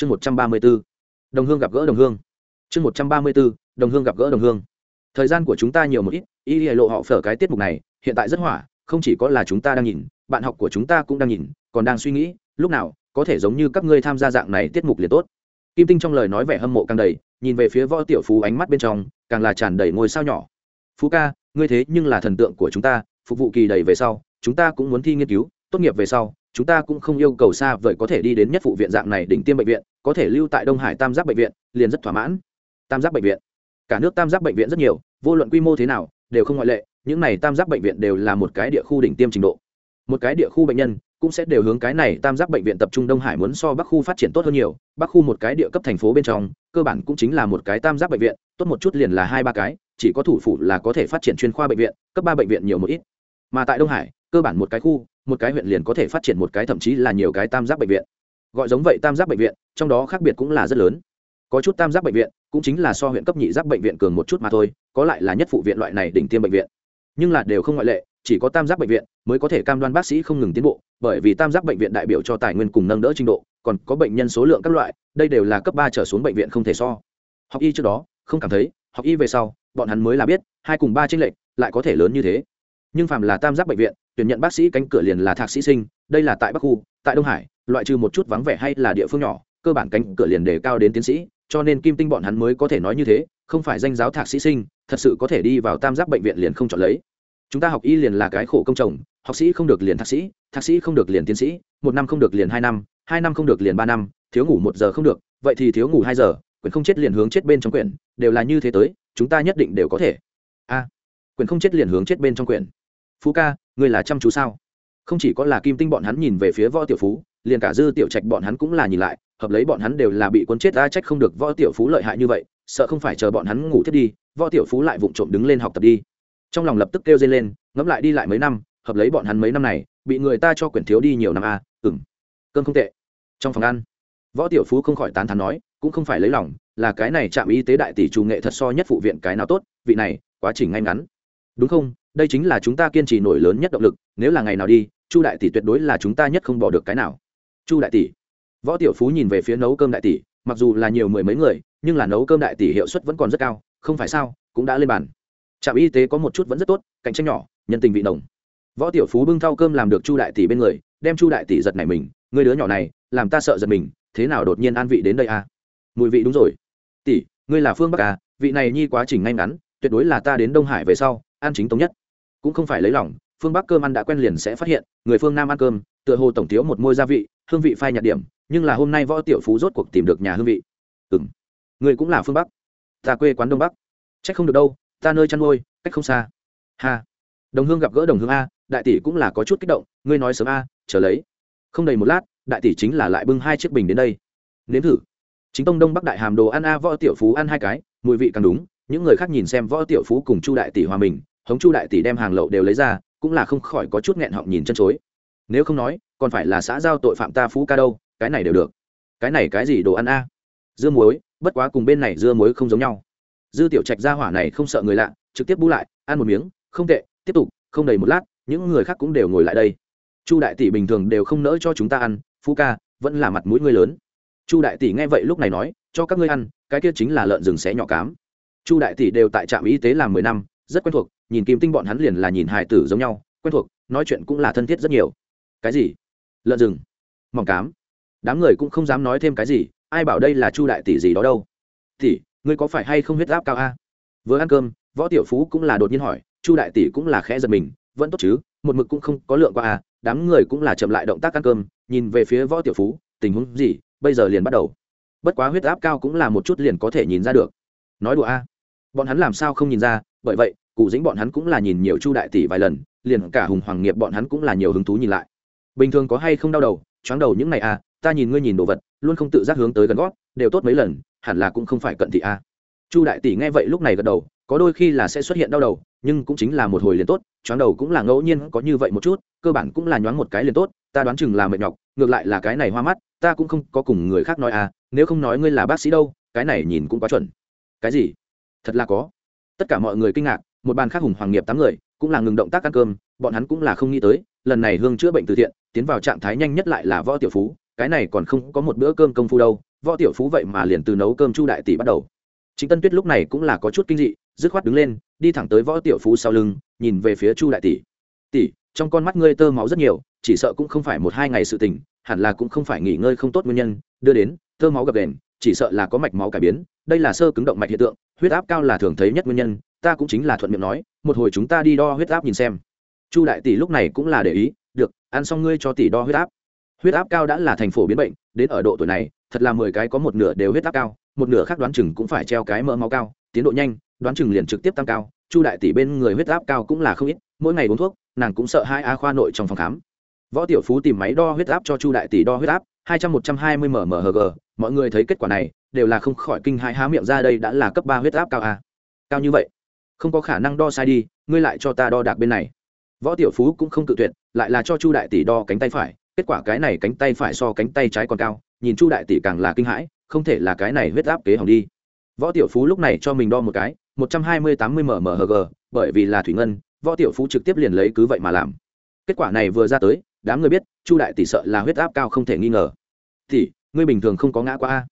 chương một trăm ba mươi b ố đồng hương gặp gỡ đồng hương. Chương một trăm ba mươi b ố đồng hương gặp gỡ đồng hương. Thời gian của chúng ta nhiều một ít y lộ họ phở cái tiết mục này, hiện tại rất hỏa, không chỉ có là chúng ta đang nhìn, bạn học của chúng ta cũng đang nhìn, còn đang suy nghĩ, lúc nào có thể giống như các ngươi tham gia dạng này tiết mục liền tốt. Kim tinh trong lời nói vẻ hâm mộ càng đầy, nhìn về phía võ tiểu phú ánh mắt bên trong, càng là tràn đầy ngôi sao nhỏ. Phú ca, ngươi thế nhưng là thần tượng của chúng ta, phục vụ kỳ đầy về sau, chúng ta cũng muốn thi nghiên cứu, tốt nghiệp về sau chúng ta cũng không yêu cầu xa vời có thể đi đến nhất phụ viện dạng này đỉnh tiêm bệnh viện, có thể lưu tại đông hải tam giác bệnh viện, liền rất thỏa mãn. Tam giác bệnh viện. Cả nước tam giác bệnh viện rất nhiều, vô luận quy mô thế nào, đều không ngoại lệ, những này tam giác bệnh viện đều là một cái địa khu đỉnh tiêm trình độ. Một cái địa khu bệnh nhân, cũng sẽ đều hướng cái này tam giác bệnh viện tập trung đông hải muốn so bắc khu phát triển tốt hơn nhiều, bắc khu một cái địa cấp thành phố bên trong, cơ bản cũng chính là một cái tam giác bệnh viện, tốt một chút liền là hai ba cái, chỉ có thủ phủ là có thể phát triển chuyên khoa bệnh viện, cấp ba bệnh viện nhiều một ít. Mà tại đông hải, cơ bản một cái khu một cái huyện liền có thể phát triển một cái thậm chí là nhiều cái tam giác bệnh viện. Gọi giống vậy tam giác bệnh viện, trong đó khác biệt cũng là rất lớn. Có chút tam giác bệnh viện cũng chính là so huyện cấp nhị giác bệnh viện cường một chút mà thôi, có lại là nhất phụ viện loại này đỉnh tiêm bệnh viện. Nhưng là đều không ngoại lệ, chỉ có tam giác bệnh viện mới có thể cam đoan bác sĩ không ngừng tiến bộ, bởi vì tam giác bệnh viện đại biểu cho tài nguyên cùng nâng đỡ trình độ, còn có bệnh nhân số lượng các loại, đây đều là cấp ba trở xuống bệnh viện không thể so. Học y trước đó, không cảm thấy, học y về sau, bọn hắn mới là biết, hai cùng ba tranh lệch lại có thể lớn như thế nhưng phạm là tam giác bệnh viện tuyển nhận bác sĩ cánh cửa liền là thạc sĩ sinh đây là tại bắc khu tại đông hải loại trừ một chút vắng vẻ hay là địa phương nhỏ cơ bản cánh cửa liền đề cao đến tiến sĩ cho nên kim tinh bọn hắn mới có thể nói như thế không phải danh giáo thạc sĩ sinh thật sự có thể đi vào tam giác bệnh viện liền không chọn lấy. Chúng ta học y liền là cái khổ công chồng học sĩ không được liền thạc sĩ thạc sĩ không được liền tiến sĩ một năm không được liền hai năm hai năm không được liền ba năm thiếu ngủ một giờ không được vậy thì thiếu ngủ hai giờ quyển không chết liền hướng chết bên trong quyển đều là như thế tới chúng ta nhất định đều có thể. A à, quyển không chết liền hướng chết bên trong quyển phú ca ngươi là chăm chú sao? Không chỉ có là kim tinh bọn hắn nhìn về phía võ tiểu phú liền cả dư tiểu trạch bọn hắn cũng là nhìn lại hợp lấy bọn hắn đều là bị cuốn chết ta trách không được võ tiểu phú lợi hại như vậy sợ không phải chờ bọn hắn ngủ thiết đi võ tiểu phú lại vụng trộm đứng lên học tập đi. Trong lòng lập tức kêu dây lên ngẫm lại đi lại mấy năm hợp lấy bọn hắn mấy năm này bị người ta cho quyển thiếu đi nhiều năm a à, ừng cơn không tệ. Trong phòng ăn võ tiểu phú không khỏi tán thán nói cũng không phải lấy lòng là cái này trạm y tế đại tỷ chủ nghệ thật so nhất phụ viện cái nào tốt vị này quá trình ngay ngắn. Đúng không? Đây chính là chúng ta kiên trì nổi lớn nhất động lực, nếu là ngày nào đi, chu đại tỷ tuyệt đối là chúng ta nhất không bỏ được cái nào. Chu đại tỷ. Võ tiểu phú nhìn về phía nấu cơm đại tỷ, mặc dù là nhiều mười mấy người, nhưng là nấu cơm đại tỷ hiệu suất vẫn còn rất cao, không phải sao, cũng đã lên bàn. Trạm y tế có một chút vẫn rất tốt, cạnh tranh nhỏ, nhân tình vị đồng. Võ tiểu phú bưng thau cơm làm được chu đại tỷ bên người, đem chu đại tỷ giật này mình người đứa nhỏ này, làm ta sợ giật mình, thế nào đột nhiên an vị đến đây à? mùi vị đúng rồi. Tỷ, ngươi là phương bắc à vị này nhi quá trình ngay ngắn, tuyệt đối là ta đến đông hải về sau an chính thống nhất cũng không phải lấy lòng, phương bắc cơm ăn đã quen liền sẽ phát hiện, người phương nam ăn cơm, tựa hồ tổng thiếu một môi gia vị, hương vị phai nhạt điểm, nhưng là hôm nay võ tiểu phú rốt cuộc tìm được nhà hương vị. Ừ m người cũng là phương bắc. Ta quê quán đông bắc. C h ắ c không được đâu, ta nơi chăn nuôi, cách không xa. Ha. Đồng hương gặp gỡ đồng hương a, đại tỷ cũng là có chút kích động, ngươi nói sớm a, chờ lấy. Không đầy một lát, đại tỷ chính là lại bưng hai chiếc bình đến đây. Nếm thử. Chính tông đông bắc đại hàm đồ ăn a, võ tiểu phú ăn hai cái, mùi vị càng đúng, những người khác nhìn xem võ tiểu phú cùng chu đại tỷ hòa mình hống chu đại tỷ đem hàng lậu đều lấy ra, cũng là không khỏi có chút nghẹn họng nhìn chân chối. Nếu không nói, còn phải là xã giao tội phạm ta phú ca đâu, cái này đều được. Cái này cái gì đồ ăn a? Dưa muối, bất quá cùng bên này dưa muối không giống nhau. Dư tiểu trạch ra hỏa này không sợ người lạ, trực tiếp bú lại, ăn một miếng, không tệ, tiếp tục, không đầy một lát, những người khác cũng đều ngồi lại đây. Chu đại tỷ bình thường đều không nỡ cho chúng ta ăn, phú ca, vẫn là mặt mũi ngươi lớn. Chu đại tỷ nghe vậy lúc này nói, cho các ngươi ăn, cái kia chính là lợn rừng xé nhỏ cám. Chu đại tỷ đều tại trạm y tế làm mười năm, rất quen thuộc nhìn kim tinh bọn hắn liền là nhìn hài tử giống nhau, quen thuộc, nói chuyện cũng là thân thiết rất nhiều. Cái gì? Lợn rừng. Mỏng cám. Đám người cũng không dám nói thêm cái gì, ai bảo đây là chu đại tỷ gì đó đâu. Tỷ, ngươi có phải hay không huyết áp cao a? Vừa ăn cơm, võ tiểu phú cũng là đột nhiên hỏi, chu đại tỷ cũng là khẽ giật mình, vẫn tốt chứ, một mực cũng không có lượng qua a, đám người cũng là chậm lại động tác ăn cơm, nhìn về phía võ tiểu phú, tình huống gì, bây giờ liền bắt đầu. Bất quá huyết áp cao cũng là một chút liền có thể nhìn ra được. Nói đùa a. Bọn hắn làm sao không nhìn ra, bởi vậy cụ dĩnh bọn hắn cũng là nhìn nhiều chu đại tỷ vài lần, liền cả hùng hoàng nghiệp bọn hắn cũng là nhiều hứng thú nhìn lại. Bình thường có hay không đau đầu, choáng đầu những ngày a à, ta nhìn ngươi nhìn đồ vật, luôn không tự giác hướng tới gần gót, đều tốt mấy lần, hẳn là cũng không phải cận thị a chu đại tỷ nghe vậy lúc này gật đầu, có đôi khi là sẽ xuất hiện đau đầu, nhưng cũng chính là một hồi liền tốt, choáng đầu cũng là ngẫu nhiên có như vậy một chút, cơ bản cũng là nhoáng một cái liền tốt, ta đoán chừng là mệt nhọc, ngược lại là cái này hoa mắt, ta cũng không có cùng người khác nói à nếu không nói ngươi là bác sĩ đâu, cái này nhìn cũng quá chuẩn. Cái gì? Thật là có. Tất cả mọi người kinh ngạc một bàn khác hùng hoàng nghiệp tám người cũng là ngừng động tác ăn cơm bọn hắn cũng là không nghĩ tới lần này hương chữa bệnh từ thiện tiến vào trạng thái nhanh nhất lại là võ tiểu phú cái này còn không có một bữa cơm công phu đâu võ tiểu phú vậy mà liền từ nấu cơm chu đại tỷ bắt đầu. Chính tân tuyết lúc này cũng là có chút kinh dị dứt khoát đứng lên đi thẳng tới võ tiểu phú sau lưng nhìn về phía chu đại tỷ. Tỷ trong con mắt ngươi tơ máu rất nhiều chỉ sợ cũng không phải một hai ngày sự tình hẳn là cũng không phải nghỉ ngơi không tốt nguyên nhân đưa đến tơ máu gập đèn, chỉ sợ là có mạch máu cải biến đây là sơ cứng động mạch hiện tượng huyết áp cao là thường thấy nhất nguyên nhân ta cũng chính là thuận miệng nói, một hồi chúng ta đi đo huyết áp nhìn xem. Chu đại tỷ lúc này cũng là để ý, được, ăn xong ngươi cho tỷ đo huyết áp. Huyết áp cao đã là thành phổ biến bệnh, đến ở độ tuổi này, thật là mười cái có một nửa đều huyết áp cao, một nửa khác đoán chừng cũng phải treo cái mỡ máu cao, tiến độ nhanh, đoán chừng liền trực tiếp tăng cao, chu đại tỷ bên người huyết áp cao cũng là không ít, mỗi ngày uống thuốc, nàng cũng sợ hai a khoa nội trong phòng khám. Võ tiểu phú tìm máy đo huyết áp cho chu đại tỷ đo huyết áp, hai trăm một trăm hai mươi mmhg mọi người thấy kết quả này, đều là không khỏi kinh hai há miệng ra đây đã là cấp ba huyết áp cao a. Cao như vậy? Không có khả năng đo sai đi ngươi lại cho ta đo đạc bên này. Võ tiểu phú cũng không tự tuyệt lại là cho chu đại tỷ đo cánh tay phải kết quả cái này cánh tay phải so cánh tay trái còn cao nhìn chu đại tỷ càng là kinh hãi không thể là cái này huyết áp kế hỏng đi. Võ tiểu phú lúc này cho mình đo một cái một trăm hai mươi tám mươi mmhg bởi vì là thủy ngân võ tiểu phú trực tiếp liền lấy cứ vậy mà làm. Kết quả này vừa ra tới đám người biết chu đại tỷ sợ là huyết áp cao không thể nghi ngờ. Tỷ, ngươi bình thường không có ngã qua a?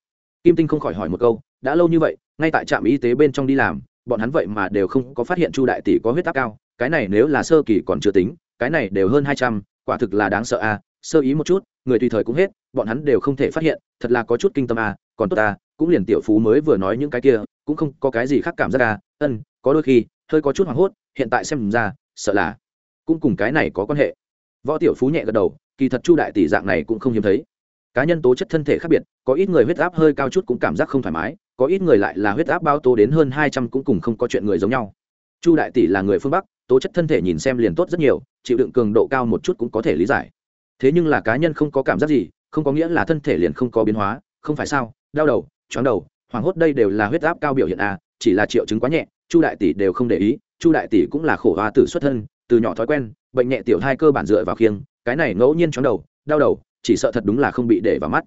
Kim tinh không khỏi hỏi một câu đã lâu như vậy ngay tại trạm y tế bên trong đi làm bọn hắn vậy mà đều không có phát hiện chu đại tỷ có huyết áp cao, cái này nếu là sơ kỳ còn chưa tính, cái này đều hơn hai trăm, quả thực là đáng sợ a, sơ ý một chút, người tùy thời cũng hết, bọn hắn đều không thể phát hiện, thật là có chút kinh tâm a, còn tốt ta cũng liền tiểu phú mới vừa nói những cái kia, cũng không có cái gì khác cảm giác a, ân, có đôi khi, hơi có chút hoảng hốt, hiện tại xem ra, sợ là, cũng cùng cái này có quan hệ. Võ tiểu phú nhẹ gật đầu, kỳ thật chu đại tỷ dạng này cũng không hiếm thấy. Cá nhân tố chất thân thể khác biệt, có ít người huyết áp hơi cao chút cũng cảm giác không thoải mái có ít người lại là huyết áp bao tố đến hơn hai trăm cũng cùng không có chuyện người giống nhau. Chu đại tỷ là người phương bắc, tố chất thân thể nhìn xem liền tốt rất nhiều, chịu đựng cường độ cao một chút cũng có thể lý giải. Thế nhưng là cá nhân không có cảm giác gì, không có nghĩa là thân thể liền không có biến hóa, không phải sao? Đau đầu chóng đầu, hoảng hốt đây đều là huyết áp cao biểu hiện à chỉ là triệu chứng quá nhẹ, chu đại tỷ đều không để ý, chu đại tỷ cũng là khổ hoa tử xuất thân, từ nhỏ thói quen, bệnh nhẹ tiểu thai cơ bản dựa vào khiêng, cái này ngẫu nhiên chóng đầu, đau đầu, chỉ sợ thật đúng là không bị để vào mắt.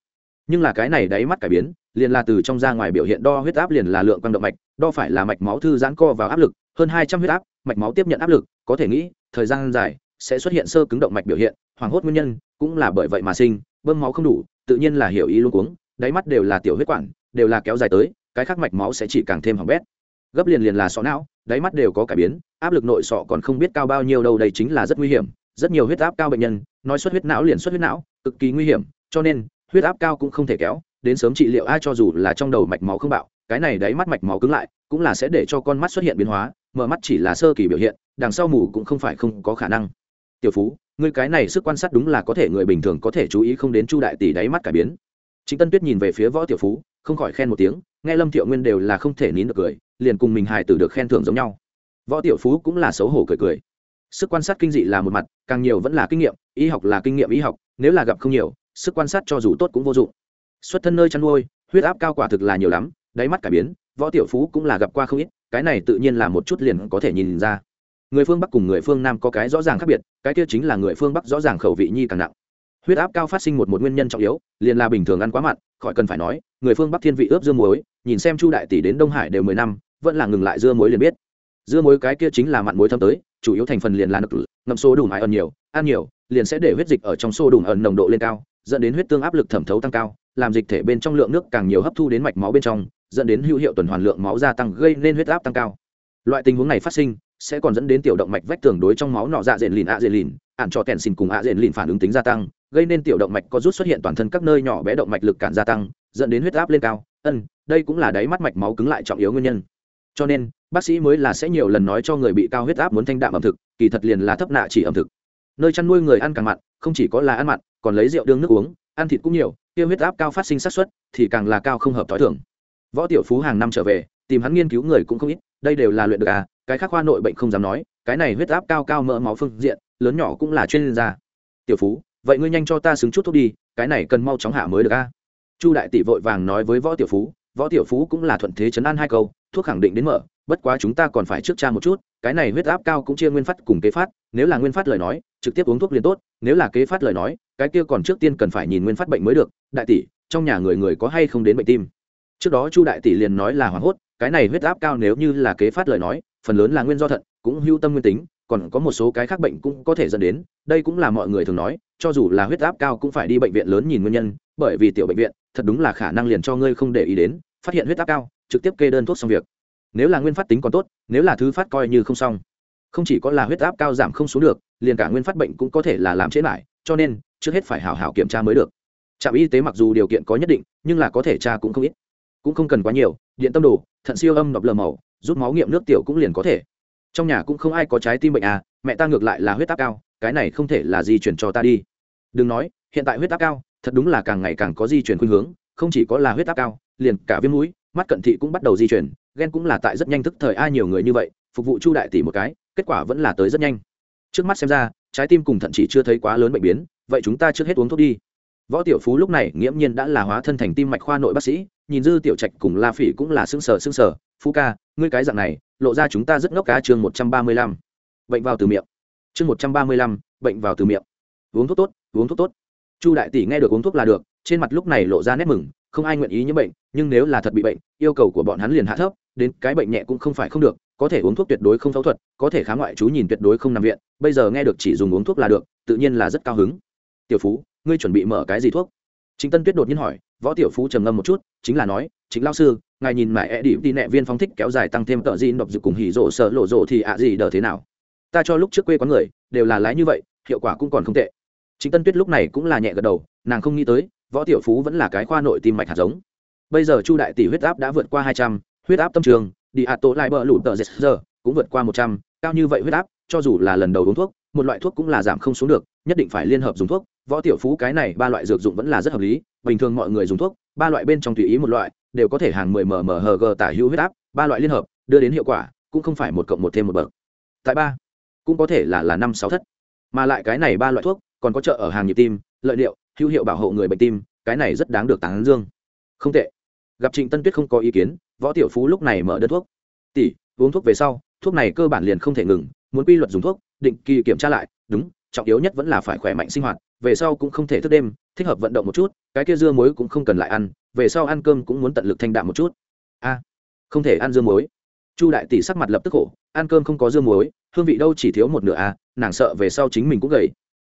Nhưng là cái này đáy mắt cải biến liền là từ trong ra ngoài biểu hiện đo huyết áp liền là lượng quang động mạch, đo phải là mạch máu thư giãn co vào áp lực, hơn hai trăm huyết áp, mạch máu tiếp nhận áp lực, có thể nghĩ, thời gian dài sẽ xuất hiện sơ cứng động mạch biểu hiện, hoảng hốt nguyên nhân cũng là bởi vậy mà sinh, bơm máu không đủ, tự nhiên là hiểu ý luôn cuống, đáy mắt đều là tiểu huyết quản, đều là kéo dài tới, cái khác mạch máu sẽ chỉ càng thêm hỏng bét. Gấp liền liền là sọ não, đáy mắt đều có cải biến, áp lực nội sọ còn không biết cao bao nhiêu đâu, đây chính là rất nguy hiểm, rất nhiều huyết áp cao bệnh nhân, nói xuất huyết não liền xuất huyết não, cực kỳ nguy hiểm, cho nên huyết áp cao cũng không thể kéo đến sớm trị liệu ai cho dù là trong đầu mạch máu không bạo, cái này đáy mắt mạch máu cứng lại, cũng là sẽ để cho con mắt xuất hiện biến hóa, mở mắt chỉ là sơ kỳ biểu hiện, đằng sau mù cũng không phải không có khả năng. Tiểu phú người cái này sức quan sát đúng là có thể người bình thường có thể chú ý không đến chu đại tỷ đáy mắt cải biến. Chính tân tuyết nhìn về phía võ tiểu phú, không khỏi khen một tiếng, nghe lâm thiệu nguyên đều là không thể nín được cười, liền cùng mình hài tử được khen thưởng giống nhau. Võ tiểu phú cũng là xấu hổ cười cười. Sức quan sát kinh dị là một mặt, càng nhiều vẫn là kinh nghiệm, y học là kinh nghiệm y học, nếu là gặp không nhiều, sức quan sát cho dù tốt cũng vô dụng xuất thân nơi chăn nuôi, huyết áp cao quả thực là nhiều lắm, đáy mắt cải biến, võ tiểu phú cũng là gặp qua không ít, cái này tự nhiên là một chút liền có thể nhìn ra. Người phương bắc cùng người phương nam có cái rõ ràng khác biệt, cái kia chính là người phương bắc rõ ràng khẩu vị nhi càng nặng. Huyết áp cao phát sinh một một nguyên nhân trọng yếu, liền là bình thường ăn quá mặn, khỏi cần phải nói, người phương bắc thiên vị ướp dưa muối, nhìn xem chu đại tỷ đến đông hải đều mười năm, vẫn là ngừng lại dưa muối liền biết. Dưa muối cái kia chính là mặn muối thâm tới, chủ yếu thành phần liền là nực ngậm số đủ mãi ẩn nhiều, ăn nhiều, liền sẽ để huyết dịch ở trong xô đủ ẩn nồng độ lên cao, dẫn đến huyết tương áp lực thẩm thấu tăng cao làm dịch thể bên trong lượng nước càng nhiều hấp thu đến mạch máu bên trong, dẫn đến hữu hiệu tuần hoàn lượng máu gia tăng gây nên huyết áp tăng cao. Loại tình huống này phát sinh, sẽ còn dẫn đến tiểu động mạch vách tường đối trong máu nọ dạ dện lìn ạ dện lìn ạn cho kèn xin cùng ạ dện lìn phản ứng tính gia tăng, gây nên tiểu động mạch có rút xuất hiện toàn thân các nơi nhỏ bé động mạch lực cản gia tăng, dẫn đến huyết áp lên cao. Ân, đây cũng là đáy mắt mạch máu cứng lại trọng yếu nguyên nhân. Cho nên, bác sĩ mới là sẽ nhiều lần nói cho người bị cao huyết áp muốn thanh đạm ẩm thực, kỳ thật liền là thấp nạ chỉ ẩm thực. Nơi chăn nuôi người ăn càng mặn, không chỉ có là ăn mặn, còn lấy rượu đương nước uống ăn thịt cũng nhiều tiêu huyết áp cao phát sinh sát xuất thì càng là cao không hợp t h o i thường võ tiểu phú hàng năm trở về, tìm hắn nghiên cứu người cũng không ít, đây đều là luyện được à cái khác khoa nội bệnh không dám nói, cái này huyết áp cao cao mỡ máu phương diện, lớn nhỏ cũng là chuyên gia tiểu phú, vậy ngươi nhanh cho ta xứng chút thuốc đi, cái này cần mau chóng hạ mới được a à? chu đại tỷ vội vàng nói với võ tiểu phú, võ tiểu phú cũng là thuận thế chấn an hai câu, thuốc khẳng định đến mở, bất quá chúng ta còn phải trước cha một chút, cái này huyết áp cao cũng chia nguyên phát cùng kế phát, nếu là nguyên phát lời nói, trực tiếp uống thuốc liền tốt, nếu là kế phát lời nói cái kia còn trước tiên cần phải nhìn nguyên phát bệnh mới được, đại tỷ, trong nhà người người có hay không đến bệnh tim? Trước đó chu đại tỷ liền nói là hoảng hốt, cái này huyết áp cao nếu như là kế phát lời nói, phần lớn là nguyên do thận, cũng hưu tâm nguyên tính, còn có một số cái khác bệnh cũng có thể dẫn đến, đây cũng là mọi người thường nói, cho dù là huyết áp cao cũng phải đi bệnh viện lớn nhìn nguyên nhân, bởi vì tiểu bệnh viện, thật đúng là khả năng liền cho ngươi không để ý đến, phát hiện huyết áp cao, trực tiếp kê đơn thuốc xong việc. Nếu là nguyên phát tính còn tốt, nếu là thứ phát coi như không xong. Không chỉ có là huyết áp cao giảm không xuống được, liền cả nguyên phát bệnh cũng có thể là làm chế lại, cho nên trước hết phải hảo hảo kiểm tra mới được. Trạm y tế mặc dù điều kiện có nhất định, nhưng là có thể tra cũng không ít. Cũng không cần quá nhiều, điện tâm đồ, thận siêu âm lọc lờ màu, rút máu nghiệm nước tiểu cũng liền có thể. Trong nhà cũng không ai có trái tim bệnh à mẹ ta ngược lại là huyết áp cao, cái này không thể là di chuyển cho ta đi. Đừng nói, hiện tại huyết áp cao, thật đúng là càng ngày càng có di chuyển khuynh hướng, không chỉ có là huyết áp cao, liền cả viêm mũi, mắt cận thị cũng bắt đầu di chuyển ghen cũng là tại rất nhanh thức thời ai nhiều người như vậy, phục vụ chu đại tỷ một cái, kết quả vẫn là tới rất nhanh. Trước mắt xem ra, trái tim cùng thận chỉ chưa thấy quá lớn bệnh biến vậy chúng ta trước hết uống thuốc đi. Võ tiểu phú lúc này nghiễm nhiên đã là hóa thân thành tim mạch khoa nội bác sĩ, nhìn dư tiểu trạch cùng la phỉ cũng là xương sở xương sở phú ca, ngươi cái dạng này, lộ ra chúng ta rất ngốc cá chương một trăm ba mươi lăm. Bệnh vào từ miệng. Chương một trăm ba mươi lăm, bệnh vào từ miệng. Uống thuốc tốt, uống thuốc tốt. Chu đại tỷ nghe được uống thuốc là được, trên mặt lúc này lộ ra nét mừng, không ai nguyện ý những bệnh, nhưng nếu là thật bị bệnh, yêu cầu của bọn hắn liền hạ thấp, đến cái bệnh nhẹ cũng không phải không được, có thể uống thuốc tuyệt đối không phẫu thuật, có thể khám ngoại chú nhìn tuyệt đối không nằm viện, bây giờ nghe được chỉ dùng uống thuốc là được, tự nhiên là rất cao hứng tiểu phú, ngươi chuẩn bị mở cái gì thuốc? Chính tân tuyết đột nhiên hỏi. Võ tiểu phú trầm ngâm một chút, chính là nói, chính lao sư, ngài nhìn mãi e đi đi nẹ viên phóng thích kéo dài tăng thêm tợ gì đọc dự cùng hỉ rộ sợ lộ rộ thì ạ gì đỡ thế nào? Ta cho lúc trước quê quán người, đều là lái như vậy, hiệu quả cũng còn không tệ. Chính tân tuyết lúc này cũng là nhẹ gật đầu, nàng không nghĩ tới, võ tiểu phú vẫn là cái khoa nội tim mạch hạt giống. Bây giờ chu đại tỷ huyết áp đã vượt qua hai trăm, huyết áp tâm trường đi hạt tổ lại bờ lụt tờ giờ cũng vượt qua một trăm, cao như vậy huyết áp, cho dù là lần đầu uống thuốc một loại thuốc cũng là giảm không xuống được, nhất định phải liên hợp dùng thuốc. Võ tiểu phú cái này ba loại dược dụng vẫn là rất hợp lý. Bình thường mọi người dùng thuốc, ba loại bên trong tùy ý một loại, đều có thể hàng mười mmhg tả hữu huyết áp, ba loại liên hợp, đưa đến hiệu quả, cũng không phải một cộng một thêm một bậc. Tại ba, cũng có thể là là năm sáu thất. Mà lại cái này ba loại thuốc, còn có chợ ở hàng nhịp tim, lợi liệu, hữu hiệu bảo hộ người bệnh tim, cái này rất đáng được tán dương. Không tệ. Gặp trịnh tân tuyết không có ý kiến, võ tiểu phú lúc này mở đơn thuốc. Tỷ, uống thuốc về sau, thuốc này cơ bản liền không thể ngừng, muốn quy luật dùng thuốc định kỳ kiểm tra lại, đúng, trọng yếu nhất vẫn là phải khỏe mạnh sinh hoạt, về sau cũng không thể thức đêm, thích hợp vận động một chút, cái kia dưa muối cũng không cần lại ăn, về sau ăn cơm cũng muốn tận lực thanh đạm một chút. A, không thể ăn dưa muối. Chu đại tỷ sắc mặt lập tức khổ, ăn cơm không có dưa muối, hương vị đâu chỉ thiếu một nửa a, nàng sợ về sau chính mình cũng gầy.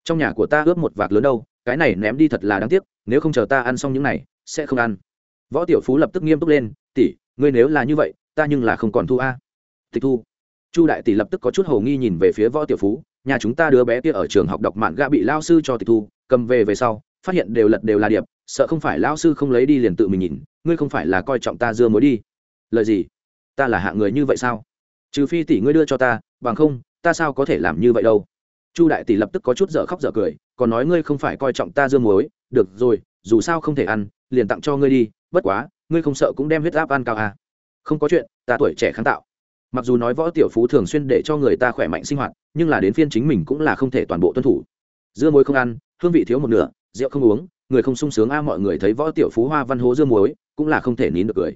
Trong nhà của ta ướp một vạc lớn đâu, cái này ném đi thật là đáng tiếc, nếu không chờ ta ăn xong những này, sẽ không ăn. Võ tiểu phú lập tức nghiêm túc lên, tỷ, ngươi nếu là như vậy, ta nhưng là không còn thu a. Tịch thu chu đại tỷ lập tức có chút hồ nghi nhìn về phía võ tiểu phú, nhà chúng ta đứa bé kia ở trường học đọc mạng gạ bị lao sư cho tịch thu, cầm về về sau, phát hiện đều lật đều là điệp, sợ không phải lao sư không lấy đi liền tự mình nhìn, ngươi không phải là coi trọng ta dưa mối đi. Lời gì? Ta là hạng người như vậy sao? Trừ phi tỷ ngươi đưa cho ta, bằng không, ta sao có thể làm như vậy đâu? Chu đại tỷ lập tức có chút dở khóc dở cười, còn nói ngươi không phải coi trọng ta dưa muối, được rồi, dù sao không thể ăn, liền tặng cho ngươi đi, bất quá, ngươi không sợ cũng đem huyết áp ăn cao à. không có chuyện, ta tuổi trẻ kháng tạo mặc dù nói võ tiểu phú thường xuyên để cho người ta khỏe mạnh sinh hoạt, nhưng là đến phiên chính mình cũng là không thể toàn bộ tuân thủ. Dưa muối không ăn, hương vị thiếu một nửa, rượu không uống, người không sung sướng a, mọi người thấy võ tiểu phú hoa văn hố dưa muối, cũng là không thể nín được cười.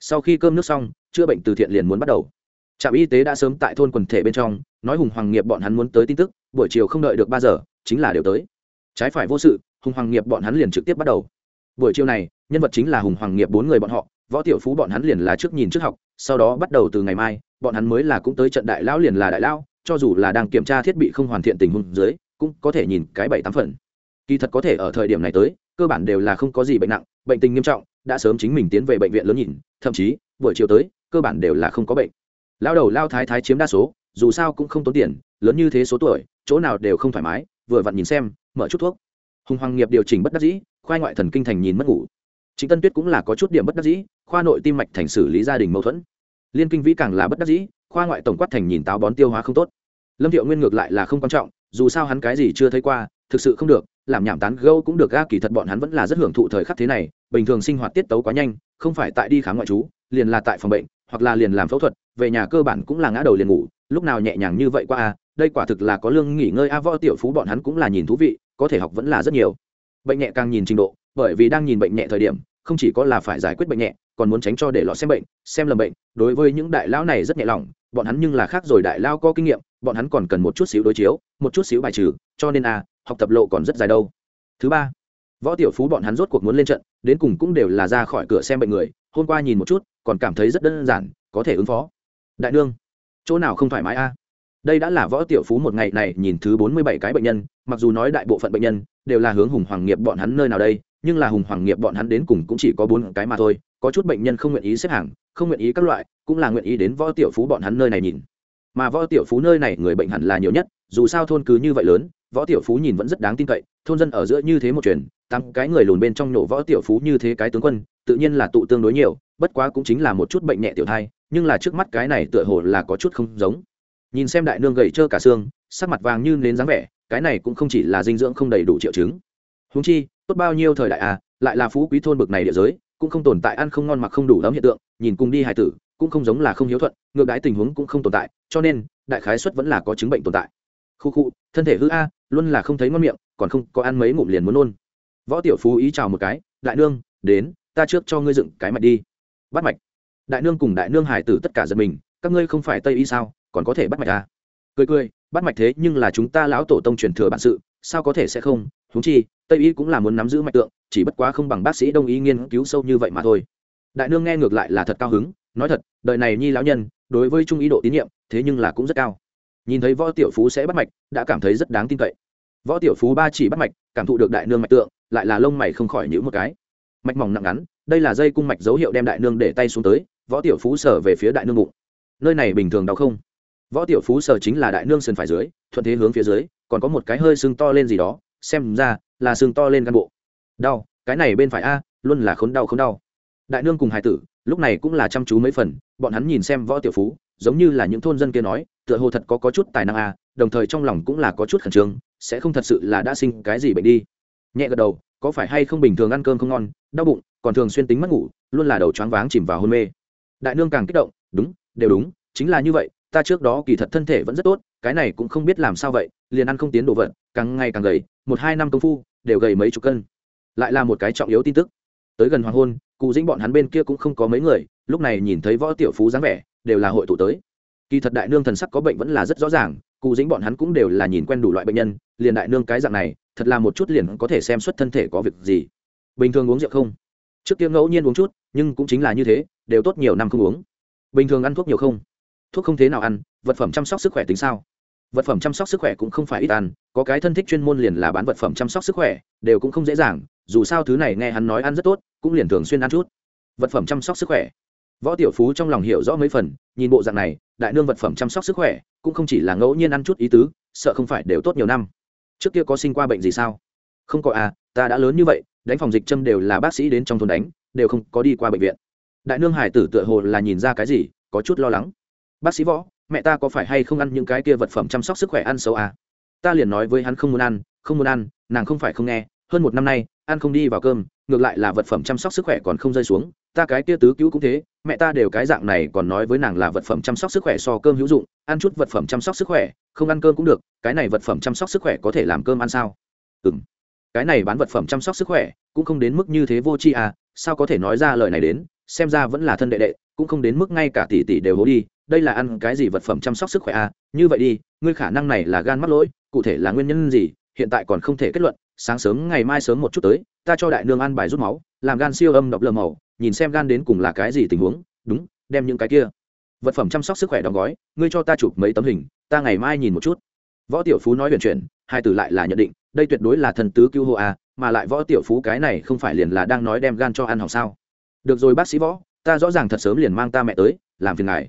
Sau khi cơm nước xong, chữa bệnh từ thiện liền muốn bắt đầu. Trạm y tế đã sớm tại thôn quần thể bên trong, nói hùng hoàng nghiệp bọn hắn muốn tới tin tức, buổi chiều không đợi được ba giờ, chính là đều tới. Trái phải vô sự, hùng hoàng nghiệp bọn hắn liền trực tiếp bắt đầu. Buổi chiều này, nhân vật chính là hùng hoàng nghiệp bốn người bọn họ, võ tiểu phú bọn hắn liền là trước nhìn trước học, sau đó bắt đầu từ ngày mai bọn hắn mới là cũng tới trận đại lão liền là đại lão, cho dù là đang kiểm tra thiết bị không hoàn thiện tình huống dưới, cũng có thể nhìn cái bảy tám phần. Kỳ thật có thể ở thời điểm này tới, cơ bản đều là không có gì bệnh nặng, bệnh tình nghiêm trọng, đã sớm chính mình tiến về bệnh viện lớn nhìn, thậm chí, buổi chiều tới, cơ bản đều là không có bệnh. Lao đầu lao thái thái chiếm đa số, dù sao cũng không tốn tiền, lớn như thế số tuổi, chỗ nào đều không thoải mái, vừa vặn nhìn xem, mở chút thuốc. Hùng hoàng nghiệp điều chỉnh bất đắc dĩ, khoai ngoại thần kinh thành nhìn mất ngủ. Chính tân tuyết cũng là có chút điểm bất đắc dĩ, khoa nội tim mạch thành xử lý gia đình mâu thuẫn liên kinh vĩ càng là bất đắc dĩ, khoa ngoại tổng quát thành nhìn táo bón tiêu hóa không tốt. Lâm thiệu nguyên ngược lại là không quan trọng, dù sao hắn cái gì chưa thấy qua, thực sự không được, làm nhảm tán gâu cũng được ga kỳ thật bọn hắn vẫn là rất hưởng thụ thời khắc thế này, bình thường sinh hoạt tiết tấu quá nhanh, không phải tại đi khám ngoại trú, liền là tại phòng bệnh, hoặc là liền làm phẫu thuật, về nhà cơ bản cũng là ngã đầu liền ngủ, lúc nào nhẹ nhàng như vậy qua, a, đây quả thực là có lương nghỉ ngơi, a, võ tiểu phú bọn hắn cũng là nhìn thú vị, có thể học vẫn là rất nhiều. Bệnh nhẹ càng nhìn trình độ, bởi vì đang nhìn bệnh nhẹ thời điểm, không chỉ có là phải giải quyết bệnh nhẹ còn muốn tránh cho để lọ xem bệnh xem lầm bệnh đối với những đại lão này rất nhẹ lòng bọn hắn nhưng là khác rồi đại lao có kinh nghiệm bọn hắn còn cần một chút xíu đối chiếu một chút xíu bài trừ cho nên à, học tập lộ còn rất dài đâu. Thứ ba võ tiểu phú bọn hắn rốt cuộc muốn lên trận đến cùng cũng đều là ra khỏi cửa xem bệnh người hôm qua nhìn một chút còn cảm thấy rất đơn giản có thể ứng phó. Đại nương chỗ nào không thoải mái a? Đây đã là võ tiểu phú một ngày này nhìn thứ bốn mươi bảy cái bệnh nhân, mặc dù nói đại bộ phận bệnh nhân đều là hướng hùng hoàng nghiệp bọn hắn nơi nào đây, nhưng là hùng hoàng nghiệp bọn hắn đến cùng cũng chỉ có bốn cái mà thôi, có chút bệnh nhân không nguyện ý xếp hàng, không nguyện ý các loại, cũng là nguyện ý đến võ tiểu phú bọn hắn nơi này nhìn. Mà võ tiểu phú nơi này người bệnh hẳn là nhiều nhất, dù sao thôn cứ như vậy lớn, võ tiểu phú nhìn vẫn rất đáng tin cậy, thôn dân ở giữa như thế một chuyện tám cái người lùn bên trong nhổ võ tiểu phú như thế cái tướng quân, tự nhiên là tụ tương đối nhiều, bất quá cũng chính là một chút bệnh nhẹ tiểu thai, nhưng là trước mắt cái này tựa hồ là có chút không giống nhìn xem đại nương gầy trơ cả xương, sắc mặt vàng như nến dáng vẻ, cái này cũng không chỉ là dinh dưỡng không đầy đủ triệu chứng. Húng chi, tốt bao nhiêu thời đại à lại là phú quý thôn bực này địa giới, cũng không tồn tại ăn không ngon mặc không đủ lắm hiện tượng, nhìn cùng đi hài tử, cũng không giống là không hiếu thuận, ngược đái tình huống cũng không tồn tại, cho nên, đại khái xuất vẫn là có chứng bệnh tồn tại. Khu khu, thân thể hư a, luôn là không thấy ngon miệng, còn không có ăn mấy ngụm liền muốn nôn. Võ tiểu phú ý chào một cái, đại nương, đến, ta trước cho ngươi dựng cái mạch đi. Bắt mạch. Đại nương cùng đại nương hải tử tất cả giật mình, các ngươi không phải tây y sao? Còn có thể bắt mạch à? cười cười, bắt mạch thế nhưng là chúng ta lão tổ tông truyền thừa bản sự, sao có thể sẽ không? Húng chi, tây y cũng là muốn nắm giữ mạch tượng, chỉ bất quá không bằng bác sĩ đông y nghiên cứu sâu như vậy mà thôi. Đại nương nghe ngược lại là thật cao hứng, nói thật, đời này nhi lão nhân, đối với trung ý độ tín nhiệm, thế nhưng là cũng rất cao. Nhìn thấy võ tiểu phú sẽ bắt mạch, đã cảm thấy rất đáng tin cậy. Võ tiểu phú ba chỉ bắt mạch, cảm thụ được đại nương mạch tượng, lại là lông mày không khỏi nhữ một cái. Mạch mỏng nặng ngắn, đây là dây cung mạch dấu hiệu đem đại nương để tay xuống tới, võ tiểu phú sở về phía đại nương bụng. Nơi này bình thường đau không? Võ tiểu phú sở chính là đại nương sườn phải dưới thuận thế hướng phía dưới còn có một cái hơi sưng to lên gì đó xem ra là sưng to lên gan bộ. Đau cái này bên phải a luôn là khốn đau khốn đau. Đại nương cùng hải tử lúc này cũng là chăm chú mấy phần bọn hắn nhìn xem võ tiểu phú giống như là những thôn dân kia nói tựa hồ thật có, có chút tài năng a đồng thời trong lòng cũng là có chút khẩn trương sẽ không thật sự là đã sinh cái gì bệnh đi. Nhẹ gật đầu có phải hay không bình thường ăn cơm không ngon đau bụng còn thường xuyên tính mất ngủ luôn là đầu choáng váng chìm vào hôn mê. Đại nương càng kích động đúng đều đúng chính là như vậy ta trước đó kỳ thật thân thể vẫn rất tốt, cái này cũng không biết làm sao vậy, liền ăn không tiến đồ vật, càng ngày càng gầy, một hai năm công phu, đều gầy mấy chục cân. Lại là một cái trọng yếu tin tức. Tới gần hoàng hôn, cụ dĩnh bọn hắn bên kia cũng không có mấy người, lúc này nhìn thấy võ tiểu phú dáng vẻ, đều là hội tụ tới. Kỳ thật đại nương thần sắc có bệnh vẫn là rất rõ ràng, cụ dĩnh bọn hắn cũng đều là nhìn quen đủ loại bệnh nhân, liền đại nương cái dạng này, thật là một chút liền có thể xem xuất thân thể có việc gì. Bình thường uống rượu không? Trước kia ngẫu nhiên uống chút, nhưng cũng chính là như thế, đều tốt nhiều năm không uống. Bình thường ăn thuốc nhiều không? Thuốc không thế nào ăn, vật phẩm chăm sóc sức khỏe tính sao? Vật phẩm chăm sóc sức khỏe cũng không phải ít ăn, có cái thân thích chuyên môn liền là bán vật phẩm chăm sóc sức khỏe, đều cũng không dễ dàng, dù sao thứ này nghe hắn nói ăn rất tốt, cũng liền thường xuyên ăn chút. Vật phẩm chăm sóc sức khỏe. Võ tiểu phú trong lòng hiểu rõ mấy phần, nhìn bộ dạng này, đại nương vật phẩm chăm sóc sức khỏe, cũng không chỉ là ngẫu nhiên ăn chút ý tứ, sợ không phải đều tốt nhiều năm. Trước kia có sinh qua bệnh gì sao? Không có à ta đã lớn như vậy, đánh phòng dịch châm đều là bác sĩ đến trong thôn đánh, đều không có đi qua bệnh viện. Đại nương hải tử tựa hồ là nhìn ra cái gì, có chút lo lắng bác sĩ võ, mẹ ta có phải hay không ăn những cái kia vật phẩm chăm sóc sức khỏe ăn xấu à? ta liền nói với hắn không muốn ăn, không muốn ăn, nàng không phải không nghe. Hơn một năm nay, ăn không đi vào cơm, ngược lại là vật phẩm chăm sóc sức khỏe còn không rơi xuống. Ta cái kia tứ cứu cũng thế, mẹ ta đều cái dạng này còn nói với nàng là vật phẩm chăm sóc sức khỏe so cơm hữu dụng, ăn chút vật phẩm chăm sóc sức khỏe, không ăn cơm cũng được, cái này vật phẩm chăm sóc sức khỏe có thể làm cơm ăn sao? Ừ m cái này bán vật phẩm chăm sóc sức khỏe, cũng không đến mức như thế vô tri à sao có thể nói ra lời này đến, xem ra vẫn là thân đệ đệ, cũng không đến mức ngay cả tỷ tỷ đều hố đi đây là ăn cái gì vật phẩm chăm sóc sức khỏe à? Như vậy đi, ngươi khả năng này là gan mắc lỗi, cụ thể là nguyên nhân gì? Hiện tại còn không thể kết luận, sáng sớm, ngày mai sớm một chút tới, ta cho đại nương ăn bài rút máu, làm gan siêu âm độc lờ màu, nhìn xem gan đến cùng là cái gì tình huống. Đúng, đem những cái kia vật phẩm chăm sóc sức khỏe đóng gói, ngươi cho ta chụp mấy tấm hình, ta ngày mai nhìn một chút. Võ tiểu phú nói huyền chuyển, hai từ lại là nhận định, đây tuyệt đối là thần tứ cứu hộ à mà lại võ tiểu phú cái này không phải liền là đang nói đem gan cho ăn học sao? Được rồi bác sĩ võ, ta rõ ràng thật sớm liền mang ta mẹ tới, làm phiền ngài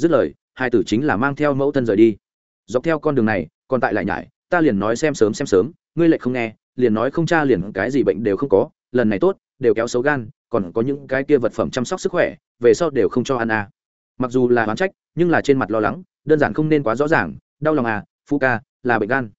dứt lời, hai tử chính là mang theo mẫu thân rời đi dọc theo con đường này, còn tại lại nhải, ta liền nói xem sớm xem sớm, ngươi lại không nghe, liền nói không cha liền cái gì bệnh đều không có, lần này tốt, đều kéo xấu gan, còn có những cái kia vật phẩm chăm sóc sức khỏe, về sau đều không cho ăn à. mặc dù là oán trách, nhưng là trên mặt lo lắng, đơn giản không nên quá rõ ràng, đau lòng à phu ca, là bệnh gan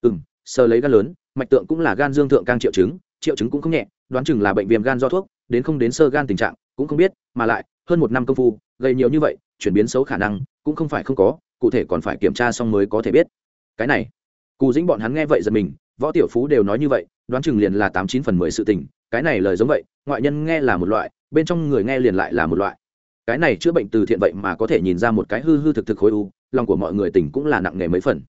ừ m sờ lấy gan lớn, mạch tượng cũng là gan dương thượng càng triệu chứng triệu chứng cũng không nhẹ, đoán chừng là bệnh viêm gan do thuốc, đến không đến sơ gan tình trạng, cũng không biết, mà lại, hơn một năm công phu, gây nhiều như vậy chuyển biến xấu khả năng, cũng không phải không có, cụ thể còn phải kiểm tra xong mới có thể biết. Cái này, cù dĩnh bọn hắn nghe vậy giật mình, võ tiểu phú đều nói như vậy, đoán chừng liền là tám chín phần mười sự tình, cái này lời giống vậy, ngoại nhân nghe là một loại, bên trong người nghe liền lại là một loại. Cái này chữa bệnh từ thiện vậy mà có thể nhìn ra một cái hư hư thực thực khối u, lòng của mọi người tỉnh cũng là nặng nề mấy phần.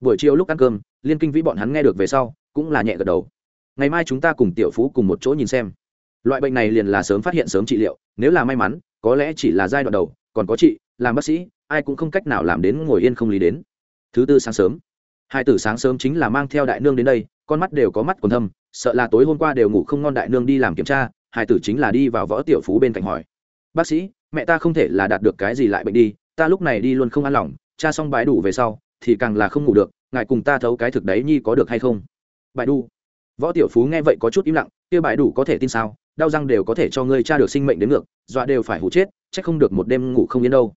Buổi chiều lúc ăn cơm, liên kinh vĩ bọn hắn nghe được về sau, cũng là nhẹ gật đầu. Ngày mai chúng ta cùng tiểu phú cùng một chỗ nhìn xem. Loại bệnh này liền là sớm phát hiện sớm trị liệu, nếu là may mắn, có lẽ chỉ là giai đoạn đầu còn có chị, làm bác sĩ, ai cũng không cách nào làm đến ngồi yên không lý đến. Thứ tư sáng sớm. Hai tử sáng sớm chính là mang theo đại nương đến đây, con mắt đều có mắt còn thâm, sợ là tối hôm qua đều ngủ không ngon đại nương đi làm kiểm tra, hai tử chính là đi vào võ tiểu phú bên cạnh hỏi. Bác sĩ, mẹ ta không thể là đạt được cái gì lại bệnh đi, ta lúc này đi luôn không an lòng, cha xong bãi đủ về sau, thì càng là không ngủ được, ngài cùng ta thấu cái thực đấy nhi có được hay không? Bãi đủ. Võ tiểu phú nghe vậy có chút im lặng, kia bãi đủ có thể tin sao? Đau răng đều có thể cho ngươi cha được sinh mệnh đến ngược, dọa đều phải hụ chết, chắc không được một đêm ngủ không yên đâu.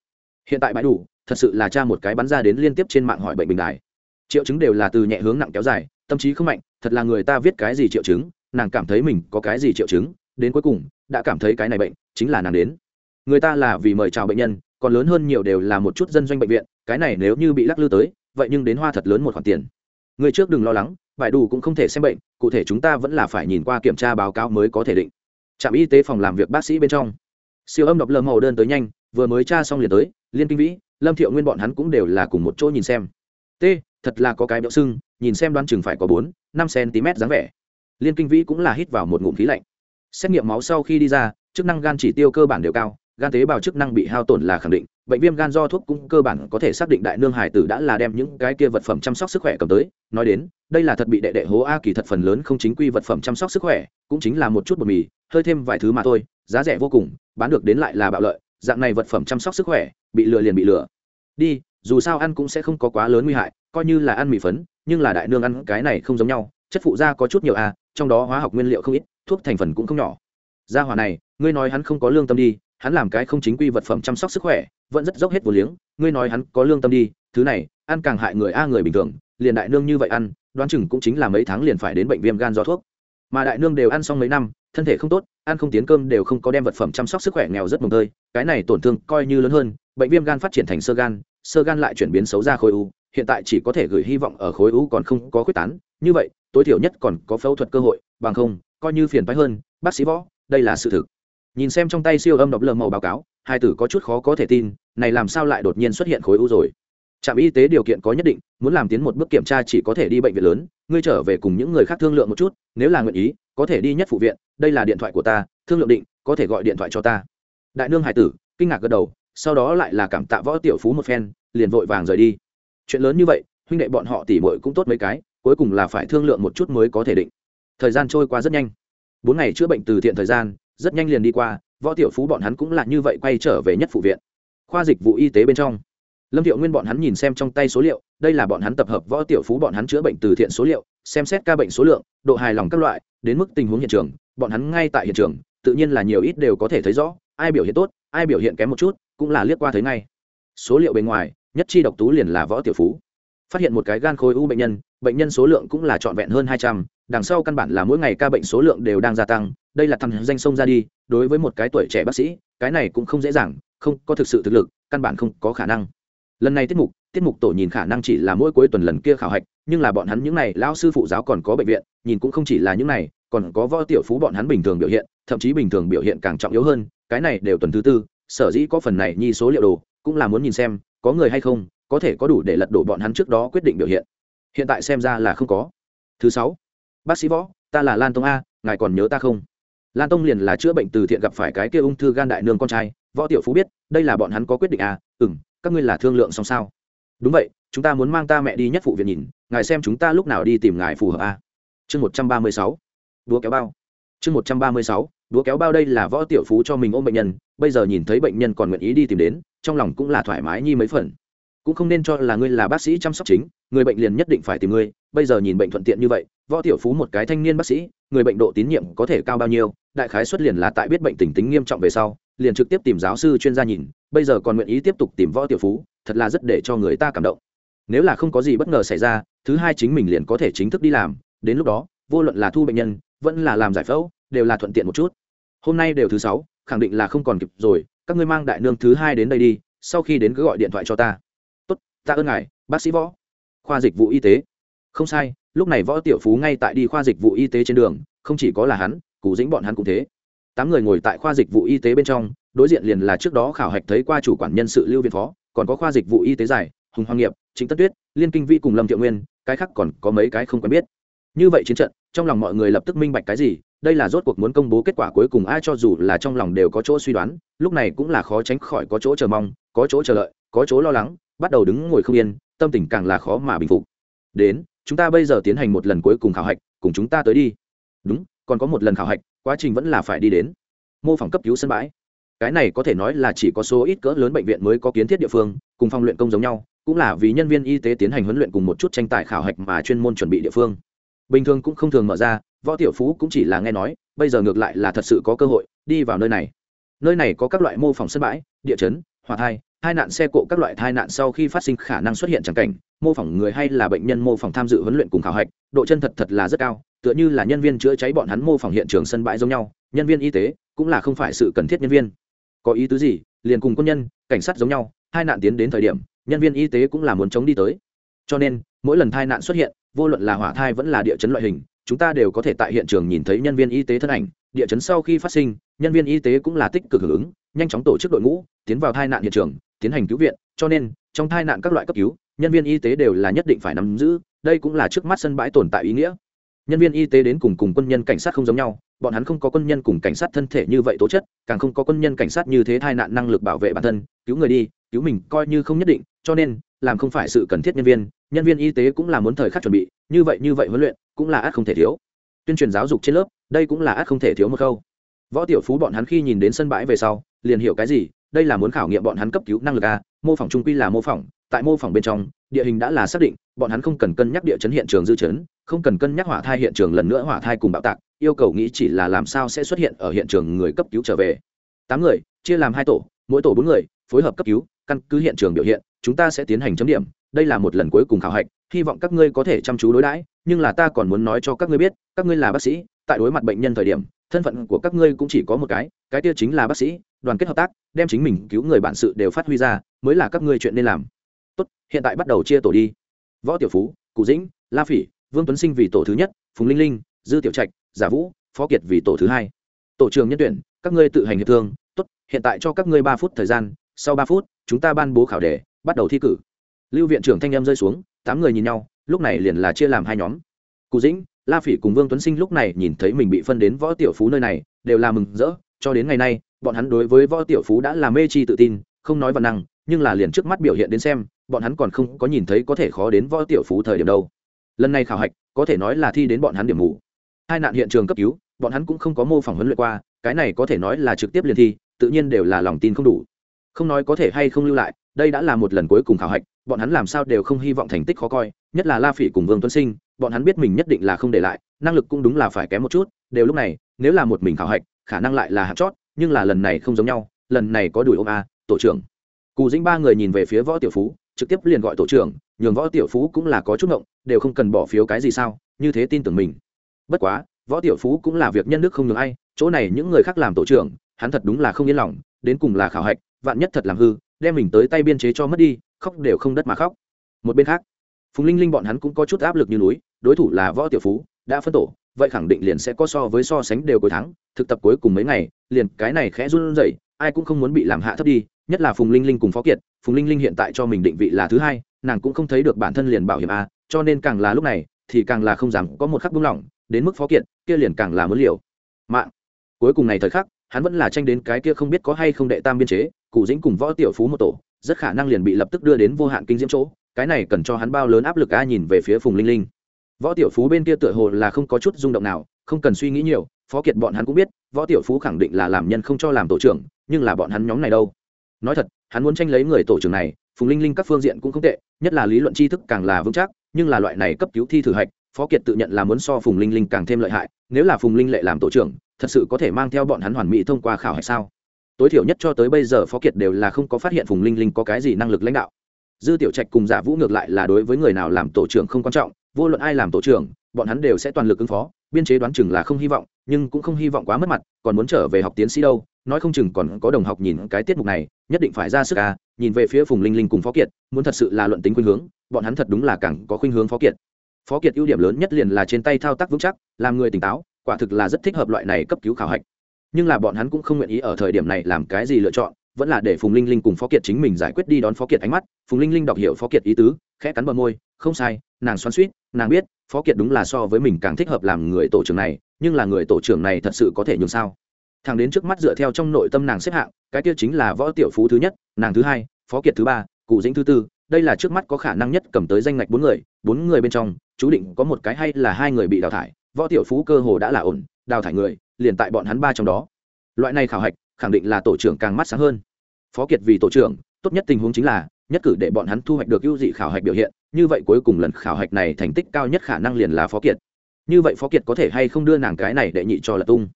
Hiện tại bãi đủ, thật sự là cha một cái bắn ra đến liên tiếp trên mạng hỏi bệnh bình đài triệu chứng đều là từ nhẹ hướng nặng kéo dài, tâm trí không mạnh, thật là người ta viết cái gì triệu chứng, nàng cảm thấy mình có cái gì triệu chứng, đến cuối cùng, đã cảm thấy cái này bệnh, chính là nàng đến. Người ta là vì mời chào bệnh nhân, còn lớn hơn nhiều đều là một chút dân doanh bệnh viện, cái này nếu như bị lắc lư tới, vậy nhưng đến hoa thật lớn một khoản tiền. Người trước đừng lo lắng vải đủ cũng không thể xem bệnh, cụ thể chúng ta vẫn là phải nhìn qua kiểm tra báo cáo mới có thể định trạm y tế phòng làm việc bác sĩ bên trong. Siêu âm đọc lờ màu đơn tới nhanh, vừa mới tra xong liền tới, liên kinh vĩ, lâm thiệu nguyên bọn hắn cũng đều là cùng một chỗ nhìn xem. T, thật là có cái béo sưng nhìn xem đoán chừng phải có bốn, năm cm dáng vẻ. Liên kinh vĩ cũng là hít vào một ngụm khí lạnh. Xét nghiệm máu sau khi đi ra, chức năng gan chỉ tiêu cơ bản đều cao gan tế bào chức năng bị hao tổn là khẳng định, bệnh viêm gan do thuốc cũng cơ bản có thể xác định đại nương hải tử đã là đem những cái kia vật phẩm chăm sóc sức khỏe cầm tới. Nói đến, đây là thật bị đệ đệ hố a kỳ thật phần lớn không chính quy vật phẩm chăm sóc sức khỏe, cũng chính là một chút bột mì, hơi thêm vài thứ mà thôi, giá rẻ vô cùng, bán được đến lại là bạo lợi, dạng này vật phẩm chăm sóc sức khỏe, bị lừa liền bị lừa. Đi, dù sao ăn cũng sẽ không có quá lớn nguy hại, coi như là ăn mì phấn, nhưng là đại nương ăn cái này không giống nhau, chất phụ da có chút nhiều a trong đó hóa học nguyên liệu không ít, thuốc thành phần cũng không nhỏ. Gia hỏa này, ngươi nói hắn không có lương tâm đi hắn làm cái không chính quy vật phẩm chăm sóc sức khỏe, vẫn rất dốc hết vô liếng, ngươi nói hắn có lương tâm đi, thứ này, ăn càng hại người a người bình thường, liền đại nương như vậy ăn, đoán chừng cũng chính là mấy tháng liền phải đến bệnh viêm gan do thuốc. Mà đại nương đều ăn xong mấy năm, thân thể không tốt, ăn không tiến cơm đều không có đem vật phẩm chăm sóc sức khỏe nghèo rất mồng tơi, cái này tổn thương coi như lớn hơn, bệnh viêm gan phát triển thành sơ gan sơ gan lại chuyển biến xấu ra khối u, hiện tại chỉ có thể gửi hy vọng ở khối u còn không có quyết tán, như vậy, tối thiểu nhất còn có phẫu thuật cơ hội, bằng không, coi như phiền phái hơn, bác sĩ võ, đây là sự thực nhìn xem trong tay siêu âm đọc lờ màu báo cáo, hai tử có chút khó có thể tin, này làm sao lại đột nhiên xuất hiện khối u rồi? Trạm y tế điều kiện có nhất định, muốn làm tiến một bước kiểm tra chỉ có thể đi bệnh viện lớn, ngươi trở về cùng những người khác thương lượng một chút, nếu là nguyện ý, có thể đi nhất phụ viện, đây là điện thoại của ta, thương lượng định, có thể gọi điện thoại cho ta. Đại nương hải tử, kinh ngạc gật đầu, sau đó lại là cảm tạ võ tiểu phú một phen, liền vội vàng rời đi. Chuyện lớn như vậy, huynh đệ bọn họ tỉ mội cũng tốt mấy cái, cuối cùng là phải thương lượng một chút mới có thể định. Thời gian trôi qua rất nhanh. Bốn ngày chữa bệnh từ thiện thời gian rất nhanh liền đi qua, võ tiểu phú bọn hắn cũng là như vậy quay trở về nhất phụ viện. Khoa dịch vụ y tế bên trong. Lâm thiệu nguyên bọn hắn nhìn xem trong tay số liệu, đây là bọn hắn tập hợp võ tiểu phú bọn hắn chữa bệnh từ thiện số liệu, xem xét ca bệnh số lượng, độ hài lòng các loại, đến mức tình huống hiện trường, bọn hắn ngay tại hiện trường, tự nhiên là nhiều ít đều có thể thấy rõ, ai biểu hiện tốt, ai biểu hiện kém một chút, cũng là liếc qua thấy ngay. Số liệu bên ngoài, nhất chi độc tú liền là võ tiểu phú. Phát hiện một cái gan khối u bệnh nhân bệnh nhân số lượng cũng là trọn vẹn hơn hai trăm, đằng sau căn bản là mỗi ngày ca bệnh số lượng đều đang gia tăng đây là thằng danh sông ra đi, đối với một cái tuổi trẻ bác sĩ, cái này cũng không dễ dàng, không có thực sự thực lực, căn bản không có khả năng. Lần này tiết mục tiết mục tổ nhìn khả năng chỉ là mỗi cuối tuần lần kia khảo hạch, nhưng là bọn hắn những này lão sư phụ giáo còn có bệnh viện, nhìn cũng không chỉ là những này, còn có võ tiểu phú bọn hắn bình thường biểu hiện, thậm chí bình thường biểu hiện càng trọng yếu hơn, cái này đều tuần thứ tư, sở dĩ có phần này nhi số liệu đồ, cũng là muốn nhìn xem, có người hay không, có thể có đủ để lật đổ bọn hắn trước đó quyết định biểu hiện. Hiện tại xem ra là không có. Thứ sáu, bác sĩ võ, ta là lan tông a, ngài còn nhớ ta không? Lan tông liền là chữa bệnh từ thiện gặp phải cái kia ung thư gan đại nương con trai. Võ tiểu phú biết, đây là bọn hắn có quyết định à? Ừ m các ngươi là thương lượng xong sao? Đúng vậy, chúng ta muốn mang ta mẹ đi nhất phụ viện nhìn, ngài xem chúng ta lúc nào đi tìm ngài phù hợp à? Chương một trăm ba mươi sáu đúa kéo bao. Chương một trăm ba mươi sáu đúa kéo bao đây là võ tiểu phú cho mình ôm bệnh nhân, bây giờ nhìn thấy bệnh nhân còn nguyện ý đi tìm đến, trong lòng cũng là thoải mái nhi mấy phần cũng không nên cho là ngươi là bác sĩ chăm sóc chính, người bệnh liền nhất định phải tìm ngươi, bây giờ nhìn bệnh thuận tiện như vậy, võ tiểu phú một cái thanh niên bác sĩ, người bệnh độ tín nhiệm có thể cao bao nhiêu, đại khái xuất liền là tại biết bệnh tình tính nghiêm trọng về sau, liền trực tiếp tìm giáo sư chuyên gia nhìn, bây giờ còn nguyện ý tiếp tục tìm võ tiểu phú, thật là rất để cho người ta cảm động. Nếu là không có gì bất ngờ xảy ra, thứ hai chính mình liền có thể chính thức đi làm, đến lúc đó, vô luận là thu bệnh nhân, vẫn là làm giải phẫu, đều là thuận tiện một chút. Hôm nay đều thứ sáu, khẳng định là không còn kịp rồi, các ngươi mang đại nương thứ hai đến đây đi, sau khi đến cứ gọi điện thoại cho ta ta ơn ngài bác sĩ võ. Khoa dịch vụ y tế. Không sai lúc này võ tiểu phú ngay tại đi khoa dịch vụ y tế trên đường không chỉ có là hắn cụ dĩnh bọn hắn cũng thế. Tám người ngồi tại khoa dịch vụ y tế bên trong đối diện liền là trước đó khảo hạch thấy qua chủ quản nhân sự lưu viện phó còn có khoa dịch vụ y tế giải hùng hoàng nghiệp chính tất tuyết liên kinh vi cùng lâm thiệu nguyên cái khác còn có mấy cái không quen biết. Như vậy chiến trận trong lòng mọi người lập tức minh bạch cái gì đây là rốt cuộc muốn công bố kết quả cuối cùng ai cho dù là trong lòng đều có chỗ suy đoán lúc này cũng là khó tránh khỏi có chỗ chờ mong có chỗ chờ lợi, có chỗ lo lắng bắt đầu đứng ngồi không yên, tâm tình càng là khó mà bình phục. Đến, chúng ta bây giờ tiến hành một lần cuối cùng khảo hạch, cùng chúng ta tới đi. Đúng, còn có một lần khảo hạch, quá trình vẫn là phải đi đến. Mô phỏng cấp cứu sân bãi. Cái này có thể nói là chỉ có số ít cỡ lớn bệnh viện mới có kiến thiết địa phương, cùng phòng luyện công giống nhau, cũng là vì nhân viên y tế tiến hành huấn luyện cùng một chút tranh tài khảo hạch mà chuyên môn chuẩn bị địa phương. Bình thường cũng không thường mở ra, võ tiểu phú cũng chỉ là nghe nói, bây giờ ngược lại là thật sự có cơ hội, đi vào nơi này. Nơi này có các loại mô phỏng sân bãi, địa chấn, hỏa thai hai nạn xe cộ các loại tai nạn sau khi phát sinh khả năng xuất hiện chẳng cảnh, mô phỏng người hay là bệnh nhân mô phỏng tham dự huấn luyện cùng khảo hạch, độ chân thật thật là rất cao, tựa như là nhân viên chữa cháy bọn hắn mô phỏng hiện trường sân bãi giống nhau, nhân viên y tế cũng là không phải sự cần thiết nhân viên. Có ý tứ gì? Liền cùng quân nhân, cảnh sát giống nhau, hai nạn tiến đến thời điểm, nhân viên y tế cũng là muốn chống đi tới. Cho nên, mỗi lần tai nạn xuất hiện, vô luận là hỏa thai vẫn là địa chấn loại hình, chúng ta đều có thể tại hiện trường nhìn thấy nhân viên y tế thân ảnh, địa chấn sau khi phát sinh, nhân viên y tế cũng là tích cực hưởng ứng, nhanh chóng tổ chức đội ngũ, tiến vào tai nạn hiện trường tiến hành cứu viện, cho nên, trong tai nạn các loại cấp cứu, nhân viên y tế đều là nhất định phải nắm giữ, đây cũng là trước mắt sân bãi tồn tại ý nghĩa. Nhân viên y tế đến cùng cùng quân nhân cảnh sát không giống nhau, bọn hắn không có quân nhân cùng cảnh sát thân thể như vậy tố chất, càng không có quân nhân cảnh sát như thế tai nạn năng lực bảo vệ bản thân, cứu người đi, cứu mình coi như không nhất định, cho nên, làm không phải sự cần thiết nhân viên nhân viên y tế cũng là muốn thời khắc chuẩn bị, như vậy như vậy huấn luyện cũng là ắt không thể thiếu. Tuyên truyền giáo dục trên lớp, đây cũng là ắt không thể thiếu một khâu võ tiểu phú bọn hắn khi nhìn đến sân bãi về sau, liền hiểu cái gì đây là muốn khảo nghiệm bọn hắn cấp cứu năng lực a, mô phỏng trung quy là mô phỏng, tại mô phỏng bên trong, địa hình đã là xác định, bọn hắn không cần cân nhắc địa chấn hiện trường dư chấn, không cần cân nhắc hỏa thai hiện trường lần nữa hỏa thai cùng bạo tạc, yêu cầu nghĩ chỉ là làm sao sẽ xuất hiện ở hiện trường người cấp cứu trở về. Tám người, chia làm hai tổ, mỗi tổ bốn người, phối hợp cấp cứu, căn cứ hiện trường biểu hiện, chúng ta sẽ tiến hành chấm điểm, đây là một lần cuối cùng khảo hạch, hy vọng các ngươi có thể chăm chú đối đãi, nhưng là ta còn muốn nói cho các ngươi biết, các ngươi là bác sĩ, tại đối mặt bệnh nhân thời điểm thân phận của các ngươi cũng chỉ có một cái cái kia chính là bác sĩ, đoàn kết hợp tác, đem chính mình cứu người bản sự đều phát huy ra, mới là các ngươi chuyện nên làm. Tốt, hiện tại bắt đầu chia tổ đi. Võ tiểu phú, cụ dĩnh, la phỉ, vương tuấn sinh vì tổ thứ nhất, phùng linh linh, dư tiểu trạch, giả vũ, phó kiệt vì tổ thứ hai. Tổ trưởng nhân tuyển, các ngươi tự hành hiệp thương. Tốt, hiện tại cho các ngươi ba phút thời gian, sau ba phút, chúng ta ban bố khảo đề, bắt đầu thi cử. Lưu viện trưởng thanh em rơi xuống, tám người nhìn nhau, lúc này liền là chia làm hai nhóm. Cụ dĩnh la phỉ cùng vương tuấn sinh lúc này nhìn thấy mình bị phân đến võ tiểu phú nơi này, đều là mừng rỡ, cho đến ngày nay, bọn hắn đối với võ tiểu phú đã là mê chi tự tin, không nói văn năng, nhưng là liền trước mắt biểu hiện đến xem, bọn hắn còn không có nhìn thấy có thể khó đến võ tiểu phú thời điểm đâu. Lần này khảo hạch, có thể nói là thi đến bọn hắn điểm mù. Hai nạn hiện trường cấp cứu, bọn hắn cũng không có mô phỏng huấn luyện qua, cái này có thể nói là trực tiếp liền thi, tự nhiên đều là lòng tin không đủ. Không nói có thể hay không lưu lại, đây đã là một lần cuối cùng khảo hạch, bọn hắn làm sao đều không hy vọng thành tích khó coi, nhất là la phỉ cùng vương tuấn sinh bọn hắn biết mình nhất định là không để lại, năng lực cũng đúng là phải kém một chút, đều lúc này, nếu là một mình khảo hạch, khả năng lại là hạt chót, nhưng là lần này không giống nhau, lần này có đùi ôm a, tổ trưởng. Cù dĩnh ba người nhìn về phía võ tiểu phú, trực tiếp liền gọi tổ trưởng, nhường võ tiểu phú cũng là có chút ngộng, đều không cần bỏ phiếu cái gì sao, như thế tin tưởng mình. Bất quá, võ tiểu phú cũng là việc nhân đức không nhường ai, chỗ này những người khác làm tổ trưởng, hắn thật đúng là không yên lòng, đến cùng là khảo hạch, vạn nhất thật làm hư, đem mình tới tay biên chế cho mất đi, khóc đều không đất mà khóc. Một bên khác, phùng linh linh bọn hắn cũng có chút áp lực như núi đối thủ là võ tiểu phú, đã phân tổ, vậy khẳng định liền sẽ có so với so sánh đều cuối thắng, thực tập cuối cùng mấy ngày, liền cái này khẽ run rẩy, ai cũng không muốn bị làm hạ thấp đi, nhất là phùng linh linh cùng phó kiệt, phùng linh linh hiện tại cho mình định vị là thứ hai, nàng cũng không thấy được bản thân liền bảo hiểm a, cho nên càng là lúc này, thì càng là không dám có một khắc buông lỏng, đến mức phó kiệt, kia liền càng là muốn liều. Mạng. Cuối cùng này thời khắc, hắn vẫn là tranh đến cái kia không biết có hay không đệ tam biên chế, cụ dĩnh cùng võ tiểu phú một tổ, rất khả năng liền bị lập tức đưa đến vô hạn kinh diễm chỗ, cái này cần cho hắn bao lớn áp lực a nhìn về phía phùng linh linh võ tiểu phú bên kia tựa hồ là không có chút rung động nào, không cần suy nghĩ nhiều, phó kiệt bọn hắn cũng biết, võ tiểu phú khẳng định là làm nhân không cho làm tổ trưởng, nhưng là bọn hắn nhóm này đâu? Nói thật, hắn muốn tranh lấy người tổ trưởng này, phùng linh linh các phương diện cũng không tệ, nhất là lý luận tri thức càng là vững chắc, nhưng là loại này cấp cứu thi thử hạch, phó kiệt tự nhận là muốn so phùng linh linh càng thêm lợi hại, nếu là phùng linh lệ làm tổ trưởng, thật sự có thể mang theo bọn hắn hoàn mỹ thông qua khảo hạch sao? Tối thiểu nhất cho tới bây giờ phó kiệt đều là không có phát hiện phùng linh linh có cái gì năng lực lãnh đạo. Dư tiểu trạch cùng giả vũ ngược lại là đối với người nào làm tổ trưởng không quan trọng vô luận ai làm tổ trưởng, bọn hắn đều sẽ toàn lực ứng phó, biên chế đoán chừng là không hy vọng, nhưng cũng không hy vọng quá mất mặt, còn muốn trở về học tiến sĩ đâu, nói không chừng còn có đồng học nhìn cái tiết mục này, nhất định phải ra sức à nhìn về phía phùng linh linh cùng phó kiệt, muốn thật sự là luận tính khuynh hướng, bọn hắn thật đúng là càng có khuynh hướng phó kiệt. Phó kiệt ưu điểm lớn nhất liền là trên tay thao tác vững chắc, làm người tỉnh táo, quả thực là rất thích hợp loại này cấp cứu khảo hạch. Nhưng là bọn hắn cũng không nguyện ý ở thời điểm này làm cái gì lựa chọn vẫn là để phùng linh linh cùng phó kiệt chính mình giải quyết đi đón phó kiệt ánh mắt. Phùng linh linh đọc hiểu phó kiệt ý tứ, khẽ cắn bờ môi, không sai, nàng xoắn suýt nàng biết phó kiệt đúng là so với mình càng thích hợp làm người tổ trưởng này, nhưng là người tổ trưởng này thật sự có thể nhường sao? Thằng đến trước mắt dựa theo trong nội tâm nàng xếp hạng, cái tiêu chính là võ tiểu phú thứ nhất, nàng thứ hai, phó kiệt thứ ba, cụ dĩnh thứ tư. Đây là trước mắt có khả năng nhất cầm tới danh ngạch bốn người bốn người bên trong, chú định có một cái hay là hai người bị đào thải, võ tiểu phú cơ hồ đã là ổn, đào thải người, liền tại bọn hắn ba trong đó. Loại này khảo hạch, khẳng định là tổ trưởng càng mắt sáng hơn phó kiệt vì tổ trưởng, tốt nhất tình huống chính là nhất cử để bọn hắn thu hoạch được ưu dị khảo hạch biểu hiện, như vậy cuối cùng lần khảo hạch này thành tích cao nhất khả năng liền là phó kiệt. Như vậy phó kiệt có thể hay không đưa nàng cái này đệ nhị cho là tung?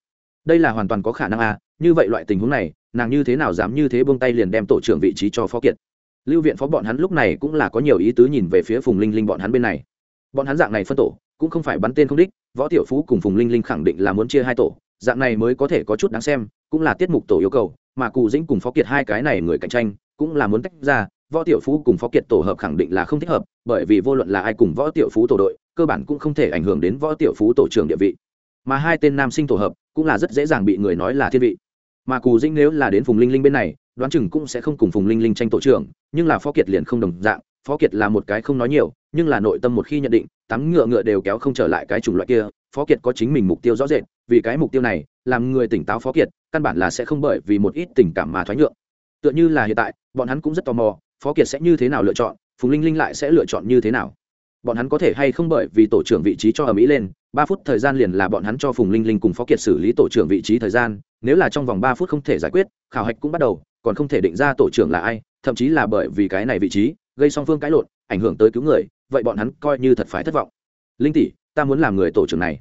Đây là hoàn toàn có khả năng à? như vậy loại tình huống này, nàng như thế nào dám như thế buông tay liền đem tổ trưởng vị trí cho phó kiệt? Lưu viện phó bọn hắn lúc này cũng là có nhiều ý tứ nhìn về phía phùng linh linh bọn hắn bên này. Bọn hắn dạng này phân tổ, cũng không phải bắn tên không đích, võ tiểu phú cùng phùng linh linh khẳng định là muốn chia hai tổ, dạng này mới có thể có chút đáng xem, cũng là tiết mục tổ yêu cầu mà cụ dĩnh cùng phó kiệt hai cái này người cạnh tranh cũng là muốn tách ra, võ tiểu phú cùng phó kiệt tổ hợp khẳng định là không thích hợp, bởi vì vô luận là ai cùng võ tiểu phú tổ đội, cơ bản cũng không thể ảnh hưởng đến võ tiểu phú tổ trưởng địa vị. Mà hai tên nam sinh tổ hợp cũng là rất dễ dàng bị người nói là thiên vị. Mà cù dĩnh nếu là đến phùng linh linh bên này, đoán chừng cũng sẽ không cùng phùng linh linh tranh tổ trưởng, nhưng là phó kiệt liền không đồng dạng, phó kiệt là một cái không nói nhiều, nhưng là nội tâm một khi nhận định tắm ngựa ngựa đều kéo không trở lại cái chủng loại kia, phó kiệt có chính mình mục tiêu rõ rệt, vì cái mục tiêu này, làm người tỉnh táo phó kiệt căn bản là sẽ không bởi vì một ít tình cảm mà thoái nhượng. Tựa như là hiện tại, bọn hắn cũng rất tò mò, phó kiệt sẽ như thế nào lựa chọn, phùng linh linh lại sẽ lựa chọn như thế nào? Bọn hắn có thể hay không bởi vì tổ trưởng vị trí cho ở mỹ lên, ba phút thời gian liền là bọn hắn cho phùng linh linh cùng phó kiệt xử lý tổ trưởng vị trí thời gian, nếu là trong vòng ba phút không thể giải quyết, khảo hạch cũng bắt đầu, còn không thể định ra tổ trưởng là ai, thậm chí là bởi vì cái này vị trí, gây song phương cãi lộn, ảnh hưởng tới cứu người, vậy bọn hắn coi như thật phải thất vọng. Linh tỷ, ta muốn làm người tổ trưởng này.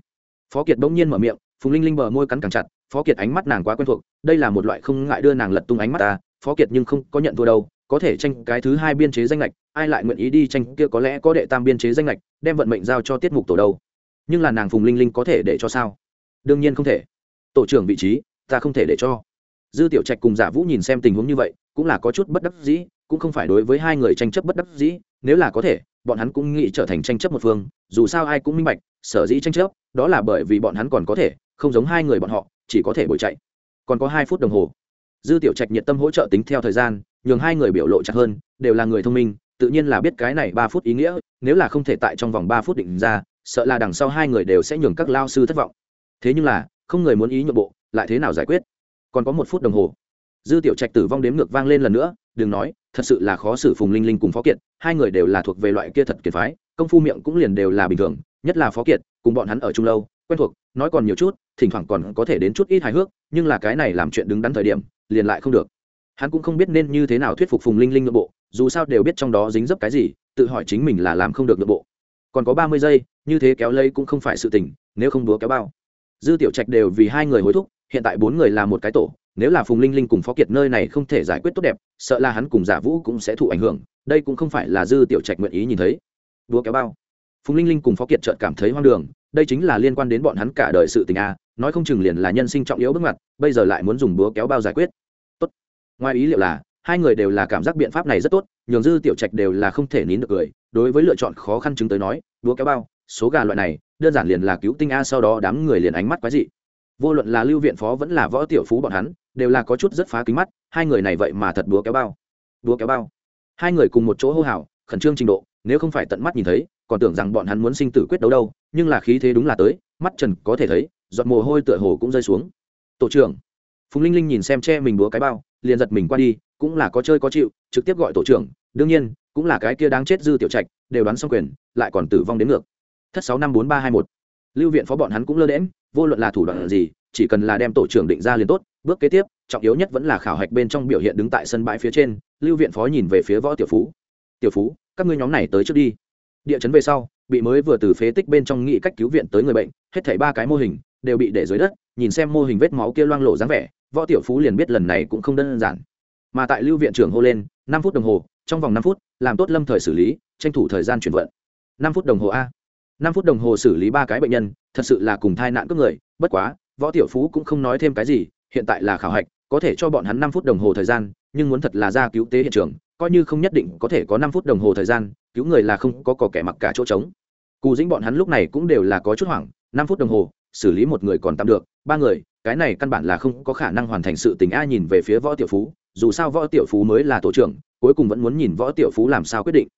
Phó kiệt bỗng nhiên mở miệng, phùng linh linh bờ môi cắn càng chặt phó kiệt ánh mắt nàng quá quen thuộc, đây là một loại không ngại đưa nàng lật tung ánh mắt ta, phó kiệt nhưng không có nhận thua đâu, có thể tranh cái thứ hai biên chế danh lệch, ai lại nguyện ý đi tranh kia có lẽ có đệ tam biên chế danh lệch, đem vận mệnh giao cho tiết mục tổ đâu. Nhưng là nàng phùng linh linh có thể để cho sao? Đương nhiên không thể. Tổ trưởng vị trí, ta không thể để cho. Dư tiểu trạch cùng giả vũ nhìn xem tình huống như vậy, cũng là có chút bất đắc dĩ, cũng không phải đối với hai người tranh chấp bất đắc dĩ, nếu là có thể bọn hắn cũng nghĩ trở thành tranh chấp một phương, dù sao ai cũng minh bạch, sở dĩ tranh chấp, đó là bởi vì bọn hắn còn có thể, không giống hai người bọn họ, chỉ có thể bồi chạy. Còn có hai phút đồng hồ. Dư tiểu trạch nhiệt tâm hỗ trợ tính theo thời gian, nhường hai người biểu lộ chặt hơn, đều là người thông minh, tự nhiên là biết cái này ba phút ý nghĩa, nếu là không thể tại trong vòng ba phút định ra, sợ là đằng sau hai người đều sẽ nhường các lao sư thất vọng. Thế nhưng là, không người muốn ý nhượng bộ, lại thế nào giải quyết? Còn có một phút đồng hồ dư tiểu trạch tử vong đếm ngược vang lên lần nữa, đừng nói, thật sự là khó xử phùng linh linh cùng phó kiệt, hai người đều là thuộc về loại kia thật kiệt phái, công phu miệng cũng liền đều là bình thường, nhất là phó kiệt, cùng bọn hắn ở chung lâu, quen thuộc, nói còn nhiều chút, thỉnh thoảng còn có thể đến chút ít hài hước, nhưng là cái này làm chuyện đứng đắn thời điểm, liền lại không được. Hắn cũng không biết nên như thế nào thuyết phục phùng linh linh nội bộ, dù sao đều biết trong đó dính dấp cái gì, tự hỏi chính mình là làm không được nội bộ. Còn có ba mươi giây, như thế kéo lây cũng không phải sự tình, nếu không đúa kéo bao. Dư tiểu trạch đều vì hai người hối thúc, hiện tại bốn người là một cái tổ nếu là phùng linh linh cùng phó kiệt nơi này không thể giải quyết tốt đẹp, sợ là hắn cùng giả vũ cũng sẽ thụ ảnh hưởng, đây cũng không phải là dư tiểu trạch nguyện ý nhìn thấy. Đúa kéo bao. Phùng linh linh cùng phó kiệt trợt cảm thấy hoang đường, đây chính là liên quan đến bọn hắn cả đời sự tình a, nói không chừng liền là nhân sinh trọng yếu bước ngoặt, bây giờ lại muốn dùng búa kéo bao giải quyết. Tốt. Ngoài ý liệu là, hai người đều là cảm giác biện pháp này rất tốt, nhường dư tiểu trạch đều là không thể nín được cười, đối với lựa chọn khó khăn chứng tới nói búa kéo bao, số gà loại này, đơn giản liền là cứu tinh a, sau đó đám người liền ánh mắt quái dị vô luận là lưu viện phó vẫn là võ tiểu phú bọn hắn, đều là có chút rất phá kính mắt, hai người này vậy mà thật búa kéo bao. Búa kéo bao. Hai người cùng một chỗ hô hào, khẩn trương trình độ, nếu không phải tận mắt nhìn thấy, còn tưởng rằng bọn hắn muốn sinh tử quyết đấu đâu, nhưng là khí thế đúng là tới, mắt trần có thể thấy, giọt mồ hôi tựa hồ cũng rơi xuống. Tổ trưởng, phùng linh linh nhìn xem che mình búa cái bao, liền giật mình qua đi, cũng là có chơi có chịu, trực tiếp gọi tổ trưởng, đương nhiên, cũng là cái kia đáng chết dư tiểu trạch, đều đoán xong quyền, lại còn tử vong đến ngược. Thất sáu năm bốn ba hai một. Lưu viện phó bọn hắn cũng lơ đễm vô luận là thủ đoạn gì, chỉ cần là đem tổ trưởng định ra liền tốt. Bước kế tiếp, trọng yếu nhất vẫn là khảo hạch bên trong biểu hiện đứng tại sân bãi phía trên, lưu viện phó nhìn về phía võ tiểu phú. Tiểu phú, các ngươi nhóm này tới trước đi. Địa chấn về sau, bị mới vừa từ phế tích bên trong nghĩ cách cứu viện tới người bệnh, hết thảy ba cái mô hình đều bị để dưới đất, nhìn xem mô hình vết máu kia loang lộ dáng vẻ, võ tiểu phú liền biết lần này cũng không đơn giản. Mà tại lưu viện trưởng hô lên, năm phút đồng hồ, trong vòng năm phút, làm tốt lâm thời xử lý, tranh thủ thời gian chuyển vận. Năm phút đồng hồ a năm phút đồng hồ xử lý ba cái bệnh nhân, thật sự là cùng thai nạn cướp người, bất quá, võ tiểu phú cũng không nói thêm cái gì, hiện tại là khảo hạch, có thể cho bọn hắn năm phút đồng hồ thời gian, nhưng muốn thật là ra cứu tế hiện trường, coi như không nhất định có thể có năm phút đồng hồ thời gian, cứu người là không có cò kẻ mặc cả chỗ trống. Cù dĩnh bọn hắn lúc này cũng đều là có chút hoảng, năm phút đồng hồ, xử lý một người còn tạm được, ba người, cái này căn bản là không có khả năng hoàn thành sự tình a nhìn về phía võ tiểu phú, dù sao võ tiểu phú mới là tổ trưởng, cuối cùng vẫn muốn nhìn võ tiểu phú làm sao quyết định.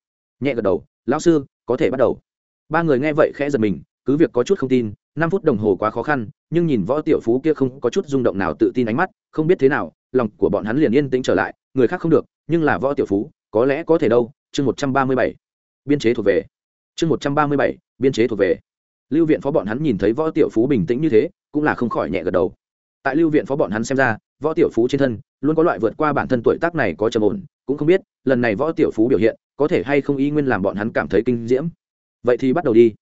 Nhẹ gật đầu, lão sư, có thể bắt đầu ba người nghe vậy khẽ giật mình, cứ việc có chút không tin, năm phút đồng hồ quá khó khăn, nhưng nhìn võ tiểu phú kia không có chút rung động nào tự tin ánh mắt, không biết thế nào, lòng của bọn hắn liền yên tĩnh trở lại, người khác không được, nhưng là võ tiểu phú, có lẽ có thể đâu, chương một trăm ba mươi bảy. Biên chế thuộc về. Chương một trăm ba mươi bảy, biên chế thuộc về. Lưu viện phó bọn hắn nhìn thấy võ tiểu phú bình tĩnh như thế, cũng là không khỏi nhẹ gật đầu. Tại lưu viện phó bọn hắn xem ra, võ tiểu phú trên thân, luôn có loại vượt qua bản thân tuổi tác này có trầm ổn, cũng không biết, lần này võ tiểu phú biểu hiện, có thể hay không y nguyên làm bọn hắn cảm thấy kinh diễm vậy thì bắt đầu đi.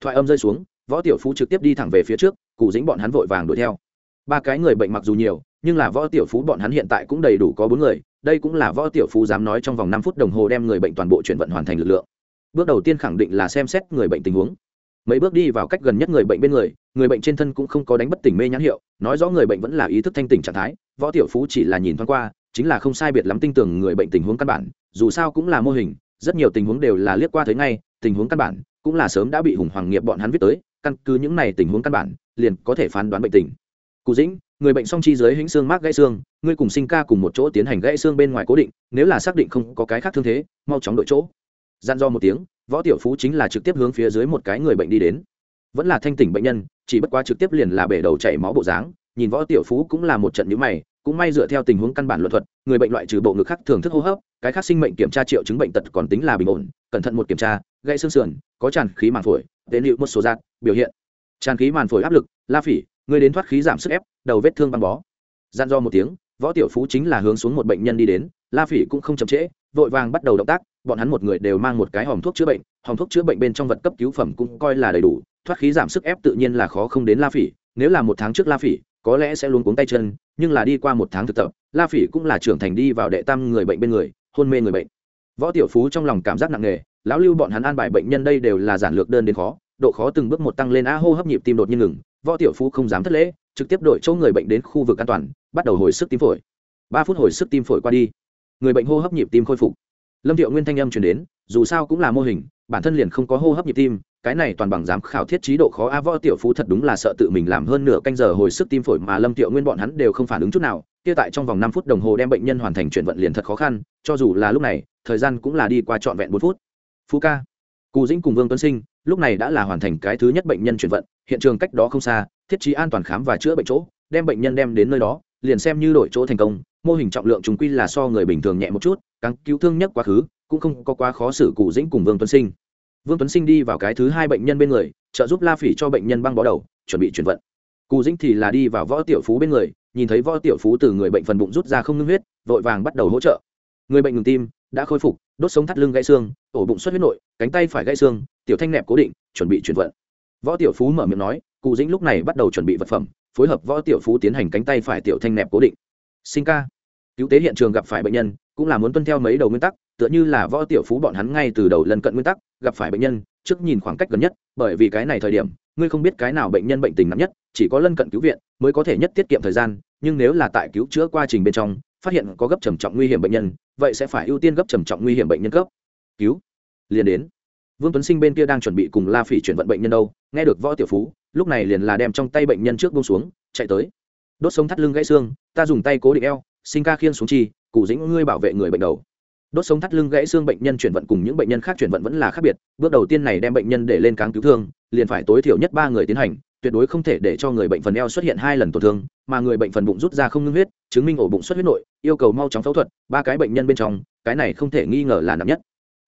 Thoại âm rơi xuống, võ tiểu phú trực tiếp đi thẳng về phía trước, cụ dĩnh bọn hắn vội vàng đuổi theo. Ba cái người bệnh mặc dù nhiều, nhưng là võ tiểu phú bọn hắn hiện tại cũng đầy đủ có bốn người, đây cũng là võ tiểu phú dám nói trong vòng năm phút đồng hồ đem người bệnh toàn bộ chuyển vận hoàn thành lực lượng. Bước đầu tiên khẳng định là xem xét người bệnh tình huống. Mấy bước đi vào cách gần nhất người bệnh bên người người bệnh trên thân cũng không có đánh bất tỉnh mê nhãn hiệu, nói rõ người bệnh vẫn là ý thức thanh tỉnh trạng thái, võ tiểu phú chỉ là nhìn thoáng qua, chính là không sai biệt lắm tin tưởng người bệnh tình huống căn bản, dù sao cũng là mô hình, rất nhiều tình huống đều là liếc qua thấy ngay, tình huống căn bản cũng là sớm đã bị hùng hoàng nghiệp bọn hắn viết tới, căn cứ những này tình huống căn bản, liền có thể phán đoán bệnh tình. Cụ dĩnh, người bệnh song chi dưới hĩnh xương mác gãy xương, ngươi cùng sinh ca cùng một chỗ tiến hành gãy xương bên ngoài cố định, nếu là xác định không có cái khác thương thế, mau chóng đội chỗ. Gian do một tiếng, võ tiểu phú chính là trực tiếp hướng phía dưới một cái người bệnh đi đến. Vẫn là thanh tỉnh bệnh nhân, chỉ bất quá trực tiếp liền là bể đầu chảy máu bộ dáng, nhìn võ tiểu phú cũng là một trận nhíu mày cũng may dựa theo tình huống căn bản luận thuật, người bệnh loại trừ bộ ngực khác thường thức hô hấp, cái khác sinh mệnh kiểm tra triệu chứng bệnh tật còn tính là bình ổn, cẩn thận một kiểm tra gây xương sườn, có tràn khí màng phổi, tế liệu một số dạng, biểu hiện. Tràn khí màn phổi áp lực, la phỉ, người đến thoát khí giảm sức ép, đầu vết thương băng bó. Gian do một tiếng, võ tiểu phú chính là hướng xuống một bệnh nhân đi đến, la phỉ cũng không chậm trễ, vội vàng bắt đầu động tác, bọn hắn một người đều mang một cái hòm thuốc chữa bệnh, hòm thuốc chữa bệnh bên trong vật cấp cứu phẩm cũng coi là đầy đủ, thoát khí giảm sức ép tự nhiên là khó không đến la phỉ, nếu là một tháng trước la phỉ có lẽ sẽ luôn cuống tay chân, nhưng là đi qua một tháng thực tập, la phỉ cũng là trưởng thành đi vào đệ tam người bệnh bên người, hôn mê người bệnh. Võ tiểu phú trong lòng cảm giác nặng nề, lão lưu bọn hắn an bài bệnh nhân đây đều là giản lược đơn đến khó, độ khó từng bước một tăng lên a hô hấp nhịp tim đột nhiên ngừng, võ tiểu phú không dám thất lễ, trực tiếp đổi chỗ người bệnh đến khu vực an toàn, bắt đầu hồi sức tim phổi. Ba phút hồi sức tim phổi qua đi, người bệnh hô hấp nhịp tim khôi phục. Lâm thiệu nguyên thanh âm chuyển đến, dù sao cũng là mô hình, bản thân liền không có hô hấp nhịp tim cái này toàn bằng giám khảo thiết trí độ khó a võ tiểu phú thật đúng là sợ tự mình làm hơn nửa canh giờ hồi sức tim phổi mà lâm tiểu nguyên bọn hắn đều không phản ứng chút nào, kia tại trong vòng năm phút đồng hồ đem bệnh nhân hoàn thành chuyển vận liền thật khó khăn, cho dù là lúc này, thời gian cũng là đi qua trọn vẹn bốn phút. Phú ca, cù dĩnh cùng vương tuấn sinh, lúc này đã là hoàn thành cái thứ nhất bệnh nhân chuyển vận, hiện trường cách đó không xa, thiết trí an toàn khám và chữa bệnh chỗ, đem bệnh nhân đem đến nơi đó, liền xem như đổi chỗ thành công, mô hình trọng lượng chúng quy là so người bình thường nhẹ một chút càng cứu thương nhất quá khứ, cũng không có quá khó xử cụ dĩnh cùng vương tuấn sinh vương tuấn sinh đi vào cái thứ hai bệnh nhân bên người, trợ giúp la phỉ cho bệnh nhân băng bó đầu, chuẩn bị chuyển vận. Cù dĩnh thì là đi vào võ tiểu phú bên người, nhìn thấy võ tiểu phú từ người bệnh phần bụng rút ra không ngưng huyết, vội vàng bắt đầu hỗ trợ. Người bệnh ngừng tim, đã khôi phục, đốt sống thắt lưng gãy xương, ổ bụng xuất huyết nội, cánh tay phải gãy xương, tiểu thanh nẹp cố định, chuẩn bị chuyển vận. Võ tiểu phú mở miệng nói cụ dĩnh lúc này bắt đầu chuẩn bị vật phẩm, phối hợp võ tiểu phú tiến hành cánh tay phải tiểu thanh nẹp cố định. Sinh ca. Cứu tế hiện trường gặp phải bệnh nhân, cũng là muốn tuân theo mấy đầu nguyên tắc tựa như là võ tiểu phú bọn hắn ngay từ đầu lần cận nguyên tắc, gặp phải bệnh nhân, trước nhìn khoảng cách gần nhất, bởi vì cái này thời điểm, ngươi không biết cái nào bệnh nhân bệnh tình nặng nhất, chỉ có lân cận cứu viện mới có thể nhất tiết kiệm thời gian, nhưng nếu là tại cứu chữa quá trình bên trong, phát hiện có gấp trầm trọng nguy hiểm bệnh nhân, vậy sẽ phải ưu tiên gấp trầm trọng nguy hiểm bệnh nhân cấp. Cứu. Liền đến. Vương tuấn sinh bên kia đang chuẩn bị cùng la phỉ chuyển vận bệnh nhân đâu, nghe được võ tiểu phú, lúc này liền là đem trong tay bệnh nhân trước bông xuống, chạy tới. Đốt sống thắt lưng gãy xương, ta dùng tay cố định eo, sinh ca khiên xuống chi, cụ dĩnh ngươi bảo vệ người bệnh đầu đốt sống thắt lưng gãy xương bệnh nhân chuyển vận cùng những bệnh nhân khác chuyển vận vẫn là khác biệt, bước đầu tiên này đem bệnh nhân để lên cáng cứu thương, liền phải tối thiểu nhất ba người tiến hành, tuyệt đối không thể để cho người bệnh phần eo xuất hiện hai lần tổn thương, mà người bệnh phần bụng rút ra không ngưng huyết, chứng minh ổ bụng xuất huyết nội, yêu cầu mau chóng phẫu thuật, ba cái bệnh nhân bên trong, cái này không thể nghi ngờ là nặng nhất.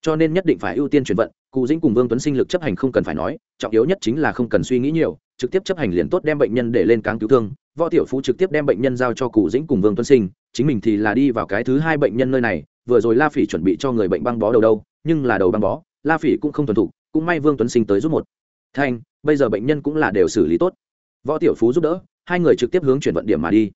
Cho nên nhất định phải ưu tiên chuyển vận, cụ dĩnh cùng vương tuấn sinh lực chấp hành không cần phải nói, trọng yếu nhất chính là không cần suy nghĩ nhiều, trực tiếp chấp hành liền tốt đem bệnh nhân để lên cáng cứu thương. Võ tiểu phú trực tiếp đem bệnh nhân giao cho cụ dĩnh cùng vương tuấn sinh, chính mình thì là đi vào cái thứ hai bệnh nhân nơi này vừa rồi la phỉ chuẩn bị cho người bệnh băng bó đầu đâu, nhưng là đầu băng bó, la phỉ cũng không thuần thục, cũng may vương tuấn sinh tới giúp một. Thanh, bây giờ bệnh nhân cũng là đều xử lý tốt. Võ tiểu phú giúp đỡ, hai người trực tiếp hướng chuyển vận điểm mà đi.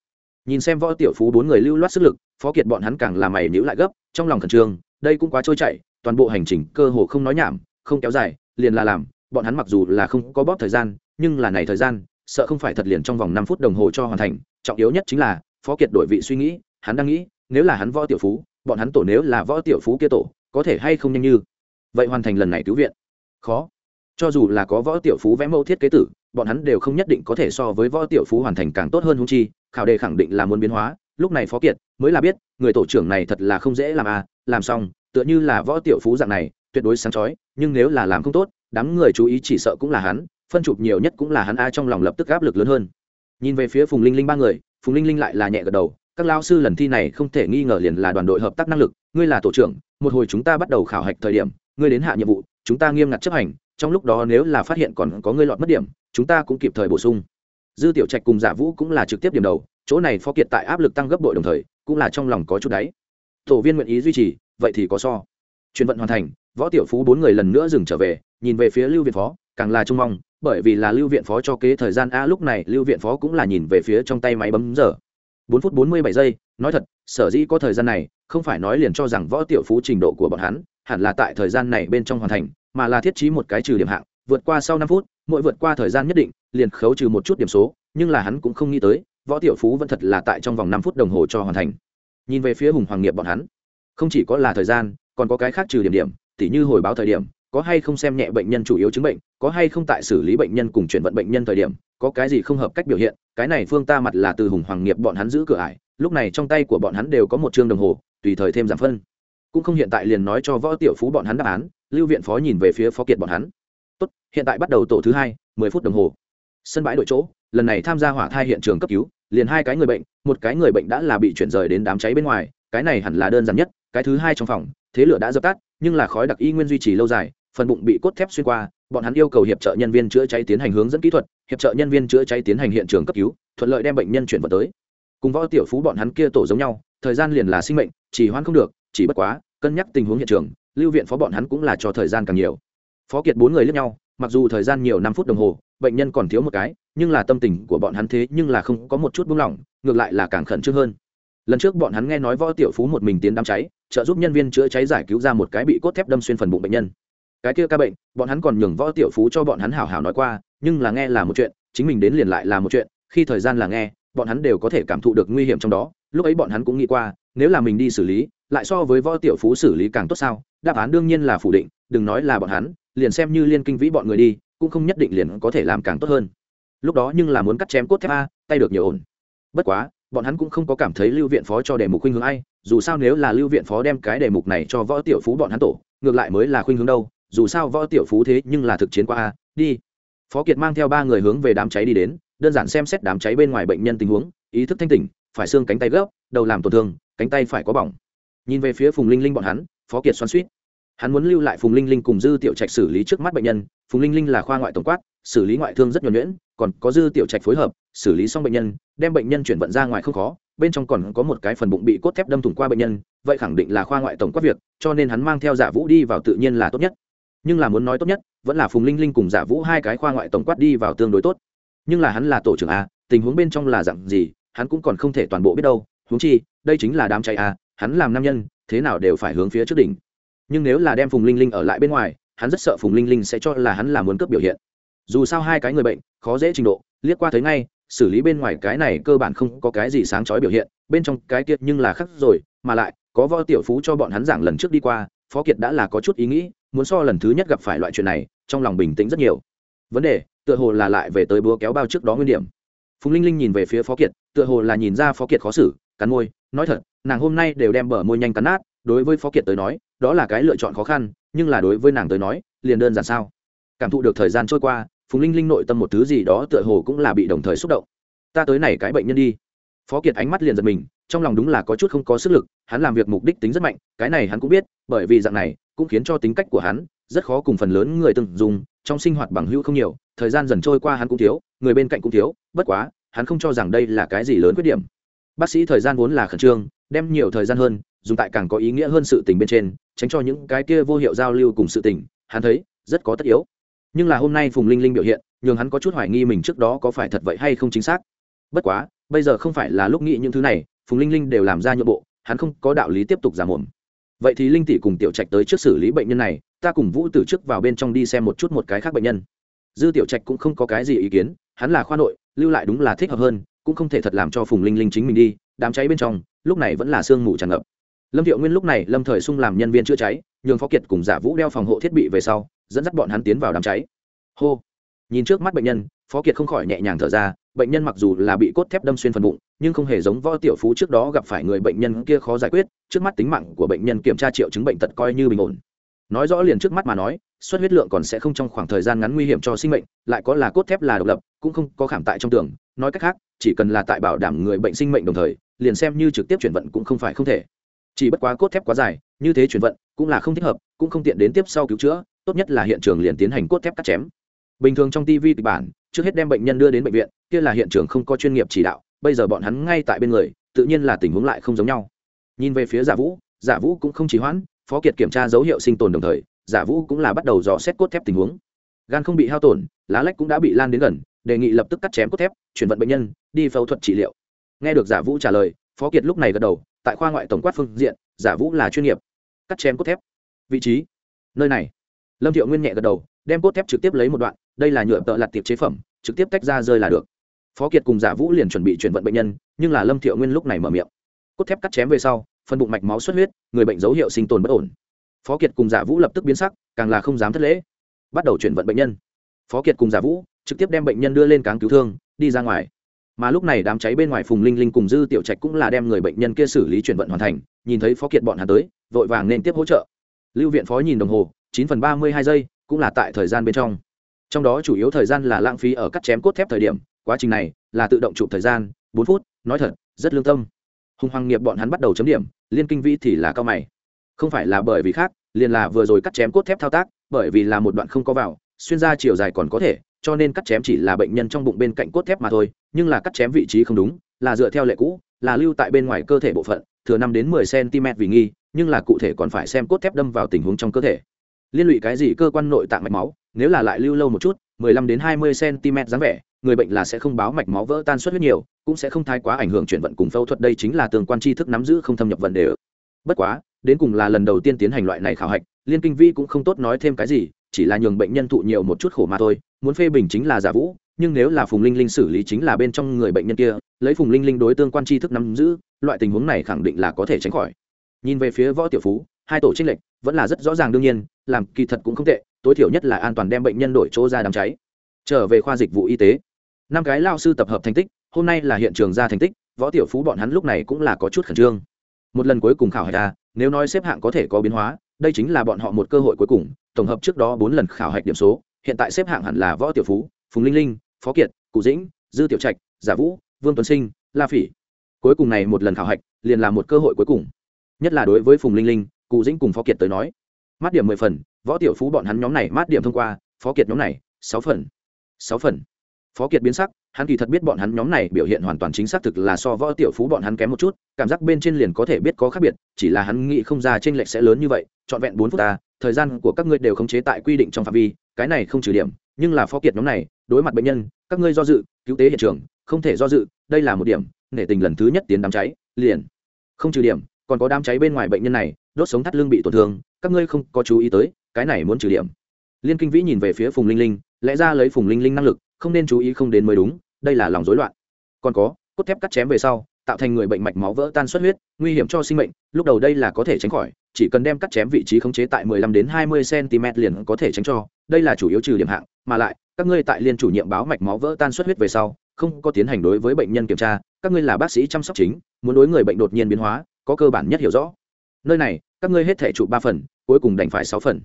Nhìn xem võ tiểu phú bốn người lưu loát sức lực, phó kiệt bọn hắn càng làm mày nhữ lại gấp, trong lòng khẩn trương, đây cũng quá trôi chảy, toàn bộ hành trình cơ hồ không nói nhảm, không kéo dài, liền là làm, bọn hắn mặc dù là không có bóp thời gian, nhưng là này thời gian, sợ không phải thật liền trong vòng năm phút đồng hồ cho hoàn thành, trọng yếu nhất chính là, phó kiệt đổi vị suy nghĩ, hắn đang nghĩ, nếu là hắn võ tiểu phú bọn hắn tổ nếu là võ tiểu phú kia tổ, có thể hay không nhanh như? Vậy hoàn thành lần này cứu viện. Khó. Cho dù là có võ tiểu phú vẽ mẫu thiết kế tử, bọn hắn đều không nhất định có thể so với võ tiểu phú hoàn thành càng tốt hơn hung chi, khảo đề khẳng định là muốn biến hóa. Lúc này phó kiệt mới là biết, người tổ trưởng này thật là không dễ làm à làm xong, tựa như là võ tiểu phú dạng này, tuyệt đối sáng chói, nhưng nếu là làm không tốt, đám người chú ý chỉ sợ cũng là hắn, phân chụp nhiều nhất cũng là hắn a, trong lòng lập tức áp lực lớn hơn. Nhìn về phía phùng linh linh ba người, phùng linh linh lại là nhẹ gật đầu các lao sư lần thi này không thể nghi ngờ liền là đoàn đội hợp tác năng lực. Ngươi là tổ trưởng, một hồi chúng ta bắt đầu khảo hạch thời điểm, ngươi đến hạ nhiệm vụ, chúng ta nghiêm ngặt chấp hành. Trong lúc đó nếu là phát hiện còn có ngươi lọt mất điểm, chúng ta cũng kịp thời bổ sung. Dư tiểu trạch cùng giả vũ cũng là trực tiếp điểm đầu, chỗ này phó kiệt tại áp lực tăng gấp bội đồng thời, cũng là trong lòng có chút đáy. Tổ viên nguyện ý duy trì, vậy thì có so. Chuyển vận hoàn thành, võ tiểu phú bốn người lần nữa dừng trở về, nhìn về phía lưu viện phó, càng là trông mong, bởi vì là lưu viện phó cho kế thời gian a, lúc này lưu viện phó cũng là nhìn về phía trong tay máy bấm giờ bốn phút bốn mươi bảy giây, nói thật, sở dĩ có thời gian này, không phải nói liền cho rằng võ tiểu phú trình độ của bọn hắn, hẳn là tại thời gian này bên trong hoàn thành, mà là thiết trí một cái trừ điểm hạng, vượt qua sau năm phút, mỗi vượt qua thời gian nhất định, liền khấu trừ một chút điểm số, nhưng là hắn cũng không nghĩ tới, võ tiểu phú vẫn thật là tại trong vòng năm phút đồng hồ cho hoàn thành. Nhìn về phía hùng hoàng nghiệp bọn hắn, không chỉ có là thời gian, còn có cái khác trừ điểm điểm, tỉ như hồi báo thời điểm có hay không xem nhẹ bệnh nhân chủ yếu chứng bệnh, có hay không tại xử lý bệnh nhân cùng chuyển vận bệnh nhân thời điểm, có cái gì không hợp cách biểu hiện, cái này phương ta mặt là từ hùng hoàng nghiệp bọn hắn giữ cửa ải, lúc này trong tay của bọn hắn đều có một chương đồng hồ, tùy thời thêm giảm phân. Cũng không hiện tại liền nói cho võ tiểu phú bọn hắn đáp án, lưu viện phó nhìn về phía phó kiệt bọn hắn. Tốt, hiện tại bắt đầu tổ thứ hai, mười phút đồng hồ. Sân bãi đội chỗ, lần này tham gia hỏa thai hiện trường cấp cứu, liền hai cái người bệnh, một cái người bệnh đã là bị chuyển rời đến đám cháy bên ngoài, cái này hẳn là đơn giản nhất, cái thứ hai trong phòng, thế lửa đã dập tắt, nhưng là khói đặc y nguyên duy trì lâu dài phần bụng bị cốt thép xuyên qua, bọn hắn yêu cầu hiệp trợ nhân viên chữa cháy tiến hành hướng dẫn kỹ thuật, hiệp trợ nhân viên chữa cháy tiến hành hiện trường cấp cứu, thuận lợi đem bệnh nhân chuyển vào tới. Cùng võ tiểu phú bọn hắn kia tổ giống nhau, thời gian liền là sinh mệnh, chỉ hoãn không được, chỉ bất quá, cân nhắc tình huống hiện trường, lưu viện phó bọn hắn cũng là cho thời gian càng nhiều. Phó kiệt bốn người lướt nhau, mặc dù thời gian nhiều năm phút đồng hồ, bệnh nhân còn thiếu một cái, nhưng là tâm tình của bọn hắn thế nhưng là không có một chút buông lỏng, ngược lại là càng khẩn trương hơn. Lần trước bọn hắn nghe nói võ tiểu phú một mình tiến đám cháy, trợ giúp nhân viên chữa cháy giải cứu ra một cái bị cốt thép đâm xuyên phần bụng bệnh nhân cái kia ca bệnh, bọn hắn còn nhường võ tiểu phú cho bọn hắn hảo hảo nói qua, nhưng là nghe là một chuyện, chính mình đến liền lại là một chuyện, khi thời gian là nghe, bọn hắn đều có thể cảm thụ được nguy hiểm trong đó, lúc ấy bọn hắn cũng nghĩ qua, nếu là mình đi xử lý, lại so với võ tiểu phú xử lý càng tốt sao, đáp án đương nhiên là phủ định, đừng nói là bọn hắn, liền xem như liên kinh vĩ bọn người đi, cũng không nhất định liền có thể làm càng tốt hơn. Lúc đó nhưng là muốn cắt chém cốt thép a, tay được nhiều ổn. Bất quá, bọn hắn cũng không có cảm thấy lưu viện phó cho đề mục khuynh hướng ai, dù sao nếu là lưu viện phó đem cái đề mục này cho võ tiểu phú bọn hắn tổ, ngược lại mới là khuynh hướng đâu dù sao võ tiểu phú thế nhưng là thực chiến qua a, đi. Phó kiệt mang theo ba người hướng về đám cháy đi đến, đơn giản xem xét đám cháy bên ngoài bệnh nhân tình huống, ý thức thanh tỉnh, phải xương cánh tay gấp, đầu làm tổn thương, cánh tay phải có bỏng. Nhìn về phía phùng linh linh bọn hắn, phó kiệt xoan suýt hắn muốn lưu lại phùng linh linh cùng dư tiểu trạch xử lý trước mắt bệnh nhân, phùng linh linh là khoa ngoại tổng quát, xử lý ngoại thương rất nhuẩn nhuyễn, còn có dư tiểu trạch phối hợp, xử lý xong bệnh nhân, đem bệnh nhân chuyển vận ra ngoài không khó, bên trong còn có một cái phần bụng bị cốt thép đâm thủng qua bệnh nhân, vậy khẳng định là khoa ngoại tổng quát việc, cho nên hắn mang theo giả vũ đi vào tự nhiên là tốt nhất nhưng là muốn nói tốt nhất, vẫn là phùng linh linh cùng giả vũ hai cái khoa ngoại tổng quát đi vào tương đối tốt. Nhưng là hắn là tổ trưởng a, tình huống bên trong là dặn gì, hắn cũng còn không thể toàn bộ biết đâu. Huống chi, đây chính là đám cháy a, hắn làm nam nhân, thế nào đều phải hướng phía trước đỉnh. Nhưng nếu là đem phùng linh linh ở lại bên ngoài, hắn rất sợ phùng linh linh sẽ cho là hắn là muốn cướp biểu hiện. Dù sao hai cái người bệnh, khó dễ trình độ, liếc qua thấy ngay, xử lý bên ngoài cái này cơ bản không có cái gì sáng chói biểu hiện, bên trong cái kiệt nhưng là khắc rồi, mà lại, có võ tiểu phú cho bọn hắn giảng lần trước đi qua, phó kiệt đã là có chút ý nghĩ muốn so lần thứ nhất gặp phải loại chuyện này, trong lòng bình tĩnh rất nhiều. Vấn đề, tựa hồ là lại về tới búa kéo bao trước đó nguyên điểm. Phùng linh linh nhìn về phía phó kiệt, tựa hồ là nhìn ra phó kiệt khó xử, cắn môi, nói thật, nàng hôm nay đều đem bờ môi nhanh cắn nát, đối với phó kiệt tới nói, đó là cái lựa chọn khó khăn, nhưng là đối với nàng tới nói, liền đơn giản sao? Cảm thụ được thời gian trôi qua, phùng linh linh nội tâm một thứ gì đó tựa hồ cũng là bị đồng thời xúc động. Ta tới này cái bệnh nhân đi. Phó kiệt ánh mắt liền giật mình, trong lòng đúng là có chút không có sức lực, hắn làm việc mục đích tính rất mạnh, cái này hắn cũng biết, bởi vì dạng này cũng khiến cho tính cách của hắn rất khó cùng phần lớn người từng dùng trong sinh hoạt bằng hữu không nhiều, thời gian dần trôi qua hắn cũng thiếu, người bên cạnh cũng thiếu, bất quá, hắn không cho rằng đây là cái gì lớn khuyết điểm. Bác sĩ thời gian vốn là khẩn trương, đem nhiều thời gian hơn, dùng tại càng có ý nghĩa hơn sự tình bên trên, tránh cho những cái kia vô hiệu giao lưu cùng sự tình, hắn thấy, rất có tất yếu. Nhưng là hôm nay phùng linh linh biểu hiện, nhường hắn có chút hoài nghi mình trước đó có phải thật vậy hay không chính xác. Bất quá, bây giờ không phải là lúc nghĩ những thứ này, phùng linh linh đều làm ra nhượng bộ, hắn không có đạo lý tiếp tục giả mồm vậy thì linh tỷ cùng tiểu trạch tới trước xử lý bệnh nhân này, ta cùng vũ từ trước vào bên trong đi xem một chút một cái khác bệnh nhân. Dư tiểu trạch cũng không có cái gì ý kiến, hắn là khoa nội, lưu lại đúng là thích hợp hơn, cũng không thể thật làm cho phùng linh linh chính mình đi, đám cháy bên trong, lúc này vẫn là sương mù tràn ngập. Lâm thiệu nguyên lúc này lâm thời sung làm nhân viên chữa cháy, nhường phó kiệt cùng giả vũ đeo phòng hộ thiết bị về sau, dẫn dắt bọn hắn tiến vào đám cháy. Hô. Nhìn trước mắt bệnh nhân, phó kiệt không khỏi nhẹ nhàng thở ra bệnh nhân mặc dù là bị cốt thép đâm xuyên phần bụng, nhưng không hề giống võ tiểu phú trước đó gặp phải người bệnh nhân kia khó giải quyết, trước mắt tính mạng của bệnh nhân kiểm tra triệu chứng bệnh tật coi như bình ổn. Nói rõ liền trước mắt mà nói, suất huyết lượng còn sẽ không trong khoảng thời gian ngắn nguy hiểm cho sinh mệnh, lại có là cốt thép là độc lập, cũng không có khảm tại trong tường, nói cách khác, chỉ cần là tại bảo đảm người bệnh sinh mệnh đồng thời, liền xem như trực tiếp chuyển vận cũng không phải không thể. Chỉ bất quá cốt thép quá dài, như thế chuyển vận cũng là không thích hợp, cũng không tiện đến tiếp sau cứu chữa, tốt nhất là hiện trường liền tiến hành cốt thép cắt chém bình thường trong tv kịch bản, trước hết đem bệnh nhân đưa đến bệnh viện, kia là hiện trường không có chuyên nghiệp chỉ đạo, bây giờ bọn hắn ngay tại bên người, tự nhiên là tình huống lại không giống nhau. Nhìn về phía giả vũ giả vũ cũng không chỉ hoãn, phó kiệt kiểm tra dấu hiệu sinh tồn đồng thời, giả vũ cũng là bắt đầu dò xét cốt thép tình huống. Gan không bị hao tổn, lá lách cũng đã bị lan đến gần, đề nghị lập tức cắt chém cốt thép, chuyển vận bệnh nhân, đi phẫu thuật trị liệu. Nghe được giả vũ trả lời, phó kiệt lúc này gật đầu, tại khoa ngoại tổng quát phương diện, giả vũ là chuyên nghiệp. Cắt chém cốt thép. Vị trí. Nơi này. Lâm thiệu nguyên nhẹ gật đầu, đem cốt thép trực tiếp lấy một đoạn đây là nhựa tợ lặt tiệp chế phẩm, trực tiếp tách ra rơi là được. Phó kiệt cùng giả vũ liền chuẩn bị chuyển vận bệnh nhân, nhưng là lâm thiệu nguyên lúc này mở miệng. Cốt thép cắt chém về sau phân bụng mạch máu xuất huyết, người bệnh dấu hiệu sinh tồn bất ổn. Phó kiệt cùng giả vũ lập tức biến sắc, càng là không dám thất lễ. Bắt đầu chuyển vận bệnh nhân. Phó kiệt cùng giả vũ trực tiếp đem bệnh nhân đưa lên cáng cứu thương, đi ra ngoài. Mà lúc này đám cháy bên ngoài phùng linh linh cùng dư tiểu trạch cũng là đem người bệnh nhân kia xử lý chuyển vận hoàn thành, nhìn thấy phó kiệt bọn hắn tới, vội vàng nên tiếp hỗ trợ. Lưu viện phó nhìn đồng hồ, chín phần ba mươi hai giây, cũng là tại thời gian bên trong trong đó chủ yếu thời gian là lãng phí ở cắt chém cốt thép thời điểm, quá trình này là tự động chụp thời gian, bốn phút, nói thật, rất lương tâm. Hùng hoàng nghiệp bọn hắn bắt đầu chấm điểm, liên kinh vĩ thì là cao mày. Không phải là bởi vì khác, liền là vừa rồi cắt chém cốt thép thao tác, bởi vì là một đoạn không có vào, xuyên ra chiều dài còn có thể, cho nên cắt chém chỉ là bệnh nhân trong bụng bên cạnh cốt thép mà thôi, nhưng là cắt chém vị trí không đúng, là dựa theo lệ cũ, là lưu tại bên ngoài cơ thể bộ phận, thừa năm đến mười cm vì nghi, nhưng là cụ thể còn phải xem cốt thép đâm vào tình huống trong cơ thể liên lụy cái gì cơ quan nội tạng mạch máu, nếu là lại lưu lâu một chút, mười lăm đến hai mươi cm dáng vẻ, người bệnh là sẽ không báo mạch máu vỡ tan suất huyết nhiều, cũng sẽ không thái quá ảnh hưởng chuyển vận cùng phẫu thuật, đây chính là tương quan tri thức nắm giữ không thâm nhập vấn đề bất quá, đến cùng là lần đầu tiên tiến hành loại này khảo hạch, liên kinh vi cũng không tốt nói thêm cái gì, chỉ là nhường bệnh nhân thụ nhiều một chút khổ mà thôi, muốn phê bình chính là giả vũ, nhưng nếu là phùng linh linh xử lý chính là bên trong người bệnh nhân kia, lấy phùng linh linh đối tương quan tri thức nắm giữ, loại tình huống này khẳng định là có thể tránh khỏi. Nhìn về phía võ tiểu phú, hai tổ trinh lệch, vẫn là rất rõ ràng đương nhiên làm kỳ thật cũng không tệ, tối thiểu nhất là an toàn đem bệnh nhân đổi chỗ ra đám cháy. Trở về khoa dịch vụ y tế. Năm cái lao sư tập hợp thành tích, hôm nay là hiện trường ra thành tích, võ tiểu phú bọn hắn lúc này cũng là có chút khẩn trương. Một lần cuối cùng khảo hạch ra nếu nói xếp hạng có thể có biến hóa, đây chính là bọn họ một cơ hội cuối cùng, tổng hợp trước đó bốn lần khảo hạch điểm số, hiện tại xếp hạng hẳn là võ tiểu phú, phùng linh linh, phó kiệt, cụ dĩnh, dư tiểu trạch, giả vũ, vương tuấn sinh, la phỉ. Cuối cùng này một lần khảo hạch liền là một cơ hội cuối cùng. Nhất là đối với phùng linh linh, cụ dĩnh cùng phó kiệt tới nói mát điểm mười phần, võ tiểu phú bọn hắn nhóm này mát điểm thông qua, phó kiệt nhóm này, sáu phần. Sáu phần. Phó kiệt biến sắc, hắn kỳ thật biết bọn hắn nhóm này biểu hiện hoàn toàn chính xác thực là so võ tiểu phú bọn hắn kém một chút, cảm giác bên trên liền có thể biết có khác biệt, chỉ là hắn nghĩ không ra t r ê n lệch sẽ lớn như vậy, trọn vẹn bốn phút ta, thời gian của các ngươi đều khống chế tại quy định trong phạm vi, cái này không trừ điểm, nhưng là phó kiệt nhóm này, đối mặt bệnh nhân, các ngươi do dự, cứu tế hiện trường, không thể do dự, đây là một điểm, nể tình lần thứ nhất tiến đám cháy, liền. Không trừ điểm còn có đám cháy bên ngoài bệnh nhân này, đốt sống thắt lưng bị tổn thương, các ngươi không có chú ý tới, cái này muốn trừ điểm. Liên kinh vĩ nhìn về phía phùng linh linh, lẽ ra lấy phùng linh linh năng lực, không nên chú ý không đến mới đúng, đây là lòng rối loạn. Còn có, cốt thép cắt chém về sau, tạo thành người bệnh mạch máu vỡ tan xuất huyết, nguy hiểm cho sinh mệnh, lúc đầu đây là có thể tránh khỏi, chỉ cần đem cắt chém vị trí khống chế tại 15 đến 20 cm liền có thể tránh cho, đây là chủ yếu trừ điểm hạng, mà lại, các ngươi tại liên chủ nhiệm báo mạch máu vỡ tan xuất huyết về sau, không có tiến hành đối với bệnh nhân kiểm tra, các ngươi là bác sĩ chăm sóc chính, muốn đối người bệnh đột nhiên biến hóa có cơ bản nhất hiểu rõ nơi này, các ngươi hết thể trụ ba phần, cuối cùng đành phải sáu phần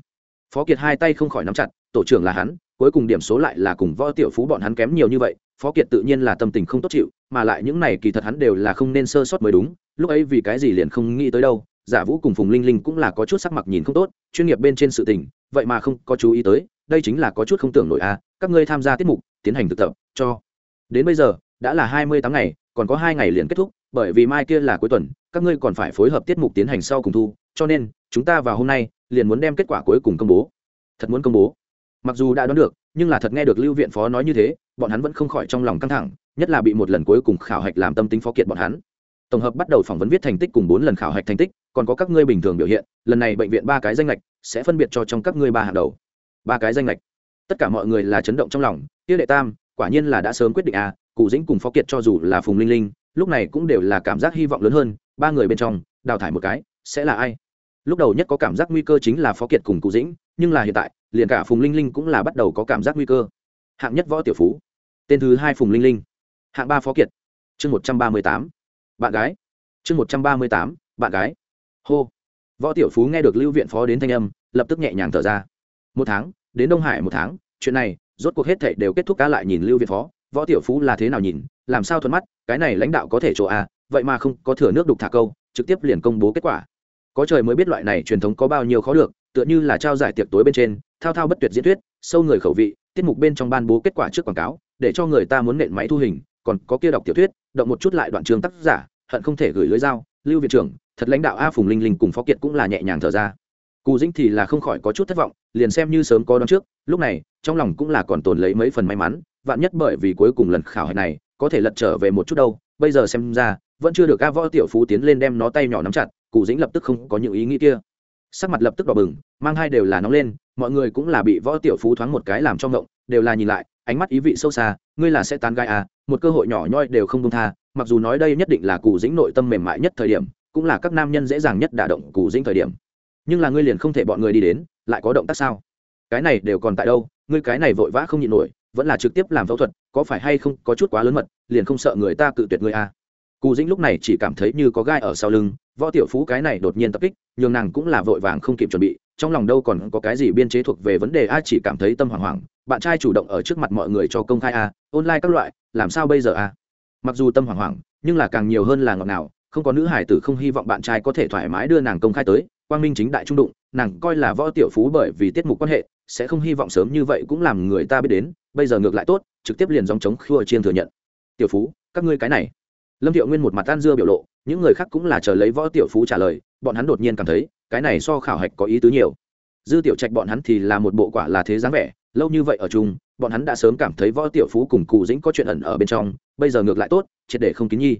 phó kiệt hai tay không khỏi nắm chặt, tổ trưởng là hắn, cuối cùng điểm số lại là cùng võ tiểu phú bọn hắn kém nhiều như vậy, phó kiệt tự nhiên là tâm tình không tốt chịu, mà lại những này kỳ thật hắn đều là không nên sơ sót mới đúng, lúc ấy vì cái gì liền không nghĩ tới đâu, giả vũ cùng phùng linh linh cũng là có chút sắc mặt nhìn không tốt, chuyên nghiệp bên trên sự tình, vậy mà không có chú ý tới, đây chính là có chút không tưởng nổi a à. các ngươi tham gia tiết mục, tiến hành thực tập, cho đến bây giờ, đã là hai mươi tám ngày còn có hai ngày liền kết thúc, bởi vì mai kia là cuối tuần, các ngươi còn phải phối hợp tiết mục tiến hành sau cùng thu, cho nên, chúng ta vào hôm nay, liền muốn đem kết quả cuối cùng công bố. Thật muốn công bố. Mặc dù đã đoán được, nhưng là thật nghe được lưu viện phó nói như thế, bọn hắn vẫn không khỏi trong lòng căng thẳng, nhất là bị một lần cuối cùng khảo hạch làm tâm tính phó kiệt bọn hắn. Tổng hợp bắt đầu phỏng vấn viết thành tích cùng bốn lần khảo hạch thành tích, còn có các ngươi bình thường biểu hiện, lần này bệnh viện ba cái danh lệch sẽ phân biệt cho trong các ngươi ba hàng đầu. Ba cái danh lệch tất cả mọi người là chấn động trong lòng, tiêu đệ tam, quả nhiên là đã sớm quyết định à cụ dĩnh cùng phó kiệt cho dù là phùng linh linh, lúc này cũng đều là cảm giác hy vọng lớn hơn, ba người bên trong, đào thải một cái, sẽ là ai? Lúc đầu nhất có cảm giác nguy cơ chính là phó kiệt cùng cụ dĩnh, nhưng là hiện tại, liền cả phùng linh linh cũng là bắt đầu có cảm giác nguy cơ. Hạng nhất võ tiểu phú, tên thứ hai phùng linh linh. Hạng ba phó kiệt, chương một trăm ba mươi tám. Bạn gái, chương một trăm ba mươi tám, bạn gái. Hô. Võ tiểu phú nghe được lưu viện phó đến thanh âm, lập tức nhẹ nhàng thở ra. Một tháng, đến đông hải một tháng, chuyện này, rốt cuộc hết thệ đều kết thúc cá lại nhìn lưu viện phó võ tiểu phú là thế nào nhìn, làm sao thuận mắt, cái này lãnh đạo có thể chỗ a vậy mà không có thừa nước đục thả câu, trực tiếp liền công bố kết quả. Có trời mới biết loại này truyền thống có bao nhiêu khó được, tựa như là trao giải tiệc tối bên trên, thao thao bất tuyệt diễn thuyết, sâu người khẩu vị, tiết mục bên trong ban bố kết quả trước quảng cáo, để cho người ta muốn nện máy thu hình, còn có kia đọc tiểu thuyết, động một chút lại đoạn trường tác giả, hận không thể gửi lưới dao, lưu viện trưởng, thật lãnh đạo a phùng linh linh cùng phó kiệt cũng là nhẹ nhàng thở ra. Cù dĩnh thì là không khỏi có chút thất vọng, liền xem như sớm có đón trước, lúc này, trong lòng cũng là còn tồn lấy mấy phần may mắn vạn nhất bởi vì cuối cùng lần khảo hạch này, có thể lật trở về một chút đâu, bây giờ xem ra, vẫn chưa được ca võ tiểu phú tiến lên đem nó tay nhỏ nắm chặt cụ dĩnh lập tức không có những ý nghĩ kia. Sắc mặt lập tức đỏ bừng, mang hai đều là nóng lên, mọi người cũng là bị võ tiểu phú thoáng một cái làm cho ngộng, đều là nhìn lại, ánh mắt ý vị sâu xa, ngươi là sẽ tán gai à một cơ hội nhỏ nhoi đều không công tha, mặc dù nói đây nhất định là cụ dĩnh nội tâm mềm mại nhất thời điểm, cũng là các nam nhân dễ dàng nhất đả động cụ dĩnh thời điểm. Nhưng là ngươi liền không thể bọn người đi đến, lại có động tác sao? Cái này đều còn tại đâu, ngươi cái này vội vã không nhịn nổi vẫn là trực tiếp làm phẫu thuật, có phải hay không có chút quá lớn mật, liền không sợ người ta cự tuyệt ngươi à? Cù dĩnh lúc này chỉ cảm thấy như có gai ở sau lưng, võ tiểu phú cái này đột nhiên tập kích, nhường nàng cũng là vội vàng không kịp chuẩn bị, trong lòng đâu còn có cái gì biên chế thuộc về vấn đề a, chỉ cảm thấy tâm hoảng hoảng, bạn trai chủ động ở trước mặt mọi người cho công khai a, online các loại, làm sao bây giờ a? Mặc dù tâm hoảng hoảng, nhưng là càng nhiều hơn là ngọt nào không có nữ hải tử không hy vọng bạn trai có thể thoải mái đưa nàng công khai tới, quang minh chính đại trung đụng, nàng coi là võ tiểu phú bởi vì tiết mục quan hệ, sẽ không hy vọng sớm như vậy cũng làm người ta biết đến bây giờ ngược lại tốt, trực tiếp liền dòng chống khua chiên thừa nhận. Tiểu phú, các ngươi cái này. Lâm thiệu nguyên một mặt tan dưa biểu lộ, những người khác cũng là chờ lấy võ tiểu phú trả lời, bọn hắn đột nhiên cảm thấy, cái này so khảo hạch có ý tứ nhiều. Dư tiểu trạch bọn hắn thì là một bộ quả là thế dáng vẻ, lâu như vậy ở chung, bọn hắn đã sớm cảm thấy võ tiểu phú cùng cụ dĩnh có chuyện ẩn ở bên trong, bây giờ ngược lại tốt, triệt để không kín nhi.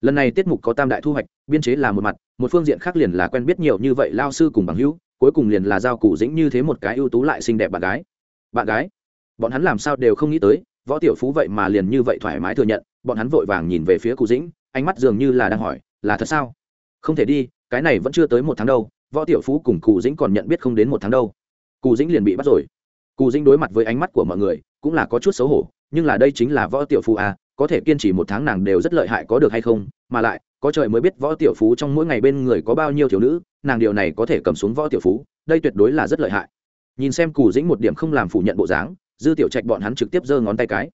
Lần này tiết mục có tam đại thu hoạch, biên chế là một mặt, một phương diện khác liền là quen biết nhiều như vậy lao sư cùng bằng hữu, cuối cùng liền là giao cụ dĩnh như thế một cái ưu tú lại xinh đẹp bạn gái. Bạn gái? Bọn hắn làm sao đều không nghĩ tới, võ tiểu phú vậy mà liền như vậy thoải mái thừa nhận, bọn hắn vội vàng nhìn về phía cụ dĩnh, ánh mắt dường như là đang hỏi, là thật sao? Không thể đi, cái này vẫn chưa tới một tháng đâu, võ tiểu phú cùng cụ dĩnh còn nhận biết không đến một tháng đâu. Cụ dĩnh liền bị bắt rồi. Cụ dĩnh đối mặt với ánh mắt của mọi người, cũng là có chút xấu hổ, nhưng là đây chính là võ tiểu phú à có thể kiên trì một tháng nàng đều rất lợi hại có được hay không, mà lại, có trời mới biết võ tiểu phú trong mỗi ngày bên người có bao nhiêu thiếu nữ, nàng điều này có thể cầm xuống võ tiểu phú, đây tuyệt đối là rất lợi hại. Nhìn xem cù dĩnh một điểm không làm phủ nhận bộ dáng dư tiểu trạch bọn hắn trực tiếp giơ ngón tay cái.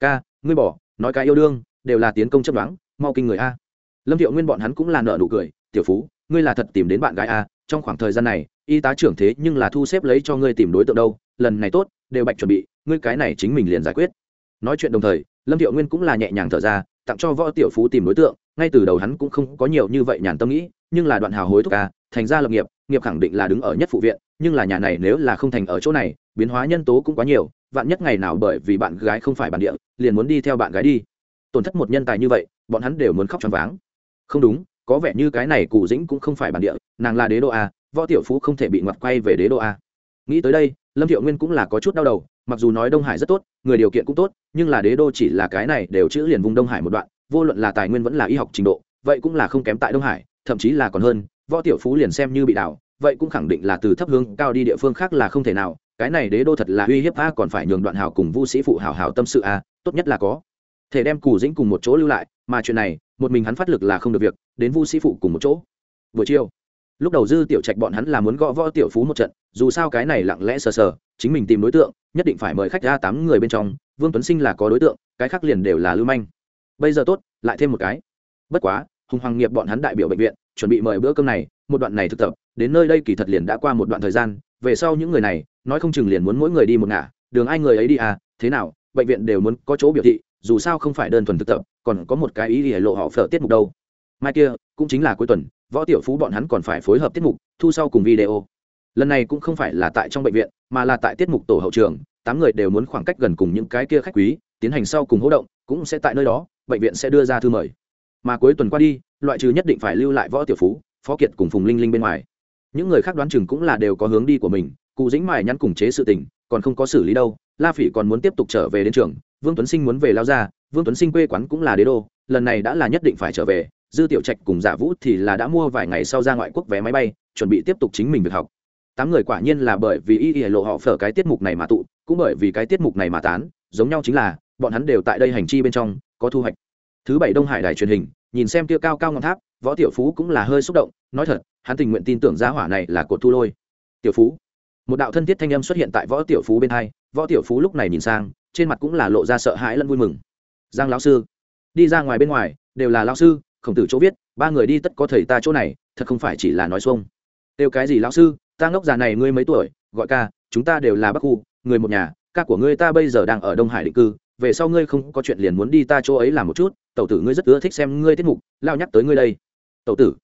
Ca, ngươi bỏ, nói cái yêu đương, đều là tiến công chấp đoán, mau kinh người a. Lâm thiệu nguyên bọn hắn cũng là nợ nụ cười, tiểu phú, ngươi là thật tìm đến bạn gái a, trong khoảng thời gian này, y tá trưởng thế nhưng là thu xếp lấy cho ngươi tìm đối tượng đâu, lần này tốt, đều bạch chuẩn bị, ngươi cái này chính mình liền giải quyết. Nói chuyện đồng thời, lâm thiệu nguyên cũng là nhẹ nhàng thở ra, tặng cho võ tiểu phú tìm đối tượng, ngay từ đầu hắn cũng không có nhiều như vậy nhàn tâm nghĩ, nhưng là đoạn hào hối thúc ca thành ra lập nghiệp nghiệp khẳng định là đứng ở nhất phụ viện, nhưng là nhà này nếu là không thành ở chỗ này, biến hóa nhân tố cũng quá nhiều vạn nhất ngày nào bởi vì bạn gái không phải bản địa, liền muốn đi theo bạn gái đi. Tổn thất một nhân tài như vậy, bọn hắn đều muốn khóc choáng váng. Không đúng, có vẻ như cái này cụ dĩnh cũng không phải bản địa, nàng là đế đô a, võ tiểu phú không thể bị ngoặt quay về đế đô a. Nghĩ tới đây, lâm thiệu nguyên cũng là có chút đau đầu, mặc dù nói đông hải rất tốt, người điều kiện cũng tốt, nhưng là đế đô chỉ là cái này đều chữ liền vùng đông hải một đoạn, vô luận là tài nguyên vẫn là y học trình độ, vậy cũng là không kém tại đông hải, thậm chí là còn hơn, võ tiểu phú liền xem như bị đảo, vậy cũng khẳng định là từ thấp hướng cao đi địa phương khác là không thể nào cái này đế đô thật là uy hiếp a, còn phải nhường đoạn hảo cùng vu sĩ phụ hảo hảo tâm sự a, tốt nhất là có. Thể đem cù dĩnh cùng một chỗ lưu lại, mà chuyện này, một mình hắn phát lực là không được việc, đến vu sĩ phụ cùng một chỗ. Buổi chiều, lúc đầu dư tiểu trạch bọn hắn là muốn gõ võ tiểu phú một trận, dù sao cái này lặng lẽ sờ sờ, chính mình tìm đối tượng, nhất định phải mời khách ra tám người bên trong, vương tuấn sinh là có đối tượng, cái khác liền đều là lưu manh. Bây giờ tốt, lại thêm một cái. Bất quá, hùng hoàng nghiệp bọn hắn đại biểu bệnh viện, chuẩn bị mời bữa cơm này, một đoạn này thực tập, đến nơi đây kỳ thật liền đã qua một đoạn thời gian, về sau những người này nói không chừng liền muốn mỗi người đi một ngả, đường ai người ấy đi à thế nào, bệnh viện đều muốn có chỗ biểu thị, dù sao không phải đơn thuần thực tập, còn có một cái ý để lộ họ phở tiết mục đâu. Mai kia, cũng chính là cuối tuần, võ tiểu phú bọn hắn còn phải phối hợp tiết mục, thu sau cùng video. Lần này cũng không phải là tại trong bệnh viện, mà là tại tiết mục tổ hậu trường, tám người đều muốn khoảng cách gần cùng những cái kia khách quý, tiến hành sau cùng hỗ động, cũng sẽ tại nơi đó, bệnh viện sẽ đưa ra thư mời. Mà cuối tuần qua đi, loại trừ nhất định phải lưu lại võ tiểu phú, phó kiệt cùng phùng linh linh bên ngoài. Những người khác đoán chừng cũng là đều có hướng đi của mình cụ dĩnh mài nhắn cùng chế sự tình, còn không có xử lý đâu, la phỉ còn muốn tiếp tục trở về đến trường, vương tuấn sinh muốn về lao ra vương tuấn sinh quê quán cũng là đế đô, lần này đã là nhất định phải trở về, dư tiểu trạch cùng giả vũ thì là đã mua vài ngày sau ra ngoại quốc vé máy bay, chuẩn bị tiếp tục chính mình việc học. Tám người quả nhiên là bởi vì y y lộ họ phở cái tiết mục này mà tụ, cũng bởi vì cái tiết mục này mà tán, giống nhau chính là, bọn hắn đều tại đây hành chi bên trong, có thu hoạch. Thứ bảy đông hải đài truyền hình, nhìn xem kia cao cao ngọn tháp, võ tiểu phú cũng là hơi xúc động, nói thật, hắn tình nguyện tin tưởng giá hỏa này là cột thu lôi. Tiểu phú một đạo thân thiết thanh âm xuất hiện tại võ tiểu phú bên hai, võ tiểu phú lúc này nhìn sang, trên mặt cũng là lộ ra sợ hãi lẫn vui mừng. Giang lão sư, đi ra ngoài bên ngoài, đều là lão sư, khổng tử chỗ viết, ba người đi tất có thầy ta chỗ này, thật không phải chỉ là nói xuông. Kêu cái gì lão sư, ta ngốc già này ngươi mấy tuổi, gọi ca, chúng ta đều là bắc khu, người một nhà, ca của ngươi ta bây giờ đang ở đông hải định cư, về sau ngươi không có chuyện liền muốn đi ta chỗ ấy làm một chút, tẩu tử ngươi rất ưa thích xem ngươi tiết mục, lao nhắc tới ngươi đây. Tẩu tử.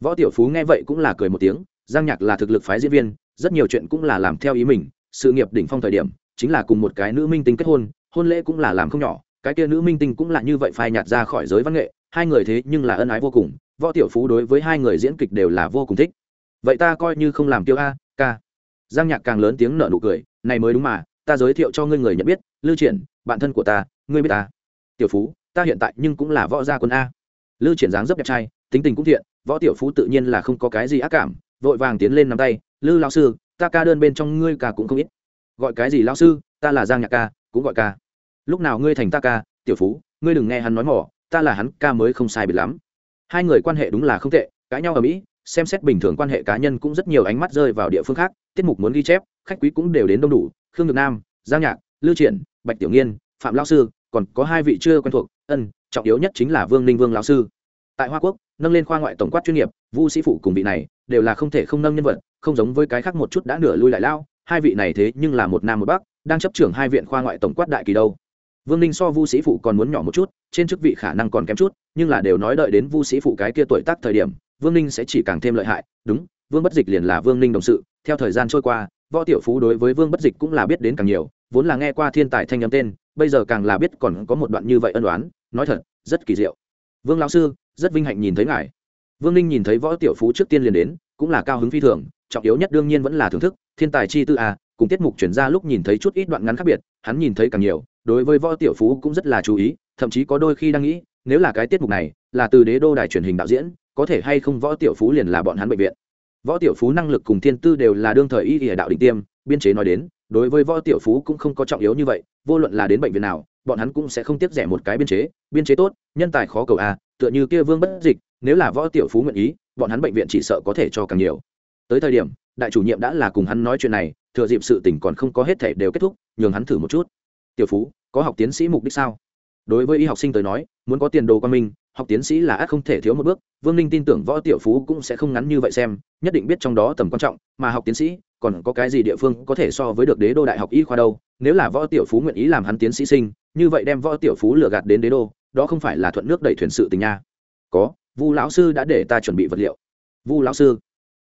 Võ tiểu phú nghe vậy cũng là cười một tiếng, giang nhạc là thực lực phái diễn viên rất nhiều chuyện cũng là làm theo ý mình, sự nghiệp đỉnh phong thời điểm, chính là cùng một cái nữ minh tinh kết hôn hôn lễ cũng là làm không nhỏ, cái kia nữ minh tinh cũng là như vậy phai nhạt ra khỏi giới văn nghệ, hai người thế nhưng là ân ái vô cùng, võ tiểu phú đối với hai người diễn kịch đều là vô cùng thích. Vậy ta coi như không làm tiêu a ca giang nhạc càng lớn tiếng nở nụ cười, này mới đúng mà, ta giới thiệu cho ngươi người nhận biết lưu triển, bạn thân của ta, ngươi biết ta. Tiểu phú, ta hiện tại nhưng cũng là võ gia quân a. Lưu triển dáng rất đẹp trai, tính tình cũng thiện, võ tiểu phú tự nhiên là không có cái gì ác cảm, vội vàng tiến lên nắm tay lư lao sư, ta ca đơn bên trong ngươi ca cũng không ít. Gọi cái gì lao sư, ta là giang nhạc ca, cũng gọi ca. Lúc nào ngươi thành ta ca, tiểu phú, ngươi đừng nghe hắn nói mỏ, ta là hắn ca mới không sai biệt lắm. Hai người quan hệ đúng là không tệ, cãi nhau ở mỹ, xem xét bình thường quan hệ cá nhân cũng rất nhiều ánh mắt rơi vào địa phương khác, tiết mục muốn ghi chép, khách quý cũng đều đến đông đủ, khương nhược nam, giang nhạc lưu triển, bạch tiểu nghiên, phạm lao sư, còn có hai vị chưa quen thuộc, ân, trọng yếu nhất chính là vương ninh vương lao sư. Tại hoa quốc, nâng lên khoa ngoại tổng quát chuyên nghiệp, vu sĩ phụ cùng vị này, đều là không thể không nâng nhân vật không giống với cái khác một chút đã nửa lui lại lao, hai vị này thế nhưng là một nam một bắc, đang chấp trưởng hai viện khoa ngoại tổng quát đại kỳ đâu. Vương ninh so vu sĩ phụ còn muốn nhỏ một chút, trên chức vị khả năng còn kém chút, nhưng là đều nói đợi đến vu sĩ phụ cái kia tuổi tác thời điểm, vương ninh sẽ chỉ càng thêm lợi hại, đúng, vương bất dịch liền là vương ninh đồng sự, theo thời gian trôi qua, võ tiểu phú đối với vương bất dịch cũng là biết đến càng nhiều, vốn là nghe qua thiên tài thanh âm tên, bây giờ càng là biết còn có một đoạn như vậy ân đoán nói thật, rất kỳ diệu. Vương lão sư, rất vinh hạnh nhìn thấy ngài. Vương ninh nhìn thấy võ tiểu phú trước tiên liền đến, cũng là cao hứng phi thường trọng yếu nhất đương nhiên vẫn là thưởng thức, thiên tài chi tư a cùng tiết mục chuyển ra lúc nhìn thấy chút ít đoạn ngắn khác biệt, hắn nhìn thấy càng nhiều, đối với võ tiểu phú cũng rất là chú ý, thậm chí có đôi khi đang nghĩ, nếu là cái tiết mục này là từ đế đô đài truyền hình đạo diễn, có thể hay không võ tiểu phú liền là bọn hắn bệnh viện. Võ tiểu phú năng lực cùng thiên tư đều là đương thời y y đạo định tiêm, biên chế nói đến, đối với võ tiểu phú cũng không có trọng yếu như vậy, vô luận là đến bệnh viện nào, bọn hắn cũng sẽ không tiếp rẻ một cái biên chế biên chế tốt, nhân tài khó cầu a tựa như kia vương bất dịch, nếu là võ tiểu phú nguyện ý, bọn hắn bệnh viện chỉ sợ có thể cho càng nhiều tới thời điểm, đại chủ nhiệm đã là cùng hắn nói chuyện này, thừa dịp sự tình còn không có hết thể đều kết thúc, nhường hắn thử một chút. Tiểu phú, có học tiến sĩ mục đích sao? Đối với y học sinh tới nói, muốn có tiền đồ quan minh học tiến sĩ là ác không thể thiếu một bước, vương ninh tin tưởng võ tiểu phú cũng sẽ không ngắn như vậy xem, nhất định biết trong đó tầm quan trọng, mà học tiến sĩ, còn có cái gì địa phương có thể so với được đế đô đại học y khoa đâu, nếu là võ tiểu phú nguyện ý làm hắn tiến sĩ sinh, như vậy đem võ tiểu phú lừa gạt đến đế đô, đó không phải là thuận nước đẩy thuyền sự tình nha. Có, vu lão sư đã để ta chuẩn bị vật liệu. Vu lão sư?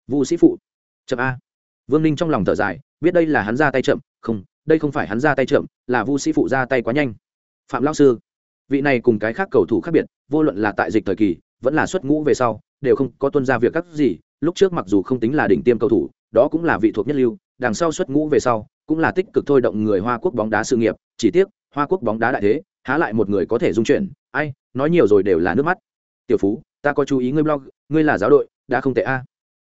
Vu sĩ phụ. Chậm a. Vương ninh trong lòng thở dài, biết đây là hắn ra tay chậm, không, đây không phải hắn ra tay chậm, là vu sĩ phụ ra tay quá nhanh. Phạm lão sư, vị này cùng cái khác cầu thủ khác biệt, vô luận là tại dịch thời kỳ, vẫn là xuất ngũ về sau, đều không có tuân ra việc các gì, lúc trước mặc dù không tính là đỉnh tiêm cầu thủ, đó cũng là vị thuộc nhất lưu, đằng sau xuất ngũ về sau, cũng là tích cực thôi động người hoa quốc bóng đá sự nghiệp, chỉ tiếc, hoa quốc bóng đá đại thế, há lại một người có thể dung chuyển, ai, nói nhiều rồi đều là nước mắt. Tiểu phú, ta có chú ý ngươi blog, ngươi là giáo đội, đã không tệ a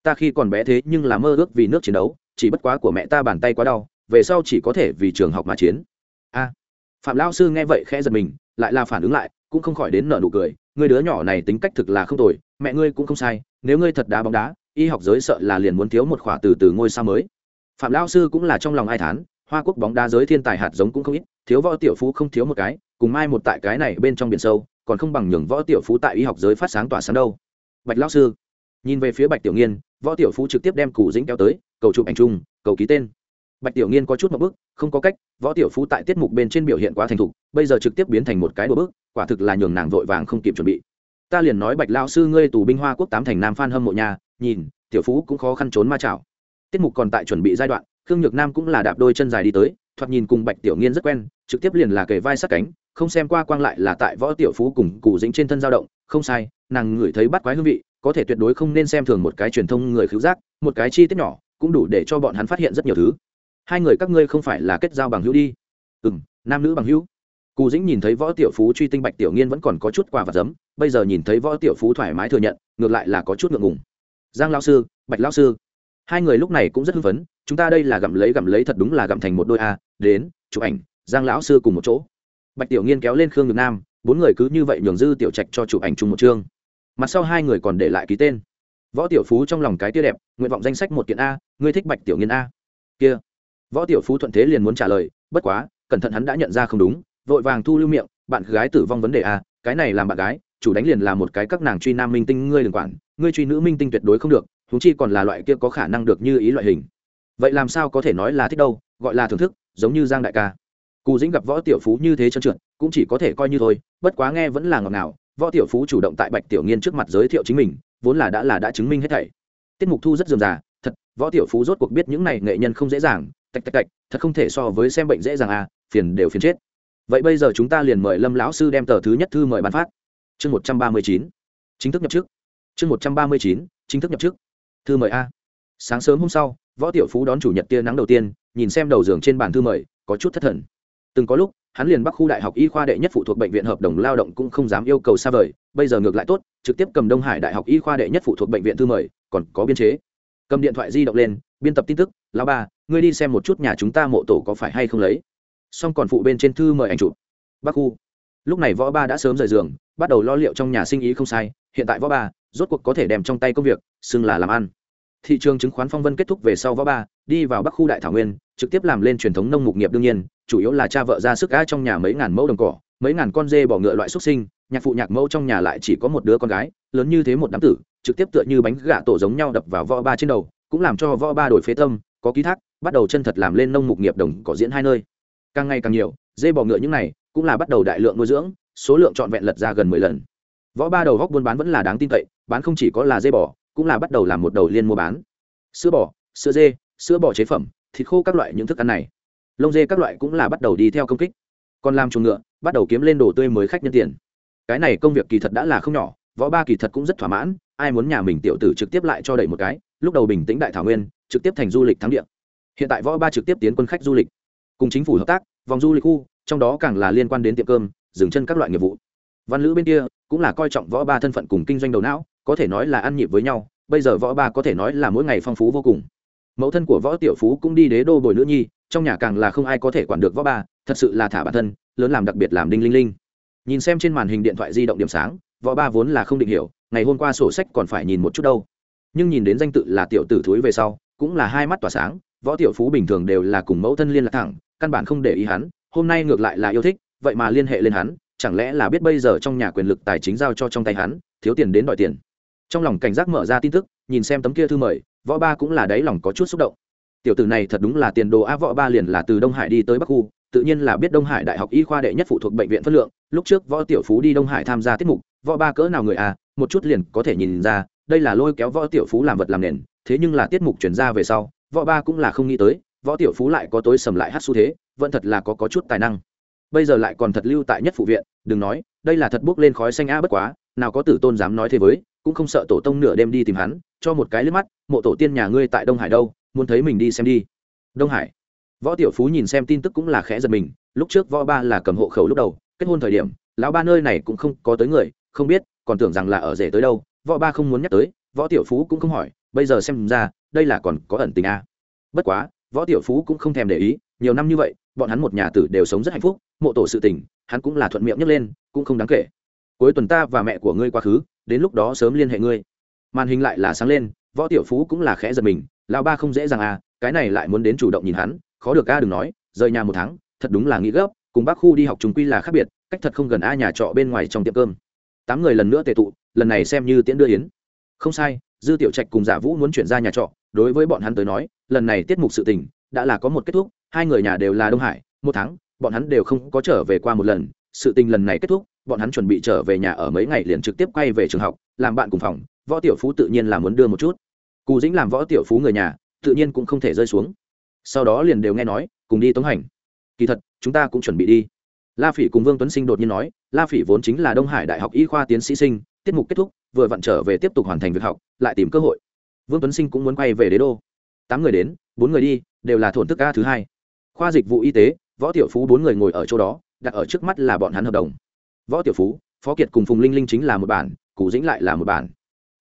ta khi còn bé thế nhưng là mơ ước vì nước chiến đấu, chỉ bất quá của mẹ ta bàn tay quá đau, về sau chỉ có thể vì trường học mà chiến. A. Phạm lao sư nghe vậy khẽ giật mình, lại là phản ứng lại, cũng không khỏi đến nợ nụ cười người đứa nhỏ này tính cách thực là không tồi, mẹ ngươi cũng không sai, nếu ngươi thật đá bóng đá, y học giới sợ là liền muốn thiếu một khỏa từ từ ngôi sao mới. Phạm lao sư cũng là trong lòng ai thán, hoa quốc bóng đá giới thiên tài hạt giống cũng không ít, thiếu võ tiểu phú không thiếu một cái, cùng mai một tại cái này bên trong biển sâu, còn không bằng nhường võ tiểu phú tại y học giới phát sáng tỏa sáng đâu. Bạch lao sư, nhìn về phía bạch tiểu nghiên võ tiểu phú trực tiếp đem củ dĩnh kéo tới, cầu chụp ảnh chung, cầu ký tên. Bạch tiểu nghiên có chút một bước không có cách, võ tiểu phú tại tiết mục bên trên biểu hiện quá thành thục, bây giờ trực tiếp biến thành một cái đồ bước quả thực là nhường nàng vội vàng không kịp chuẩn bị. Ta liền nói bạch lao sư ngươi tù binh hoa quốc tám thành nam phan hâm mộ nhà nhìn, tiểu phú cũng khó khăn trốn ma chảo. Tiết mục còn tại chuẩn bị giai đoạn, khương nhược nam cũng là đạp đôi chân dài đi tới, thoạt nhìn cùng bạch tiểu nghiên rất quen, trực tiếp liền là kề vai sát cánh, không xem qua quang lại là tại võ tiểu phú cùng cụ dĩnh trên thân dao động, không sai, nàng ngửi thấy bắt quái hương vị có thể tuyệt đối không nên xem thường một cái truyền thông người khiếu giác, một cái chi tiết nhỏ, cũng đủ để cho bọn hắn phát hiện rất nhiều thứ. Hai người các ngươi không phải là kết giao bằng hữu đi. Ừ m nam nữ bằng hữu. Cù dĩnh nhìn thấy võ tiểu phú truy tinh bạch tiểu nghiên vẫn còn có chút quà và giấm, bây giờ nhìn thấy võ tiểu phú thoải mái thừa nhận, ngược lại là có chút ngượng ngùng. Giang lao sư, bạch lao sư. Hai người lúc này cũng rất hưng phấn, chúng ta đây là gặm lấy gặm lấy thật đúng là gặm thành một đôi a, đến, chụp ảnh, giang lão sư cùng một chỗ. Bạch tiểu nghiên kéo lên khương nhược nam, bốn người cứ như vậy nhường dư tiểu trạch cho chụp ảnh chung một chương mặt sau hai người còn để lại ký tên. Võ tiểu phú trong lòng cái tia đẹp, nguyện vọng danh sách một kiện a, ngươi thích bạch tiểu nghiên a. Kia. Võ tiểu phú thuận thế liền muốn trả lời, bất quá, cẩn thận hắn đã nhận ra không đúng, vội vàng thu lưu miệng, bạn gái tử vong vấn đề a, cái này làm bạn gái, chủ đánh liền là một cái các nàng truy nam minh tinh ngươi đừng quản, ngươi truy nữ minh tinh tuyệt đối không được húng chi còn là loại kia có khả năng được như ý loại hình. Vậy làm sao có thể nói là thích đâu, gọi là thưởng thức, giống như giang đại ca. Cù dĩnh gặp võ tiểu phú như thế trơn trượt, cũng chỉ có thể coi như thôi, bất quá nghe vẫn là ngọt ngào võ tiểu phú chủ động tại bạch tiểu nghiên trước mặt giới thiệu chính mình, vốn là đã là đã chứng minh hết thảy. Tiết mục thu rất dườm già, thật, võ tiểu phú rốt cuộc biết những này nghệ nhân không dễ dàng, tạch tạch tạch, thật không thể so với xem bệnh dễ dàng à phiền đều phiền chết. Vậy bây giờ chúng ta liền mời lâm lão sư đem tờ thứ nhất thư mời bán phát. Chương một trăm ba mươi chín, chính thức nhập chức. Chương một trăm ba mươi chín, chính thức nhập chức. Thư mời a. Sáng sớm hôm sau, võ tiểu phú đón chủ nhật tia nắng đầu tiên, nhìn xem đầu giường trên bàn thư mời, có chút thất thần từng có lúc, hắn liền bắc khu đại học y khoa đệ nhất phụ thuộc bệnh viện hợp đồng lao động cũng không dám yêu cầu xa vời, bây giờ ngược lại tốt, trực tiếp cầm đông hải đại học y khoa đệ nhất phụ thuộc bệnh viện thư mời, còn có biên chế. Cầm điện thoại di động lên, biên tập tin tức lao ba ngươi đi xem một chút nhà chúng ta mộ tổ có phải hay không lấy. Xong còn phụ bên trên thư mời anh chụp. Bắc khu. Lúc này võ ba đã sớm rời giường, bắt đầu lo liệu trong nhà sinh ý không sai, hiện tại võ ba rốt cuộc có thể đem trong tay công việc, xưng là làm ăn. Thị trường chứng khoán phong vân kết thúc về sau võ ba đi vào bắc khu đại thảo nguyên trực tiếp làm lên truyền thống nông mục nghiệp đương nhiên, chủ yếu là cha vợ ra sức gã trong nhà mấy ngàn mẫu đồng cỏ, mấy ngàn con dê bỏ ngựa loại xuất sinh, nhạc phụ nhạc mẫu trong nhà lại chỉ có một đứa con gái, lớn như thế một đám tử, trực tiếp tựa như bánh gạ tổ giống nhau đập vào võ ba trên đầu, cũng làm cho võ ba đổi phế tâm, có ký thác, bắt đầu chân thật làm lên nông mục nghiệp đồng cỏ diễn hai nơi. Càng ngày càng nhiều, dê bò ngựa những này cũng là bắt đầu đại lượng nuôi dưỡng, số lượng trọn vẹn lật ra gần mười lần. Võ ba đầu góc buôn bán vẫn là đáng tin cậy, bán không chỉ có là dê bò cũng là bắt đầu làm một đầu liên mua bán. Sữa bò, sữa dê, sữa bò chế phẩm thịt khô các loại những thức ăn này. Lông dê các loại cũng là bắt đầu đi theo công kích. Còn làm chuồng ngựa, bắt đầu kiếm lên đồ tươi mới khách nhân tiền. Cái này công việc kỳ thật đã là không nhỏ, võ ba kỳ thật cũng rất thỏa mãn, ai muốn nhà mình tiểu tử trực tiếp lại cho đẩy một cái, lúc đầu bình tĩnh đại thảo nguyên, trực tiếp thành du lịch thắng địa. Hiện tại võ ba trực tiếp tiến quân khách du lịch, cùng chính phủ hợp tác, vòng du lịch khu, trong đó càng là liên quan đến tiệm cơm, dừng chân các loại nghiệp vụ. Văn lữ bên kia cũng là coi trọng võ ba thân phận cùng kinh doanh đầu não, có thể nói là ăn nhịp với nhau, bây giờ võ ba có thể nói là mỗi ngày phong phú vô cùng mẫu thân của võ tiểu phú cũng đi đế đô bồi nữ nhi, trong nhà càng là không ai có thể quản được võ ba, thật sự là thả bản thân, lớn làm đặc biệt làm đinh linh linh. Nhìn xem trên màn hình điện thoại di động điểm sáng, võ ba vốn là không định hiểu, ngày hôm qua sổ sách còn phải nhìn một chút đâu. Nhưng nhìn đến danh tự là tiểu tử thúi về sau, cũng là hai mắt tỏa sáng, võ tiểu phú bình thường đều là cùng mẫu thân liên lạc thẳng, căn bản không để ý hắn, hôm nay ngược lại là yêu thích, vậy mà liên hệ lên hắn, chẳng lẽ là biết bây giờ trong nhà quyền lực tài chính giao cho trong tay hắn, thiếu tiền đến đòi tiền. Trong lòng cảnh giác mở ra tin tức, nhìn xem tấm kia thư mời võ ba cũng là đáy lòng có chút xúc động. Tiểu tử này thật đúng là tiền đồ a võ ba liền là từ đông hải đi tới bắc khu tự nhiên là biết đông hải đại học y khoa đệ nhất phụ thuộc bệnh viện phất lượng lúc trước võ tiểu phú đi đông hải tham gia tiết mục võ ba cỡ nào người a một chút liền có thể nhìn ra đây là lôi kéo võ tiểu phú làm vật làm nền thế nhưng là tiết mục chuyển ra về sau võ ba cũng là không nghĩ tới võ tiểu phú lại có tối sầm lại hát xu thế vẫn thật là có, có chút tài năng. Bây giờ lại còn thật lưu tại nhất phụ viện đừng nói đây là thật bước lên khói xanh a bất quá nào có tử tôn dám nói thế với cũng không sợ tổ tông nửa đêm đi tìm hắn, cho một cái liếc mắt, mộ tổ tiên nhà ngươi tại đông hải đâu, muốn thấy mình đi xem đi. Đông hải? Võ tiểu phú nhìn xem tin tức cũng là khẽ giật mình, lúc trước võ ba là cầm hộ khẩu lúc đầu, kết hôn thời điểm, lão ba nơi này cũng không có tới người, không biết, còn tưởng rằng là ở rể tới đâu, võ ba không muốn nhắc tới, võ tiểu phú cũng không hỏi, bây giờ xem ra, đây là còn có ẩn tình a. Bất quá, võ tiểu phú cũng không thèm để ý, nhiều năm như vậy, bọn hắn một nhà tử đều sống rất hạnh phúc, mộ tổ sự tình, hắn cũng là thuận miệng nhấc lên, cũng không đáng kể. Cuối tuần ta và mẹ của ngươi quá khứ đến lúc đó sớm liên hệ ngươi. Màn hình lại là sáng lên, võ tiểu phú cũng là khẽ giật mình lao ba không dễ dàng à cái này lại muốn đến chủ động nhìn hắn, khó được a, đừng nói, rời nhà một tháng, thật đúng là nghĩ gấp, cùng bác khu đi học chúng quy là khác biệt, cách thật không gần a, nhà trọ bên ngoài trong tiệm cơm. Tám người lần nữa tề tụ, lần này xem như tiễn đưa yến. Không sai, dư tiểu trạch cùng giả vũ muốn chuyển ra nhà trọ, đối với bọn hắn tới nói, lần này tiết mục sự tình, đã là có một kết thúc, hai người nhà đều là đông hải, một tháng, bọn hắn đều không có trở về qua một lần, sự tình lần này kết thúc bọn hắn chuẩn bị trở về nhà ở mấy ngày liền trực tiếp quay về trường học, làm bạn cùng phòng, võ tiểu phú tự nhiên là muốn đưa một chút. Cù dĩnh làm võ tiểu phú người nhà, tự nhiên cũng không thể rơi xuống. Sau đó liền đều nghe nói, cùng đi tống hành. Kỳ thật, chúng ta cũng chuẩn bị đi. La phỉ cùng vương tuấn sinh đột nhiên nói, la phỉ vốn chính là đông hải đại học y khoa tiến sĩ sinh, tiết mục kết thúc, vừa vặn trở về tiếp tục hoàn thành việc học, lại tìm cơ hội. Vương tuấn sinh cũng muốn quay về đế đô. Tám người đến, bốn người đi, đều là thổn thức ca thứ hai. Khoa dịch vụ y tế, võ tiểu phú bốn người ngồi ở chỗ đó, đặt ở trước mắt là bọn hắn hợp đồng võ tiểu phú, phó kiệt cùng phùng linh linh chính là một bản, cụ dĩnh lại là một bản.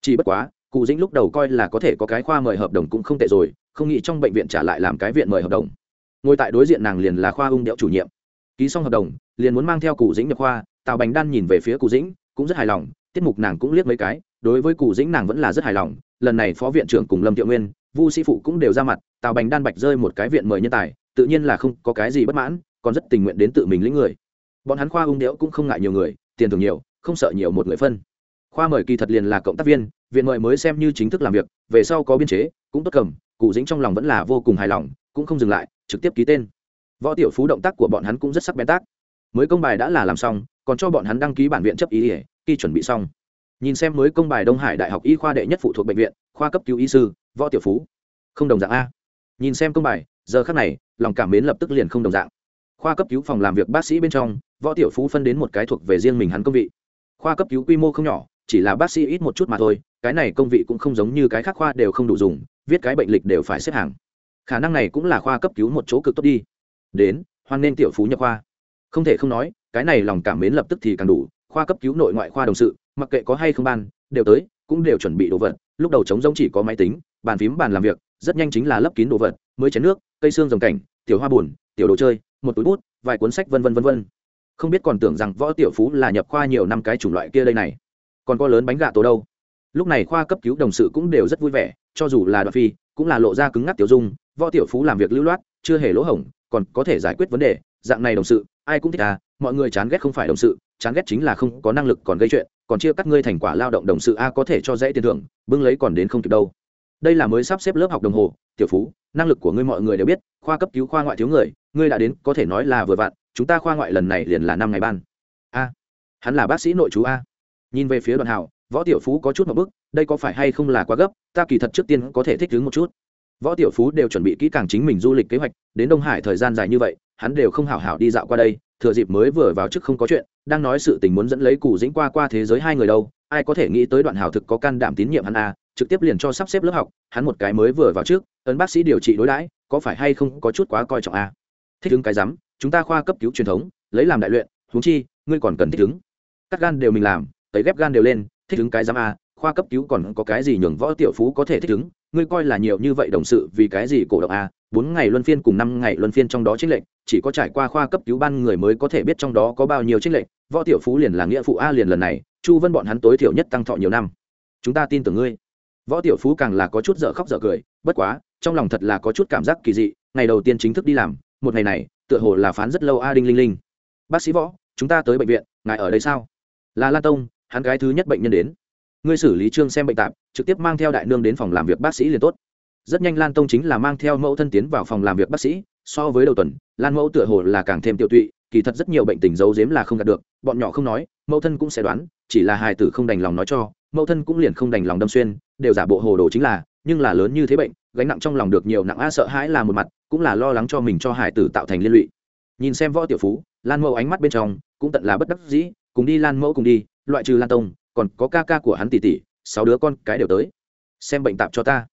Chỉ bất quá, cụ dĩnh lúc đầu coi là có thể có cái khoa mời hợp đồng cũng không tệ rồi, không nghĩ trong bệnh viện trả lại làm cái viện mời hợp đồng. Ngồi tại đối diện nàng liền là khoa ung đẽo chủ nhiệm. Ký xong hợp đồng, liền muốn mang theo cụ dĩnh nhập khoa, tào bành đan nhìn về phía cụ dĩnh, cũng rất hài lòng, tiết mục nàng cũng liếc mấy cái, đối với cụ dĩnh nàng vẫn là rất hài lòng, lần này phó viện trưởng cùng lâm thiệu nguyên, vu sĩ phụ cũng đều ra mặt, tào bành đan bạch rơi một cái viện mời nhân tài, tự nhiên là không có cái gì bất mãn, còn rất tình nguyện đến tự mình lĩnh người bọn hắn khoa ung đẽo cũng không ngại nhiều người, tiền thưởng nhiều, không sợ nhiều một người phân. Khoa mời kỳ thật liền là cộng tác viên, viện mời mới xem như chính thức làm việc, về sau có biên chế, cũng tốt cầm, cụ dính trong lòng vẫn là vô cùng hài lòng, cũng không dừng lại, trực tiếp ký tên. Võ tiểu phú động tác của bọn hắn cũng rất sắc bén tác. Mới công bài đã là làm xong, còn cho bọn hắn đăng ký bản viện chấp ý ỉa khi chuẩn bị xong. Nhìn xem mới công bài đông hải đại học y khoa đệ nhất phụ thuộc bệnh viện, khoa cấp cứu y sư, võ tiểu phú. Không đồng dạng a. Nhìn xem công bài, giờ khắc này, lòng cảm mến lập tức liền không đồng dạng khoa cấp cứu phòng làm việc bác sĩ bên trong, võ tiểu phú phân đến một cái thuộc về riêng mình hắn công vị. Khoa cấp cứu quy mô không nhỏ, chỉ là bác sĩ ít một chút mà thôi, cái này công vị cũng không giống như cái khác khoa đều không đủ dùng, viết cái bệnh lịch đều phải xếp hàng. Khả năng này cũng là khoa cấp cứu một chỗ cực tốt đi. Đến, hoan nên tiểu phú nhập khoa. Không thể không nói, cái này lòng cảm mến lập tức thì càng đủ, khoa cấp cứu nội ngoại khoa đồng sự, mặc kệ có hay không ban, đều tới, cũng đều chuẩn bị đồ vật, lúc đầu chống giống chỉ có máy tính, bàn phím bàn làm việc, rất nhanh chính là lấp kín đồ vật, mới chén nước, cây xương dòng cảnh, tiểu hoa buồn tiểu đồ chơi, một túi bút, vài cuốn sách vân vân vân vân. Không biết còn tưởng rằng võ tiểu phú là nhập khoa nhiều năm cái chủng loại kia đây này. Còn có lớn bánh gà tổ đâu. Lúc này khoa cấp cứu đồng sự cũng đều rất vui vẻ, cho dù là đoạn phi, cũng là lộ ra cứng ngắc tiểu dung, võ tiểu phú làm việc lưu loát, chưa hề lỗ hổng, còn có thể giải quyết vấn đề, dạng này đồng sự, ai cũng thích à mọi người chán ghét không phải đồng sự, chán ghét chính là không có năng lực còn gây chuyện, còn chia cắt ngươi thành quả lao động đồng sự a có thể cho dễ tiền thưởng, bưng lấy còn đến không kịp đâu. Đây là mới sắp xếp lớp học đồng hồ, tiểu phú, năng lực của ngươi mọi người đều biết, khoa cấp cứu khoa ngoại thiếu người ngươi đã đến, có thể nói là vừa vặn, chúng ta khoa ngoại lần này liền là năm ngày ban. A, hắn là bác sĩ nội chú a. Nhìn về phía đoàn hào võ tiểu phú có chút một bức đây có phải hay không là quá gấp, ta kỳ thật trước tiên có thể thích ứng một chút. Võ tiểu phú đều chuẩn bị kỹ càng chính mình du lịch kế hoạch, đến đông hải thời gian dài như vậy, hắn đều không hảo hảo đi dạo qua đây, thừa dịp mới vừa vào trước không có chuyện, đang nói sự tình muốn dẫn lấy cù dĩnh qua qua thế giới hai người đâu, ai có thể nghĩ tới đoạn hảo thực có can đảm tín nhiệm hắn a, trực tiếp liền cho sắp xếp lớp học, hắn một cái mới vừa vào trước, ấn bác sĩ điều trị đối đãi, có phải hay không có chút quá coi trọng a thích ứng cái rắm, chúng ta khoa cấp cứu truyền thống, lấy làm đại luyện, huống chi, ngươi còn cần thích ứng. Cắt gan đều mình làm, tấy ghép gan đều lên, thích ứng cái rắm a, khoa cấp cứu còn có cái gì nhường võ tiểu phú có thể thích ứng? Ngươi coi là nhiều như vậy đồng sự vì cái gì cổ động a? Bốn ngày luân phiên cùng năm ngày luân phiên trong đó chính lệnh chỉ có trải qua khoa cấp cứu ban người mới có thể biết trong đó có bao nhiêu chính lệnh võ tiểu phú liền là nghĩa phụ a liền lần này, chu vân bọn hắn tối thiểu nhất tăng thọ nhiều năm. Chúng ta tin tưởng ngươi. Võ tiểu phú càng là có chút dở khóc dở cười, bất quá, trong lòng thật là có chút cảm giác kỳ dị, ngày đầu tiên chính thức đi làm một ngày này, tựa hồ là phán rất lâu a đinh linh linh. Bác sĩ võ, chúng ta tới bệnh viện, ngài ở đây sao? Là la tông, hắn gái thứ nhất bệnh nhân đến. Ngươi xử lý trương xem bệnh tạp, trực tiếp mang theo đại nương đến phòng làm việc bác sĩ liền tốt. Rất nhanh lan tông chính là mang theo mẫu thân tiến vào phòng làm việc bác sĩ, so với đầu tuần, lan mẫu tựa hồ là càng thêm tiêu tụy, kỳ thật rất nhiều bệnh tình giấu giếm là không đạt được, bọn nhỏ không nói, mẫu thân cũng sẽ đoán, chỉ là hài tử không đành lòng nói cho, mẫu thân cũng liền không đành lòng đâm xuyên, đều giả bộ hồ đồ chính là nhưng là lớn như thế bệnh, gánh nặng trong lòng được nhiều nặng a sợ hãi là một mặt, cũng là lo lắng cho mình cho hải tử tạo thành liên lụy. Nhìn xem võ tiểu phú, lan mẫu ánh mắt bên trong cũng tận là bất đắc dĩ, cùng đi lan mẫu cùng đi, loại trừ lan tông, còn có ca ca của hắn tỷ tỷ, sáu đứa con cái đều tới. Xem bệnh tạp cho ta.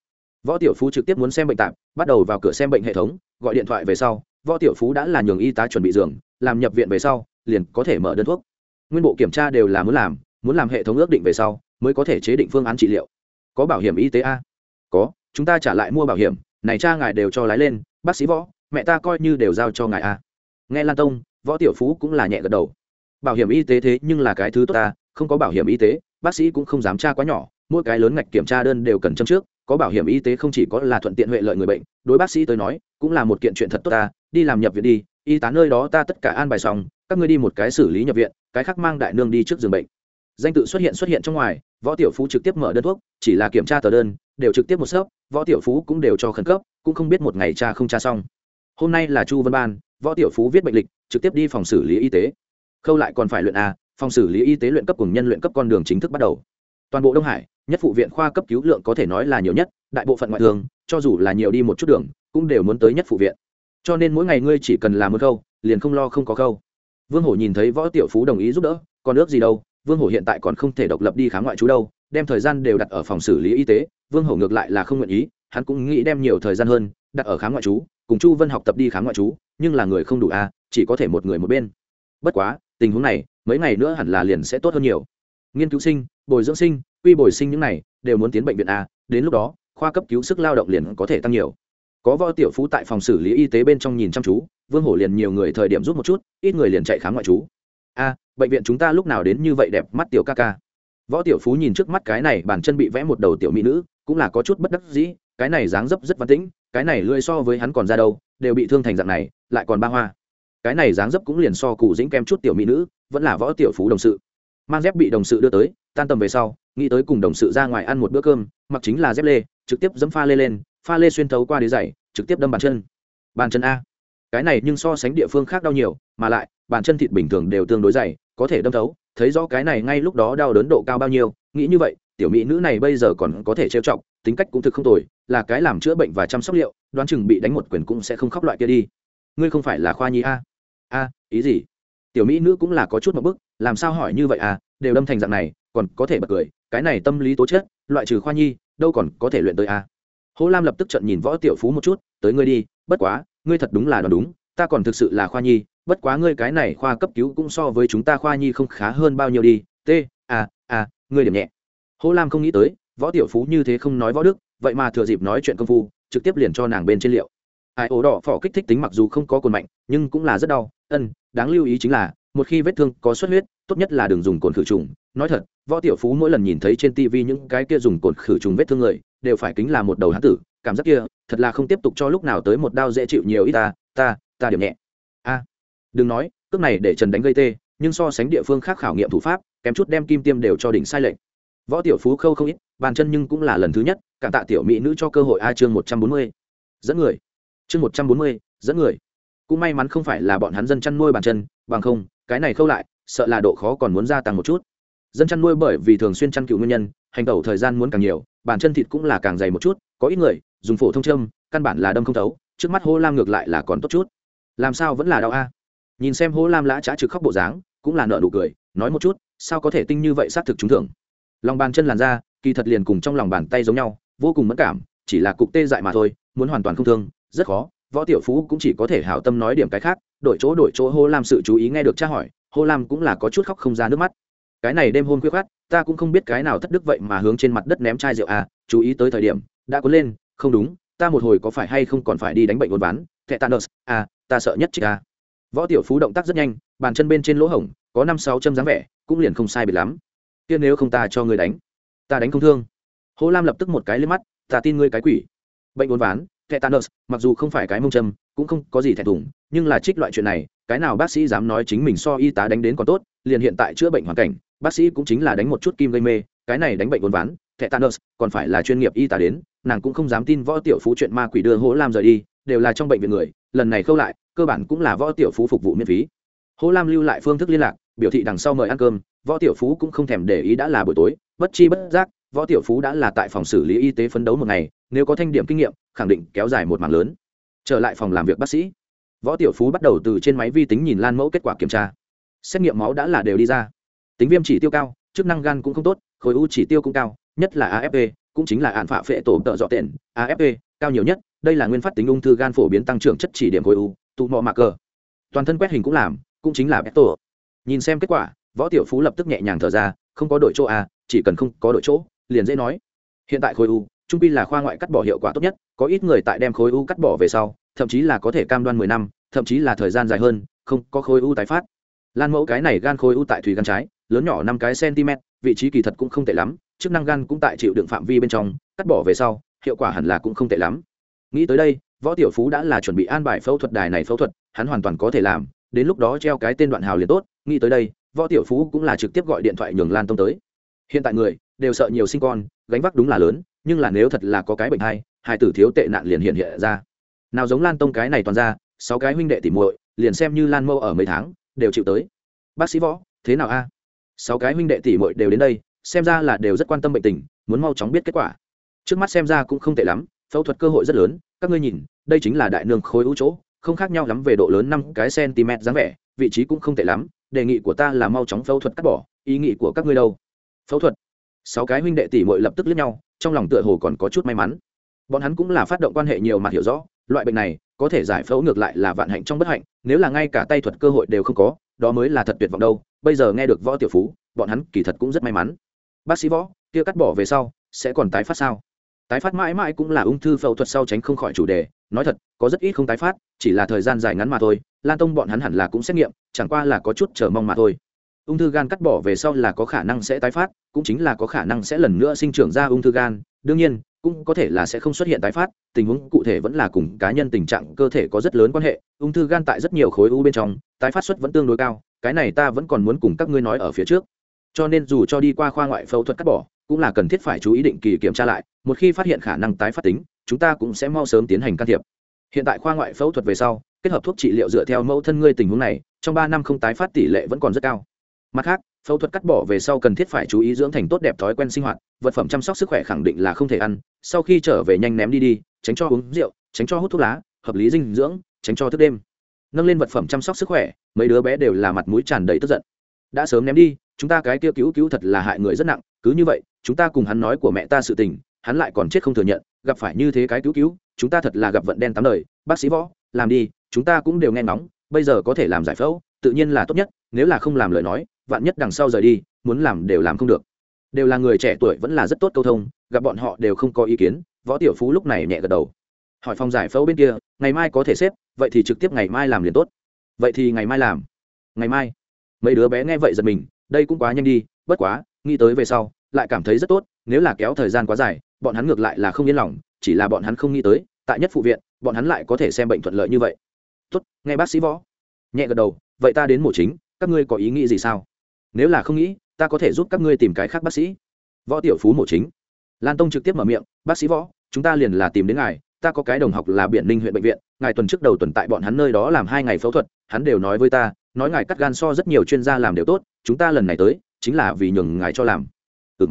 Võ tiểu phú trực tiếp muốn xem bệnh tạp, bắt đầu vào cửa xem bệnh hệ thống, gọi điện thoại về sau, võ tiểu phú đã là nhường y tá chuẩn bị giường, làm nhập viện về sau, liền có thể mở đơn thuốc. Nguyên bộ kiểm tra đều là muốn làm muốn làm hệ thống ước định về sau, mới có thể chế định phương án trị liệu. Có bảo hiểm y tế a có, chúng ta trả lại mua bảo hiểm, này cha ngài đều cho lái lên, bác sĩ võ, mẹ ta coi như đều giao cho ngài a nghe lan tông, võ tiểu phú cũng là nhẹ gật đầu. Bảo hiểm y tế thế nhưng là cái thứ tốt ta, không có bảo hiểm y tế, bác sĩ cũng không dám tra quá nhỏ, mỗi cái lớn ngạch kiểm tra đơn đều cần châm trước, có bảo hiểm y tế không chỉ có là thuận tiện huệ lợi người bệnh, đối bác sĩ tới nói, cũng là một kiện chuyện thật tốt ta, đi làm nhập viện đi, y tá nơi đó ta tất cả an bài xong, các ngươi đi một cái xử lý nhập viện, cái khác mang đại nương đi trước giường bệnh danh tự xuất hiện xuất hiện trong ngoài, võ tiểu phú trực tiếp mở đơn thuốc, chỉ là kiểm tra tờ đơn, đều trực tiếp một sớp, võ tiểu phú cũng đều cho khẩn cấp, cũng không biết một ngày cha không tra xong. Hôm nay là chu văn ban, võ tiểu phú viết bệnh lịch, trực tiếp đi phòng xử lý y tế. Khâu lại còn phải luyện a, phòng xử lý y tế luyện cấp cùng nhân luyện cấp con đường chính thức bắt đầu. Toàn bộ đông hải, nhất phụ viện khoa cấp cứu lượng có thể nói là nhiều nhất, đại bộ phận ngoại thường cho dù là nhiều đi một chút đường, cũng đều muốn tới nhất phụ viện. Cho nên mỗi ngày ngươi chỉ cần làm một khâu, liền không lo không có khâu. Vương hổ nhìn thấy võ tiểu phú đồng ý giúp đỡ, còn ước gì đâu vương hổ hiện tại còn không thể độc lập đi khám ngoại trú đâu, đem thời gian đều đặt ở phòng xử lý y tế, vương hổ ngược lại là không nguyện ý, hắn cũng nghĩ đem nhiều thời gian hơn đặt ở khám ngoại trú, cùng chu vân học tập đi khám ngoại trú, nhưng là người không đủ a, chỉ có thể một người một bên. Bất quá, tình huống này, mấy ngày nữa hẳn là liền sẽ tốt hơn nhiều. Nghiên cứu sinh, bồi dưỡng sinh, quy bồi sinh những này, đều muốn tiến bệnh viện a, đến lúc đó, khoa cấp cứu sức lao động liền có thể tăng nhiều. Có võ tiểu phú tại phòng xử lý y tế bên trong nhìn chăm chú, vương hổ liền nhiều người thời điểm rút một chút, ít người liền chạy khám ngoại trú. A bệnh viện chúng ta lúc nào đến như vậy đẹp, mắt tiểu ca ca. Võ tiểu phú nhìn trước mắt cái này, bàn chân bị vẽ một đầu tiểu mỹ nữ, cũng là có chút bất đắc dĩ, cái này dáng dấp rất văn tĩnh, cái này lưỡi so với hắn còn ra đâu, đều bị thương thành dạng này, lại còn ba hoa. Cái này dáng dấp cũng liền so cụ dĩnh kem chút tiểu mỹ nữ, vẫn là võ tiểu phú đồng sự. Mang dép bị đồng sự đưa tới, tan tầm về sau, nghĩ tới cùng đồng sự ra ngoài ăn một bữa cơm, mặc chính là dép lê, trực tiếp dẫm pha lê lên, pha lê xuyên thấu qua đế giày, trực tiếp đâm bàn chân. Bàn chân a. Cái này nhưng so sánh địa phương khác đau nhiều, mà lại, bàn chân thịt bình thường đều tương đối dày có thể đâm thấu thấy rõ cái này ngay lúc đó đau đớn độ cao bao nhiêu nghĩ như vậy tiểu mỹ nữ này bây giờ còn có thể trêu chọc tính cách cũng thực không tồi là cái làm chữa bệnh và chăm sóc liệu đoán chừng bị đánh một quyền cũng sẽ không khóc loại kia đi. Ngươi không phải là khoa nhi a? A ý gì? Tiểu mỹ nữ cũng là có chút một bức làm sao hỏi như vậy à đều đâm thành dạng này còn có thể bật cười cái này tâm lý tố chất loại trừ khoa nhi đâu còn có thể luyện tới a? Hồ Lam lập tức trận nhìn Võ Tiểu Phú một chút, tới ngươi đi, bất quá, ngươi thật đúng là đoán đúng, ta còn thực sự là khoa nhi, bất quá ngươi cái này khoa cấp cứu cũng so với chúng ta khoa nhi không khá hơn bao nhiêu đi. T, a, a, ngươi điểm nhẹ. hô Lam không nghĩ tới, Võ Tiểu Phú như thế không nói võ đức, vậy mà thừa dịp nói chuyện công phu, trực tiếp liền cho nàng bên trên liệu. Ai ổ đỏ phỏ kích thích tính mặc dù không có cồn mạnh, nhưng cũng là rất đau. Ân, đáng lưu ý chính là, một khi vết thương có xuất huyết, tốt nhất là đừng dùng cồn khử trùng. Nói thật, Võ Tiểu Phú mỗi lần nhìn thấy trên TV những cái kia dùng cồn khử trùng vết thương người, đều phải kính là một đầu hán tử cảm giác kia thật là không tiếp tục cho lúc nào tới một đau dễ chịu nhiều ít ta ta ta điểm nhẹ đừng nói cước này để trần đánh gây tê, nhưng so sánh địa phương khác khảo nghiệm thủ pháp, kém chút đem kim tiêm đều cho đỉnh sai lệnh võ tiểu phú khâu không ít, bàn chân nhưng cũng là lần thứ nhất, cảm tạ tiểu mỹ nữ cho cơ hội a chương một trăm bốn mươi. Dẫn người. Chương một trăm bốn mươi, dẫn người. Cũng may mắn không phải là bọn hắn dân chăn nuôi bàn chân, bằng không, cái này khâu lại, sợ là độ khó còn muốn gia tăng một chút. Dân chăn nuôi bởi vì thường xuyên chăn cựu nguyên nhân, hành tẩu thời gian muốn càng nhiều, bàn chân thịt cũng là càng dày một chút, có ít người, dùng phổ thông châm, căn bản là đâm không thấu, trước mắt hô lam ngược lại là còn tốt chút. Làm sao vẫn là đau a? Nhìn xem hố lam lã trá trực khóc bộ dáng, cũng là nợ nụ cười, nói một chút, sao có thể tinh như vậy xác thực trúng thưởng. Lòng bàn chân làn ra kỳ thật liền cùng trong lòng bàn tay giống nhau, vô cùng mất cảm, chỉ là cục tê dại mà thôi, muốn hoàn toàn không thương, rất khó, võ tiểu phú cũng chỉ có thể hảo tâm nói điểm cái khác, đổi chỗ đổi chỗ hô lam sự chú ý nghe được tra hỏi hô lam cũng là có chút khóc không ra nước mắt. Cái này đêm hôn khuya khát ta cũng không biết cái nào thất đức vậy mà hướng trên mặt đất ném chai rượu à chú ý tới thời điểm, đã cuốn lên, không đúng, ta một hồi có phải hay không còn phải đi đánh bệnh uốn ván, tetanus à ta sợ nhất chị à võ tiểu phú động tác rất nhanh, bàn chân bên trên lỗ hổng, có năm sáu châm dáng vẻ, cũng liền không sai biệt lắm. Kia nếu không ta cho người đánh, ta đánh không thương. Hô lam lập tức một cái lên mắt, ta tin ngươi cái quỷ. Bệnh uốn ván tetanus mặc dù không phải cái mông châm, cũng không có gì thẹn thùng, nhưng là trích loại chuyện này, cái nào bác sĩ dám nói chính mình so y tá đánh đến còn tốt, liền hiện tại chữa bệnh hoàn cảnh, bác sĩ cũng chính là đánh một chút kim gây mê, cái này đánh bệnh uốn ván tetanus còn phải là chuyên nghiệp y tá đến, nàng cũng không dám tin võ tiểu phú chuyện ma quỷ đưa hỗ lam rời đi đều là trong bệnh viện người, lần này khâu lại, cơ bản cũng là võ tiểu phú phục vụ miễn phí. Hỗ lam lưu lại phương thức liên lạc, biểu thị đằng sau mời ăn cơm, võ tiểu phú cũng không thèm để ý đã là buổi tối, bất chi bất giác, võ tiểu phú đã là tại phòng xử lý y tế phấn đấu một ngày, nếu có thanh điểm kinh nghiệm, khẳng định kéo dài một mảng lớn. Trở lại phòng làm việc bác sĩ, võ tiểu phú bắt đầu từ trên máy vi tính nhìn lan mẫu kết quả kiểm tra. Xét nghiệm máu đã là đều đi ra. Tính viêm chỉ tiêu cao, chức năng gan cũng không tốt, khối u chỉ tiêu cũng cao, nhất là afp cũng chính là hạn phạ phệ tổ tợ dọ tiền afp cao nhiều nhất đây là nguyên phát tính ung thư gan phổ biến tăng trưởng chất chỉ điểm khối u, tụ mọ mạc cờ. Toàn thân quét hình cũng làm, cũng chính là tổ nhìn xem kết quả, võ tiểu phú lập tức nhẹ nhàng thở ra, không có đội chỗ à? chỉ cần không có đội chỗ, liền dễ nói. Hiện tại khối u, trung pi là khoa ngoại cắt bỏ hiệu quả tốt nhất, có ít người tại đem khối u cắt bỏ về sau, thậm chí là có thể cam đoan mười năm, thậm chí là thời gian dài hơn, không có khối u tái phát. Lan mẫu cái này gan khối u tại thủy gan trái, lớn nhỏ năm cái cm vị trí kỳ thật cũng không tệ lắm, chức năng gan cũng tại chịu đựng phạm vi bên trong, cắt bỏ về sau, hiệu quả hẳn là cũng không tệ lắm nghĩ tới đây, võ tiểu phú đã là chuẩn bị an bài phẫu thuật đài này phẫu thuật, hắn hoàn toàn có thể làm, đến lúc đó treo cái tên đoạn hào liền tốt. Nghĩ tới đây, võ tiểu phú cũng là trực tiếp gọi điện thoại nhường lan tông tới. Hiện tại người đều sợ nhiều sinh con, gánh vác đúng là lớn, nhưng là nếu thật là có cái bệnh hay, hai tử thiếu tệ nạn liền hiện hiện ra. Nào giống lan tông cái này toàn ra, sáu cái huynh đệ tỉ muội, liền xem như lan mâu ở mấy tháng, đều chịu tới. Bác sĩ võ, thế nào a? Sáu cái huynh đệ tỷ muội đều đến đây, xem ra là đều rất quan tâm bệnh tình, muốn mau chóng biết kết quả. Trước mắt xem ra cũng không tệ lắm phẫu thuật cơ hội rất lớn, các ngươi nhìn, đây chính là đại nương khối ưu chỗ, không khác nhau lắm về độ lớn năm cái cm dáng vẻ, vị trí cũng không tệ lắm, đề nghị của ta là mau chóng phẫu thuật cắt bỏ, ý nghĩ của các ngươi đâu? Phẫu thuật. Sáu cái huynh đệ tỷ muội lập tức lướt nhau, trong lòng tựa hồ còn có chút may mắn. Bọn hắn cũng là phát động quan hệ nhiều mặt hiểu rõ, loại bệnh này, có thể giải phẫu ngược lại là vạn hạnh trong bất hạnh, nếu là ngay cả tay thuật cơ hội đều không có, đó mới là thật tuyệt vọng đâu. Bây giờ nghe được võ tiểu phú, bọn hắn kỳ thật cũng rất may mắn. Bác sĩ võ, kia cắt bỏ về sau, sẽ còn tái phát sao? Tái phát mãi mãi cũng là ung thư phẫu thuật sau tránh không khỏi chủ đề. Nói thật, có rất ít không tái phát, chỉ là thời gian dài ngắn mà thôi. Lan tông bọn hắn hẳn là cũng xét nghiệm, chẳng qua là có chút chờ mong mà thôi. Ung thư gan cắt bỏ về sau là có khả năng sẽ tái phát, cũng chính là có khả năng sẽ lần nữa sinh trưởng ra ung thư gan. Đương nhiên, cũng có thể là sẽ không xuất hiện tái phát, tình huống cụ thể vẫn là cùng cá nhân tình trạng cơ thể có rất lớn quan hệ. Ung thư gan tại rất nhiều khối u bên trong, tái phát suất vẫn tương đối cao, cái này ta vẫn còn muốn cùng các ngươi nói ở phía trước. Cho nên dù cho đi qua khoa ngoại phẫu thuật cắt bỏ cũng là cần thiết phải chú ý định kỳ kiểm tra lại, một khi phát hiện khả năng tái phát tính, chúng ta cũng sẽ mau sớm tiến hành can thiệp. Hiện tại khoa ngoại phẫu thuật về sau, kết hợp thuốc trị liệu dựa theo mẫu thân ngươi tình huống này, trong ba năm không tái phát tỷ lệ vẫn còn rất cao. Mặt khác, phẫu thuật cắt bỏ về sau cần thiết phải chú ý dưỡng thành tốt đẹp thói quen sinh hoạt, vật phẩm chăm sóc sức khỏe khẳng định là không thể ăn, sau khi trở về nhanh ném đi đi, tránh cho uống rượu, tránh cho hút thuốc lá, hợp lý dinh dưỡng, tránh cho thức đêm. Nâng lên vật phẩm chăm sóc sức khỏe, mấy đứa bé đều là mặt mũi tràn đầy tức giận. Đã sớm ném đi, chúng ta cái kia cứu cứu thật là hại người rất nặng, cứ như vậy chúng ta cùng hắn nói của mẹ ta sự tình, hắn lại còn chết không thừa nhận, gặp phải như thế cái cứu cứu, chúng ta thật là gặp vận đen tám đời. Bác sĩ võ, làm đi, chúng ta cũng đều nghe ngóng, bây giờ có thể làm giải phẫu, tự nhiên là tốt nhất, nếu là không làm lời nói, vạn nhất đằng sau rời đi, muốn làm đều làm không được. Đều là người trẻ tuổi vẫn là rất tốt câu thông, gặp bọn họ đều không có ý kiến, võ tiểu phú lúc này nhẹ gật đầu. Hỏi phòng giải phẫu bên kia, ngày mai có thể xếp, vậy thì trực tiếp ngày mai làm liền tốt. Vậy thì ngày mai làm. Ngày mai. Mấy đứa bé nghe vậy giật mình, đây cũng quá nhanh đi, bất quá, nghĩ tới về sau lại cảm thấy rất tốt, nếu là kéo thời gian quá dài, bọn hắn ngược lại là không yên lòng, chỉ là bọn hắn không nghĩ tới, tại nhất phụ viện, bọn hắn lại có thể xem bệnh thuận lợi như vậy. Tốt, nghe bác sĩ võ. Nhẹ gật đầu, vậy ta đến mổ chính, các ngươi có ý nghĩ gì sao? Nếu là không nghĩ, ta có thể giúp các ngươi tìm cái khác bác sĩ. Võ tiểu phú mổ chính. Lan tông trực tiếp mở miệng, bác sĩ võ, chúng ta liền là tìm đến ngài, ta có cái đồng học là biển ninh huyện bệnh viện, ngài tuần trước đầu tuần tại bọn hắn nơi đó làm hai ngày phẫu thuật, hắn đều nói với ta, nói ngài cắt gan so rất nhiều chuyên gia làm đều tốt, chúng ta lần này tới, chính là vì nhường ngài cho làm ừ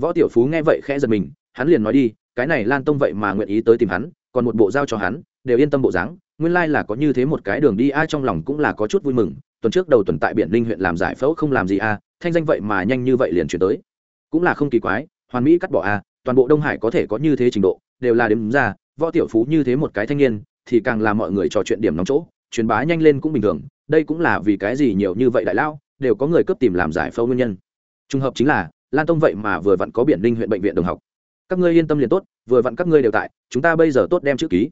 võ tiểu phú nghe vậy khẽ giật mình, hắn liền nói đi, cái này lan tông vậy mà nguyện ý tới tìm hắn, còn một bộ giao cho hắn, đều yên tâm bộ dáng, nguyên lai、like、là có như thế một cái đường đi, ai trong lòng cũng là có chút vui mừng, tuần trước đầu tuần tại biển Linh huyện làm giải phẫu không làm gì a thanh danh vậy mà nhanh như vậy liền chuyển tới. Cũng là không kỳ quái, hoàn mỹ cắt bỏ a toàn bộ đông hải có thể có như thế trình độ, đều là đếm ra, võ tiểu phú như thế một cái thanh niên, thì càng làm mọi người trò chuyện điểm nóng chỗ, truyền bá nhanh lên cũng bình thường, đây cũng là vì cái gì nhiều như vậy đại lao, đều có người cấp tìm làm giải phẫu nguyên nhân. Trùng hợp chính là lan tông vậy mà vừa vặn có biển ninh huyện bệnh viện đồng học. Các ngươi yên tâm liền tốt, vừa vặn các ngươi đều tại, chúng ta bây giờ tốt đem chữ ký.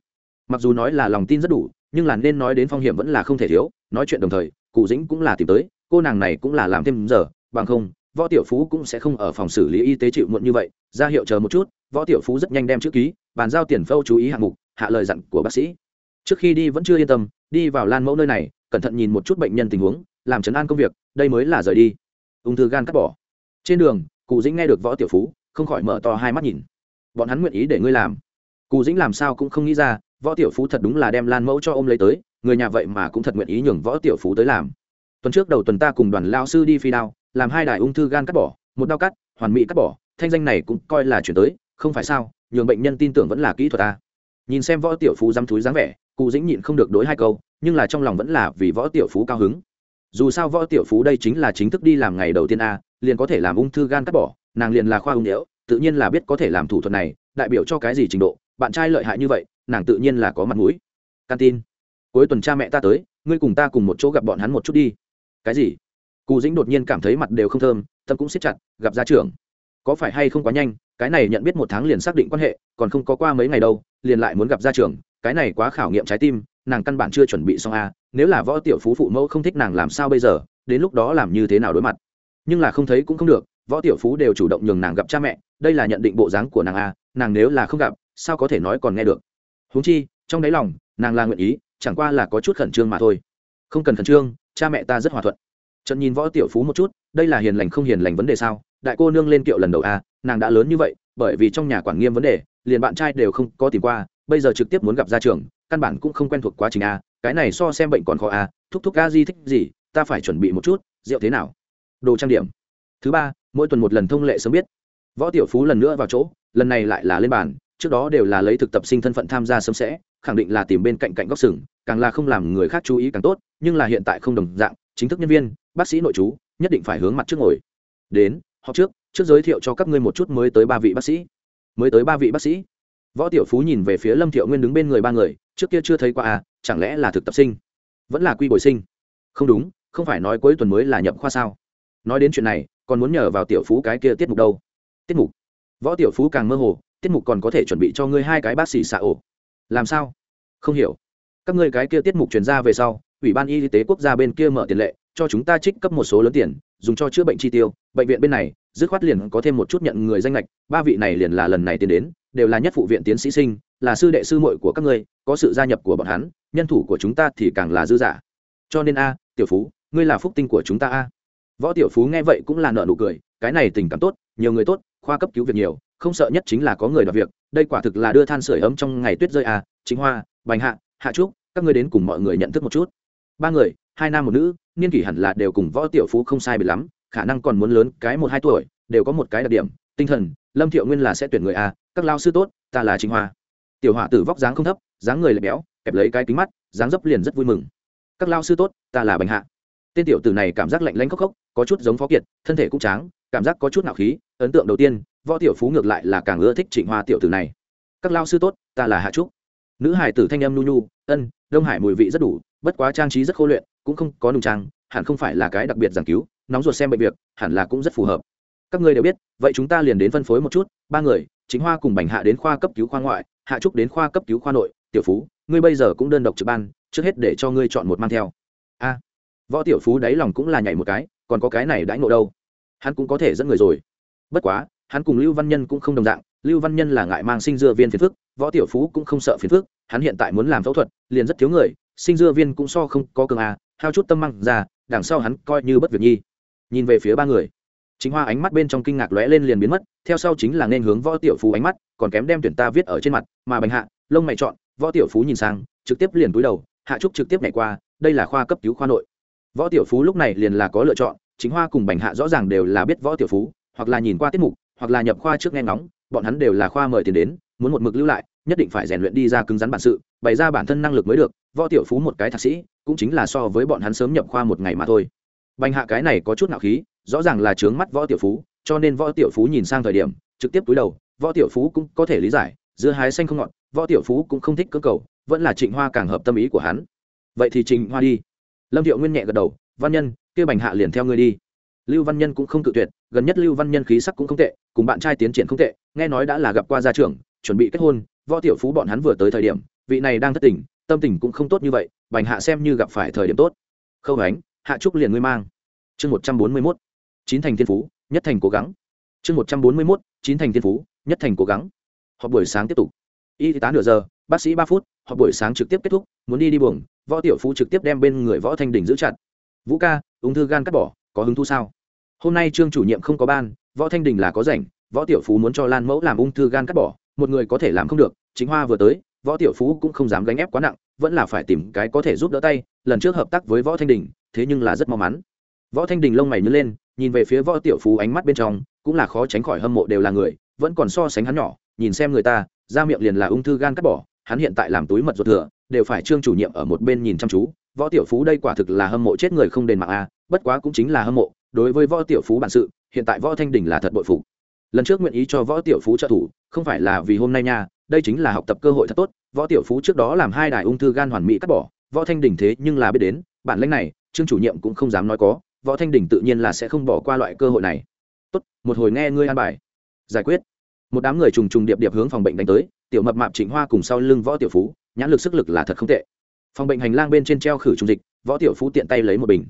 Mặc dù nói là lòng tin rất đủ, nhưng là nên nói đến phong hiểm vẫn là không thể thiếu, nói chuyện đồng thời, cụ dĩnh cũng là tìm tới, cô nàng này cũng là làm thêm giờ, bằng không, võ tiểu phú cũng sẽ không ở phòng xử lý y tế chịu muộn như vậy, ra hiệu chờ một chút, võ tiểu phú rất nhanh đem chữ ký, bàn giao tiền phâu chú ý hạng mục, hạ lời dặn của bác sĩ. Trước khi đi vẫn chưa yên tâm, đi vào lan mẫu nơi này, cẩn thận nhìn một chút bệnh nhân tình huống, làm chấn an công việc, đây mới là rời đi. Ung thư gan cắt bỏ trên đường cụ dĩnh nghe được võ tiểu phú, không khỏi mở to hai mắt nhìn. Bọn hắn nguyện ý để ngươi làm. Cụ dĩnh làm sao cũng không nghĩ ra, võ tiểu phú thật đúng là đem lan mẫu cho ôm lấy tới, người nhà vậy mà cũng thật nguyện ý nhường võ tiểu phú tới làm. Tuần trước đầu tuần ta cùng đoàn lao sư đi phi đao, làm hai đài ung thư gan cắt bỏ, một đao cắt, hoàn mỹ cắt bỏ, thanh danh này cũng coi là chuyển tới, không phải sao, nhường bệnh nhân tin tưởng vẫn là kỹ thuật ta. Nhìn xem võ tiểu phú dăm túi dáng vẻ cụ dĩnh nhịn không được đối hai câu, nhưng là trong lòng vẫn là vì võ tiểu phú cao hứng. Dù sao võ tiểu phú đây chính là chính thức đi làm ngày đầu tiên a liền có thể làm ung thư gan cắt bỏ, nàng liền là khoa ung nhiễu, tự nhiên là biết có thể làm thủ thuật này, đại biểu cho cái gì trình độ, bạn trai lợi hại như vậy, nàng tự nhiên là có mặt mũi. Can tin. Cuối tuần cha mẹ ta tới, ngươi cùng ta cùng một chỗ gặp bọn hắn một chút đi. Cái gì? Cụ dĩnh đột nhiên cảm thấy mặt đều không thơm, tâm cũng siết chặt, gặp gia trưởng. Có phải hay không quá nhanh, cái này nhận biết một tháng liền xác định quan hệ, còn không có qua mấy ngày đâu, liền lại muốn gặp gia trưởng, cái này quá khảo nghiệm trái tim, nàng căn bản chưa chuẩn bị xong a nếu là võ tiểu phú phụ mẫu không thích nàng làm sao bây giờ, đến lúc đó làm như thế nào đối mặt? Nhưng là không thấy cũng không được, võ tiểu phú đều chủ động nhường nàng gặp cha mẹ, đây là nhận định bộ dáng của nàng a nàng nếu là không gặp, sao có thể nói còn nghe được. Huống chi, trong đáy lòng, nàng là nguyện ý, chẳng qua là có chút khẩn trương mà thôi. Không cần khẩn trương, cha mẹ ta rất hòa thuận. Trận nhìn võ tiểu phú một chút, đây là hiền lành không hiền lành vấn đề sao? Đại cô nương lên kiệu lần đầu a nàng đã lớn như vậy, bởi vì trong nhà quản nghiêm vấn đề, liền bạn trai đều không có tìm qua, bây giờ trực tiếp muốn gặp gia trưởng, căn bản cũng không quen thuộc quá trình a cái này so xem bệnh còn khó a thúc thúc a di thích gì, ta phải chuẩn bị một chút, rượu thế nào? Đồ trang điểm. Thứ ba, mỗi tuần một lần thông lệ sớm biết. Võ tiểu phú lần nữa vào chỗ, lần này lại là lên bàn, trước đó đều là lấy thực tập sinh thân phận tham gia sớm sẽ, khẳng định là tìm bên cạnh cạnh góc sừng, càng là không làm người khác chú ý càng tốt, nhưng là hiện tại không đồng dạng, chính thức nhân viên, bác sĩ nội chú nhất định phải hướng mặt trước ngồi. Đến họ trước trước giới thiệu cho các ngươi một chút mới tới ba vị bác sĩ. Mới tới ba vị bác sĩ. Võ tiểu phú nhìn về phía lâm thiệu nguyên đứng bên người ba người, trước kia chưa thấy qua à chẳng lẽ là thực tập sinh? Vẫn là quy bồi sinh. Không đúng, không phải nói cuối tuần mới là nhập khoa sao? Nói đến chuyện này, còn muốn nhờ vào tiểu phú cái kia tiết mục đâu? Tiết mục? Võ tiểu phú càng mơ hồ, tiết mục còn có thể chuẩn bị cho ngươi hai cái bác sĩ xạ ổ. Làm sao? Không hiểu. Các ngươi cái kia tiết mục chuyển ra về sau, ủy ban y tế quốc gia bên kia mở tiền lệ, cho chúng ta trích cấp một số lớn tiền, dùng cho chữa bệnh chi tiêu. Bệnh viện bên này, dứt khoát liền có thêm một chút nhận người danh lệch ba vị này liền là lần này tiến đến, đều là nhất phụ viện tiến sĩ sinh, là sư đệ sư muội của các ngươi, có sự gia nhập của bọn hắn, nhân thủ của chúng ta thì càng là dư giả cho nên a, tiểu phú, ngươi là phúc tinh của chúng ta a võ tiểu phú nghe vậy cũng là nợ nụ cười, cái này tình cảm tốt, nhiều người tốt, khoa cấp cứu việc nhiều, không sợ nhất chính là có người đoạt việc, đây quả thực là đưa than sửa ấm trong ngày tuyết rơi à chính hoa, bành hạ hạ trúc, các ngươi đến cùng mọi người nhận thức một chút. Ba người, hai nam một nữ, niên kỷ hẳn là đều cùng võ tiểu phú không sai biệt lắm, khả năng còn muốn lớn, cái một hai tuổi, đều có một cái đặc điểm, tinh thần, lâm thiệu nguyên là sẽ tuyển người a các lao sư tốt, ta là chính hoa. Tiểu hỏa tử vóc dáng không thấp, dáng người lại béo kẹp lấy cái kính mắt, dáng dấp liền rất vui mừng. Các lao sư tốt, ta là bành hạ tên tiểu tử này cảm giác lạnh lanh khốc khốc, có chút giống phó kiệt, thân thể cũng tráng, cảm giác có chút nạo khí, ấn tượng đầu tiên, võ tiểu phú ngược lại là càng ưa thích trịnh hoa tiểu tử này. Các lao sư tốt, ta là hạ trúc. Nữ hải tử thanh âm nu nu ân, đông hải mùi vị rất đủ, bất quá trang trí rất khô luyện, cũng không có nùng trang, hẳn không phải là cái đặc biệt giảng cứu, nóng ruột xem bệnh việc, hẳn là cũng rất phù hợp. Các ngươi đều biết, vậy chúng ta liền đến phân phối một chút, ba người chính hoa cùng bành hạ đến khoa cấp cứu khoa ngoại, hạ trúc đến khoa cấp cứu khoa nội, tiểu phú, ngươi bây giờ cũng đơn độc trực ban, trước hết để cho ngươi chọn một mang theo. A võ tiểu phú đáy lòng cũng là nhảy một cái còn có cái này đãi ngộ đâu? Hắn cũng có thể dẫn người rồi. Bất quá hắn cùng lưu văn nhân cũng không đồng dạng lưu văn nhân là ngại mang sinh dưa viên phiền phức võ tiểu phú cũng không sợ phiền phức hắn hiện tại muốn làm phẫu thuật liền rất thiếu người sinh dưa viên cũng so không có cường à, hao chút tâm măng ra đằng sau hắn coi như bất việc nhi. Nhìn về phía ba người chính hoa ánh mắt bên trong kinh ngạc lóe lên liền biến mất theo sau chính là nên hướng võ tiểu phú ánh mắt còn kém đem tuyển ta viết ở trên mặt mà bành hạ lông mày chọn võ tiểu phú nhìn sang trực tiếp liền túi đầu hạ trúc trực tiếp nhảy qua đây là khoa cấp cứu khoa nội võ tiểu phú lúc này liền là có lựa chọn, chính hoa cùng bành hạ rõ ràng đều là biết võ tiểu phú, hoặc là nhìn qua tiết mục, hoặc là nhập khoa trước nghe ngóng, bọn hắn đều là khoa mời tiền đến, muốn một mực lưu lại, nhất định phải rèn luyện đi ra cứng rắn bản sự, bày ra bản thân năng lực mới được, võ tiểu phú một cái thạc sĩ, cũng chính là so với bọn hắn sớm nhập khoa một ngày mà thôi. Bành hạ cái này có chút nạo khí, rõ ràng là trướng mắt võ tiểu phú, cho nên võ tiểu phú nhìn sang thời điểm, trực tiếp túi đầu, võ tiểu phú cũng có thể lý giải giữa hái xanh không ngọt, võ tiểu phú cũng không thích cơ cầu, vẫn là trịnh hoa càng hợp tâm ý của hắn. Vậy thì trịnh hoa đi lâm thiệu nguyên nhẹ gật đầu, văn nhân, kia bành hạ liền theo ngươi đi. Lưu văn nhân cũng không cự tuyệt, gần nhất lưu văn nhân khí sắc cũng không tệ, cùng bạn trai tiến triển không tệ, nghe nói đã là gặp qua gia trưởng, chuẩn bị kết hôn, võ tiểu phú bọn hắn vừa tới thời điểm, vị này đang thất tình, tâm tình cũng không tốt như vậy, bành hạ xem như gặp phải thời điểm tốt. Khâu ánh, hạ trúc liền ngươi mang. Chương một trăm bốn mươi mốt, chín thành thiên phú, nhất thành cố gắng. Chương một trăm bốn mươi mốt, chín thành thiên phú, nhất thành cố gắng. Họp buổi sáng tiếp tục. Y tá nửa giờ, bác sĩ ba phút, họp buổi sáng trực tiếp kết thúc, muốn đi đi buồng võ tiểu phú trực tiếp đem bên người võ thanh đình giữ chặt. Vũ ca, ung thư gan cắt bỏ, có hứng thu sao? Hôm nay trương chủ nhiệm không có ban, võ thanh đình là có rảnh, võ tiểu phú muốn cho lan mẫu làm ung thư gan cắt bỏ, một người có thể làm không được, chính hoa vừa tới, võ tiểu phú cũng không dám gánh ép quá nặng, vẫn là phải tìm cái có thể giúp đỡ tay, lần trước hợp tác với võ thanh đình, thế nhưng là rất may mắn. Võ thanh đình lông mày nhớ lên, nhìn về phía võ tiểu phú ánh mắt bên trong, cũng là khó tránh khỏi hâm mộ đều là người, vẫn còn so sánh hắn nhỏ, nhìn xem người ta, ra miệng liền là ung thư gan cắt bỏ, hắn hiện tại làm túi mật ruột thừa đều phải trương chủ nhiệm ở một bên nhìn chăm chú. Võ tiểu phú đây quả thực là hâm mộ chết người không đền mạng a, bất quá cũng chính là hâm mộ. Đối với võ tiểu phú bản sự, hiện tại võ thanh đình là thật bội phục. Lần trước nguyện ý cho võ tiểu phú trợ thủ, không phải là vì hôm nay nha, đây chính là học tập cơ hội thật tốt. Võ tiểu phú trước đó làm hai đài ung thư gan hoàn mỹ cắt bỏ, võ thanh đình thế nhưng là biết đến, bản lãnh này, trương chủ nhiệm cũng không dám nói có, võ thanh đình tự nhiên là sẽ không bỏ qua loại cơ hội này. Tốt, một hồi nghe ngươi an bài. Giải quyết một đám người trùng trùng điệp điệp hướng phòng bệnh đánh tới, tiểu mập mạp trịnh hoa cùng sau lưng võ tiểu phú, nhãn lực sức lực là thật không tệ. Phòng bệnh hành lang bên trên treo khử trùng dịch, võ tiểu phú tiện tay lấy một bình.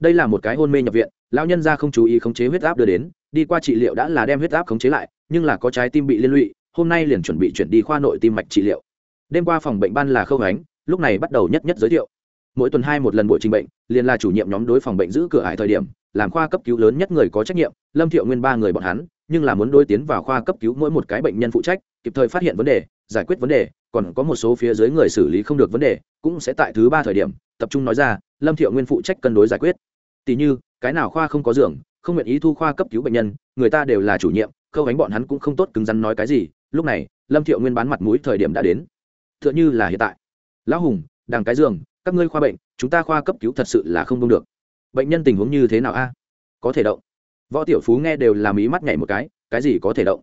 Đây là một cái hôn mê nhập viện, lão nhân ra không chú ý khống chế huyết áp đưa đến, đi qua trị liệu đã là đem huyết áp khống chế lại, nhưng là có trái tim bị liên lụy, hôm nay liền chuẩn bị chuyển đi khoa nội tim mạch trị liệu. Đêm qua phòng bệnh ban là khâu ánh, lúc này bắt đầu nhất nhất giới thiệu. Mỗi tuần hai một lần buổi trình bệnh, liền là chủ nhiệm nhóm đối phòng bệnh giữ cửa hải thời điểm, làm khoa cấp cứu lớn nhất người có trách nhiệm, lâm thiệu nguyên ba người bọn hắn nhưng là muốn đối tiến vào khoa cấp cứu mỗi một cái bệnh nhân phụ trách, kịp thời phát hiện vấn đề, giải quyết vấn đề, còn có một số phía dưới người xử lý không được vấn đề, cũng sẽ tại thứ ba thời điểm, tập trung nói ra, lâm thiệu nguyên phụ trách cân đối giải quyết. Tỷ như, cái nào khoa không có giường, không nguyện ý thu khoa cấp cứu bệnh nhân, người ta đều là chủ nhiệm, khâu ánh bọn hắn cũng không tốt cứng rắn nói cái gì, lúc này, lâm thiệu nguyên bán mặt mũi thời điểm đã đến. T h ư ợ n h ư là hiện tại. Lão hùng, đằng cái giường, các ngươi khoa bệnh, chúng ta khoa cấp cứu thật sự là không đông được. Bệnh nhân tình huống như thế nào a? Có thể động võ tiểu phú nghe đều là mí mắt nhảy một cái cái gì có thể động?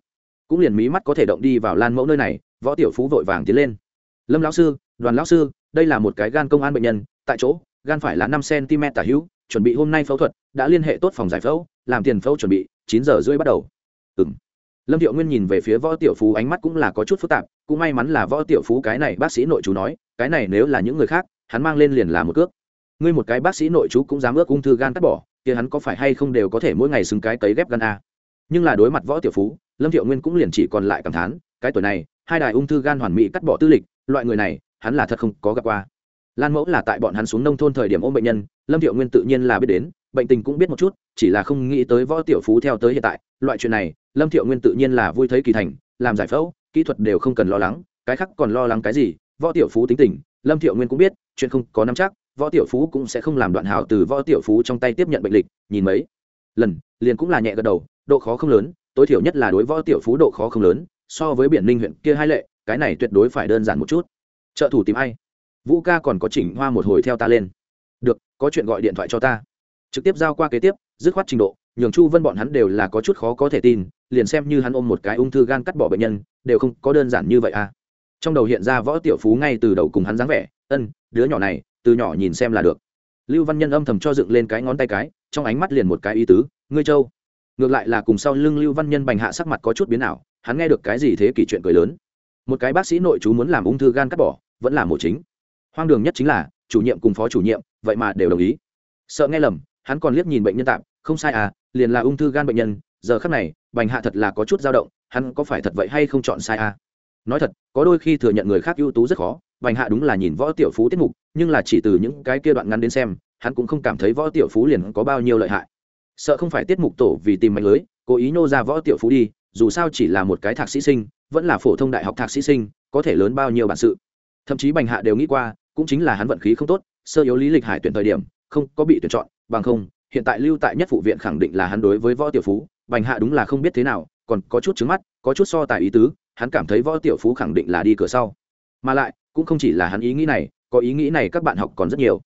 Cũng liền mí mắt có thể động đi vào lan mẫu nơi này, võ tiểu phú vội vàng tiến lên. Lâm lão sư, đoàn lão sư, đây là một cái gan công an bệnh nhân, tại chỗ, gan phải là năm cm tả hữu, chuẩn bị hôm nay phẫu thuật, đã liên hệ tốt phòng giải phẫu, làm tiền phẫu chuẩn bị, chín giờ rưỡi bắt đầu. Ừng lâm thiệu nguyên nhìn về phía võ tiểu phú, ánh mắt cũng là có chút phức tạp, cũng may mắn là võ tiểu phú cái này bác sĩ nội chú nói, cái này nếu là những người khác, hắn mang lên liền là một cước. Ngươi một cái bác sĩ nội chú cũng dám ước ung thư gan cắt bỏ kia hắn có phải hay không đều có thể mỗi ngày xứng cái cấy ghép gan a? Nhưng là đối mặt võ tiểu phú, lâm thiệu nguyên cũng liền chỉ còn lại cảm thán, cái tuổi này, hai đài ung thư gan hoàn mỹ cắt bỏ tư lịch, loại người này, hắn là thật không có gặp qua. Lan mẫu là tại bọn hắn xuống nông thôn thời điểm ôm bệnh nhân, lâm thiệu nguyên tự nhiên là biết đến, bệnh tình cũng biết một chút, chỉ là không nghĩ tới võ tiểu phú theo tới hiện tại, loại chuyện này, lâm thiệu nguyên tự nhiên là vui thấy kỳ thành, làm giải phẫu, kỹ thuật đều không cần lo lắng, cái khác còn lo lắng cái gì, võ tiểu phú tính tình, lâm thiệu nguyên cũng biết, chuyện không có nắm chắc võ tiểu phú cũng sẽ không làm đoạn hảo từ võ tiểu phú trong tay tiếp nhận bệnh lịch, nhìn mấy. Lần, liền cũng là nhẹ gật đầu, độ khó không lớn, tối thiểu nhất là đối võ tiểu phú độ khó không lớn, so với biển ninh huyện kia hai lệ, cái này tuyệt đối phải đơn giản một chút. Trợ thủ tìm ai? Vũ ca còn có chỉnh hoa một hồi theo ta lên. Được, có chuyện gọi điện thoại cho ta. Trực tiếp giao qua kế tiếp, dứt khoát trình độ, nhường chu vân bọn hắn đều là có chút khó có thể tin, liền xem như hắn ôm một cái ung thư gan cắt bỏ bệnh nhân, đều không có đơn giản như vậy à. Trong đầu hiện ra võ tiểu phú ngay từ đầu cùng hắn dáng vẻ, ân, đứa nhỏ này từ nhỏ nhìn xem là được. Lưu văn nhân âm thầm cho dựng lên cái ngón tay cái, trong ánh mắt liền một cái ý tứ, ngươi châu. Ngược lại là cùng sau lưng lưu văn nhân bành hạ sắc mặt có chút biến ảo, hắn nghe được cái gì thế kỷ chuyện cười lớn. Một cái bác sĩ nội chú muốn làm ung thư gan cắt bỏ, vẫn là mổ chính. Hoang đường nhất chính là, chủ nhiệm cùng phó chủ nhiệm, vậy mà đều đồng ý. Sợ nghe lầm, hắn còn liếc nhìn bệnh nhân tạm, không sai à liền là ung thư gan bệnh nhân, giờ khắc này, bành hạ thật là có chút dao động, hắn có phải thật vậy hay không chọn sai à? Nói thật, có đôi khi thừa nhận người khác ưu tú rất khó, bành hạ đúng là nhìn võ tiểu phú tiết mục, nhưng là chỉ từ những cái kia đoạn ngắn đến xem, hắn cũng không cảm thấy võ tiểu phú liền có bao nhiêu lợi hại. Sợ không phải tiết mục tổ vì tìm mạnh lưới, cố ý nô ra võ tiểu phú đi, dù sao chỉ là một cái thạc sĩ sinh, vẫn là phổ thông đại học thạc sĩ sinh, có thể lớn bao nhiêu bản sự. Thậm chí bành hạ đều nghĩ qua, cũng chính là hắn vận khí không tốt, sơ yếu lý lịch hải tuyển thời điểm, không có bị tuyển chọn, bằng không, hiện tại lưu tại nhất phụ viện khẳng định là hắn đối với võ tiểu phú, bành hạ đúng là không biết thế nào, còn có chút trứng mắt, có chút so tài ý tứ hắn cảm thấy võ tiểu phú khẳng định là đi cửa sau. Mà lại, cũng không chỉ là hắn ý nghĩ này, có ý nghĩ này các bạn học còn rất nhiều.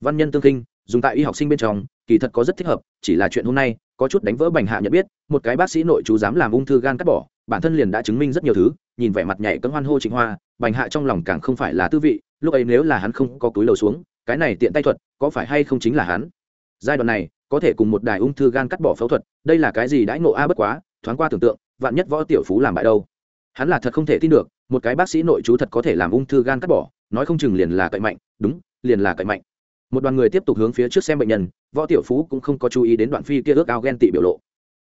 Văn nhân tương kinh, dùng tại y học sinh bên trong, kỳ thật có rất thích hợp, chỉ là chuyện hôm nay, có chút đánh vỡ bành hạ nhận biết, một cái bác sĩ nội chú dám làm ung thư gan cắt bỏ, bản thân liền đã chứng minh rất nhiều thứ, nhìn vẻ mặt nhảy cấm hoan hô trịnh hoa, bành hạ trong lòng càng không phải là tư vị, lúc ấy nếu là hắn không có túi lầu xuống, cái này tiện tay thuật, có phải hay không chính là hắn? Giai đoạn này, có thể cùng một đài ung thư gan cắt bỏ phẫu thuật, đây là cái gì đãi ngộ a bất quá, thoáng qua tưởng tượng, vạn nhất võ tiểu phú làm bại đâu? Hắn là thật không thể tin được, một cái bác sĩ nội chú thật có thể làm ung thư gan cắt bỏ, nói không chừng liền là cậy mạnh, đúng, liền là cậy mạnh. Một đoàn người tiếp tục hướng phía trước xem bệnh nhân, võ tiểu phú cũng không có chú ý đến đoạn phi kia ước ao ghen tị biểu lộ.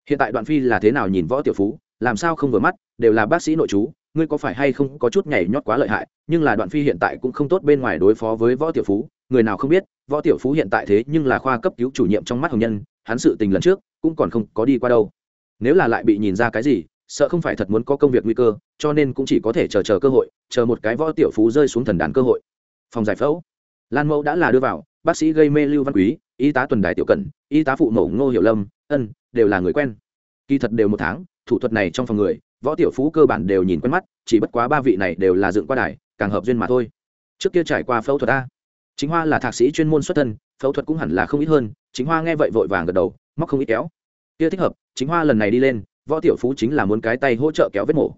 Hiện tại đoạn phi là thế nào nhìn võ tiểu phú, làm sao không vừa mắt, đều là bác sĩ nội chú ngươi có phải hay không có chút nhảy nhót quá lợi hại, nhưng là đoạn phi hiện tại cũng không tốt bên ngoài đối phó với võ tiểu phú, người nào không biết, võ tiểu phú hiện tại thế nhưng là khoa cấp cứu chủ nhiệm trong mắt hồng nhân, hắn sự tình lần trước cũng còn không có đi qua đâu. Nếu là lại bị nhìn ra cái gì sợ không phải thật muốn có công việc nguy cơ, cho nên cũng chỉ có thể chờ chờ cơ hội, chờ một cái võ tiểu phú rơi xuống thần đàn cơ hội. Phòng giải phẫu. Lan mẫu đã là đưa vào, bác sĩ gây mê lưu văn quý, y tá tuần đài tiểu cẩn y tá phụ mẫu ngô hiểu lâm, ân, đều là người quen. Kỳ thật đều một tháng, thủ thuật này trong phòng người, võ tiểu phú cơ bản đều nhìn quen mắt, chỉ bất quá ba vị này đều là dựng qua đài, càng hợp duyên mà thôi. Trước kia trải qua phẫu thuật a. Chính hoa là thạc sĩ chuyên môn xuất thân, phẫu thuật cũng hẳn là không ít hơn, chính hoa nghe vậy vội vàng gật đầu, móc không ít kéo. Kia thích hợp, chính hoa lần này đi lên võ tiểu phú chính là muốn cái tay hỗ trợ kéo vết mổ.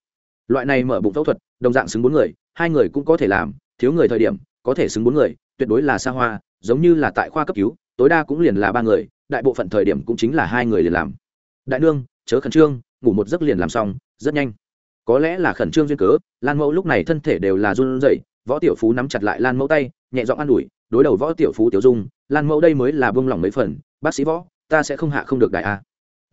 Loại này mở bụng phẫu thuật, đồng dạng xứng bốn người, hai người cũng có thể làm, thiếu người thời điểm, có thể xứng bốn người, tuyệt đối là xa hoa, giống như là tại khoa cấp cứu, tối đa cũng liền là ba người, đại bộ phận thời điểm cũng chính là hai người liền làm. Đại nương, chớ khẩn trương, ngủ một giấc liền làm xong, rất nhanh. Có lẽ là khẩn trương duyên cớ, lan mẫu lúc này thân thể đều là run rẩy, võ tiểu phú nắm chặt lại lan mẫu tay, nhẹ giọng an ủi, đối đầu võ tiểu phú tiểu dung, lan mẫu đây mới là buông lỏng mấy phần, bác sĩ võ, ta sẽ không hạ không được đại a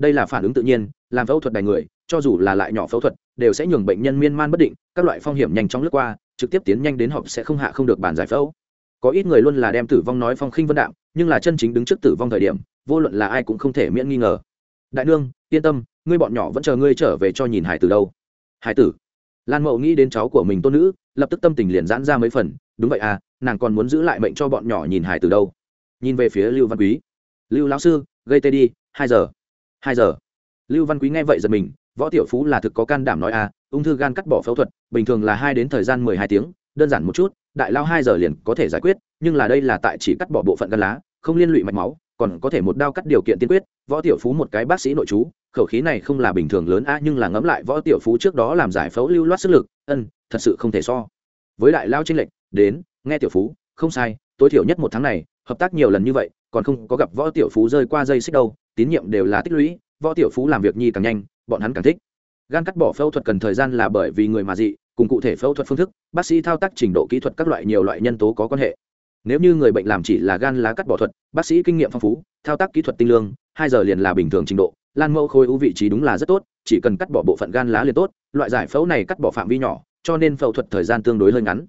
đây là phản ứng tự nhiên làm phẫu thuật đài người cho dù là lại nhỏ phẫu thuật đều sẽ nhường bệnh nhân miên man bất định các loại phong hiểm nhanh chóng lướt qua trực tiếp tiến nhanh đến họp sẽ không hạ không được bàn giải phẫu. Có ít người luôn là đem tử vong nói phong khinh vân đạo, nhưng là chân chính đứng trước tử vong thời điểm vô luận là ai cũng không thể miễn nghi ngờ. Đại nương yên tâm ngươi bọn nhỏ vẫn chờ ngươi trở về cho nhìn hải tử đâu. Hải tử? Lan mậu nghĩ đến cháu của mình tôn nữ lập tức tâm tình liền giãn ra mấy phần đúng vậy à nàng còn muốn giữ lại mệnh cho bọn nhỏ nhìn hải tử đâu. Nhìn về phía lưu văn quý. Lưu lão sư gây tê đi hai giờ hai giờ. Lưu văn quý nghe vậy giật mình, võ tiểu phú là thực có can đảm nói à ung thư gan cắt bỏ phẫu thuật, bình thường là hai đến thời gian mười hai tiếng, đơn giản một chút, đại lao hai giờ liền có thể giải quyết, nhưng là đây là tại chỉ cắt bỏ bộ phận gan lá, không liên lụy mạch máu, còn có thể một đao cắt điều kiện tiên quyết, võ tiểu phú một cái bác sĩ nội chú, khẩu khí này không là bình thường lớn a nhưng là ngẫm lại võ tiểu phú trước đó làm giải phẫu lưu loát sức lực, ân, thật sự không thể so. Với đại lao tranh lệnh đến, nghe tiểu phú, không sai, tối thiểu nhất một tháng này, hợp tác nhiều lần như vậy, còn không có gặp võ tiểu phú rơi qua dây xích đâu tín nhiệm đều là tích lũy, võ tiểu phú làm việc nhi càng nhanh, bọn hắn càng thích. Gan cắt bỏ phẫu thuật cần thời gian là bởi vì người mà dị, cùng cụ thể phẫu thuật phương thức, bác sĩ thao tác trình độ kỹ thuật các loại nhiều loại nhân tố có quan hệ. Nếu như người bệnh làm chỉ là gan lá cắt bỏ thuật, bác sĩ kinh nghiệm phong phú, thao tác kỹ thuật tinh lương, hai giờ liền là bình thường trình độ, lan mẫu khối u vị trí đúng là rất tốt, chỉ cần cắt bỏ bộ phận gan lá liền tốt, loại giải phẫu này cắt bỏ phạm vi nhỏ, cho nên phẫu thuật thời gian tương đối hơi ngắn.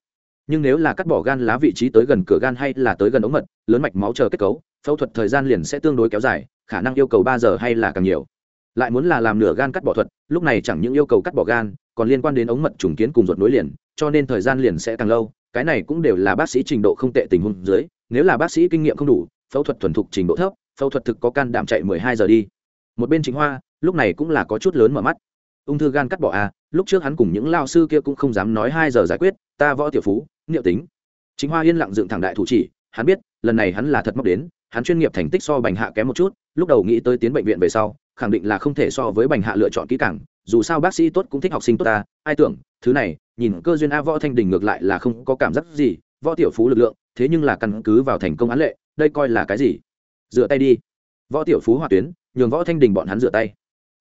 Nhưng nếu là cắt bỏ gan lá vị trí tới gần cửa gan hay là tới gần ống mật, lớn mạch máu chờ kết cấu, phẫu thuật thời gian liền sẽ tương đối kéo dài khả năng yêu cầu ba giờ hay là càng nhiều. Lại muốn là làm nửa gan cắt bỏ thuật, lúc này chẳng những yêu cầu cắt bỏ gan, còn liên quan đến ống mật trùng kiến cùng ruột nối liền, cho nên thời gian liền sẽ càng lâu. Cái này cũng đều là bác sĩ trình độ không tệ tình huống dưới, nếu là bác sĩ kinh nghiệm không đủ, phẫu thuật thuần thục trình độ thấp, phẫu thuật thực có can đảm chạy mười hai giờ đi. Một bên chính hoa, lúc này cũng là có chút lớn mở mắt. Ung thư gan cắt bỏ à lúc trước hắn cùng những lao sư kia cũng không dám nói hai giờ giải quyết, ta võ tiểu phú niệm tính. Chính hoa yên lặng dựng thẳng đại thủ chỉ, hắn biết, lần này hắn là thật móc đến hắn chuyên nghiệp thành tích so bành hạ kém một chút, lúc đầu nghĩ tới tiến bệnh viện về sau, khẳng định là không thể so với bành hạ lựa chọn kỹ càng, dù sao bác sĩ tốt cũng thích học sinh tốt ta, ai tưởng, thứ này, nhìn cơ duyên a võ thanh đình ngược lại là không có cảm giác gì, võ tiểu phú lực lượng, thế nhưng là căn cứ vào thành công án lệ, đây coi là cái gì? Dựa tay đi. Võ tiểu phú hòa tuyến, nhường võ thanh đình bọn hắn dựa tay.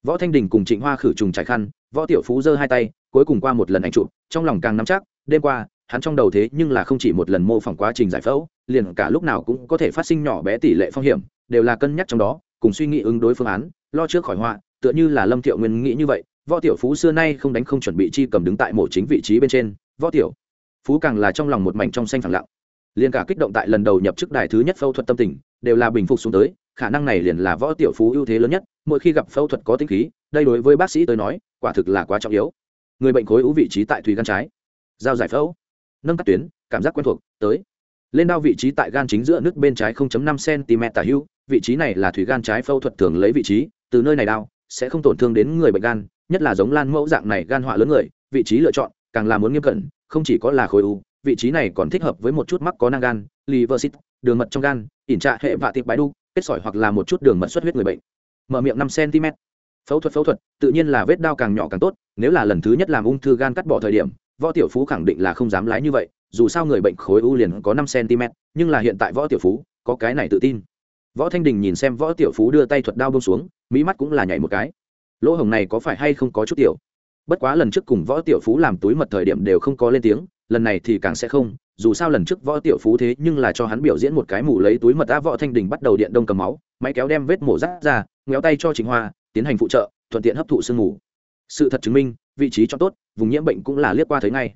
Võ thanh đình cùng trịnh hoa khử trùng trải khăn, võ tiểu phú giơ hai tay, cuối cùng qua một lần ảnh chụp, trong lòng càng nắm chắc, đêm qua, hắn trong đầu thế nhưng là không chỉ một lần mô phỏng quá trình giải phẫu liền cả lúc nào cũng có thể phát sinh nhỏ bé tỷ lệ phong hiểm, đều là cân nhắc trong đó, cùng suy nghĩ ứng đối phương án, lo trước khỏi họa, tựa như là lâm thiệu nguyên nghĩ như vậy, võ tiểu phú xưa nay không đánh không chuẩn bị chi cầm đứng tại mổ chính vị trí bên trên. Võ tiểu phú càng là trong lòng một mảnh trong xanh phẳng lặng. Liền cả kích động tại lần đầu nhập chức đài thứ nhất phẫu thuật tâm tình, đều là bình phục xuống tới, khả năng này liền là võ tiểu phú ưu thế lớn nhất, mỗi khi gặp phẫu thuật có tinh khí, đây đối với bác sĩ tới nói, quả thực là quá trọng yếu. Người bệnh khối ưu vị trí tại thùy gan trái. Giao giải phẫu. Nâng cắt tuyến, cảm giác quen thuộc, tới lên đao vị trí tại gan chính giữa nước bên trái 0.5 cm tả hữu, vị trí này là thủy gan trái phẫu thuật thường lấy vị trí, từ nơi này đao sẽ không tổn thương đến người bệnh gan, nhất là giống lan mẫu dạng này gan họa lớn người, vị trí lựa chọn càng là muốn nghiêm cẩn, không chỉ có là khối u, vị trí này còn thích hợp với một chút mắc có năng gan, liver cyst đường mật trong gan, ỉn trạ hệ vạ tiệp bãi đu, kết sỏi hoặc là một chút đường mật xuất huyết người bệnh. Mở miệng năm cm phẫu thuật phẫu thuật, tự nhiên là vết đao càng nhỏ càng tốt, nếu là lần thứ nhất làm ung thư gan cắt bỏ thời điểm, võ tiểu phú khẳng định là không dám lái như vậy dù sao người bệnh khối u liền có năm cm nhưng là hiện tại võ tiểu phú, có cái này tự tin. Võ thanh đình nhìn xem võ tiểu phú đưa tay thuật đao bông xuống, mỹ mắt cũng là nhảy một cái. Lỗ hồng này có phải hay không có chút tiểu? Bất quá lần trước cùng võ tiểu phú làm túi mật thời điểm đều không có lên tiếng, lần này thì càng sẽ không, dù sao lần trước võ tiểu phú thế nhưng là cho hắn biểu diễn một cái mù lấy túi mật đã võ thanh đình bắt đầu điện đông cầm máu, máy kéo đem vết mổ rách ra ngéo tay cho chính hoa, tiến hành phụ trợ, thuận tiện hấp thụ sương mù. Sự thật chứng minh, vị trí cho tốt, vùng nhiễm bệnh cũng là liếc qua thấy ngay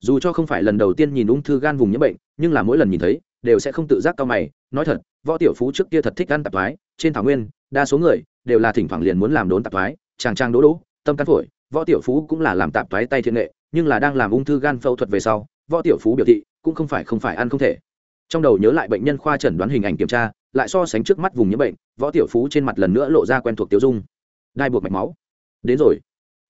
dù cho không phải lần đầu tiên nhìn ung thư gan vùng nhiễm bệnh, nhưng là mỗi lần nhìn thấy, đều sẽ không tự giác cao mày, nói thật, võ tiểu phú trước kia thật thích ăn tạp thoái, trên thảo nguyên, đa số người đều là thỉnh thoảng liền muốn làm đốn tạp thoái, chàng trang đỗ đỗ tâm can phổi, võ tiểu phú cũng là làm tạp thoái tay thiện nghệ, nhưng là đang làm ung thư gan phẫu thuật về sau, võ tiểu phú biểu thị cũng không phải không phải ăn không thể. Trong đầu nhớ lại bệnh nhân khoa chẩn đoán hình ảnh kiểm tra, lại so sánh trước mắt vùng nhiễm bệnh, võ tiểu phú trên mặt lần nữa lộ ra quen thuộc tiêu dung. Đai buộc mạch máu. Đến rồi.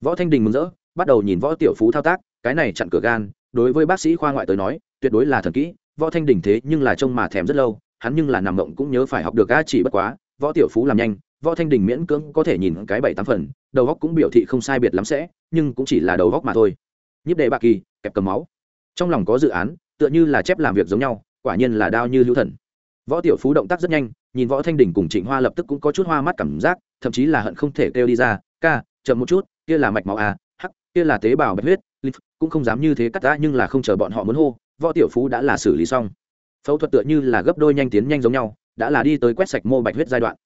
Võ thanh đình mừng rỡ, bắt đầu nhìn võ tiểu phú thao tác, cái này chặn cửa gan đối với bác sĩ khoa ngoại tới nói, tuyệt đối là thần kỹ, võ thanh đình thế nhưng là trông mà thèm rất lâu, hắn nhưng là nằm mộng cũng nhớ phải học được a chỉ bất quá, võ tiểu phú làm nhanh, võ thanh đình miễn cưỡng có thể nhìn cái bảy tám phần, đầu góc cũng biểu thị không sai biệt lắm sẽ, nhưng cũng chỉ là đầu góc mà thôi. Nhíp đề bạc kỳ, kẹp cầm máu. Trong lòng có dự án, tựa như là chép làm việc giống nhau, quả nhiên là đao như lưu thần. Võ tiểu phú động tác rất nhanh, nhìn võ thanh đình cùng trịnh hoa lập tức cũng có chút hoa mắt cảm giác, thậm chí là hận không thể kêu đi ra, ca, chậm một chút, kia là mạch máu à hắc, kia là tế bào bạch huyết cũng không dám như thế cắt ta, nhưng là không chờ bọn họ muốn hô, võ tiểu phú đã là xử lý xong. Phẫu thuật tựa như là gấp đôi nhanh tiến nhanh giống nhau, đã là đi tới quét sạch mô bạch huyết giai đoạn.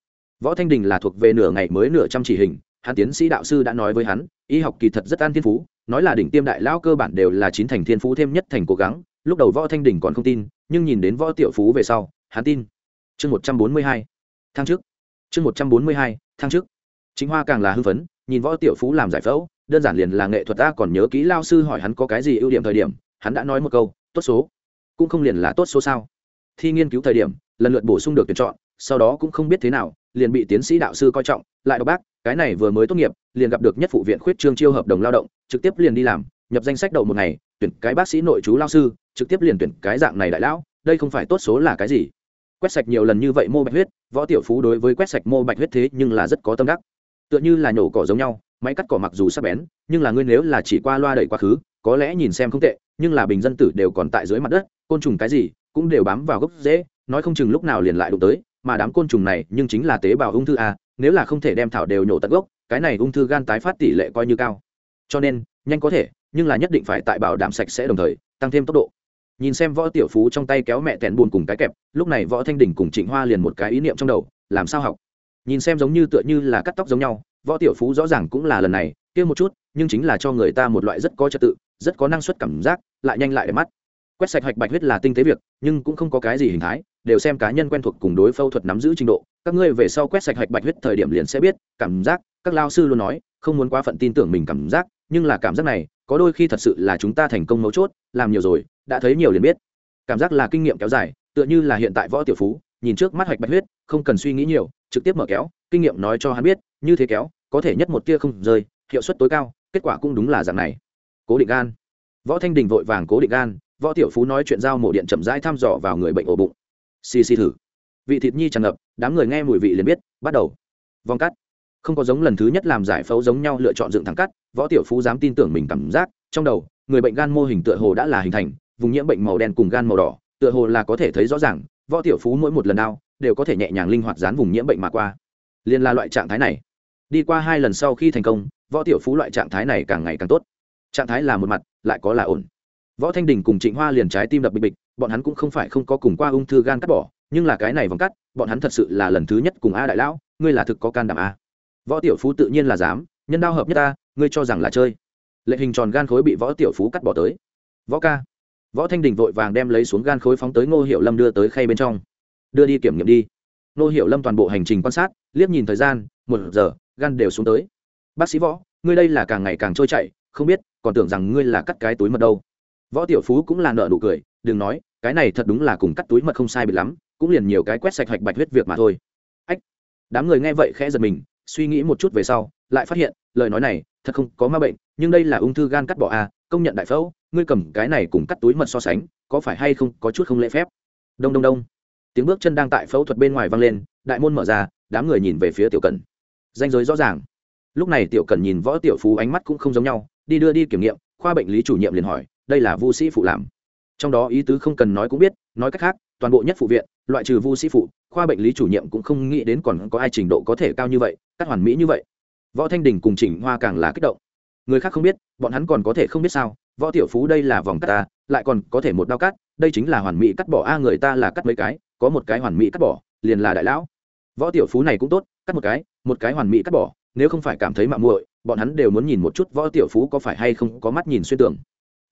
Võ thanh đình là thuộc về nửa ngày mới nửa trăm chỉ hình, hắn tiến sĩ đạo sư đã nói với hắn, y học kỳ thật rất an thiên phú, nói là đỉnh tiêm đại lao cơ bản đều là chín thành thiên phú thêm nhất thành cố gắng, lúc đầu võ thanh đình còn không tin, nhưng nhìn đến võ tiểu phú về sau, hắn tin. Chương một trăm bốn mươi hai tháng trước chương một trăm bốn mươi hai tháng trước chính hoa càng là hưng phấn, nhìn võ tiểu phú làm giải phẫu đơn giản liền là nghệ thuật ta còn nhớ kỹ lao sư hỏi hắn có cái gì ưu điểm thời điểm, hắn đã nói một câu, tốt số. Cũng không liền là tốt số sao? Thi nghiên cứu thời điểm, lần lượt bổ sung được tuyển chọn, sau đó cũng không biết thế nào, liền bị tiến sĩ đạo sư coi trọng, lại đọc bác, cái này vừa mới tốt nghiệp, liền gặp được nhất phụ viện khuyết trương chiêu hợp đồng lao động, trực tiếp liền đi làm, nhập danh sách đầu một ngày, tuyển cái bác sĩ nội chú lao sư, trực tiếp liền tuyển cái dạng này đại lão, đây không phải tốt số là cái gì? Quét sạch nhiều lần như vậy mô bạch huyết, võ tiểu phú đối với quét sạch mô bạch huyết thế nhưng là rất có tâm đắc. Tựa như là nhổ cỏ giống nhau máy cắt cỏ mặc dù sắc bén, nhưng là ngươi nếu là chỉ qua loa đẩy quá khứ, có lẽ nhìn xem không tệ, nhưng là bình dân tử đều còn tại dưới mặt đất, côn trùng cái gì cũng đều bám vào gốc dễ nói không chừng lúc nào liền lại đụng tới, mà đám côn trùng này nhưng chính là tế bào ung thư a, nếu là không thể đem thảo đều nhổ tận gốc, cái này ung thư gan tái phát tỷ lệ coi như cao. Cho nên, nhanh có thể, nhưng là nhất định phải tại bảo đảm sạch sẽ đồng thời, tăng thêm tốc độ. Nhìn xem võ tiểu phú trong tay kéo mẹ tèn buồn cùng cái kẹp, lúc này võ thanh đình cùng trịnh hoa liền một cái ý niệm trong đầu, làm sao học? Nhìn xem giống như tựa như là cắt tóc giống nhau võ tiểu phú rõ ràng cũng là lần này, kia một chút, nhưng chính là cho người ta một loại rất có trật tự, rất có năng suất cảm giác, lại nhanh lại đẹp mắt. Quét sạch hạch bạch huyết là tinh tế việc, nhưng cũng không có cái gì hình thái, đều xem cá nhân quen thuộc cùng đối phẫu thuật nắm giữ trình độ. Các ngươi về sau quét sạch hạch bạch huyết thời điểm liền sẽ biết, cảm giác, các lao sư luôn nói, không muốn quá phận tin tưởng mình cảm giác, nhưng là cảm giác này, có đôi khi thật sự là chúng ta thành công mấu chốt, làm nhiều rồi, đã thấy nhiều liền biết. Cảm giác là kinh nghiệm kéo dài, tựa như là hiện tại võ tiểu phú, nhìn trước mắt hạch bạch huyết, không cần suy nghĩ nhiều, trực tiếp mở kéo, kinh nghiệm nói cho hắn biết như thế kéo, có thể nhất một tia không rơi, hiệu suất tối cao, kết quả cũng đúng là dạng này. Cố định gan võ thanh đình vội vàng cố định gan võ tiểu phú nói chuyện giao mổ điện chậm rãi thăm dò vào người bệnh ổ bụng. Xì xì thử. Vị thịt nhi tràn ngập, đám người nghe mùi vị liền biết, bắt đầu. Vòng cắt. Không có giống lần thứ nhất làm giải phẫu giống nhau lựa chọn dựng thẳng cắt, võ tiểu phú dám tin tưởng mình cảm giác, trong đầu, người bệnh gan mô hình tựa hồ đã là hình thành, vùng nhiễm bệnh màu đen cùng gan màu đỏ, tựa hồ là có thể thấy rõ ràng, võ tiểu phú mỗi một lần đau, đều có thể nhẹ nhàng linh hoạt dán vùng nhiễm bệnh mà qua. Liên là loại trạng thái này đi qua hai lần sau khi thành công, võ tiểu phú loại trạng thái này càng ngày càng tốt. Trạng thái là một mặt, lại có là ổn. Võ thanh đình cùng trịnh hoa liền trái tim đập bịch bịch, bọn hắn cũng không phải không có cùng qua ung thư gan cắt bỏ, nhưng là cái này vòng cắt, bọn hắn thật sự là lần thứ nhất cùng a đại lão, ngươi là thực có can đảm a. Võ tiểu phú tự nhiên là dám, nhân đao hợp nhất ta, ngươi cho rằng là chơi. Lệ hình tròn gan khối bị võ tiểu phú cắt bỏ tới. Võ ca. Võ thanh đình vội vàng đem lấy xuống gan khối phóng tới ngô hiệu lâm đưa tới khay bên trong. Đưa đi kiểm nghiệm đi. Ngô hiệu lâm toàn bộ hành trình quan sát, liếc nhìn thời gian, một giờ gan đều xuống tới. Bác sĩ võ, ngươi đây là càng ngày càng trôi chảy, không biết, còn tưởng rằng ngươi là cắt cái túi mật đâu. Võ tiểu phú cũng là nợ nụ cười, đừng nói, cái này thật đúng là cùng cắt túi mật không sai bị lắm, cũng liền nhiều cái quét sạch hạch bạch huyết việc mà thôi. Ách, đám người nghe vậy khẽ giật mình, suy nghĩ một chút về sau, lại phát hiện, lời nói này, thật không có ma bệnh, nhưng đây là ung thư gan cắt bỏ à? công nhận đại phẫu, ngươi cầm cái này cùng cắt túi mật so sánh, có phải hay không có chút không lễ phép? Đông đông đông. Tiếng bước chân đang tại phẫu thuật bên ngoài vang lên, đại môn mở ra, đám người nhìn về phía tiểu cần danh giới rõ ràng. Lúc này tiểu cần nhìn võ tiểu phú ánh mắt cũng không giống nhau, đi đưa đi kiểm nghiệm, khoa bệnh lý chủ nhiệm liền hỏi, đây là vu sĩ phụ làm. Trong đó ý tứ không cần nói cũng biết, nói cách khác, toàn bộ nhất phụ viện, loại trừ vu sĩ phụ, khoa bệnh lý chủ nhiệm cũng không nghĩ đến còn có ai trình độ có thể cao như vậy, cắt hoàn mỹ như vậy. Võ thanh đình cùng chỉnh hoa càng là kích động. Người khác không biết, bọn hắn còn có thể không biết sao, võ tiểu phú đây là vòng cắt ta, lại còn có thể một đao cắt, đây chính là hoàn mỹ cắt bỏ a, người ta là cắt mấy cái, có một cái hoàn mỹ cắt bỏ, liền là đại lão. Võ tiểu phú này cũng tốt cắt một cái một cái hoàn mỹ cắt bỏ, nếu không phải cảm thấy mạng muội, bọn hắn đều muốn nhìn một chút võ tiểu phú có phải hay không có mắt nhìn xuyên tưởng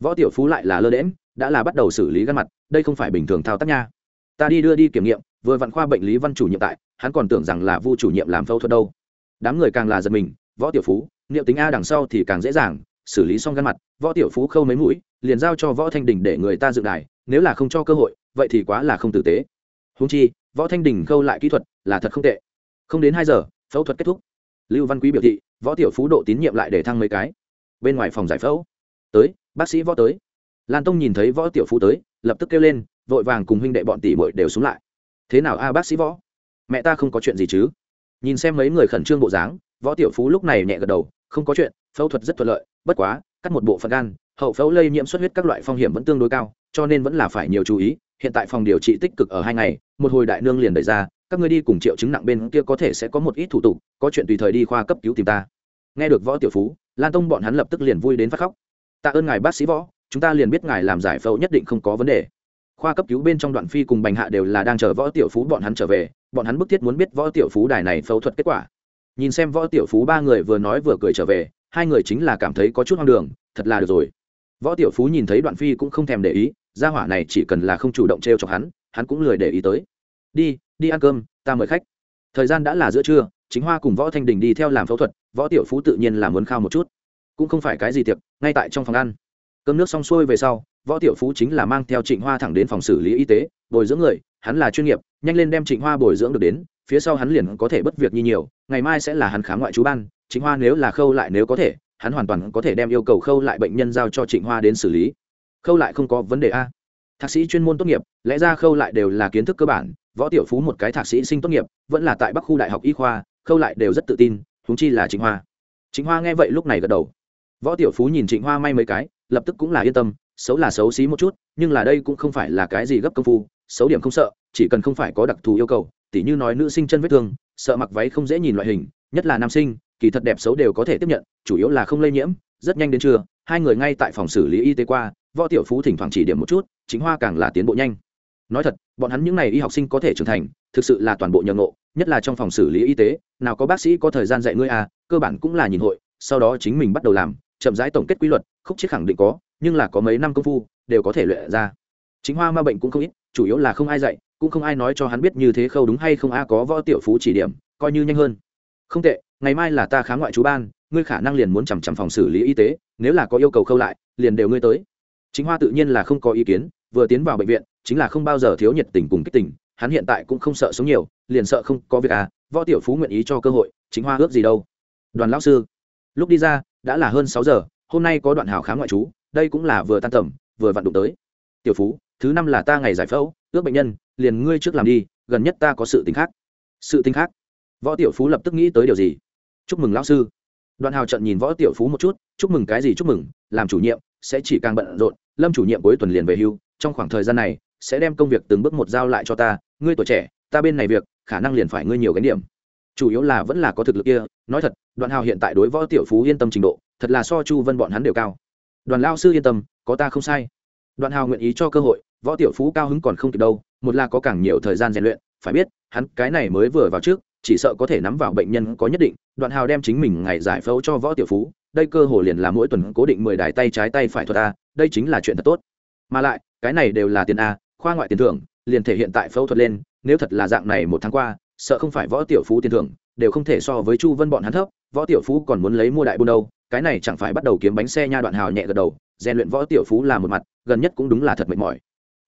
võ tiểu phú lại là lơ đễm đã là bắt đầu xử lý gắn mặt, đây không phải bình thường thao tác nha. Ta đi đưa đi kiểm nghiệm, vừa vặn khoa bệnh lý văn chủ nhiệm tại, hắn còn tưởng rằng là vu chủ nhiệm làm phẫu thuật đâu. Đám người càng là giật mình, võ tiểu phú, niệm tính a đằng sau thì càng dễ dàng, xử lý xong gắn mặt, võ tiểu phú khâu mấy mũi, liền giao cho võ thanh đình để người ta dựng đài, nếu là không cho cơ hội, vậy thì quá là không tử tế. Húng chi, võ thanh đình khâu lại kỹ thuật là thật không tệ không đến hai giờ, phẫu thuật kết thúc. Lưu văn quý biểu thị, võ tiểu phú độ tín nhiệm lại để thăng mấy cái. Bên ngoài phòng giải phẫu. Tới, bác sĩ võ tới. Lan tông nhìn thấy võ tiểu phú tới, lập tức kêu lên, vội vàng cùng huynh đệ bọn tỷ bội đều xuống lại. Thế nào a, bác sĩ võ? Mẹ ta không có chuyện gì chứ? Nhìn xem mấy người khẩn trương bộ dáng, võ tiểu phú lúc này nhẹ gật đầu, không có chuyện, phẫu thuật rất thuận lợi, bất quá, cắt một bộ phận gan, hậu phẫu lây nhiễm xuất huyết các loại phong hiểm vẫn tương đối cao, cho nên vẫn là phải nhiều chú ý, hiện tại phòng điều trị tích cực ở hai ngày, một hồi đại nương liền đẩy ra các ngươi đi cùng triệu chứng nặng bên kia có thể sẽ có một ít thủ tục, có chuyện tùy thời đi khoa cấp cứu tìm ta. Nghe được võ tiểu phú, lan tông bọn hắn lập tức liền vui đến phát khóc. Tạ ơn ngài bác sĩ võ, chúng ta liền biết ngài làm giải phẫu nhất định không có vấn đề. Khoa cấp cứu bên trong đoạn phi cùng bành hạ đều là đang chờ võ tiểu phú bọn hắn trở về, bọn hắn bức thiết muốn biết võ tiểu phú đài này phẫu thuật kết quả. Nhìn xem võ tiểu phú ba người vừa nói vừa cười trở về, hai người chính là cảm thấy có chút hoang đường, thật là được rồi. Võ tiểu phú nhìn thấy đoạn phi cũng không thèm để ý, gia hỏa này chỉ cần là không chủ động t r e o chọc hắn hắn cũng lười để ý tới đi đi ăn cơm, ta mời khách. Thời gian đã là giữa trưa, chính hoa cùng võ thanh đình đi theo làm phẫu thuật, võ tiểu phú tự nhiên là muốn khao một chút. Cũng không phải cái gì tiệc, ngay tại trong phòng ăn. Cơm nước xong xuôi về sau, võ tiểu phú chính là mang theo trịnh hoa thẳng đến phòng xử lý y tế, bồi dưỡng người, hắn là chuyên nghiệp, nhanh lên đem trịnh hoa bồi dưỡng được đến, phía sau hắn liền có thể bất việc như nhiều, ngày mai sẽ là hắn khám ngoại trú ban, trịnh hoa nếu là khâu lại nếu có thể, hắn hoàn toàn có thể đem yêu cầu khâu lại bệnh nhân giao cho trịnh hoa đến xử lý. Khâu lại không có vấn đề a. Thạc sĩ chuyên môn tốt nghiệp, lẽ ra khâu lại đều là kiến thức cơ bản võ tiểu phú một cái thạc sĩ sinh tốt nghiệp, vẫn là tại bắc khu đại học y khoa, khâu lại đều rất tự tin húng chi là trịnh hoa. Trịnh hoa nghe vậy lúc này gật đầu. Võ tiểu phú nhìn trịnh hoa may mấy cái, lập tức cũng là yên tâm, xấu là xấu xí một chút, nhưng là đây cũng không phải là cái gì gấp công phu, xấu điểm không sợ, chỉ cần không phải có đặc thù yêu cầu, tỉ như nói nữ sinh chân vết thương, sợ mặc váy không dễ nhìn loại hình, nhất là nam sinh, kỳ thật đẹp xấu đều có thể tiếp nhận, chủ yếu là không lây nhiễm, rất nhanh đến trưa, hai người ngay tại phòng xử lý y tế qua, võ tiểu phú thỉnh thoảng chỉ điểm một chút chính hoa càng là tiến bộ nhanh nói thật, bọn hắn những n à y y học sinh có thể trưởng thành, thực sự là toàn bộ nhờ ngộ, nhất là trong phòng xử lý y tế, nào có bác sĩ có thời gian dạy ngươi à cơ bản cũng là nhìn hội, sau đó chính mình bắt đầu làm, chậm rãi tổng kết quy luật, khúc chiết khẳng định có, nhưng là có mấy năm công phu, đều có thể luyện ra. Chính hoa ma bệnh cũng không ít, chủ yếu là không ai dạy, cũng không ai nói cho hắn biết như thế khâu đúng hay không a, có võ tiểu phú chỉ điểm, coi như nhanh hơn. Không tệ, ngày mai là ta khá ngoại chú ban, ngươi khả năng liền muốn chằm chằm phòng xử lý y tế, nếu là có yêu cầu khâu lại, liền đều ngươi tới. Chính hoa tự nhiên là không có ý kiến, vừa tiến vào bệnh viện chính là không bao giờ thiếu nhiệt tình cùng kích tình, hắn hiện tại cũng không sợ sống nhiều, liền sợ không có việc à võ tiểu phú nguyện ý cho cơ hội, chính hoa ước gì đâu. Đoàn lão sư, lúc đi ra, đã là hơn sáu giờ, hôm nay có đoạn hào khám ngoại trú, đây cũng là vừa tan tầm, vừa vặn đụng tới. Tiểu phú, thứ năm là ta ngày giải phẫu, ước bệnh nhân, liền ngươi trước làm đi, gần nhất ta có sự tính khác. Sự tính khác? Võ tiểu phú lập tức nghĩ tới điều gì? Chúc mừng lão sư. Đoàn hào trận nhìn võ tiểu phú một chút, chúc mừng cái gì chúc mừng, làm chủ nhiệm, sẽ chỉ càng bận rộn, lâm chủ nhiệm cuối tuần liền về hưu, trong khoảng thời gian này sẽ đem công việc từng bước một giao lại cho ta, ngươi tuổi trẻ, ta bên này việc, khả năng liền phải ngươi nhiều cái điểm. Chủ yếu là vẫn là có thực lực kia, nói thật đoàn hào hiện tại đối võ tiểu phú yên tâm trình độ, thật là so chu vân bọn hắn đều cao. Đoàn lao sư yên tâm, có ta không sai. Đoàn hào nguyện ý cho cơ hội, võ tiểu phú cao hứng còn không kịp đâu, một là có càng nhiều thời gian rèn luyện, phải biết, hắn cái này mới vừa vào trước, chỉ sợ có thể nắm vào bệnh nhân có nhất định, đoạn hào đem chính mình ngày giải phẫu cho võ tiểu phú, đây cơ hồ liền là mỗi tuần cố định mười đài tay trái tay phải thuật a, đây chính là chuyện thật tốt. Mà lại, cái này đều là tiền a khoa ngoại tiền thưởng, liền thể hiện tại phẫu thuật lên, nếu thật là dạng này một tháng qua, sợ không phải võ tiểu phú tiền thưởng, đều không thể so với chu vân bọn hắn thấp, võ tiểu phú còn muốn lấy mua đại buôn đâu, cái này chẳng phải bắt đầu kiếm bánh xe nha đoạn hào nhẹ gật đầu, rèn luyện võ tiểu phú là một mặt, gần nhất cũng đúng là thật mệt mỏi.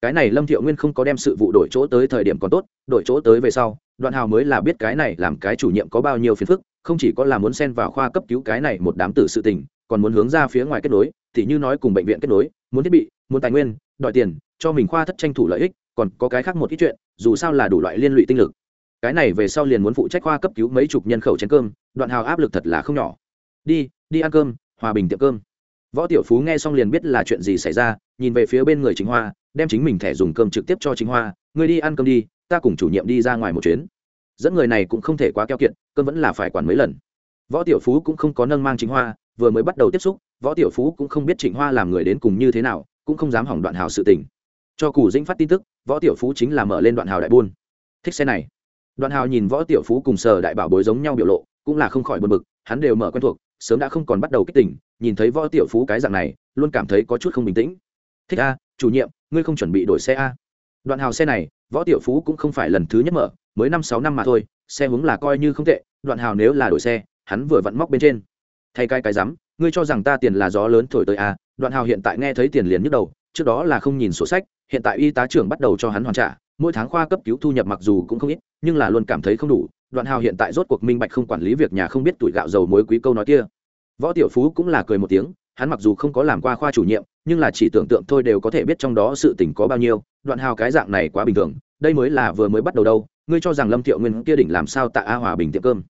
Cái này lâm thiệu nguyên không có đem sự vụ đổi chỗ tới thời điểm còn tốt, đổi chỗ tới về sau, đoạn hào mới là biết cái này làm cái chủ nhiệm có bao nhiêu phiền phức, không chỉ có là muốn xen vào khoa cấp cứu cái này một đám tử sự tình, còn muốn hướng ra phía ngoài kết nối, thì như nói cùng bệnh viện kết nối, muốn thiết bị, muốn tài nguyên, đòi tiền cho mình khoa thất tranh thủ lợi ích, còn có cái khác một ít chuyện, dù sao là đủ loại liên lụy tinh lực. Cái này về sau liền muốn phụ trách khoa cấp cứu mấy chục nhân khẩu chén cơm, đoạn hào áp lực thật là không nhỏ. Đi đi ăn cơm, hòa bình tiệm cơm. Võ tiểu phú nghe xong liền biết là chuyện gì xảy ra, nhìn về phía bên người chính hoa, đem chính mình thẻ dùng cơm trực tiếp cho chính hoa người đi ăn cơm đi, ta cùng chủ nhiệm đi ra ngoài một chuyến. Dẫn người này cũng không thể quá keo kiện cơm vẫn là phải quản mấy lần. Võ tiểu phú cũng không có nâng mang chính hoa, vừa mới bắt đầu tiếp xúc, võ tiểu phú cũng không biết trịnh hoa làm người đến cùng như thế nào, cũng không dám hỏng đoạn hào sự tình cho cù dĩnh phát tin tức, võ tiểu phú chính là mở lên đoạn hào đại buôn. Thích xe này. Đoạn hào nhìn võ tiểu phú cùng sở đại bảo bối giống nhau biểu lộ, cũng là không khỏi buồn bực, hắn đều mở quen thuộc, sớm đã không còn bắt đầu kích tỉnh, nhìn thấy võ tiểu phú cái dạng này, luôn cảm thấy có chút không bình tĩnh. Thích a, chủ nhiệm, ngươi không chuẩn bị đổi xe a. Đoạn hào xe này, võ tiểu phú cũng không phải lần thứ nhất mở, mới năm sáu năm mà thôi, xe hướng là coi như không tệ, đoạn hào nếu là đổi xe, hắn vừa vặn móc bên trên. Thay cái cái rắm, ngươi cho rằng ta tiền là gió lớn thổi tới a, đoạn hào hiện tại nghe thấy tiền liền nhức đầu trước đó là không nhìn sổ sách, hiện tại y tá trưởng bắt đầu cho hắn hoàn trả, mỗi tháng khoa cấp cứu thu nhập mặc dù cũng không ít, nhưng là luôn cảm thấy không đủ, đoạn hào hiện tại rốt cuộc minh bạch không quản lý việc nhà không biết tuổi gạo dầu muối quý câu nói kia. Võ tiểu phú cũng là cười một tiếng, hắn mặc dù không có làm qua khoa chủ nhiệm, nhưng là chỉ tưởng tượng thôi đều có thể biết trong đó sự tình có bao nhiêu, đoạn hào cái dạng này quá bình thường, đây mới là vừa mới bắt đầu đâu, ngươi cho rằng lâm thiệu nguyên kia đỉnh làm sao tạ a hòa bình tiệm cơm?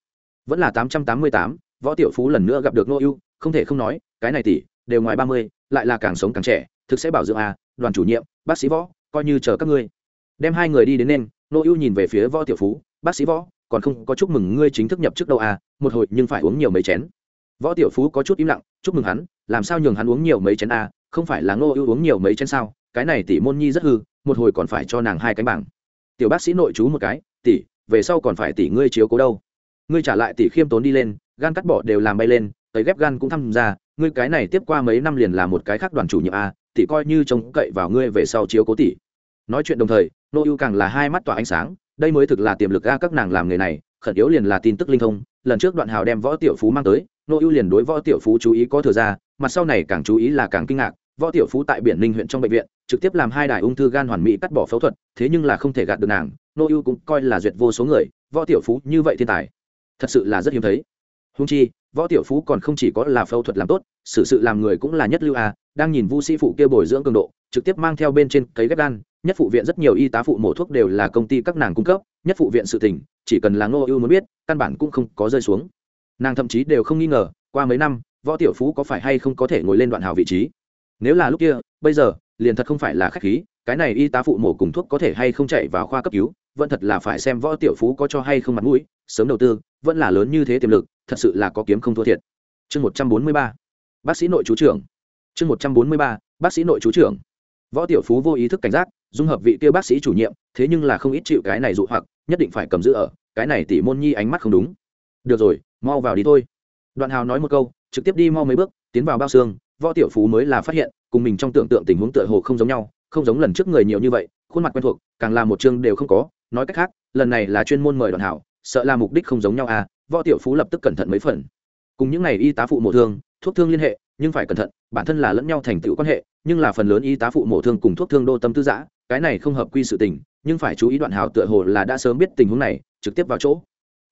Vẫn là tám trăm tám mươi tám, võ tiểu phú lần nữa gặp được nô ưu, không thể không nói, cái này tỷ, đều ngoài ba mươi, lại là càng sống càng trẻ thực sẽ bảo dưỡng à, đoàn chủ nhiệm bác sĩ võ coi như chờ các ngươi. Đem hai người đi đến nên nô ưu nhìn về phía võ tiểu phú bác sĩ võ còn không có chúc mừng ngươi chính thức nhập trước đâu à một hồi nhưng phải uống nhiều mấy chén. Võ tiểu phú có chút im lặng chúc mừng hắn làm sao nhường hắn uống nhiều mấy chén à không phải là nô ưu uống nhiều mấy chén sao cái này tỷ môn nhi rất hư một hồi còn phải cho nàng hai cánh bảng. Tiểu bác sĩ nội chú một cái tỷ về sau còn phải tỷ ngươi chiếu cố đâu. Ngươi trả lại tỷ khiêm tốn đi lên gan cắt bỏ đều làm bay lên tới ghép gan cũng tham gia ngươi cái này tiếp qua mấy năm liền là một cái khác đoàn chủ nhiệm à tỷ coi như trông cậy vào ngươi về sau chiếu cố tỷ nói chuyện đồng thời, nô ưu càng là hai mắt tỏa ánh sáng, đây mới thực là tiềm lực ga các nàng làm nghề này, khẩn yếu liền là tin tức linh thông, lần trước đoạn hào đem võ tiểu phú mang tới, nô ưu liền đối võ tiểu phú chú ý có thừa ra mặt sau này càng chú ý là càng kinh ngạc, võ tiểu phú tại biển ninh huyện trong bệnh viện, trực tiếp làm hai đài ung thư gan hoàn mỹ cắt bỏ phẫu thuật, thế nhưng là không thể gạt được nàng, nô ưu cũng coi là duyệt vô số người, võ tiểu phú như vậy thiên tài, thật sự là rất hiếm thấy. Húng chi võ tiểu phú còn không chỉ có là phẫu thuật làm tốt xử sự, sự làm người cũng là nhất lưu a đang nhìn vu sĩ phụ kia bồi dưỡng cường độ trực tiếp mang theo bên trên cấy ghép gan nhất phụ viện rất nhiều y tá phụ mổ thuốc đều là công ty các nàng cung cấp nhất phụ viện sự tỉnh chỉ cần là ngô ưu muốn biết căn bản cũng không có rơi xuống. Nàng thậm chí đều không nghi ngờ qua mấy năm võ tiểu phú có phải hay không có thể ngồi lên đoạn hào vị trí? Nếu là lúc kia bây giờ liền thật không phải là khách khí cái này y tá phụ mổ cùng thuốc có thể hay không chạy vào khoa cấp cứu vẫn thật là phải xem võ tiểu phú có cho hay không mặt mũi sớm đầu tư vẫn là lớn như thế tiềm lực thật sự là có kiếm không thua thiệt. Chương một trăm bốn mươi ba, bác sĩ nội chú trưởng. Chương một trăm bốn mươi ba, bác sĩ nội chú trưởng. Võ tiểu phú vô ý thức cảnh giác, dung hợp vị tiêu bác sĩ chủ nhiệm, thế nhưng là không ít chịu cái này dụ hoặc, nhất định phải cầm giữ ở, cái này tỷ môn nhi ánh mắt không đúng. Được rồi, mau vào đi thôi. Đoạn hào nói một câu, trực tiếp đi mau mấy bước, tiến vào bao xương, võ tiểu phú mới là phát hiện, cùng mình trong tưởng tượng tình huống tựa hồ không giống nhau, không giống lần trước người nhiều như vậy, khuôn mặt quen thuộc, càng là một chương đều không có, nói cách khác, lần này là chuyên môn mời đoàn hảo sợ là mục đích không giống nhau à võ tiểu phú lập tức cẩn thận mấy phần. Cùng những ngày y tá phụ mổ thương, thuốc thương liên hệ, nhưng phải cẩn thận, bản thân là lẫn nhau thành tựu quan hệ, nhưng là phần lớn y tá phụ mổ thương cùng thuốc thương đô tâm tư giã cái này không hợp quy sự tình, nhưng phải chú ý đoạn hào tựa hồ là đã sớm biết tình huống này, trực tiếp vào chỗ.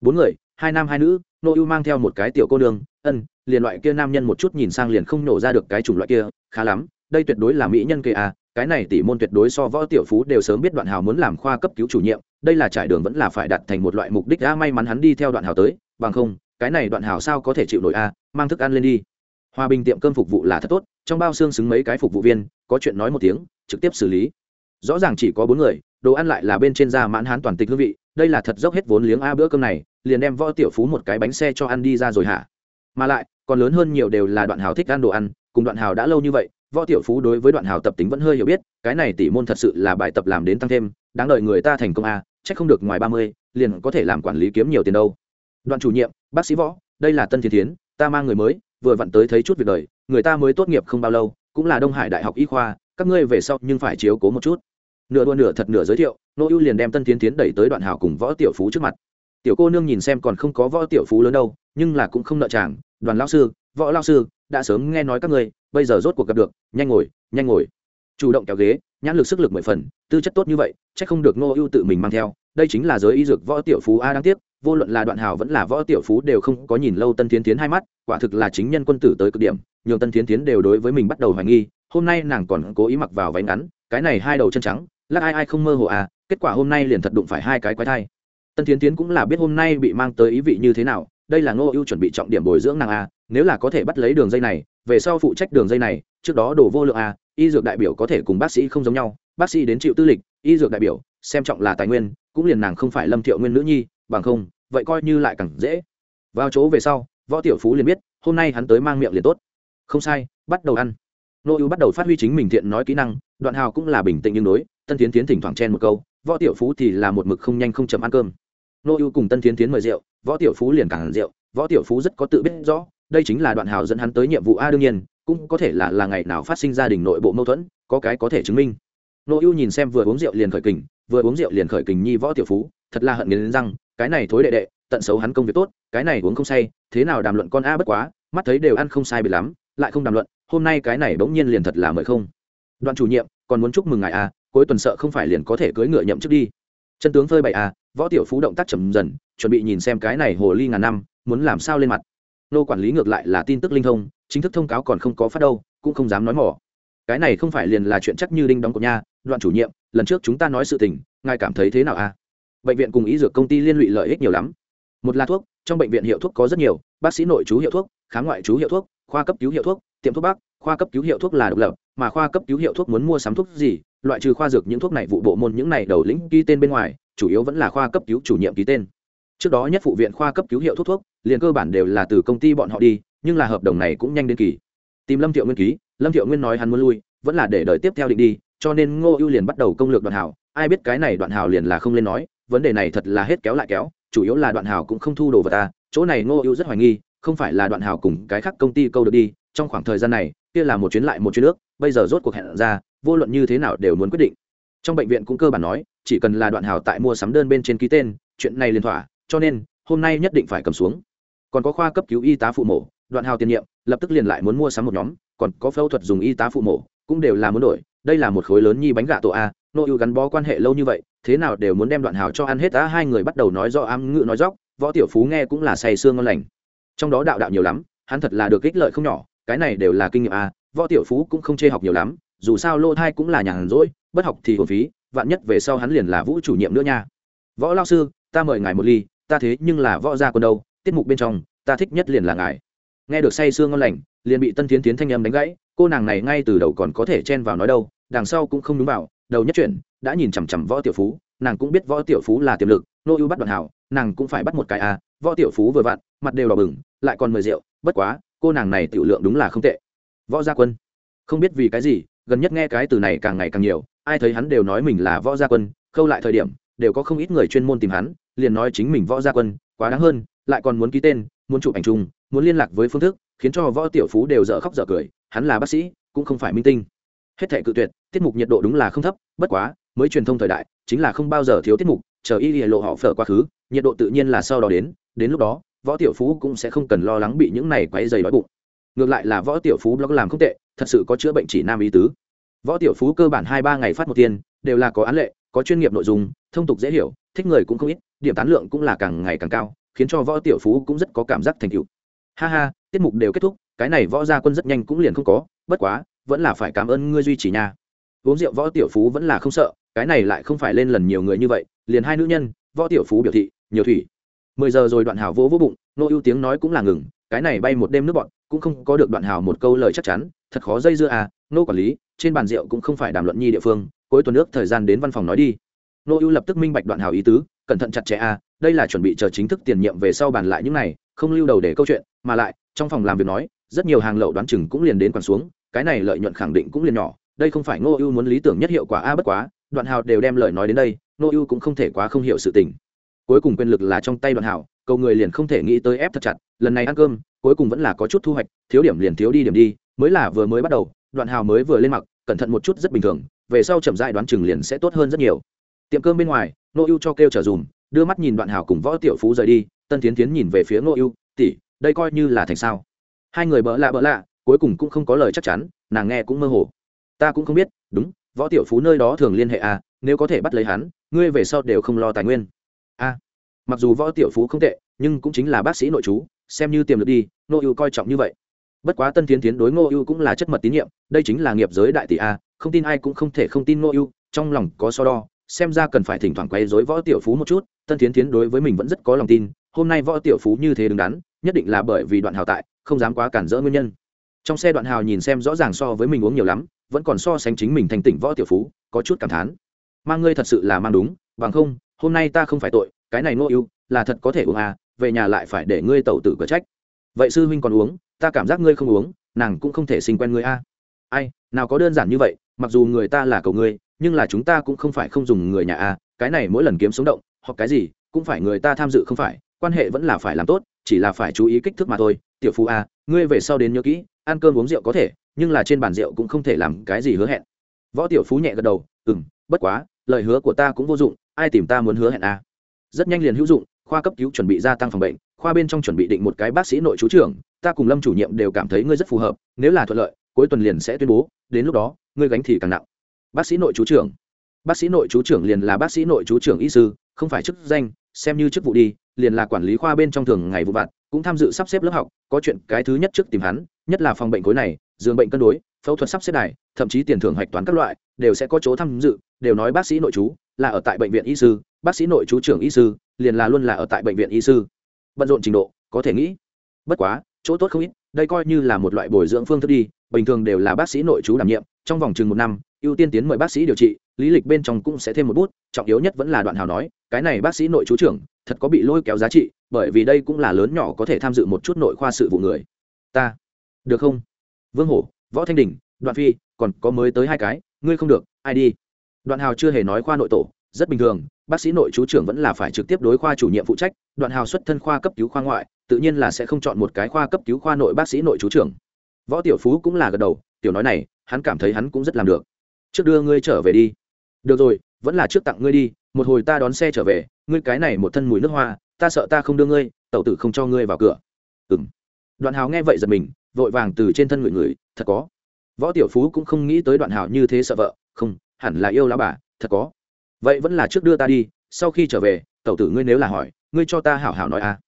Bốn người, hai nam hai nữ, nô ưu mang theo một cái tiểu cô nương, ân, liền loại kia nam nhân một chút nhìn sang liền không nổ ra được cái chủng loại kia, khá lắm, đây tuyệt đối là mỹ nhân kê à cái này tỷ môn tuyệt đối so võ tiểu phú đều sớm biết đoạn hào muốn làm khoa cấp cứu chủ nhiệm, đây là trải đường vẫn là phải đặt thành một loại mục đích đã may mắn hắn đi theo đoạn hào tới bằng không, cái này đoạn Hảo sao có thể chịu nổi a, mang thức ăn lên đi. Hòa bình tiệm cơm phục vụ là thật tốt, trong bao xương xứng mấy cái phục vụ viên, có chuyện nói một tiếng, trực tiếp xử lý. Rõ ràng chỉ có bốn người, đồ ăn lại là bên trên da mãn hán toàn tịch hương vị, đây là thật dốc hết vốn liếng a bữa cơm này, liền đem võ tiểu phú một cái bánh xe cho ăn đi ra rồi hả? Mà lại, còn lớn hơn nhiều đều là đoạn hào thích ăn đồ ăn, cùng đoạn hào đã lâu như vậy, võ tiểu phú đối với đoạn hào tập tính vẫn hơi hiểu biết, cái này tỷ môn thật sự là bài tập làm đến tăng thêm, đáng đợi người ta thành công a, chắc không được ngoài ba mươi, liền có thể làm quản lý kiếm nhiều tiền đâu. Đoàn chủ nhiệm, bác sĩ võ, đây là tân thiên tiến ta mang người mới, vừa vặn tới thấy chút việc đời, người ta mới tốt nghiệp không bao lâu, cũng là đông hải đại học y khoa, các ngươi về sau nhưng phải chiếu cố một chút. Nửa đua nửa thật nửa giới thiệu, nô ưu liền đem tân tiến tiến đẩy tới đoạn hào cùng võ tiểu phú trước mặt. Tiểu cô nương nhìn xem còn không có võ tiểu phú lớn đâu, nhưng là cũng không nợ chàng, đoàn lao sư, võ lao sư, đã sớm nghe nói các ngươi, bây giờ rốt cuộc gặp được, nhanh ngồi nhanh ngồi. Chủ động kéo ghế, nhãn lực sức lực mười phần, tư chất tốt như vậy c h ắ c không được nô ưu tự mình mang theo, đây chính là giới y dược võ tiểu phú a đáng tiếc vô luận là đoạn hào vẫn là võ tiểu phú đều không có nhìn lâu tân tiến tiến hai mắt, quả thực là chính nhân quân tử tới cực điểm, nhiều tân tiến tiến đều đối với mình bắt đầu hoài nghi, hôm nay nàng còn cố ý mặc vào váy ngắn, cái này hai đầu chân trắng, lắc ai ai không mơ hồ à kết quả hôm nay liền thật đụng phải hai cái quái thai. Tân tiến tiến cũng là biết hôm nay bị mang tới ý vị như thế nào, đây là ngô ưu chuẩn bị trọng điểm bồi dưỡng nàng a nếu là có thể bắt lấy đường dây này, về sau phụ trách đường dây này, trước đó đổ vô lượng a y dược đại biểu có thể cùng bác sĩ không giống nhau, bác sĩ đến chịu tư lịch, y dược đại biểu, xem trọng là tài nguyên, cũng liền nàng không phải lâm thiệu nguyên nữ nhi bằng không, vậy coi như lại càng dễ. Vào chỗ về sau, võ tiểu phú liền biết, hôm nay hắn tới mang miệng liền tốt. Không sai, bắt đầu ăn. Nô ưu bắt đầu phát huy chính mình thiện nói kỹ năng, đoạn hào cũng là bình tĩnh nhưng đối, tân tiến tiến thỉnh thoảng chen một câu, võ tiểu phú thì là một mực không nhanh không chậm ăn cơm. Nô ưu cùng tân tiến tiến mời rượu, võ tiểu phú liền càng rượu, võ tiểu phú rất có tự biết rõ, đây chính là đoạn hào dẫn hắn tới nhiệm vụ a đương nhiên, cũng có thể là là ngày nào phát sinh gia đình nội bộ mâu thuẫn, có cái có thể chứng minh. Nô ưu nhìn xem vừa uống rượu liền khởi kình, vừa uống rượu liền khởi kình nhi võ tiểu phú, thật là hận nghiến răng cái này thối đệ đệ, tận xấu hắn công việc tốt, cái này uống không say, thế nào đàm luận con a bất quá, mắt thấy đều ăn không sai bị lắm, lại không đàm luận, hôm nay cái này bỗng nhiên liền thật là mời không. Đoạn chủ nhiệm, còn muốn chúc mừng ngài a, cuối tuần sợ không phải liền có thể cưỡi ngựa nhậm trước đi. Chân tướng phơi bày a, võ tiểu phú động tác chậm dần, chuẩn bị nhìn xem cái này hồ ly ngàn năm, muốn làm sao lên mặt. Nô quản lý ngược lại là tin tức linh thông, chính thức thông cáo còn không có phát đâu, cũng không dám nói mỏ. Cái này không phải liền là chuyện chắc như đinh đóng của nha, đoạn chủ nhiệm, lần trước chúng ta nói sự tình, ngài cảm thấy thế nào a? Bệnh viện cùng ý dược công ty liên lụy lợi ích nhiều lắm. Một là thuốc, trong bệnh viện hiệu thuốc có rất nhiều, bác sĩ nội chú hiệu thuốc, khám ngoại chú hiệu thuốc, khoa cấp cứu hiệu thuốc, tiệm thuốc bắc, khoa cấp cứu hiệu thuốc là độc lập, mà khoa cấp cứu hiệu thuốc muốn mua sắm thuốc gì, loại trừ khoa dược những thuốc này vụ bộ môn những này đầu lĩnh ký tên bên ngoài, chủ yếu vẫn là khoa cấp cứu chủ nhiệm ký tên. Trước đó nhất phụ viện khoa cấp cứu hiệu thuốc thuốc, liền cơ bản đều là từ công ty bọn họ đi, nhưng là hợp đồng này cũng nhanh đến kỳ. Tìm lâm thiệu nguyên ký, lâm thiệu nguyên nói hắn muốn lui, vẫn là để đợi tiếp theo định đi, cho nên ngô ưu liền bắt đầu công lược đoạn hảo, ai biết cái này đoạn hảo liền là không lên nói vấn đề này thật là hết kéo lại kéo, chủ yếu là đoạn hào cũng không thu đồ vật ta chỗ này ngô ưu rất hoài nghi, không phải là đoạn hào cùng cái khác công ty câu được đi, trong khoảng thời gian này, kia là một chuyến lại một chuyến nước, bây giờ rốt cuộc hẹn ra, vô luận như thế nào đều muốn quyết định. Trong bệnh viện cũng cơ bản nói, chỉ cần là đoạn hào tại mua sắm đơn bên trên ký tên, chuyện này liền thỏa, cho nên, hôm nay nhất định phải cầm xuống. Còn có khoa cấp cứu y tá phụ mổ, đoạn hào tiền nhiệm, lập tức liền lại muốn mua sắm một nhóm, còn có phẫu thuật dùng y tá phụ mổ, cũng đều là muốn đổi, đây là một khối lớn nhi bánh gà tổ a nô ưu gắn bó quan hệ lâu như vậy thế nào đều muốn đem đoạn hào cho ăn hết á, hai người bắt đầu nói do ám ngự nói dóc võ tiểu phú nghe cũng là say sương ngon lành. Trong đó đạo đạo nhiều lắm, hắn thật là được ích lợi không nhỏ, cái này đều là kinh nghiệm à võ tiểu phú cũng không chê học nhiều lắm, dù sao lô thai cũng là nhàn rỗi, bất học thì hồn phí, vạn nhất về sau hắn liền là vũ chủ nhiệm nữa nha. Võ lao sư, ta mời ngài một ly, ta thế nhưng là võ gia quân đâu, tiết mục bên trong, ta thích nhất liền là ngài. Nghe được say sương ngon lành, liền bị tân tiến tiến thanh âm đánh gãy, cô nàng này ngay từ đầu còn có thể chen vào nói đâu, đằng sau cũng không đúng vào đầu nhất chuyển, đã nhìn chằm chằm võ tiểu phú, nàng cũng biết võ tiểu phú là tiềm lực, nô ưu bắt đoạn hảo, nàng cũng phải bắt một cái a à. võ tiểu phú vừa vặn, mặt đều đỏ bừng, lại còn mời rượu, bất quá, cô nàng này tiểu lượng đúng là không tệ võ gia quân, không biết vì cái gì, gần nhất nghe cái từ này càng ngày càng nhiều, ai thấy hắn đều nói mình là võ gia quân, khâu lại thời điểm, đều có không ít người chuyên môn tìm hắn, liền nói chính mình võ gia quân, quá đáng hơn, lại còn muốn ký tên, muốn chụp ảnh chung, muốn liên lạc với phương thức, khiến cho võ tiểu phú đều dở khóc dở cười, hắn là bác sĩ, cũng không phải minh tinh hết thể cự tuyệt, tiết mục nhiệt độ đúng là không thấp, bất quá, mới truyền thông thời đại, chính là không bao giờ thiếu tiết mục, chờ y lìa lộ họ phở quá khứ, nhiệt độ tự nhiên là sau đó đến đến lúc đó, võ tiểu phú cũng sẽ không cần lo lắng bị những này quấy dày đói bụng. Ngược lại là võ tiểu phú blog làm không tệ, thật sự có chữa bệnh chỉ nam ý tứ. Võ tiểu phú cơ bản hai ba ngày phát một tiền, đều là có án lệ, có chuyên nghiệp nội dung, thông tục dễ hiểu, thích người cũng không ít, điểm tán lượng cũng là càng ngày càng cao, khiến cho võ tiểu phú cũng rất có cảm giác thành tựu. Ha ha, tiết mục đều kết thúc, cái này võ gia quân rất nhanh cũng liền không có, bất quá vẫn là phải cảm ơn ngươi duy trì nha. Uống rượu võ tiểu phú vẫn là không sợ, cái này lại không phải lên lần nhiều người như vậy, liền hai nữ nhân, võ tiểu phú biểu thị, nhiều thủy. Mười giờ rồi đoạn hào vỗ vỗ bụng, nô ưu tiếng nói cũng là ngừng, cái này bay một đêm nước bọn cũng không có được đoạn hào một câu lời chắc chắn, thật khó dây dưa à nô quản lý, trên bàn rượu cũng không phải đàm luận nhi địa phương, cuối tuần nước thời gian đến văn phòng nói đi. Nô ưu lập tức minh bạch đoạn hào ý tứ, cẩn thận chặt chẽ à đây là chuẩn bị chờ chính thức tiền nhiệm về sau bàn lại những này, không lưu đầu để câu chuyện, mà lại, trong phòng làm việc nói, rất nhiều hàng lậu đoán chừng cũng liền đến quẳng xuống cái này lợi nhuận khẳng định cũng liền nhỏ, đây không phải ngô ưu muốn lý tưởng nhất hiệu quả a, bất quá, đoạn hào đều đem lời nói đến đây, ngô ưu cũng không thể quá không hiểu sự tình. Cuối cùng quyền lực là trong tay đoạn hào, cầu người liền không thể nghĩ tới ép thật chặt, lần này ăn cơm, cuối cùng vẫn là có chút thu hoạch, thiếu điểm liền thiếu đi điểm đi, mới là vừa mới bắt đầu, đoạn hào mới vừa lên mặc cẩn thận một chút rất bình thường, về sau chậm dại đoán chừng liền sẽ tốt hơn rất nhiều. Tiệm cơm bên ngoài nô ưu cho kêu trở dùm, đưa mắt nhìn đoạn hào cùng võ tiểu phú rời đi, tân tiến tiến nhìn về phía nô ưu, tỷ, đây coi như là thành sao? Hai người bỡ lạ bỡ lạ cuối cùng cũng không có lời chắc chắn nàng nghe cũng mơ hồ. Ta cũng không biết đúng võ tiểu phú nơi đó thường liên hệ à nếu có thể bắt lấy hắn ngươi về sau đều không lo tài nguyên. A à, mặc dù võ tiểu phú không tệ nhưng cũng chính là bác sĩ nội chú xem như tiềm lực đi nô ưu coi trọng như vậy. Bất quá tân tiến tiến đối ngô ưu cũng là chất mật tín nhiệm đây chính là nghiệp giới đại tỷ a không tin ai cũng không thể không tin ngô ưu trong lòng có so đo xem ra cần phải thỉnh thoảng quay dối võ tiểu phú một chút tân tiến tiến đối với mình vẫn rất có lòng tin hôm nay võ tiểu phú như thế đứng đắn nhất định là bởi vì đoạn hào tại không dám quá cản rỡ nguyên nhân trong xe đoạn hào nhìn xem rõ ràng so với mình uống nhiều lắm, vẫn còn so sánh chính mình thành tỉnh võ tiểu phú, có chút cảm thán mang ngươi thật sự là mang đúng, bằng không, hôm nay ta không phải tội, cái này ngô ưu, là thật có thể uống à về nhà lại phải để ngươi tẩu tử cửa trách vậy sư huynh còn uống, ta cảm giác ngươi không uống, nàng cũng không thể sinh quen ngươi a à. ai, nào có đơn giản như vậy, mặc dù người ta là cầu ngươi, nhưng là chúng ta cũng không phải không dùng người nhà a à. cái này mỗi lần kiếm sống động, hoặc cái gì, cũng phải người ta tham dự không phải, quan hệ vẫn là phải làm tốt chỉ là phải chú ý kích thước mà thôi. Tiểu phú a, ngươi về sau đến nhớ kỹ, ăn cơm uống rượu có thể, nhưng là trên bàn rượu cũng không thể làm cái gì hứa hẹn. Võ tiểu phú nhẹ gật đầu ừ m bất quá, lời hứa của ta cũng vô dụng, ai tìm ta muốn hứa hẹn a? rất nhanh liền hữu dụng, khoa cấp cứu chuẩn bị gia tăng phòng bệnh, khoa bên trong chuẩn bị định một cái bác sĩ nội chú trưởng, ta cùng lâm chủ nhiệm đều cảm thấy ngươi rất phù hợp, nếu là thuận lợi, cuối tuần liền sẽ tuyên bố, đến lúc đó, ngươi gánh thì càng nặng. Bác sĩ nội chú trưởng. Bác sĩ nội chú trưởng liền là bác sĩ nội chú trưởng y sư, không phải chức danh xem như chức vụ đi, liền là quản lý khoa bên trong thường ngày vụ vặt, cũng tham dự sắp xếp lớp học, có chuyện cái thứ nhất trước tìm hắn, nhất là phòng bệnh khối này, giường bệnh cân đối, phẫu thuật sắp xếp đài, thậm chí tiền thưởng hạch toán các loại, đều sẽ có chỗ tham dự, đều nói bác sĩ nội chú là ở tại bệnh viện y sư, bác sĩ nội chú trưởng y sư, liền là luôn là ở tại bệnh viện y sư. Bận rộn trình độ, có thể nghĩ. Bất quá, chỗ tốt không ít, đây coi như là một loại bồi dưỡng phương thức đi, bình thường đều là bác sĩ nội chú đảm nhiệm, trong vòng chừng một năm ưu tiên tiến mời bác sĩ điều trị, lý lịch bên trong cũng sẽ thêm một bút, trọng yếu nhất vẫn là đoạn hào nói, cái này bác sĩ nội chú trưởng, thật có bị lôi kéo giá trị, bởi vì đây cũng là lớn nhỏ có thể tham dự một chút nội khoa sự vụ người. Ta. Được không? Vương hổ, võ thanh đình, đoạn phi, còn có mới tới hai cái, ngươi không được, ai đi? Đoạn hào chưa hề nói khoa nội tổ, rất bình thường, bác sĩ nội chú trưởng vẫn là phải trực tiếp đối khoa chủ nhiệm phụ trách, đoạn hào xuất thân khoa cấp cứu khoa ngoại, tự nhiên là sẽ không chọn một cái khoa cấp cứu khoa nội bác sĩ nội chú trưởng. Võ tiểu phú cũng là gật đầu, tiểu nói này, hắn cảm thấy hắn cũng rất làm được trước đưa ngươi trở về đi. Được rồi, vẫn là trước tặng ngươi đi, một hồi ta đón xe trở về, ngươi cái này một thân mùi nước hoa, ta sợ ta không đưa ngươi, tẩu tử không cho ngươi vào cửa. Ừng đoạn hào nghe vậy giật mình, vội vàng từ trên thân người người, thật có. Võ tiểu phú cũng không nghĩ tới đoạn hào như thế sợ vợ, không, hẳn là yêu lão bà, thật có. Vậy vẫn là trước đưa ta đi, sau khi trở về, tẩu tử ngươi nếu là hỏi, ngươi cho ta hảo hảo nói à.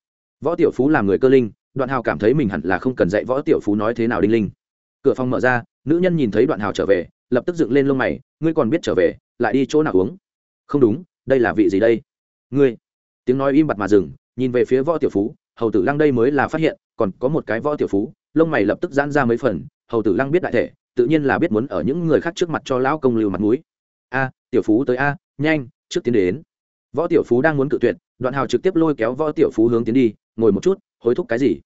Võ tiểu phú làm người cơ linh, đoạn hào cảm thấy mình hẳn là không cần dạy võ tiểu phú nói thế nào đinh linh. Cửa phòng mở ra, nữ nhân nhìn thấy đoạn hào trở về lập tức dựng lên lông mày, ngươi còn biết trở về, lại đi chỗ nào uống? Không đúng, đây là vị gì đây? Ngươi. Tiếng nói im bặt mà dừng, nhìn về phía võ tiểu phú, hầu tử lăng đây mới là phát hiện, còn có một cái võ tiểu phú, lông mày lập tức giãn ra mấy phần, hầu tử lăng biết đại thể, tự nhiên là biết muốn ở những người khác trước mặt cho lão công lưu mặt mũi. A, tiểu phú tới a, nhanh, trước tiến đến. Võ tiểu phú đang muốn cự tuyệt, đoạn hào trực tiếp lôi kéo võ tiểu phú hướng tiến đi, ngồi một chút, hối thúc cái gì?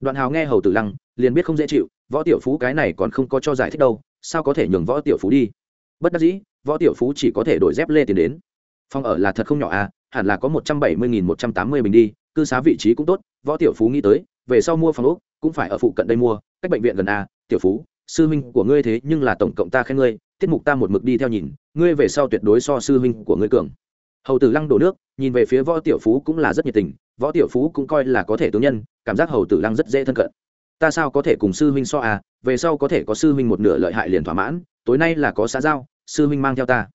Đoạn hào nghe hầu tử lăng, liền biết không dễ chịu, võ tiểu phú cái này còn không có cho giải thích đâu sao có thể nhường võ tiểu phú đi? Bất đắc dĩ, võ tiểu phú chỉ có thể đổi dép lê tiền đến. Phòng ở là thật không nhỏ à hẳn là có một trăm bảy mươi nghìn một trăm tám mươi bình đi, cư xá vị trí cũng tốt, võ tiểu phú nghĩ tới, về sau mua phòng úc cũng phải ở phụ cận đây mua, cách bệnh viện gần a tiểu phú, sư huynh của ngươi thế nhưng là tổng cộng ta khen ngươi, tiết mục ta một mực đi theo nhìn, ngươi về sau tuyệt đối so sư huynh của ngươi cường. Hầu tử lăng đổ nước, nhìn về phía võ tiểu phú cũng là rất nhiệt tình, võ tiểu phú cũng coi là có thể tướng nhân, cảm giác hầu tử lăng rất dễ thân cận ta sao có thể cùng sư huynh so à về sau có thể có sư huynh một nửa lợi hại liền thỏa mãn, tối nay là có xã giao, sư huynh mang theo ta.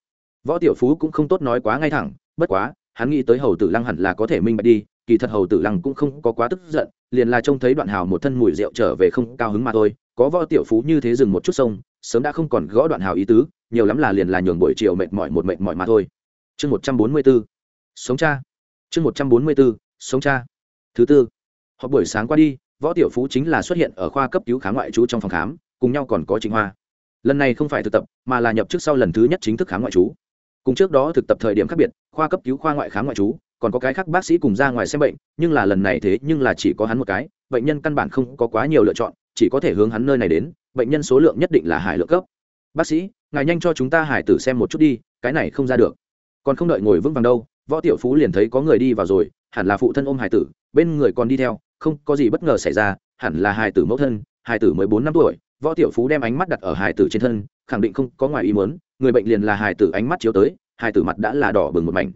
Võ tiểu phú cũng không tốt nói quá ngay thẳng, bất quá, hắn nghĩ tới hầu tử lăng hẳn là có thể minh bạch đi, kỳ thật hầu tử lăng cũng không có quá tức giận, liền là trông thấy đoạn hào một thân mùi rượu trở về không cao hứng mà thôi, có võ tiểu phú như thế dừng một chút sông, sớm đã không còn gõ đoạn hào ý tứ, nhiều lắm là liền là nhường buổi chiều mệt mỏi một mệt mỏi mà thôi. Chương một trăm bốn mươi b ố sống cha. Chương một trăm bốn mươi b ố sống cha. Thứ tư họ buổi sáng qua đi võ tiểu phú chính là xuất hiện ở khoa cấp cứu khám ngoại trú trong phòng khám, cùng nhau còn có trịnh hoa. Lần này không phải thực tập, mà là nhập trước sau lần thứ nhất chính thức khám ngoại trú. Cùng trước đó thực tập thời điểm khác biệt, khoa cấp cứu khoa ngoại khám ngoại trú, còn có cái khác bác sĩ cùng ra ngoài xem bệnh, nhưng là lần này thế nhưng là chỉ có hắn một cái, bệnh nhân căn bản không có quá nhiều lựa chọn, chỉ có thể hướng hắn nơi này đến, bệnh nhân số lượng nhất định là hải lượng cấp. Bác sĩ, ngài nhanh cho chúng ta hải tử xem một chút đi, cái này không ra được. Còn không đợi ngồi vững vàng đâu, võ tiểu phú liền thấy có người đi vào rồi, hẳn là phụ thân ôm hải tử, bên người còn đi theo không có gì bất ngờ xảy ra, hẳn là hải tử mẫu thân hải tử mới bốn năm tuổi, võ tiểu phú đem ánh mắt đặt ở hải tử trên thân, khẳng định không có ngoài ý muốn, người bệnh liền là hải tử ánh mắt chiếu tới hải tử mặt đã là đỏ bừng một mảnh.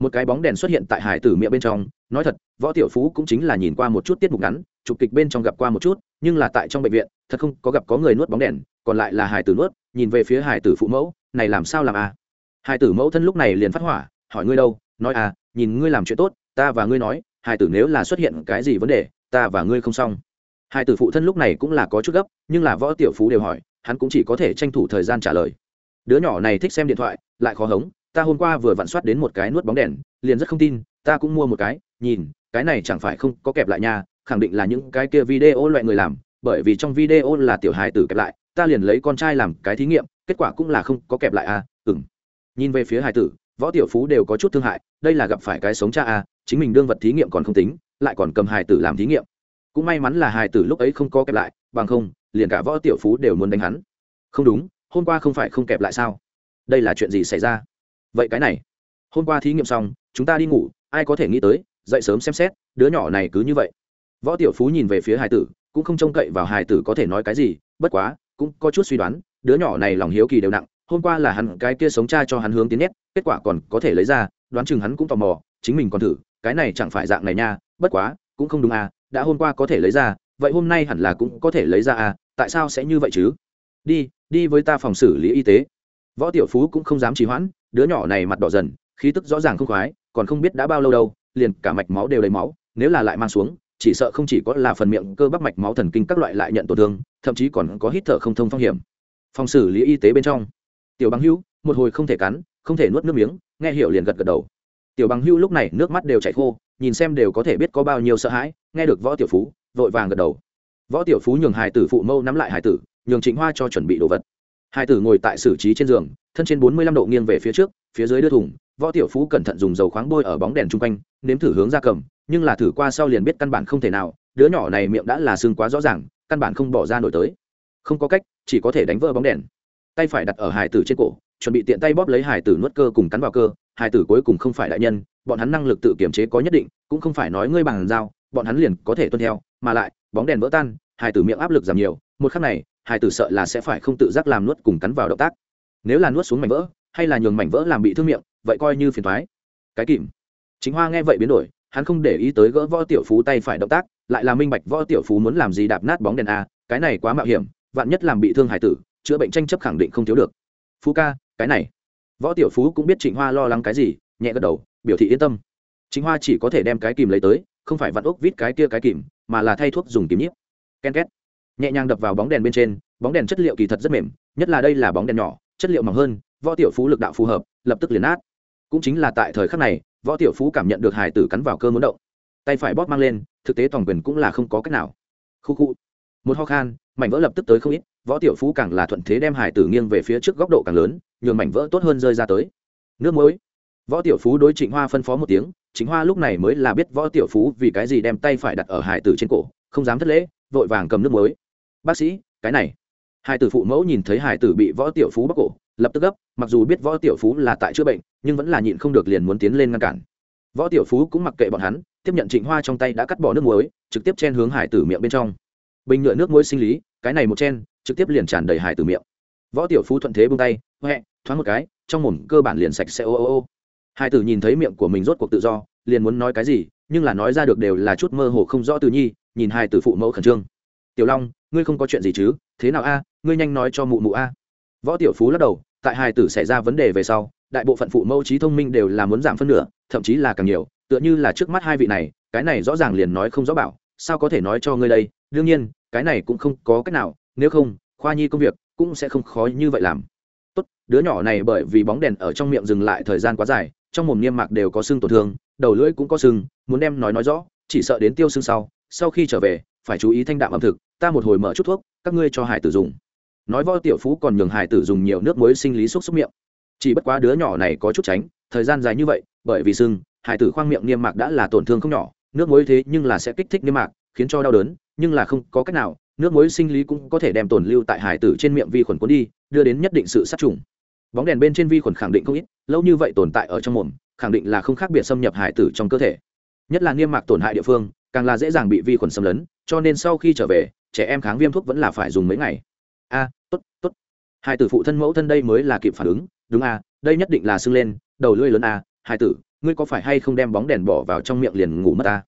Một cái bóng đèn xuất hiện tại hải tử miệng bên trong, nói thật, võ tiểu phú cũng chính là nhìn qua một chút tiết mục ngắn, chụp kịch bên trong gặp qua một chút, nhưng là tại trong bệnh viện, thật không có gặp có người nuốt bóng đèn, còn lại là hải tử nuốt, nhìn về phía hải tử phụ mẫu, này làm sao làm à? Hải tử mẫu thân lúc này liền phát hỏa, hỏi ngươi đâu? Nói à nhìn ngươi làm chuyện tốt, ta và ngươi nói hai tử nếu là xuất hiện cái gì vấn đề, ta và ngươi không xong. Hai tử phụ thân lúc này cũng là có chút gấp, nhưng là võ tiểu phú đều hỏi, hắn cũng chỉ có thể tranh thủ thời gian trả lời. Đứa nhỏ này thích xem điện thoại, lại khó hống, ta hôm qua vừa vặn soát đến một cái nuốt bóng đèn, liền rất không tin, ta cũng mua một cái, nhìn, cái này chẳng phải không có kẹp lại nha, khẳng định là những cái kia video loại người làm, bởi vì trong video là tiểu hài tử kẹp lại, ta liền lấy con trai làm cái thí nghiệm, kết quả cũng là không có kẹp lại à ừng nhìn về phía hài tử, võ tiểu phú đều có chút thương hại, đây là gặp phải cái sống cha à chính mình đương vật thí nghiệm còn không tính, lại còn cầm hài tử làm thí nghiệm. Cũng may mắn là hài tử lúc ấy không có kẹp lại, bằng không, liền cả võ tiểu phú đều muốn đánh hắn. Không đúng, hôm qua không phải không kẹp lại sao? Đây là chuyện gì xảy ra? Vậy cái này, hôm qua thí nghiệm xong, chúng ta đi ngủ, ai có thể nghĩ tới, dậy sớm xem xét, đứa nhỏ này cứ như vậy. Võ tiểu phú nhìn về phía hài tử, cũng không trông cậy vào hài tử có thể nói cái gì, bất quá, cũng có chút suy đoán, đứa nhỏ này lòng hiếu kỳ đều nặng, hôm qua là hắn cái kia sống cha cho hắn hướng tiến nét kết quả còn có thể lấy ra, đoán chừng hắn cũng tò mò, chính mình còn thử cái này chẳng phải dạng này nha, bất quá, cũng không đúng à đã hôm qua có thể lấy ra, vậy hôm nay hẳn là cũng có thể lấy ra à tại sao sẽ như vậy chứ? Đi đi với ta phòng xử lý y tế. Võ tiểu phú cũng không dám trì hoãn, đứa nhỏ này mặt đỏ dần, khí tức rõ ràng không khoái, còn không biết đã bao lâu đâu, liền cả mạch máu đều lấy máu, nếu là lại mang xuống, chỉ sợ không chỉ có là phần miệng cơ bắp mạch máu thần kinh các loại lại nhận tổn thương, thậm chí còn có hít thở không thông phong hiểm. Phòng xử lý y tế bên trong. Tiểu băng hữu, một hồi không thể cắn, không thể nuốt nước miếng, nghe hiểu liền gật gật đầu tiểu bằng hưu lúc này nước mắt đều chảy khô, nhìn xem đều có thể biết có bao nhiêu sợ hãi, nghe được võ tiểu phú, vội vàng gật đầu. Võ tiểu phú nhường Hải tử phụ mâu nắm lại Hải tử, nhường trịnh hoa cho chuẩn bị đồ vật. Hải tử ngồi tại xử trí trên giường, thân trên bốn mươi lăm độ nghiêng về phía trước, phía dưới đưa thùng. Võ tiểu phú cẩn thận dùng dầu khoáng bôi ở bóng đèn chung quanh, nếm thử hướng ra cầm, nhưng là thử qua sau liền biết căn bản không thể nào, đứa nhỏ này miệng đã là xương quá rõ ràng, căn bản không bỏ ra nổi tới. Không có cách, chỉ có thể đánh vỡ bóng đèn. Tay phải đặt ở hải tử trên cổ, chuẩn bị tiện tay bóp lấy hải tử nuốt cơ cùng cắn vào cơ hai tử cuối cùng không phải đại nhân, bọn hắn năng lực tự kiểm chế có nhất định, cũng không phải nói ngươi bằng dao, bọn hắn liền có thể tuân theo, mà lại, bóng đèn vỡ tan, hai tử miệng áp lực giảm nhiều, một khắc này, hai tử sợ là sẽ phải không tự giác làm nuốt cùng cắn vào động tác. Nếu là nuốt xuống mảnh vỡ, hay là nhường mảnh vỡ làm bị thương miệng, vậy coi như phiền thoái cái kìm. Chính hoa nghe vậy biến đổi, hắn không để ý tới gỡ võ tiểu phú tay phải động tác, lại là minh bạch võ tiểu phú muốn làm gì đạp nát bóng đèn a, cái này quá mạo hiểm, vạn nhất làm bị thương hải tử, chữa bệnh tranh chấp khẳng định không thiếu được. Phú ca, cái này võ tiểu phú cũng biết trịnh hoa lo lắng cái gì, nhẹ gật đầu, biểu thị yên tâm. Trịnh hoa chỉ có thể đem cái kìm lấy tới, không phải vặn ốc vít cái kia cái kìm, mà là thay thuốc dùng kìm nhíp. Ken két. Nhẹ nhàng đập vào bóng đèn bên trên, bóng đèn chất liệu kỳ thật rất mềm, nhất là đây là bóng đèn nhỏ, chất liệu mỏng hơn, võ tiểu phú lực đạo phù hợp, lập tức liền nát. Cũng chính là tại thời khắc này, võ tiểu phú cảm nhận được hải tử cắn vào cơ muốn động. Tay phải bóp mang lên, thực tế toàn quyền cũng là không có cách nào. Khu khu. Một ho khan mảnh vỡ lập tức tới không ít, võ tiểu phú càng là thuận thế đem hải tử nghiêng về phía trước góc độ càng lớn, nhường mảnh vỡ tốt hơn rơi ra tới. Nước muối. Võ tiểu phú đối trịnh hoa phân phó một tiếng chính hoa lúc này mới là biết võ tiểu phú vì cái gì đem tay phải đặt ở hải tử trên cổ, không dám thất lễ, vội vàng cầm nước muối. Bác sĩ, cái này. Hải tử phụ mẫu nhìn thấy hải tử bị võ tiểu phú bóc cổ, lập tức gấp, mặc dù biết võ tiểu phú là tại chữa bệnh, nhưng vẫn là nhịn không được liền muốn tiến lên ngăn cản. Võ tiểu phú cũng mặc kệ bọn hắn, tiếp nhận trịnh hoa trong tay đã cắt bỏ nước muối, trực tiếp chen hướng hải tử miệng bên trong. Bình nhựa nước muối sinh lý cái này một chen, trực tiếp liền tràn đầy hải tử miệng. Võ tiểu phú thuận thế buông tay, huệ, thoáng một cái, trong mồm cơ bản liền sạch sẽ ô ô ô. Hải tử nhìn thấy miệng của mình rốt cuộc tự do, liền muốn nói cái gì, nhưng là nói ra được đều là chút mơ hồ không rõ từ nhi, nhìn hai tử phụ mẫu khẩn trương. Tiểu long, ngươi không có chuyện gì chứ? Thế nào a? Ngươi nhanh nói cho mụ mụ a. Võ tiểu phú lắc đầu, tại hai tử xảy ra vấn đề về sau, đại bộ phận phụ mẫu trí thông minh đều là muốn giảm phân nửa, thậm chí là càng nhiều, tựa như là trước mắt hai vị này, cái này rõ ràng liền nói không rõ bảo, sao có thể nói cho ngươi đây? Đương nhiên cái này cũng không có cách nào, nếu không, khoa nhi công việc cũng sẽ không khó như vậy làm. Tốt, đứa nhỏ này bởi vì bóng đèn ở trong miệng dừng lại thời gian quá dài, trong mồm niêm mạc đều có sưng tổn thương, đầu lưỡi cũng có sưng muốn đem nói nói rõ, chỉ sợ đến tiêu sưng sau sau khi trở về, phải chú ý thanh đạm ẩm thực, ta một hồi mở chút thuốc, các ngươi cho hải tử dùng. Nói võ tiểu phú còn nhường hải tử dùng nhiều nước muối sinh lý xúc xúc miệng. Chỉ bất quá đứa nhỏ này có chút tránh, thời gian dài như vậy, bởi vì sưng hải tử khoang miệng niêm mạc đã là tổn thương không nhỏ, nước muối thế nhưng là sẽ kích thích niêm mạc, khiến cho đau đớn nhưng là không có cách nào, nước muối sinh lý cũng có thể đem tồn lưu tại hải tử trên miệng vi khuẩn cuốn đi, đưa đến nhất định sự sát trùng. Bóng đèn bên trên vi khuẩn khẳng định không ít, lâu như vậy tồn tại ở trong mồm, khẳng định là không khác biệt xâm nhập hải tử trong cơ thể. Nhất là niêm mạc tổn hại địa phương, càng là dễ dàng bị vi khuẩn xâm lấn, cho nên sau khi trở về, trẻ em kháng viêm thuốc vẫn là phải dùng mấy ngày. A, tốt tốt. Hai tử phụ thân mẫu thân đây mới là kịp phản ứng, đúng a, đây nhất định là sưng lên, đầu lưỡi lớn a hai tử, ngươi có phải hay không đem bóng đèn bỏ vào trong miệng liền ngủ mất ta?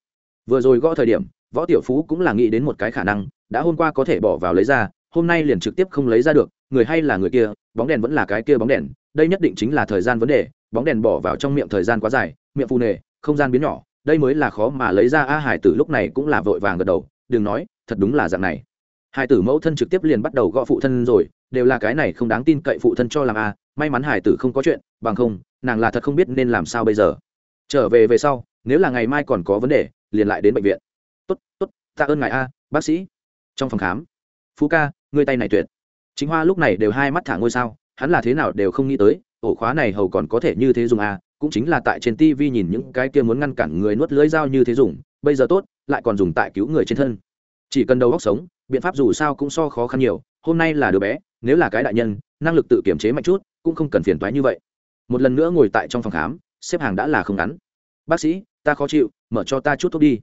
Vừa rồi gõ thời điểm võ tiểu phú cũng là nghĩ đến một cái khả năng, đã hôm qua có thể bỏ vào lấy ra, hôm nay liền trực tiếp không lấy ra được, người hay là người kia, bóng đèn vẫn là cái kia bóng đèn, đây nhất định chính là thời gian vấn đề, bóng đèn bỏ vào trong miệng thời gian quá dài, miệng phù nề, không gian biến nhỏ, đây mới là khó mà lấy ra, a hải tử lúc này cũng là vội vàng gật đầu, đừng nói, thật đúng là dạng này. Hải tử mẫu thân trực tiếp liền bắt đầu gõ phụ thân rồi, đều là cái này không đáng tin cậy phụ thân cho làm a, may mắn hải tử không có chuyện, bằng không, nàng là thật không biết nên làm sao bây giờ. Trở về về sau, nếu là ngày mai còn có vấn đề, liền lại đến bệnh viện tốt tốt, tạ ơn ngài a, bác sĩ. Trong phòng khám, phú ca người tay này tuyệt. Chính hoa lúc này đều hai mắt thả ngôi sao, hắn là thế nào đều không nghĩ tới, ổ khóa này hầu còn có thể như thế dùng a, cũng chính là tại trên tv nhìn những cái kia muốn ngăn cản người nuốt lưỡi dao như thế dùng, bây giờ tốt, lại còn dùng tại cứu người trên thân. Chỉ cần đầu góc sống, biện pháp dù sao cũng so khó khăn nhiều, hôm nay là đứa bé, nếu là cái đại nhân, năng lực tự kiểm chế mạnh chút, cũng không cần phiền toái như vậy. Một lần nữa ngồi tại trong phòng khám, xếp hàng đã là không ngắn. Bác sĩ, ta khó chịu, mở cho ta chút thuốc đi.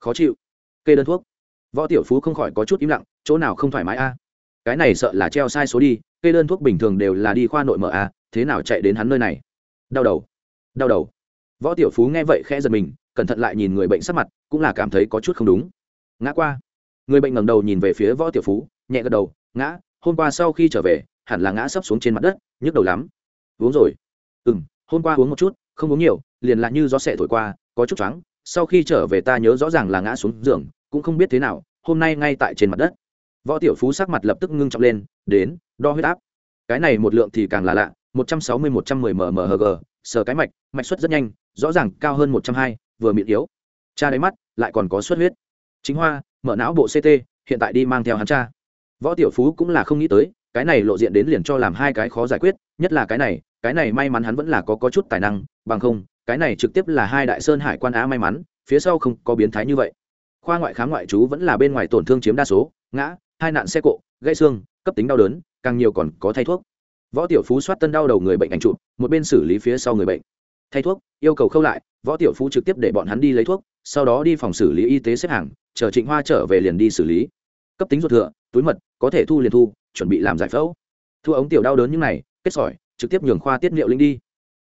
Khó chịu kê đơn thuốc. Võ tiểu phú không khỏi có chút im lặng, chỗ nào không thoải mái a? Cái này sợ là treo sai số đi, kê đơn thuốc bình thường đều là đi khoa nội mở a, thế nào chạy đến hắn nơi này? Đau đầu đau đầu. Võ tiểu phú nghe vậy khẽ giật mình, cẩn thận lại nhìn người bệnh sắc mặt, cũng là cảm thấy có chút không đúng. Ngã qua. Người bệnh ngẩng đầu nhìn về phía võ tiểu phú, nhẹ gật đầu, ngã, hôm qua sau khi trở về, hẳn là ngã sấp xuống trên mặt đất, nhức đầu lắm. Uống rồi. Ừ m hôm qua uống một chút, không uống nhiều, liền là như gió sẹ thổi qua, có chút choáng sau khi trở về ta nhớ rõ ràng là ngã xuống giường, cũng không biết thế nào, hôm nay ngay tại trên mặt đất. Võ tiểu phú sắc mặt lập tức ngưng trọng lên, đến, đo huyết áp. Cái này một lượng thì càng là lạ, một trăm sáu mươi, một trăm mười mmhg sờ cái mạch mạch xuất rất nhanh, rõ ràng cao hơn một trăm hai, vừa miệng yếu. Cha đáy mắt, lại còn có xuất huyết. Chính hoa, mở não bộ ct hiện tại đi mang theo hắn cha. Võ tiểu phú cũng là không nghĩ tới, cái này lộ diện đến liền cho làm hai cái khó giải quyết, nhất là cái này cái này may mắn hắn vẫn là có có chút tài năng, bằng không cái này trực tiếp là hai đại sơn hải quan á may mắn, phía sau không có biến thái như vậy. Khoa ngoại khám ngoại chú vẫn là bên ngoài tổn thương chiếm đa số, ngã, hai nạn xe cộ, gãy xương, cấp tính đau đớn, càng nhiều còn có thay thuốc. Võ tiểu phú soát tân đau đầu người bệnh ảnh chụp, một bên xử lý phía sau người bệnh. Thay thuốc, yêu cầu khâu lại, võ tiểu phú trực tiếp để bọn hắn đi lấy thuốc, sau đó đi phòng xử lý y tế xếp hàng, chờ trịnh hoa trở về liền đi xử lý. Cấp tính ruột thừa, túi mật, có thể thu liền thu, chuẩn bị làm giải phẫu. Thu ống tiểu đau đớn như này, kết sỏi, trực tiếp nhường khoa tiết niệu linh đi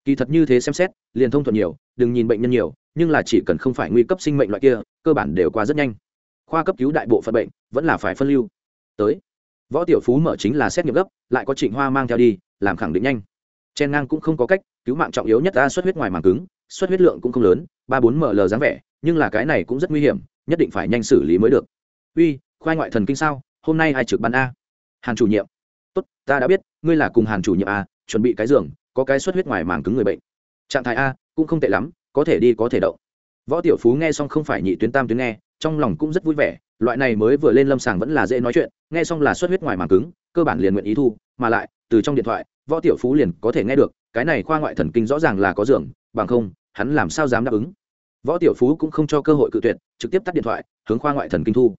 kỳ thật như thế xem xét, liền thông thuận nhiều, đừng nhìn bệnh nhân nhiều, nhưng là chỉ cần không phải nguy cấp sinh mệnh loại kia, cơ bản đều qua rất nhanh. Khoa cấp cứu đại bộ phận bệnh, vẫn là phải phân lưu. Tới, võ tiểu phú mở chính là xét nghiệm gấp, lại có trịnh hoa mang theo đi, làm khẳng định nhanh. Chen ngang cũng không có cách, cứu mạng trọng yếu nhất ta xuất huyết ngoài màng cứng, xuất huyết lượng cũng không lớn, ba bốn ml dáng vẻ, nhưng là cái này cũng rất nguy hiểm, nhất định phải nhanh xử lý mới được. Uy, khoai ngoại thần kinh sao? Hôm nay ai trực ban a? Hàn chủ nhiệm. Tốt, ta đã biết, ngươi là cùng hàn chủ nhiệm a, chuẩn bị cái giường có cái xuất huyết ngoài màng cứng người bệnh. Trạng thái a, cũng không tệ lắm, có thể đi có thể đậu võ tiểu phú nghe xong không phải nhị tuyến tam tuyến nghe, trong lòng cũng rất vui vẻ, loại này mới vừa lên lâm sàng vẫn là dễ nói chuyện, nghe xong là xuất huyết ngoài màng cứng, cơ bản liền nguyện ý thu, mà lại, từ trong điện thoại, võ tiểu phú liền có thể nghe được, cái này khoa ngoại thần kinh rõ ràng là có giường bằng không, hắn làm sao dám đáp ứng. Võ tiểu phú cũng không cho cơ hội cự tuyệt, trực tiếp tắt điện thoại, hướng khoa ngoại thần kinh thu.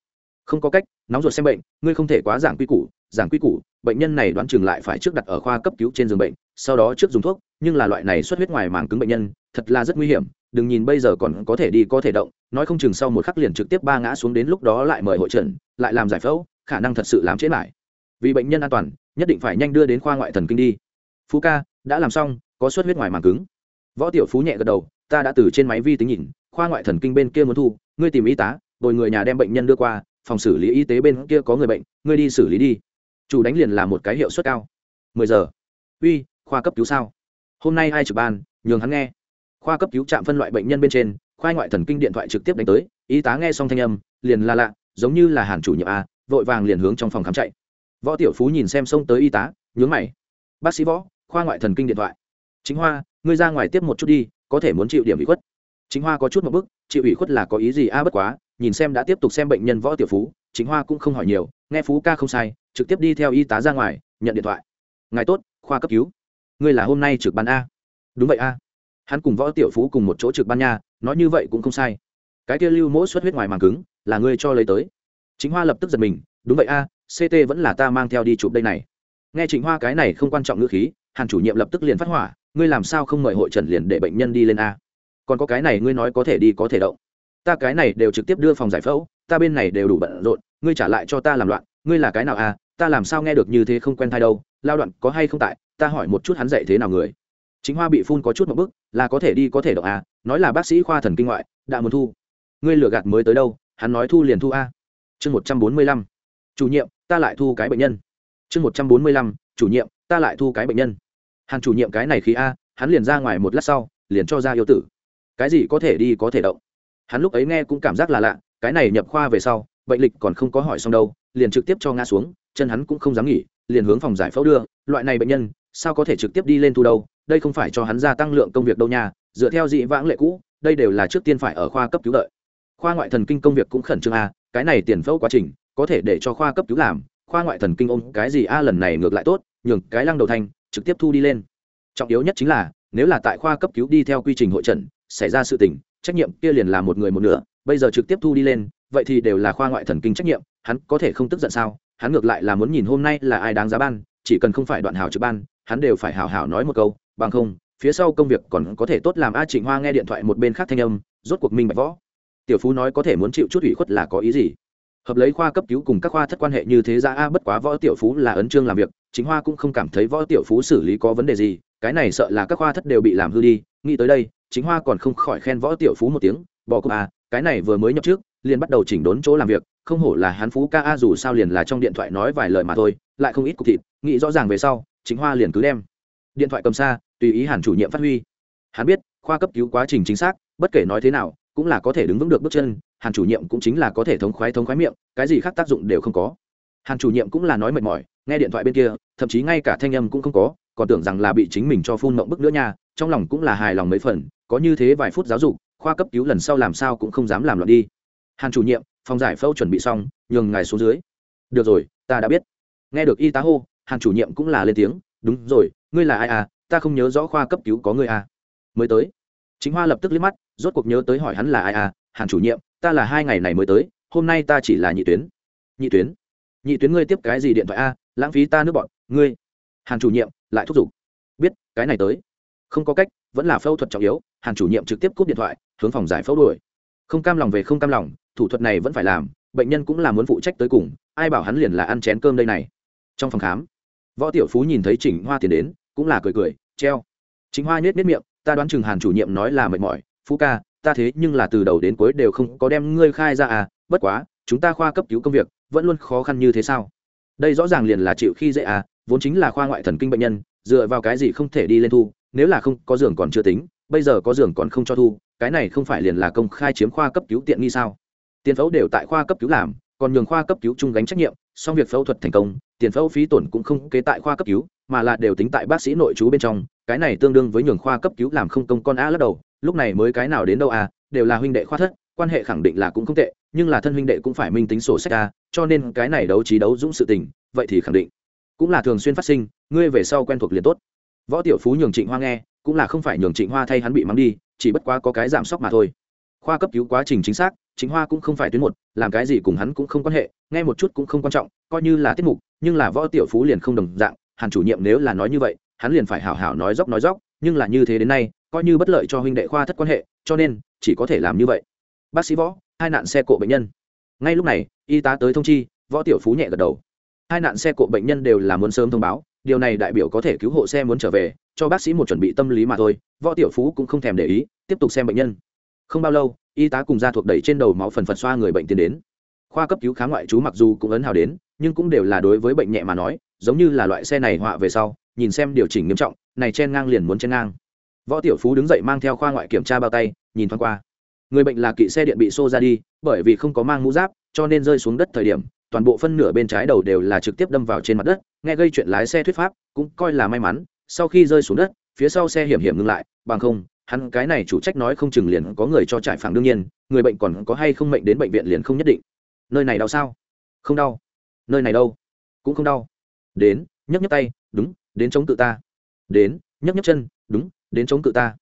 Không có cách, nóng ruột xem bệnh, ngươi không thể quá giảng quy củ, giảng quy củ, bệnh nhân này đoán chừng lại phải trước đặt ở khoa cấp cứu trên giường bệnh sau đó trước dùng thuốc, nhưng là loại này xuất huyết ngoài màng cứng bệnh nhân, thật là rất nguy hiểm, đừng nhìn bây giờ còn có thể đi có thể động, nói không chừng sau một khắc liền trực tiếp ba ngã xuống đến lúc đó lại mời hội trần, lại làm giải phẫu, khả năng thật sự làm chết lại. Vì bệnh nhân an toàn, nhất định phải nhanh đưa đến khoa ngoại thần kinh đi. Phú ca, đã làm xong, có xuất huyết ngoài màng cứng. Võ tiểu phú nhẹ gật đầu, ta đã từ trên máy vi tính nhìn, khoa ngoại thần kinh bên kia muốn thu, ngươi tìm y tá rồi người nhà đem bệnh nhân đưa qua, phòng xử lý y tế bên kia có người bệnh, ngươi đi xử lý đi. Chủ đánh liền là một cái hiệu suất cao. Mười giờ. Uy khoa cấp cứu sao? Hôm nay ai trực ban? Nhường hắn nghe. Khoa cấp cứu trạm phân loại bệnh nhân bên trên, khoa ngoại thần kinh điện thoại trực tiếp đánh tới, y tá nghe xong thanh âm, liền la lạ, giống như là hàn chủ nhiệm a, vội vàng liền hướng trong phòng khám chạy. Võ tiểu phú nhìn xem xông tới y tá, nhướng mày. Bác sĩ võ, khoa ngoại thần kinh điện thoại. Chính hoa, ngươi ra ngoài tiếp một chút đi, có thể muốn chịu điểm ủy khuất. Chính hoa có chút một bức, chịu ủy khuất là có ý gì a bất quá, nhìn xem đã tiếp tục xem bệnh nhân võ tiểu phú, chính hoa cũng không hỏi nhiều, nghe phú ca không sai, trực tiếp đi theo y tá ra ngoài, nhận điện thoại. Ngài tốt, khoa cấp cứu ngươi là hôm nay trực ban a. Đúng vậy a. Hắn cùng võ tiểu phú cùng một chỗ trực ban nha, nói như vậy cũng không sai. Cái kia lưu mỗ xuất huyết ngoài màng cứng, là ngươi cho lấy tới. Chính hoa lập tức giật mình, đúng vậy a ct vẫn là ta mang theo đi chụp đây này. Nghe trịnh hoa cái này không quan trọng ngữ khí, hàn chủ nhiệm lập tức liền phát hỏa, ngươi làm sao không mời hội trần liền để bệnh nhân đi lên a? Còn có cái này ngươi nói có thể đi có thể động. Ta cái này đều trực tiếp đưa phòng giải phẫu, ta bên này đều đủ bận rộn, ngươi trả lại cho ta làm loạn, ngươi là cái nào a? Ta làm sao nghe được như thế không quen thai đâu, lao đoạn có hay không tại? Ta hỏi một chút hắn dạy thế nào người. Chính hoa bị phun có chút một bức là có thể đi có thể động à, nói là bác sĩ khoa thần kinh ngoại đã muốn thu. Ngươi lừa gạt mới tới đâu hắn nói thu liền thu a. Chương một trăm bốn mươi lăm. Chủ nhiệm ta lại thu cái bệnh nhân. Chương một trăm bốn mươi lăm chủ nhiệm ta lại thu cái bệnh nhân. Hàn chủ nhiệm cái này khí a hắn liền ra ngoài một lát sau liền cho ra yêu tử. Cái gì có thể đi có thể động. Hắn lúc ấy nghe cũng cảm giác là lạ cái này nhập khoa về sau bệnh lịch còn không có hỏi xong đâu liền trực tiếp cho ngã xuống chân hắn cũng không dám nghỉ liền hướng phòng giải phẫu đưa loại này bệnh nhân sao có thể trực tiếp đi lên thu đâu? Đây không phải cho hắn gia tăng lượng công việc đâu nha. Dựa theo dị vãng lệ cũ, đây đều là trước tiên phải ở khoa cấp cứu đợi. Khoa ngoại thần kinh công việc cũng khẩn trương a cái này tiền phẫu quá trình, có thể để cho khoa cấp cứu làm. Khoa ngoại thần kinh ôm cái gì? A, lần này ngược lại tốt, nhường cái lăng đầu thanh trực tiếp thu đi lên. Trọng yếu nhất chính là, nếu là tại khoa cấp cứu đi theo quy trình hội trần, xảy ra sự tình, trách nhiệm kia liền là một người một nửa. Bây giờ trực tiếp thu đi lên, vậy thì đều là khoa ngoại thần kinh trách nhiệm, hắn có thể không tức giận sao? Hắn ngược lại là muốn nhìn hôm nay là ai đáng giá ban, chỉ cần không phải đoạn hào trực ban hắn đều phải hảo hảo nói một câu, bằng không, phía sau công việc còn có thể tốt làm a trịnh hoa nghe điện thoại một bên khác thanh âm, rốt cuộc minh bạch võ. Tiểu phú nói có thể muốn chịu chút ủy khuất là có ý gì? Hợp lấy khoa cấp cứu cùng các khoa thất quan hệ như thế ra a bất quá võ tiểu phú là ấn trương làm việc chính hoa cũng không cảm thấy võ tiểu phú xử lý có vấn đề gì, cái này sợ là các khoa thất đều bị làm hư đi, nghĩ tới đây chính hoa còn không khỏi khen võ tiểu phú một tiếng, bỏ cục a cái này vừa mới nhập trước, liền bắt đầu chỉnh đốn chỗ làm việc, không hổ là hắn phú ca a dù sao liền là trong điện thoại nói vài lời mà thôi lại không ít cục thịt, nghĩ rõ ràng về sau chính hoa liền cứ đem điện thoại cầm xa, tùy ý hàn chủ nhiệm phát huy. Hắn biết, khoa cấp cứu quá trình chính xác, bất kể nói thế nào, cũng là có thể đứng vững được bước chân, hàn chủ nhiệm cũng chính là có thể thống khoái thống khoái miệng, cái gì khác tác dụng đều không có. Hàn chủ nhiệm cũng là nói mệt mỏi, nghe điện thoại bên kia, thậm chí ngay cả thanh âm cũng không có, còn tưởng rằng là bị chính mình cho phun mộng bức nữa nha, trong lòng cũng là hài lòng mấy phần, có như thế vài phút giáo dục, khoa cấp cứu lần sau làm sao cũng không dám làm loạn đi. Hàn chủ nhiệm, phòng giải phẫu chuẩn bị xong, nhường ngài xuống dưới. Được rồi, ta đã biết nghe được y tá hô, hàn chủ nhiệm cũng là lên tiếng, đúng rồi, ngươi là ai à? Ta không nhớ rõ khoa cấp cứu có ngươi à. Mới tới. Chính hoa lập tức liếc mắt, rốt cuộc nhớ tới hỏi hắn là ai à? Hàn chủ nhiệm, ta là hai ngày này mới tới, hôm nay ta chỉ là nhị tuyến. Nhị tuyến? Nhị tuyến ngươi tiếp cái gì điện thoại a lãng phí ta nước bọn, ngươi. Hàn chủ nhiệm lại thúc giục. Biết, cái này tới. Không có cách, vẫn là phẫu thuật trọng yếu. Hàn chủ nhiệm trực tiếp cúp điện thoại, hướng phòng giải phẫu đuổi. Không cam lòng về không cam lòng, thủ thuật này vẫn phải làm, bệnh nhân cũng là muốn phụ trách tới cùng, ai bảo hắn liền là ăn chén cơm đây này trong phòng khám. Võ tiểu phú nhìn thấy chỉnh hoa tiền đến, cũng là cười cười, treo. Chính hoa nhét nhét miệng, ta đoán chừng hàn chủ nhiệm nói là mệt mỏi. Phú ca, ta thế nhưng là từ đầu đến cuối đều không có đem ngươi khai ra à bất quá, chúng ta khoa cấp cứu công việc, vẫn luôn khó khăn như thế sao? Đây rõ ràng liền là chịu khi dễ à vốn chính là khoa ngoại thần kinh bệnh nhân, dựa vào cái gì không thể đi lên thu, nếu là không có giường còn chưa tính, bây giờ có giường còn không cho thu, cái này không phải liền là công khai chiếm khoa cấp cứu tiện nghi sao? Tiền phẫu đều tại khoa cấp cứu làm, còn nhường khoa cấp cứu chung gánh trách nhiệm xong việc phẫu thuật thành công, tiền phẫu phí tổn cũng không kế tại khoa cấp cứu, mà là đều tính tại bác sĩ nội trú bên trong, cái này tương đương với nhường khoa cấp cứu làm không công con a lắc đầu, lúc này mới cái nào đến đâu à đều là huynh đệ khoa thất, quan hệ khẳng định là cũng không tệ, nhưng là thân huynh đệ cũng phải minh tính sổ sách a, cho nên cái này đấu trí đấu dũng sự tình, vậy thì khẳng định cũng là thường xuyên phát sinh, ngươi về sau quen thuộc liền tốt. Võ tiểu phú nhường trịnh hoa nghe, cũng là không phải nhường trịnh hoa thay hắn bị mắng đi, chỉ bất quá có cái giảm sốc mà thôi khoa cấp cứu quá trình chính xác chính hoa cũng không phải tuyến một, làm cái gì cùng hắn cũng không quan hệ, nghe một chút cũng không quan trọng, coi như là tiết mục, nhưng là võ tiểu phú liền không đồng dạng, hàn chủ nhiệm nếu là nói như vậy, hắn liền phải hảo hảo nói dốc nói dốc, nhưng là như thế đến nay, coi như bất lợi cho huynh đệ khoa thất quan hệ, cho nên, chỉ có thể làm như vậy. Bác sĩ võ, hai nạn xe cộ bệnh nhân. Ngay lúc này, y tá tới thông chi, võ tiểu phú nhẹ gật đầu. Hai nạn xe cộ bệnh nhân đều là muốn sớm thông báo, điều này đại biểu có thể cứu hộ xe muốn trở về, cho bác sĩ một chuẩn bị tâm lý mà thôi, võ tiểu phú cũng không thèm để ý, tiếp tục xem bệnh nhân không bao lâu, y tá cùng gia thuộc đẩy trên đầu máu phần phật xoa người bệnh tiến đến. Khoa cấp cứu khá ngoại trú mặc dù cũng ấn hào đến, nhưng cũng đều là đối với bệnh nhẹ mà nói, giống như là loại xe này họa về sau, nhìn xem điều chỉnh nghiêm trọng, này chen ngang liền muốn chen ngang. Võ tiểu phú đứng dậy mang theo khoa ngoại kiểm tra bao tay, nhìn thoáng qua. Người bệnh là kỵ xe điện bị xô ra đi, bởi vì không có mang mũ giáp, cho nên rơi xuống đất thời điểm, toàn bộ phân nửa bên trái đầu đều là trực tiếp đâm vào trên mặt đất, nghe gây chuyện lái xe thuyết pháp, cũng coi là may mắn, sau khi rơi xuống đất, phía sau xe hiểm hiểm ngừng lại, bằng không hắn cái này chủ trách nói không chừng liền có người cho trải phẳng đương nhiên, người bệnh còn có hay không mệnh đến bệnh viện liền không nhất định. Nơi này đau sao? Không đau. Nơi này đâu? Cũng không đau. Đến, nhấc nhấc tay, đúng, đến chống tự ta. Đến, nhấc nhấc chân, đúng, đến chống cự ta.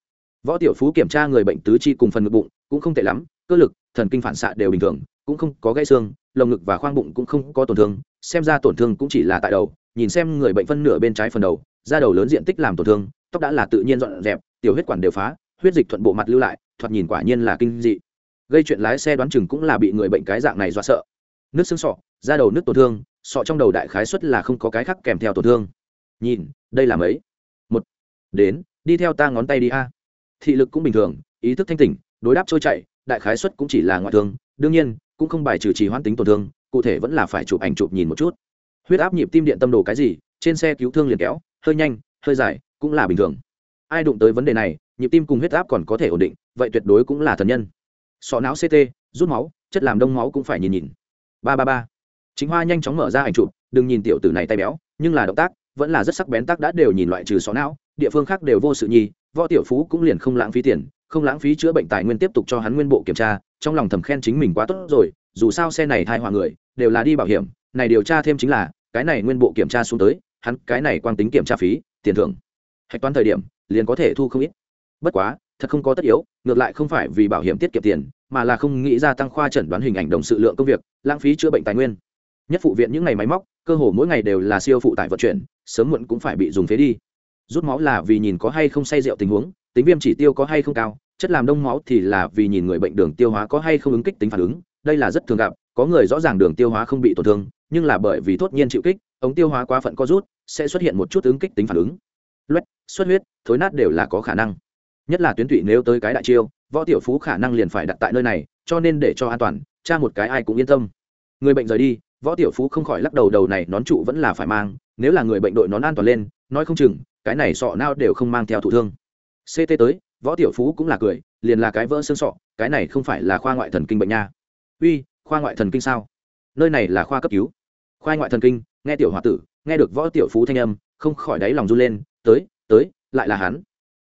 Võ tiểu phú kiểm tra người bệnh tứ chi cùng phần ngực bụng, cũng không tệ lắm, cơ lực, thần kinh phản xạ đều bình thường, cũng không có gãy xương, lồng ngực và khoang bụng cũng không có tổn thương, xem ra tổn thương cũng chỉ là tại đầu, nhìn xem người bệnh phân nửa bên trái phần đầu, da đầu lớn diện tích làm tổn thương, tóc đã là tự nhiên dọn dẹp tiểu huyết quản đều phá, huyết dịch thuận bộ mặt lưu lại, thoạt nhìn quả nhiên là kinh dị. Gây chuyện lái xe đoán chừng cũng là bị người bệnh cái dạng này dọa sợ. Nước xương sọ, da đầu nước tổn thương, sọ trong đầu đại khái suất là không có cái khác kèm theo tổn thương. Nhìn, đây là mấy? Một. Đến, đi theo ta ngón tay đi a. Thị lực cũng bình thường, ý thức thanh tỉnh, đối đáp trôi chảy, đại khái suất cũng chỉ là ngoại thương. Đương nhiên, cũng không bài trừ trì hoãn tính tổn thương, cụ thể vẫn là phải chụp ảnh chụp nhìn một chút. Huyết áp nhịp tim điện tâm đồ cái gì, trên xe cứu thương liền kéo, hơi nhanh, hơi dài, cũng là bình thường ai đụng tới vấn đề này, nhịp tim cùng huyết áp còn có thể ổn định, vậy tuyệt đối cũng là thần nhân. Sọ não ct rút máu, chất làm đông máu cũng phải nhìn nhìn. Ba ba ba. Chính hoa nhanh chóng mở ra ảnh chụp, đừng nhìn tiểu tử này tay béo, nhưng là động tác, vẫn là rất sắc bén tác đã đều nhìn loại trừ sọ não, địa phương khác đều vô sự nhi, võ tiểu phú cũng liền không lãng phí tiền, không lãng phí chữa bệnh tài nguyên tiếp tục cho hắn nguyên bộ kiểm tra, trong lòng thầm khen chính mình quá tốt rồi, dù sao xe này thai hòa người, đều là đi bảo hiểm, này điều tra thêm chính là, cái này nguyên bộ kiểm tra xuống tới, hắn cái này quang tính kiểm tra phí, tiền thưởng hạch toán thời điểm, liền có thể thu không ít. Bất quá, thật không có tất yếu, ngược lại không phải vì bảo hiểm tiết kiệm tiền, mà là không nghĩ ra tăng khoa chẩn đoán hình ảnh đồng sự lượng công việc, lãng phí chữa bệnh tài nguyên. Nhất phụ viện những ngày máy móc, cơ hồ mỗi ngày đều là siêu phụ tải vận chuyển, sớm muộn cũng phải bị dùng phế đi. Rút máu là vì nhìn có hay không say rượu tình huống, tính viêm chỉ tiêu có hay không cao, chất làm đông máu thì là vì nhìn người bệnh đường tiêu hóa có hay không ứng kích tính phản ứng, đây là rất thường gặp, có người rõ ràng đường tiêu hóa không bị tổn thương, nhưng là bởi vì thốt nhiên chịu kích, ống tiêu hóa quá phận có rút, sẽ xuất hiện một chút ứng kích tính phản ứng. Loét xuất huyết, thối nát đều là có khả năng. Nhất là tuyến tụy nếu tới cái đại chiêu, võ tiểu phú khả năng liền phải đặt tại nơi này, cho nên để cho an toàn, cha một cái ai cũng yên tâm. Người bệnh rời đi, võ tiểu phú không khỏi lắc đầu đầu này nón trụ vẫn là phải mang, nếu là người bệnh đội nón an toàn lên, nói không chừng, cái này sọ nao đều không mang theo thụ thương. Ct tới, võ tiểu phú cũng là cười, liền là cái vỡ xương sọ, cái này không phải là khoa ngoại thần kinh bệnh nha. Uy, khoa ngoại thần kinh sao? Nơi này là khoa cấp cứu. Khoa ngoại thần kinh, nghe tiểu h tử, nghe được võ tiểu phú thanh âm, không khỏi đáy lòng run lên, tới tới, lại là hắn.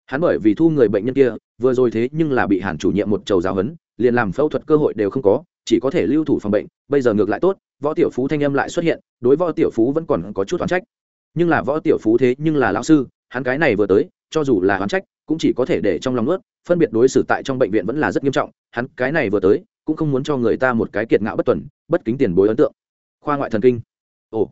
Hắn bởi vì thu người bệnh nhân kia, vừa rồi thế nhưng là bị hàn chủ nhiệm một trầu giáo hấn liền làm phẫu thuật cơ hội đều không có, chỉ có thể lưu thủ phòng bệnh, bây giờ ngược lại tốt, võ tiểu phú thanh âm lại xuất hiện, đối võ tiểu phú vẫn còn có chút oán trách. Nhưng là võ tiểu phú thế nhưng là lão sư, hắn cái này vừa tới, cho dù là oán trách, cũng chỉ có thể để trong lòng ướt, phân biệt đối xử tại trong bệnh viện vẫn là rất nghiêm trọng, hắn cái này vừa tới, cũng không muốn cho người ta một cái kiệt ngạo bất tuần, bất kính tiền bối ấn tượng. Khoa ngoại thần kinh. Ồ,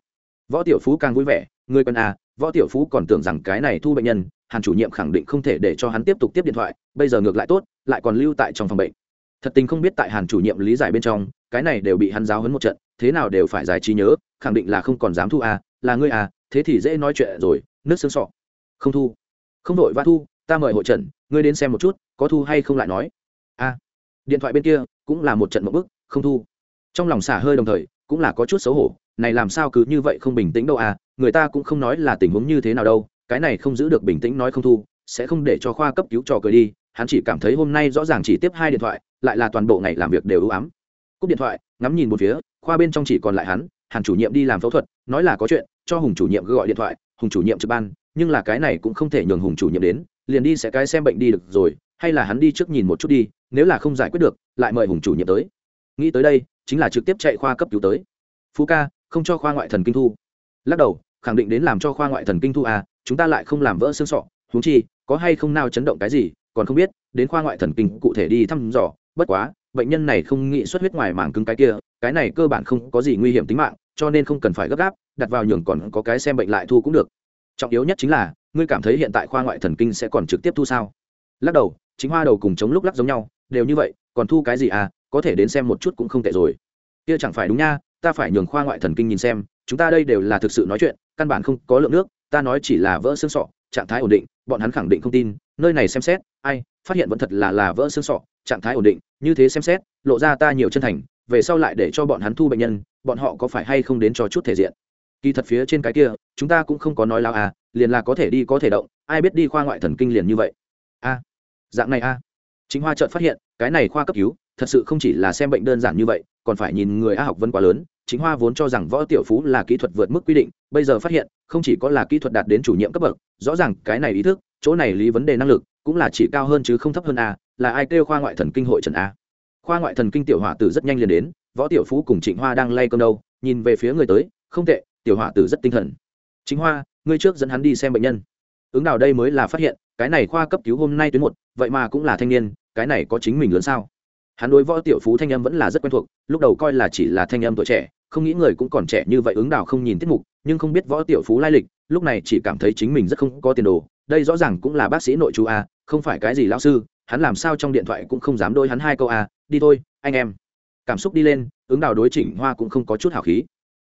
võ tiểu phú càng vui vẻ, người quân à võ tiểu phú còn tưởng rằng cái này thu bệnh nhân, hàn chủ nhiệm khẳng định không thể để cho hắn tiếp tục tiếp điện thoại, bây giờ ngược lại tốt, lại còn lưu tại trong phòng bệnh. Thật tình không biết tại hàn chủ nhiệm lý giải bên trong, cái này đều bị hắn giáo hấn một trận, thế nào đều phải giải trí nhớ, khẳng định là không còn dám thu à là ngươi à thế thì dễ nói chuyện rồi, nước xương sọ. Không thu. Không đội va thu, ta mời hội trần ngươi đến xem một chút, có thu hay không lại nói. A điện thoại bên kia cũng là một trận một bức, không thu. Trong lòng xả hơi đồng thời, cũng là có chút xấu hổ, này làm sao cứ như vậy không bình tĩnh đâu à người ta cũng không nói là tình huống như thế nào đâu, cái này không giữ được bình tĩnh nói không thu, sẽ không để cho khoa cấp cứu trò cười đi, hắn chỉ cảm thấy hôm nay rõ ràng chỉ tiếp hai điện thoại, lại là toàn bộ ngày làm việc đều ưu ám. Cúp điện thoại, ngắm nhìn một phía, khoa bên trong chỉ còn lại hắn, hàn chủ nhiệm đi làm phẫu thuật, nói là có chuyện, cho hùng chủ nhiệm gọi điện thoại, hùng chủ nhiệm trực ban, nhưng là cái này cũng không thể nhường hùng chủ nhiệm đến, liền đi sẽ cái xem bệnh đi được rồi, hay là hắn đi trước nhìn một chút đi, nếu là không giải quyết được, lại mời hùng chủ nhiệm tới. Nghĩ tới đây, chính là trực tiếp chạy khoa cấp cứu tới. Phú ca, không cho khoa ngoại thần kinh thu. Lắc đầu khẳng định đến làm cho khoa ngoại thần kinh thu à chúng ta lại không làm vỡ xương sọ, huống chi, có hay không nào chấn động cái gì, còn không biết, đến khoa ngoại thần kinh cụ thể đi thăm dò, bất quá, bệnh nhân này không nghĩ xuất huyết ngoài màng cứng cái kia, cái này cơ bản không có gì nguy hiểm tính mạng, cho nên không cần phải gấp gáp, đặt vào nhường còn có cái xem bệnh lại thu cũng được. Trọng yếu nhất chính là, ngươi cảm thấy hiện tại khoa ngoại thần kinh sẽ còn trực tiếp thu sao? Lắc đầu, chính hoa đầu cùng chống lúc lắc giống nhau, đều như vậy, còn thu cái gì à có thể đến xem một chút cũng không tệ rồi. Kia chẳng phải đúng nha, ta phải nhường khoa ngoại thần kinh nhìn xem, chúng ta đây đều là thực sự nói chuyện căn bản không có lượng nước, ta nói chỉ là vỡ xương sọ, trạng thái ổn định, bọn hắn khẳng định không tin, nơi này xem xét, ai, phát hiện vẫn thật là là vỡ xương sọ, trạng thái ổn định, như thế xem xét, lộ ra ta nhiều chân thành, về sau lại để cho bọn hắn thu bệnh nhân, bọn họ có phải hay không đến cho chút thể diện? Kỳ thật phía trên cái kia, chúng ta cũng không có nói lao à liền là có thể đi có thể động, ai biết đi khoa ngoại thần kinh liền như vậy. A, dạng này a. Chính hoa trợn phát hiện, cái này khoa cấp cứu, thật sự không chỉ là xem bệnh đơn giản như vậy, còn phải nhìn người a học vấn quá lớn chính hoa vốn cho rằng võ tiểu phú là kỹ thuật vượt mức quy định, bây giờ phát hiện, không chỉ có là kỹ thuật đạt đến chủ nhiệm cấp bậc, rõ ràng cái này ý thức, chỗ này lý vấn đề năng lực, cũng là chỉ cao hơn chứ không thấp hơn a, là ai kêu khoa ngoại thần kinh hội trần a. Khoa ngoại thần kinh tiểu hỏa tử rất nhanh liền đến, võ tiểu phú cùng trịnh hoa đang lay cơm đâu, nhìn về phía người tới, không tệ, tiểu hỏa tử rất tinh thần. Chính hoa, ngươi trước dẫn hắn đi xem bệnh nhân. Ứng nào đây mới là phát hiện, cái này khoa cấp cứu hôm nay tuyến một, vậy mà cũng là thanh niên, cái này có chính mình lớn sao? Hắn đối võ tiểu phú thanh âm vẫn là rất quen thuộc, lúc đầu coi là chỉ là thanh âm tuổi trẻ không nghĩ người cũng còn trẻ như vậy ứng đào không nhìn tiết mục, nhưng không biết võ tiểu phú lai lịch, lúc này chỉ cảm thấy chính mình rất không có tiền đồ, đây rõ ràng cũng là bác sĩ nội chú a, không phải cái gì lão sư, hắn làm sao trong điện thoại cũng không dám đôi hắn hai câu a, đi thôi, anh em. Cảm xúc đi lên, ứng đào đối chỉnh hoa cũng không có chút hào khí.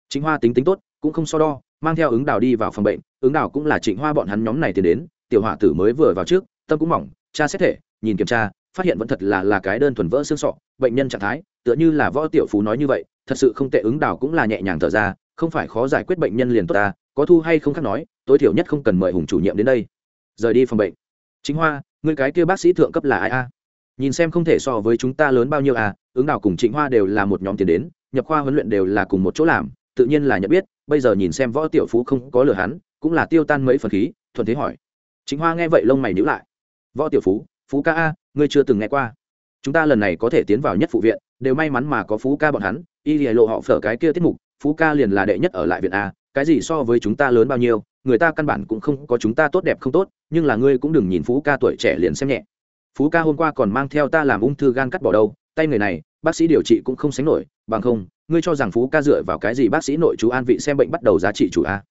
Chính hoa tính tính tốt, cũng không so đo, mang theo ứng đào đi vào phòng bệnh, ứng đào cũng là trịnh hoa bọn hắn nhóm này tiến đến, tiểu hỏa tử mới vừa vào trước, tâm cũng mỏng cha xét thể, nhìn kiểm tra, phát hiện vẫn thật là là cái đơn thuần vỡ xương sọ, bệnh nhân trạng thái, tựa như là võ tiểu phú nói như vậy thật sự không tệ, ứng đào cũng là nhẹ nhàng thở ra, không phải khó giải quyết bệnh nhân liền tốt ta, có thu hay không khác nói, tối thiểu nhất không cần mời hùng chủ nhiệm đến đây. Rời đi phòng bệnh. Chính hoa người cái kia bác sĩ thượng cấp là ai a? Nhìn xem không thể so với chúng ta lớn bao nhiêu à ứng đào cùng trịnh hoa đều là một nhóm tiền đến, nhập khoa huấn luyện đều là cùng một chỗ làm, tự nhiên là nhận biết, bây giờ nhìn xem võ tiểu phú không có lừa hắn, cũng là tiêu tan mấy phần khí thuần thế hỏi. Chính hoa nghe vậy lông mày nhữ lại. Võ tiểu phú phú ca a, ngươi chưa từng nghe qua. Chúng ta lần này có thể tiến vào nhất phụ viện, đều may mắn mà có phú ca bọn hắn y lìa lộ họ phở cái kia tiết mục, phú ca liền là đệ nhất ở lại viện a, cái gì so với chúng ta lớn bao nhiêu, người ta căn bản cũng không có chúng ta tốt đẹp không tốt, nhưng là ngươi cũng đừng nhìn phú ca tuổi trẻ liền xem nhẹ. Phú ca hôm qua còn mang theo ta làm ung thư gan cắt bỏ đâu, tay người này, bác sĩ điều trị cũng không sánh nổi, bằng không, ngươi cho rằng phú ca dựa vào cái gì bác sĩ nội chú an vị xem bệnh bắt đầu giá trị chủ a.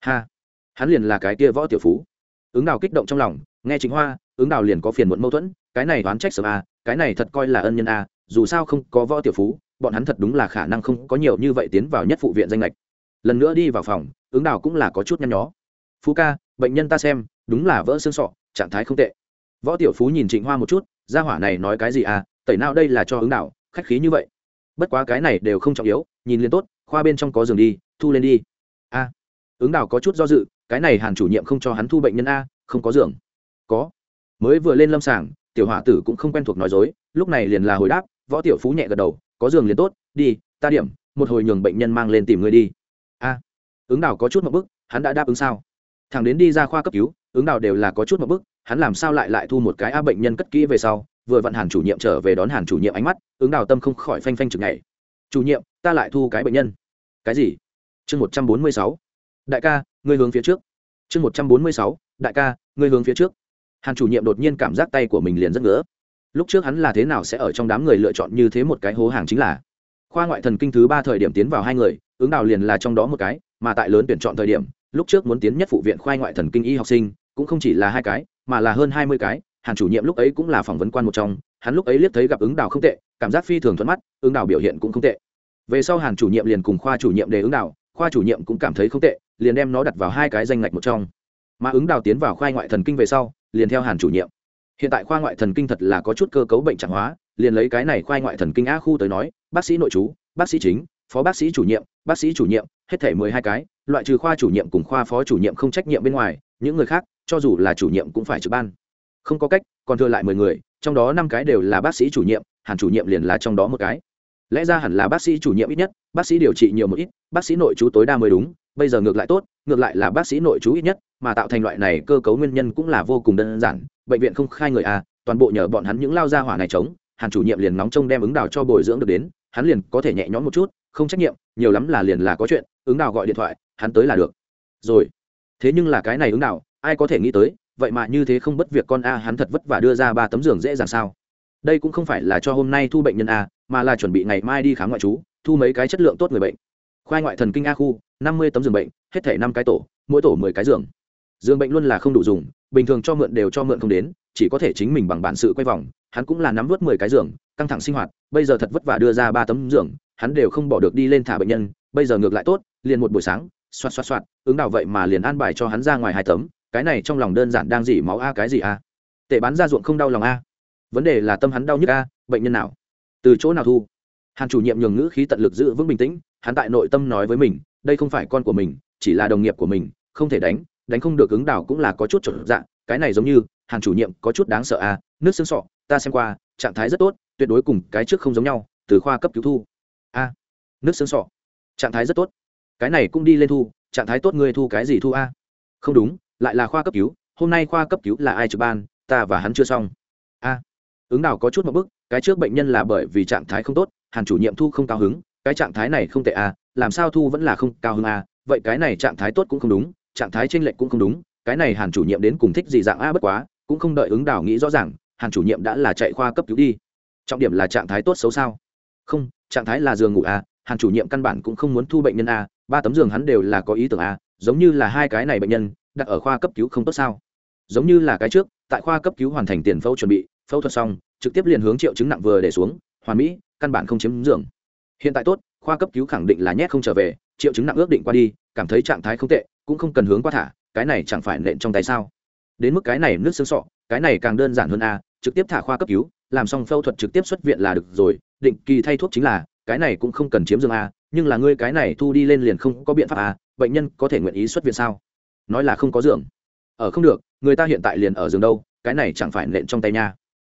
Ha, hắn liền là cái kia võ tiểu phú. Ứng đào kích động trong lòng, nghe chính hoa, ứng đào liền có phiền muộn mâu thuẫn, cái này đoán trách sớm a, cái này thật coi là ân nhân a, dù sao không có võ tiểu phú bọn hắn thật đúng là khả năng không có nhiều như vậy tiến vào nhất phụ viện danh lệch lần nữa đi vào phòng, ứng đào cũng là có chút nhăn nhó. Phú ca, bệnh nhân ta xem, đúng là vỡ xương sọ, trạng thái không tệ. Võ tiểu phú nhìn trịnh hoa một chút, gia hỏa này nói cái gì à? Tẩy nào đây là cho ứng đào, khách khí như vậy. Bất quá cái này đều không trọng yếu, nhìn liền tốt, khoa bên trong có giường đi, thu lên đi. A. Ứng đào có chút do dự, cái này hàn chủ nhiệm không cho hắn thu bệnh nhân a, không có giường. Có. Mới vừa lên lâm sàng, tiểu hỏa tử cũng không quen thuộc nói dối, lúc này liền là hồi đáp, võ tiểu phú nhẹ gật đầu có giường liền tốt, đi, ta điểm, một hồi nhường bệnh nhân mang lên tìm người đi. A, ứng đào có chút một bức, hắn đã đáp ứng sao? Thằng đến đi ra khoa cấp cứu, ứng đào đều là có chút một bức, hắn làm sao lại lại thu một cái a bệnh nhân cất kỹ về sau, vừa vặn hàn chủ nhiệm trở về đón hàn chủ nhiệm ánh mắt, ứng đào tâm không khỏi phanh phanh chừng ngày chủ nhiệm, ta lại thu cái bệnh nhân. Cái gì? Chương một trăm bốn mươi sáu. Đại ca, ngươi hướng phía trước. Chương một trăm bốn mươi sáu. Đại ca, ngươi hướng phía trước. Hàn chủ nhiệm đột nhiên cảm giác tay của mình liền rất ngứa lúc trước hắn là thế nào sẽ ở trong đám người lựa chọn như thế một cái hố hàng chính là. Khoa ngoại thần kinh thứ ba thời điểm tiến vào hai người, ứng đào liền là trong đó một cái, mà tại lớn tuyển chọn thời điểm, lúc trước muốn tiến nhất phụ viện khoa ngoại thần kinh y học sinh, cũng không chỉ là hai cái, mà là hơn hai mươi cái, hàn chủ nhiệm lúc ấy cũng là phỏng vấn quan một trong, hắn lúc ấy liếc thấy gặp ứng đào không tệ, cảm giác phi thường thuận mắt, ứng đào biểu hiện cũng không tệ. Về sau hàn chủ nhiệm liền cùng khoa chủ nhiệm đề ứng đào, khoa chủ nhiệm cũng cảm thấy không tệ, liền đem nó đặt vào hai cái danh ngạch một trong. Mà ứng đào tiến vào khoa ngoại thần kinh về sau, liền theo hàn chủ nhiệm hiện tại khoa ngoại thần kinh thật là có chút cơ cấu bệnh trạng hóa, liền lấy cái này khoa ngoại thần kinh a khu tới nói, bác sĩ nội chú bác sĩ chính, phó bác sĩ chủ nhiệm, bác sĩ chủ nhiệm, hết thể mười hai cái, loại trừ khoa chủ nhiệm cùng khoa phó chủ nhiệm không trách nhiệm bên ngoài, những người khác, cho dù là chủ nhiệm cũng phải trực ban. Không có cách, còn thừa lại mười người, trong đó năm cái đều là bác sĩ chủ nhiệm hàn chủ nhiệm liền là trong đó một cái. Lẽ ra hẳn là bác sĩ chủ nhiệm ít nhất, bác sĩ điều trị nhiều một ít, bác sĩ nội chú tối đa mới đúng bây giờ ngược lại tốt, ngược lại là bác sĩ nội chú ít nhất, mà tạo thành loại này cơ cấu nguyên nhân cũng là vô cùng đơn giản, bệnh viện không khai người à toàn bộ nhờ bọn hắn những lao ra hỏa này chống, hàn chủ nhiệm liền nóng trông đem ứng đào cho bồi dưỡng được đến, hắn liền có thể nhẹ nhõm một chút, không trách nhiệm, nhiều lắm là liền là có chuyện, ứng đào gọi điện thoại, hắn tới là được. Rồi, thế nhưng là cái này ứng đào, ai có thể nghĩ tới, vậy mà như thế không bất việc con a, hắn thật vất vả đưa ra ba tấm giường dễ dàng sao? Đây cũng không phải là cho hôm nay thu bệnh nhân a, mà là chuẩn bị ngày mai đi khám ngoại trú, thu mấy cái chất lượng tốt người bệnh khoai ngoại thần kinh a khu, năm mươi tấm giường bệnh, hết thể năm cái tổ, mỗi tổ mười cái giường. Giường bệnh luôn là không đủ dùng, bình thường cho mượn đều cho mượn không đến, chỉ có thể chính mình bằng bản sự quay vòng, hắn cũng là nắm vớt mười cái giường, căng thẳng sinh hoạt, bây giờ thật vất vả đưa ra ba tấm giường, hắn đều không bỏ được đi lên thả bệnh nhân, bây giờ ngược lại tốt, liền một buổi sáng, xoạt xoạt xoạt, ứng đạo vậy mà liền an bài cho hắn ra ngoài hai tấm, cái này trong lòng đơn giản đang dỉ máu a cái gì a? Tệ bán ra ruộng không đau lòng a. Vấn đề là tâm hắn đau nhức a, bệnh nhân nào? Từ chỗ nào thu? Hàn chủ nhiệm nhường ngữ khí tận lực giữ vững bình tĩnh, hắn tại nội tâm nói với mình, đây không phải con của mình, chỉ là đồng nghiệp của mình, không thể đánh đánh không được ứng đảo cũng là có chút trộn dạng cái này giống như, hàn chủ nhiệm có chút đáng sợ à? nước xương sọ, ta xem qua, trạng thái rất tốt, tuyệt đối cùng cái trước không giống nhau, từ khoa cấp cứu thu. A, nước xương sọ, trạng thái rất tốt. Cái này cũng đi lên thu, trạng thái tốt ngươi thu cái gì thu a? Không đúng, lại là khoa cấp cứu, hôm nay khoa cấp cứu là ai trực ban, ta và hắn chưa xong. A, ứng đảo có chút một bức cái trước bệnh nhân là bởi vì trạng thái không tốt hàn chủ nhiệm thu không cao hứng, cái trạng thái này không tệ à? làm sao thu vẫn là không cao hứng à? vậy cái này trạng thái tốt cũng không đúng, trạng thái tranh lệch cũng không đúng, cái này hàn chủ nhiệm đến cùng thích gì dạng a bất quá, cũng không đợi ứng đảo nghĩ rõ ràng, hàn chủ nhiệm đã là chạy khoa cấp cứu đi trọng điểm là trạng thái tốt xấu sao không, trạng thái là giường ngủ a hàn chủ nhiệm căn bản cũng không muốn thu bệnh nhân a ba tấm giường hắn đều là có ý tưởng a giống như là hai cái này bệnh nhân, đặt ở khoa cấp cứu không tốt sao giống như là cái trước, tại khoa cấp cứu hoàn thành tiền phẫu chuẩn bị, phẫu thuật xong, trực tiếp liền hướng triệu chứng nặng vừa để xuống, hoàn mỹ căn bản không chiếm giường. Hiện tại tốt, khoa cấp cứu khẳng định là nhét không trở về, triệu chứng nặng ước định qua đi, cảm thấy trạng thái không tệ, cũng không cần hướng qua thả, cái này chẳng phải nện trong tay sao? Đến mức cái này nước xương sọ, cái này càng đơn giản hơn a trực tiếp thả khoa cấp cứu, làm xong phẫu thuật trực tiếp xuất viện là được rồi, định kỳ thay thuốc chính là, cái này cũng không cần chiếm giường a nhưng là ngươi cái này thu đi lên liền không có biện pháp a bệnh nhân có thể nguyện ý xuất viện sao? Nói là không có giường. Ở không được, người ta hiện tại liền ở giường đâu, cái này chẳng phải nện trong tay nha.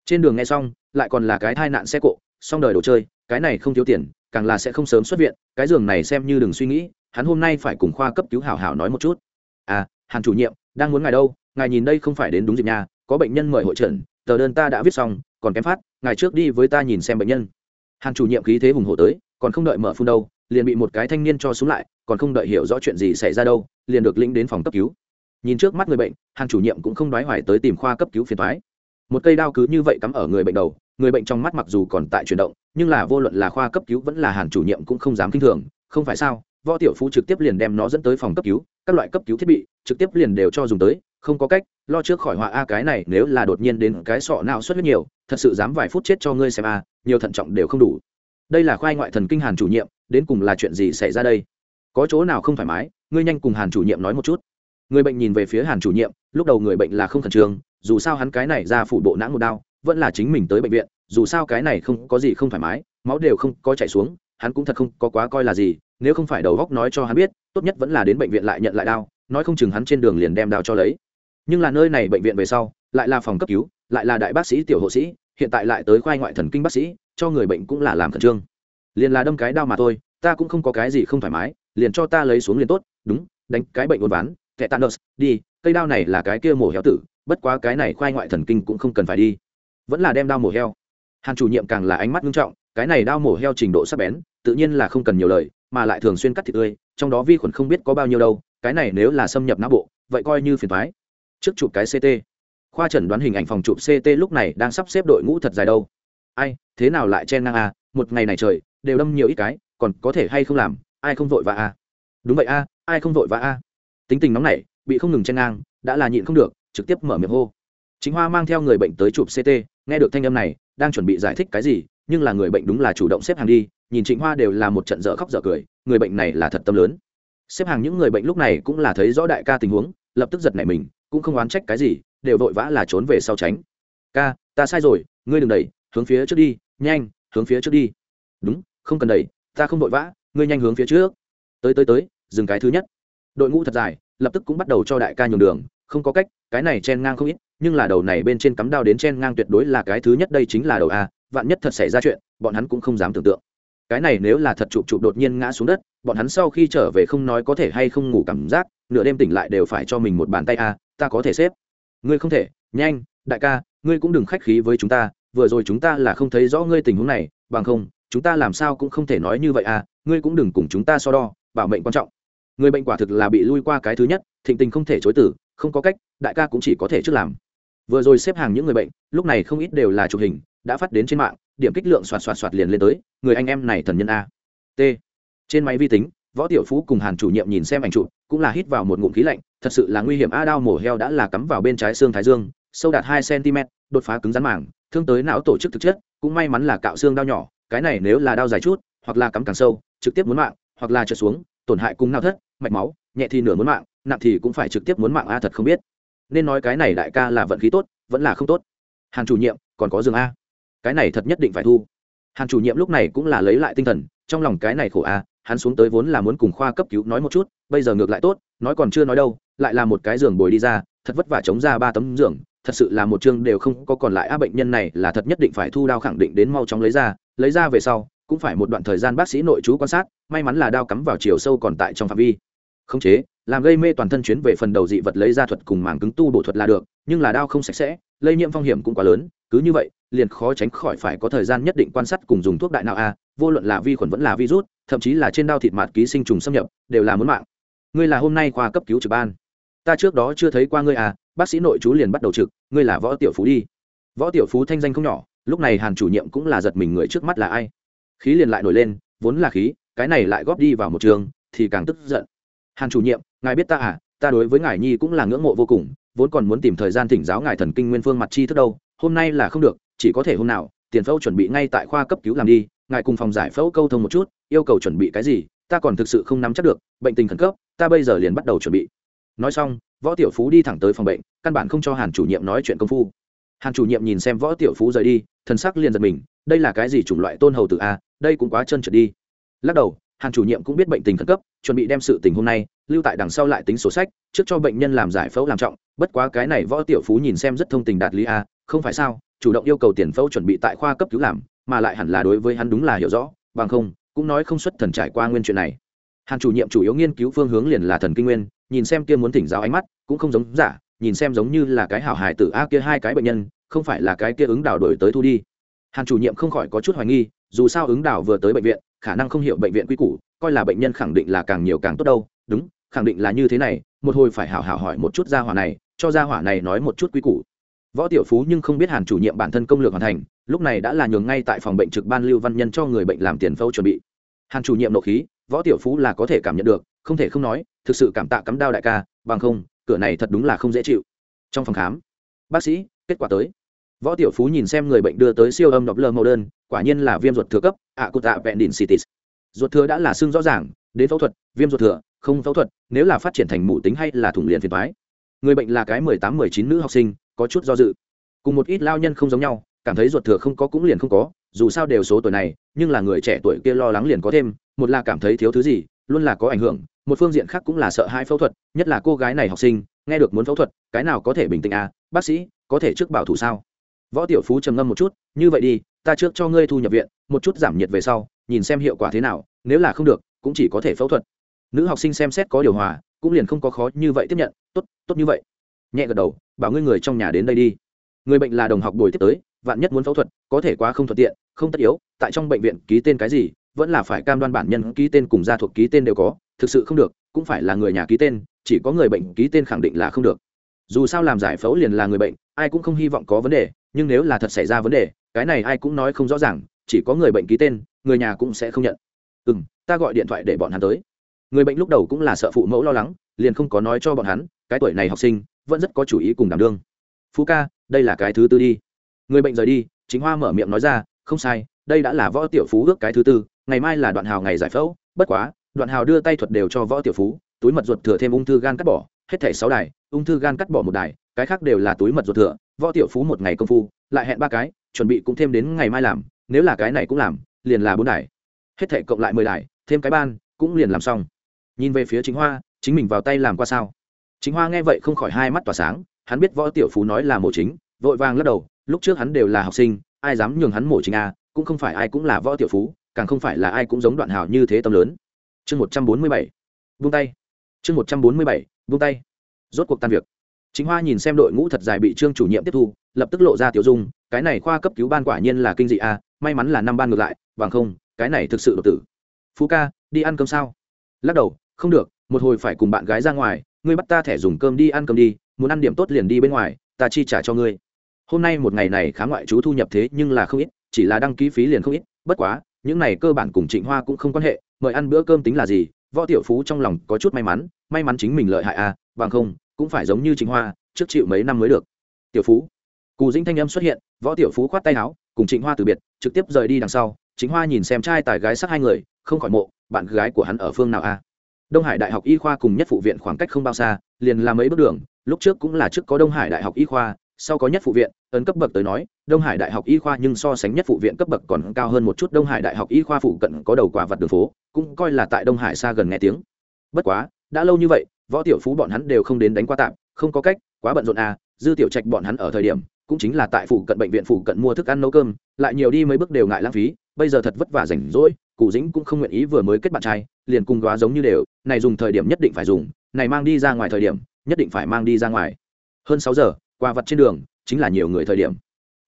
Trên đường nghe xong, lại còn là cái tai nạn xe cộ xong đời đồ chơi, cái này không thiếu tiền, càng là sẽ không sớm xuất viện, cái giường này xem như đừng suy nghĩ, hắn hôm nay phải cùng khoa cấp cứu hảo hảo nói một chút. À hàn chủ nhiệm, đang muốn ngài đâu, ngài nhìn đây không phải đến đúng dịp nhà có bệnh nhân mời hội trần, tờ đơn ta đã viết xong, còn kém phát, ngài trước đi với ta nhìn xem bệnh nhân. Hàn chủ nhiệm khí thế hùng hổ tới, còn không đợi mở phun đâu, liền bị một cái thanh niên cho xuống lại, còn không đợi hiểu rõ chuyện gì xảy ra đâu, liền được lĩnh đến phòng cấp cứu. Nhìn trước mắt người bệnh, hàn chủ nhiệm cũng không đoái hoài tới tìm khoa cấp cứu phiền thoái một cây đao cứ như vậy cắm ở người bệnh đầu người bệnh trong mắt mặc dù còn tại chuyển động, nhưng là vô luận là khoa cấp cứu vẫn là hàn chủ nhiệm cũng không dám k i n h thường, không phải sao? Võ tiểu phú trực tiếp liền đem nó dẫn tới phòng cấp cứu, các loại cấp cứu thiết bị trực tiếp liền đều cho dùng tới, không có cách, lo trước khỏi họa a, cái này nếu là đột nhiên đến cái sọ nào xuất huyết nhiều, thật sự dám vài phút chết cho ngươi xem a, nhiều thận trọng đều không đủ. Đây là khoai ngoại thần kinh hàn chủ nhiệm, đến cùng là chuyện gì xảy ra đây? Có chỗ nào không thoải mái? Ngươi nhanh cùng hàn chủ nhiệm nói một chút. Người bệnh nhìn về phía hàn chủ nhiệm, lúc đầu người bệnh là không khẩn trương, dù sao hắn cái này ra phủ bộ não một đau vẫn là chính mình tới bệnh viện, dù sao cái này không có gì không thoải mái, máu đều không có chảy xuống, hắn cũng thật không có quá coi là gì, nếu không phải đầu góc nói cho hắn biết, tốt nhất vẫn là đến bệnh viện lại nhận lại đau, nói không chừng hắn trên đường liền đem đao cho lấy. Nhưng là nơi này bệnh viện về sau, lại là phòng cấp cứu, lại là đại bác sĩ, tiểu hộ sĩ, hiện tại lại tới khoai ngoại thần kinh bác sĩ, cho người bệnh cũng là làm khẩn trương. Liền là đâm cái đau mà thôi, ta cũng không có cái gì không thoải mái, liền cho ta lấy xuống liền tốt, đúng, đánh cái bệnh uốn ván kẻ tanos đi, cây đao này là cái kia mổ héo tử, bất quá cái này khoai ngoại thần kinh cũng không cần phải đi vẫn là đem đao mổ heo. Hàn chủ nhiệm càng là ánh mắt nghiêm trọng, cái này đao mổ heo trình độ sắc bén, tự nhiên là không cần nhiều lời, mà lại thường xuyên cắt thịt tươi, trong đó vi khuẩn không biết có bao nhiêu đâu, cái này nếu là xâm nhập não bộ, vậy coi như phiền thoái trước chụp cái ct khoa chẩn đoán hình ảnh phòng chụp ct lúc này đang sắp xếp đội ngũ thật dài đâu. Ai, thế nào lại chen ngang à? một ngày này trời, đều đâm nhiều ít cái, còn có thể hay không làm, ai không vội vã à? đúng vậy a ai không vội vã a tính tình nóng này bị không ngừng chen ngang, đã là nhịn không được, trực tiếp mở miệng hô chính hoa mang theo người bệnh tới chụp ct nghe được thanh âm này, đang chuẩn bị giải thích cái gì, nhưng là người bệnh đúng là chủ động xếp hàng đi, nhìn trịnh hoa đều là một trận dở khóc dở cười, người bệnh này là thật tâm lớn. Xếp hàng những người bệnh lúc này cũng là thấy rõ đại ca tình huống, lập tức giật nảy mình, cũng không oán trách cái gì, đều vội vã là trốn về sau tránh. Ca, ta sai rồi, ngươi đừng đẩy, hướng phía trước đi, nhanh, hướng phía trước đi. Đúng, không cần đẩy, ta không vội vã, ngươi nhanh hướng phía trước. Tới tới tới, dừng cái thứ nhất. Đội ngũ thật dài, lập tức cũng bắt đầu cho đại ca nhường đường, không có cách, cái này chen ngang không ít nhưng là đầu này bên trên cắm đao đến chen ngang tuyệt đối là cái thứ nhất đây chính là đầu a, vạn nhất thật xảy ra chuyện, bọn hắn cũng không dám tưởng tượng. Cái này nếu là thật chụp chụp đột nhiên ngã xuống đất, bọn hắn sau khi trở về không nói có thể hay không ngủ cảm giác, nửa đêm tỉnh lại đều phải cho mình một bàn tay a, ta có thể xếp. Ngươi không thể, nhanh, đại ca, ngươi cũng đừng khách khí với chúng ta, vừa rồi chúng ta là không thấy rõ ngươi tình huống này, bằng không, chúng ta làm sao cũng không thể nói như vậy à ngươi cũng đừng cùng chúng ta so đo, bảo mệnh quan trọng. Người bệnh quả thực là bị lui qua cái thứ nhất, thịnh tình không thể chối tử không có cách, đại ca cũng chỉ có thể trước làm vừa rồi xếp hàng những người bệnh, lúc này không ít đều là chụp hình, đã phát đến trên mạng, điểm kích lượng xoạt xoạt xoạt liền lên tới, người anh em này thần nhân a. T. Trên máy vi tính, võ tiểu phú cùng hàn chủ nhiệm nhìn xem ảnh chụp, cũng là hít vào một ngụm khí lạnh, thật sự là nguy hiểm a đao mổ heo đã là cắm vào bên trái xương thái dương, sâu đạt hai cm, đột phá cứng rắn màng, thương tới não tổ chức thực chất, cũng may mắn là cạo xương đao nhỏ, cái này nếu là đao dài chút, hoặc là cắm càng sâu, trực tiếp muốn mạng, hoặc là trượt xuống, tổn hại cùng nào thất, mạch máu, nhẹ thì nửa muốn mạng, nặng thì cũng phải trực tiếp muốn mạng a, thật không biết nên nói cái này đại ca là vận khí tốt, vẫn là không tốt. Hàn chủ nhiệm, còn có giường a. Cái này thật nhất định phải thu. Hàn chủ nhiệm lúc này cũng là lấy lại tinh thần, trong lòng cái này khổ a, hắn xuống tới vốn là muốn cùng khoa cấp cứu nói một chút, bây giờ ngược lại tốt, nói còn chưa nói đâu, lại là một cái giường bồi đi ra, thật vất vả chống ra ba tấm giường, thật sự là một chương đều không có còn lại a bệnh nhân này là thật nhất định phải thu đao khẳng định đến mau chóng lấy ra lấy ra về sau, cũng phải một đoạn thời gian bác sĩ nội chú quan sát, may mắn là đao cắm vào chiều sâu còn tại trong phạm vi khống chế, làm gây mê toàn thân chuyến về phần đầu dị vật lấy ra thuật cùng màng cứng tu bổ thuật là được, nhưng là đao không sạch sẽ, lây nhiễm phong hiểm cũng quá lớn, cứ như vậy, liền khó tránh khỏi phải có thời gian nhất định quan sát cùng dùng thuốc đại nào a, vô luận là vi khuẩn vẫn là virus, thậm chí là trên đao thịt mạt ký sinh trùng xâm nhập, đều là muốn mạng. Ngươi là hôm nay khoa cấp cứu trực ban. Ta trước đó chưa thấy qua ngươi à bác sĩ nội chú liền bắt đầu trực, ngươi là võ tiểu phú đi. Võ tiểu phú thanh danh không nhỏ, lúc này hàn chủ nhiệm cũng là giật mình người trước mắt là ai. Khí liền lại nổi lên, vốn là khí, cái này lại góp đi vào một trường, thì càng tức giận hàn chủ nhiệm, ngài biết ta à? Ta đối với ngài nhi cũng là ngưỡng mộ vô cùng, vốn còn muốn tìm thời gian thỉnh giáo ngài thần kinh nguyên phương mặt chi thức đâu, hôm nay là không được, chỉ có thể hôm nào, tiền phẫu chuẩn bị ngay tại khoa cấp cứu làm đi, ngài cùng phòng giải phẫu câu thông một chút, yêu cầu chuẩn bị cái gì, ta còn thực sự không nắm chắc được, bệnh tình khẩn cấp, ta bây giờ liền bắt đầu chuẩn bị. Nói xong, võ tiểu phú đi thẳng tới phòng bệnh, căn bản không cho hàn chủ nhiệm nói chuyện công phu. Hàn chủ nhiệm nhìn xem võ tiểu phú rời đi, thần sắc liền giật mình, đây là cái gì chủng loại tôn hầu tự a, đây cũng quá chân trượt đi. Lắc đầu hàn chủ nhiệm cũng biết bệnh tình khẩn cấp, chuẩn bị đem sự tình hôm nay lưu tại đằng sau lại tính sổ sách, trước cho bệnh nhân làm giải phẫu làm trọng. Bất quá cái này võ tiểu phú nhìn xem rất thông tình đạt lý a không phải sao, chủ động yêu cầu tiền phẫu chuẩn bị tại khoa cấp cứu làm, mà lại hẳn là đối với hắn đúng là hiểu rõ, bằng không, cũng nói không xuất thần trải qua nguyên chuyện này. Hàn chủ nhiệm chủ yếu nghiên cứu phương hướng liền là thần kinh nguyên, nhìn xem kia muốn thỉnh giáo ánh mắt, cũng không giống giả, nhìn xem giống như là cái hảo hài tử a kia hai cái bệnh nhân, không phải là cái kia ứng đảo đổi tới thu đi. Hàn chủ nhiệm không khỏi có chút hoài nghi dù sao ứng đảo vừa tới bệnh viện, khả năng không hiểu bệnh viện quy củ, coi là bệnh nhân khẳng định là càng nhiều càng tốt đâu. Đúng, khẳng định là như thế này, một hồi phải hảo hảo hỏi một chút gia hỏa này, cho gia hỏa này nói một chút quy củ. Võ tiểu phú nhưng không biết hàn chủ nhiệm bản thân công lược hoàn thành, lúc này đã là nhường ngay tại phòng bệnh trực ban lưu văn nhân cho người bệnh làm tiền phẫu chuẩn bị. Hàn chủ nhiệm nộ khí, võ tiểu phú là có thể cảm nhận được, không thể không nói, thực sự cảm tạ cắm đao đại ca, bằng không, cửa này thật đúng là không dễ chịu. Trong phòng khám, bác sĩ, kết quả tới. Võ tiểu phú nhìn xem người bệnh đưa tới siêu âm đọc lơ mẫu đơn quả nhiên là viêm ruột thừa cấp ạ cụt tạ vẹn đỉnh citis ruột thừa đã là xương rõ ràng, đến phẫu thuật, viêm ruột thừa, không phẫu thuật, nếu là phát triển thành mủ tính hay là thủng liền phiền thoái người bệnh là cái mười tám, mười chín nữ học sinh, có chút do dự. Cùng một ít lao nhân không giống nhau, cảm thấy ruột thừa không có cũng liền không có, dù sao đều số tuổi này, nhưng là người trẻ tuổi kia lo lắng liền có thêm, một là cảm thấy thiếu thứ gì, luôn là có ảnh hưởng, một phương diện khác cũng là sợ hai phẫu thuật, nhất là cô gái này học sinh, nghe được muốn phẫu thuật, cái nào có thể bình tĩnh à bác sĩ, có thể trước bảo thủ sao? Võ tiểu phú trầm ngâm một chút, như vậy đi ta trước cho ngươi thu nhập viện, một chút giảm nhiệt về sau, nhìn xem hiệu quả thế nào, nếu là không được, cũng chỉ có thể phẫu thuật. Nữ học sinh xem xét có điều hòa, cũng liền không có khó như vậy tiếp nhận, tốt tốt như vậy. Nhẹ gật đầu, bảo ngươi người trong nhà đến đây đi. Người bệnh là đồng học đổi tiếp tới, vạn nhất muốn phẫu thuật, có thể quá không thuận tiện, không tất yếu, tại trong bệnh viện ký tên cái gì, vẫn là phải cam đoan bản nhân ký tên cùng gia thuộc ký tên đều có, thực sự không được, cũng phải là người nhà ký tên, chỉ có người bệnh ký tên khẳng định là không được. Dù sao làm giải phẫu liền là người bệnh, ai cũng không hy vọng có vấn đề, nhưng nếu là thật xảy ra vấn đề cái này ai cũng nói không rõ ràng, chỉ có người bệnh ký tên, người nhà cũng sẽ không nhận. Ừ m ta gọi điện thoại để bọn hắn tới. Người bệnh lúc đầu cũng là sợ phụ mẫu lo lắng, liền không có nói cho bọn hắn, cái tuổi này học sinh, vẫn rất có chủ ý cùng đảm đương. Phú ca, đây là cái thứ tư đi. Người bệnh rời đi, chính hoa mở miệng nói ra, không sai, đây đã là võ tiểu phú ước cái thứ tư, ngày mai là đoạn hào ngày giải phẫu, bất quá, đoạn hào đưa tay thuật đều cho võ tiểu phú, túi mật ruột thừa thêm ung thư gan cắt bỏ, hết thảy sáu đài, ung thư gan cắt bỏ một đài, cái khác đều là túi mật ruột thừa, võ tiểu phú một ngày công phu, lại hẹn ba cái chuẩn bị cũng thêm đến ngày mai làm, nếu là cái này cũng làm, liền là bốn đài. Hết thảy cộng lại mười đài, thêm cái ban, cũng liền làm xong. Nhìn về phía chính hoa, chính mình vào tay làm qua sao? Chính hoa nghe vậy không khỏi hai mắt tỏa sáng, hắn biết võ tiểu phú nói là mổ chính, vội vàng lắc đầu, lúc trước hắn đều là học sinh, ai dám nhường hắn mổ chính a cũng không phải ai cũng là võ tiểu phú, càng không phải là ai cũng giống đoạn hào như thế tâm lớn. Chương một trăm bốn mươi bảy vung tay. Chương một trăm bốn mươi bảy vung tay. Rốt cuộc tan việc. Chính hoa nhìn xem đội ngũ thật dài bị trương chủ nhiệm tiếp thu lập tức lộ ra tiểu dung, cái này khoa cấp cứu ban quả nhiên là kinh dị a may mắn là năm ban ngược lại, bằng không, cái này thực sự độc tử. Phú ca, đi ăn cơm sao? Lắc đầu, không được, một hồi phải cùng bạn gái ra ngoài, ngươi bắt ta thẻ dùng cơm đi ăn cơm đi, muốn ăn điểm tốt liền đi bên ngoài, ta chi trả cho ngươi. Hôm nay một ngày này khá ngoại chú thu nhập thế nhưng là không ít, chỉ là đăng ký phí liền không ít, bất quá, những này cơ bản cùng trịnh hoa cũng không quan hệ, mời ăn bữa cơm tính là gì, võ tiểu phú trong lòng có chút may mắn may mắn chính mình lợi hại à bằng không, cũng phải giống như trịnh hoa, trước chịu mấy năm mới được. Tiểu phú cù dĩnh thanh âm xuất hiện, võ tiểu phú khoát tay áo, cùng trịnh hoa từ biệt, trực tiếp rời đi đằng sau. Trịnh hoa nhìn xem trai tài gái sắc hai người, không khỏi mộ, bạn gái của hắn ở phương nào à đông hải đại học y khoa cùng nhất phụ viện khoảng cách không bao xa, liền làm mấy bước đường, lúc trước cũng là trước có đông hải đại học y khoa, sau có nhất phụ viện, ấn cấp bậc tới nói, đông hải đại học y khoa nhưng so sánh nhất phụ viện cấp bậc còn cao hơn một chút. Đông hải đại học y khoa phụ cận có đầu quả vật đường phố, cũng coi là tại đông hải xa gần nghe tiếng. Bất quá, đã lâu như vậy, võ tiểu phú bọn hắn đều không đến đánh qua tạm, không có cách, quá bận rộn à dư tiểu trạch bọn hắn ở thời điểm cũng chính là tại phụ cận bệnh viện phụ cận mua thức ăn nấu cơm, lại nhiều đi mấy bước đều ngại lãng phí, bây giờ thật vất vả rảnh rỗi, cụ dĩnh cũng không nguyện ý vừa mới kết bạn trai, liền cùng góa giống như đều, này dùng thời điểm nhất định phải dùng, này mang đi ra ngoài thời điểm, nhất định phải mang đi ra ngoài. Hơn sáu giờ, quà vật trên đường, chính là nhiều người thời điểm.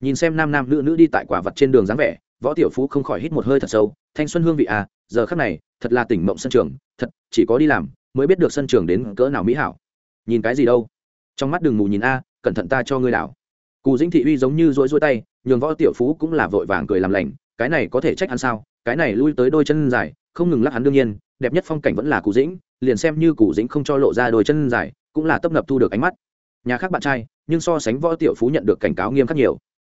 Nhìn xem nam nam nữ nữ đi tại quả vật trên đường dáng vẻ, võ tiểu phú không khỏi hít một hơi thật sâu, thanh xuân hương vị à giờ khắc này, thật là tỉnh mộng sân trường, thật, chỉ có đi làm, mới biết được sân trường đến cỡ nào mỹ hảo. Nhìn cái gì đâu? Trong mắt đường mù nhìn a, cẩn thận ta cho ngươi đảo cù dĩnh thị uy giống như rỗi rỗi tay, nhường võ tiểu phú cũng là vội vàng cười làm lành, cái này có thể trách hắn sao? Cái này lui tới đôi chân dài, không ngừng lắc hắn đương nhiên, đẹp nhất phong cảnh vẫn là Cù dĩnh, liền xem như Cù dĩnh không cho lộ ra đôi chân dài, cũng là tấp nập thu được ánh mắt. Nhà khác bạn trai, nhưng so sánh võ tiểu phú nhận được cảnh cáo nghiêm khắc nhiều.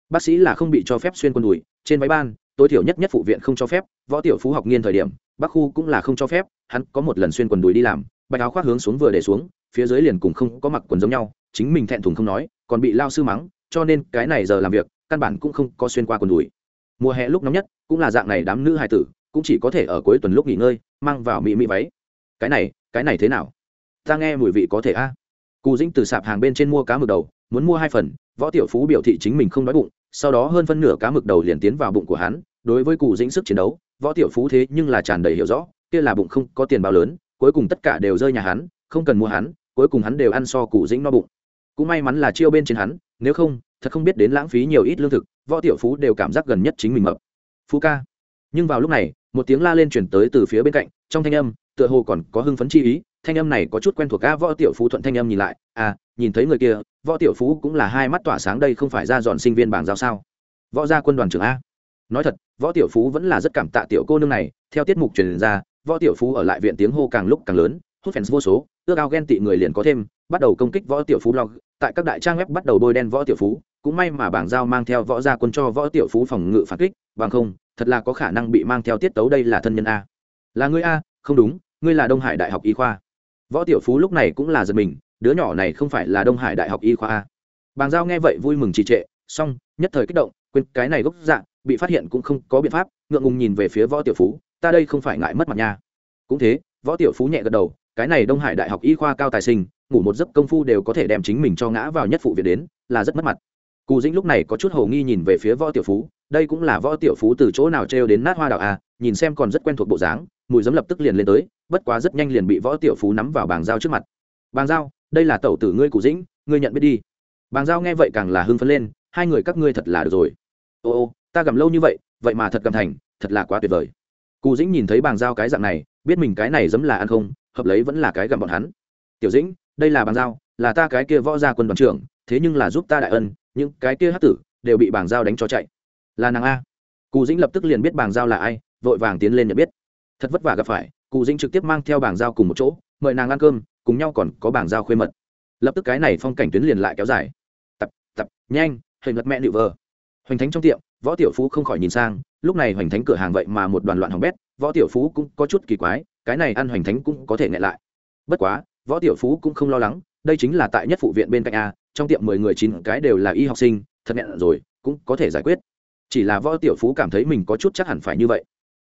Bác sĩ là không bị cho phép xuyên quần đùi, trên máy ban, tối thiểu nhất nhất phụ viện không cho phép, võ tiểu phú học nghiên thời điểm, bác khu cũng là không cho phép, hắn có một lần xuyên quần đùi đi làm, bạch áo khoác hướng xuống vừa để xuống, phía dưới liền cùng không có mặc quần giống nhau, chính mình thẹn thùng không nói, còn bị lao sư mắng cho nên cái này giờ làm việc, căn bản cũng không có xuyên qua quần đùi. Mùa hè lúc nóng nhất, cũng là dạng này đám nữ hài tử, cũng chỉ có thể ở cuối tuần lúc nghỉ ngơi, mang vào mỹ mỹ váy. Cái này cái này thế nào? Ta nghe mùi vị có thể a. Cù dĩnh từ sạp hàng bên trên mua cá mực đầu, muốn mua hai phần, võ tiểu phú biểu thị chính mình không đói bụng, sau đó hơn phân nửa cá mực đầu liền tiến vào bụng của hắn, đối với cù dĩnh sức chiến đấu, võ tiểu phú thế nhưng là tràn đầy hiểu rõ, kia là bụng không có tiền bao lớn, cuối cùng tất cả đều rơi nhà hắn, không cần mua hắn, cuối cùng hắn đều ăn so cù dĩnh no bụng cũng may mắn là chiêu bên trên hắn, nếu không, thật không biết đến lãng phí nhiều ít lương thực, võ tiểu phú đều cảm giác gần nhất chính mình mập. Phú ca. Nhưng vào lúc này, một tiếng la lên chuyển tới từ phía bên cạnh, trong thanh âm, tựa hồ còn có hưng phấn chi ý, thanh âm này có chút quen thuộc ca võ tiểu phú thuận thanh âm nhìn lại à nhìn thấy người kia, võ tiểu phú cũng là hai mắt tỏa sáng đây không phải ra dọn sinh viên bảng giao sao. Võ gia quân đoàn trưởng a. Nói thật, võ tiểu phú vẫn là rất cảm tạ tiểu cô nương này, theo tiết mục truyền ra, võ tiểu phú ở lại viện tiếng hô càng lúc càng lớn, hút fans vô số, ước ao ghen tị người liền có thêm, bắt đầu công kích võ tiểu phú blog tại các đại trang web bắt đầu bôi đen võ tiểu phú, cũng may mà bảng giao mang theo võ gia quân cho võ tiểu phú phòng ngự phản kích, bằng không, thật là có khả năng bị mang theo tiết tấu đây là thân nhân a. Là ngươi a, không đúng, ngươi là đông hải đại học y khoa. Võ tiểu phú lúc này cũng là giật mình, đứa nhỏ này không phải là đông hải đại học y khoa a. Bàng giao nghe vậy vui mừng trì trệ, xong, nhất thời kích động, quên cái này gốc dạng bị phát hiện cũng không có biện pháp, ngượng ngùng nhìn về phía võ tiểu phú, ta đây không phải ngại mất mặt nha. Cũng thế, võ tiểu phú nhẹ gật đầu cái này đông hải đại học y khoa cao tài sinh, ngủ một giấc công phu đều có thể đem chính mình cho ngã vào nhất phụ viện đến, là rất mất mặt. Cù dĩnh lúc này có chút hầu nghi nhìn về phía võ tiểu phú, đây cũng là võ tiểu phú từ chỗ nào trêu đến nát hoa đạo à nhìn xem còn rất quen thuộc bộ dáng, mùi giấm lập tức liền lên tới, bất quá rất nhanh liền bị võ tiểu phú nắm vào bảng dao trước mặt. Bàn dao, đây là tẩu tử ngươi Cù dĩnh, ngươi nhận biết đi. Bàn dao nghe vậy càng là hưng phấn lên, hai người các ngươi thật là được rồi. Ô ô, ta gầm lâu như vậy vậy mà thật gầm thành, thật là quá tuyệt vời. Cù dĩnh nhìn thấy bàn dao cái dạng này, biết mình cái này giấm là ăn không hợp lấy vẫn là cái gầm bọn hắn. Tiểu dĩnh, đây là bàn giao, là ta cái kia võ gia quân đoàn trưởng, thế nhưng là giúp ta đại ân, những cái kia hát tử đều bị bàn giao đánh cho chạy. Là nàng a. Cụ dĩnh lập tức liền biết bàn giao là ai, vội vàng tiến lên nhận biết. Thật vất vả gặp phải cụ dĩnh trực tiếp mang theo bảng giao cùng một chỗ, mời nàng ăn cơm, cùng nhau còn có bảng giao khuê mật. Lập tức cái này phong cảnh tuyến liền lại kéo dài. Tập tập, nhanh, hình lật mẹ nịu vờ. Hoành thánh trong tiệm, võ tiểu phú không khỏi nhìn sang, lúc này hoành thánh cửa hàng vậy mà một đoàn loạn hỏng bét, võ tiểu phú cũng có chút kỳ quái cái này ăn hoành thánh cũng có thể nghẹn lại. Bất quá, võ tiểu phú cũng không lo lắng, đây chính là tại nhất phụ viện bên cạnh a, trong tiệm mười người chín cái đều là y học sinh, thật nghẹn rồi, cũng có thể giải quyết. Chỉ là võ tiểu phú cảm thấy mình có chút chắc hẳn phải như vậy.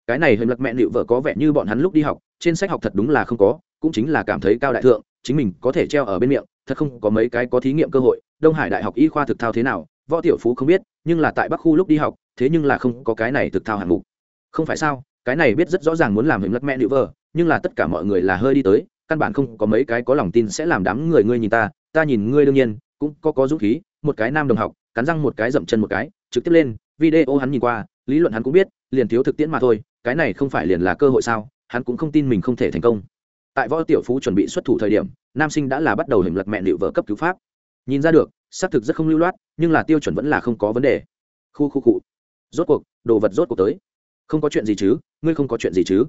Cái này hình lật mẹ liệu vợ có vẻ như bọn hắn lúc đi học, trên sách học thật đúng là không có, cũng chính là cảm thấy cao đại thượng, chính mình có thể treo ở bên miệng, thật không có mấy cái có thí nghiệm cơ hội, đông hải đại học y khoa thực thao thế nào, võ tiểu phú không biết, nhưng là tại bắc khu lúc đi học, thế nhưng là không có cái này thực thao hạng mục. Không phải sao? Cái này biết rất rõ ràng muốn làm hình lật mẹ nữ vợ, nhưng là tất cả mọi người là hơi đi tới, căn bản không có mấy cái có lòng tin sẽ làm đám người ngươi nhìn ta ta nhìn ngươi đương nhiên, cũng có có dũng khí, một cái nam đồng học, cắn răng một cái dậm chân một cái, trực tiếp lên, video hắn nhìn qua, lý luận hắn cũng biết, liền thiếu thực tiễn mà thôi, cái này không phải liền là cơ hội sao, hắn cũng không tin mình không thể thành công. Tại võ tiểu phú chuẩn bị xuất thủ thời điểm, nam sinh đã là bắt đầu hình lật mẹ liệu vợ cấp cứu pháp. Nhìn ra được, xác thực rất không lưu loát, nhưng là tiêu chuẩn vẫn là không có vấn đề. Khu khu cụ rốt cuộc, đồ vật rốt cuộc tới. Không có chuyện gì chứ? Ngươi không có chuyện gì chứ?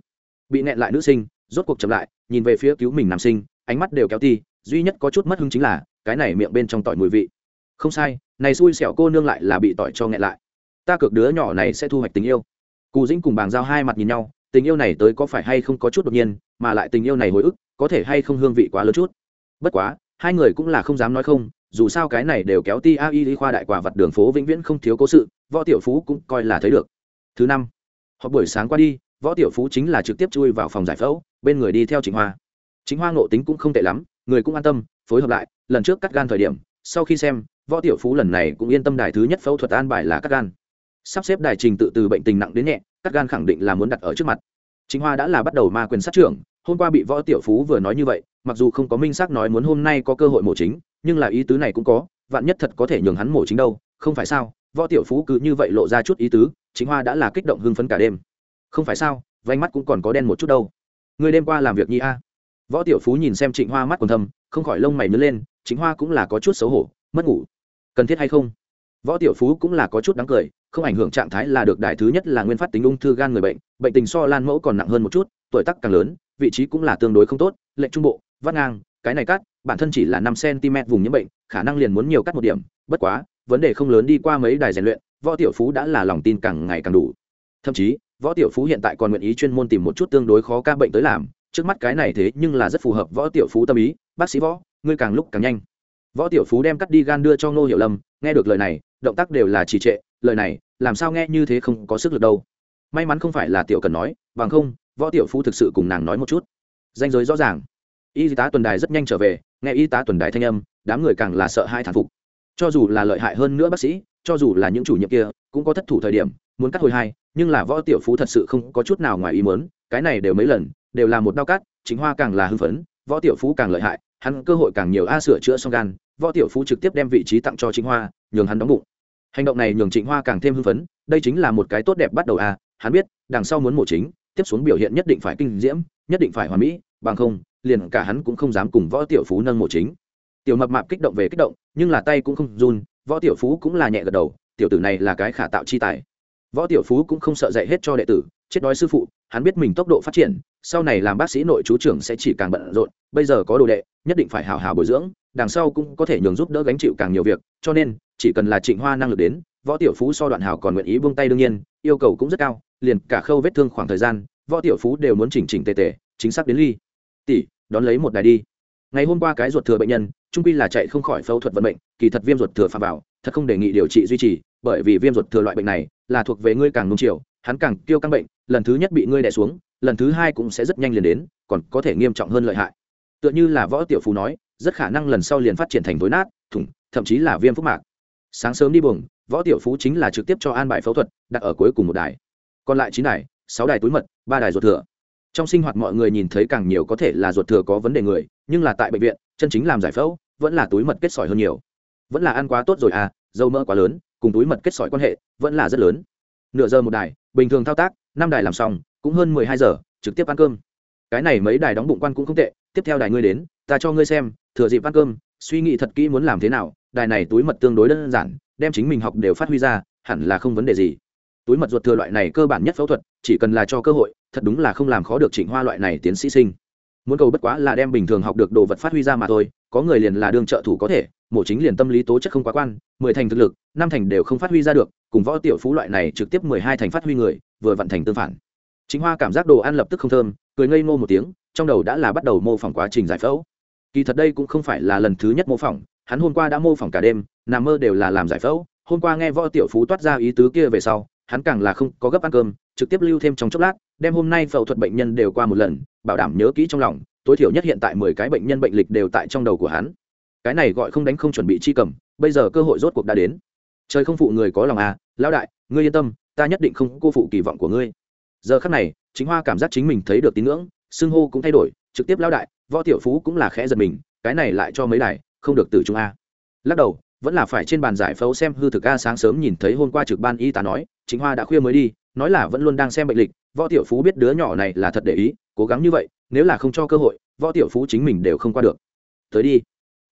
Bị nẹn lại nữ sinh, rốt cuộc chậm lại, nhìn về phía cứu mình nam sinh, ánh mắt đều kéo ti, duy nhất có chút mất hứng chính là, cái này miệng bên trong tỏi mùi vị. Không sai, này xui xẻo cô nương lại là bị tỏi cho nghẹn lại. Ta cược đứa nhỏ này sẽ thu hoạch tình yêu. Cù dĩnh cùng bàng giao hai mặt nhìn nhau, tình yêu này tới có phải hay không có chút đột nhiên, mà lại tình yêu này hồi ức, có thể hay không hương vị quá lớn chút. Bất quá, hai người cũng là không dám nói không, dù sao cái này đều kéo ti a y khoa đại quả vật đường phố vĩnh viễn không thiếu cố sự, võ tiểu phú cũng coi là thấy được. Thứ năm họ buổi sáng qua đi, võ tiểu phú chính là trực tiếp chui vào phòng giải phẫu, bên người đi theo chính hoa. Chính hoa ngộ tính cũng không tệ lắm, người cũng an tâm, phối hợp lại, lần trước cắt gan thời điểm, sau khi xem, võ tiểu phú lần này cũng yên tâm đài thứ nhất phẫu thuật an bài là cắt gan. Sắp xếp đài trình tự từ bệnh tình nặng đến nhẹ, cắt gan khẳng định là muốn đặt ở trước mặt. Chính hoa đã là bắt đầu ma quyền sát trưởng, hôm qua bị võ tiểu phú vừa nói như vậy, mặc dù không có minh xác nói muốn hôm nay có cơ hội mổ chính, nhưng là ý tứ này cũng có, vạn nhất thật có thể nhường hắn mổ chính đâu, không phải sao? Võ tiểu phú cứ như vậy lộ ra chút ý tứ, chính hoa đã là kích động hưng phấn cả đêm. Không phải sao vánh mắt cũng còn có đen một chút đâu. Người đêm qua làm việc nhi a. Võ tiểu phú nhìn xem trịnh hoa mắt còn thâm, không khỏi lông mày nứt lên chính hoa cũng là có chút xấu hổ, mất ngủ. Cần thiết hay không? Võ tiểu phú cũng là có chút đáng cười, không ảnh hưởng trạng thái là được đài thứ nhất là nguyên phát tính ung thư gan người bệnh bệnh tình so lan mẫu còn nặng hơn một chút, tuổi tắc càng lớn, vị trí cũng là tương đối không tốt lệnh trung bộ, vắt ngang, cái này cắt, bản thân chỉ là năm cm vùng nhiễm bệnh, khả năng liền muốn nhiều cắt một điểm, bất quá vấn đề không lớn đi qua mấy đài rèn luyện, võ tiểu phú đã là lòng tin càng ngày càng đủ. Thậm chí, võ tiểu phú hiện tại còn nguyện ý chuyên môn tìm một chút tương đối khó ca bệnh tới làm, trước mắt cái này thế nhưng là rất phù hợp võ tiểu phú tâm ý. Bác sĩ võ, ngươi càng lúc càng nhanh. Võ tiểu phú đem cắt đi gan đưa cho ngô hiểu lâm, nghe được lời này, động tác đều là trì trệ, lời này, làm sao nghe như thế không có sức lực đâu. May mắn không phải là tiểu cần nói, bằng không, võ tiểu phú thực sự cùng nàng nói một chút. Danh giới rõ ràng. Y tá tuần đài rất nhanh trở về, nghe y tá tuần đài thanh âm, đám người càng là sợ hai thản phục cho dù là lợi hại hơn nữa bác sĩ, cho dù là những chủ nhiệm kia, cũng có thất thủ thời điểm, muốn cắt hồi hai, nhưng là võ tiểu phú thật sự không có chút nào ngoài ý muốn, cái này đều mấy lần, đều là một đau cắt chính hoa càng là hưng phấn, võ tiểu phú càng lợi hại, hắn cơ hội càng nhiều a sửa chữa xong gan, võ tiểu phú trực tiếp đem vị trí tặng cho chính hoa, nhường hắn đóng bụng. Hành động này nhường trịnh hoa càng thêm hưng phấn, đây chính là một cái tốt đẹp bắt đầu a, hắn biết, đằng sau muốn mổ chính, tiếp xuống biểu hiện nhất định phải kinh diễm, nhất định phải hoàn mỹ, bằng không, liền cả hắn cũng không dám cùng võ tiểu phú nâng mổ chính tiểu mập mạp kích động về kích động, nhưng là tay cũng không run, võ tiểu phú cũng là nhẹ gật đầu, tiểu tử này là cái khả tạo chi tài. Võ tiểu phú cũng không sợ dạy hết cho đệ tử, chết đói sư phụ, hắn biết mình tốc độ phát triển, sau này làm bác sĩ nội chú trưởng sẽ chỉ càng bận rộn, bây giờ có đồ đệ, nhất định phải hào hào bồi dưỡng, đằng sau cũng có thể nhường giúp đỡ gánh chịu càng nhiều việc, cho nên, chỉ cần là trịnh hoa năng lực đến, võ tiểu phú so đoạn hào còn nguyện ý buông tay đương nhiên, yêu cầu cũng rất cao, liền cả khâu vết thương khoảng thời gian, võ tiểu phú đều muốn chỉnh chỉnh tề tề, chính xác đến ly. Tỷ, đón lấy một đài đi ngày hôm qua cái ruột thừa bệnh nhân, trung quy là chạy không khỏi phẫu thuật vận bệnh kỳ thật viêm ruột thừa phạm vào, thật không đề nghị điều trị duy trì, bởi vì viêm ruột thừa loại bệnh này là thuộc về ngươi càng nung chiều, hắn càng tiêu căng bệnh, lần thứ nhất bị ngươi đè xuống, lần thứ hai cũng sẽ rất nhanh liền đến, còn có thể nghiêm trọng hơn lợi hại. Tựa như là võ tiểu phú nói, rất khả năng lần sau liền phát triển thành tối nát, thủng, thậm chí là viêm phúc mạc. Sáng sớm đi buồng, võ tiểu phú chính là trực tiếp cho an bài phẫu thuật, đặt ở cuối cùng một đài. Còn lại chín đài, sáu đài túi mật, ba đài ruột thừa trong sinh hoạt mọi người nhìn thấy càng nhiều có thể là ruột thừa có vấn đề người, nhưng là tại bệnh viện, chân chính làm giải phẫu, vẫn là túi mật kết sỏi hơn nhiều. Vẫn là ăn quá tốt rồi à dầu mỡ quá lớn, cùng túi mật kết sỏi quan hệ, vẫn là rất lớn. Nửa giờ một đài, bình thường thao tác, năm đài làm xong, cũng hơn mười hai giờ, trực tiếp ăn cơm. Cái này mấy đài đóng bụng quan cũng không tệ, tiếp theo đài ngươi đến, ta cho ngươi xem, thừa dịp ăn cơm, suy nghĩ thật kỹ muốn làm thế nào, đài này túi mật tương đối đơn giản, đem chính mình học đều phát huy ra, hẳn là không vấn đề gì túi mật ruột thừa loại này cơ bản nhất phẫu thuật, chỉ cần là cho cơ hội, thật đúng là không làm khó được trịnh hoa loại này tiến sĩ sinh. Muốn cầu bất quá là đem bình thường học được đồ vật phát huy ra mà thôi, có người liền là đương trợ thủ có thể, mổ chính liền tâm lý tố chất không quá quan, mười thành thực lực, năm thành đều không phát huy ra được, cùng võ tiểu phú loại này trực tiếp mười hai thành phát huy người, vừa vận thành tương phản. Chính hoa cảm giác đồ ăn lập tức không thơm, cười ngây ngô một tiếng, trong đầu đã là bắt đầu mô phỏng quá trình giải phẫu. Kỳ thật đây cũng không phải là lần thứ nhất mô phỏng, hắn hôm qua đã mô phỏng cả đêm, nằm mơ đều là làm giải phẫu, hôm qua nghe võ tiểu phú toát ra ý tứ kia về sau hắn càng là không có gấp ăn cơm, trực tiếp lưu thêm trong chốc lát, đem hôm nay phẫu thuật bệnh nhân đều qua một lần, bảo đảm nhớ kỹ trong lòng, tối thiểu nhất hiện tại mười cái bệnh nhân bệnh lịch đều tại trong đầu của hắn. Cái này gọi không đánh không chuẩn bị chi cầm, bây giờ cơ hội rốt cuộc đã đến. Trời không phụ người có lòng à lão đại, ngươi yên tâm, ta nhất định không cô phụ kỳ vọng của ngươi. Giờ khắc này, chính hoa cảm giác chính mình thấy được tín ngưỡng, xưng hô cũng thay đổi, trực tiếp lão đại, võ tiểu phú cũng là khẽ giật mình, cái này lại cho mấy đài, không được từ trung a. Lắc đầu, vẫn là phải trên bàn giải phẫu xem hư thực a sáng sớm nhìn thấy hôm qua trực ban y tá nói chính hoa đã khuya mới đi, nói là vẫn luôn đang xem bệnh lịch, võ tiểu phú biết đứa nhỏ này là thật để ý, cố gắng như vậy, nếu là không cho cơ hội, võ tiểu phú chính mình đều không qua được. Tới đi.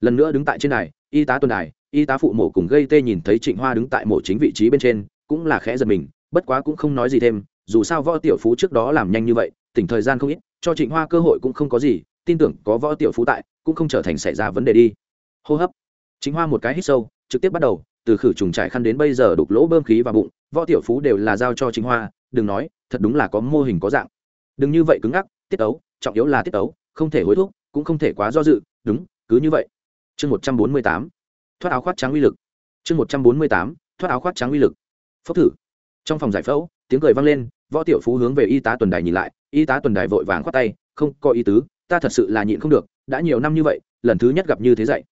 Lần nữa đứng tại trên này y tá tuần đài, y tá phụ mổ cùng gây tê nhìn thấy trịnh hoa đứng tại mổ chính vị trí bên trên, cũng là khẽ giật mình, bất quá cũng không nói gì thêm, dù sao võ tiểu phú trước đó làm nhanh như vậy, tỉnh thời gian không ít, cho trịnh hoa cơ hội cũng không có gì, tin tưởng có võ tiểu phú tại, cũng không trở thành xảy ra vấn đề đi. Hô hấp. Chính hoa một cái hít sâu, trực tiếp bắt đầu từ khử trùng trải khăn đến bây giờ đục lỗ bơm khí vào bụng, võ tiểu phú đều là giao cho chính hoa, đừng nói, thật đúng là có mô hình có dạng. Đừng như vậy cứng ngắc, tiết ấu, trọng yếu là tiết ấu, không thể hối thúc, cũng không thể quá do dự, đúng, cứ như vậy. Chương một trăm bốn mươi tám, thoát áo khoác trắng uy lực. Chương một trăm bốn mươi tám, thoát áo khoác trắng uy lực. Phốc thử. Trong phòng giải phẫu, tiếng cười vang lên, võ tiểu phú hướng về y tá tuần đài nhìn lại, y tá tuần đài vội vàng khoát tay, không, có ý tứ, ta thật sự là nhịn không được, đã nhiều năm như vậy, lần thứ nhất gặp như thế dạy.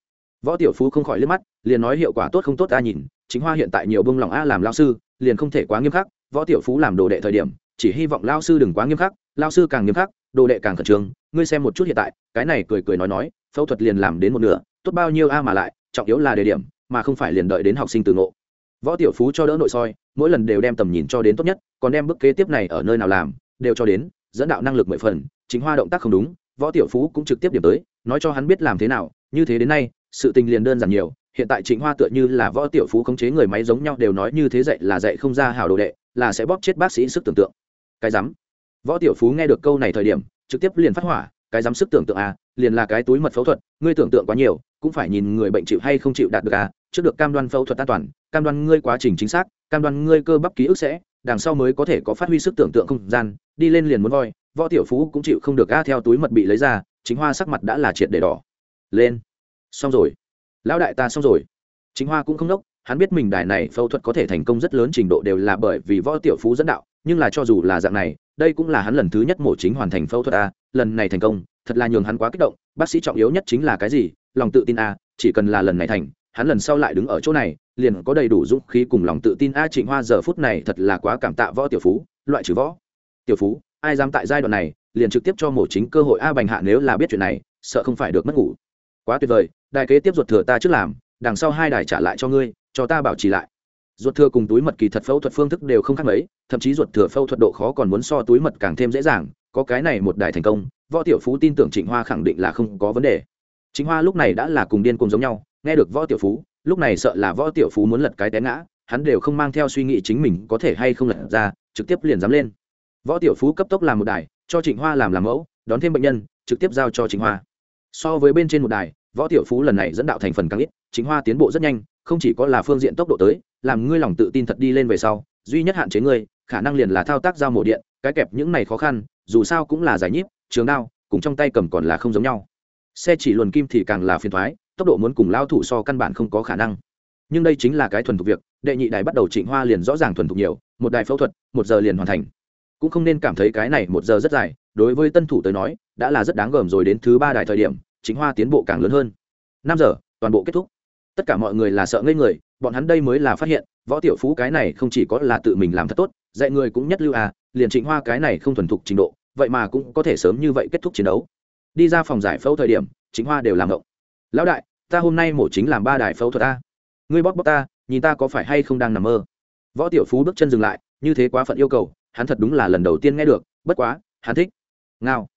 Võ tiểu phú không khỏi liếc mắt liền nói hiệu quả tốt không tốt ta nhìn, chính hoa hiện tại nhiều bông lòng a làm lao sư, liền không thể quá nghiêm khắc, võ tiểu phú làm đồ đệ thời điểm, chỉ hy vọng lao sư đừng quá nghiêm khắc, lao sư càng nghiêm khắc, đồ đệ càng khẩn trương, ngươi xem một chút hiện tại, cái này cười cười nói nói, phẫu thuật liền làm đến một nửa, tốt bao nhiêu a mà lại, trọng yếu là đề điểm, mà không phải liền đợi đến học sinh từ ngộ. Võ tiểu phú cho đỡ nội soi, mỗi lần đều đem tầm nhìn cho đến tốt nhất, còn đem bức kế tiếp này ở nơi nào làm, đều cho đến, dẫn đạo năng lực mười phần, chính hoa động tác không đúng, võ tiểu phú cũng trực tiếp điểm tới, nói cho hắn biết làm thế nào, như thế đến nay, sự tình liền đơn giản nhiều hiện tại chính hoa tựa như là võ tiểu phú khống chế người máy giống nhau đều nói như thế dạy là dạy không ra hảo đồ đệ, là sẽ bóp chết bác sĩ sức tưởng tượng. Cái rắm võ tiểu phú nghe được câu này thời điểm, trực tiếp liền phát hỏa, cái dám sức tưởng tượng à liền là cái túi mật phẫu thuật, ngươi tưởng tượng quá nhiều, cũng phải nhìn người bệnh chịu hay không chịu đạt được à trước được cam đoan phẫu thuật an toàn, cam đoan ngươi quá trình chính xác, cam đoan ngươi cơ bắp ký ức sẽ, đằng sau mới có thể có phát huy sức tưởng tượng không gian, đi lên liền muốn voi, võ tiểu phú cũng chịu không được a theo túi mật bị lấy ra chính hoa sắc mặt đã là triệt để đỏ. Lên. Xong rồi lão đại ta xong rồi. Chính hoa cũng không đốc, hắn biết mình đài này phẫu thuật có thể thành công rất lớn trình độ đều là bởi vì võ tiểu phú dẫn đạo, nhưng là cho dù là dạng này, đây cũng là hắn lần thứ nhất mổ chính hoàn thành phẫu thuật a, lần này thành công, thật là nhường hắn quá kích động, bác sĩ trọng yếu nhất chính là cái gì? Lòng tự tin a, chỉ cần là lần này thành, hắn lần sau lại đứng ở chỗ này, liền có đầy đủ dũng khí cùng lòng tự tin a, trịnh hoa giờ phút này thật là quá cảm tạ võ tiểu phú, loại trừ võ. Tiểu phú, ai dám tại giai đoạn này, liền trực tiếp cho mổ chính cơ hội a bành hạ nếu là biết chuyện này, sợ không phải được mất ngủ. Quá tuyệt vời đài kế tiếp ruột thừa ta trước làm, đằng sau hai đài trả lại cho ngươi, cho ta bảo trì lại. Ruột thừa cùng túi mật kỳ thật phẫu thuật phương thức đều không khác mấy, thậm chí ruột thừa phẫu thuật độ khó còn muốn so túi mật càng thêm dễ dàng, có cái này một đài thành công, võ tiểu phú tin tưởng trịnh hoa khẳng định là không có vấn đề. Chính hoa lúc này đã là cùng điên cùng giống nhau, nghe được võ tiểu phú, lúc này sợ là võ tiểu phú muốn lật cái té ngã, hắn đều không mang theo suy nghĩ chính mình có thể hay không lật ra, trực tiếp liền dám lên. Võ tiểu phú cấp tốc làm một đài, cho trịnh hoa làm làm mẫu, đón thêm bệnh nhân, trực tiếp giao cho trịnh hoa. So với bên trên một đài võ tiểu phú lần này dẫn đạo thành phần càng ít, chính hoa tiến bộ rất nhanh, không chỉ có là phương diện tốc độ tới, làm ngươi lòng tự tin thật đi lên về sau, duy nhất hạn chế ngươi, khả năng liền là thao tác giao mổ điện, cái kẹp những này khó khăn, dù sao cũng là giải nhíp, trường đao, cùng trong tay cầm còn là không giống nhau. Xe chỉ luồn kim thì càng là phiền thoái, tốc độ muốn cùng lao thủ so căn bản không có khả năng. Nhưng đây chính là cái thuần thục việc, đệ nhị đài bắt đầu trịnh hoa liền rõ ràng thuần thục nhiều, một đài phẫu thuật, một giờ liền hoàn thành. Cũng không nên cảm thấy cái này một giờ rất dài, đối với tân thủ tới nói, đã là rất đáng gờm rồi đến thứ ba đài thời điểm chính hoa tiến bộ càng lớn hơn. Năm giờ, toàn bộ kết thúc. Tất cả mọi người là sợ ngây người, bọn hắn đây mới là phát hiện, võ tiểu phú cái này không chỉ có là tự mình làm thật tốt, dạy người cũng nhất lưu à liền trịnh hoa cái này không thuần thục trình độ, vậy mà cũng có thể sớm như vậy kết thúc chiến đấu. Đi ra phòng giải phẫu thời điểm chính hoa đều làm động lão đại, ta hôm nay mổ chính làm ba đài phẫu thuật ta. Ngươi bóp bóp ta, nhìn ta có phải hay không đang nằm mơ. Võ tiểu phú bước chân dừng lại, như thế quá phận yêu cầu, hắn thật đúng là lần đầu tiên nghe được, bất quá, hắn thích. Ngao.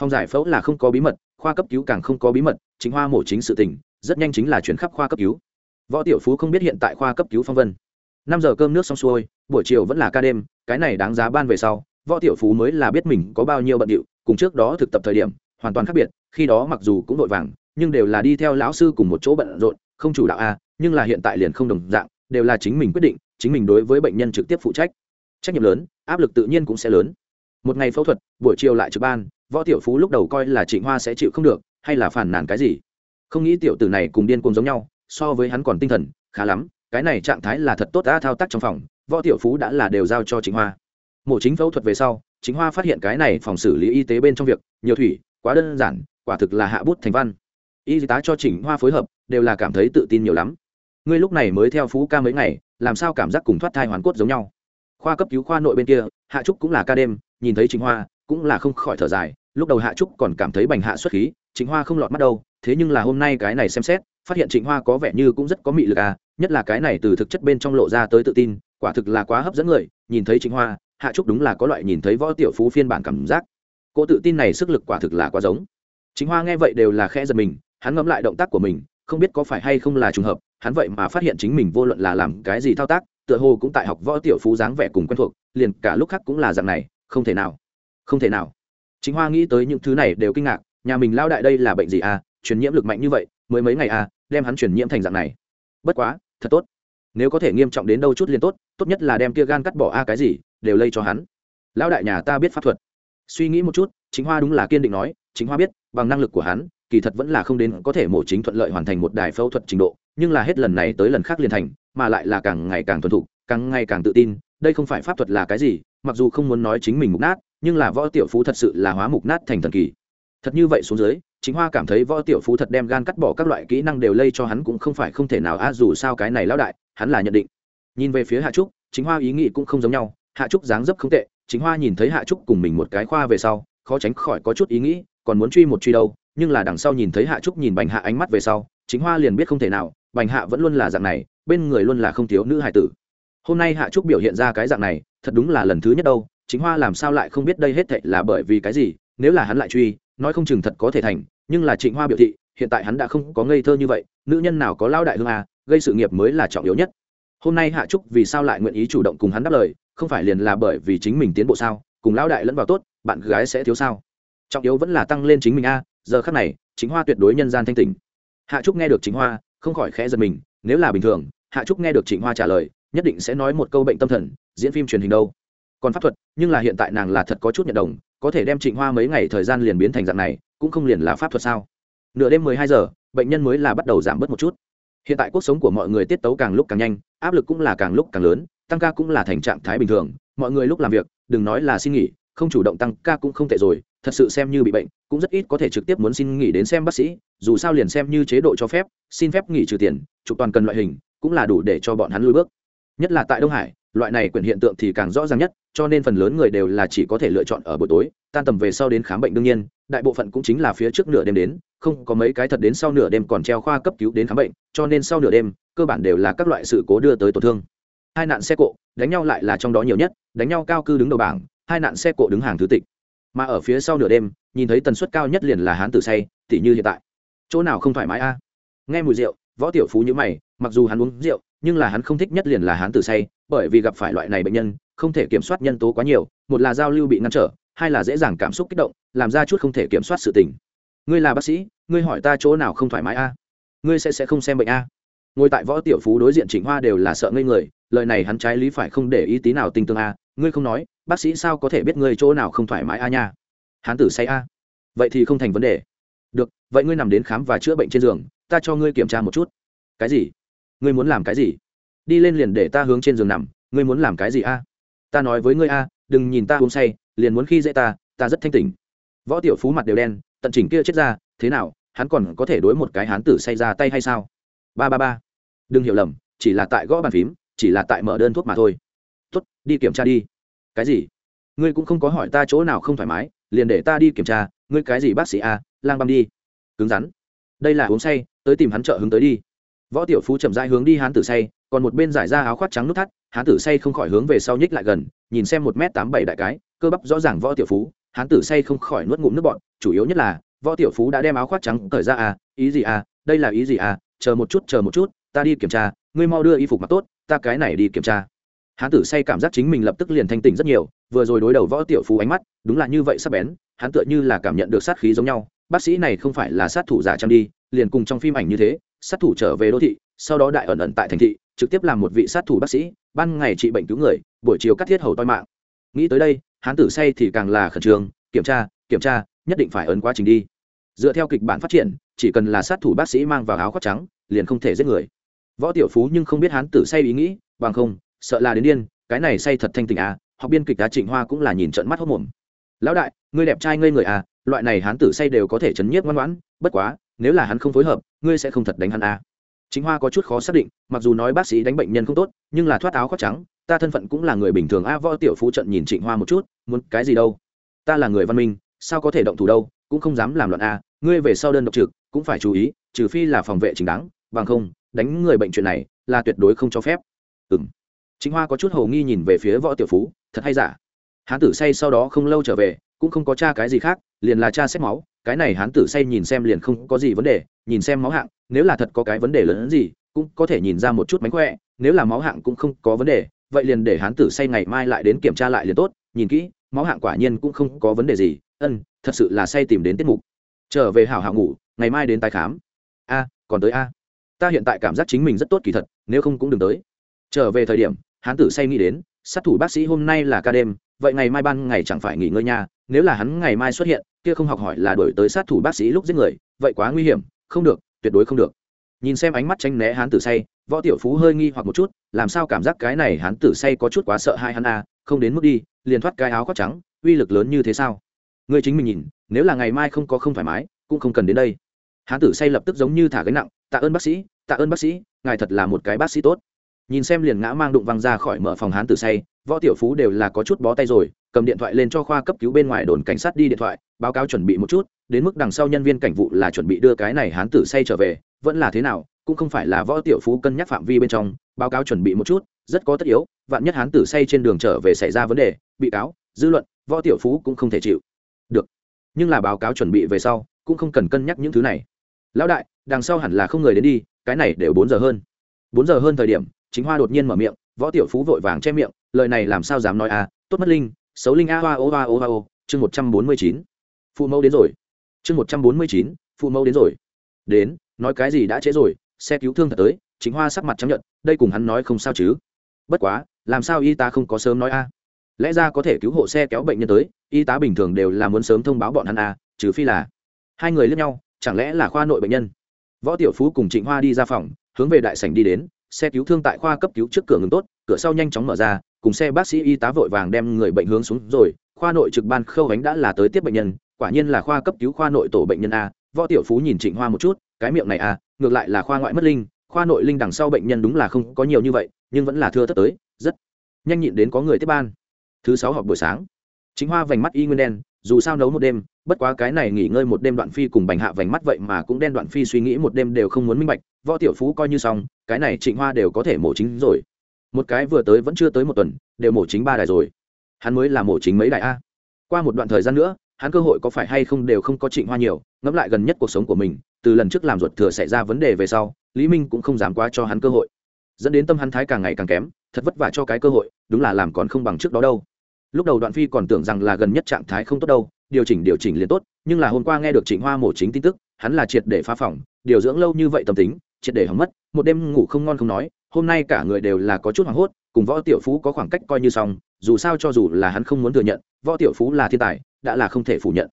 Phòng giải phẫu là không có bí mật khoa cấp cứu càng không có bí mật, chính hoa mổ chính sự tình, rất nhanh chính là chuyển khắp khoa cấp cứu. Võ tiểu phú không biết hiện tại khoa cấp cứu phong vân. Năm giờ cơm nước xong xuôi, buổi chiều vẫn là ca đêm, cái này đáng giá ban về sau, võ tiểu phú mới là biết mình có bao nhiêu bận điệu, cùng trước đó thực tập thời điểm, hoàn toàn khác biệt, khi đó mặc dù cũng vội vàng, nhưng đều là đi theo lão sư cùng một chỗ bận rộn, không chủ đạo a, nhưng là hiện tại liền không đồng dạng, đều là chính mình quyết định, chính mình đối với bệnh nhân trực tiếp phụ trách. Trách nhiệm lớn, áp lực tự nhiên cũng sẽ lớn. Một ngày phẫu thuật, buổi chiều lại trực ban võ tiểu phú lúc đầu coi là trịnh hoa sẽ chịu không được, hay là phản nàn cái gì? Không nghĩ tiểu tử này cùng điên cùng giống nhau, so với hắn còn tinh thần, khá lắm, cái này trạng thái là thật tốt đã thao tác trong phòng, võ tiểu phú đã là đều giao cho trịnh hoa. Mổ chính phẫu thuật về sau chính hoa phát hiện cái này phòng xử lý y tế bên trong việc, nhiều thủy, quá đơn giản, quả thực là hạ bút thành văn. Y tá cho chỉnh hoa phối hợp, đều là cảm thấy tự tin nhiều lắm. Ngươi lúc này mới theo phú ca mấy ngày, làm sao cảm giác cùng thoát thai hoàn cốt giống nhau? Khoa cấp cứu khoa nội bên kia, hạ trúc cũng là ca đêm, nhìn thấy chính hoa cũng là không khỏi thở dài, lúc đầu hạ trúc còn cảm thấy bành hạ xuất khí chính hoa không lọt mắt đâu, thế nhưng là hôm nay cái này xem xét, phát hiện trịnh hoa có vẻ như cũng rất có mị lực à nhất là cái này từ thực chất bên trong lộ ra tới tự tin, quả thực là quá hấp dẫn người, nhìn thấy trịnh hoa, hạ trúc đúng là có loại nhìn thấy võ tiểu phú phiên bản cảm giác. Cô tự tin này sức lực quả thực là quá giống. Chính hoa nghe vậy đều là khẽ giật mình, hắn ngẫm lại động tác của mình, không biết có phải hay không là trùng hợp, hắn vậy mà phát hiện chính mình vô luận là làm cái gì thao tác, tựa hồ cũng tại học võ tiểu phú dáng vẻ cùng quen thuộc, liền cả lúc khác cũng là dạng này, không thể nào không thể nào. Chính hoa nghĩ tới những thứ này đều kinh ngạc, nhà mình lao đại đây là bệnh gì à truyền nhiễm lực mạnh như vậy, mới mấy ngày à đem hắn truyền nhiễm thành dạng này. Bất quá, thật tốt. Nếu có thể nghiêm trọng đến đâu chút liền tốt tốt nhất là đem kia gan cắt bỏ a cái gì, đều lây cho hắn. Lão đại nhà ta biết pháp thuật. Suy nghĩ một chút chính hoa đúng là kiên định nói chính hoa biết, bằng năng lực của hắn, kỳ thật vẫn là không đến có thể mổ chính thuận lợi hoàn thành một đài phẫu thuật trình độ, nhưng là hết lần này tới lần khác liền thành, mà lại là càng ngày càng thuần thục, càng ngày càng tự tin, đây không phải pháp thuật là cái gì, mặc dù không muốn nói chính mình mục nát nhưng là võ tiểu phú thật sự là hóa mục nát thành thần kỳ. Thật như vậy xuống dưới, chính hoa cảm thấy võ tiểu phú thật đem gan cắt bỏ các loại kỹ năng đều lây cho hắn cũng không phải không thể nào, a, dù sao cái này lão đại, hắn là nhận định. Nhìn về phía hạ trúc, chính hoa ý nghĩ cũng không giống nhau. Hạ trúc dáng dấp không tệ, chính hoa nhìn thấy hạ trúc cùng mình một cái khoa về sau, khó tránh khỏi có chút ý nghĩ, còn muốn truy một truy đâu, nhưng là đằng sau nhìn thấy hạ trúc nhìn bành hạ ánh mắt về sau, chính hoa liền biết không thể nào, bành hạ vẫn luôn là dạng này, bên người luôn là không thiếu nữ hải tử. Hôm nay hạ trúc biểu hiện ra cái dạng này, thật đúng là lần thứ nhất đâu chính hoa làm sao lại không biết đây hết thệ là bởi vì cái gì, nếu là hắn lại truy, nói không chừng thật có thể thành, nhưng là trịnh hoa biểu thị, hiện tại hắn đã không có ngây thơ như vậy, nữ nhân nào có lao đại hương à gây sự nghiệp mới là trọng yếu nhất. Hôm nay hạ trúc vì sao lại nguyện ý chủ động cùng hắn đáp lời, không phải liền là bởi vì chính mình tiến bộ sao, cùng lao đại lẫn vào tốt, bạn gái sẽ thiếu sao? Trọng yếu vẫn là tăng lên chính mình a, giờ khác này chính hoa tuyệt đối nhân gian thanh tình. Hạ trúc nghe được chính hoa, không khỏi khẽ giật mình, nếu là bình thường, hạ trúc nghe được trịnh hoa trả lời, nhất định sẽ nói một câu bệnh tâm thần, diễn phim truyền hình đâu còn pháp thuật, nhưng là hiện tại nàng là thật có chút nhận đồng, có thể đem trịnh hoa mấy ngày thời gian liền biến thành dạng này, cũng không liền là pháp thuật sao? Nửa đêm mười hai giờ, bệnh nhân mới là bắt đầu giảm bớt một chút. Hiện tại cuộc sống của mọi người tiết tấu càng lúc càng nhanh, áp lực cũng là càng lúc càng lớn, tăng ca cũng là thành trạng thái bình thường, mọi người lúc làm việc, đừng nói là xin nghỉ, không chủ động tăng ca cũng không tệ rồi, thật sự xem như bị bệnh, cũng rất ít có thể trực tiếp muốn xin nghỉ đến xem bác sĩ, dù sao liền xem như chế độ cho phép, xin phép nghỉ trừ tiền, chụp toàn cần loại hình, cũng là đủ để cho bọn hắn lui bước. Nhất là tại đông hải loại này quyền hiện tượng thì càng rõ ràng nhất, cho nên phần lớn người đều là chỉ có thể lựa chọn ở buổi tối, tan tầm về sau đến khám bệnh đương nhiên, đại bộ phận cũng chính là phía trước nửa đêm đến, không có mấy cái thật đến sau nửa đêm còn treo khoa cấp cứu đến khám bệnh, cho nên sau nửa đêm, cơ bản đều là các loại sự cố đưa tới tổn thương. Hai nạn xe cộ, đánh nhau lại là trong đó nhiều nhất, đánh nhau cao cư đứng đầu bảng, hai nạn xe cộ đứng hàng thứ tịch. Mà ở phía sau nửa đêm, nhìn thấy tần suất cao nhất liền là hán tử say, tỉ như hiện tại. Chỗ nào không thoải mái a? Nghe mùi rượu, võ tiểu phú nhữ mày, mặc dù hắn uống rượu nhưng là hắn không thích nhất liền là hán tử say, bởi vì gặp phải loại này bệnh nhân, không thể kiểm soát nhân tố quá nhiều, một là giao lưu bị ngăn trở, hai là dễ dàng cảm xúc kích động, làm ra chút không thể kiểm soát sự tình. Ngươi là bác sĩ, ngươi hỏi ta chỗ nào không thoải mái a? Ngươi sẽ sẽ không xem bệnh a? Ngồi tại võ tiểu phú đối diện trịnh hoa đều là sợ ngây người, lời này hắn trái lý phải không để ý tí nào tình tương a? Ngươi không nói, bác sĩ sao có thể biết ngươi chỗ nào không thoải mái a nha? Hán tử say a? Vậy thì không thành vấn đề. Được, vậy ngươi nằm đến khám và chữa bệnh trên giường, ta cho ngươi kiểm tra một chút. Cái gì? Ngươi muốn làm cái gì? Đi lên liền để ta hướng trên giường nằm, ngươi muốn làm cái gì a? Ta nói với ngươi a, đừng nhìn ta uống say, liền muốn khi dễ ta ta rất thanh tỉnh. Võ tiểu phú mặt đều đen, tận chỉnh kia chết ra, thế nào, hắn còn có thể đối một cái hán tử say ra tay hay sao? Ba ba ba. Đừng hiểu lầm, chỉ là tại gõ bàn phím, chỉ là tại mở đơn thuốc mà thôi. Tuất đi kiểm tra đi. Cái gì? Ngươi cũng không có hỏi ta chỗ nào không thoải mái, liền để ta đi kiểm tra, ngươi cái gì bác sĩ a, lang băm đi. Cứng rắn. Đây là uống say, tới tìm hắn trợ hứng tới đi võ tiểu phú chậm rãi hướng đi hán tử say, còn một bên giải ra áo khoác trắng nút thắt, hán tử say không khỏi hướng về sau nhích lại gần, nhìn xem một m tám bảy đại cái, cơ bắp rõ ràng võ tiểu phú, hán tử say không khỏi nuốt ngụm nước bọn chủ yếu nhất là, võ tiểu phú đã đem áo khoác trắng cởi ra à ý gì à đây là ý gì à chờ một chút, chờ một chút, ta đi kiểm tra, ngươi mau đưa y phục mặc tốt, ta cái này đi kiểm tra. Hán tử say cảm giác chính mình lập tức liền thanh tỉnh rất nhiều, vừa rồi đối đầu võ tiểu phú ánh mắt, đúng là như vậy sắp bén, hắn tựa như là cảm nhận được sát khí giống nhau, bác sĩ này không phải là sát thủ giả trang đi, liền cùng trong phim ảnh như thế sát thủ trở về đô thị, sau đó đại ẩn ẩn tại thành thị, trực tiếp làm một vị sát thủ bác sĩ, ban ngày trị bệnh cứu người, buổi chiều cắt thiết hầu toi mạng. Nghĩ tới đây, hán tử say thì càng là khẩn trương, kiểm tra kiểm tra, nhất định phải ấn quá trình đi. Dựa theo kịch bản phát triển, chỉ cần là sát thủ bác sĩ mang vào áo khoác trắng, liền không thể giết người. Võ tiểu phú nhưng không biết hán tử say ý nghĩ, bằng không, sợ là đến điên, cái này say thật thanh tình à học biên kịch đá trịnh hoa cũng là nhìn trận mắt hốc mồm. Lão đại, ngươi đẹp trai ngây người à loại này hán tử say đều có thể chấn nhiếp ngoan ngoãn, bất quá nếu là hắn không phối hợp, ngươi sẽ không thật đánh hắn à. Chính hoa có chút khó xác định, mặc dù nói bác sĩ đánh bệnh nhân không tốt, nhưng là thoát áo khoác trắng, ta thân phận cũng là người bình thường a, võ tiểu phú trận nhìn trịnh hoa một chút, muốn cái gì đâu? Ta là người văn minh, sao có thể động thủ đâu, cũng không dám làm loạn a, ngươi về sau đơn độc trực, cũng phải chú ý, trừ phi là phòng vệ chính đáng, bằng không, đánh người bệnh chuyện này, là tuyệt đối không cho phép. Ừ m chính hoa có chút hầu nghi nhìn về phía võ tiểu phú, thật hay giả? Hán tử say sau đó không lâu trở về, cũng không có cha cái gì khác, liền là cha xét máu cái này hán tử say nhìn xem liền không có gì vấn đề, nhìn xem máu hạng, nếu là thật có cái vấn đề lớn hơn gì, cũng có thể nhìn ra một chút mánh khỏe, nếu là máu hạng cũng không có vấn đề, vậy liền để hán tử say ngày mai lại đến kiểm tra lại liền tốt, nhìn kỹ, máu hạng quả nhiên cũng không có vấn đề gì, ân, thật sự là say tìm đến tiết mục. Trở về hảo hảo ngủ, ngày mai đến tái khám. A, còn tới a. Ta hiện tại cảm giác chính mình rất tốt kỳ thật, nếu không cũng đừng tới. Trở về thời điểm, hán tử say nghĩ đến sát thủ bác sĩ hôm nay là ca đêm, vậy ngày mai ban ngày chẳng phải nghỉ ngơi nha, nếu là hắn ngày mai xuất hiện, kia không học hỏi là đổi tới sát thủ bác sĩ lúc giết người, vậy quá nguy hiểm, không được, tuyệt đối không được. Nhìn xem ánh mắt tranh né hán tử say, võ tiểu phú hơi nghi hoặc một chút, làm sao cảm giác cái này hán tử say có chút quá sợ hai hắn a, không đến mức đi, liền thoát cái áo khoác trắng, uy lực lớn như thế sao? Ngươi chính mình nhìn, nếu là ngày mai không có không thoải mái, cũng không cần đến đây. Hán tử say lập tức giống như thả gánh nặng, tạ ơn bác sĩ, tạ ơn bác sĩ, ngài thật là một cái bác sĩ tốt nhìn xem liền ngã mang đụng văng ra khỏi mở phòng hán tử say, võ tiểu phú đều là có chút bó tay rồi, cầm điện thoại lên cho khoa cấp cứu bên ngoài đồn cảnh sát đi điện thoại, báo cáo chuẩn bị một chút, đến mức đằng sau nhân viên cảnh vụ là chuẩn bị đưa cái này hán tử say trở về, vẫn là thế nào, cũng không phải là võ tiểu phú cân nhắc phạm vi bên trong, báo cáo chuẩn bị một chút, rất có tất yếu, vạn nhất hán tử say trên đường trở về xảy ra vấn đề, bị cáo, dư luận, võ tiểu phú cũng không thể chịu. Được. Nhưng là báo cáo chuẩn bị về sau, cũng không cần cân nhắc những thứ này. Lão đại, đằng sau hẳn là không người đến đi, cái này đều bốn giờ hơn. Bốn giờ hơn thời điểm chính hoa đột nhiên mở miệng, võ tiểu phú vội vàng che miệng, lời này làm sao dám nói a tốt mất linh, xấu linh a hoa ô hoa ô hoa ô, chương một trăm bốn mươi chín. Phụ mẫu đến rồi. Chương một trăm bốn mươi chín, phụ mẫu đến rồi. Đến, nói cái gì đã trễ rồi, xe cứu thương thật tới, chính hoa sắc mặt chấp nhận, đây cùng hắn nói không sao chứ. Bất quá, làm sao y tá không có sớm nói a? Lẽ ra có thể cứu hộ xe kéo bệnh nhân tới, y tá bình thường đều là muốn sớm thông báo bọn hắn a trừ phi là hai người lướt nhau, chẳng lẽ là khoa nội bệnh nhân? Võ tiểu phú cùng trịnh hoa đi ra phòng, hướng về đại sảnh đi đến xe cứu thương tại khoa cấp cứu trước cửa ngừng tốt, cửa sau nhanh chóng mở ra, cùng xe bác sĩ y tá vội vàng đem người bệnh hướng xuống rồi, khoa nội trực ban khâu ánh đã là tới tiếp bệnh nhân, quả nhiên là khoa cấp cứu khoa nội tổ bệnh nhân a, võ tiểu phú nhìn trịnh hoa một chút, cái miệng này a, ngược lại là khoa ngoại mất linh, khoa nội linh đằng sau bệnh nhân đúng là không có nhiều như vậy, nhưng vẫn là thưa thất tới, rất nhanh nhịn đến có người tiếp ban. Thứ sáu họp buổi sáng chính hoa vành mắt y nguyên đen dù sao nấu một đêm, bất quá cái này nghỉ ngơi một đêm đoạn phi cùng bành hạ vành mắt vậy mà cũng đen đoạn phi suy nghĩ một đêm đều không muốn minh bạch, võ tiểu phú coi như xong, cái này trịnh hoa đều có thể mổ chính rồi. Một cái vừa tới vẫn chưa tới một tuần, đều mổ chính ba đài rồi. Hắn mới là mổ chính mấy đài a. Qua một đoạn thời gian nữa, hắn cơ hội có phải hay không đều không có trịnh hoa nhiều, ngẫm lại gần nhất cuộc sống của mình, từ lần trước làm ruột thừa xảy ra vấn đề về sau, lý minh cũng không dám quá cho hắn cơ hội. Dẫn đến tâm hắn thái càng ngày càng kém, thật vất vả cho cái cơ hội, đúng là làm còn không bằng trước đó đâu lúc đầu đoạn phi còn tưởng rằng là gần nhất trạng thái không tốt đâu, điều chỉnh điều chỉnh liền tốt, nhưng là hôm qua nghe được trịnh hoa mổ chính tin tức, hắn là triệt để phá phỏng điều dưỡng lâu như vậy tâm tính, triệt để hỏng mất, một đêm ngủ không ngon không nói, hôm nay cả người đều là có chút hoảng hốt, cùng võ tiểu phú có khoảng cách coi như xong, dù sao cho dù là hắn không muốn thừa nhận, võ tiểu phú là thiên tài, đã là không thể phủ nhận.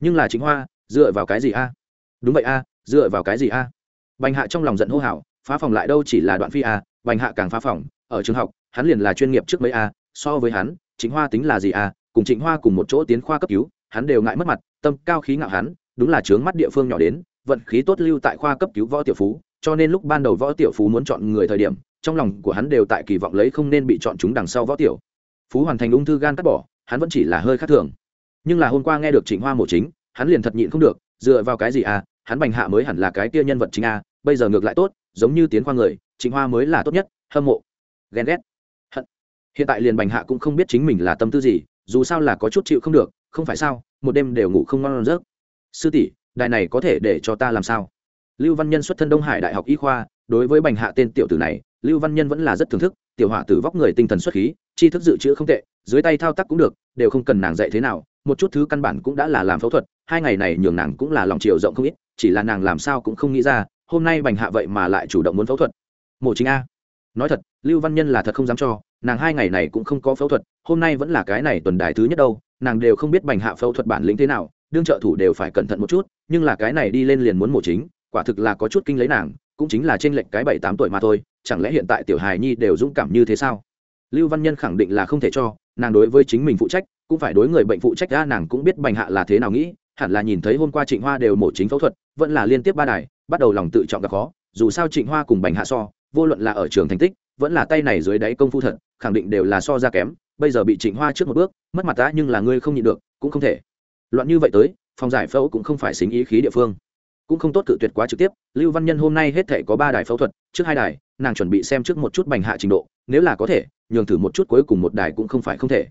Nhưng là chính hoa, dựa vào cái gì a? Đúng vậy a, dựa vào cái gì a? Bành hạ trong lòng giận hô hào, phá phòng lại đâu chỉ là đoạn phi a, bành hạ càng phá phòng, ở trường học, hắn liền là chuyên nghiệp trước mấy a, so với hắn Trịnh hoa tính là gì à? cùng trịnh hoa cùng một chỗ tiến khoa cấp cứu, hắn đều ngại mất mặt, tâm cao khí ngạo hắn, đúng là chướng mắt địa phương nhỏ đến, vận khí tốt lưu tại khoa cấp cứu võ tiểu phú, cho nên lúc ban đầu võ tiểu phú muốn chọn người thời điểm, trong lòng của hắn đều tại kỳ vọng lấy không nên bị chọn chúng đằng sau võ tiểu. Phú hoàn thành ung thư gan cắt bỏ, hắn vẫn chỉ là hơi khác thường. Nhưng là hôm qua nghe được trịnh hoa mổ chính, hắn liền thật nhịn không được, dựa vào cái gì à? Hắn bành hạ mới hẳn là cái kia nhân vật chính a bây giờ ngược lại tốt, giống như tiến khoa người, trịnh hoa mới là tốt nhất, hâm mộ. Ghen ghét hiện tại liền bành hạ cũng không biết chính mình là tâm tư gì, dù sao là có chút chịu không được, không phải sao, một đêm đều ngủ không ngon rớt sư tỷ, đài này có thể để cho ta làm sao? Lưu văn nhân xuất thân đông hải đại học y khoa, đối với bành hạ tên tiểu tử này, lưu văn nhân vẫn là rất thưởng thức, tiểu họa tử vóc người tinh thần xuất khí, tri thức dự trữ không tệ, dưới tay thao tác cũng được, đều không cần nàng dạy thế nào, một chút thứ căn bản cũng đã là làm phẫu thuật, hai ngày này nhường nàng cũng là lòng chiều rộng không ít, chỉ là nàng làm sao cũng không nghĩ ra, hôm nay bành hạ vậy mà lại chủ động muốn phẫu thuật. Mổ chính a nói thật, lưu văn nhân là thật không dám cho, nàng hai ngày này cũng không có phẫu thuật, hôm nay vẫn là cái này tuần đài thứ nhất đâu, nàng đều không biết bành hạ phẫu thuật bản lĩnh thế nào, đương trợ thủ đều phải cẩn thận một chút, nhưng là cái này đi lên liền muốn mổ chính, quả thực là có chút kinh lấy nàng, cũng chính là trên lệnh cái bảy tám tuổi mà thôi, chẳng lẽ hiện tại tiểu hài nhi đều dũng cảm như thế sao? Lưu văn nhân khẳng định là không thể cho, nàng đối với chính mình phụ trách, cũng phải đối người bệnh phụ trách ra, nàng cũng biết bành hạ là thế nào nghĩ, hẳn là nhìn thấy hôm qua trịnh hoa đều mổ chính phẫu thuật, vẫn là liên tiếp ba đài, bắt đầu lòng tự trọng gặp khó, dù sao trịnh hoa cùng bành hạ so vô luận là ở trường thành tích, vẫn là tay này dưới đáy công phu thật, khẳng định đều là so ra kém, bây giờ bị trịnh hoa trước một bước, mất mặt ta nhưng là ngươi không nhịn được, cũng không thể. Loạn như vậy tới, phòng giải phẫu cũng không phải xính ý khí địa phương. Cũng không tốt cự tuyệt quá trực tiếp, lưu văn nhân hôm nay hết thể có ba đài phẫu thuật, trước hai đài, nàng chuẩn bị xem trước một chút bành hạ trình độ, nếu là có thể, nhường thử một chút cuối cùng một đài cũng không phải không thể.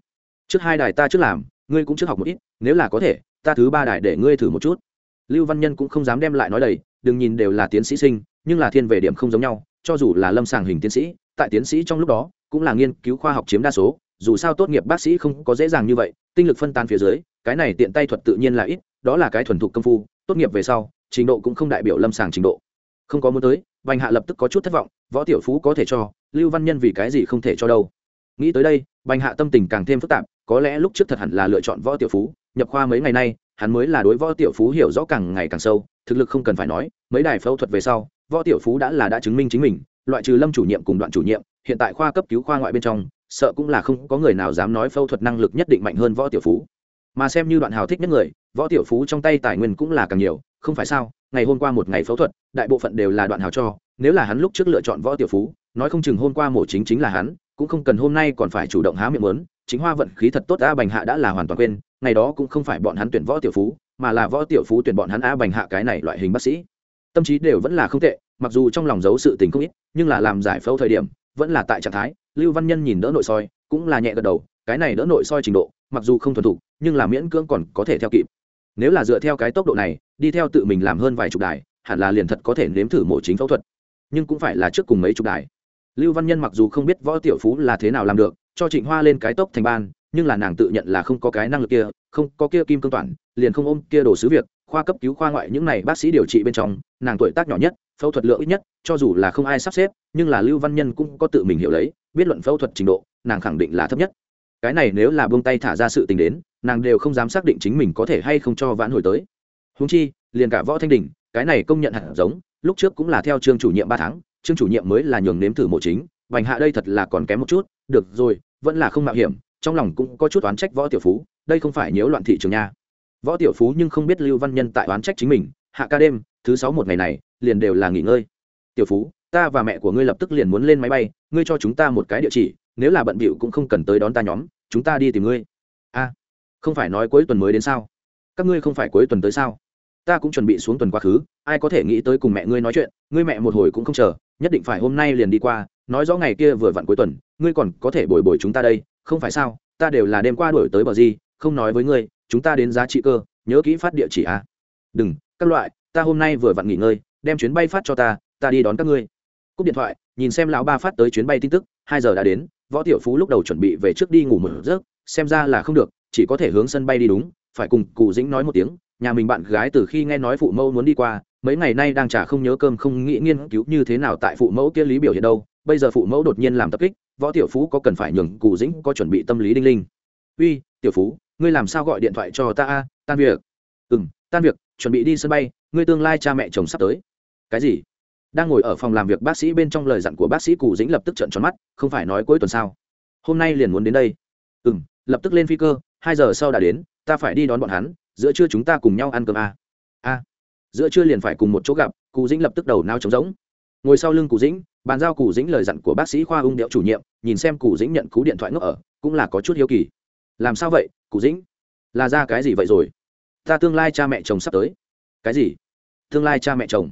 Trước hai đài ta trước làm, ngươi cũng trước học một ít, nếu là có thể, ta thứ ba đài để ngươi thử một chút. Lưu văn nhân cũng không dám đem lại nói đầy, đừng nhìn đều là tiến sĩ sinh, nhưng là thiên về điểm không giống nhau cho dù là lâm sàng hình tiến sĩ, tại tiến sĩ trong lúc đó, cũng là nghiên cứu khoa học chiếm đa số, dù sao tốt nghiệp bác sĩ không có dễ dàng như vậy, tinh lực phân tan phía dưới, cái này tiện tay thuật tự nhiên là ít, đó là cái thuần thục công phu, tốt nghiệp về sau, trình độ cũng không đại biểu lâm sàng trình độ. Không có muốn tới, bành hạ lập tức có chút thất vọng, võ tiểu phú có thể cho, lưu văn nhân vì cái gì không thể cho đâu. Nghĩ tới đây, bành hạ tâm tình càng thêm phức tạp, có lẽ lúc trước thật hẳn là lựa chọn võ tiểu phú, nhập khoa mấy ngày nay, hắn mới là đối võ tiểu phú hiểu rõ càng ngày càng sâu thực lực không cần phải nói, mấy đài phẫu thuật về sau, võ tiểu phú đã là đã chứng minh chính mình, loại trừ lâm chủ nhiệm cùng đoạn chủ nhiệm, hiện tại khoa cấp cứu khoa ngoại bên trong, sợ cũng là không có người nào dám nói phẫu thuật năng lực nhất định mạnh hơn võ tiểu phú. Mà xem như đoạn hào thích nhất người, võ tiểu phú trong tay tài nguyên cũng là càng nhiều, không phải sao, ngày hôm qua một ngày phẫu thuật, đại bộ phận đều là đoạn hào cho, nếu là hắn lúc trước lựa chọn võ tiểu phú, nói không chừng hôm qua mổ chính chính là hắn, cũng không cần hôm nay còn phải chủ động há miệng muốn, chính hoa vận khí thật tốt đã bành hạ đã là hoàn toàn quên ngày đó cũng không phải bọn hắn tuyển võ tiểu phú, mà là võ tiểu phú tuyển bọn hắn a bành hạ cái này loại hình bác sĩ. Tâm trí đều vẫn là không tệ, mặc dù trong lòng giấu sự tình không ít, nhưng là làm giải phẫu thời điểm, vẫn là tại trạng thái, lưu văn nhân nhìn đỡ nội soi, cũng là nhẹ gật đầu, cái này đỡ nội soi trình độ, mặc dù không thuần thục, nhưng là miễn cưỡng còn có thể theo kịp. Nếu là dựa theo cái tốc độ này, đi theo tự mình làm hơn vài chục đài, hẳn là liền thật có thể nếm thử mổ chính phẫu thuật. Nhưng cũng phải là trước cùng mấy chục đài. Lưu văn nhân mặc dù không biết võ tiểu phú là thế nào làm được, cho trịnh hoa lên cái tốc thành ban nhưng là nàng tự nhận là không có cái năng lực kia, không có kia kim cương toàn, liền không ôm kia đồ sứ việc, khoa cấp cứu khoa ngoại những này bác sĩ điều trị bên trong, nàng tuổi tác nhỏ nhất, phẫu thuật lượng ít nhất, cho dù là không ai sắp xếp, nhưng là lưu văn nhân cũng có tự mình hiểu lấy, biết luận phẫu thuật trình độ, nàng khẳng định là thấp nhất. Cái này nếu là buông tay thả ra sự tình đến, nàng đều không dám xác định chính mình có thể hay không cho vãn hồi tới. Húng chi, liền cả võ thanh đình, cái này công nhận hạt giống, lúc trước cũng là theo chương chủ nhiệm ba tháng, chương chủ nhiệm mới là nhường nếm thử mộ chính vành hạ đây thật là còn kém một chút, được rồi, vẫn là không mạo hiểm trong lòng cũng có chút oán trách võ tiểu phú, đây không phải nhiễu loạn thị trường nha. Võ tiểu phú nhưng không biết lưu văn nhân tại oán trách chính mình, hạ ca đêm, thứ sáu một ngày này, liền đều là nghỉ ngơi. Tiểu phú, ta và mẹ của ngươi lập tức liền muốn lên máy bay, ngươi cho chúng ta một cái địa chỉ, nếu là bận bịu cũng không cần tới đón ta nhóm, chúng ta đi tìm ngươi. A, không phải nói cuối tuần mới đến sao? Các ngươi không phải cuối tuần tới sao? Ta cũng chuẩn bị xuống tuần quá khứ, ai có thể nghĩ tới cùng mẹ ngươi nói chuyện, ngươi mẹ một hồi cũng không chờ, nhất định phải hôm nay liền đi qua, nói rõ ngày kia vừa vặn cuối tuần, ngươi còn có thể bồi bồi chúng ta đây không phải sao, ta đều là đêm qua đổi tới bờ gì, không nói với ngươi, chúng ta đến giá trị cơ, nhớ kỹ phát địa chỉ a đừng, các loại, ta hôm nay vừa vặn nghỉ ngơi, đem chuyến bay phát cho ta ta đi đón các ngươi. Cúp điện thoại, nhìn xem lão ba phát tới chuyến bay tin tức, hai giờ đã đến, võ tiểu phú lúc đầu chuẩn bị về trước đi ngủ một giấc, xem ra là không được, chỉ có thể hướng sân bay đi đúng, phải cùng cụ dĩnh nói một tiếng, nhà mình bạn gái từ khi nghe nói phụ mẫu muốn đi qua, mấy ngày nay đang trả không nhớ cơm, không nghĩ nghiên cứu như thế nào tại phụ mẫu kia lý biểu hiện đâu, bây giờ phụ mẫu đột nhiên làm tập kích võ tiểu phú có cần phải nhường cụ dĩnh có chuẩn bị tâm lý đinh linh? Uy, tiểu phú, ngươi làm sao gọi điện thoại cho ta a? Tan việc. Ừ m tan việc, chuẩn bị đi sân bay, ngươi tương lai cha mẹ chồng sắp tới. Cái gì? Đang ngồi ở phòng làm việc bác sĩ bên trong lời dặn của bác sĩ cụ dĩnh lập tức trận tròn mắt, không phải nói cuối tuần sao? Hôm nay liền muốn đến đây. Ừ m lập tức lên phi cơ, hai giờ sau đã đến, ta phải đi đón bọn hắn, giữa trưa chúng ta cùng nhau ăn cơm a. A. Giữa trưa liền phải cùng một chỗ gặp cụ dĩnh lập tức đầu nao trống rỗng ngồi sau lưng cụ dĩnh, bàn giao cụ dĩnh lời dặn của bác sĩ khoa ung điệu chủ nhiệm, nhìn xem cụ dĩnh nhận cú điện thoại ngốc ở, cũng là có chút hiếu kỳ. Làm sao vậy cụ dĩnh? Là ra cái gì vậy rồi? Ta tương lai cha mẹ chồng sắp tới. Cái gì? Tương lai cha mẹ chồng.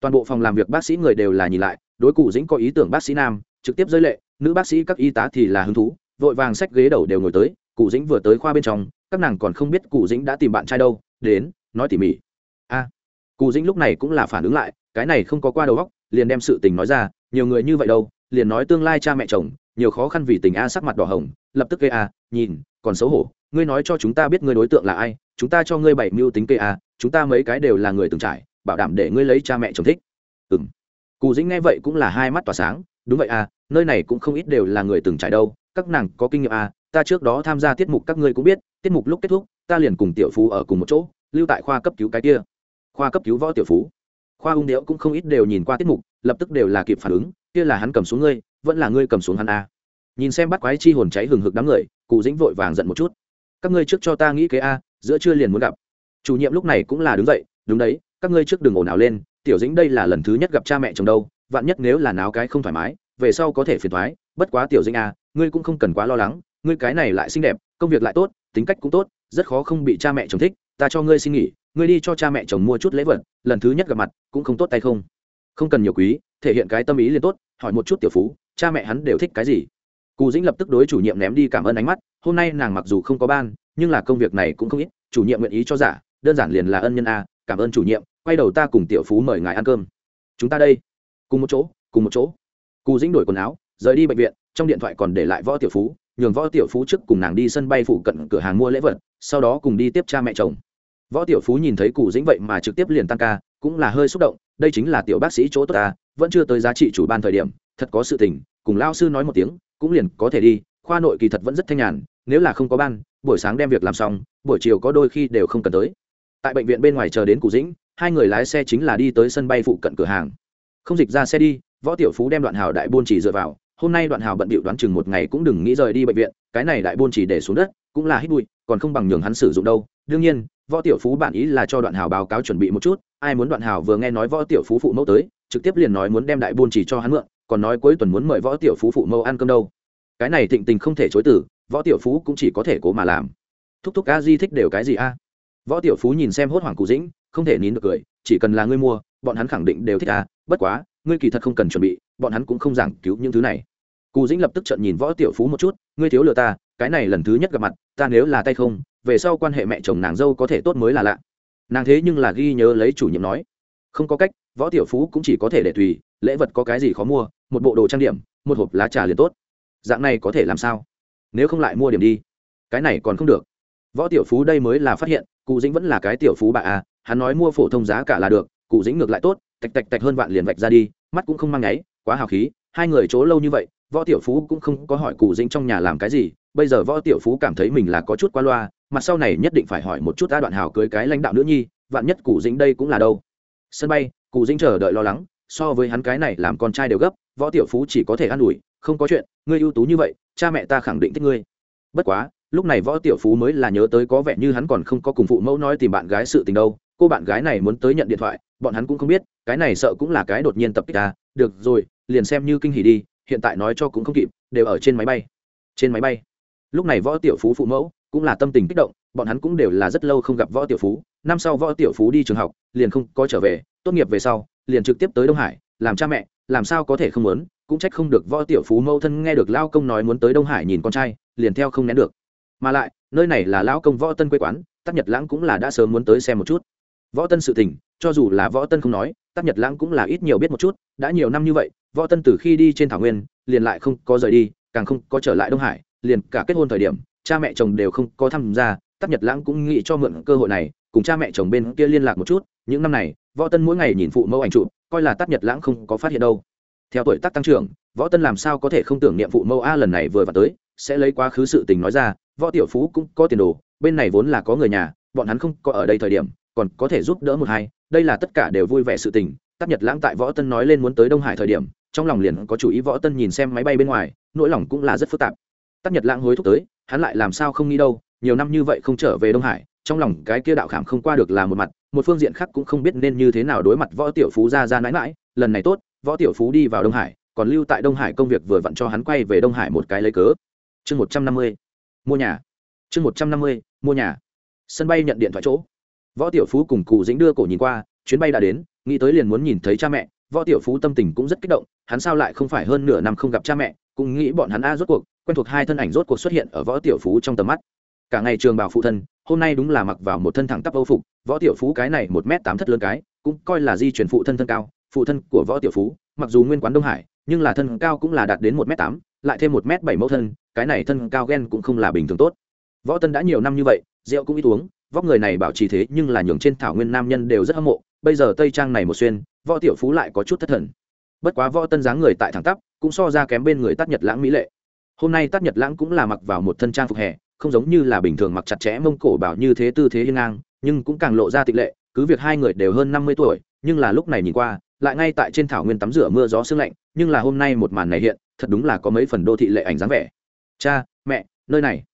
Toàn bộ phòng làm việc bác sĩ người đều là nhìn lại, đối cụ dĩnh có ý tưởng bác sĩ nam, trực tiếp giới lệ, nữ bác sĩ các y tá thì là hứng thú, vội vàng xách ghế đầu đều ngồi tới cụ dĩnh vừa tới khoa bên trong, các nàng còn không biết cụ dĩnh đã tìm bạn trai đâu, đến, nói tỉ mỉ. A cụ dĩnh lúc này cũng là phản ứng lại, cái này không có qua đầu góc liền đem sự tình nói ra, nhiều người như vậy đâu, liền nói tương lai cha mẹ chồng, nhiều khó khăn vì tình a sắc mặt đỏ hồng, lập tức gây a, nhìn, còn xấu hổ, ngươi nói cho chúng ta biết ngươi đối tượng là ai, chúng ta cho ngươi bảy mưu tính cây a, chúng ta mấy cái đều là người từng trải, bảo đảm để ngươi lấy cha mẹ chồng thích. Ừ m cù dĩnh nghe vậy cũng là hai mắt tỏa sáng, đúng vậy à nơi này cũng không ít đều là người từng trải đâu, các nàng có kinh nghiệm à ta trước đó tham gia tiết mục các ngươi cũng biết, tiết mục lúc kết thúc, ta liền cùng tiểu phú ở cùng một chỗ, lưu tại khoa cấp cứu cái kia. Khoa cấp cứu võ tiểu phú khoa ung điệu cũng không ít đều nhìn qua tiết mục, lập tức đều là kịp phản ứng, kia là hắn cầm xuống ngươi, vẫn là ngươi cầm xuống hắn a nhìn xem bắt quái chi hồn cháy hừng hực đám người, cụ dĩnh vội vàng giận một chút. Các ngươi trước cho ta nghĩ kế a, giữa trưa liền muốn gặp. Chủ nhiệm lúc này cũng là đứng dậy, đúng đấy, các ngươi trước đừng ồn ào lên, tiểu dĩnh đây là lần thứ nhất gặp cha mẹ chồng đâu, vạn nhất nếu là náo cái không thoải mái, về sau có thể phiền thoái bất quá tiểu dĩnh a, ngươi cũng không cần quá lo lắng, ngươi cái này lại xinh đẹp, công việc lại tốt, tính cách cũng tốt, rất khó không bị cha mẹ chồng thích ta cho ngươi xin nghỉ, ngươi đi cho cha mẹ chồng mua chút lễ vật, lần thứ nhất gặp mặt, cũng không tốt tay không? Không cần nhiều quý, thể hiện cái tâm ý liền tốt, hỏi một chút tiểu phú, cha mẹ hắn đều thích cái gì? Cù dĩnh lập tức đối chủ nhiệm ném đi cảm ơn ánh mắt, hôm nay nàng mặc dù không có ban, nhưng là công việc này cũng không ít, chủ nhiệm nguyện ý cho giả, đơn giản liền là ân nhân a, cảm ơn chủ nhiệm, quay đầu ta cùng tiểu phú mời ngài ăn cơm. Chúng ta đây. Cùng một chỗ, cùng một chỗ. Cù dĩnh đổi quần áo, rời đi bệnh viện, trong điện thoại còn để lại võ tiểu phú, nhường võ tiểu phú trước cùng nàng đi sân bay phụ cận cửa hàng mua lễ vật sau đó cùng đi tiếp cha mẹ chồng. Võ tiểu phú nhìn thấy cụ dĩnh vậy mà trực tiếp liền tăng ca, cũng là hơi xúc động, đây chính là tiểu bác sĩ chỗ tốt ta, vẫn chưa tới giá trị chủ ban thời điểm, thật có sự tình, cùng lao sư nói một tiếng, cũng liền có thể đi, khoa nội kỳ thật vẫn rất thanh nhàn, nếu là không có ban, buổi sáng đem việc làm xong, buổi chiều có đôi khi đều không cần tới. Tại bệnh viện bên ngoài chờ đến cụ dĩnh, hai người lái xe chính là đi tới sân bay phụ cận cửa hàng. Không dịch ra xe đi, võ tiểu phú đem đoạn hào đại buôn chỉ dựa vào, hôm nay đoạn hào bận bịu đoán chừng một ngày cũng đừng nghĩ rời đi bệnh viện, cái này đại buôn chỉ để xuống đất, cũng là hít bụi còn không bằng nhường hắn sử dụng đâu. Đương nhiên, võ tiểu phú bản ý là cho đoạn hào báo cáo chuẩn bị một chút, ai muốn đoạn hào vừa nghe nói võ tiểu phú phụ mẫu tới, trực tiếp liền nói muốn đem đại buôn chỉ cho hắn mượn, còn nói cuối tuần muốn mời võ tiểu phú phụ mẫu ăn cơm đâu. Cái này thịnh tình không thể chối từ, võ tiểu phú cũng chỉ có thể cố mà làm. Thúc thúc a di thích đều cái gì a? Võ tiểu phú nhìn xem hốt hoảng cụ dĩnh, không thể nín được cười, chỉ cần là ngươi mua, bọn hắn khẳng định đều thích a, bất quá, ngươi kỳ thật không cần chuẩn bị, bọn hắn cũng không giảng cứu những thứ này. Cụ dĩnh lập tức trợn nhìn võ tiểu phú một chút, ngươi thiếu lừa ta cái này lần thứ nhất gặp mặt, ta nếu là tay không, về sau quan hệ mẹ chồng nàng dâu có thể tốt mới là lạ. Nàng thế nhưng là ghi nhớ lấy chủ nhiệm nói. Không có cách, võ tiểu phú cũng chỉ có thể để tùy, lễ vật có cái gì khó mua, một bộ đồ trang điểm, một hộp lá trà liền tốt. Dạng này có thể làm sao? Nếu không lại mua điểm đi. Cái này còn không được. Võ tiểu phú đây mới là phát hiện, cụ dĩnh vẫn là cái tiểu phú bà à hắn nói mua phổ thông giá cả là được, cụ dĩnh ngược lại tốt, tạch tạch tạch hơn vạn liền vạch ra đi, mắt cũng không mang nháy, quá hào khí, hai người chỗ lâu như vậy, võ tiểu phú cũng không có hỏi cụ dĩnh trong nhà làm cái gì bây giờ võ tiểu phú cảm thấy mình là có chút qua loa mặt sau này nhất định phải hỏi một chút ta đoạn hào cưới cái lãnh đạo nữ nhi, vạn nhất cụ dĩnh đây cũng là đâu. Sân bay cụ dĩnh chờ đợi lo lắng, so với hắn cái này làm con trai đều gấp, võ tiểu phú chỉ có thể an ủi, không có chuyện, ngươi ưu tú như vậy, cha mẹ ta khẳng định thích ngươi. Bất quá, lúc này võ tiểu phú mới là nhớ tới có vẻ như hắn còn không có cùng phụ mẫu nói tìm bạn gái sự tình đâu, cô bạn gái này muốn tới nhận điện thoại, bọn hắn cũng không biết, cái này sợ cũng là cái đột nhiên tập kích ta được rồi, liền xem như kinh hỉ đi, hiện tại nói cho cũng không kịp, đều ở trên máy bay. Trên máy bay lúc này võ tiểu phú phụ mẫu cũng là tâm tình kích động, bọn hắn cũng đều là rất lâu không gặp võ tiểu phú. Năm sau võ tiểu phú đi trường học, liền không có trở về, tốt nghiệp về sau, liền trực tiếp tới đông hải, làm cha mẹ, làm sao có thể không muốn, cũng trách không được võ tiểu phú mẫu thân nghe được lao công nói muốn tới đông hải nhìn con trai, liền theo không nén được. Mà lại, nơi này là lão công võ tân quê quán, tắc nhật lãng cũng là đã sớm muốn tới xem một chút. Võ tân sự tình, cho dù là võ tân không nói, tắc nhật lãng cũng là ít nhiều biết một chút, đã nhiều năm như vậy, võ tân từ khi đi trên thảo nguyên, liền lại không có rời đi, càng không có trở lại đông hải liền cả kết hôn thời điểm, cha mẹ chồng đều không có tham gia, tắc nhật lãng cũng nghĩ cho mượn cơ hội này, cùng cha mẹ chồng bên kia liên lạc một chút. Những năm này, võ tân mỗi ngày nhìn phụ mẫu ảnh trụ coi là tắc nhật lãng không có phát hiện đâu. Theo tuổi tác tăng trưởng, võ tân làm sao có thể không tưởng niệm phụ mẫu a lần này vừa và tới, sẽ lấy quá khứ sự tình nói ra, võ tiểu phú cũng có tiền đồ, bên này vốn là có người nhà, bọn hắn không có ở đây thời điểm, còn có thể giúp đỡ một hai, đây là tất cả đều vui vẻ sự tình. Tắc nhật lãng tại võ tân nói lên muốn tới đông hải thời điểm, trong lòng liền có chủ ý võ tân nhìn xem máy bay bên ngoài, nỗi lòng cũng là rất phức tạp tắc nhật lãng hối thúc tới, hắn lại làm sao không nghĩ đâu, nhiều năm như vậy không trở về đông hải, trong lòng cái kia đạo khảm không qua được là một mặt, một phương diện khác cũng không biết nên như thế nào đối mặt võ tiểu phú ra ra mãi mãi lần này tốt, võ tiểu phú đi vào đông hải, còn lưu tại đông hải công việc vừa vặn cho hắn quay về đông hải một cái lấy cớ. Chương một trăm năm mươi, mua nhà. Chương một trăm năm mươi, mua nhà. Sân bay nhận điện thoại chỗ. Võ tiểu phú cùng cụ dĩnh đưa cổ nhìn qua, chuyến bay đã đến, nghĩ tới liền muốn nhìn thấy cha mẹ, võ tiểu phú tâm tình cũng rất kích động, hắn sao lại không phải hơn nửa năm không gặp cha mẹ, cũng nghĩ bọn hắn a rốt cuộc quen thuộc hai thân ảnh rốt cuộc xuất hiện ở võ tiểu phú trong tầm mắt. Cả ngày trường bảo phụ thân, hôm nay đúng là mặc vào một thân thẳng tắp âu phục, võ tiểu phú cái này một m tám thất lớn cái, cũng coi là di chuyển phụ thân thân cao, phụ thân của võ tiểu phú, mặc dù nguyên quán đông hải, nhưng là thân cao cũng là đạt đến một m tám, lại thêm một m bảy mẫu thân, cái này thân cao ghen cũng không là bình thường tốt. Võ tân đã nhiều năm như vậy, rượu cũng ít uống, vóc người này bảo trì thế nhưng là nhường trên thảo nguyên nam nhân đều rất hâm mộ, bây giờ tây trang này một xuyên, võ tiểu phú lại có chút thất thần. Bất quá võ tân dáng người tại thẳng tắp, cũng so ra kém bên người tác nhật lãng mỹ lệ hôm nay tắt nhật lãng cũng là mặc vào một thân trang phục hè, không giống như là bình thường mặc chặt chẽ mông cổ bảo như thế tư thế hiên ngang, nhưng cũng càng lộ ra tịch lệ, cứ việc hai người đều hơn năm mươi tuổi, nhưng là lúc này nhìn qua, lại ngay tại trên thảo nguyên tắm rửa mưa gió sương lạnh, nhưng là hôm nay một màn này hiện, thật đúng là có mấy phần đô thị lệ ảnh dáng vẻ. Cha, mẹ, nơi này.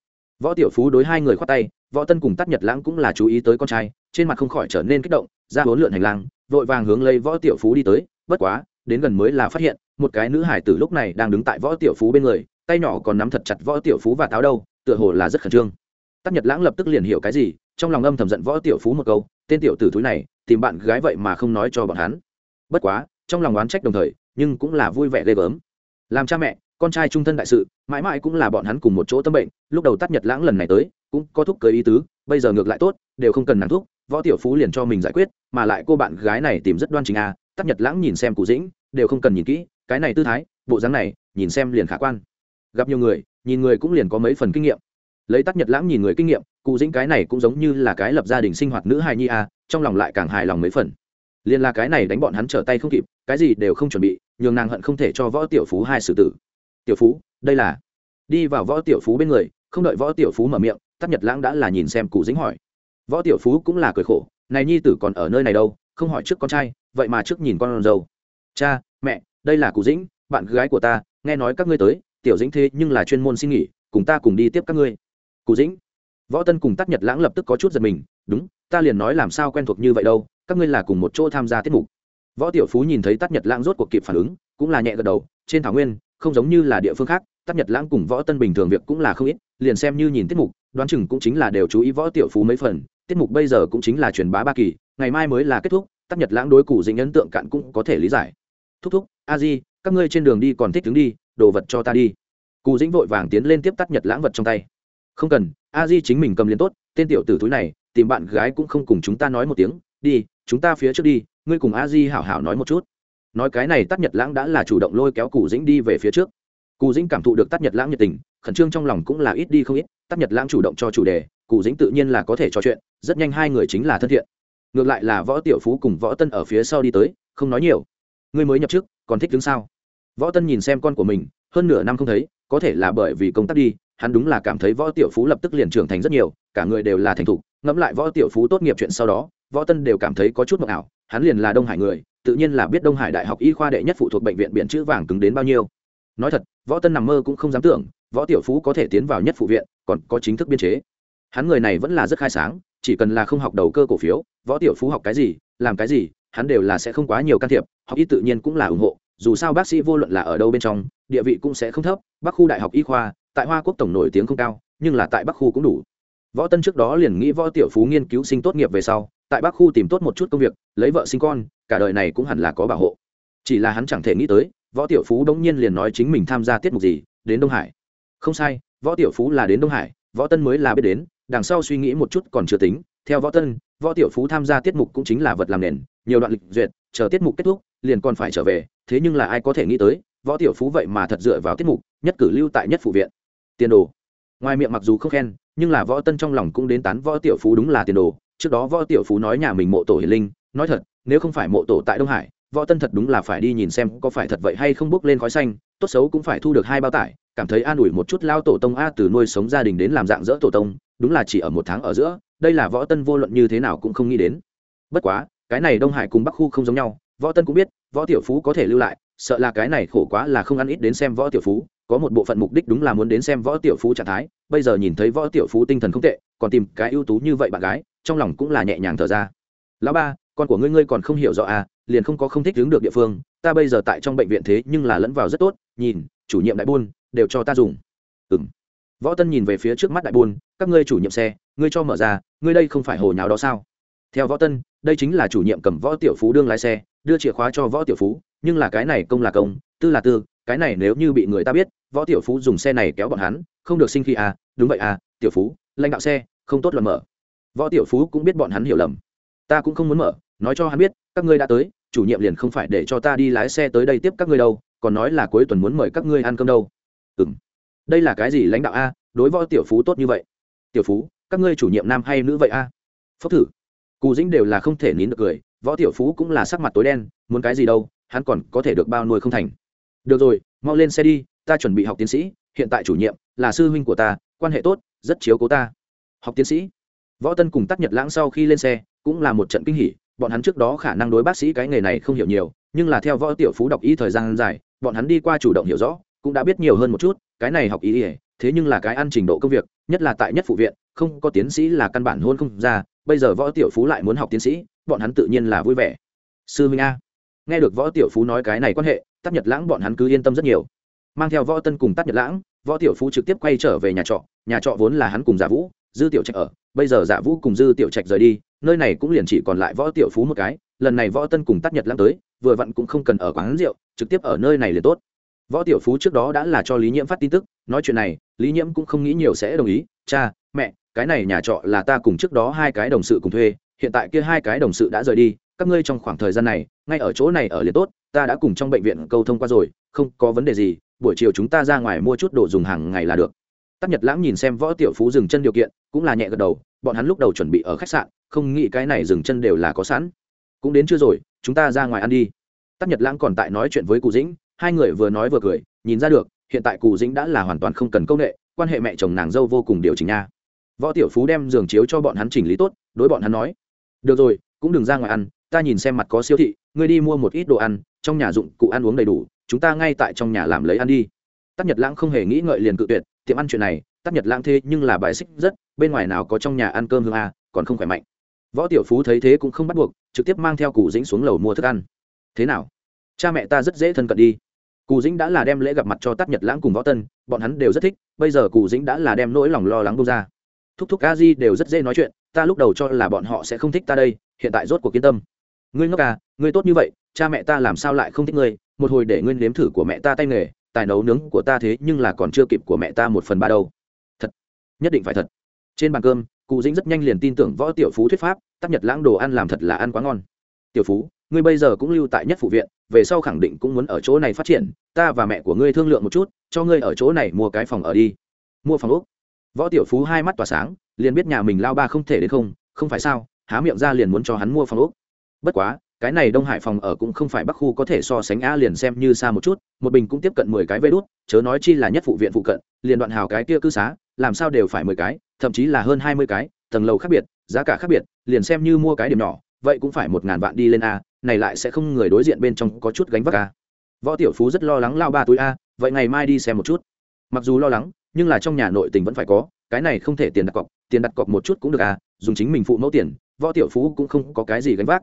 Võ tiểu phú đối hai người khoát tay, võ tân cùng tắt nhật lãng cũng là chú ý tới con trai, trên mặt không khỏi trở nên kích động, ra hốn lượn hành lang, vội vàng hướng lấy võ tiểu phú đi tới, bất quá, đến gần mới là phát hiện, một cái nữ hải tử lúc này đang đứng tại võ tiểu phú bên người tay nhỏ còn nắm thật chặt võ tiểu phú và táo đâu, tựa hồ là rất khẩn trương. Tắc nhật lãng lập tức liền hiểu cái gì, trong lòng âm thầm giận võ tiểu phú một câu, tên tiểu tử thúi này, tìm bạn gái vậy mà không nói cho bọn hắn. Bất quá, trong lòng oán trách đồng thời, nhưng cũng là vui vẻ ghê gớm. Làm cha mẹ, con trai trung thân đại sự, mãi mãi cũng là bọn hắn cùng một chỗ tâm bệnh, lúc đầu tắt nhật lãng lần này tới, cũng có thúc cưới ý tứ, bây giờ ngược lại tốt, đều không cần nàng thuốc võ tiểu phú liền cho mình giải quyết, mà lại cô bạn gái này tìm rất đoan chính à tắt nhật lãng nhìn xem cụ dĩnh, đều không cần nhìn kỹ, cái này tư thái, bộ dáng này, nhìn xem liền khả quan gặp nhiều người, nhìn người cũng liền có mấy phần kinh nghiệm. Lấy tắt nhật lãng nhìn người kinh nghiệm, cụ dĩnh cái này cũng giống như là cái lập gia đình sinh hoạt nữ hài nhi a, trong lòng lại càng hài lòng mấy phần. Liền là cái này đánh bọn hắn trở tay không kịp, cái gì đều không chuẩn bị, nhường nàng hận không thể cho võ tiểu phú hai xử tử. Tiểu phú, đây là. Đi vào võ tiểu phú bên người, không đợi võ tiểu phú mở miệng, tắc nhật lãng đã là nhìn xem cụ dĩnh hỏi. Võ tiểu phú cũng là cười khổ, này nhi tử còn ở nơi này đâu, không hỏi trước con trai, vậy mà trước nhìn con dâu. Cha, mẹ, đây là cụ dĩnh, bạn gái của ta, nghe nói các ngươi tới tiểu dĩnh thế nhưng là chuyên môn xin nghỉ, cùng ta cùng đi tiếp các ngươi. Cụ dĩnh, võ tân cùng tắc nhật lãng lập tức có chút giật mình, đúng, ta liền nói làm sao quen thuộc như vậy đâu, các ngươi là cùng một chỗ tham gia tiết mục. Võ tiểu phú nhìn thấy tắc nhật lãng rốt cuộc kịp phản ứng, cũng là nhẹ gật đầu, trên thảo nguyên, không giống như là địa phương khác, tắc nhật lãng cùng võ tân bình thường việc cũng là không ít, liền xem như nhìn tiết mục, đoán chừng cũng chính là đều chú ý võ tiểu phú mấy phần, tiết mục bây giờ cũng chính là truyền bá ba kỳ, ngày mai mới là kết thúc, tắc nhật lãng đối cụ dĩnh ấn tượng cạn cũng có thể lý giải. Thúc thúc, a di, các ngươi trên đường đi còn thích đứng đi đồ vật cho ta đi. Cụ dĩnh vội vàng tiến lên tiếp tắt nhật lãng vật trong tay. Không cần, a di chính mình cầm liền tốt, tên tiểu tử túi này, tìm bạn gái cũng không cùng chúng ta nói một tiếng, đi, chúng ta phía trước đi, ngươi cùng a di hảo hảo nói một chút. Nói cái này tắt nhật lãng đã là chủ động lôi kéo cụ dĩnh đi về phía trước. Cụ dĩnh cảm thụ được tắt nhật lãng nhiệt tình, khẩn trương trong lòng cũng là ít đi không ít, tắt nhật lãng chủ động cho chủ đề cụ dĩnh tự nhiên là có thể trò chuyện, rất nhanh hai người chính là thân thiện. Ngược lại là võ tiểu phú cùng võ tân ở phía sau đi tới, không nói nhiều. Ngươi mới nhập chức còn thích đứng sao? Võ tân nhìn xem con của mình, hơn nửa năm không thấy, có thể là bởi vì công tác đi, hắn đúng là cảm thấy võ tiểu phú lập tức liền trưởng thành rất nhiều, cả người đều là thành thục, ngẫm lại võ tiểu phú tốt nghiệp chuyện sau đó, võ tân đều cảm thấy có chút mộng ảo, hắn liền là đông hải người, tự nhiên là biết đông hải đại học y khoa đệ nhất phụ thuộc bệnh viện biển chữ vàng cứng đến bao nhiêu. Nói thật, võ tân nằm mơ cũng không dám tưởng, võ tiểu phú có thể tiến vào nhất phụ viện, còn có chính thức biên chế. Hắn người này vẫn là rất khai sáng, chỉ cần là không học đầu cơ cổ phiếu, võ tiểu phú học cái gì, làm cái gì, hắn đều là sẽ không quá nhiều can thiệp, học y tự nhiên cũng là ủng hộ dù sao bác sĩ vô luận là ở đâu bên trong, địa vị cũng sẽ không thấp, bắc khu đại học y khoa, tại hoa quốc tổng nổi tiếng không cao, nhưng là tại bắc khu cũng đủ. Võ tân trước đó liền nghĩ võ tiểu phú nghiên cứu sinh tốt nghiệp về sau, tại bắc khu tìm tốt một chút công việc, lấy vợ sinh con, cả đời này cũng hẳn là có bảo hộ. Chỉ là hắn chẳng thể nghĩ tới, võ tiểu phú đống nhiên liền nói chính mình tham gia tiết mục gì, đến đông hải. Không sai, võ tiểu phú là đến đông hải, võ tân mới là biết đến, đằng sau suy nghĩ một chút còn chưa tính, theo võ tân, võ tiểu phú tham gia tiết mục cũng chính là vật làm nền, nhiều đoạn lịch duyệt, chờ tiết mục kết thúc, liền còn phải trở về thế nhưng là ai có thể nghĩ tới, võ tiểu phú vậy mà thật dựa vào tiết mục, nhất cử lưu tại nhất phụ viện. Tiền đồ. Ngoài miệng mặc dù không khen, nhưng là võ tân trong lòng cũng đến tán võ tiểu phú đúng là tiền đồ. Trước đó võ tiểu phú nói nhà mình mộ tổ hiền linh, nói thật, nếu không phải mộ tổ tại đông hải, võ tân thật đúng là phải đi nhìn xem có phải thật vậy hay không bước lên khói xanh, tốt xấu cũng phải thu được hai bao tải, cảm thấy an ủi một chút lao tổ tông a từ nuôi sống gia đình đến làm dạng dỡ tổ tông, đúng là chỉ ở một tháng ở giữa, đây là võ tân vô luận như thế nào cũng không nghĩ đến. Bất quá, cái này đông hải cùng bắc khu không giống nhau võ tân cũng biết, võ tiểu phú có thể lưu lại, sợ là cái này khổ quá là không ăn ít đến xem võ tiểu phú, có một bộ phận mục đích đúng là muốn đến xem võ tiểu phú trạng thái, bây giờ nhìn thấy võ tiểu phú tinh thần không tệ, còn tìm cái ưu tú như vậy bạn gái, trong lòng cũng là nhẹ nhàng thở ra. Lão ba, con của ngươi ngươi còn không hiểu rõ à liền không có không thích đứng được địa phương, ta bây giờ tại trong bệnh viện thế nhưng là lẫn vào rất tốt, nhìn, chủ nhiệm đại buôn, đều cho ta dùng. Ừng võ tân nhìn về phía trước mắt đại buôn, các ngươi chủ nhiệm xe, ngươi cho mở ra, ngươi đây không phải hồ nháo đó sao? Theo võ tân, đây chính là chủ nhiệm cầm võ tiểu phú đương lái xe đưa chìa khóa cho võ tiểu phú, nhưng là cái này công là công, tư là tư, cái này nếu như bị người ta biết, võ tiểu phú dùng xe này kéo bọn hắn, không được sinh khi à đúng vậy à tiểu phú, lãnh đạo xe, không tốt luận mở. Võ tiểu phú cũng biết bọn hắn hiểu lầm. Ta cũng không muốn mở, nói cho hắn biết, các ngươi đã tới, chủ nhiệm liền không phải để cho ta đi lái xe tới đây tiếp các ngươi đâu, còn nói là cuối tuần muốn mời các ngươi ăn cơm đâu. Ừ m đây là cái gì lãnh đạo a, đối võ tiểu phú tốt như vậy? Tiểu phú, các ngươi chủ nhiệm nam hay nữ vậy a? Phúc thử. Cù dĩnh đều là không thể nín được cười võ tiểu phú cũng là sắc mặt tối đen, muốn cái gì đâu, hắn còn có thể được bao nuôi không thành. Được rồi, mau lên xe đi, ta chuẩn bị học tiến sĩ, hiện tại chủ nhiệm là sư huynh của ta, quan hệ tốt, rất chiếu cố ta. Học tiến sĩ. Võ tân cùng tắc nhật lãng sau khi lên xe, cũng là một trận kinh hỉ, bọn hắn trước đó khả năng đối bác sĩ cái nghề này không hiểu nhiều, nhưng là theo võ tiểu phú đọc y thời gian dài, bọn hắn đi qua chủ động hiểu rõ, cũng đã biết nhiều hơn một chút, cái này học y thế nhưng là cái ăn trình độ công việc, nhất là tại nhất phụ viện, không có tiến sĩ là căn bản hôn không ra, bây giờ võ tiểu phú lại muốn học tiến sĩ bọn hắn tự nhiên là vui vẻ. Sư minh a, nghe được võ tiểu phú nói cái này quan hệ tắc nhật lãng bọn hắn cứ yên tâm rất nhiều. Mang theo võ tân cùng tắc nhật lãng, võ tiểu phú trực tiếp quay trở về nhà trọ. Nhà trọ vốn là hắn cùng giả vũ, dư tiểu trạch ở. Bây giờ giả vũ cùng dư tiểu trạch rời đi, nơi này cũng liền chỉ còn lại võ tiểu phú một cái. Lần này võ tân cùng tắc nhật lãng tới, vừa vặn cũng không cần ở quán rượu, trực tiếp ở nơi này liền tốt. Võ tiểu phú trước đó đã là cho lý nhiễm phát tin tức, nói chuyện này, lý nhiễm cũng không nghĩ nhiều sẽ đồng ý. Cha, mẹ, cái này nhà trọ là ta cùng trước đó hai cái đồng sự cùng thuê hiện tại kia hai cái đồng sự đã rời đi, các ngươi trong khoảng thời gian này, ngay ở chỗ này ở liền tốt, ta đã cùng trong bệnh viện câu thông qua rồi, không có vấn đề gì, buổi chiều chúng ta ra ngoài mua chút đồ dùng hàng ngày là được. Tắc nhật lãng nhìn xem võ tiểu phú dừng chân điều kiện, cũng là nhẹ gật đầu, bọn hắn lúc đầu chuẩn bị ở khách sạn, không nghĩ cái này dừng chân đều là có sẵn. Cũng đến chưa rồi, chúng ta ra ngoài ăn đi. Tắc nhật lãng còn tại nói chuyện với cụ dĩnh, hai người vừa nói vừa cười, nhìn ra được, hiện tại cụ dĩnh đã là hoàn toàn không cần công nghệ quan hệ mẹ chồng nàng dâu vô cùng điều chỉnh nha. Võ tiểu phú đem giường chiếu cho bọn hắn chỉnh lý tốt, đối bọn hắn nói được rồi, cũng đừng ra ngoài ăn, ta nhìn xem mặt có siêu thị, ngươi đi mua một ít đồ ăn, trong nhà dụng cụ ăn uống đầy đủ, chúng ta ngay tại trong nhà làm lấy ăn đi. Tắc nhật lãng không hề nghĩ ngợi liền cự tuyệt, tiệm ăn chuyện này, tắc nhật lãng thế nhưng là bài xích rất, bên ngoài nào có trong nhà ăn cơm hương a còn không khỏe mạnh. Võ tiểu phú thấy thế cũng không bắt buộc, trực tiếp mang theo cụ dĩnh xuống lầu mua thức ăn. Thế nào? Cha mẹ ta rất dễ thân cận đi. Cụ dĩnh đã là đem lễ gặp mặt cho tắc nhật lãng cùng võ tân, bọn hắn đều rất thích, bây giờ cụ dĩnh đã là đem nỗi lòng lo lắng bông ra. Thúc thúc a di đều rất dễ nói chuyện ta lúc đầu cho là bọn họ sẽ không thích ta đây, hiện tại rốt cuộc kiên tâm. Ngươi ngốc à ngươi tốt như vậy, cha mẹ ta làm sao lại không thích ngươi? Một hồi để ngươi nếm thử của mẹ ta tay nghề, tài nấu nướng của ta thế nhưng là còn chưa kịp của mẹ ta một phần ba đâu. Thật, nhất định phải thật. Trên bàn cơm, cụ dĩnh rất nhanh liền tin tưởng võ tiểu phú thuyết pháp, tắc nhật lãng đồ ăn làm thật là ăn quá ngon. Tiểu phú, ngươi bây giờ cũng lưu tại nhất phụ viện, về sau khẳng định cũng muốn ở chỗ này phát triển, ta và mẹ của ngươi thương lượng một chút, cho ngươi ở chỗ này mua cái phòng ở đi. Mua phòng úc võ tiểu phú hai mắt tỏa sáng liền biết nhà mình lao ba không thể đến không không phải sao, há miệng ra liền muốn cho hắn mua phòng úc bất quá, cái này đông hải phòng ở cũng không phải bắc khu có thể so sánh a liền xem như xa một chút, một bình cũng tiếp cận mười cái vê đốt chớ nói chi là nhất phụ viện phụ cận, liền đoạn hào cái kia cư xá, làm sao đều phải mười cái, thậm chí là hơn hai mươi cái, tầng lầu khác biệt, giá cả khác biệt, liền xem như mua cái điểm nhỏ, vậy cũng phải một ngàn vạn đi lên a, này lại sẽ không người đối diện bên trong có chút gánh vác a. Võ tiểu phú rất lo lắng lao ba túi a, vậy ngày mai đi xem một chút. Mặc dù lo lắng, nhưng là trong nhà nội tình vẫn phải có, cái này không thể tiền đặt cọc tiền đặt cọc một chút cũng được à dùng chính mình phụ mẫu tiền, võ tiểu phú cũng không có cái gì gánh vác.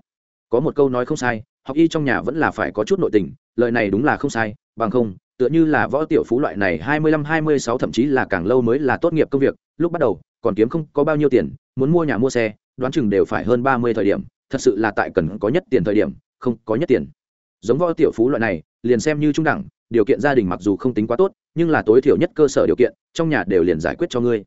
Có một câu nói không sai, học y trong nhà vẫn là phải có chút nội tình, lời này đúng là không sai, bằng không, tựa như là võ tiểu phú loại này hai mươi lăm, hai mươi sáu thậm chí là càng lâu mới là tốt nghiệp công việc, lúc bắt đầu, còn kiếm không có bao nhiêu tiền, muốn mua nhà mua xe, đoán chừng đều phải hơn ba mươi thời điểm, thật sự là tại cần có nhất tiền thời điểm, không có nhất tiền. Giống võ tiểu phú loại này, liền xem như trung đẳng, điều kiện gia đình mặc dù không tính quá tốt, nhưng là tối thiểu nhất cơ sở điều kiện, trong nhà đều liền giải quyết cho ngươi.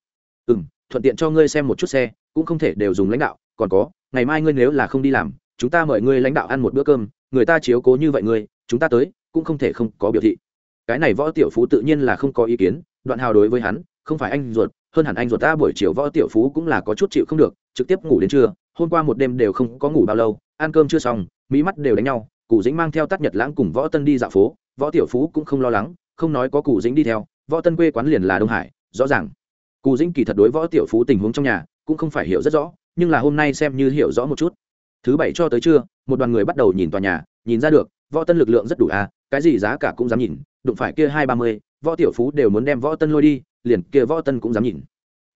Ừ m thuận tiện cho ngươi xem một chút xe, cũng không thể đều dùng lãnh đạo, còn có, ngày mai ngươi nếu là không đi làm, chúng ta mời ngươi lãnh đạo ăn một bữa cơm, người ta chiếu cố như vậy ngươi, chúng ta tới, cũng không thể không có biểu thị. Cái này võ tiểu phú tự nhiên là không có ý kiến, đoạn hào đối với hắn, không phải anh ruột, hơn hẳn anh ruột ta buổi chiều võ tiểu phú cũng là có chút chịu không được, trực tiếp ngủ đến trưa, hôm qua một đêm đều không có ngủ bao lâu, ăn cơm chưa xong, mỹ mắt đều đánh nhau cụ dĩnh mang theo tắt nhật lãng cùng võ tân đi dạo phố, võ tiểu phú cũng không lo lắng, không nói có cụ dĩnh đi theo, võ tân quê quán liền là đông hải, rõ ràng cù dĩnh kỳ thật đối võ tiểu phú tình huống trong nhà cũng không phải hiểu rất rõ, nhưng là hôm nay xem như hiểu rõ một chút. Thứ bảy cho tới trưa, một đoàn người bắt đầu nhìn tòa nhà, nhìn ra được, võ tân lực lượng rất đủ à cái gì giá cả cũng dám nhìn, đụng phải kia hai ba mươi, võ tiểu phú đều muốn đem võ tân lôi đi, liền kia võ tân cũng dám nhìn.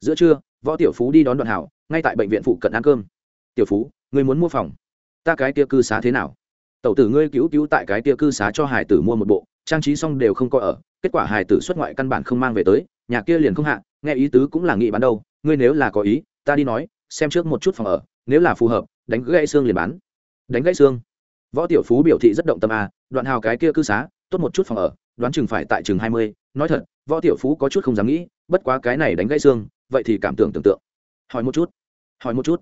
Giữa trưa, võ tiểu phú đi đón đoàn hảo, ngay tại bệnh viện phụ cận ăn cơm. Tiểu phú người muốn mua phòng? Ta cái kia cư xá thế nào? Tẩu tử ngươi cứu cứu tại cái kia cư xá cho hải tử mua một bộ, trang trí xong đều không có ở, kết quả hải tử xuất ngoại căn bản không mang về tới, nhà kia liền không hạ nghe ý tứ cũng là nghị bán đâu, ngươi nếu là có ý, ta đi nói, xem trước một chút phòng ở, nếu là phù hợp, đánh gãy xương liền bán. Đánh gãy xương? Võ tiểu phú biểu thị rất động tâm à? đoạn hào cái kia cư xá, tốt một chút phòng ở, đoán chừng phải tại chừng hai mươi, nói thật, võ tiểu phú có chút không dám nghĩ, bất quá cái này đánh gãy xương, vậy thì cảm tưởng tưởng tượng. Hỏi một chút, hỏi một chút.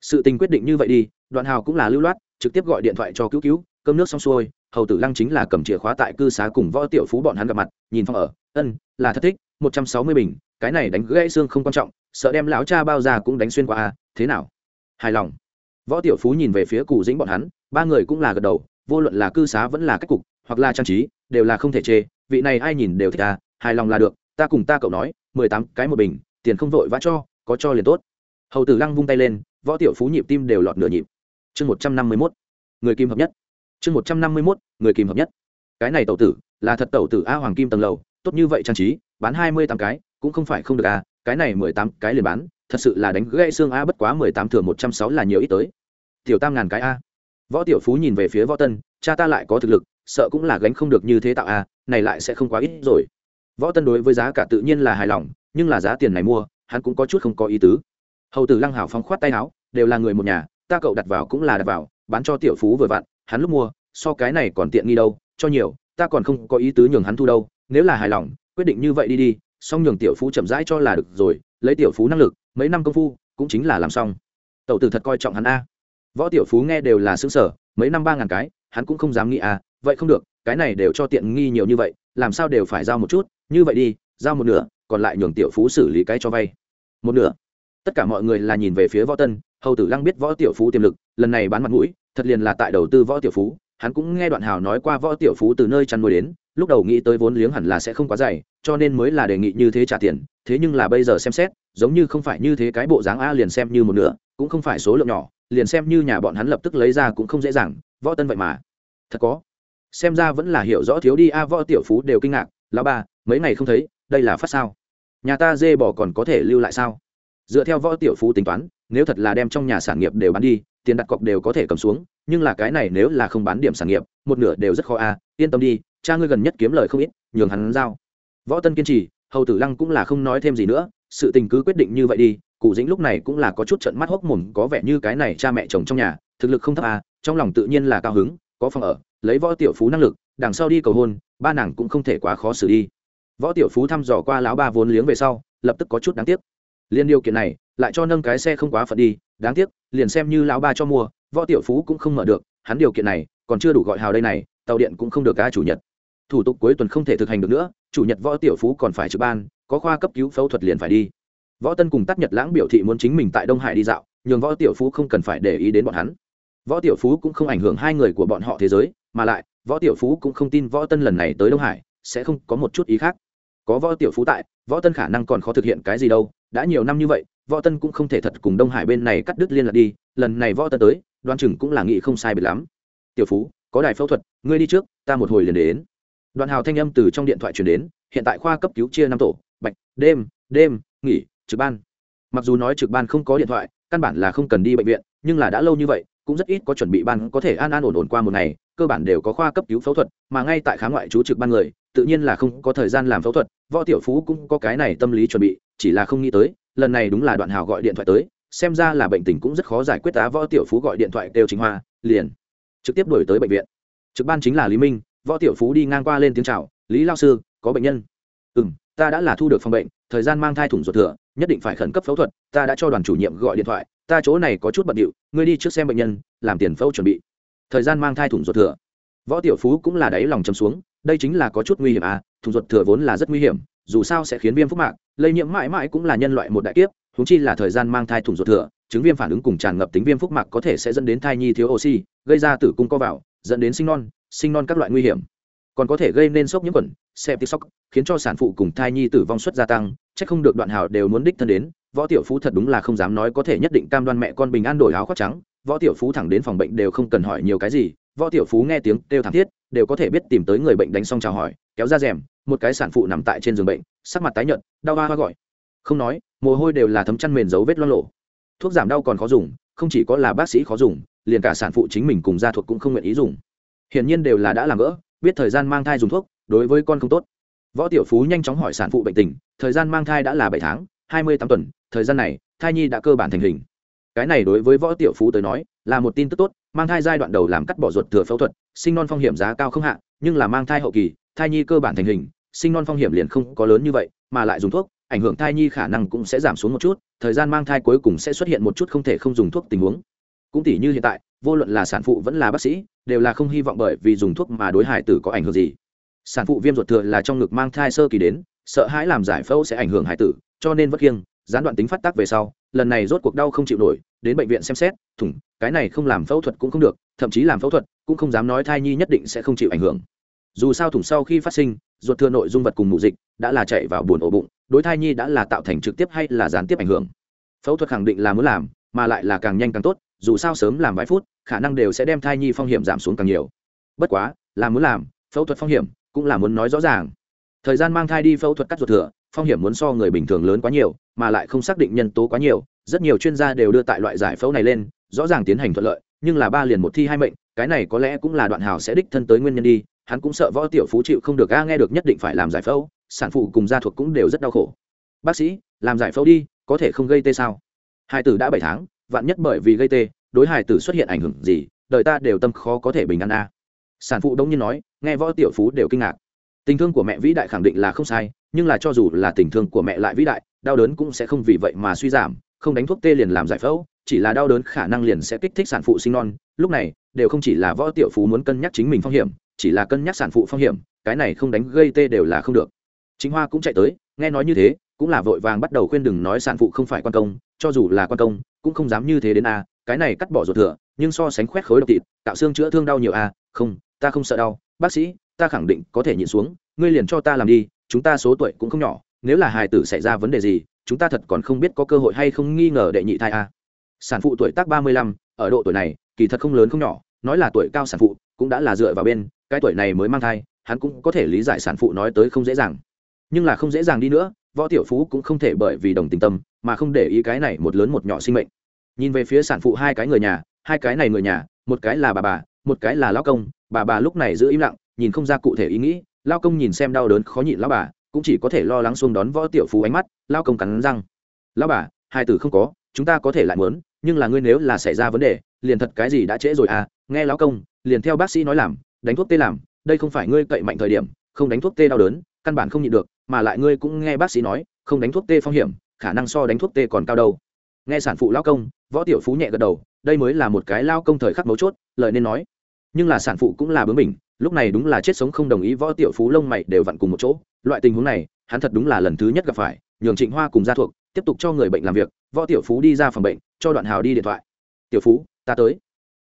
Sự tình quyết định như vậy đi, đoạn hào cũng là lưu loát, trực tiếp gọi điện thoại cho cứu cứu, cơm nước xong xuôi, hầu tử lăng chính là cầm chìa khóa tại cư xá cùng võ tiểu phú bọn hắn gặp mặt, nhìn phòng ở, ân, là thất thích, một trăm sáu mươi bình cái này đánh gãy xương không quan trọng, sợ đem lão cha bao ra cũng đánh xuyên qua à thế nào? Hài lòng. Võ tiểu phú nhìn về phía cụ dĩnh bọn hắn, ba người cũng là gật đầu, vô luận là cư xá vẫn là cách cục, hoặc là trang trí, đều là không thể chê, vị này ai nhìn đều thích à hài lòng là được, ta cùng ta cậu nói, mười tám cái một bình, tiền không vội vã cho, có cho liền tốt. Hầu tử lăng vung tay lên, võ tiểu phú nhịp tim đều lọt nửa nhịp. Chương một trăm năm mươi mốt. Người kim hợp nhất. Chương một trăm năm mươi mốt, người kim hợp nhất. Cái này tẩu tử, là thật tẩu tử a hoàng kim tầng lầu, tốt như vậy trang trí, bán hai mươi tám cái cũng không phải không được à? cái này mười tám cái liền bán, thật sự là đánh gãy xương a bất quá mười tám thừa một trăm sáu là nhiều ít tới. Tiểu tam ngàn cái a. Võ tiểu phú nhìn về phía võ tân, cha ta lại có thực lực, sợ cũng là gánh không được như thế tạo a, này lại sẽ không quá ít rồi. Võ tân đối với giá cả tự nhiên là hài lòng, nhưng là giá tiền này mua, hắn cũng có chút không có ý tứ. Hầu tử lăng hảo phóng khoát tay áo, đều là người một nhà, ta cậu đặt vào cũng là đặt vào, bán cho tiểu phú vừa vặn, hắn lúc mua, so cái này còn tiện nghi đâu, cho nhiều, ta còn không có ý tứ nhường hắn thu đâu, nếu là hài lòng, quyết định như vậy đi đi xong nhường tiểu phú chậm rãi cho là được rồi, lấy tiểu phú năng lực, mấy năm công phu, cũng chính là làm xong. Tẩu tử thật coi trọng hắn a. Võ tiểu phú nghe đều là xứng sở mấy năm ba ngàn cái, hắn cũng không dám nghĩ a vậy không được, cái này đều cho tiện nghi nhiều như vậy, làm sao đều phải giao một chút, như vậy đi, giao một nửa, còn lại nhường tiểu phú xử lý cái cho vay. Một nửa. Tất cả mọi người là nhìn về phía võ tân, hầu tử lăng biết võ tiểu phú tiềm lực, lần này bán mặt mũi, thật liền là tại đầu tư võ tiểu phú, hắn cũng nghe đoạn hào nói qua võ tiểu phú từ nơi chăn nuôi đến lúc đầu nghĩ tới vốn liếng hẳn là sẽ không quá dày, cho nên mới là đề nghị như thế trả tiền, thế nhưng là bây giờ xem xét, giống như không phải như thế cái bộ dáng a liền xem như một nửa, cũng không phải số lượng nhỏ, liền xem như nhà bọn hắn lập tức lấy ra cũng không dễ dàng, võ tân vậy mà. Thật có. Xem ra vẫn là hiểu rõ thiếu đi a võ tiểu phú đều kinh ngạc, lão ba, mấy ngày không thấy, đây là phát sao? Nhà ta dê bỏ còn có thể lưu lại sao? Dựa theo võ tiểu phú tính toán, nếu thật là đem trong nhà sản nghiệp đều bán đi, tiền đặt cọc đều có thể cầm xuống, nhưng là cái này nếu là không bán điểm sản nghiệp, một nửa đều rất khó a, yên tâm đi cha ngươi gần nhất kiếm lời không ít, nhường hắn giao. Võ tân kiên trì, hầu tử lăng cũng là không nói thêm gì nữa, sự tình cứ quyết định như vậy đi, cụ dĩnh lúc này cũng là có chút trận mắt hốc mồm, có vẻ như cái này cha mẹ chồng trong nhà, thực lực không thấp à trong lòng tự nhiên là cao hứng, có phòng ở, lấy võ tiểu phú năng lực, đằng sau đi cầu hôn, ba nàng cũng không thể quá khó xử đi. Võ tiểu phú thăm dò qua lão ba vốn liếng về sau, lập tức có chút đáng tiếc. Liên điều kiện này, lại cho nâng cái xe không quá phận đi, đáng tiếc, liền xem như lão ba cho mua, võ tiểu phú cũng không mở được, hắn điều kiện này, còn chưa đủ gọi hào đây này, tàu điện cũng không được ca chủ nhật thủ tục cuối tuần không thể thực hành được nữa, chủ nhật võ tiểu phú còn phải trực ban, có khoa cấp cứu phẫu thuật liền phải đi. Võ tân cùng tắc nhật lãng biểu thị muốn chính mình tại đông hải đi dạo, nhường võ tiểu phú không cần phải để ý đến bọn hắn. Võ tiểu phú cũng không ảnh hưởng hai người của bọn họ thế giới, mà lại, võ tiểu phú cũng không tin võ tân lần này tới đông hải, sẽ không có một chút ý khác. Có võ tiểu phú tại, võ tân khả năng còn khó thực hiện cái gì đâu, đã nhiều năm như vậy, võ tân cũng không thể thật cùng đông hải bên này cắt đứt liên lạc đi, lần này võ tân tới đoan chừng cũng là nghĩ không sai biệt lắm. Tiểu phú, có đài phẫu thuật, ngươi đi trước, ta một hồi liền đến đoạn hào thanh âm từ trong điện thoại chuyển đến, hiện tại khoa cấp cứu chia năm tổ, bạch, đêm đêm, nghỉ, trực ban. Mặc dù nói trực ban không có điện thoại, căn bản là không cần đi bệnh viện, nhưng là đã lâu như vậy, cũng rất ít có chuẩn bị ban có thể an an ổn ổn qua một ngày, cơ bản đều có khoa cấp cứu phẫu thuật, mà ngay tại khám ngoại chú trực ban người, tự nhiên là không có thời gian làm phẫu thuật, võ tiểu phú cũng có cái này tâm lý chuẩn bị, chỉ là không nghĩ tới, lần này đúng là đoạn hào gọi điện thoại tới, xem ra là bệnh tình cũng rất khó giải quyết á, võ tiểu phú gọi điện thoại kêu chính hoa, liền, trực tiếp đổi tới bệnh viện. Trực ban chính là lý minh võ tiểu phú đi ngang qua lên tiếng chào, lý lao sư, có bệnh nhân. Ừ m ta đã là thu được phòng bệnh, thời gian mang thai thủng ruột thừa, nhất định phải khẩn cấp phẫu thuật, ta đã cho đoàn chủ nhiệm gọi điện thoại, ta chỗ này có chút bận điệu, ngươi đi trước xem bệnh nhân, làm tiền phẫu chuẩn bị. Thời gian mang thai thủng ruột thừa. Võ tiểu phú cũng là đáy lòng chấm xuống, đây chính là có chút nguy hiểm à thủng ruột thừa vốn là rất nguy hiểm, dù sao sẽ khiến viêm phúc mạc, lây nhiễm mãi mãi cũng là nhân loại một đại kiếp húng chi là thời gian mang thai thủng ruột thừa, chứng viêm phản ứng cùng tràn ngập tính viêm phúc mạc có thể sẽ dẫn đến thai nhi thiếu oxy, gây ra tử cung co vào, dẫn đến sinh non sinh non các loại nguy hiểm. Còn có thể gây nên sốc nhiễm khuẩn, septic shock, khiến cho sản phụ cùng thai nhi tử vong suất gia tăng, chắc không được đoạn hào đều muốn đích thân đến, võ tiểu phú thật đúng là không dám nói có thể nhất định cam đoan mẹ con bình an đổi áo khoác trắng, võ tiểu phú thẳng đến phòng bệnh đều không cần hỏi nhiều cái gì, võ tiểu phú nghe tiếng kêu thảm thiết, đều có thể biết tìm tới người bệnh đánh xong chào hỏi, kéo ra rèm, một cái sản phụ nằm tại trên giường bệnh, sắc mặt tái nhợt, đau hoa hoa gọi. Không nói, mồ hôi đều là thấm chăn mền dấu vết lo lộ. Thuốc giảm đau còn khó dùng, không chỉ có là bác sĩ khó dùng, liền cả sản phụ chính mình cùng gia thuộc cũng không nguyện ý dùng hiển nhiên đều là đã làm gỡ biết thời gian mang thai dùng thuốc, đối với con không tốt. Võ tiểu phú nhanh chóng hỏi sản phụ bệnh tình, thời gian mang thai đã là bảy tháng, hai mươi tám tuần, thời gian này, thai nhi đã cơ bản thành hình. Cái này đối với võ tiểu phú tới nói, là một tin tức tốt, mang thai giai đoạn đầu làm cắt bỏ ruột thừa phẫu thuật, sinh non phong hiểm giá cao không hạ, nhưng là mang thai hậu kỳ, thai nhi cơ bản thành hình, sinh non phong hiểm liền không có lớn như vậy, mà lại dùng thuốc, ảnh hưởng thai nhi khả năng cũng sẽ giảm xuống một chút, thời gian mang thai cuối cùng sẽ xuất hiện một chút không thể không dùng thuốc tình huống cũng tỷ như hiện tại, vô luận là sản phụ vẫn là bác sĩ, đều là không hy vọng bởi vì dùng thuốc mà đối hải tử có ảnh hưởng gì. Sản phụ viêm ruột thừa là trong ngực mang thai sơ kỳ đến, sợ hãi làm giải phẫu sẽ ảnh hưởng hải tử, cho nên vất kiêng, gián đoạn tính phát tác về sau, lần này rốt cuộc đau không chịu nổi, đến bệnh viện xem xét, thủng, cái này không làm phẫu thuật cũng không được, thậm chí làm phẫu thuật cũng không dám nói thai nhi nhất định sẽ không chịu ảnh hưởng. Dù sao thủng sau khi phát sinh, ruột thừa nội dung vật cùng mù dịch đã là chạy vào buồn ổ bụng, đối thai nhi đã là tạo thành trực tiếp hay là gián tiếp ảnh hưởng. Phẫu thuật khẳng định là muốn làm, mà lại là càng nhanh càng tốt dù sao sớm làm vài phút, khả năng đều sẽ đem thai nhi phong hiểm giảm xuống càng nhiều. Bất quá, là muốn làm, phẫu thuật phong hiểm cũng là muốn nói rõ ràng. Thời gian mang thai đi phẫu thuật cắt ruột thừa, phong hiểm muốn so người bình thường lớn quá nhiều, mà lại không xác định nhân tố quá nhiều, rất nhiều chuyên gia đều đưa tại loại giải phẫu này lên, rõ ràng tiến hành thuận lợi, nhưng là ba liền một thi hai mệnh, cái này có lẽ cũng là đoạn hào sẽ đích thân tới nguyên nhân đi, hắn cũng sợ võ tiểu phú chịu không được, a, nghe được nhất định phải làm giải phẫu, sản phụ cùng gia thuộc cũng đều rất đau khổ. Bác sĩ, làm giải phẫu đi, có thể không gây tê sao? Hai tử đã bảy tháng vạn nhất bởi vì gây tê, đối hài tử xuất hiện ảnh hưởng gì, đời ta đều tâm khó có thể bình an a. Sản phụ đông nhiên nói, nghe võ tiểu phú đều kinh ngạc. Tình thương của mẹ vĩ đại khẳng định là không sai, nhưng là cho dù là tình thương của mẹ lại vĩ đại, đau đớn cũng sẽ không vì vậy mà suy giảm, không đánh thuốc tê liền làm giải phẫu, chỉ là đau đớn khả năng liền sẽ kích thích sản phụ sinh non. Lúc này, đều không chỉ là võ tiểu phú muốn cân nhắc chính mình phong hiểm, chỉ là cân nhắc sản phụ phong hiểm, cái này không đánh gây tê đều là không được. Chính hoa cũng chạy tới, nghe nói như thế, cũng là vội vàng bắt đầu khuyên đừng nói sản phụ không phải quan công, cho dù là quan công cũng không dám như thế đến a, cái này cắt bỏ ruột thừa, nhưng so sánh khoét khối độc thịt tạo xương chữa thương đau nhiều a, không, ta không sợ đau. Bác sĩ, ta khẳng định có thể nhịn xuống, ngươi liền cho ta làm đi, chúng ta số tuổi cũng không nhỏ, nếu là hài tử xảy ra vấn đề gì, chúng ta thật còn không biết có cơ hội hay không nghi ngờ đệ nhị thai a. Sản phụ tuổi tác ba mươi lăm, ở độ tuổi này, kỳ thật không lớn không nhỏ, nói là tuổi cao sản phụ, cũng đã là dựa vào bên, cái tuổi này mới mang thai, hắn cũng có thể lý giải sản phụ nói tới không dễ dàng. Nhưng là không dễ dàng đi nữa võ tiểu phú cũng không thể bởi vì đồng tình tâm, mà không để ý cái này một lớn một nhỏ sinh mệnh. Nhìn về phía sản phụ hai cái người nhà, hai cái này người nhà, một cái là bà bà, một cái là lao công, bà bà lúc này giữ im lặng, nhìn không ra cụ thể ý nghĩ lao công nhìn xem đau đớn khó nhịn lao bà, cũng chỉ có thể lo lắng xuống đón võ tiểu phú ánh mắt lao công cắn răng. Lao bà, hai từ không có, chúng ta có thể lại muốn, nhưng là ngươi nếu là xảy ra vấn đề, liền thật cái gì đã trễ rồi à nghe lão công, liền theo bác sĩ nói làm, đánh thuốc tê làm, đây không phải ngươi cậy mạnh thời điểm, không đánh thuốc tê đau đớn, căn bản không nhịn được mà lại ngươi cũng nghe bác sĩ nói, không đánh thuốc tê phong hiểm, khả năng so đánh thuốc tê còn cao đâu. Nghe sản phụ lao công, võ tiểu phú nhẹ gật đầu, đây mới là một cái lao công thời khắc mấu chốt, lời nên nói. Nhưng là sản phụ cũng là bướng mình lúc này đúng là chết sống không đồng ý võ tiểu phú lông mày đều vặn cùng một chỗ. Loại tình huống này, hắn thật đúng là lần thứ nhất gặp phải, nhường trịnh hoa cùng gia thuộc, tiếp tục cho người bệnh làm việc, võ tiểu phú đi ra phòng bệnh, cho đoạn hào đi điện thoại. Tiểu phú, ta tới.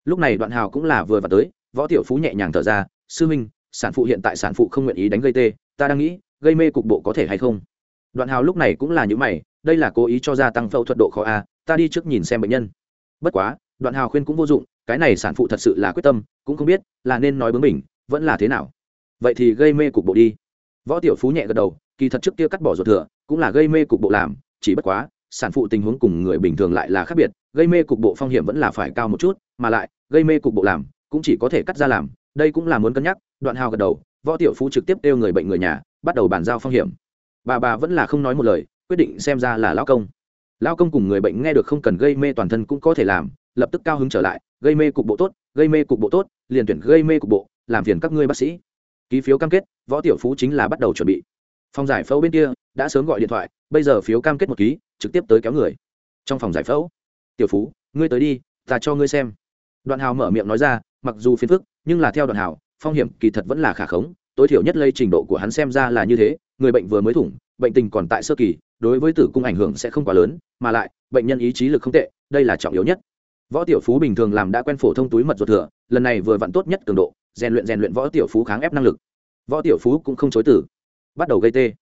Lúc này đoạn hào cũng là vừa và tới, võ tiểu phú nhẹ nhàng thở ra, sư minh sản phụ hiện tại sản phụ không nguyện ý đánh gây tê, ta đang nghĩ gây mê cục bộ có thể hay không? Đoạn hào lúc này cũng là những mày, đây là cố ý cho gia tăng phẫu thuật độ khó a, ta đi trước nhìn xem bệnh nhân. Bất quá, đoạn hào khuyên cũng vô dụng, cái này sản phụ thật sự là quyết tâm, cũng không biết là nên nói bướng mình vẫn là thế nào. Vậy thì gây mê cục bộ đi. Võ tiểu phú nhẹ gật đầu, kỳ thật trước kia cắt bỏ ruột thừa, cũng là gây mê cục bộ làm, chỉ bất quá, sản phụ tình huống cùng người bình thường lại là khác biệt, gây mê cục bộ phong hiểm vẫn là phải cao một chút, mà lại, gây mê cục bộ làm, cũng chỉ có thể cắt ra làm, đây cũng là muốn cân nhắc, đoạn hào gật đầu võ tiểu phú trực tiếp kêu người bệnh người nhà, bắt đầu bàn giao phong hiểm. Bà bà vẫn là không nói một lời, quyết định xem ra là lao công. Lao công cùng người bệnh nghe được không cần gây mê toàn thân cũng có thể làm, lập tức cao hứng trở lại, gây mê cục bộ tốt, gây mê cục bộ tốt, liền tuyển gây mê cục bộ, làm phiền các ngươi bác sĩ. Ký phiếu cam kết, võ tiểu phú chính là bắt đầu chuẩn bị. Phòng giải phẫu bên kia, đã sớm gọi điện thoại, bây giờ phiếu cam kết một ký, trực tiếp tới kéo người. Trong phòng giải phẫu, tiểu phú, ngươi tới đi, ta cho ngươi xem. Đoạn hào mở miệng nói ra, mặc dù phiền phức, nhưng là theo đoạn hào phong hiểm kỳ thật vẫn là khả khống, tối thiểu nhất lây trình độ của hắn xem ra là như thế, người bệnh vừa mới thủng, bệnh tình còn tại sơ kỳ, đối với tử cung ảnh hưởng sẽ không quá lớn, mà lại, bệnh nhân ý chí lực không tệ, đây là trọng yếu nhất. Võ tiểu phú bình thường làm đã quen phổ thông túi mật ruột thừa, lần này vừa vặn tốt nhất cường độ, rèn luyện rèn luyện võ tiểu phú kháng ép năng lực. Võ tiểu phú cũng không chối tử bắt đầu gây tê.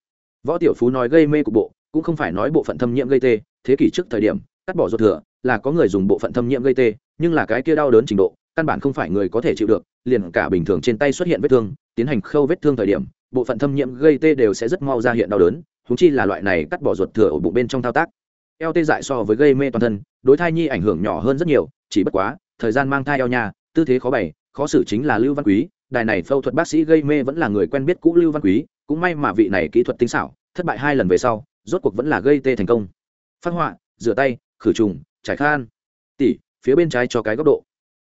Võ tiểu phú nói gây mê cục bộ, cũng không phải nói bộ phận thâm nhiễm gây tê. Thế kỷ trước thời điểm, cắt bỏ ruột thừa là có người dùng bộ phận thâm nhiễm gây tê, nhưng là cái kia đau đớn trình độ căn bản không phải người có thể chịu được, liền cả bình thường trên tay xuất hiện vết thương, tiến hành khâu vết thương thời điểm, bộ phận thâm nhiễm gây tê đều sẽ rất mau ra hiện đau đớn húng chi là loại này cắt bỏ ruột thừa ở bụng bên trong thao tác. Eo tê dại so với gây mê toàn thân, đối thai nhi ảnh hưởng nhỏ hơn rất nhiều, chỉ bất quá, thời gian mang thai eo nhà tư thế khó bày, khó xử chính là lưu văn quý, đài này phẫu thuật bác sĩ gây mê vẫn là người quen biết cũ lưu văn quý, cũng may mà vị này kỹ thuật tinh xảo, thất bại hai lần về sau, rốt cuộc vẫn là gây tê thành công. Phát họa, rửa tay, khử trùng, trải khan. Tỉ, phía bên trái cho cái góc độ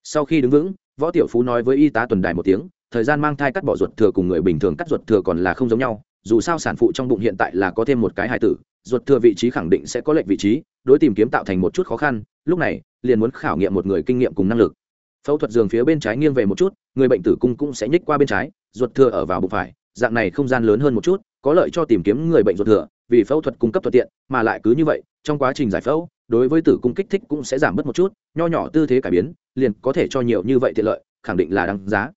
sau khi đứng vững, võ tiểu phú nói với y tá tuần đài một tiếng, thời gian mang thai cắt bỏ ruột thừa cùng người bình thường cắt ruột thừa còn là không giống nhau, dù sao sản phụ trong bụng hiện tại là có thêm một cái hài tử, ruột thừa vị trí khẳng định sẽ có lệnh vị trí, đối tìm kiếm tạo thành một chút khó khăn, lúc này, liền muốn khảo nghiệm một người kinh nghiệm cùng năng lực. Phẫu thuật giường phía bên trái nghiêng về một chút, người bệnh tử cung cũng sẽ nhích qua bên trái, ruột thừa ở vào bụng phải, dạng này không gian lớn hơn một chút, có lợi cho tìm kiếm người bệnh ruột thừa, vì phẫu thuật cung cấp thuận tiện, mà lại cứ như vậy, trong quá trình giải phẫu, đối với tử cung kích thích cũng sẽ giảm bớt một chút, nho nhỏ tư thế cải biến liền có thể cho nhiều như vậy tiện lợi, khẳng định là đáng giá.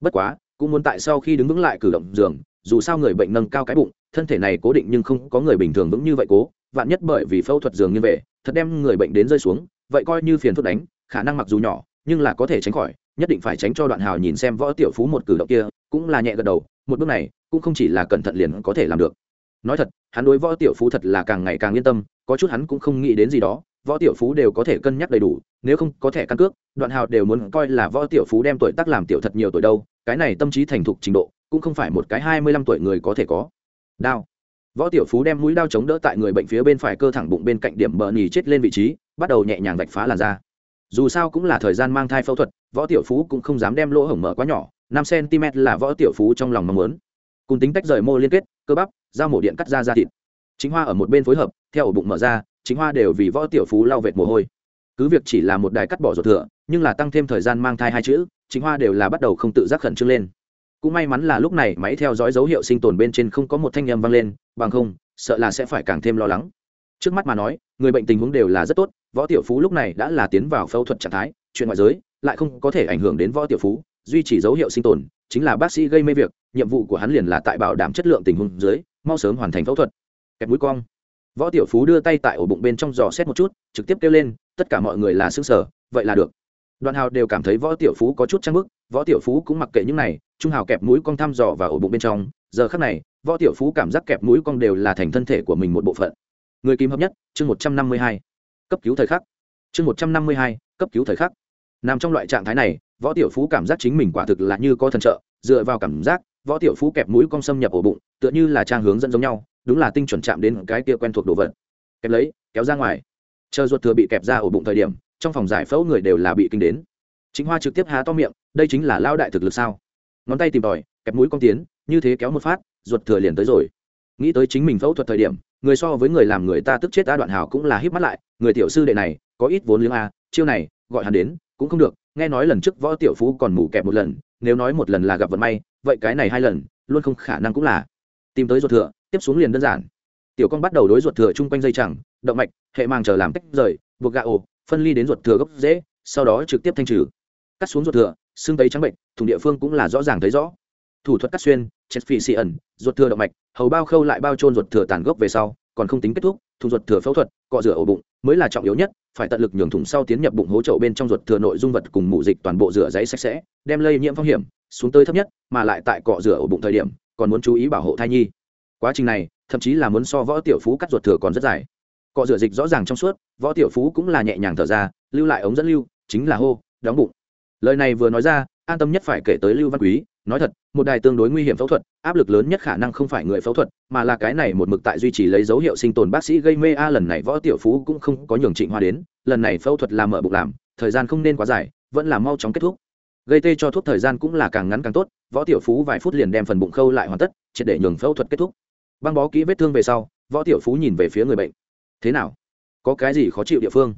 Bất quá, cũng muốn tại sau khi đứng vững lại cử động giường, dù sao người bệnh nâng cao cái bụng, thân thể này cố định nhưng không có người bình thường vững như vậy cố, vạn nhất bởi vì phẫu thuật giường như vậy thật đem người bệnh đến rơi xuống, vậy coi như phiền phức đánh, khả năng mặc dù nhỏ, nhưng là có thể tránh khỏi, nhất định phải tránh cho đoạn hào nhìn xem võ tiểu phú một cử động kia, cũng là nhẹ gật đầu, một bước này, cũng không chỉ là cẩn thận liền có thể làm được. Nói thật, hắn đối võ tiểu phú thật là càng ngày càng yên tâm, có chút hắn cũng không nghĩ đến gì đó võ tiểu phú đều có thể cân nhắc đầy đủ, nếu không có thẻ căn cước, đoạn hào đều muốn coi là võ tiểu phú đem tuổi tác làm tiểu thật nhiều tuổi đâu, cái này tâm trí thành thục trình độ, cũng không phải một cái hai mươi lăm tuổi người có thể có. Đao. Võ tiểu phú đem mũi đao chống đỡ tại người bệnh phía bên phải cơ thẳng bụng bên cạnh điểm bờ nhì chết lên vị trí, bắt đầu nhẹ nhàng vạch phá làn da. Dù sao cũng là thời gian mang thai phẫu thuật, võ tiểu phú cũng không dám đem lỗ hổng mở quá nhỏ, năm cm là võ tiểu phú trong lòng mong muốn. Cùng tính tách rời mô liên kết, cơ bắp, dao mổ điện cắt ra da thịt. Chính hoa ở một bên phối hợp, theo ổ bụng mở ra chính hoa đều vì võ tiểu phú lau vệt mồ hôi. Cứ việc chỉ là một đài cắt bỏ ruột thừa, nhưng là tăng thêm thời gian mang thai hai chữ, chính hoa đều là bắt đầu không tự giác khẩn trương lên. Cũng may mắn là lúc này máy theo dõi dấu hiệu sinh tồn bên trên không có một thanh â vang lên, bằng không, sợ là sẽ phải càng thêm lo lắng. Trước mắt mà nói, người bệnh tình huống đều là rất tốt, võ tiểu phú lúc này đã là tiến vào phẫu thuật trạng thái, chuyện ngoại giới lại không có thể ảnh hưởng đến võ tiểu phú, duy trì dấu hiệu sinh tồn, chính là bác sĩ gây mê việc, nhiệm vụ của hắn liền là tại bảo đảm chất lượng tình huống dưới, mau sớm hoàn thành phẫu thuật. Kẹp mũi cong võ tiểu phú đưa tay tại ổ bụng bên trong giò xét một chút, trực tiếp kêu lên, tất cả mọi người là xương sở vậy là được. Đoàn hào đều cảm thấy võ tiểu phú có chút trang bức võ tiểu phú cũng mặc kệ những này, trung hào kẹp mũi cong thăm dò và ổ bụng bên trong. Giờ khắc này, võ tiểu phú cảm giác kẹp mũi cong đều là thành thân thể của mình một bộ phận. Người kìm hợp nhất, chương một trăm năm mươi hai. Cấp cứu thời khắc. Chương một trăm năm mươi hai, cấp cứu thời khắc. Nằm trong loại trạng thái này, võ tiểu phú cảm giác chính mình quả thực là như có thần trợ, dựa vào cảm giác, võ tiểu phú kẹp mũi cong xâm nhập ổ bụng, tựa như là trang hướng dẫn giống nhau đúng là tinh chuẩn chạm đến cái kia quen thuộc đồ vật. Kẹp lấy, kéo ra ngoài. Chờ ruột thừa bị kẹp ra ổ bụng thời điểm, trong phòng giải phẫu người đều là bị kinh đến. Chính hoa trực tiếp há to miệng, đây chính là lao đại thực lực sao? Ngón tay tìm tòi, kẹp mũi cong tiến, như thế kéo một phát, ruột thừa liền tới rồi. Nghĩ tới chính mình phẫu thuật thời điểm, người so với người làm người ta tức chết ta đoạn hào cũng là híp mắt lại, người tiểu sư đệ này, có ít vốn liếng a, chiêu này, gọi hắn đến, cũng không được, nghe nói lần trước võ tiểu phú còn mủ kẹp một lần, nếu nói một lần là gặp vận may, vậy cái này hai lần, luôn không khả năng cũng là. Tìm tới ruột thừa tiếp xuống liền đơn giản. Tiểu con bắt đầu đối ruột thừa chung quanh dây chẳng, động mạch, hệ màng chờ làm tách rời, buộc gạ ổ, phân ly đến ruột thừa gốc dễ sau đó trực tiếp thanh trừ. Cắt xuống ruột thừa, xương tấy trắng bệnh, thùng địa phương cũng là rõ ràng thấy rõ. Thủ thuật cắt xuyên, chết phì xị ẩn, ruột thừa động mạch, hầu bao khâu lại bao trôn ruột thừa tàn gốc về sau, còn không tính kết thúc, thùng ruột thừa phẫu thuật, cọ rửa ổ bụng, mới là trọng yếu nhất, phải tận lực nhường thùng sau tiến nhập bụng hố trậu bên trong ruột thừa nội dung vật cùng mụ dịch toàn bộ rửa giấy sạch sẽ, đem lây nhiễm phong hiểm, xuống tới thấp nhất, mà lại tại cọ rửa ổ bụng thời điểm, còn muốn chú ý bảo hộ thai nhi quá trình này, thậm chí là muốn so võ tiểu phú cắt ruột thừa còn rất dài. Cọ rửa dịch rõ ràng trong suốt, võ tiểu phú cũng là nhẹ nhàng thở ra, lưu lại ống dẫn lưu, chính là hô, đóng bụng. Lời này vừa nói ra, an tâm nhất phải kể tới lưu văn quý, nói thật, một đài tương đối nguy hiểm phẫu thuật, áp lực lớn nhất khả năng không phải người phẫu thuật, mà là cái này một mực tại duy trì lấy dấu hiệu sinh tồn bác sĩ gây mê a, lần này võ tiểu phú cũng không có nhường trịnh hoa đến, lần này phẫu thuật là mở bụng làm, thời gian không nên quá dài, vẫn là mau chóng kết thúc. Gây tê cho thuốc thời gian cũng là càng ngắn càng tốt, võ tiểu phú vài phút liền đem phần bụng khâu lại hoàn tất, triệt để nhường phẫu thuật kết thúc băng bó kỹ vết thương về sau, võ tiểu phú nhìn về phía người bệnh. Thế nào? Có cái gì khó chịu địa phương?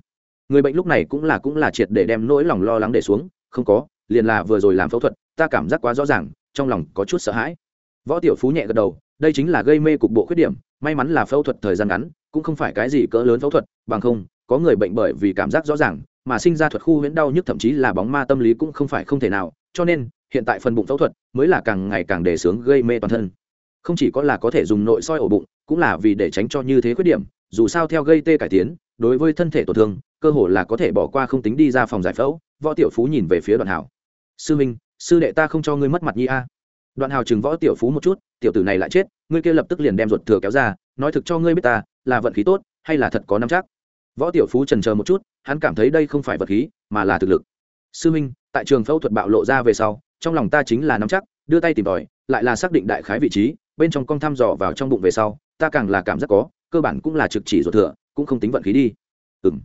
Người bệnh lúc này cũng là cũng là triệt để đem nỗi lòng lo lắng để xuống, không có, liền là vừa rồi làm phẫu thuật, ta cảm giác quá rõ ràng, trong lòng có chút sợ hãi. Võ tiểu phú nhẹ gật đầu, đây chính là gây mê cục bộ khuyết điểm, may mắn là phẫu thuật thời gian ngắn, cũng không phải cái gì cỡ lớn phẫu thuật, bằng không, có người bệnh bởi vì cảm giác rõ ràng, mà sinh ra thuật khu huyễn đau nhức thậm chí là bóng ma tâm lý cũng không phải không thể nào, cho nên, hiện tại phần bụng phẫu thuật mới là càng ngày càng đề sướng gây mê toàn thân không chỉ có là có thể dùng nội soi ổ bụng, cũng là vì để tránh cho như thế khuyết điểm, dù sao theo gây tê cải tiến, đối với thân thể tổn thương, cơ hội là có thể bỏ qua không tính đi ra phòng giải phẫu, võ tiểu phú nhìn về phía đoạn hảo. Sư minh, sư đệ ta không cho ngươi mất mặt nhi a. Đoạn hào chừng võ tiểu phú một chút, tiểu tử này lại chết, ngươi kia lập tức liền đem ruột thừa kéo ra, nói thực cho ngươi biết ta, là vận khí tốt, hay là thật có năm chắc? Võ tiểu phú trần chờ một chút, hắn cảm thấy đây không phải vật khí, mà là thực lực. Sư minh, tại trường phẫu thuật bạo lộ ra về sau, trong lòng ta chính là nắm chắc, đưa tay tìm tòi, lại là xác định đại khái vị trí bên trong con thăm dò vào trong bụng về sau, ta càng là cảm giác có, cơ bản cũng là trực chỉ ruột thừa, cũng không tính vận khí đi. Ừng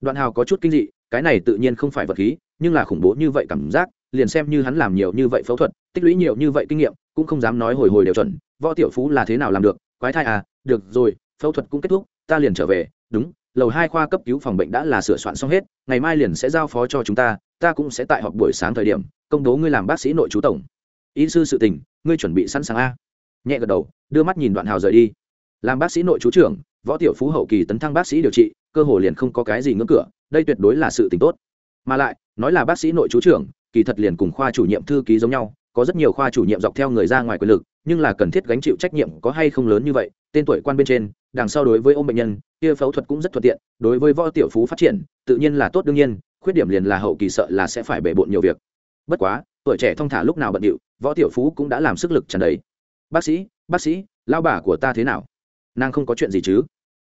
đoạn hào có chút kinh dị, cái này tự nhiên không phải vật khí, nhưng là khủng bố như vậy cảm giác, liền xem như hắn làm nhiều như vậy phẫu thuật, tích lũy nhiều như vậy kinh nghiệm, cũng không dám nói hồi hồi đều chuẩn, võ tiểu phú là thế nào làm được, quái thai à được rồi, phẫu thuật cũng kết thúc, ta liền trở về, đúng, lầu hai khoa cấp cứu phòng bệnh đã là sửa soạn xong hết, ngày mai liền sẽ giao phó cho chúng ta ta cũng sẽ tại họp buổi sáng thời điểm, công bố ngươi làm bác sĩ nội chú tổng. Y sư sự tình, ngươi chuẩn bị sẵn sàng a nhẹ gật đầu, đưa mắt nhìn đoạn hào rời đi. Làm bác sĩ nội chú trưởng, võ tiểu phú hậu kỳ tấn thăng bác sĩ điều trị, cơ hồ liền không có cái gì ngưỡng cửa, đây tuyệt đối là sự tình tốt. Mà lại, nói là bác sĩ nội chú trưởng, kỳ thật liền cùng khoa chủ nhiệm thư ký giống nhau, có rất nhiều khoa chủ nhiệm dọc theo người ra ngoài quyền lực, nhưng là cần thiết gánh chịu trách nhiệm có hay không lớn như vậy, tên tuổi quan bên trên, đằng sau đối với ông bệnh nhân, kia phẫu thuật cũng rất thuận tiện, đối với võ tiểu phú phát triển, tự nhiên là tốt đương nhiên, khuyết điểm liền là hậu kỳ sợ là sẽ phải bể bộn nhiều việc. Bất quá, tuổi trẻ thong thả lúc nào bận điệu, võ tiểu phú cũng đã làm sức lực tràn đầy bác sĩ bác sĩ lao bà của ta thế nào? Nàng không có chuyện gì chứ?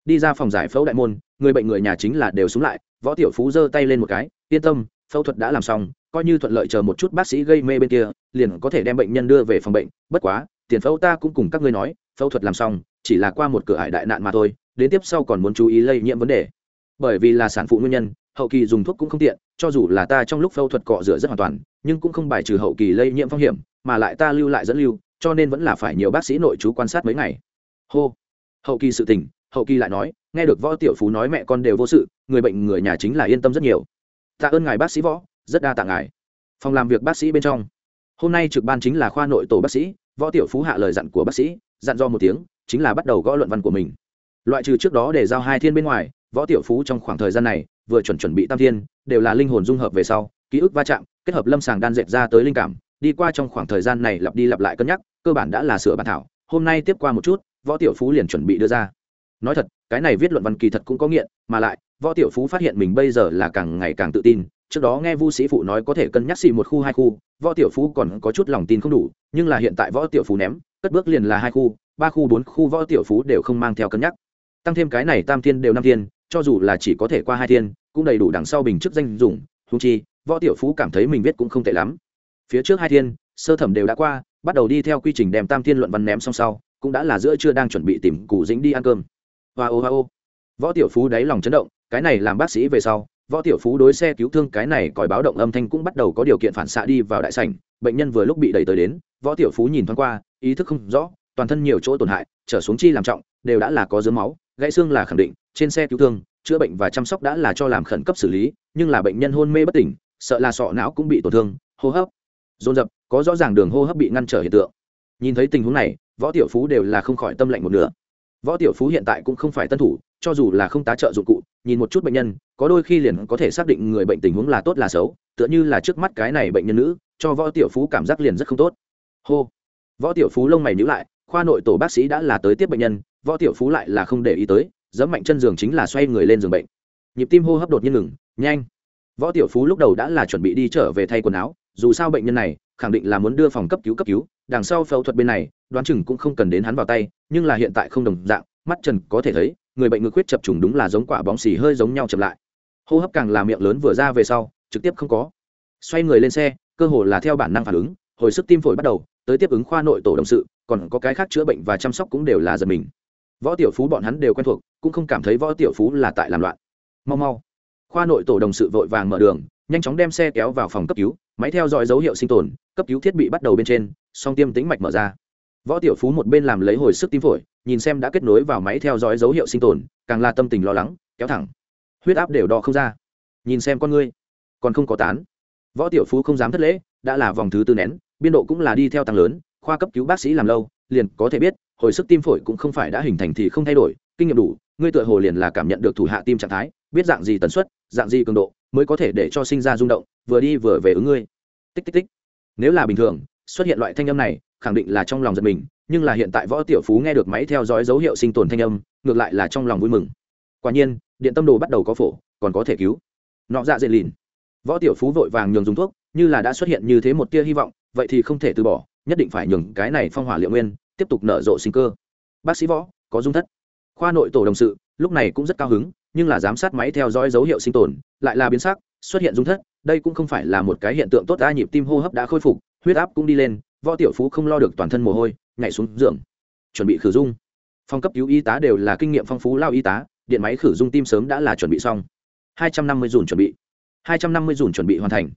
Đi ra phòng giải phẫu đại môn, người bệnh người nhà chính là đều xuống lại, võ tiểu phú giơ tay lên một cái, yên tâm, phẫu thuật đã làm xong, coi như thuận lợi chờ một chút bác sĩ gây mê bên kia, liền có thể đem bệnh nhân đưa về phòng bệnh. Bất quá, tiền phẫu ta cũng cùng các ngươi nói, phẫu thuật làm xong, chỉ là qua một cửa ải đại nạn mà thôi, đến tiếp sau còn muốn chú ý lây nhiễm vấn đề. Bởi vì là sản phụ nguyên nhân, hậu kỳ dùng thuốc cũng không tiện, cho dù là ta trong lúc phẫu thuật cọ rửa rất hoàn toàn, nhưng cũng không bài trừ hậu kỳ lây nhiễm phong hiểm, mà lại ta lưu lại dẫn lưu cho nên vẫn là phải nhiều bác sĩ nội chú quan sát mấy ngày. Hô. Hậu kỳ sự tình, hậu kỳ lại nói, nghe được võ tiểu phú nói mẹ con đều vô sự, người bệnh người nhà chính là yên tâm rất nhiều. Tạ ơn ngài bác sĩ võ, rất đa tạ ngài. Phòng làm việc bác sĩ bên trong. Hôm nay trực ban chính là khoa nội tổ bác sĩ, võ tiểu phú hạ lời dặn của bác sĩ, dặn do một tiếng, chính là bắt đầu gõ luận văn của mình. Loại trừ trước đó để giao hai thiên bên ngoài, võ tiểu phú trong khoảng thời gian này, vừa chuẩn chuẩn bị tam thiên, đều là linh hồn dung hợp về sau, ký ức va chạm, kết hợp lâm sàng đan dệt ra tới linh cảm đi qua trong khoảng thời gian này lặp đi lặp lại cân nhắc, cơ bản đã là sửa bản thảo, hôm nay tiếp qua một chút, võ tiểu phú liền chuẩn bị đưa ra. Nói thật, cái này viết luận văn kỳ thật cũng có nghiện, mà lại, võ tiểu phú phát hiện mình bây giờ là càng ngày càng tự tin, trước đó nghe vu sĩ phụ nói có thể cân nhắc xì một khu, hai khu, võ tiểu phú còn có chút lòng tin không đủ, nhưng là hiện tại võ tiểu phú ném, cất bước liền là hai khu, ba khu, bốn khu võ tiểu phú đều không mang theo cân nhắc. Tăng thêm cái này tam thiên đều năm thiên, cho dù là chỉ có thể qua hai thiên, cũng đầy đủ đằng sau bình chức danh dùng húng chi, võ tiểu phú cảm thấy mình viết cũng không tệ lắm phía trước hai thiên, sơ thẩm đều đã qua, bắt đầu đi theo quy trình đem tam thiên luận văn ném xong sau, cũng đã là giữa chưa đang chuẩn bị tìm cụ dĩnh đi ăn cơm. Hoa ô hoa ô. Võ tiểu phú đáy lòng chấn động, cái này làm bác sĩ về sau, võ tiểu phú đối xe cứu thương cái này còi báo động âm thanh cũng bắt đầu có điều kiện phản xạ đi vào đại sảnh, bệnh nhân vừa lúc bị đẩy tới đến, võ tiểu phú nhìn thoáng qua, ý thức không rõ, toàn thân nhiều chỗ tổn hại, trở xuống chi làm trọng, đều đã là có dướng máu, gãy xương là khẳng định, trên xe cứu thương, chữa bệnh và chăm sóc đã là cho làm khẩn cấp xử lý, nhưng là bệnh nhân hôn mê bất tỉnh, sợ là sọ não cũng bị tổn thương, hô hấp dồn dập, có rõ ràng đường hô hấp bị ngăn trở hiện tượng. Nhìn thấy tình huống này, võ tiểu phú đều là không khỏi tâm lạnh một nửa. Võ tiểu phú hiện tại cũng không phải tân thủ, cho dù là không tá trợ dụng cụ, nhìn một chút bệnh nhân, có đôi khi liền có thể xác định người bệnh tình huống là tốt là xấu, tựa như là trước mắt cái này bệnh nhân nữ, cho võ tiểu phú cảm giác liền rất không tốt. Hô. Võ tiểu phú lông mày nhíu lại, khoa nội tổ bác sĩ đã là tới tiếp bệnh nhân, võ tiểu phú lại là không để ý tới dẫm mạnh chân giường chính là xoay người lên giường bệnh. Nhịp tim hô hấp đột nhiên ngừng, nhanh. Võ tiểu phú lúc đầu đã là chuẩn bị đi trở về thay quần áo dù sao bệnh nhân này khẳng định là muốn đưa phòng cấp cứu cấp cứu, đằng sau phẫu thuật bên này, đoán chừng cũng không cần đến hắn vào tay, nhưng là hiện tại không đồng dạng, mắt trần có thể thấy, người bệnh ngực huyết chập trùng đúng là giống quả bóng xì hơi giống nhau chậm lại. Hô hấp càng là miệng lớn vừa ra về sau, trực tiếp không có. Xoay người lên xe, cơ hồ là theo bản năng phản ứng, hồi sức tim phổi bắt đầu, tới tiếp ứng khoa nội tổ đồng sự, còn có cái khác chữa bệnh và chăm sóc cũng đều là giật mình. Võ tiểu phú bọn hắn đều quen thuộc, cũng không cảm thấy võ tiểu phú là tại làm loạn. Mau mau. Khoa nội tổ đồng sự vội vàng mở đường, nhanh chóng đem xe kéo vào phòng cấp cứu máy theo dõi dấu hiệu sinh tồn, cấp cứu thiết bị bắt đầu bên trên, song tiêm tính mạch mở ra. Võ tiểu phú một bên làm lấy hồi sức tim phổi, nhìn xem đã kết nối vào máy theo dõi dấu hiệu sinh tồn, càng là tâm tình lo lắng, kéo thẳng. Huyết áp đều đo không ra. Nhìn xem con ngươi, còn không có tán. Võ tiểu phú không dám thất lễ, đã là vòng thứ tư nén, biên độ cũng là đi theo tăng lớn, khoa cấp cứu bác sĩ làm lâu, liền có thể biết, hồi sức tim phổi cũng không phải đã hình thành thì không thay đổi, kinh nghiệm đủ, ngươi tựa hồ liền là cảm nhận được thủ hạ tim trạng thái biết dạng gì tần suất, dạng gì cường độ, mới có thể để cho sinh ra rung động, vừa đi vừa về ứng ngươi. Tích tích tích. Nếu là bình thường, xuất hiện loại thanh âm này, khẳng định là trong lòng giật mình, nhưng là hiện tại võ tiểu phú nghe được máy theo dõi dấu hiệu sinh tồn thanh âm, ngược lại là trong lòng vui mừng. Quả nhiên, điện tâm đồ bắt đầu có phổ, còn có thể cứu. Nọ dạ dễ lìn. Võ tiểu phú vội vàng nhường dùng thuốc, như là đã xuất hiện như thế một tia hy vọng, vậy thì không thể từ bỏ, nhất định phải nhường cái này phong hỏa liệu nguyên, tiếp tục nở rộ sinh cơ. Bác sĩ võ, có dung thất. Khoa nội tổ đồng sự, lúc này cũng rất cao hứng nhưng là giám sát máy theo dõi dấu hiệu sinh tồn, lại là biến sắc, xuất hiện dung thất, đây cũng không phải là một cái hiện tượng tốt đa nhịp tim hô hấp đã khôi phục, huyết áp cũng đi lên, võ tiểu phú không lo được toàn thân mồ hôi, nhảy xuống giường, chuẩn bị khử dung. Phòng cấp cứu y tá đều là kinh nghiệm phong phú lao y tá, điện máy khử dung tim sớm đã là chuẩn bị xong. Hai trăm năm mươi dùn chuẩn bị. Hai trăm năm mươi dùn chuẩn bị hoàn thành.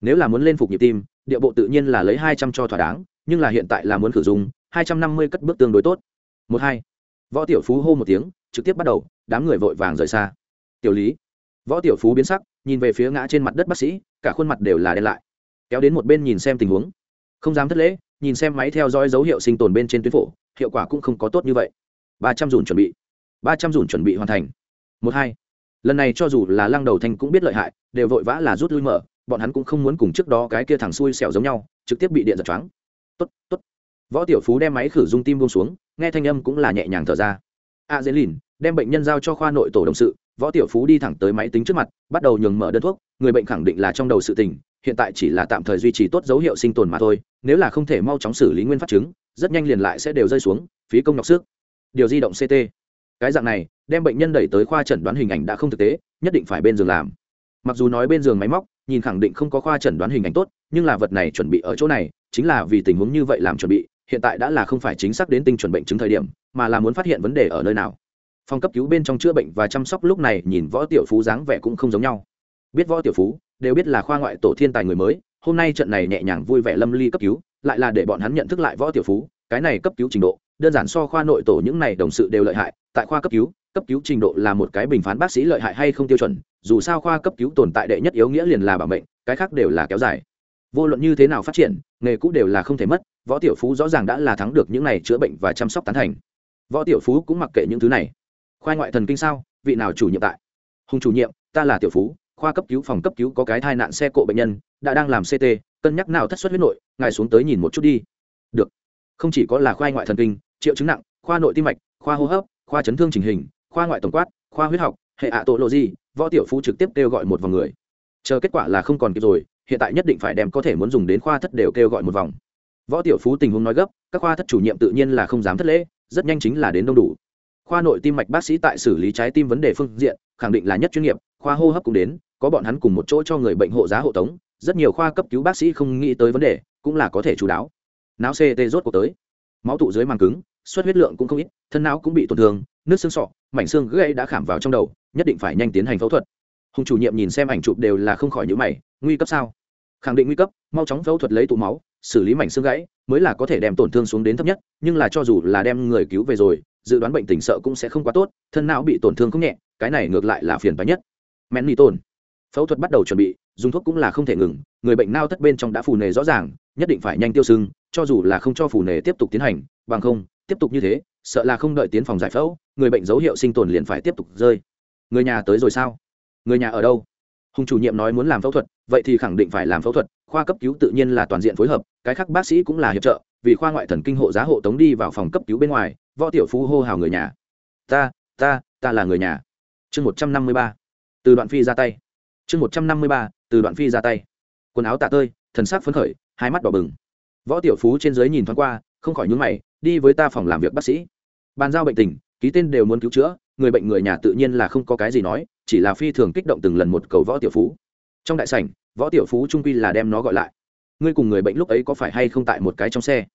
Nếu là muốn lên phục nhịp tim, địa bộ tự nhiên là lấy hai trăm cho thỏa đáng, nhưng là hiện tại là muốn khử dung, hai trăm năm mươi cất bước tương đối tốt. Một hai. Võ tiểu phú hô một tiếng trực tiếp bắt đầu, đám người vội vàng rời xa. Tiểu lý, võ tiểu phú biến sắc, nhìn về phía ngã trên mặt đất bác sĩ, cả khuôn mặt đều là đen lại. Kéo đến một bên nhìn xem tình huống. Không dám thất lễ, nhìn xem máy theo dõi dấu hiệu sinh tồn bên trên tuyến phổ, hiệu quả cũng không có tốt như vậy. Ba trăm dùn chuẩn bị. Ba trăm dùn chuẩn bị hoàn thành. Một hai. Lần này cho dù là lăng đầu thanh cũng biết lợi hại, đều vội vã là rút lui mở, bọn hắn cũng không muốn cùng trước đó cái kia thằng xui xẻo giống nhau, trực tiếp bị điện giật choáng. Tốt tốt. Võ tiểu phú đem máy khử dung tim buông xuống, nghe thanh âm cũng là nhẹ nhàng thở ra. A dễ lìn đem bệnh nhân giao cho khoa nội tổ đồng sự, võ tiểu phú đi thẳng tới máy tính trước mặt, bắt đầu nhường mở đơn thuốc, người bệnh khẳng định là trong đầu sự tình, hiện tại chỉ là tạm thời duy trì tốt dấu hiệu sinh tồn mà thôi, nếu là không thể mau chóng xử lý nguyên phát chứng, rất nhanh liền lại sẽ đều rơi xuống, phí công nhọc sức. Điều di động ct cái dạng này, đem bệnh nhân đẩy tới khoa chẩn đoán hình ảnh đã không thực tế, nhất định phải bên giường làm. Mặc dù nói bên giường máy móc, nhìn khẳng định không có khoa chẩn đoán hình ảnh tốt, nhưng là vật này chuẩn bị ở chỗ này, chính là vì tình huống như vậy làm chuẩn bị, hiện tại đã là không phải chính xác đến tinh chuẩn bệnh chứng thời điểm, mà là muốn phát hiện vấn đề ở nơi nào phòng cấp cứu bên trong chữa bệnh và chăm sóc lúc này nhìn võ tiểu phú dáng vẻ cũng không giống nhau. Biết võ tiểu phú, đều biết là khoa ngoại tổ thiên tài người mới, hôm nay trận này nhẹ nhàng vui vẻ lâm ly cấp cứu, lại là để bọn hắn nhận thức lại võ tiểu phú, cái này cấp cứu trình độ, đơn giản so khoa nội tổ những này đồng sự đều lợi hại, tại khoa cấp cứu cấp cứu trình độ là một cái bình phán bác sĩ lợi hại hay không tiêu chuẩn, dù sao khoa cấp cứu tồn tại đệ nhất yếu nghĩa liền là bảo mệnh, cái khác đều là kéo dài. Vô luận như thế nào phát triển, nghề cũ đều là không thể mất, võ tiểu phú rõ ràng đã là thắng được những này chữa bệnh và chăm sóc tán thành. Võ tiểu phú cũng mặc kệ những thứ này khoa ngoại thần kinh sao? Vị nào chủ nhiệm tại? Hùng chủ nhiệm, ta là tiểu phú, khoa cấp cứu, phòng cấp cứu có cái thai nạn xe cộ bệnh nhân, đã đang làm ct cân nhắc nào thất xuất huyết nội, ngài xuống tới nhìn một chút đi. Được. Không chỉ có là khoa ngoại thần kinh, triệu chứng nặng, khoa nội tim mạch, khoa hô hấp, khoa chấn thương chỉnh hình, khoa ngoại tổng quát, khoa huyết học, hệ ạ tổ lộ gì, võ tiểu phú trực tiếp kêu gọi một vòng người. Chờ kết quả là không còn kịp rồi, hiện tại nhất định phải đem có thể muốn dùng đến khoa thất đều kêu gọi một vòng. Võ tiểu phú tình huống nói gấp, các khoa thất chủ nhiệm tự nhiên là không dám thất lễ, rất nhanh chính là đến đông đủ khoa nội tim mạch bác sĩ tại xử lý trái tim vấn đề phương diện, khẳng định là nhất chuyên nghiệp, khoa hô hấp cũng đến, có bọn hắn cùng một chỗ cho người bệnh hộ giá hộ tống, rất nhiều khoa cấp cứu bác sĩ không nghĩ tới vấn đề, cũng là có thể chú đáo. Não ct rốt cuộc tới. Máu tụ dưới màng cứng, suất huyết lượng cũng không ít, thân não cũng bị tổn thương, nước xương sọ, mảnh xương gãy đã khảm vào trong đầu, nhất định phải nhanh tiến hành phẫu thuật. Hùng chủ nhiệm nhìn xem ảnh chụp đều là không khỏi nhữ mày, nguy cấp sao? Khẳng định nguy cấp, mau chóng phẫu thuật lấy tụ máu, xử lý mảnh xương gãy, mới là có thể đem tổn thương xuống đến thấp nhất, nhưng là cho dù là đem người cứu về rồi dự đoán bệnh tình sợ cũng sẽ không quá tốt, thân não bị tổn thương không nhẹ, cái này ngược lại là phiền phái nhất. Men ni tổn phẫu thuật bắt đầu chuẩn bị, dùng thuốc cũng là không thể ngừng, người bệnh nao thất bên trong đã phù nề rõ ràng, nhất định phải nhanh tiêu sưng, cho dù là không cho phù nề tiếp tục tiến hành, bằng không, tiếp tục như thế, sợ là không đợi tiến phòng giải phẫu, người bệnh dấu hiệu sinh tồn liền phải tiếp tục rơi. Người nhà tới rồi sao? Người nhà ở đâu? Hùng chủ nhiệm nói muốn làm phẫu thuật, vậy thì khẳng định phải làm phẫu thuật, khoa cấp cứu tự nhiên là toàn diện phối hợp, cái khác bác sĩ cũng là hiệp trợ, vì khoa ngoại thần kinh hộ giá hộ tống đi vào phòng cấp cứu bên ngoài võ tiểu phú hô hào người nhà. Ta ta ta là người nhà. Chương một trăm năm mươi ba. Từ đoạn phi ra tay. Chương một trăm năm mươi ba, từ đoạn phi ra tay. Quần áo tạ tơi, thần sắc phấn khởi, hai mắt đỏ bừng. Võ tiểu phú trên dưới nhìn thoáng qua, không khỏi nhúng mày, đi với ta phòng làm việc bác sĩ. Bàn giao bệnh tình, ký tên đều muốn cứu chữa, người bệnh người nhà tự nhiên là không có cái gì nói, chỉ là phi thường kích động từng lần một cầu võ tiểu phú. Trong đại sảnh, võ tiểu phú trung quy là đem nó gọi lại. Ngươi cùng người bệnh lúc ấy có phải hay không tại một cái trong xe?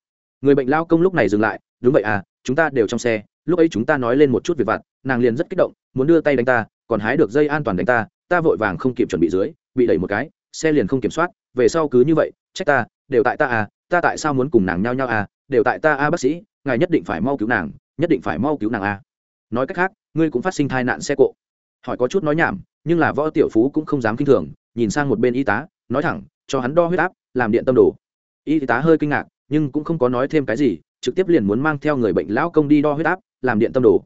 Người bệnh lao công lúc này dừng lại, đúng vậy à chúng ta đều trong xe, lúc ấy chúng ta nói lên một chút việc vặt, nàng liền rất kích động, muốn đưa tay đánh ta, còn hái được dây an toàn đánh ta ta vội vàng không kịp chuẩn bị dưới, bị đẩy một cái, xe liền không kiểm soát, về sau cứ như vậy, trách ta, đều tại ta à ta tại sao muốn cùng nàng nhau nhau à đều tại ta à bác sĩ, ngài nhất định phải mau cứu nàng, nhất định phải mau cứu nàng à. Nói cách khác, ngươi cũng phát sinh tai nạn xe cộ. Hỏi có chút nói nhảm, nhưng là võ tiểu phú cũng không dám kinh thường, nhìn sang một bên y tá, nói thẳng, cho hắn đo huyết áp, làm điện tâm đồ. Y tá hơi kinh ngạc, nhưng cũng không có nói thêm cái gì trực tiếp liền muốn mang theo người bệnh lão công đi đo huyết áp, làm điện tâm đồ.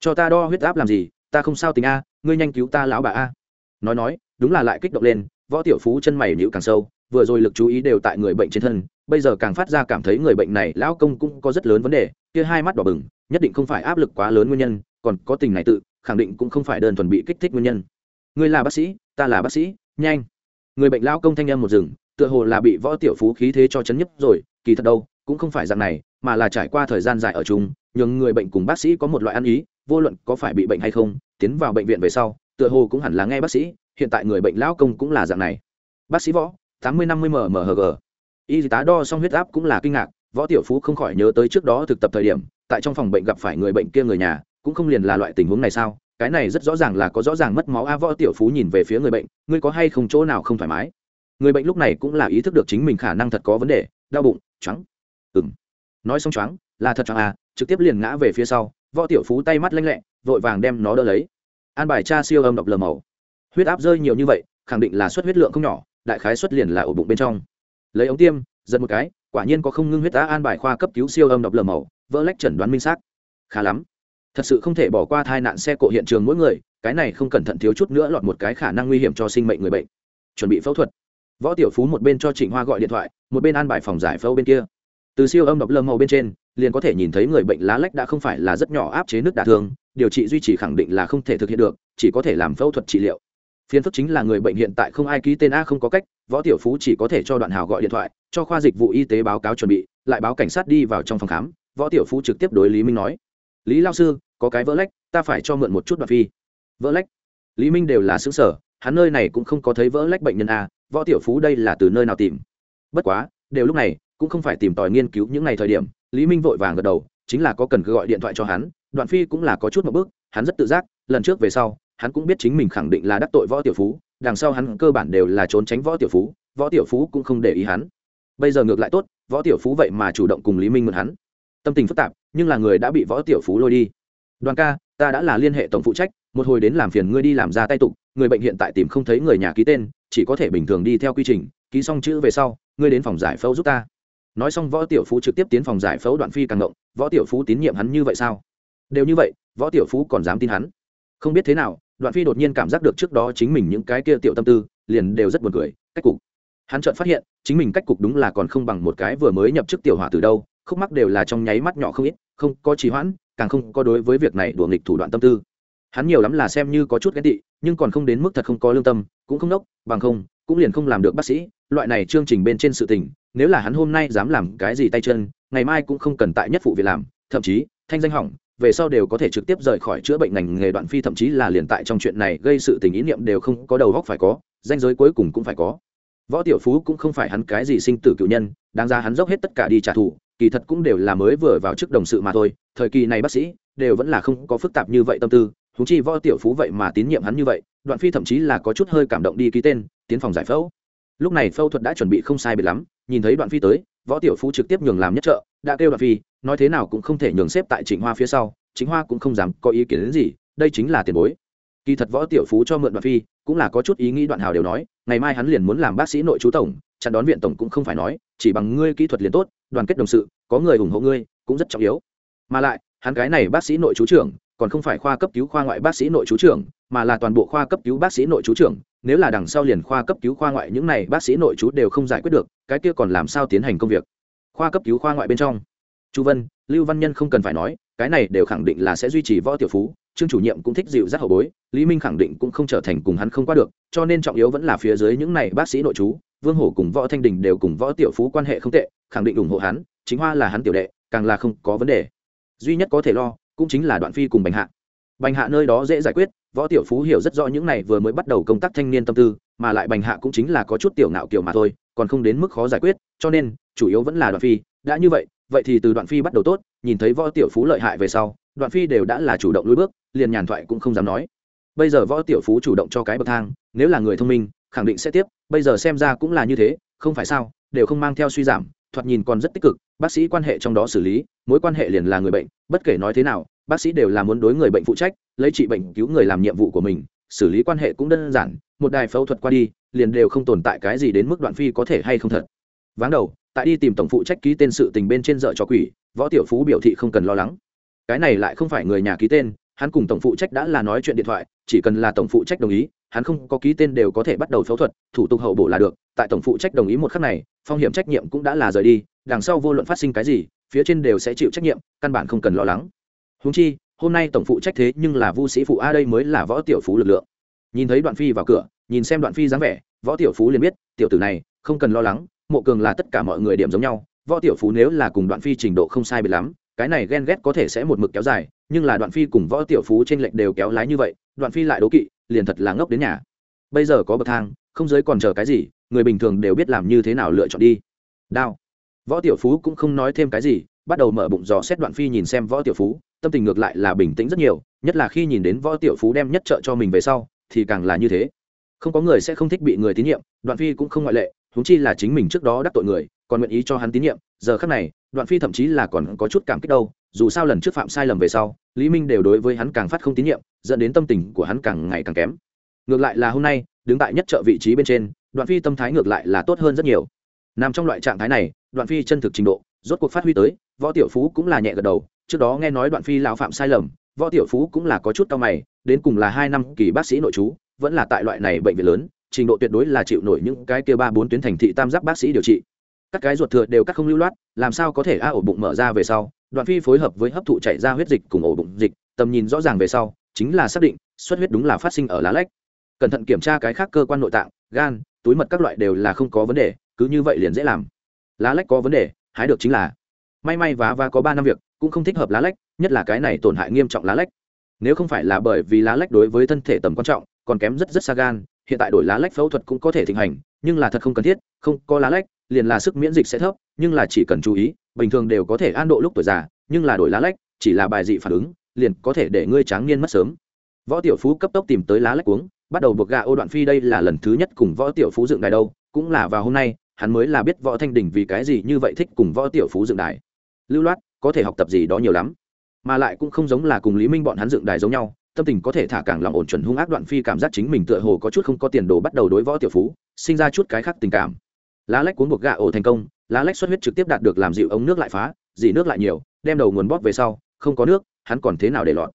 Cho ta đo huyết áp làm gì? Ta không sao tình a, ngươi nhanh cứu ta lão bà a. Nói nói, đúng là lại kích động lên, võ tiểu phú chân mày nhịu càng sâu, vừa rồi lực chú ý đều tại người bệnh trên thân, bây giờ càng phát ra cảm thấy người bệnh này lão công cũng có rất lớn vấn đề, kia hai mắt đỏ bừng, nhất định không phải áp lực quá lớn nguyên nhân, còn có tình này tự, khẳng định cũng không phải đơn thuần bị kích thích nguyên nhân. Ngươi là bác sĩ, ta là bác sĩ, nhanh. Người bệnh lão công thanh em một rừng tựa hồ là bị võ tiểu phú khí thế cho chấn nhấp rồi, kỳ thật đâu, cũng không phải dạng này mà là trải qua thời gian dài ở chung nhưng người bệnh cùng bác sĩ có một loại ăn ý, vô luận có phải bị bệnh hay không, tiến vào bệnh viện về sau, tựa hồ cũng hẳn là nghe bác sĩ, hiện tại người bệnh lão công cũng là dạng này. Bác sĩ võ, tám mươi năm mươi mmhg y tá đo xong huyết áp cũng là kinh ngạc, võ tiểu phú không khỏi nhớ tới trước đó thực tập thời điểm, tại trong phòng bệnh gặp phải người bệnh kia người nhà, cũng không liền là loại tình huống này sao? Cái này rất rõ ràng là có rõ ràng mất máu. A võ tiểu phú nhìn về phía người bệnh, ngươi có hay không chỗ nào không thoải mái? Người bệnh lúc này cũng là ý thức được chính mình khả năng thật có vấn đề, đau bụng trắng ừng nói xong choáng, là thật choáng à trực tiếp liền ngã về phía sau, võ tiểu phú tay mắt lanh lẹ, vội vàng đem nó đỡ lấy. An bài cha siêu âm độc lờ màu. Huyết áp rơi nhiều như vậy, khẳng định là suất huyết lượng không nhỏ, đại khái xuất liền là ổ bụng bên trong. Lấy ống tiêm, giật một cái, quả nhiên có không ngưng huyết tá an bài khoa cấp cứu siêu âm độc lờ màu, vỡ lách chẩn đoán minh xác. Khá lắm. Thật sự không thể bỏ qua tai nạn xe cộ hiện trường mỗi người, cái này không cẩn thận thiếu chút nữa lọt một cái khả năng nguy hiểm cho sinh mệnh người bệnh. Chuẩn bị phẫu thuật. Võ tiểu phú một bên cho trịnh hoa gọi điện thoại, một bên an bài phòng giải phẫu bên kia từ siêu âm độc lơ màu bên trên, liền có thể nhìn thấy người bệnh lá lách đã không phải là rất nhỏ áp chế nước đả thương, điều trị duy trì khẳng định là không thể thực hiện được, chỉ có thể làm phẫu thuật trị liệu. Phiền phức chính là người bệnh hiện tại không ai ký tên a không có cách, võ tiểu phú chỉ có thể cho đoạn hào gọi điện thoại, cho khoa dịch vụ y tế báo cáo chuẩn bị, lại báo cảnh sát đi vào trong phòng khám. Võ tiểu phú trực tiếp đối lý minh nói, lý lao sư, có cái vỡ lách, ta phải cho mượn một chút đoạn phi. Vỡ lách? Lý minh đều là xứ sở hắn nơi này cũng không có thấy vỡ lách bệnh nhân a, võ tiểu phú đây là từ nơi nào tìm? Bất quá, đều lúc này cũng không phải tìm tòi nghiên cứu những ngày thời điểm, lý minh vội vàng gật đầu, chính là có cần cứ gọi điện thoại cho hắn, đoạn phi cũng là có chút một bước, hắn rất tự giác, lần trước về sau, hắn cũng biết chính mình khẳng định là đắc tội võ tiểu phú, đằng sau hắn cơ bản đều là trốn tránh võ tiểu phú, võ tiểu phú cũng không để ý hắn. Bây giờ ngược lại tốt, võ tiểu phú vậy mà chủ động cùng lý minh mượn hắn. Tâm tình phức tạp, nhưng là người đã bị võ tiểu phú lôi đi. Đoàn ca, ta đã là liên hệ tổng phụ trách, một hồi đến làm phiền ngươi đi làm ra tay tục, người bệnh hiện tại tìm không thấy người nhà ký tên, chỉ có thể bình thường đi theo quy trình, ký xong chữ về sau, ngươi đến phòng giải phẫu giúp ta nói xong võ tiểu phú trực tiếp tiến phòng giải phẫu đoạn phi càng ngộng, võ tiểu phú tín nhiệm hắn như vậy sao? Đều như vậy, võ tiểu phú còn dám tin hắn? Không biết thế nào, đoạn phi đột nhiên cảm giác được trước đó chính mình những cái kia tiểu tâm tư, liền đều rất buồn cười, cách cục. Hắn chợt phát hiện, chính mình cách cục đúng là còn không bằng một cái vừa mới nhập chức tiểu hỏa từ đâu, khúc mắc đều là trong nháy mắt nhỏ không ít, không có trì hoãn, càng không có đối với việc này đùa nghịch thủ đoạn tâm tư. Hắn nhiều lắm là xem như có chút ghét tị, nhưng còn không đến mức thật không có lương tâm, cũng không nốc bằng không, cũng liền không làm được bác sĩ, loại này chương trình bên trên sự tình nếu là hắn hôm nay dám làm cái gì tay chân, ngày mai cũng không cần tại nhất phụ việc làm, thậm chí, thanh danh hỏng, về sau đều có thể trực tiếp rời khỏi chữa bệnh ngành nghề đoạn phi, thậm chí là liền tại trong chuyện này gây sự tình ý niệm đều không có đầu góc phải có, danh giới cuối cùng cũng phải có. Võ tiểu phú cũng không phải hắn cái gì sinh tử cựu nhân, đáng ra hắn dốc hết tất cả đi trả thù, kỳ thật cũng đều là mới vừa vào chức đồng sự mà thôi, thời kỳ này bác sĩ đều vẫn là không có phức tạp như vậy tâm tư thú chi võ tiểu phú vậy mà tín nhiệm hắn như vậy, đoạn phi thậm chí là có chút hơi cảm động đi ký tên, tiến phòng giải phẫu. Lúc này phẫu thuật đã chuẩn bị không sai biệt lắm nhìn thấy đoạn phi tới, võ tiểu phú trực tiếp nhường làm nhất trợ, đã kêu đoạn phi, nói thế nào cũng không thể nhường xếp tại trịnh hoa phía sau chính hoa cũng không dám có ý kiến đến gì, đây chính là tiền bối. Kỳ thật võ tiểu phú cho mượn đoạn phi, cũng là có chút ý nghĩ đoạn hào đều nói, ngày mai hắn liền muốn làm bác sĩ nội chú tổng, chặn đón viện tổng cũng không phải nói, chỉ bằng ngươi kỹ thuật liền tốt, đoàn kết đồng sự, có người ủng hộ ngươi, cũng rất trọng yếu. Mà lại, hắn cái này bác sĩ nội chú trưởng, còn không phải khoa cấp cứu khoa ngoại bác sĩ nội chú trưởng, mà là toàn bộ khoa cấp cứu bác sĩ nội chú trưởng nếu là đằng sau liền khoa cấp cứu khoa ngoại những này, bác sĩ nội chú đều không giải quyết được, cái kia còn làm sao tiến hành công việc? Khoa cấp cứu khoa ngoại bên trong. Chu vân, lưu văn nhân không cần phải nói, cái này đều khẳng định là sẽ duy trì võ tiểu phú, trương chủ nhiệm cũng thích dịu dắt hậu bối, lý minh khẳng định cũng không trở thành cùng hắn không qua được, cho nên trọng yếu vẫn là phía dưới những này bác sĩ nội chú vương hổ cùng võ thanh đình đều cùng võ tiểu phú quan hệ không tệ, khẳng định ủng hộ hắn, chính hoa là hắn tiểu đệ, càng là không có vấn đề. Duy nhất có thể lo, cũng chính là đoạn phi cùng bành hạ bành hạ nơi đó dễ giải quyết, võ tiểu phú hiểu rất rõ những này vừa mới bắt đầu công tác thanh niên tâm tư, mà lại bành hạ cũng chính là có chút tiểu ngạo kiểu mà thôi, còn không đến mức khó giải quyết, cho nên, chủ yếu vẫn là đoạn phi. Đã như vậy vậy thì từ đoạn phi bắt đầu tốt, nhìn thấy võ tiểu phú lợi hại về sau, đoạn phi đều đã là chủ động lùi bước, liền nhàn thoại cũng không dám nói. Bây giờ võ tiểu phú chủ động cho cái bậc thang, nếu là người thông minh, khẳng định sẽ tiếp, bây giờ xem ra cũng là như thế, không phải sao, đều không mang theo suy giảm thoạt nhìn còn rất tích cực, bác sĩ quan hệ trong đó xử lý, mối quan hệ liền là người bệnh, bất kể nói thế nào, bác sĩ đều là muốn đối người bệnh phụ trách, lấy trị bệnh cứu người làm nhiệm vụ của mình, xử lý quan hệ cũng đơn giản, một đài phẫu thuật qua đi, liền đều không tồn tại cái gì đến mức đoạn phi có thể hay không thật. Váng đầu, tại đi tìm tổng phụ trách ký tên sự tình bên trên dợ cho quỷ, võ tiểu phú biểu thị không cần lo lắng. Cái này lại không phải người nhà ký tên, hắn cùng tổng phụ trách đã là nói chuyện điện thoại, chỉ cần là tổng phụ trách đồng ý, hắn không có ký tên đều có thể bắt đầu phẫu thuật, thủ tục hậu bổ là được, tại tổng phụ trách đồng ý một khắc này phong hiểm trách nhiệm cũng đã là rời đi, đằng sau vô luận phát sinh cái gì, phía trên đều sẽ chịu trách nhiệm, căn bản không cần lo lắng. Húng chi, hôm nay tổng phụ trách thế nhưng là vu sĩ phụ a đây mới là võ tiểu phú lực lượng. Nhìn thấy đoạn phi vào cửa, nhìn xem đoạn phi dáng vẻ, võ tiểu phú liền biết, tiểu tử này, không cần lo lắng, mộ cường là tất cả mọi người điểm giống nhau, võ tiểu phú nếu là cùng đoạn phi trình độ không sai biệt lắm, cái này ghen ghét có thể sẽ một mực kéo dài, nhưng là đoạn phi cùng võ tiểu phú trên lệnh đều kéo lái như vậy, đoạn phi lại đố kỵ, liền thật là ngốc đến nhà. Bây giờ có bậc thang, không giới còn chờ cái gì người bình thường đều biết làm như thế nào lựa chọn đi. Đao. Võ tiểu phú cũng không nói thêm cái gì, bắt đầu mở bụng dò xét đoạn phi nhìn xem võ tiểu phú, tâm tình ngược lại là bình tĩnh rất nhiều, nhất là khi nhìn đến võ tiểu phú đem nhất trợ cho mình về sau, thì càng là như thế. Không có người sẽ không thích bị người tín nhiệm, đoạn phi cũng không ngoại lệ húng chi là chính mình trước đó đắc tội người, còn nguyện ý cho hắn tín nhiệm, giờ khác này, đoạn phi thậm chí là còn có chút cảm kích đâu, dù sao lần trước phạm sai lầm về sau, lý minh đều đối với hắn càng phát không tín nhiệm, dẫn đến tâm tình của hắn càng ngày càng kém. Ngược lại là hôm nay, đứng tại nhất trợ vị trí bên trên đoạn phi tâm thái ngược lại là tốt hơn rất nhiều. Nằm trong loại trạng thái này, đoạn phi chân thực trình độ, rốt cuộc phát huy tới, võ tiểu phú cũng là nhẹ gật đầu, trước đó nghe nói đoạn phi lão phạm sai lầm, võ tiểu phú cũng là có chút cao mày, đến cùng là hai năm kỳ bác sĩ nội chú vẫn là tại loại này bệnh viện lớn, trình độ tuyệt đối là chịu nổi những cái kia ba bốn tuyến thành thị tam giác bác sĩ điều trị. Các cái ruột thừa đều cắt không lưu loát, làm sao có thể a ổ bụng mở ra về sau, đoạn phi phối hợp với hấp thụ chảy ra huyết dịch cùng ổ bụng dịch, tầm nhìn rõ ràng về sau, chính là xác định, xuất huyết đúng là phát sinh ở lá lách. Cẩn thận kiểm tra cái khác cơ quan nội tạng, gan túi mật các loại đều là không có vấn đề, cứ như vậy liền dễ làm. Lá lách có vấn đề, hái được chính là. May may vá và có ba năm việc, cũng không thích hợp lá lách, nhất là cái này tổn hại nghiêm trọng lá lách. Nếu không phải là bởi vì lá lách đối với thân thể tầm quan trọng, còn kém rất rất xa gan, hiện tại đổi lá lách phẫu thuật cũng có thể thịnh hành, nhưng là thật không cần thiết, không có lá lách, liền là sức miễn dịch sẽ thấp, nhưng là chỉ cần chú ý, bình thường đều có thể an độ lúc tuổi già, nhưng là đổi lá lách, chỉ là bài dị phản ứng, liền có thể để ngươi tráng niên mất sớm. Võ tiểu phú cấp tốc tìm tới lá lách uống bắt đầu buộc gà ô đoạn phi đây là lần thứ nhất cùng võ tiểu phú dựng đài đâu, cũng là vào hôm nay, hắn mới là biết võ thanh đình vì cái gì như vậy thích cùng võ tiểu phú dựng đài. Lưu loát, có thể học tập gì đó nhiều lắm, mà lại cũng không giống là cùng lý minh bọn hắn dựng đài giống nhau, tâm tình có thể thả càng lòng ổn chuẩn hung ác đoạn phi cảm giác chính mình tựa hồ có chút không có tiền đồ bắt đầu đối võ tiểu phú, sinh ra chút cái khác tình cảm. Lá lách cuốn buộc gà ổ thành công, lá lách xuất huyết trực tiếp đạt được làm dịu ống nước lại phá dỉ nước lại nhiều, đem đầu nguồn bóp về sau, không có nước, hắn còn thế nào để lọt.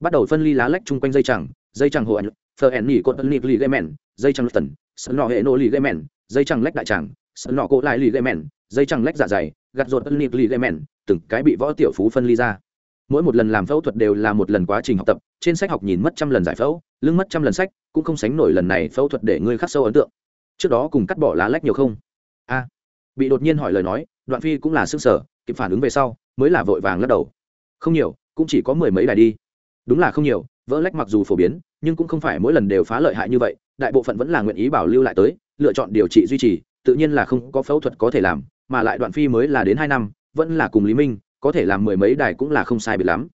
Bắt đầu phân ly lá lách chung quanh dây chẳng dây chẳng hộ ảnh phờ ẻn nhỉ cột ấn nịp lì gây mèn dây trăng tần. Sân nọ hệ nô lì gây mèn dây trăng lách đại tràng. Sân nọ cỗ lại lì gây mèn dây trăng lách dạ dày gặt ruột ấn nịp lì gây mèn từng cái bị võ tiểu phú phân ly ra. Mỗi một lần làm phẫu thuật đều là một lần quá trình học tập, trên sách học nhìn mất trăm lần giải phẫu, lưng mất trăm lần sách, cũng không sánh nổi lần này phẫu thuật để ngươi khắc sâu ấn tượng. Trước đó cùng cắt bỏ lá lách nhiều không? A. Bị đột nhiên hỏi lời nói, đoạn phi cũng là sức sở, kịp phản ứng về sau, mới là vội vàng lắc đầu. Không nhiều, cũng chỉ có mười mấy đài đi. Đúng là không nhiều, vỡ lách mặc dù phổ biến nhưng cũng không phải mỗi lần đều phá lợi hại như vậy, đại bộ phận vẫn là nguyện ý bảo lưu lại tới, lựa chọn điều trị duy trì, tự nhiên là không có phẫu thuật có thể làm, mà lại đoạn phi mới là đến hai năm, vẫn là cùng lý minh, có thể làm mười mấy đài cũng là không sai bị lắm.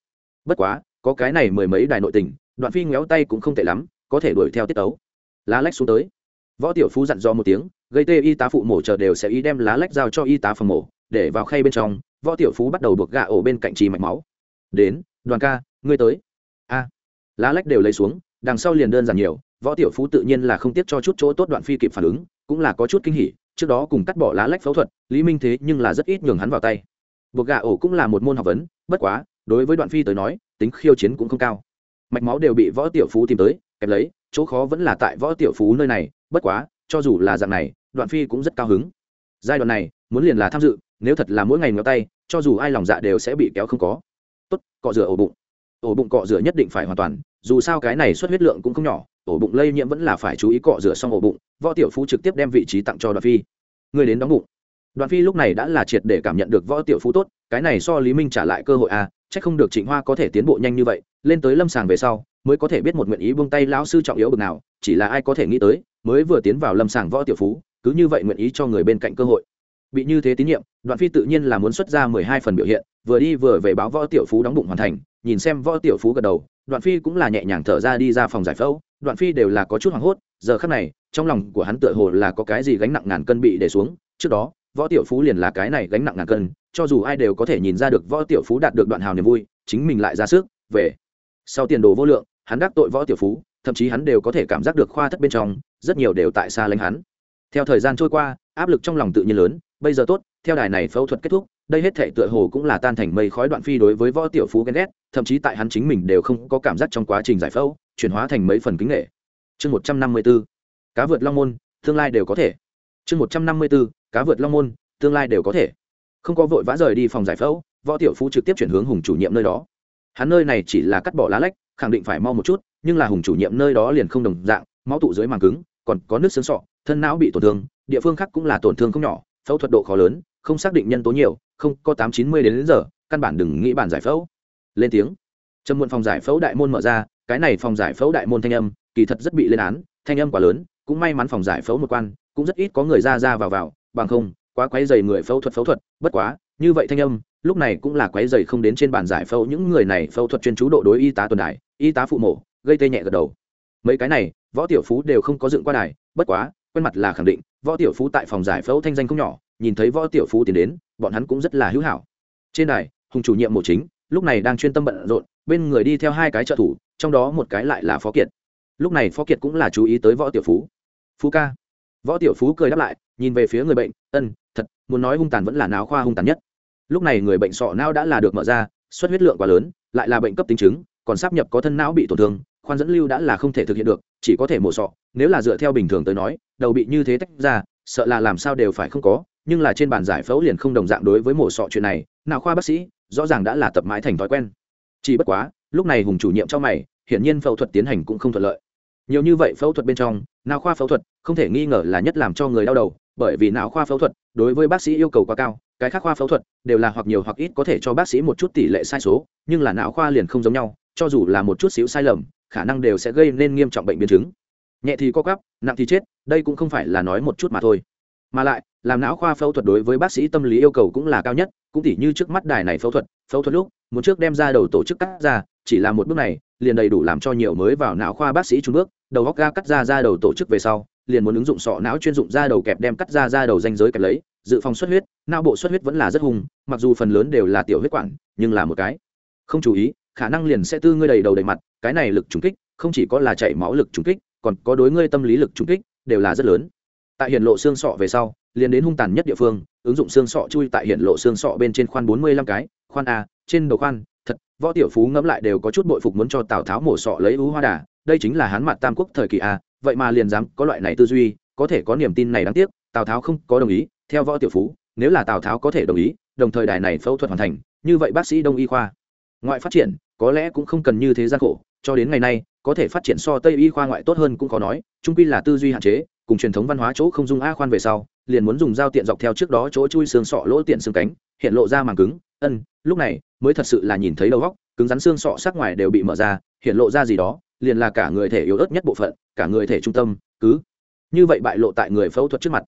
Bất quá, có cái này mười mấy đài nội tình, đoạn phi ngéo tay cũng không tệ lắm, có thể đuổi theo tiết tấu. Lá lách xuống tới. Võ tiểu phú dặn dò một tiếng, gây tê y tá phụ mổ chờ đều sẽ ý đem lá lách giao cho y tá phòng mổ, để vào khay bên trong, võ tiểu phú bắt đầu buộc gạ ổ bên cạnh trì mạch máu. Đến, đoàn ca, ngươi tới. A. Lá lách đều lấy xuống đằng sau liền đơn giản nhiều, võ tiểu phú tự nhiên là không tiếc cho chút chỗ tốt đoạn phi kịp phản ứng, cũng là có chút kinh hỉ, trước đó cùng cắt bỏ lá lách phẫu thuật, lý minh thế nhưng là rất ít nhường hắn vào tay. Buộc gà ổ cũng là một môn học vấn, bất quá, đối với đoạn phi tới nói, tính khiêu chiến cũng không cao. Mạch máu đều bị võ tiểu phú tìm tới, kẹp lấy, chỗ khó vẫn là tại võ tiểu phú nơi này, bất quá, cho dù là dạng này, đoạn phi cũng rất cao hứng. Giai đoạn này, muốn liền là tham dự, nếu thật là mỗi ngày ngó tay, cho dù ai lòng dạ đều sẽ bị kéo không có. Tốt, cọ rửa ổ bụng ổ bụng cọ rửa nhất định phải hoàn toàn, dù sao cái này xuất huyết lượng cũng không nhỏ, ổ bụng lây nhiễm vẫn là phải chú ý cọ rửa xong ổ bụng, võ tiểu phú trực tiếp đem vị trí tặng cho đoạn phi. Người đến đóng bụng. Đoạn phi lúc này đã là triệt để cảm nhận được võ tiểu phú tốt, cái này so lý minh trả lại cơ hội à c h ắ c không được trịnh hoa có thể tiến bộ nhanh như vậy, lên tới lâm sàng về sau, mới có thể biết một nguyện ý buông tay lão sư trọng yếu bực nào, chỉ là ai có thể nghĩ tới, mới vừa tiến vào lâm sàng võ tiểu phú, cứ như vậy nguyện ý cho người bên cạnh cơ hội. Bị như thế tín nhiệm, đoạn phi tự nhiên là muốn xuất ra mười hai phần biểu hiện vừa đi vừa về báo võ tiểu phú đóng bụng hoàn thành, nhìn xem võ tiểu phú gật đầu, đoạn phi cũng là nhẹ nhàng thở ra đi ra phòng giải phẫu, đoạn phi đều là có chút hoảng hốt, giờ khắc này, trong lòng của hắn tựa hồ là có cái gì gánh nặng ngàn cân bị để xuống, trước đó, võ tiểu phú liền là cái này gánh nặng ngàn cân, cho dù ai đều có thể nhìn ra được võ tiểu phú đạt được đoạn hào niềm vui, chính mình lại ra sức, về. Sau tiền đồ vô lượng, hắn đắc tội võ tiểu phú, thậm chí hắn đều có thể cảm giác được khoa thất bên trong, rất nhiều đều tại xa lánh hắn. Theo thời gian trôi qua, áp lực trong lòng tự nhiên lớn, bây giờ tốt, theo đài này phẫu thuật kết thúc đây hết thể tựa hồ cũng là tan thành mây khói đoạn phi đối với võ tiểu phú ghen ghét, thậm chí tại hắn chính mình đều không có cảm giác trong quá trình giải phẫu, chuyển hóa thành mấy phần kính nghệ. Chương một trăm năm mươi b ố cá vượt long môn, tương lai đều có thể. Chương một trăm năm mươi b ố cá vượt long môn, tương lai đều có thể. Không có vội vã rời đi phòng giải phẫu, võ tiểu phú trực tiếp chuyển hướng hùng chủ nhiệm nơi đó. Hắn nơi này chỉ là cắt bỏ lá lách, khẳng định phải mau một chút, nhưng là hùng chủ nhiệm nơi đó liền không đồng dạng, máu tụ dưới màng cứng, còn có nước xương sọ, thân não bị tổn thương, địa phương khác cũng là tổn thương không nhỏ, phẫu thuật độ khó lớn, không xác định nhân tố nhiều không có tám chín mươi đến, đến giờ căn bản đừng nghĩ bản giải phẫu. Lên tiếng. Trầm muộn phòng giải phẫu đại môn mở ra cái này phòng giải phẫu đại môn thanh âm kỳ thật rất bị lên án thanh âm quá lớn cũng may mắn phòng giải phẫu một quan cũng rất ít có người ra ra vào vào bằng không quá quấy dày người phẫu thuật phẫu thuật bất quá như vậy thanh âm lúc này cũng là quấy dày không đến trên bàn giải phẫu những người này phẫu thuật chuyên chú độ đối y tá tuần đài y tá phụ mổ gây tê nhẹ gật đầu. Mấy cái này võ tiểu phú đều không có dựng qua đài bất quá quen mặt là khẳng định võ tiểu phú tại phòng giải phẫu thanh danh không nhỏ nhìn thấy võ tiểu phú tiến đến bọn hắn cũng rất là hữu hảo. Trên đài, hùng chủ nhiệm mổ chính, lúc này đang chuyên tâm bận rộn, bên người đi theo hai cái trợ thủ, trong đó một cái lại là phó kiệt. Lúc này phó kiệt cũng là chú ý tới võ tiểu phú. Phú ca. Võ tiểu phú cười đáp lại, nhìn về phía người bệnh, ân, thật, muốn nói hung tàn vẫn là não khoa hung tàn nhất. Lúc này người bệnh sọ não đã là được mở ra xuất huyết lượng quá lớn, lại là bệnh cấp tính chứng, còn sắp nhập có thân não bị tổn thương, khoan dẫn lưu đã là không thể thực hiện được, chỉ có thể mổ sọ, nếu là dựa theo bình thường tới nói, đầu bị như thế tách ra, sợ là làm sao đều phải không có nhưng là trên bàn giải phẫu liền không đồng dạng đối với mổ sọ chuyện này, nào khoa bác sĩ, rõ ràng đã là tập mãi thành thói quen. Chỉ bất quá, lúc này hùng chủ nhiệm cho mày, hiển nhiên phẫu thuật tiến hành cũng không thuận lợi. Nhiều như vậy phẫu thuật bên trong, nào khoa phẫu thuật không thể nghi ngờ là nhất làm cho người đau đầu, bởi vì não khoa phẫu thuật đối với bác sĩ yêu cầu quá cao, cái khác khoa phẫu thuật đều là hoặc nhiều hoặc ít có thể cho bác sĩ một chút tỷ lệ sai số, nhưng là não khoa liền không giống nhau, cho dù là một chút xíu sai lầm, khả năng đều sẽ gây nên nghiêm trọng bệnh biến chứng. Nhẹ thì co cắp nặng thì chết, đây cũng không phải là nói một chút mà thôi. Mà lại làm não khoa phẫu thuật đối với bác sĩ tâm lý yêu cầu cũng là cao nhất, cũng tỉ như trước mắt đài này phẫu thuật phẫu thuật lúc, muốn trước đem ra đầu tổ chức cắt ra, chỉ là một bước này, liền đầy đủ làm cho nhiều mới vào não khoa bác sĩ trung bước, đầu góc ga cắt ra ra đầu tổ chức về sau, liền muốn ứng dụng sọ não chuyên dụng ra đầu kẹp đem cắt ra ra đầu danh giới kẹp lấy, dự phòng xuất huyết, não bộ xuất huyết vẫn là rất hùng mặc dù phần lớn đều là tiểu huyết quản, nhưng là một cái. Không chú ý, khả năng liền sẽ tư ngươi đầy đầu đầy mặt, cái này lực trúng kích, không chỉ có là chảy máu lực trúng kích, còn có đối ngươi tâm lý lực trúng kích, đều là rất lớn. Tại hiện lộ xương sọ về sau liền đến hung tàn nhất địa phương, ứng dụng xương sọ chui tại hiện lộ xương sọ bên trên khoan bốn mươi lăm cái, khoan a, trên đầu khoan, thật, võ tiểu phú ngẫm lại đều có chút bội phục muốn cho tào tháo mổ sọ lấy ú hoa đà, đây chính là hán mặt tam quốc thời kỳ a, vậy mà liền dám có loại này tư duy, có thể có niềm tin này đáng tiếc, tào tháo không có đồng ý, theo võ tiểu phú, nếu là tào tháo có thể đồng ý, đồng thời đài này phẫu thuật hoàn thành, như vậy bác sĩ đông y khoa, ngoại phát triển, có lẽ cũng không cần như thế gian khổ, cho đến ngày nay, có thể phát triển so tây y khoa ngoại tốt hơn cũng khó nói trung quy là tư duy hạn chế, cùng truyền thống văn hóa chỗ không dung a khoan về sau liền muốn dùng dao tiện dọc theo trước đó chỗ chui xương sọ lỗ tiện xương cánh, hiện lộ ra màng cứng, ân, lúc này mới thật sự là nhìn thấy đầu góc cứng rắn xương sọ sắc ngoài đều bị mở ra, hiện lộ ra gì đó, liền là cả người thể yếu ớt nhất bộ phận, cả người thể trung tâm, cứ như vậy bại lộ tại người phẫu thuật trước mặt.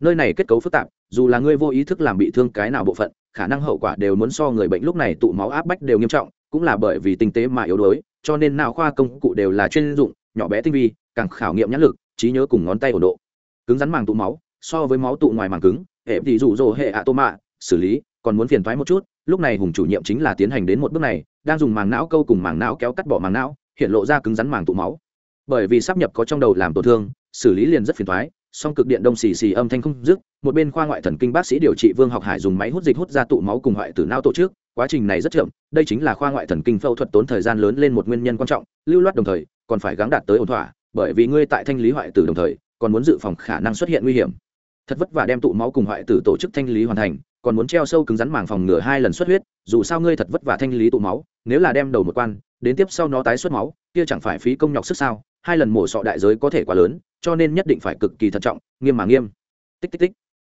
Nơi này kết cấu phức tạp, dù là ngươi vô ý thức làm bị thương cái nào bộ phận, khả năng hậu quả đều muốn so người bệnh lúc này tụ máu áp bách đều nghiêm trọng, cũng là bởi vì tinh tế mà yếu đuối, cho nên nào khoa công cụ đều là chuyên dụng, nhỏ bé tinh vi, càng khảo nghiệm nhãn lực, trí nhớ cùng ngón tay ổn độ. Cứng rắn màng tụ máu so với máu tụ ngoài màng cứng, hệ thì rủ rồ hệ ạ tô mạ, xử lý, còn muốn phiền thoái một chút, lúc này hùng chủ nhiệm chính là tiến hành đến một bước này, đang dùng màng não câu cùng màng não kéo cắt bỏ màng não, hiện lộ ra cứng rắn màng tụ máu. Bởi vì sắp nhập có trong đầu làm tổn thương, xử lý liền rất phiền thoái song cực điện đông xì xì âm thanh không dứt, một bên khoa ngoại thần kinh bác sĩ điều trị vương học hải dùng máy hút dịch hút ra tụ máu cùng hoại tử não tổ chức, quá trình này rất chậm, đây chính là khoa ngoại thần kinh phẫu thuật tốn thời gian lớn lên một nguyên nhân quan trọng, lưu loát đồng thời, còn phải gắng đạt tới ổn thỏa, bởi vì ngươi tại thanh lý hoại tử đồng thời, còn muốn dự phòng khả năng xuất hiện nguy hiểm thật vất vả đem tụ máu cùng hoại tử tổ chức thanh lý hoàn thành, còn muốn treo sâu cứng rắn màng phòng ngừa hai lần xuất huyết, dù sao ngươi thật vất vả thanh lý tụ máu, nếu là đem đầu một quan, đến tiếp sau nó tái xuất máu, kia chẳng phải phí công nhọc sức sao? Hai lần mổ sọ đại giới có thể quá lớn, cho nên nhất định phải cực kỳ thận trọng, nghiêm mà nghiêm. Tích tích tích.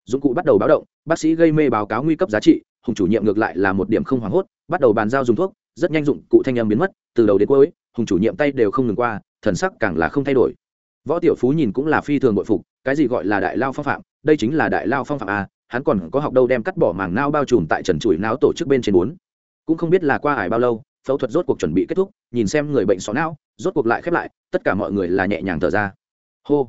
Dụng cụ bắt đầu báo động, bác sĩ gây mê báo cáo nguy cấp giá trị, hùng chủ nhiệm ngược lại là một điểm không hoảng hốt, bắt đầu bàn giao dùng thuốc, rất nhanh dụng cụ thanh âm biến mất, từ đầu đến cuối, hùng chủ nhiệm tay đều không ngừng qua, thần sắc càng là không thay đổi. Võ tiểu phú nhìn cũng là phi thường bội phục, cái gì gọi là đại lao phong phạm đây chính là đại lao phong phạm a, hắn còn có học đâu đem cắt bỏ màng nao bao trùm tại trần trụi não tổ chức bên trên bốn. Cũng không biết là qua ải bao lâu, phẫu thuật rốt cuộc chuẩn bị kết thúc, nhìn xem người bệnh xó não, rốt cuộc lại khép lại, tất cả mọi người là nhẹ nhàng thở ra. Hô.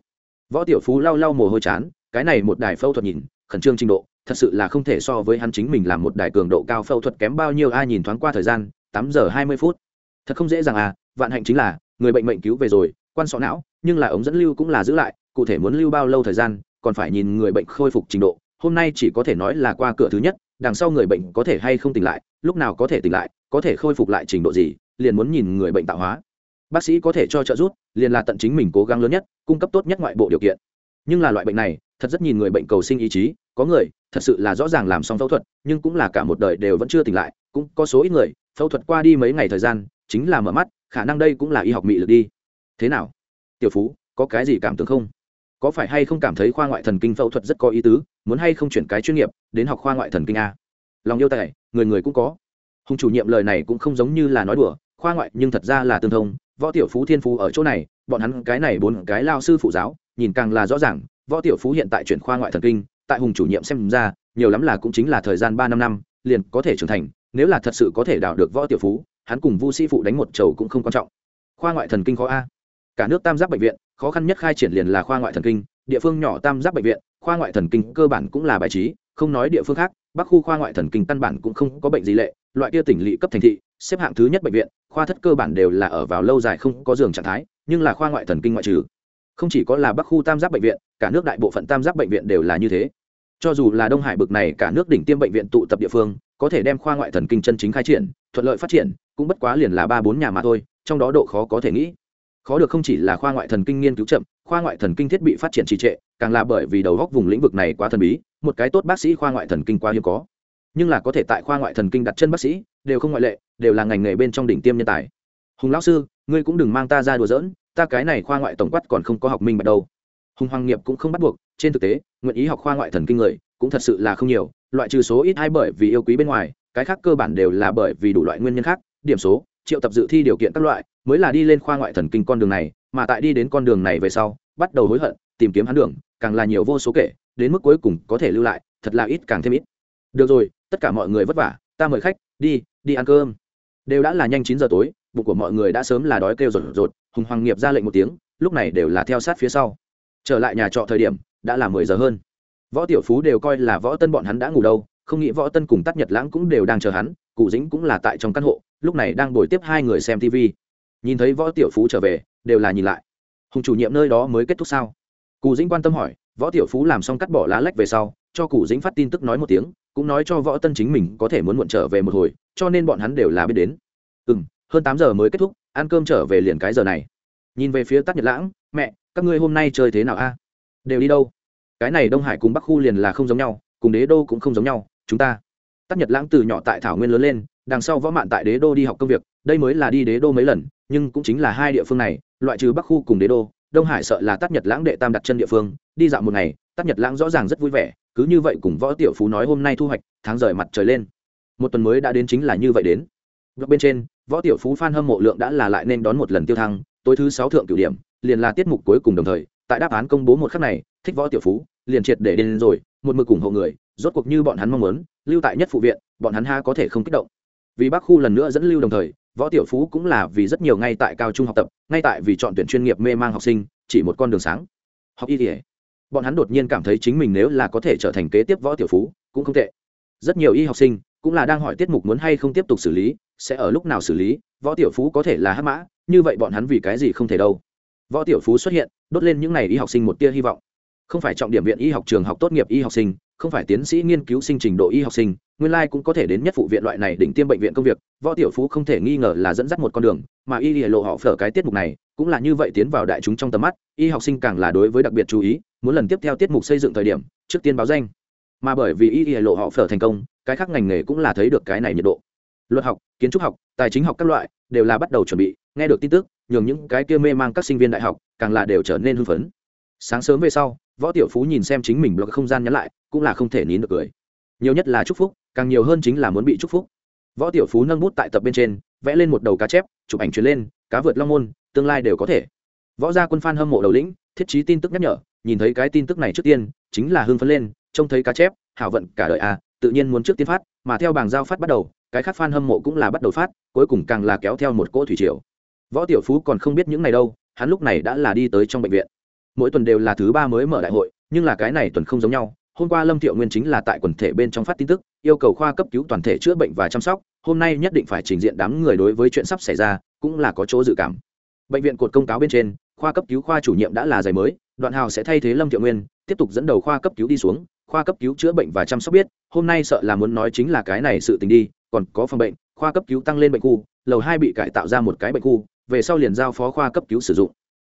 Võ tiểu phú lau lau mồ hôi chán, cái này một đài phẫu thuật nhìn, khẩn trương trình độ, thật sự là không thể so với hắn chính mình làm một đài cường độ cao phẫu thuật kém bao nhiêu, ai nhìn thoáng qua thời gian, tám giờ hai mươi phút. Thật không dễ dàng à vạn hạnh chính là, người bệnh mệnh cứu về rồi, quan sọ não, nhưng là ống dẫn lưu cũng là giữ lại, cụ thể muốn lưu bao lâu thời gian còn phải nhìn người bệnh khôi phục trình độ, hôm nay chỉ có thể nói là qua cửa thứ nhất, đằng sau người bệnh có thể hay không tỉnh lại, lúc nào có thể tỉnh lại, có thể khôi phục lại trình độ gì, liền muốn nhìn người bệnh tạo hóa. Bác sĩ có thể cho trợ giúp, liền là tận chính mình cố gắng lớn nhất, cung cấp tốt nhất ngoại bộ điều kiện. Nhưng là loại bệnh này, thật rất nhìn người bệnh cầu sinh ý chí, có người, thật sự là rõ ràng làm xong phẫu thuật, nhưng cũng là cả một đời đều vẫn chưa tỉnh lại, cũng có số ít người, phẫu thuật qua đi mấy ngày thời gian, chính là mở mắt, khả năng đây cũng là y học mị lực đi. Thế nào? Tiểu phú, có cái gì cảm tưởng không? Có phải hay không cảm thấy khoa ngoại thần kinh phẫu thuật rất có ý tứ, muốn hay không chuyển cái chuyên nghiệp đến học khoa ngoại thần kinh a? Lòng yêu tài, người người cũng có. Hùng chủ nhiệm lời này cũng không giống như là nói đùa, khoa ngoại nhưng thật ra là tương thông, võ tiểu phú thiên phú ở chỗ này, bọn hắn cái này bốn cái lao sư phụ giáo, nhìn càng là rõ ràng, võ tiểu phú hiện tại chuyển khoa ngoại thần kinh, tại hùng chủ nhiệm xem ra, nhiều lắm là cũng chính là thời gian ba năm năm, liền có thể trưởng thành, nếu là thật sự có thể đào được võ tiểu phú, hắn cùng vu sĩ phụ đánh một chầu cũng không quan trọng. Khoa ngoại thần kinh khó a? Cả nước tam giác bệnh viện, khó khăn nhất khai triển liền là khoa ngoại thần kinh, địa phương nhỏ tam giác bệnh viện, khoa ngoại thần kinh cơ bản cũng là bài trí, không nói địa phương khác, bắc khu khoa ngoại thần kinh căn bản cũng không có bệnh gì lệ, loại kia tỉnh lỵ cấp thành thị, xếp hạng thứ nhất bệnh viện, khoa thất cơ bản đều là ở vào lâu dài không có giường trạng thái, nhưng là khoa ngoại thần kinh ngoại trừ. Không chỉ có là bắc khu tam giác bệnh viện, cả nước đại bộ phận tam giác bệnh viện đều là như thế. Cho dù là đông hải bực này cả nước đỉnh tiêm bệnh viện tụ tập địa phương, có thể đem khoa ngoại thần kinh chân chính khai triển, thuận lợi phát triển, cũng bất quá liền là ba bốn nhà mà thôi, trong đó độ khó có thể nghĩ khó được không chỉ là khoa ngoại thần kinh nghiên cứu chậm, khoa ngoại thần kinh thiết bị phát triển trì trệ, càng là bởi vì đầu góc vùng lĩnh vực này quá thần bí, một cái tốt bác sĩ khoa ngoại thần kinh quá hiếm có. Nhưng là có thể tại khoa ngoại thần kinh đặt chân bác sĩ, đều không ngoại lệ, đều là ngành nghề bên trong đỉnh tiêm nhân tài. Hùng lão sư, ngươi cũng đừng mang ta ra đùa giỡn, ta cái này khoa ngoại tổng quát còn không có học minh bạch đâu. Hùng hoàng nghiệp cũng không bắt buộc, trên thực tế, nguyện ý học khoa ngoại thần kinh người, cũng thật sự là không nhiều, loại trừ số ít hay bởi vì yêu quý bên ngoài, cái khác cơ bản đều là bởi vì đủ loại nguyên nhân khác, điểm số triệu tập dự thi điều kiện các loại, mới là đi lên khoa ngoại thần kinh con đường này, mà tại đi đến con đường này về sau, bắt đầu hối hận, tìm kiếm hắn đường, càng là nhiều vô số kể, đến mức cuối cùng có thể lưu lại, thật là ít càng thêm ít. Được rồi, tất cả mọi người vất vả, ta mời khách, đi đi ăn cơm. Đều đã là nhanh chín giờ tối, bụng của mọi người đã sớm là đói kêu rột rột, hùng hoàng nghiệp ra lệnh một tiếng, lúc này đều là theo sát phía sau. Trở lại nhà trọ thời điểm, đã là mười giờ hơn. Võ tiểu phú đều coi là võ tân bọn hắn đã ngủ đâu, không nghĩ võ tân cùng tắt nhật lãng cũng đều đang chờ hắn, cụ dĩnh cũng là tại trong căn hộ lúc này đang đổi tiếp hai người xem tv nhìn thấy võ tiểu phú trở về, đều là nhìn lại. Hùng chủ nhiệm nơi đó mới kết thúc sao? Cụ dĩnh quan tâm hỏi, võ tiểu phú làm xong cắt bỏ lá lách về sau, cho cụ dĩnh phát tin tức nói một tiếng, cũng nói cho võ tân chính mình có thể muốn muộn trở về một hồi, cho nên bọn hắn đều là biết đến. Ừ m hơn tám giờ mới kết thúc, ăn cơm trở về liền cái giờ này. Nhìn về phía tắc nhật lãng, mẹ, các ngươi hôm nay chơi thế nào a? Đều đi đâu? Cái này đông hải cùng bắc khu liền là không giống nhau, cùng đế đô cũng không giống nhau, chúng ta tắc nhật lãng từ nhỏ tại thảo nguyên lớn lên, đằng sau võ mạn tại đế đô đi học công việc, đây mới là đi đế đô mấy lần, nhưng cũng chính là hai địa phương này, loại trừ bắc khu cùng đế đô, đông hải sợ là tắc nhật lãng đệ tam đặt chân địa phương, đi dạo một ngày, tắc nhật lãng rõ ràng rất vui vẻ, cứ như vậy cùng võ tiểu phú nói hôm nay thu hoạch, tháng rời mặt trời lên. Một tuần mới đã đến chính là như vậy đến. Bên trên, võ tiểu phú phan hâm mộ lượng đã là lại nên đón một lần tiêu thăng, tối thứ sáu thượng cửu điểm, liền là tiết mục cuối cùng đồng thời, tại đáp án công bố một khắc này, thích võ tiểu phú, liền triệt để đến rồi, một mực ủng hộ người, rốt cuộc như bọn hắn mong muốn lưu tại nhất phụ viện, bọn hắn ha có thể không kích động. Vì bác khu lần nữa dẫn lưu đồng thời, võ tiểu phú cũng là vì rất nhiều ngay tại cao trung học tập, ngay tại vì chọn tuyển chuyên nghiệp mê mang học sinh, chỉ một con đường sáng. Học y thể bọn hắn đột nhiên cảm thấy chính mình nếu là có thể trở thành kế tiếp võ tiểu phú, cũng không tệ. Rất nhiều y học sinh cũng là đang hỏi tiết mục muốn hay không tiếp tục xử lý, sẽ ở lúc nào xử lý, võ tiểu phú có thể là hắc mã, như vậy bọn hắn vì cái gì không thể đâu. Võ tiểu phú xuất hiện, đốt lên những n à y y học sinh một tia hy vọng. Không phải trọng điểm viện y học trường học tốt nghiệp y học sinh không phải tiến sĩ nghiên cứu sinh trình độ y học sinh, nguyên lai cũng có thể đến nhất phụ viện loại này đỉnh tiêm bệnh viện công việc, võ tiểu phú không thể nghi ngờ là dẫn dắt một con đường, mà y lộ họ phở cái tiết mục này, cũng là như vậy tiến vào đại chúng trong tầm mắt, y học sinh càng là đối với đặc biệt chú ý, muốn lần tiếp theo tiết mục xây dựng thời điểm, trước tiên báo danh. Mà bởi vì y lộ họ phở thành công, cái khác ngành nghề cũng là thấy được cái này nhiệt độ. Luật học, kiến trúc học, tài chính học các loại, đều là bắt đầu chuẩn bị, nghe được tin tức, nhường những cái kia mê mang các sinh viên đại học, càng là đều trở nên hưng phấn. Sáng sớm về sau, võ tiểu phú nhìn xem chính mình blog không gian nhắn lại cũng là không thể nín được cười. Nhiều nhất là chúc phúc, càng nhiều hơn chính là muốn bị chúc phúc. Võ tiểu phú nâng bút tại tập bên trên, vẽ lên một đầu cá chép, chụp ảnh truyền lên, cá vượt long môn, tương lai đều có thể. Võ gia quân phan hâm mộ đầu lĩnh, thiết trí tin tức nhắc nhở, nhìn thấy cái tin tức này trước tiên, chính là hưng phấn lên, trông thấy cá chép, hảo vận cả đời à tự nhiên muốn trước tiên phát, mà theo bảng giao phát bắt đầu, cái khác fan hâm mộ cũng là bắt đầu phát, cuối cùng càng là kéo theo một cỗ thủy triều. Võ tiểu phú còn không biết những này đâu, hắn lúc này đã là đi tới trong bệnh viện. Mỗi tuần đều là thứ ba mới mở đại hội, nhưng là cái này tuần không giống nhau hôm qua lâm thiệu nguyên chính là tại quần thể bên trong phát tin tức, yêu cầu khoa cấp cứu toàn thể chữa bệnh và chăm sóc, hôm nay nhất định phải trình diện đám người đối với chuyện sắp xảy ra, cũng là có chỗ dự cảm. Bệnh viện cột công cáo bên trên, khoa cấp cứu khoa chủ nhiệm đã là giày mới, đoạn hào sẽ thay thế lâm thiệu nguyên, tiếp tục dẫn đầu khoa cấp cứu đi xuống, khoa cấp cứu chữa bệnh và chăm sóc biết, hôm nay sợ là muốn nói chính là cái này sự tình đi, còn có phòng bệnh, khoa cấp cứu tăng lên bệnh khu, lầu hai bị cải tạo ra một cái bệnh khu, về sau liền giao phó khoa cấp cứu sử dụng.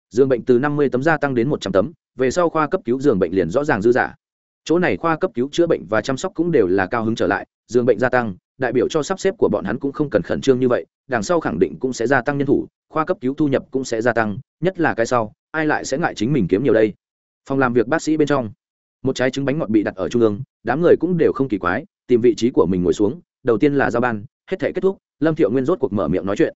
Giường bệnh từ năm mươi tấm gia tăng đến một trăm tấm, về sau khoa cấp cứu giường bệnh liền rõ ràng dư giả chỗ này khoa cấp cứu chữa bệnh và chăm sóc cũng đều là cao hứng trở lại, giường bệnh gia tăng, đại biểu cho sắp xếp của bọn hắn cũng không cần khẩn trương như vậy, đằng sau khẳng định cũng sẽ gia tăng nhân thủ, khoa cấp cứu thu nhập cũng sẽ gia tăng, nhất là cái sau, ai lại sẽ ngại chính mình kiếm nhiều đây? Phòng làm việc bác sĩ bên trong, một trái trứng bánh ngọt bị đặt ở trung ương, đám người cũng đều không kỳ quái, tìm vị trí của mình ngồi xuống, đầu tiên là giao ban, hết thể kết thúc, lâm thiệu nguyên rốt cuộc mở miệng nói chuyện.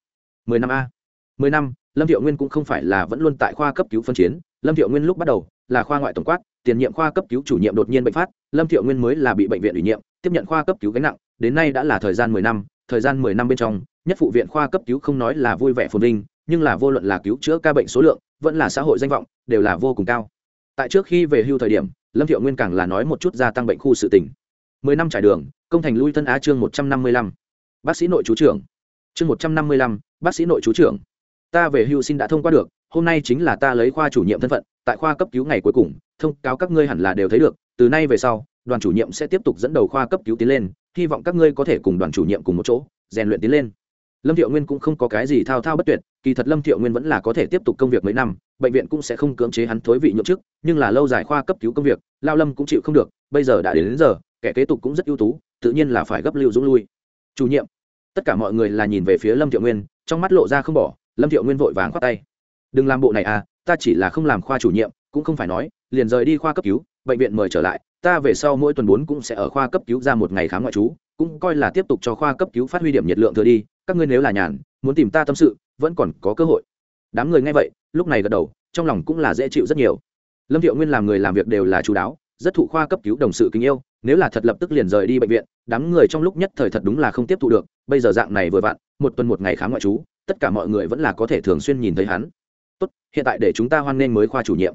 Mười năm a. Mười năm, lâm thiệu nguyên cũng không phải là vẫn luôn tại khoa cấp cứu phân chiến, lâm thiệu nguyên lúc bắt đầu là khoa ngoại tổng quát tiền nhiệm khoa cấp cứu chủ nhiệm đột nhiên bệnh phát, lâm thiệu nguyên mới là bị bệnh viện ủy nhiệm, tiếp nhận khoa cấp cứu gánh nặng, đến nay đã là thời gian mười năm, thời gian mười năm bên trong, nhất phụ viện khoa cấp cứu không nói là vui vẻ phồn vinh, nhưng là vô luận là cứu chữa ca bệnh số lượng, vẫn là xã hội danh vọng, đều là vô cùng cao. Tại trước khi về hưu thời điểm, lâm thiệu nguyên càng là nói một chút gia tăng bệnh khu sự tỉnh mười năm trải đường, công thành lui thân á chương một trăm năm mươi lăm. Bác sĩ nội chú trưởng. Chương một trăm năm mươi lăm, bác sĩ nội chú trưởng. Ta về hưu xin đã thông qua được, hôm nay chính là ta lấy khoa chủ nhiệm thân phận tại khoa cấp cứu ngày cuối cùng thông cáo các ngươi hẳn là đều thấy được từ nay về sau đoàn chủ nhiệm sẽ tiếp tục dẫn đầu khoa cấp cứu tiến lên hy vọng các ngươi có thể cùng đoàn chủ nhiệm cùng một chỗ rèn luyện tiến lên. Lâm thiệu nguyên cũng không có cái gì thao thao bất tuyệt kỳ thật lâm thiệu nguyên vẫn là có thể tiếp tục công việc mấy năm bệnh viện cũng sẽ không cưỡng chế hắn thối vị nhậm chức nhưng là lâu dài khoa cấp cứu công việc lao lâm cũng chịu không được bây giờ đã đến, đến giờ kẻ kế tục cũng rất ưu tú tự nhiên là phải gấp lưu dũng lui. Chủ nhiệm tất cả mọi người là nhìn về phía lâm thiệu nguyên trong mắt lộ ra không bỏ lâm thiệu nguyên vội vàng khoát tay. Đừng làm bộ này à ta chỉ là không làm khoa chủ nhiệm, cũng không phải nói, liền rời đi khoa cấp cứu, bệnh viện mời trở lại, ta về sau mỗi tuần bốn cũng sẽ ở khoa cấp cứu ra một ngày khám ngoại trú, cũng coi là tiếp tục cho khoa cấp cứu phát huy điểm nhiệt lượng thừa đi, các ngươi nếu là nhàn, muốn tìm ta tâm sự, vẫn còn có cơ hội. Đám người nghe vậy, lúc này gật đầu, trong lòng cũng là dễ chịu rất nhiều. Lâm thiệu nguyên làm người làm việc đều là chú đáo, rất thụ khoa cấp cứu đồng sự kính yêu, nếu là thật lập tức liền rời đi bệnh viện, đám người trong lúc nhất thời thật đúng là không tiếp thu được, bây giờ dạng này vừa vặn, một tuần một ngày khám ngoại trú, tất cả mọi người vẫn là có thể thường xuyên nhìn thấy hắn hiện tại để chúng ta hoan nghênh mới khoa chủ nhiệm.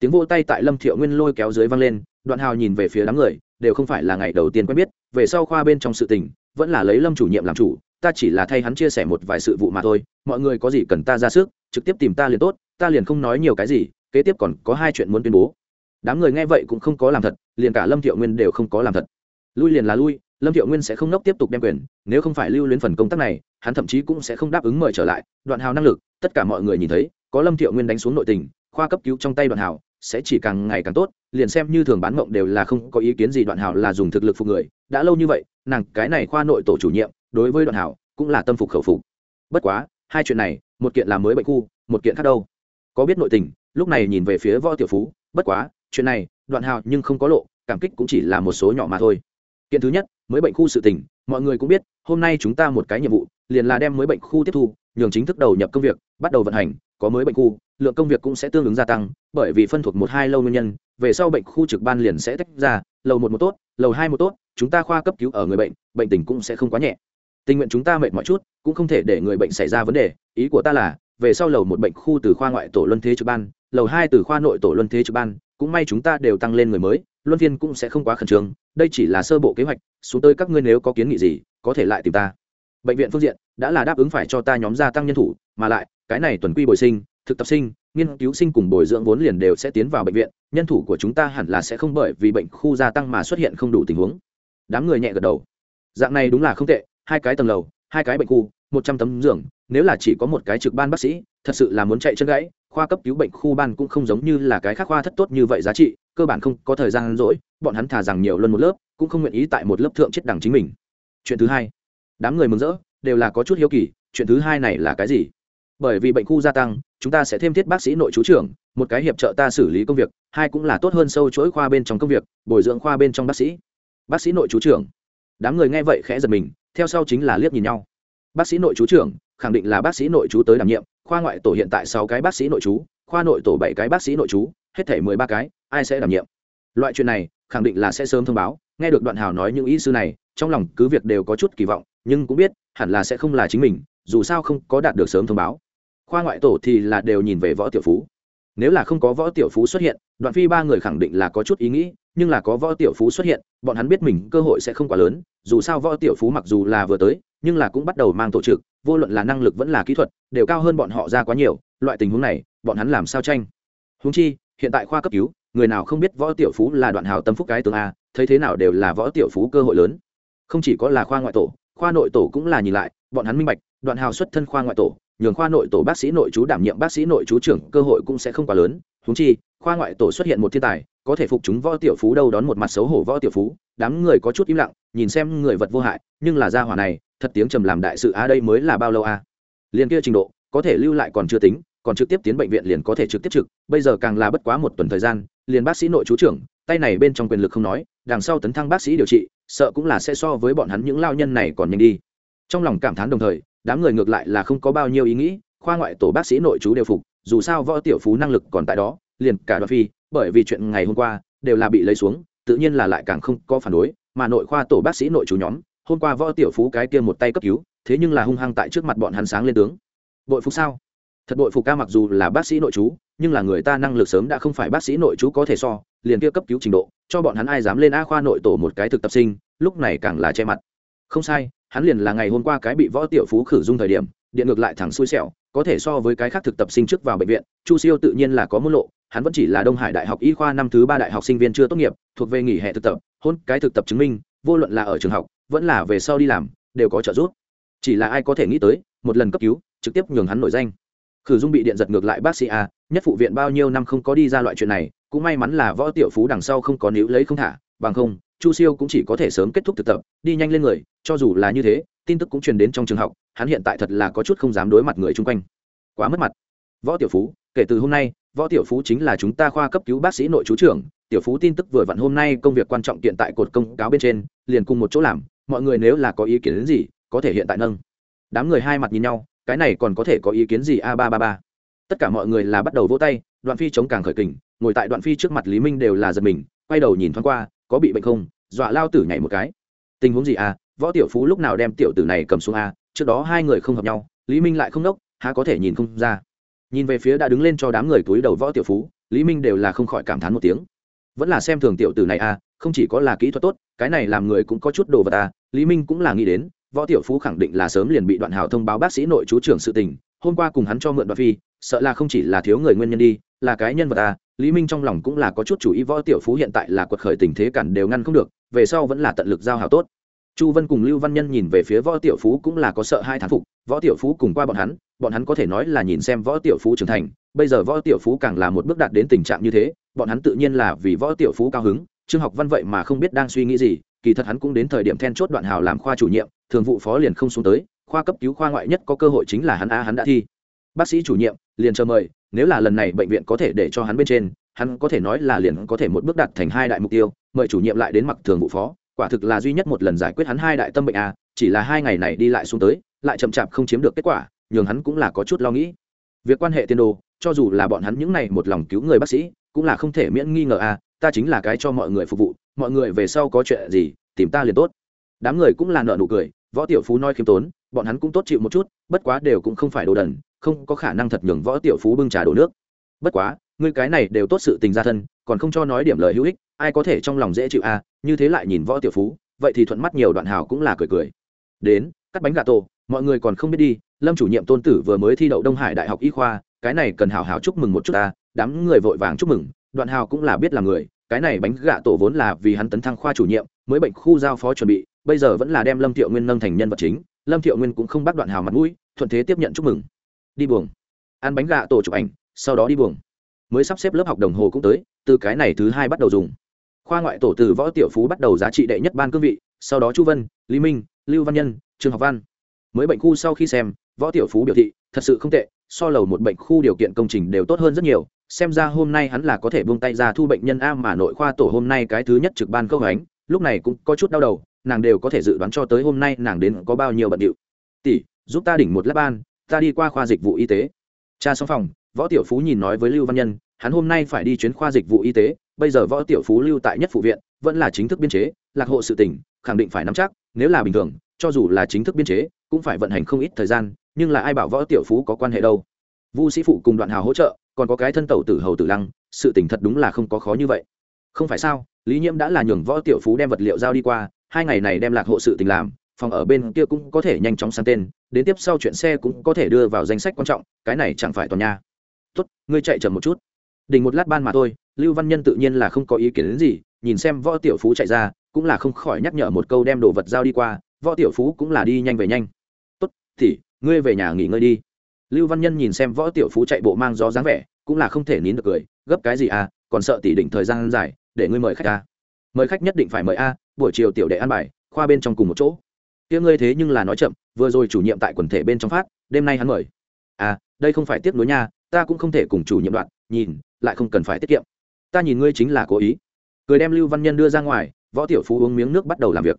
Tiếng vô tay tại lâm thiệu nguyên lôi kéo dưới văng lên, đoạn hào nhìn về phía đám người, đều không phải là ngày đầu tiên quen biết, về sau khoa bên trong sự tình, vẫn là lấy lâm chủ nhiệm làm chủ, ta chỉ là thay hắn chia sẻ một vài sự vụ mà thôi, mọi người có gì cần ta ra sức, trực tiếp tìm ta liền tốt, ta liền không nói nhiều cái gì, kế tiếp còn có hai chuyện muốn tuyên bố. Đám người nghe vậy cũng không có làm thật, liền cả lâm thiệu nguyên đều không có làm thật. Lui liền là lui, lâm thiệu nguyên sẽ không nốc tiếp tục đem quyền, nếu không phải lưu luyến phần công tác này, hắn thậm chí cũng sẽ không đáp ứng mời trở lại, đoạn hào năng lực, tất cả mọi người nhìn thấy có lâm thiệu nguyên đánh xuống nội tình khoa cấp cứu trong tay đoạn hảo sẽ chỉ càng ngày càng tốt liền xem như thường bán mộng đều là không có ý kiến gì đoạn hảo là dùng thực lực phục người đã lâu như vậy nàng cái này khoa nội tổ chủ nhiệm đối với đoạn hảo cũng là tâm phục khẩu phục. Bất quá hai chuyện này một kiện là mới bệnh khu một kiện khác đâu. Có biết nội tình lúc này nhìn về phía võ tiểu phú bất quá chuyện này đoạn hào nhưng không có lộ cảm kích cũng chỉ là một số nhỏ mà thôi. Kiện thứ nhất mới bệnh khu sự tỉnh, mọi người cũng biết hôm nay chúng ta một cái nhiệm vụ liền là đem mới bệnh khu tiếp thu nhường chính thức đầu nhập công việc bắt đầu vận hành có mới bệnh khu, lượng công việc cũng sẽ tương ứng gia tăng, bởi vì phân thuộc một hai lâu nguyên nhân, về sau bệnh khu trực ban liền sẽ tách ra, lầu một một tốt, lầu hai một tốt, chúng ta khoa cấp cứu ở người bệnh bệnh tình cũng sẽ không quá nhẹ. Tình nguyện chúng ta mệt mọi chút, cũng không thể để người bệnh xảy ra vấn đề, ý của ta là, về sau lầu một bệnh khu từ khoa ngoại tổ luân thế trực ban, lầu hai từ khoa nội tổ luân thế trực ban, cũng may chúng ta đều tăng lên người mới, luân phiên cũng sẽ không quá khẩn trương, đây chỉ là sơ bộ kế hoạch, xuống tới các ngươi nếu có kiến nghị gì, có thể lại tìm ta bệnh viện phương diện đã là đáp ứng phải cho ta nhóm gia tăng nhân thủ, mà lại, cái này tuần quy bồi sinh, thực tập sinh, nghiên cứu sinh cùng bồi dưỡng vốn liền đều sẽ tiến vào bệnh viện, nhân thủ của chúng ta hẳn là sẽ không bởi vì bệnh khu gia tăng mà xuất hiện không đủ tình huống. Đám người nhẹ gật đầu. Dạng này đúng là không tệ, hai cái tầng lầu, hai cái bệnh khu, một trăm tấm giường, nếu là chỉ có một cái trực ban bác sĩ, thật sự là muốn chạy chân gãy, khoa cấp cứu bệnh khu ban cũng không giống như là cái khác khoa thất tốt như vậy giá trị, cơ bản không có thời gian rỗi, bọn hắn thà rằng nhiều luân một lớp, cũng không nguyện ý tại một lớp thượng chết đẳng chính mình. Chuyện thứ hai đám người mừng rỡ, đều là có chút hiếu kỳ, chuyện thứ hai này là cái gì? Bởi vì bệnh khu gia tăng, chúng ta sẽ thêm thiết bác sĩ nội chú trưởng, một cái hiệp trợ ta xử lý công việc, hai cũng là tốt hơn sâu chuỗi khoa bên trong công việc, bồi dưỡng khoa bên trong bác sĩ. Bác sĩ nội chú trưởng. Đám người nghe vậy khẽ giật mình, theo sau chính là liếc nhìn nhau. Bác sĩ nội chú trưởng, khẳng định là bác sĩ nội chú tới đảm nhiệm, khoa ngoại tổ hiện tại sáu cái bác sĩ nội chú khoa nội tổ bảy cái bác sĩ nội chú hết thể mười ba cái, ai sẽ đảm nhiệm? Loại chuyện này, khẳng định là sẽ sớm thông báo, nghe được đoạn hào nói những ý sư này trong lòng cứ việc đều có chút kỳ vọng, nhưng cũng biết, hẳn là sẽ không là chính mình, dù sao không có đạt được sớm thông báo. Khoa ngoại tổ thì là đều nhìn về võ tiểu phú. Nếu là không có võ tiểu phú xuất hiện, đoạn phi ba người khẳng định là có chút ý nghĩ, nhưng là có võ tiểu phú xuất hiện, bọn hắn biết mình cơ hội sẽ không quá lớn, dù sao võ tiểu phú mặc dù là vừa tới, nhưng là cũng bắt đầu mang tổ trực, vô luận là năng lực vẫn là kỹ thuật, đều cao hơn bọn họ ra quá nhiều, loại tình huống này, bọn hắn làm sao tranh? Húng chi, hiện tại khoa cấp cứu, người nào không biết võ tiểu phú là đoạn hào tâm phúc cái tướng a, thấy thế nào đều là võ tiểu phú cơ hội lớn không chỉ có là khoa ngoại tổ, khoa nội tổ cũng là nhìn lại, bọn hắn minh bạch, đoạn hào xuất thân khoa ngoại tổ, nhường khoa nội tổ bác sĩ nội chú đảm nhiệm bác sĩ nội chú trưởng, cơ hội cũng sẽ không quá lớn. Húng chi, khoa ngoại tổ xuất hiện một thiên tài, có thể phục chúng võ tiểu phú đâu đón một mặt xấu hổ võ tiểu phú, đám người có chút im lặng, nhìn xem người vật vô hại, nhưng là gia hỏa này, thật tiếng trầm làm đại sự a đây mới là bao lâu a liền kia trình độ, có thể lưu lại còn chưa tính, còn trực tiếp tiến bệnh viện liền có thể trực tiếp trực, bây giờ càng là bất quá một tuần thời gian liền bác sĩ nội chú trưởng, tay này bên trong quyền lực không nói, đằng sau tấn thăng bác sĩ điều trị, sợ cũng là sẽ so với bọn hắn những lao nhân này còn nhanh đi. Trong lòng cảm thán đồng thời, đám người ngược lại là không có bao nhiêu ý nghĩ, khoa ngoại tổ bác sĩ nội chú đều phục, dù sao võ tiểu phú năng lực còn tại đó, liền cả đoạn phi, bởi vì chuyện ngày hôm qua, đều là bị lấy xuống, tự nhiên là lại càng không có phản đối, mà nội khoa tổ bác sĩ nội chú nhóm, hôm qua võ tiểu phú cái kia một tay cấp cứu, thế nhưng là hung hăng tại trước mặt bọn hắn sáng lên tướng. Bội phục sao? Thật bội phục ca mặc dù là bác sĩ nội chú nhưng là người ta năng lực sớm đã không phải bác sĩ nội chú có thể so, liền kia cấp cứu trình độ, cho bọn hắn ai dám lên a khoa nội tổ một cái thực tập sinh, lúc này càng là che mặt. Không sai, hắn liền là ngày hôm qua cái bị võ tiểu phú khử dung thời điểm, điện ngược lại thẳng xui xẻo, có thể so với cái khác thực tập sinh trước vào bệnh viện, chu siêu tự nhiên là có môn lộ, hắn vẫn chỉ là đông hải đại học y khoa năm thứ ba đại học sinh viên chưa tốt nghiệp, thuộc về nghỉ hè thực tập, hôn cái thực tập chứng minh, vô luận là ở trường học, vẫn là về sau đi làm, đều có trợ giúp. Chỉ là ai có thể nghĩ tới, một lần cấp cứu, trực tiếp nhường hắn nổi danh khử dung bị điện giật ngược lại, bác sĩ a nhất phụ viện bao nhiêu năm không có đi ra loại chuyện này, cũng may mắn là võ tiểu phú đằng sau không có níu lấy không thả, bằng không, chu siêu cũng chỉ có thể sớm kết thúc thực tập, đi nhanh lên người, cho dù là như thế, tin tức cũng truyền đến trong trường học, hắn hiện tại thật là có chút không dám đối mặt người chung quanh. Quá mất mặt. Võ tiểu phú, kể từ hôm nay, võ tiểu phú chính là chúng ta khoa cấp cứu bác sĩ nội chú trưởng, tiểu phú tin tức vừa vặn hôm nay công việc quan trọng kiện tại cột công cáo bên trên, liền cùng một chỗ làm, mọi người nếu là có ý kiến đến gì, có thể hiện tại nâng. Đám người hai mặt nhìn nhau cái này còn có thể có ý kiến gì? A ba ba ba. Tất cả mọi người là bắt đầu vỗ tay, đoạn phi chống càng khởi kình, ngồi tại đoạn phi trước mặt lý minh đều là giật mình, quay đầu nhìn thoáng qua, có bị bệnh không? Dọa lao tử nhảy một cái. Tình huống gì? À võ tiểu phú lúc nào đem tiểu tử này cầm xuống a? Trước đó hai người không hợp nhau, lý minh lại không nốc, há có thể nhìn không ra. Nhìn về phía đã đứng lên cho đám người túi đầu võ tiểu phú, lý minh đều là không khỏi cảm thán một tiếng. Vẫn là xem thường tiểu tử này à không chỉ có là kỹ thuật tốt, cái này làm người cũng có chút đồ vật à lý minh cũng là nghĩ đến võ tiểu phú khẳng định là sớm liền bị đoạn hào thông báo bác sĩ nội chú trưởng sự tình, hôm qua cùng hắn cho mượn đoạn phi, sợ là không chỉ là thiếu người nguyên nhân đi, là cái nhân vật à lý minh trong lòng cũng là có chút chủ ý, võ tiểu phú hiện tại là quật khởi tình thế cản đều ngăn không được, về sau vẫn là tận lực giao hào tốt. Chu vân cùng lưu văn nhân nhìn về phía võ tiểu phú cũng là có sợ hai thán phục, võ tiểu phú cùng qua bọn hắn bọn hắn có thể nói là nhìn xem võ tiểu phú trưởng thành, bây giờ võ tiểu phú càng là một bước đạt đến tình trạng như thế, bọn hắn tự nhiên là vì võ tiểu phú cao hứng, trương học văn vậy mà không biết đang suy nghĩ gì, kỳ thật hắn cũng đến thời điểm then chốt đoạn hào làm khoa chủ nhiệm thường vụ phó liền không xuống tới, khoa cấp cứu khoa ngoại nhất có cơ hội chính là hắn a, hắn đã thi. Bác sĩ chủ nhiệm, liền chờ mời, nếu là lần này bệnh viện có thể để cho hắn bên trên, hắn có thể nói là liền có thể một bước đặt thành hai đại mục tiêu, mời chủ nhiệm lại đến mặc thường vụ phó. Quả thực là duy nhất một lần giải quyết hắn hai đại tâm bệnh a, chỉ là hai ngày này đi lại xuống tới, lại chậm chạp không chiếm được kết quả, nhường hắn cũng là có chút lo nghĩ. Việc quan hệ tiền đồ, cho dù là bọn hắn những này một lòng cứu người bác sĩ, cũng là không thể miễn nghi ngờ a, ta chính là cái cho mọi người phục vụ, mọi người về sau có chuyện gì, tìm ta liền tốt. Đám người cũng là nợ nụ cười võ tiểu phú nói khiêm tốn, bọn hắn cũng tốt chịu một chút, bất quá đều cũng không phải đồ đần, không có khả năng thật nhường võ tiểu phú bưng trà đổ nước. Bất quá, ngươi cái này đều tốt sự tình gia thân, còn không cho nói điểm lời hữu ích, ai có thể trong lòng dễ chịu à như thế lại nhìn võ tiểu phú, vậy thì thuận mắt nhiều đoạn hào cũng là cười cười. Đến, cắt bánh gà tổ, mọi người còn không biết đi, lâm chủ nhiệm tôn tử vừa mới thi đậu đông hải đại học y khoa, cái này cần hào hào chúc mừng một chút ta, đám người vội vàng chúc mừng, đoạn hào cũng là biết là người, cái này bánh gà tổ vốn là vì hắn tấn thăng khoa chủ nhiệm, mới bệnh khu giao phó chuẩn bị bây giờ vẫn là đem lâm thiệu nguyên nâng thành nhân vật chính, lâm thiệu nguyên cũng không bắt đoạn hào mặt mũi, thuận thế tiếp nhận chúc mừng. Đi buồng. Ăn bánh gà tổ chụp ảnh, sau đó đi buồng. Mới sắp xếp lớp học đồng hồ cũng tới, từ cái này thứ hai bắt đầu dùng. Khoa ngoại tổ từ võ tiểu phú bắt đầu giá trị đệ nhất ban cương vị, sau đó chu vân, lý minh, lưu văn nhân, trương học văn. Mới bệnh khu sau khi xem, võ tiểu phú biểu thị, thật sự không tệ, so lầu một bệnh khu điều kiện công trình đều tốt hơn rất nhiều, xem ra hôm nay hắn là có thể buông tay ra thu bệnh nhân a mà nội khoa tổ hôm nay cái thứ nhất trực ban câu ánh lúc này cũng có chút đau đầu nàng đều có thể dự đoán cho tới hôm nay nàng đến có bao nhiêu bận điệu. Tỷ, giúp ta đỉnh một lớp ban, ta đi qua khoa dịch vụ y tế. Cha xong phòng, võ tiểu phú nhìn nói với lưu văn nhân, hắn hôm nay phải đi chuyến khoa dịch vụ y tế, bây giờ võ tiểu phú lưu tại nhất phụ viện, vẫn là chính thức biên chế, lạc hộ sự tỉnh, khẳng định phải nắm chắc, nếu là bình thường, cho dù là chính thức biên chế, cũng phải vận hành không ít thời gian, nhưng là ai bảo võ tiểu phú có quan hệ đâu? Vu sĩ phụ cùng đoạn hào hỗ trợ, còn có cái thân tẩu tử hầu tử lăng, sự tỉnh thật đúng là không có khó như vậy. Không phải sao, lý nhiễm đã là nhường võ tiểu phú đem vật liệu giao đi qua hai ngày này đem lạc hộ sự tình làm, phòng ở bên kia cũng có thể nhanh chóng sang tên, đến tiếp sau chuyện xe cũng có thể đưa vào danh sách quan trọng, cái này chẳng phải tòa nha. Tốt, ngươi chạy chậm một chút. Đỉnh một lát ban mà thôi, lưu văn nhân tự nhiên là không có ý kiến đến gì, nhìn xem võ tiểu phú chạy ra, cũng là không khỏi nhắc nhở một câu đem đồ vật giao đi qua, võ tiểu phú cũng là đi nhanh về nhanh. Tốt, thì, ngươi về nhà nghỉ ngơi đi. Lưu văn nhân nhìn xem võ tiểu phú chạy bộ mang gió dáng vẻ, cũng là không thể nín được cười, gấp cái gì à còn sợ tỷ định thời gian dài, để ngươi mời khách à. mời khách nhất định phải mời a buổi chiều tiểu đệ ăn bài, khoa bên trong cùng một chỗ. Kia ngươi thế nhưng là nói chậm, vừa rồi chủ nhiệm tại quần thể bên trong phát, đêm nay hắn mời. À đây không phải tiếp nối nha, ta cũng không thể cùng chủ nhiệm đoạn, nhìn, lại không cần phải tiết kiệm. Ta nhìn ngươi chính là cố ý. Cười đem lưu văn nhân đưa ra ngoài, võ tiểu phú uống miếng nước bắt đầu làm việc.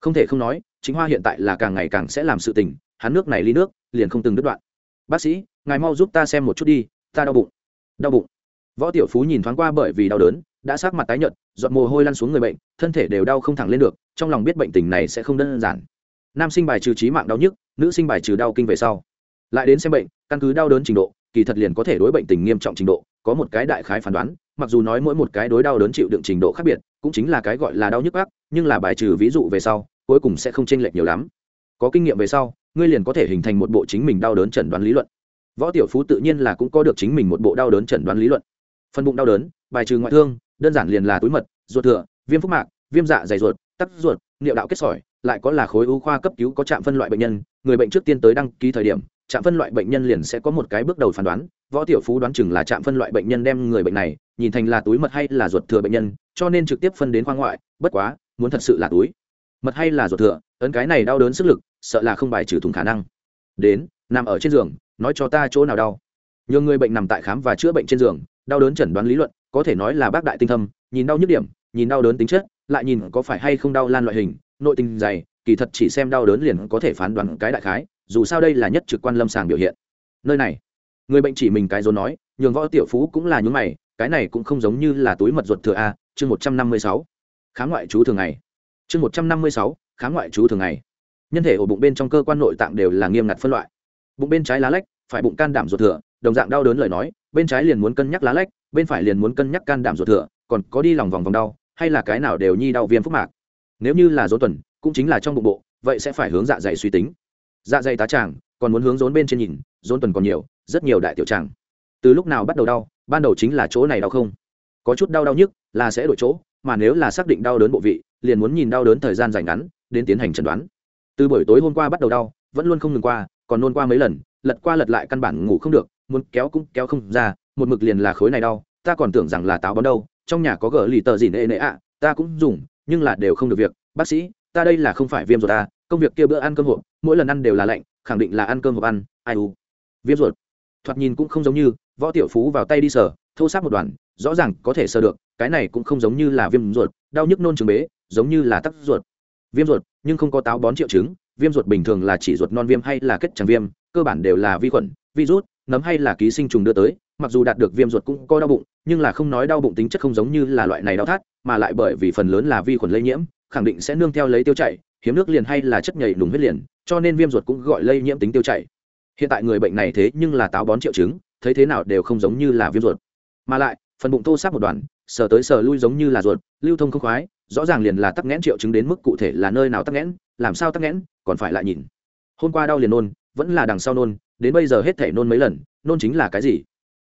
Không thể không nói, chính hoa hiện tại là càng ngày càng sẽ làm sự tình, hắn nước này ly nước, liền không từng đứt đoạn. Bác sĩ, ngài mau giúp ta xem một chút đi, ta đau bụng. Đau bụng. Võ tiểu phú nhìn thoáng qua bởi vì đau đớn đã sát mặt tái nhợt, giọt mồ hôi lăn xuống người bệnh, thân thể đều đau không thẳng lên được, trong lòng biết bệnh tình này sẽ không đơn giản. Nam sinh bài trừ trí mạng đau nhức, nữ sinh bài trừ đau kinh về sau. Lại đến xem bệnh, căn cứ đau đớn trình độ, kỳ thật liền có thể đối bệnh tình nghiêm trọng trình độ, có một cái đại khái phán đoán, mặc dù nói mỗi một cái đối đau đớn chịu đựng trình độ khác biệt, cũng chính là cái gọi là đau nhức ác, nhưng là bài trừ ví dụ về sau, cuối cùng sẽ không chênh lệch nhiều lắm. Có kinh nghiệm về sau, ngươi liền có thể hình thành một bộ chính mình đau đớn chẩn đoán lý luận. Võ tiểu phú tự nhiên là cũng có được chính mình một bộ đau đớn chẩn đoán lý luận. Phần bụng đau đớn, bài trừ ngoại thương đơn giản liền là túi mật, ruột thừa, viêm phúc mạc, viêm dạ dày ruột, tắc ruột, niệu đạo kết sỏi, lại có là khối u khoa cấp cứu có trạm phân loại bệnh nhân, người bệnh trước tiên tới đăng ký thời điểm, trạm phân loại bệnh nhân liền sẽ có một cái bước đầu phán đoán, võ tiểu phú đoán chừng là trạm phân loại bệnh nhân đem người bệnh này nhìn thành là túi mật hay là ruột thừa bệnh nhân, cho nên trực tiếp phân đến khoa ngoại, bất quá, muốn thật sự là túi mật hay là ruột thừa, ấn cái này đau đớn sức lực, sợ là không bài trừ thủng khả năng. Đến, nằm ở trên giường, nói cho ta chỗ nào đau. Nhiều người bệnh nằm tại khám và chữa bệnh trên giường, đau đớn chẩn đoán lý luận có thể nói là bác đại tinh thâm, nhìn đau nhức điểm, nhìn đau đớn tính chất, lại nhìn có phải hay không đau lan loại hình, nội tình dày, kỳ thật chỉ xem đau đớn liền có thể phán đoán cái đại khái, dù sao đây là nhất trực quan lâm sàng biểu hiện. Nơi này, người bệnh chỉ mình cái rốn nói, nhường võ tiểu phú cũng là nhún mày, cái này cũng không giống như là túi mật ruột thừa a, chương một trăm năm mươi sáu. Khám ngoại trú thường ngày. Chương một trăm năm mươi sáu khám ngoại trú thường ngày. Nhân thể ổ bụng bên trong cơ quan nội tạng đều là nghiêm ngặt phân loại. Bụng bên trái lá lách, phải bụng can đảm ruột thừa, đồng dạng đau đớn lời nói, bên trái liền muốn cân nhắc lá lách bên phải liền muốn cân nhắc can đảm ruột thừa, còn có đi lòng vòng vòng đau, hay là cái nào đều nhi đau viêm phúc mạc. Nếu như là dỗ tuần, cũng chính là trong bụng bộ, vậy sẽ phải hướng dạ dày suy tính. Dạ dày tá tràng, còn muốn hướng rốn bên trên nhìn rốn tuần còn nhiều, rất nhiều đại tiểu tràng. Từ lúc nào bắt đầu đau, ban đầu chính là chỗ này đau không? Có chút đau đau nhức, là sẽ đổi chỗ, mà nếu là xác định đau đớn bộ vị, liền muốn nhìn đau đớn thời gian dài ngắn, đến tiến hành chẩn đoán. Từ buổi tối hôm qua bắt đầu đau, vẫn luôn không ngừng qua, còn nôn qua mấy lần, lật qua lật lại căn bản ngủ không được, muốn kéo cũng kéo không ra một mực liền là khối này đau, ta còn tưởng rằng là táo bón đâu, trong nhà có gỡ lì tờ gì nệ nệ ạ, ta cũng dùng, nhưng là đều không được việc. Bác sĩ, ta đây là không phải viêm ruột ta công việc kia bữa ăn cơm hộp, mỗi lần ăn đều là lạnh, khẳng định là ăn cơm hộp ăn, ai u. Viêm ruột. Thoạt nhìn cũng không giống như, võ tiểu phú vào tay đi sờ, thô sát một đoàn rõ ràng có thể sờ được, cái này cũng không giống như là viêm ruột, đau nhức nôn trường bế, giống như là tắc ruột. Viêm ruột, nhưng không có táo bón triệu chứng, viêm ruột bình thường là chỉ ruột non viêm hay là kết tràng viêm, cơ bản đều là vi khuẩn, virus, nấm hay là ký sinh trùng đưa tới mặc dù đạt được viêm ruột cũng có đau bụng, nhưng là không nói đau bụng tính chất không giống như là loại này đau thắt, mà lại bởi vì phần lớn là vi khuẩn lây nhiễm, khẳng định sẽ nương theo lấy tiêu chảy, hiếm nước liền hay là chất nhầy đúng huyết liền, cho nên viêm ruột cũng gọi lây nhiễm tính tiêu chảy. Hiện tại người bệnh này thế nhưng là táo bón triệu chứng, thấy thế nào đều không giống như là viêm ruột. Mà lại, phần bụng thô sát một đoạn, sờ tới sờ lui giống như là ruột, lưu thông không khoái, rõ ràng liền là tắc nghẽn triệu chứng đến mức cụ thể là nơi nào tắc nghẽn, làm sao tắc nghẽn, còn phải lại nhìn. Hôm qua đau liền nôn, vẫn là đằng sau nôn, đến bây giờ hết thể nôn mấy lần, nôn chính là cái gì?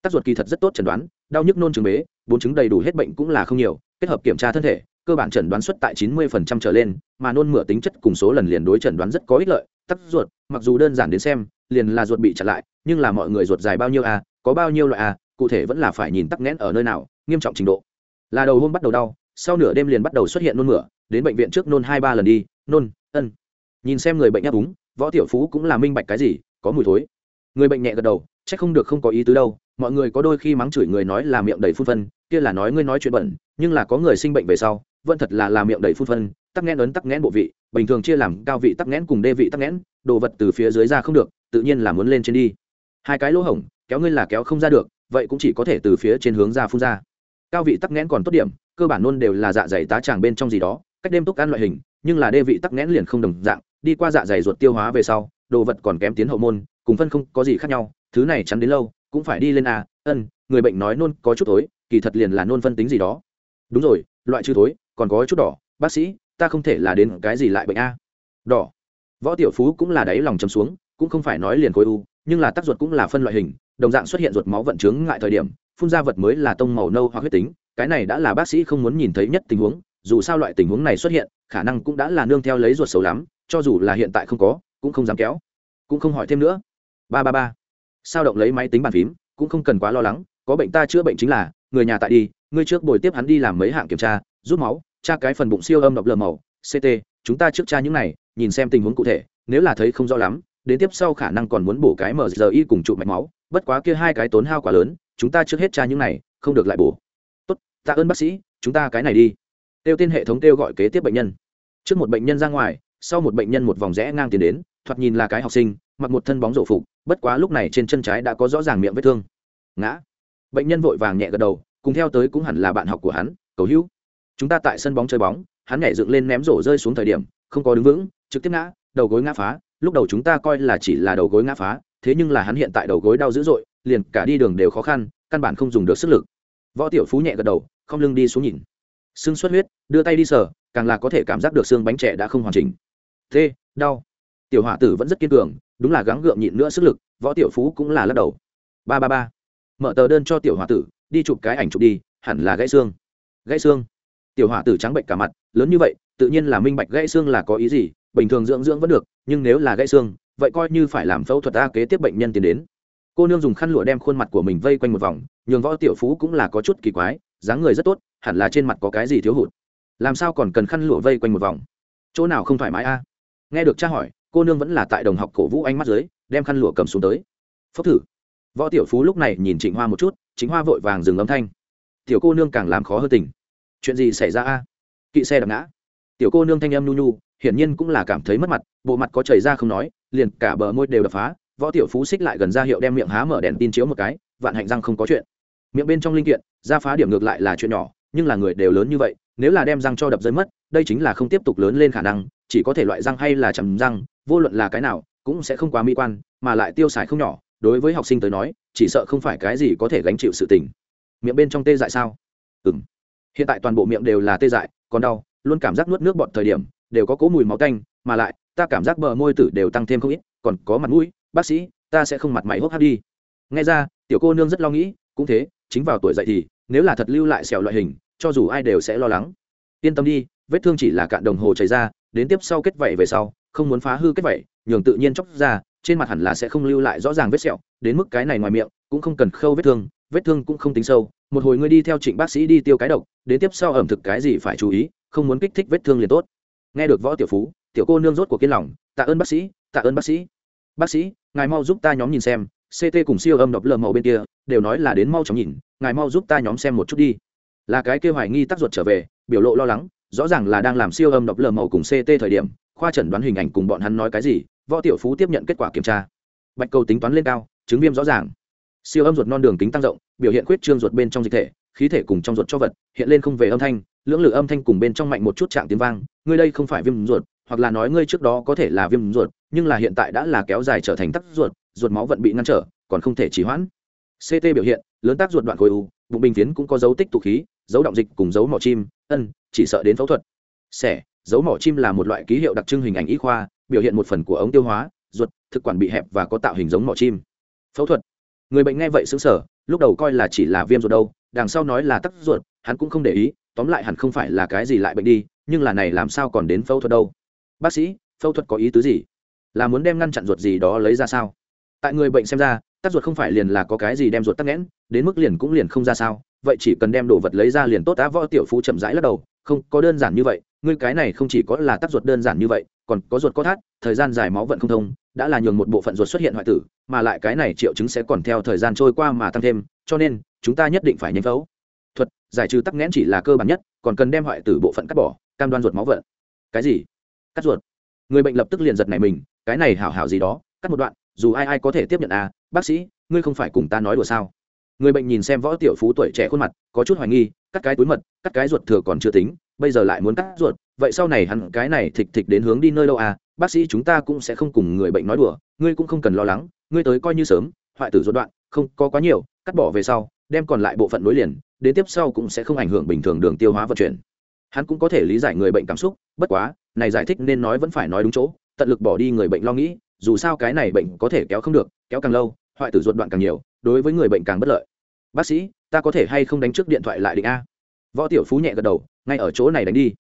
Tắc ruột kỳ thật rất tốt chẩn đoán, đau nhức nôn chứng bế, bốn chứng đầy đủ hết bệnh cũng là không nhiều, kết hợp kiểm tra thân thể, cơ bản chẩn đoán xuất tại 90% trở lên, mà nôn mửa tính chất cùng số lần liền đối chẩn đoán rất có ích lợi tắc ruột, mặc dù đơn giản đến xem, liền là ruột bị chặn lại, nhưng là mọi người ruột dài bao nhiêu a có bao nhiêu loại a cụ thể vẫn là phải nhìn tắc nghẽn ở nơi nào, nghiêm trọng trình độ. Là đầu hôm bắt đầu đau, sau nửa đêm liền bắt đầu xuất hiện nôn mửa, đến bệnh viện trước nôn hai ba lần đi, nôn, ân. Nhìn xem người bệnh nhắc đúng võ tiểu phú cũng là minh bạch cái gì, có mùi thối. Người bệnh nhẹ gật đầu c h ắ c không được không có ý tứ đâu mọi người có đôi khi mắng chửi người nói là miệng đầy phun phân, kia là nói ngươi nói chuyện bẩn, nhưng là có người sinh bệnh về sau, vẫn thật là làm miệng đầy phun phân, tắc nghẽn ấn tắc nghẽn bộ vị, bình thường chia làm cao vị tắc nghẽn cùng đê vị tắc nghẽn, đồ vật từ phía dưới ra không được, tự nhiên là muốn lên trên đi. Hai cái lỗ hổng, kéo ngươi là kéo không ra được, vậy cũng chỉ có thể từ phía trên hướng ra phun ra. Cao vị tắc nghẽn còn tốt điểm, cơ bản nôn đều là dạ dày tá tràng bên trong gì đó, cách đêm túc ăn loại hình, nhưng là đê vị tắc nghẽn liền không đồng dạng, đi qua dạ dày ruột tiêu hóa về sau, đồ vật còn kém tiến hậu môn, cùng phân không có gì khác nhau, thứ này chắn đến lâu cũng phải đi lên à, ân người bệnh nói nôn có chút tối kỳ thật liền là nôn phân tính gì đó. Đúng rồi loại trừ thối còn có chút đỏ. Bác sĩ ta không thể là đến cái gì lại bệnh a. Đỏ. Võ tiểu phú cũng là đáy lòng chấm xuống cũng không phải nói liền khối u nhưng là tác ruột cũng là phân loại hình đồng dạng xuất hiện ruột máu vận chướng ngại thời điểm phun ra vật mới là tông màu nâu hoặc huyết tính cái này đã là bác sĩ không muốn nhìn thấy nhất tình huống dù sao loại tình huống này xuất hiện khả năng cũng đã là nương theo lấy ruột xấu lắm cho dù là hiện tại không có cũng không dám kéo. Cũng không hỏi thêm nữa. Ba ba ba sao động lấy máy tính bàn phím, cũng không cần quá lo lắng, có bệnh ta chữa bệnh chính là, người nhà tại đi, ngươi trước bồi tiếp hắn đi làm mấy hạng kiểm tra, rút máu, tra cái phần bụng siêu âm độc lờ màu ct chúng ta trước tra những này, nhìn xem tình huống cụ thể, nếu là thấy không rõ lắm, đến tiếp sau khả năng còn muốn bổ cái mri cùng trụ mạch máu, bất quá kia hai cái tốn hao quá lớn, chúng ta trước hết tra những này, không được lại bổ. Tốt, tạ ơn bác sĩ, chúng ta cái này đi. Tiêu tên hệ thống kêu gọi kế tiếp bệnh nhân. Trước một bệnh nhân ra ngoài, sau một bệnh nhân một vòng rẽ ngang tiền đến, thoạt nhìn là cái học sinh, mặc một thân bóng rổ phục bất quá lúc này trên chân trái đã có rõ ràng miệng vết thương. Ngã. Bệnh nhân vội vàng nhẹ gật đầu, cùng theo tới cũng hẳn là bạn học của hắn, cầu hữu. Chúng ta tại sân bóng chơi bóng, hắn nhảy dựng lên ném rổ rơi xuống thời điểm, không có đứng vững, trực tiếp ngã, đầu gối ngã phá, lúc đầu chúng ta coi là chỉ là đầu gối ngã phá, thế nhưng là hắn hiện tại đầu gối đau dữ dội, liền cả đi đường đều khó khăn, căn bản không dùng được sức lực. Võ tiểu phú nhẹ gật đầu, không lưng đi xuống nhìn. Xương xuất huyết, đưa tay đi sờ, càng là có thể cảm giác được xương bánh trẻ đã không hoàn chỉnh. Thế đau. Tiểu hỏa tử vẫn rất kiên cường đúng là gắng gượng nhịn nữa sức lực, võ tiểu phú cũng là lắc đầu. Ba ba ba. Mở tờ đơn cho tiểu hỏa tử, đi chụp cái ảnh chụp đi, hẳn là gãy xương. Gãy xương? Tiểu hỏa tử trắng bệnh cả mặt, lớn như vậy, tự nhiên là minh bạch gãy xương là có ý gì, bình thường dưỡng dưỡng vẫn được, nhưng nếu là gãy xương, vậy coi như phải làm phẫu thuật a kế tiếp bệnh nhân tiến đến. Cô nương dùng khăn lụa đem khuôn mặt của mình vây quanh một vòng, nhường võ tiểu phú cũng là có chút kỳ quái, dáng người rất tốt, hẳn là trên mặt có cái gì thiếu hụt. Làm sao còn cần khăn lụa vây quanh một vòng? Chỗ nào không thoải mái a? Nghe được cha hỏi cô nương vẫn là tại đồng học cổ vũ ánh mắt dưới, đem khăn lụa cầm xuống tới. Phốc thử. Võ tiểu phú lúc này nhìn trịnh hoa một chút chính hoa vội vàng dừng âm thanh. Tiểu cô nương càng làm khó hơn tình. Chuyện gì xảy ra a? Kỵ xe đập ngã. Tiểu cô nương thanh âm nhu nhu hiển nhiên cũng là cảm thấy mất mặt, bộ mặt có chảy ra không nói, liền cả bờ môi đều đập phá. Võ tiểu phú xích lại gần ra hiệu đem miệng há mở đèn tin chiếu một cái, vạn hạnh răng không có chuyện. Miệng bên trong linh kiện, ra phá điểm ngược lại là chuyện nhỏ, nhưng là người đều lớn như vậy, nếu là đem răng cho đập rơi mất, đây chính là không tiếp tục lớn lên khả năng, chỉ có thể loại răng hay là chầm răng vô luận là cái nào, cũng sẽ không quá mỹ quan, mà lại tiêu xài không nhỏ, đối với học sinh tới nói, chỉ sợ không phải cái gì có thể gánh chịu sự tình. Miệng bên trong tê dại sao? Ừ m hiện tại toàn bộ miệng đều là tê dại, còn đau, luôn cảm giác nuốt nước bọt thời điểm, đều có cố mùi máu tanh, mà lại, ta cảm giác bờ môi tử đều tăng thêm không ít, còn có mặt mũi, bác sĩ, ta sẽ không mặt mày hốc hát đi. Nghe ra, tiểu cô nương rất lo nghĩ, cũng thế, chính vào tuổi dậy thì, nếu là thật lưu lại sẹo loại hình, cho dù ai đều sẽ lo lắng. Yên tâm đi, vết thương chỉ là cạn đồng hồ chảy ra, đến tiếp sau kết vẩy về sau không muốn phá hư kết vậy nhường tự nhiên chóc ra, trên mặt hẳn là sẽ không lưu lại rõ ràng vết sẹo, đến mức cái này ngoài miệng cũng không cần khâu vết thương vết thương cũng không tính sâu, một hồi ngươi đi theo trịnh bác sĩ đi tiêu cái độc, đến tiếp sau ẩm thực cái gì phải chú ý, không muốn kích thích vết thương liền tốt. Nghe được võ tiểu phú, tiểu cô nương rốt của kiên lòng, tạ ơn bác sĩ, tạ ơn bác sĩ. Bác sĩ, ngài mau giúp ta nhóm nhìn xem ct cùng siêu âm độc lờ màu bên kia, đều nói là đến mau chóng nhìn, ngài mau giúp ta nhóm xem một chút đi. Là cái kêu hoài nghi tắc ruột trở về, biểu lộ lo lắng, rõ ràng là đang làm siêu âm độc lờ màu cùng ct thời điểm khoa chẩn đoán hình ảnh cùng bọn hắn nói cái gì, võ tiểu phú tiếp nhận kết quả kiểm tra. Bạch cầu tính toán lên cao, chứng viêm rõ ràng. Siêu âm ruột non đường kính tăng rộng, biểu hiện khuyết trương ruột bên trong dịch thể, khí thể cùng trong ruột cho vật, hiện lên không về âm thanh, lưỡng lự âm thanh cùng bên trong mạnh một chút trạng tiếng vang, ngươi đây không phải viêm ruột, hoặc là nói ngươi trước đó có thể là viêm ruột, nhưng là hiện tại đã là kéo dài trở thành tắc ruột ruột máu vận bị ngăn trở, còn không thể trì hoãn. Ct biểu hiện, lớn tác ruột đoạn khối u, bụng bình tiến cũng có dấu tích tụ khí, dấu động dịch cùng dấu mỏ chim, ân, chỉ sợ đến phẫu thuật xẻ dấu mỏ chim là một loại ký hiệu đặc trưng hình ảnh y khoa, biểu hiện một phần của ống tiêu hóa, ruột, thực quản bị hẹp và có tạo hình giống mỏ chim. Phẫu thuật. Người bệnh nghe vậy xứng sở lúc đầu coi là chỉ là viêm ruột đâu, đằng sau nói là tắc ruột, hắn cũng không để ý, tóm lại hẳn không phải là cái gì lại bệnh đi, nhưng là này làm sao còn đến phẫu thuật đâu. Bác sĩ, phẫu thuật có ý tứ gì? Là muốn đem ngăn chặn ruột gì đó lấy ra sao? Tại người bệnh xem ra, tắc ruột không phải liền là có cái gì đem ruột tắc nghẽn, đến mức liền cũng liền không ra sao, vậy chỉ cần đem đồ vật lấy ra liền tốt á võ tiểu phú chậm rãi lắc đầu không có đơn giản như vậy, ngươi cái này không chỉ có là tắc ruột đơn giản như vậy, còn có ruột có thắt, thời gian dài máu vận không thông, đã là nhường một bộ phận ruột xuất hiện hoại tử, mà lại cái này triệu chứng sẽ còn theo thời gian trôi qua mà tăng thêm, cho nên, chúng ta nhất định phải nhanh phẫu. Thuật, giải trừ tắc nghẽn chỉ là cơ bản nhất, còn cần đem hoại tử bộ phận cắt bỏ, cam đoan ruột máu vận. Cái gì? Cắt ruột. Người bệnh lập tức liền giật này mình, cái này hảo hảo gì đó, cắt một đoạn, dù ai ai có thể tiếp nhận à bác sĩ, ngươi không phải cùng ta nói đùa sao? Người bệnh nhìn xem võ tiểu phú tuổi trẻ khuôn mặt, có chút hoài nghi cắt cái túi mật, cắt cái ruột thừa còn chưa tính, bây giờ lại muốn cắt ruột, vậy sau này hẳn cái này thịt thịt đến hướng đi nơi đâu à? Bác sĩ chúng ta cũng sẽ không cùng người bệnh nói đùa, ngươi cũng không cần lo lắng, ngươi tới coi như sớm, hoại tử ruột đoạn, không có quá nhiều, cắt bỏ về sau, đem còn lại bộ phận nối liền, đến tiếp sau cũng sẽ không ảnh hưởng bình thường đường tiêu hóa vận chuyển. Hắn cũng có thể lý giải người bệnh cảm xúc, bất quá, này giải thích nên nói vẫn phải nói đúng chỗ, tận lực bỏ đi người bệnh lo nghĩ, dù sao cái này bệnh có thể kéo không được, kéo càng lâu, hoại tử ruột đoạn càng nhiều, đối với người bệnh càng bất lợi. Bác sĩ ta có thể hay không đánh trước điện thoại lại định a? Võ tiểu phú nhẹ gật đầu, ngay ở chỗ này đánh đi.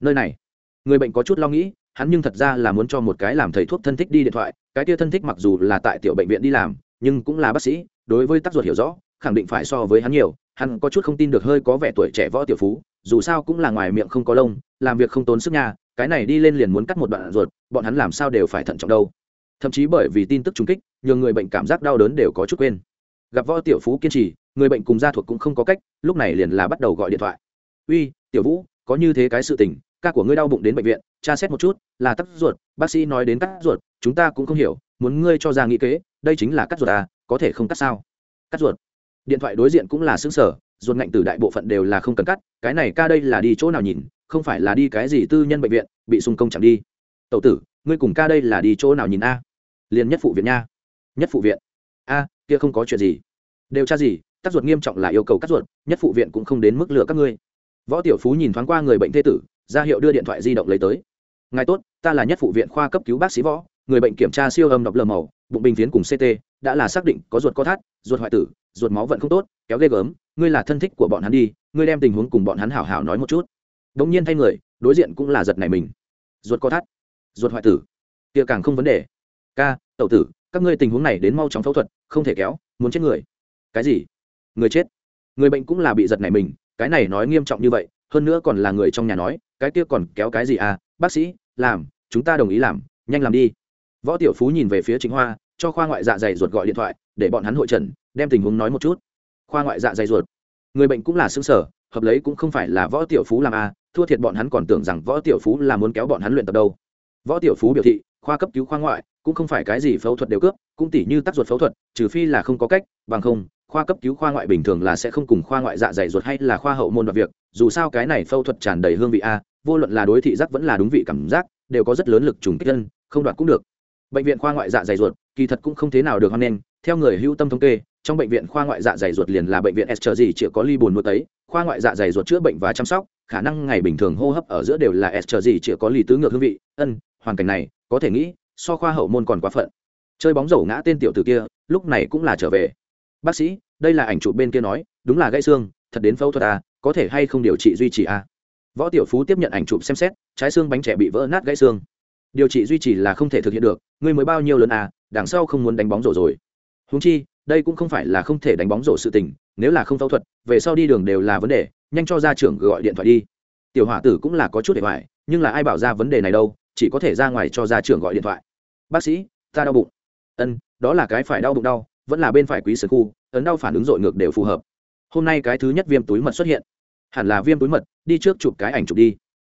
Nơi này. Người bệnh có chút lo nghĩ, hắn nhưng thật ra là muốn cho một cái làm thầy thuốc thân thích đi điện thoại, cái kia thân thích mặc dù là tại tiểu bệnh viện đi làm, nhưng cũng là bác sĩ, đối với tác ruột hiểu rõ, khẳng định phải so với hắn nhiều. Hắn có chút không tin được hơi có vẻ tuổi trẻ võ tiểu phú, dù sao cũng là ngoài miệng không có lông, làm việc không tốn sức nha, cái này đi lên liền muốn cắt một đoạn ruột, bọn hắn làm sao đều phải thận trọng đâu. Thậm chí bởi vì tin tức trung kích nhiều người bệnh cảm giác đau đớn đều có chút quên. Gặp võ tiểu phú kiên trì người bệnh cùng gia thuộc cũng không có cách, lúc này liền là bắt đầu gọi điện thoại. Uy, tiểu vũ, có như thế cái sự tình, ca của ngươi đau bụng đến bệnh viện, tra xét một chút, là tắc ruột, bác sĩ nói đến cắt ruột, chúng ta cũng không hiểu, muốn ngươi cho ra nghĩ kế, đây chính là cắt ruột à có thể không cắt sao? Cắt ruột. Điện thoại đối diện cũng là xứng sở, ruột ngạnh từ đại bộ phận đều là không cần cắt, cái này ca đây là đi chỗ nào nhìn, không phải là đi cái gì tư nhân bệnh viện, bị xung công chẳng đi. Tậu tử, ngươi cùng ca đây là đi chỗ nào nhìn a? Liền nhất phụ viện nha. Nhất phụ viện? A, kia không có chuyện gì. Đều tra gì tác ruột nghiêm trọng là yêu cầu cắt ruột, nhất phụ viện cũng không đến mức lựa các ngươi. Võ tiểu phú nhìn thoáng qua người bệnh thê tử, ra hiệu đưa điện thoại di động lấy tới. Ngài tốt, ta là nhất phụ viện khoa cấp cứu bác sĩ võ, người bệnh kiểm tra siêu âm độc lờ màu, bụng bình phiến cùng ct đã là xác định có ruột có thắt, ruột hoại tử, ruột máu vẫn không tốt, kéo ghê gớm, ngươi là thân thích của bọn hắn đi, ngươi đem tình huống cùng bọn hắn hảo hảo nói một chút. Đ nhiên thay người, đối diện cũng là giật này mình. Ruột có thắt, ruột hoại tử, kia càng không vấn đề. Ca, tẩu tử, các ngươi tình huống này đến mau chóng phẫu thuật, không thể kéo, muốn chết người. Cái gì? Người chết. Người bệnh cũng là bị giật này mình, cái này nói nghiêm trọng như vậy, hơn nữa còn là người trong nhà nói, cái kia còn kéo cái gì à? Bác sĩ, làm, chúng ta đồng ý làm, nhanh làm đi. Võ tiểu phú nhìn về phía chính hoa, cho khoa ngoại dạ dày ruột gọi điện thoại, để bọn hắn hội trần, đem tình huống nói một chút. Khoa ngoại dạ dày ruột. Người bệnh cũng là xứng sở, hợp lấy cũng không phải là võ tiểu phú làm à? Thua thiệt bọn hắn còn tưởng rằng võ tiểu phú là muốn kéo bọn hắn luyện tập đâu. Võ tiểu phú biểu thị, khoa cấp cứu khoa ngoại, cũng không phải cái gì phẫu thuật đều cướp, cũng tỉ như tắc ruột phẫu thuật, trừ phi là không có cách, bằng không khoa cấp cứu khoa ngoại bình thường là sẽ không cùng khoa ngoại dạ dày ruột hay là khoa hậu môn đoạt việc, dù sao cái này phẫu thuật tràn đầy hương vị a, vô luận là đối thị giác vẫn là đúng vị cảm giác, đều có rất lớn lực trùng kích thân, không đoạt cũng được. Bệnh viện khoa ngoại dạ dày ruột, kỳ thật cũng không thế nào được hoan nghênh, theo người hưu tâm thống kê, trong bệnh viện khoa ngoại dạ dày ruột liền là bệnh viện s chờ gì chỉ có ly bùn nuốt tấy khoa ngoại dạ dày ruột chữa bệnh và chăm sóc, khả năng ngày bình thường hô hấp ở giữa đều là s chờ gì chỉ có ly tứ ngược hương vị, ân, hoàn cảnh này, có thể nghĩ, so khoa hậu môn còn quá phận. Chơi bóng rổ ngã tên tiểu tử kia, lúc này cũng là trở về bác sĩ, đây là ảnh chụp bên kia nói, đúng là gãy xương, thật đến phẫu thuật à có thể hay không điều trị duy trì à? Võ tiểu phú tiếp nhận ảnh chụp xem xét, trái xương bánh trẻ bị vỡ nát gãy xương. Điều trị duy trì là không thể thực hiện được, ngươi mới bao nhiêu lần à đằng sau không muốn đánh bóng rổ rồi. Húng chi, đây cũng không phải là không thể đánh bóng rổ sự tình, nếu là không phẫu thuật, về sau đi đường đều là vấn đề, nhanh cho gia trưởng gọi điện thoại đi. Tiểu hỏa tử cũng là có chút để hoài, nhưng là ai bảo ra vấn đề này đâu, chỉ có thể ra ngoài cho gia trưởng gọi điện thoại. Bác sĩ, ta đau bụng. Ân, đó là cái phải đau bụng đau vẫn là bên phải quý sở khu, ấn đau phản ứng dội ngược đều phù hợp. Hôm nay cái thứ nhất viêm túi mật xuất hiện. Hẳn là viêm túi mật, đi trước chụp cái ảnh chụp đi.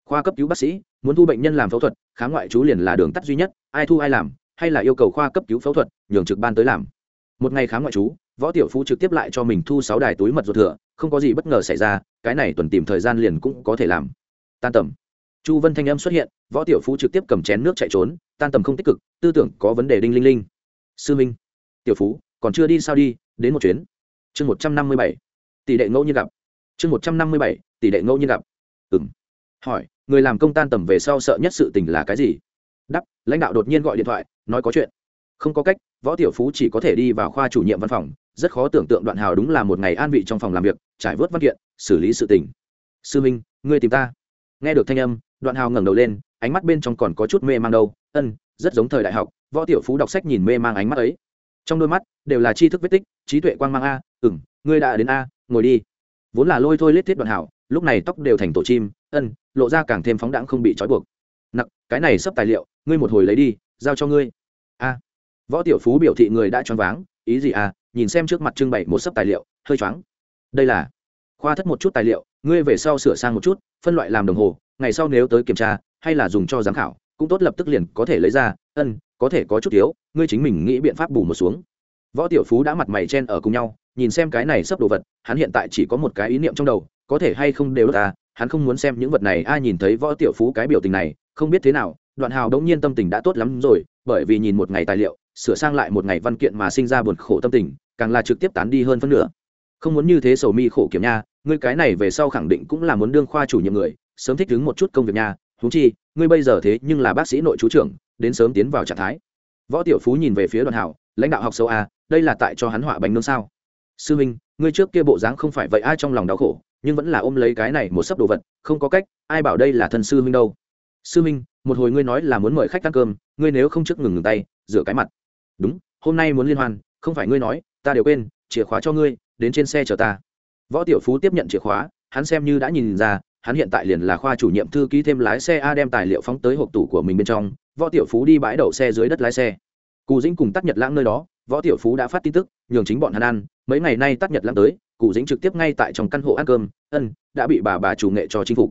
Khoa cấp cứu bác sĩ, muốn thu bệnh nhân làm phẫu thuật, khám ngoại trú liền là đường tắt duy nhất, ai thu ai làm, hay là yêu cầu khoa cấp cứu phẫu thuật, nhường trực ban tới làm. Một ngày khám ngoại trú, võ tiểu phú trực tiếp lại cho mình thu sáu đài túi mật ruột thừa, không có gì bất ngờ xảy ra, cái này tuần tìm thời gian liền cũng có thể làm. Tan tầm. Chu vân thanh âm xuất hiện, võ tiểu phú trực tiếp cầm chén nước chạy trốn, tan tầm không tích cực, tư tưởng có vấn đề đinh linh linh. Sư minh. Tiểu phú còn chưa đi sao đi, đến một chuyến. Chương một trăm năm mươi bảy, tỷ đệ ngẫu nhiên gặp. Chương một trăm năm mươi bảy, tỷ đệ ngẫu nhiên gặp. Ừ m hỏi, người làm công tan tầm về sau sợ nhất sự tình là cái gì? Đắp lãnh đạo đột nhiên gọi điện thoại, nói có chuyện. Không có cách, võ tiểu phú chỉ có thể đi vào khoa chủ nhiệm văn phòng. Rất khó tưởng tượng đoạn hào đúng là một ngày an vị trong phòng làm việc, trải vớt văn kiện, xử lý sự tình. Sư minh, ngươi tìm ta. Nghe được thanh âm, đoạn hào ngẩng đầu lên, ánh mắt bên trong còn có chút mê mang đâu. Ân, rất giống thời đại học, võ tiểu phú đọc sách nhìn mê mang ánh mắt ấy trong đôi mắt đều là tri thức vết tích, trí tuệ quang mang a ừng ngươi đã đến a, ngồi đi. Vốn là lôi thôi lết thiết đoạn hảo, lúc này tóc đều thành tổ chim, ân, lộ ra càng thêm phóng đãng không bị trói buộc. Nặc, cái này sắp tài liệu, ngươi một hồi lấy đi, giao cho ngươi. A. Võ tiểu phú biểu thị người đã choáng váng, ý gì à nhìn xem trước mặt trưng bày một sấp tài liệu, hơi choáng. Đây là, khoa thất một chút tài liệu, ngươi về sau sửa sang một chút, phân loại làm đồng hồ, ngày sau nếu tới kiểm tra, hay là dùng cho giám khảo cũng tốt lập tức liền có thể lấy ra, ân, có thể có chút thiếu, ngươi chính mình nghĩ biện pháp bù một xuống. Võ tiểu phú đã mặt mày chen ở cùng nhau, nhìn xem cái này sắp đồ vật, hắn hiện tại chỉ có một cái ý niệm trong đầu, có thể hay không đều ta hắn không muốn xem những vật này, ai nhìn thấy võ tiểu phú cái biểu tình này, không biết thế nào, đoạn hào đống nhiên tâm tình đã tốt lắm rồi, bởi vì nhìn một ngày tài liệu, sửa sang lại một ngày văn kiện mà sinh ra buồn khổ tâm tình, càng là trực tiếp tán đi hơn phân nửa. Không muốn như thế sầu mi khổ kiểm nha, ngươi cái này về sau khẳng định cũng là muốn đương khoa chủ nhiệm người, sớm thích ứng một chút công việc nha thú chi, ngươi bây giờ thế nhưng là bác sĩ nội chú trưởng, đến sớm tiến vào trạng thái. Võ tiểu phú nhìn về phía đoàn hảo, lãnh đạo học sâu a, đây là tại cho hắn họa bánh nướng sao? Sư minh, ngươi trước kia bộ dáng không phải vậy, ai trong lòng đau khổ, nhưng vẫn là ôm lấy cái này một sấp đồ vật, không có cách, ai bảo đây là thân sư minh đâu? Sư minh, một hồi ngươi nói là muốn mời khách ăn cơm, ngươi nếu không trước ngừng ngừng tay, rửa cái mặt. Đúng, hôm nay muốn liên hoan, không phải ngươi nói, ta đều quên, chìa khóa cho ngươi, đến trên xe chờ ta. Võ tiểu phú tiếp nhận chìa khóa, hắn xem như đã nhìn ra hắn hiện tại liền là khoa chủ nhiệm thư ký thêm lái xe a đem tài liệu phóng tới hộp tủ của mình bên trong, võ tiểu phú đi bãi đậu xe dưới đất lái xe. Cù dĩnh cùng tắt nhật lãng nơi đó, võ tiểu phú đã phát tin tức, nhường chính bọn hắn ăn. Mấy ngày nay tắt nhật lãng tới, cụ dĩnh trực tiếp ngay tại trong căn hộ ăn cơm, ân, đã bị bà bà chủ nghệ cho chính phục.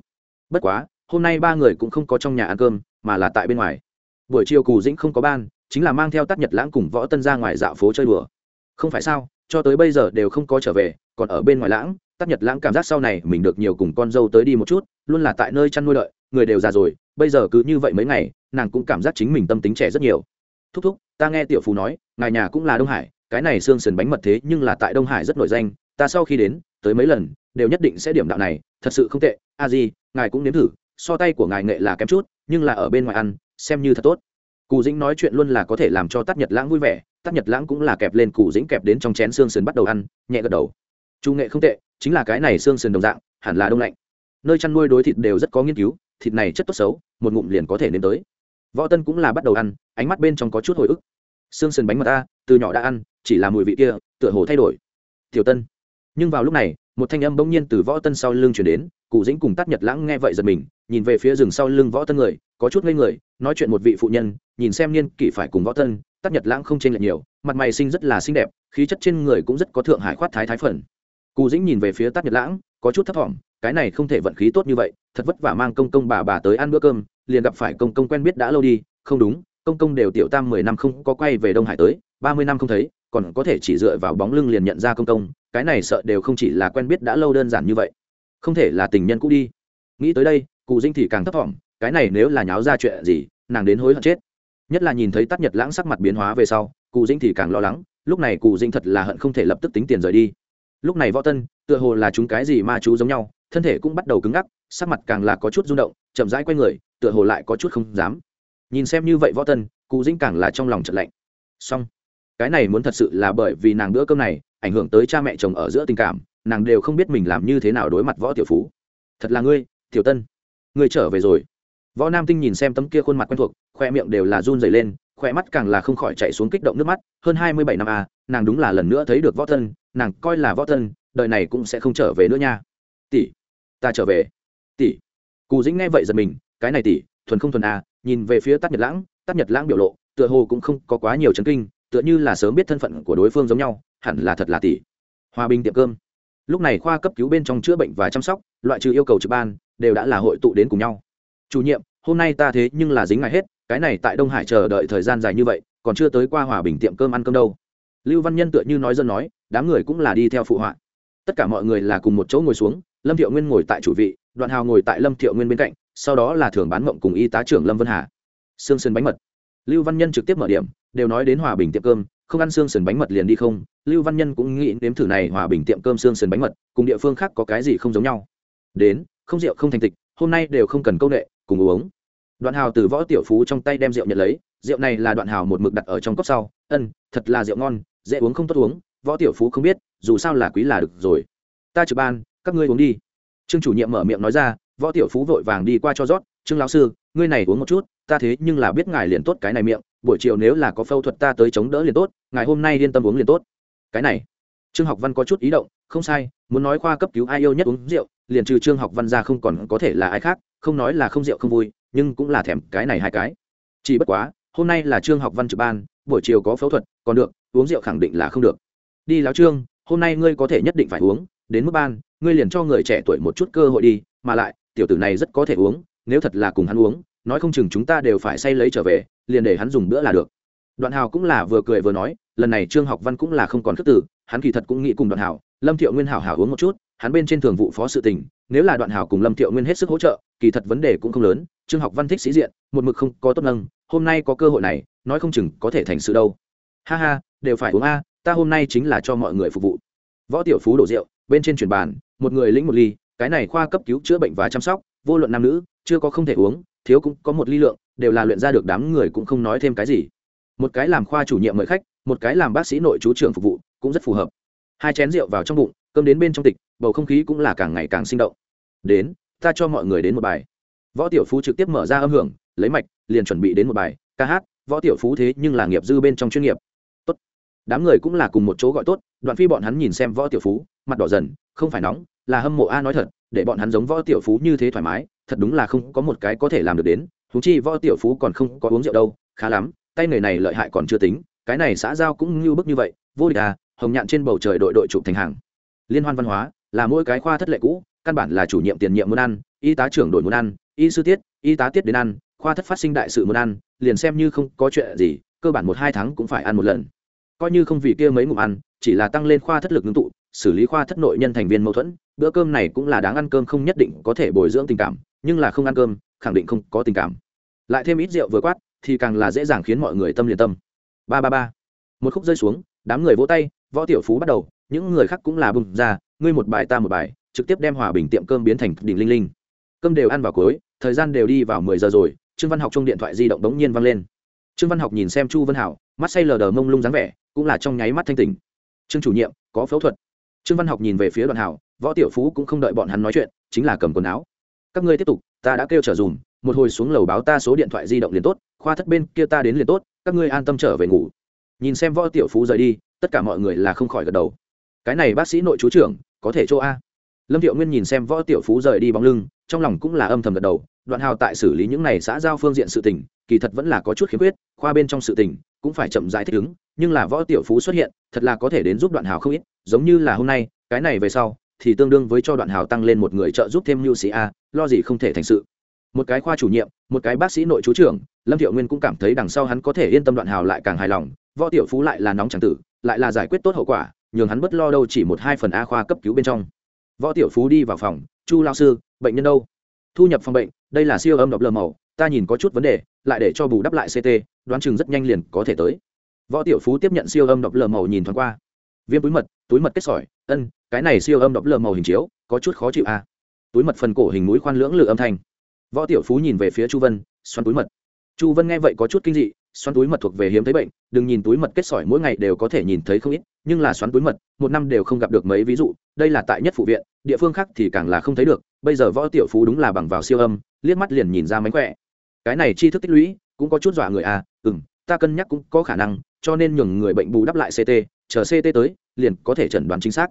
Bất quá, hôm nay ba người cũng không có trong nhà ăn cơm, mà là tại bên ngoài. Buổi chiều Cù dĩnh không có ban, chính là mang theo tắt nhật lãng cùng võ tân ra ngoài dạo phố chơi đùa. Không phải sao, cho tới bây giờ đều không có trở về, còn ở bên ngoài lãng tác nhật lãng cảm giác sau này mình được nhiều cùng con dâu tới đi một chút luôn là tại nơi chăn nuôi đợi, người đều già rồi bây giờ cứ như vậy mấy ngày nàng cũng cảm giác chính mình tâm tính trẻ rất nhiều. Thúc thúc ta nghe tiểu phú nói ngài nhà cũng là đông hải cái này xương sườn bánh mật thế nhưng là tại đông hải rất nổi danh ta sau khi đến tới mấy lần đều nhất định sẽ điểm đạo này thật sự không tệ a di ngài cũng nếm thử so tay của ngài nghệ là kém chút nhưng là ở bên ngoài ăn xem như thật tốt. Cù dĩnh nói chuyện luôn là có thể làm cho tắt nhật lãng vui vẻ tắt nhật lãng cũng là kẹp lên cù dĩnh kẹp đến trong chén xương sườn bắt đầu ăn nhẹ gật đầu. Chu nghệ không tệ chính là cái này xương sườn đồng dạng, hẳn là đông lạnh. Nơi chăn nuôi đối thịt đều rất có nghiên cứu, thịt này chất tốt xấu, một ngụm liền có thể nếm tới. Võ tân cũng là bắt đầu ăn, ánh mắt bên trong có chút hồi ức. Xương sườn bánh mật ta, từ nhỏ đã ăn, chỉ là mùi vị kia, tựa hồ thay đổi. Tiểu tân. Nhưng vào lúc này, một thanh âm bỗng nhiên từ võ tân sau lưng chuyển đến, cụ dĩnh cùng tắt nhật lãng nghe vậy giật mình, nhìn về phía rừng sau lưng võ tân người, có chút ngây người, nói chuyện một vị phụ nhân, nhìn xem niên kỷ phải cùng võ tân tắt nhật lãng không chênh lệch nhiều, mặt mày sinh rất là xinh đẹp, khí chất trên người cũng rất có thượng hải khoát thái thái phần cù dĩnh nhìn về phía tắt nhật lãng, có chút thấp thỏm, cái này không thể vận khí tốt như vậy, thật vất vả mang công công bà bà tới ăn bữa cơm, liền gặp phải công công quen biết đã lâu đi, không đúng, công công đều tiểu tam mười năm không có quay về đông hải tới, ba mươi năm không thấy, còn có thể chỉ dựa vào bóng lưng liền nhận ra công công, cái này sợ đều không chỉ là quen biết đã lâu đơn giản như vậy. Không thể là tình nhân cũ đi. Nghĩ tới đây cụ dinh thì càng thấp thỏm, cái này nếu là nháo ra chuyện gì, nàng đến hối hận chết. Nhất là nhìn thấy tắt nhật lãng sắc mặt biến hóa về sau cụ dinh thì càng lo lắng, lúc này cụ dinh thật là hận không thể lập tức tính tiền rời đi lúc này võ tân, tựa hồ là chúng cái gì ma chú giống nhau, thân thể cũng bắt đầu cứng ngắc, sắc mặt càng là có chút rung động, chậm rãi quay người, tựa hồ lại có chút không dám. Nhìn xem như vậy võ tân cụ dĩnh càng là trong lòng trận lạnh. Xong, cái này muốn thật sự là bởi vì nàng bữa cơm này, ảnh hưởng tới cha mẹ chồng ở giữa tình cảm, nàng đều không biết mình làm như thế nào đối mặt võ tiểu phú. Thật là ngươi, tiểu tân, ngươi trở về rồi. Võ nam tinh nhìn xem tấm kia khuôn mặt quen thuộc, khoe miệng đều là run dày lên, khoe mắt càng là không khỏi chạy xuống kích động nước mắt. Hơn hai mươi bảy năm a nàng đúng là lần nữa thấy được võ tân nàng coi là võ thân đời này cũng sẽ không trở về nữa nha. Tỷ ta trở về. Tỷ. Cù dĩnh nghe vậy giật mình cái này tỷ thuần không thuần à, nhìn về phía tắt nhật lãng tắt nhật lãng biểu lộ tựa hồ cũng không có quá nhiều chấn kinh tựa như là sớm biết thân phận của đối phương giống nhau hẳn là thật là tỷ. Hòa bình tiệm cơm. Lúc này khoa cấp cứu bên trong chữa bệnh và chăm sóc loại trừ yêu cầu trực ban đều đã là hội tụ đến cùng nhau. Chủ nhiệm hôm nay ta thế nhưng là dính ngày hết cái này tại đông hải chờ đợi thời gian dài như vậy còn chưa tới qua hòa bình tiệm cơm ăn cơm đâu. Lưu văn nhân tựa như nói dân nói đám người cũng là đi theo phụ họa. Tất cả mọi người là cùng một chỗ ngồi xuống, lâm thiệu nguyên ngồi tại chủ vị, đoạn hào ngồi tại lâm thiệu nguyên bên cạnh, sau đó là thường bán mộng cùng y tá trưởng lâm vân hà. Sương sơn bánh mật. Lưu văn nhân trực tiếp mở điểm, đều nói đến hòa bình tiệm cơm, không ăn xương sườn bánh mật liền đi không. Lưu văn nhân cũng nghĩ nếm thử này hòa bình tiệm cơm xương sườn bánh mật, cùng địa phương khác có cái gì không giống nhau. Đến, không rượu, không thành tịch, hôm nay đều không cần câu ệ cùng uống. Đoạn hào từ võ tiểu phú trong tay đem rượu nhận lấy, rượu này là đoạn hào một mực đặt ở trong cốc sau, ân, thật là rượu ngon, dễ uống không tốt uống võ tiểu phú không biết, dù sao là quý là được rồi. Ta trực ban, các ngươi uống đi. Trương chủ nhiệm mở miệng nói ra, võ tiểu phú vội vàng đi qua cho rót, trương lão sư, ngươi này uống một chút, ta thế nhưng là biết ngài liền tốt cái này miệng, buổi chiều nếu là có phẫu thuật ta tới chống đỡ liền tốt, ngài hôm nay yên tâm uống liền tốt. Cái này, trương học văn có chút ý động, không sai, muốn nói khoa cấp cứu ai yêu nhất uống rượu, liền trừ trương học văn ra không còn có thể là ai khác, không nói là không rượu không vui, nhưng cũng là thèm cái này hai cái. Chỉ bất quá, hôm nay là trương học văn trực ban, buổi chiều có phẫu thuật, còn được, uống rượu khẳng định là không được đi láo trương hôm nay ngươi có thể nhất định phải uống đến mức ban ngươi liền cho người trẻ tuổi một chút cơ hội đi mà lại tiểu tử này rất có thể uống nếu thật là cùng hắn uống nói không chừng chúng ta đều phải say lấy trở về liền để hắn dùng bữa là được. Đoạn hào cũng là vừa cười vừa nói lần này trương học văn cũng là không còn khước tử, hắn kỳ thật cũng nghĩ cùng đoạn hào lâm thiệu nguyên hảo hảo uống một chút hắn bên trên thường vụ phó sự tình nếu là đoạn hào cùng lâm thiệu nguyên hết sức hỗ trợ kỳ thật vấn đề cũng không lớn trương học văn thích sĩ diện một mực không có tốt nâng hôm nay có cơ hội này nói không chừng có thể thành sự đâu. Ha ha đều phải uống a ta hôm nay chính là cho mọi người phục vụ. Võ tiểu phú đổ rượu, bên trên truyền bàn, một người lĩnh một ly, cái này khoa cấp cứu chữa bệnh và chăm sóc, vô luận nam nữ, chưa có không thể uống, thiếu cũng có một ly lượng, đều là luyện ra được đám người cũng không nói thêm cái gì. Một cái làm khoa chủ nhiệm mời khách, một cái làm bác sĩ nội chú trưởng phục vụ, cũng rất phù hợp. Hai chén rượu vào trong bụng, cơm đến bên trong tịch, bầu không khí cũng là càng ngày càng sinh động. Đến, ta cho mọi người đến một bài. Võ tiểu phú trực tiếp mở ra âm hưởng, lấy mạch, liền chuẩn bị đến một bài, ca hát. Võ tiểu phú thế nhưng là nghiệp dư bên trong chuyên nghiệp đám người cũng là cùng một chỗ gọi tốt, đoạn phi bọn hắn nhìn xem võ tiểu phú, mặt đỏ dần, không phải nóng, là hâm mộ a nói thật, để bọn hắn giống võ tiểu phú như thế thoải mái, thật đúng là không có một cái có thể làm được đến húng chi võ tiểu phú còn không có uống rượu đâu, khá lắm, tay người này lợi hại còn chưa tính, cái này xã giao cũng như bức như vậy, vô địch à hồng nhạn trên bầu trời đội đội chụp thành hàng. Liên hoan văn hóa, là mỗi cái khoa thất lệ cũ, căn bản là chủ nhiệm tiền nhiệm muốn ăn, y tá trưởng đội muốn ăn, y sư tiết, y tá tiết đến ăn, khoa thất phát sinh đại sự muốn ăn, liền xem như không có chuyện gì, cơ bản một hai tháng cũng phải ăn một lần coi như không vì kia mấy ngụm ăn, chỉ là tăng lên khoa thất lực ngưng tụ, xử lý khoa thất nội nhân thành viên mâu thuẫn, bữa cơm này cũng là đáng ăn cơm không nhất định có thể bồi dưỡng tình cảm, nhưng là không ăn cơm, khẳng định không có tình cảm. Lại thêm ít rượu vừa quát, thì càng là dễ dàng khiến mọi người tâm liền tâm. Ba ba ba. Một khúc rơi xuống, đám người vỗ tay, võ tiểu phú bắt đầu, những người khác cũng là bùng ra, ngươi một bài ta một bài, trực tiếp đem hòa bình tiệm cơm biến thành đỉnh linh linh. Cơm đều ăn vào cuối, thời gian đều đi vào mười giờ rồi, trương văn học trong điện thoại di động đống nhiên vang lên trương văn học nhìn xem chu vân hảo, mắt say lờ đờ mông lung dáng vẻ, cũng là trong nháy mắt thanh tỉnh. Trương chủ nhiệm, có phẫu thuật. Trương văn học nhìn về phía đoàn hảo, võ tiểu phú cũng không đợi bọn hắn nói chuyện, chính là cầm quần áo. Các ngươi tiếp tục, ta đã kêu trở dùm, một hồi xuống lầu báo ta số điện thoại di động liền tốt, khoa thất bên kia ta đến liền tốt, các ngươi an tâm trở về ngủ. Nhìn xem võ tiểu phú rời đi, tất cả mọi người là không khỏi gật đầu. Cái này bác sĩ nội chú trưởng, có thể chỗ a. Lâm thiệu nguyên nhìn xem võ tiểu phú rời đi bóng lưng, trong lòng cũng là âm thầm gật đầu, đoạn hào tại xử lý những này xã giao phương diện sự tình kỳ thật vẫn là có chút khiếm khuyết, khoa bên trong sự tình cũng phải chậm rãi thích ứng, nhưng là võ tiểu phú xuất hiện, thật là có thể đến giúp đoạn hào không ít, giống như là hôm nay, cái này về sau thì tương đương với cho đoạn hào tăng lên một người trợ giúp thêm nhu sĩ a, lo gì không thể thành sự. Một cái khoa chủ nhiệm, một cái bác sĩ nội chú trưởng, lâm thiệu nguyên cũng cảm thấy đằng sau hắn có thể yên tâm đoạn hào lại càng hài lòng, võ tiểu phú lại là nóng tràng tử, lại là giải quyết tốt hậu quả, nhường hắn bất lo đâu chỉ một hai phần a khoa cấp cứu bên trong. Võ tiểu phú đi vào phòng, chu lao sư, bệnh nhân đâu? Thu nhập phòng bệnh, đây là siêu âm độc lờ màu ta nhìn có chút vấn đề, lại để cho bù đắp lại ct đoán chừng rất nhanh liền có thể tới. Võ tiểu phú tiếp nhận siêu âm đọc lờ màu nhìn thoáng qua. Viêm túi mật túi mật kết sỏi, ân, cái này siêu âm đọc lờ màu hình chiếu, có chút khó chịu à? túi mật phần cổ hình mũi khoan lưỡng lự âm thanh. Võ tiểu phú nhìn về phía chu vân, xoắn túi mật. Chu vân nghe vậy có chút kinh dị, xoắn túi mật thuộc về hiếm thấy bệnh, đừng nhìn túi mật kết sỏi mỗi ngày đều có thể nhìn thấy không ít, nhưng là xoắn túi mật, một năm đều không gặp được mấy ví dụ, đây là tại nhất phụ viện, địa phương khác thì càng là không thấy được, bây giờ võ tiểu phú đúng là bằng vào siêu âm liếc mắt liền nhìn ra mánh khỏe. Cái này chi thức tích lũy, cũng có chút dọa người à ừ m ta cân nhắc cũng có khả năng, cho nên nhường người bệnh bù đắp lại ct chờ ct tới, liền có thể chẩn đoán chính xác.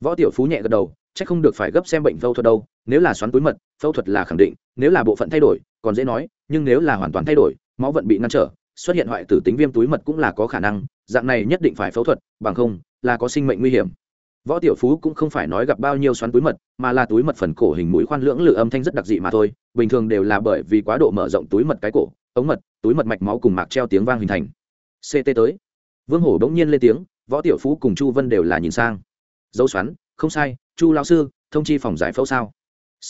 Võ tiểu phú nhẹ gật đầu, chắc không được phải gấp xem bệnh phẫu thuật đâu, nếu là xoắn túi mật, phẫu thuật là khẳng định, nếu là bộ phận thay đổi, còn dễ nói, nhưng nếu là hoàn toàn thay đổi, máu vận bị ngăn trở, xuất hiện hoại tử tính viêm túi mật cũng là có khả năng, dạng này nhất định phải phẫu thuật, bằng không, là có sinh mệnh nguy hiểm võ tiểu phú cũng không phải nói gặp bao nhiêu xoắn túi mật, mà là túi mật phần cổ hình mũi khoan lưỡng lự âm thanh rất đặc dị mà thôi, bình thường đều là bởi vì quá độ mở rộng túi mật cái cổ, ống mật, túi mật mạch máu cùng mạc treo tiếng vang hình thành. Ct tới. Vương hổ đống nhiên lên tiếng, võ tiểu phú cùng chu vân đều là nhìn sang. Dấu xoắn, không sai, chu lao sư, thông chi phòng giải phẫu sao?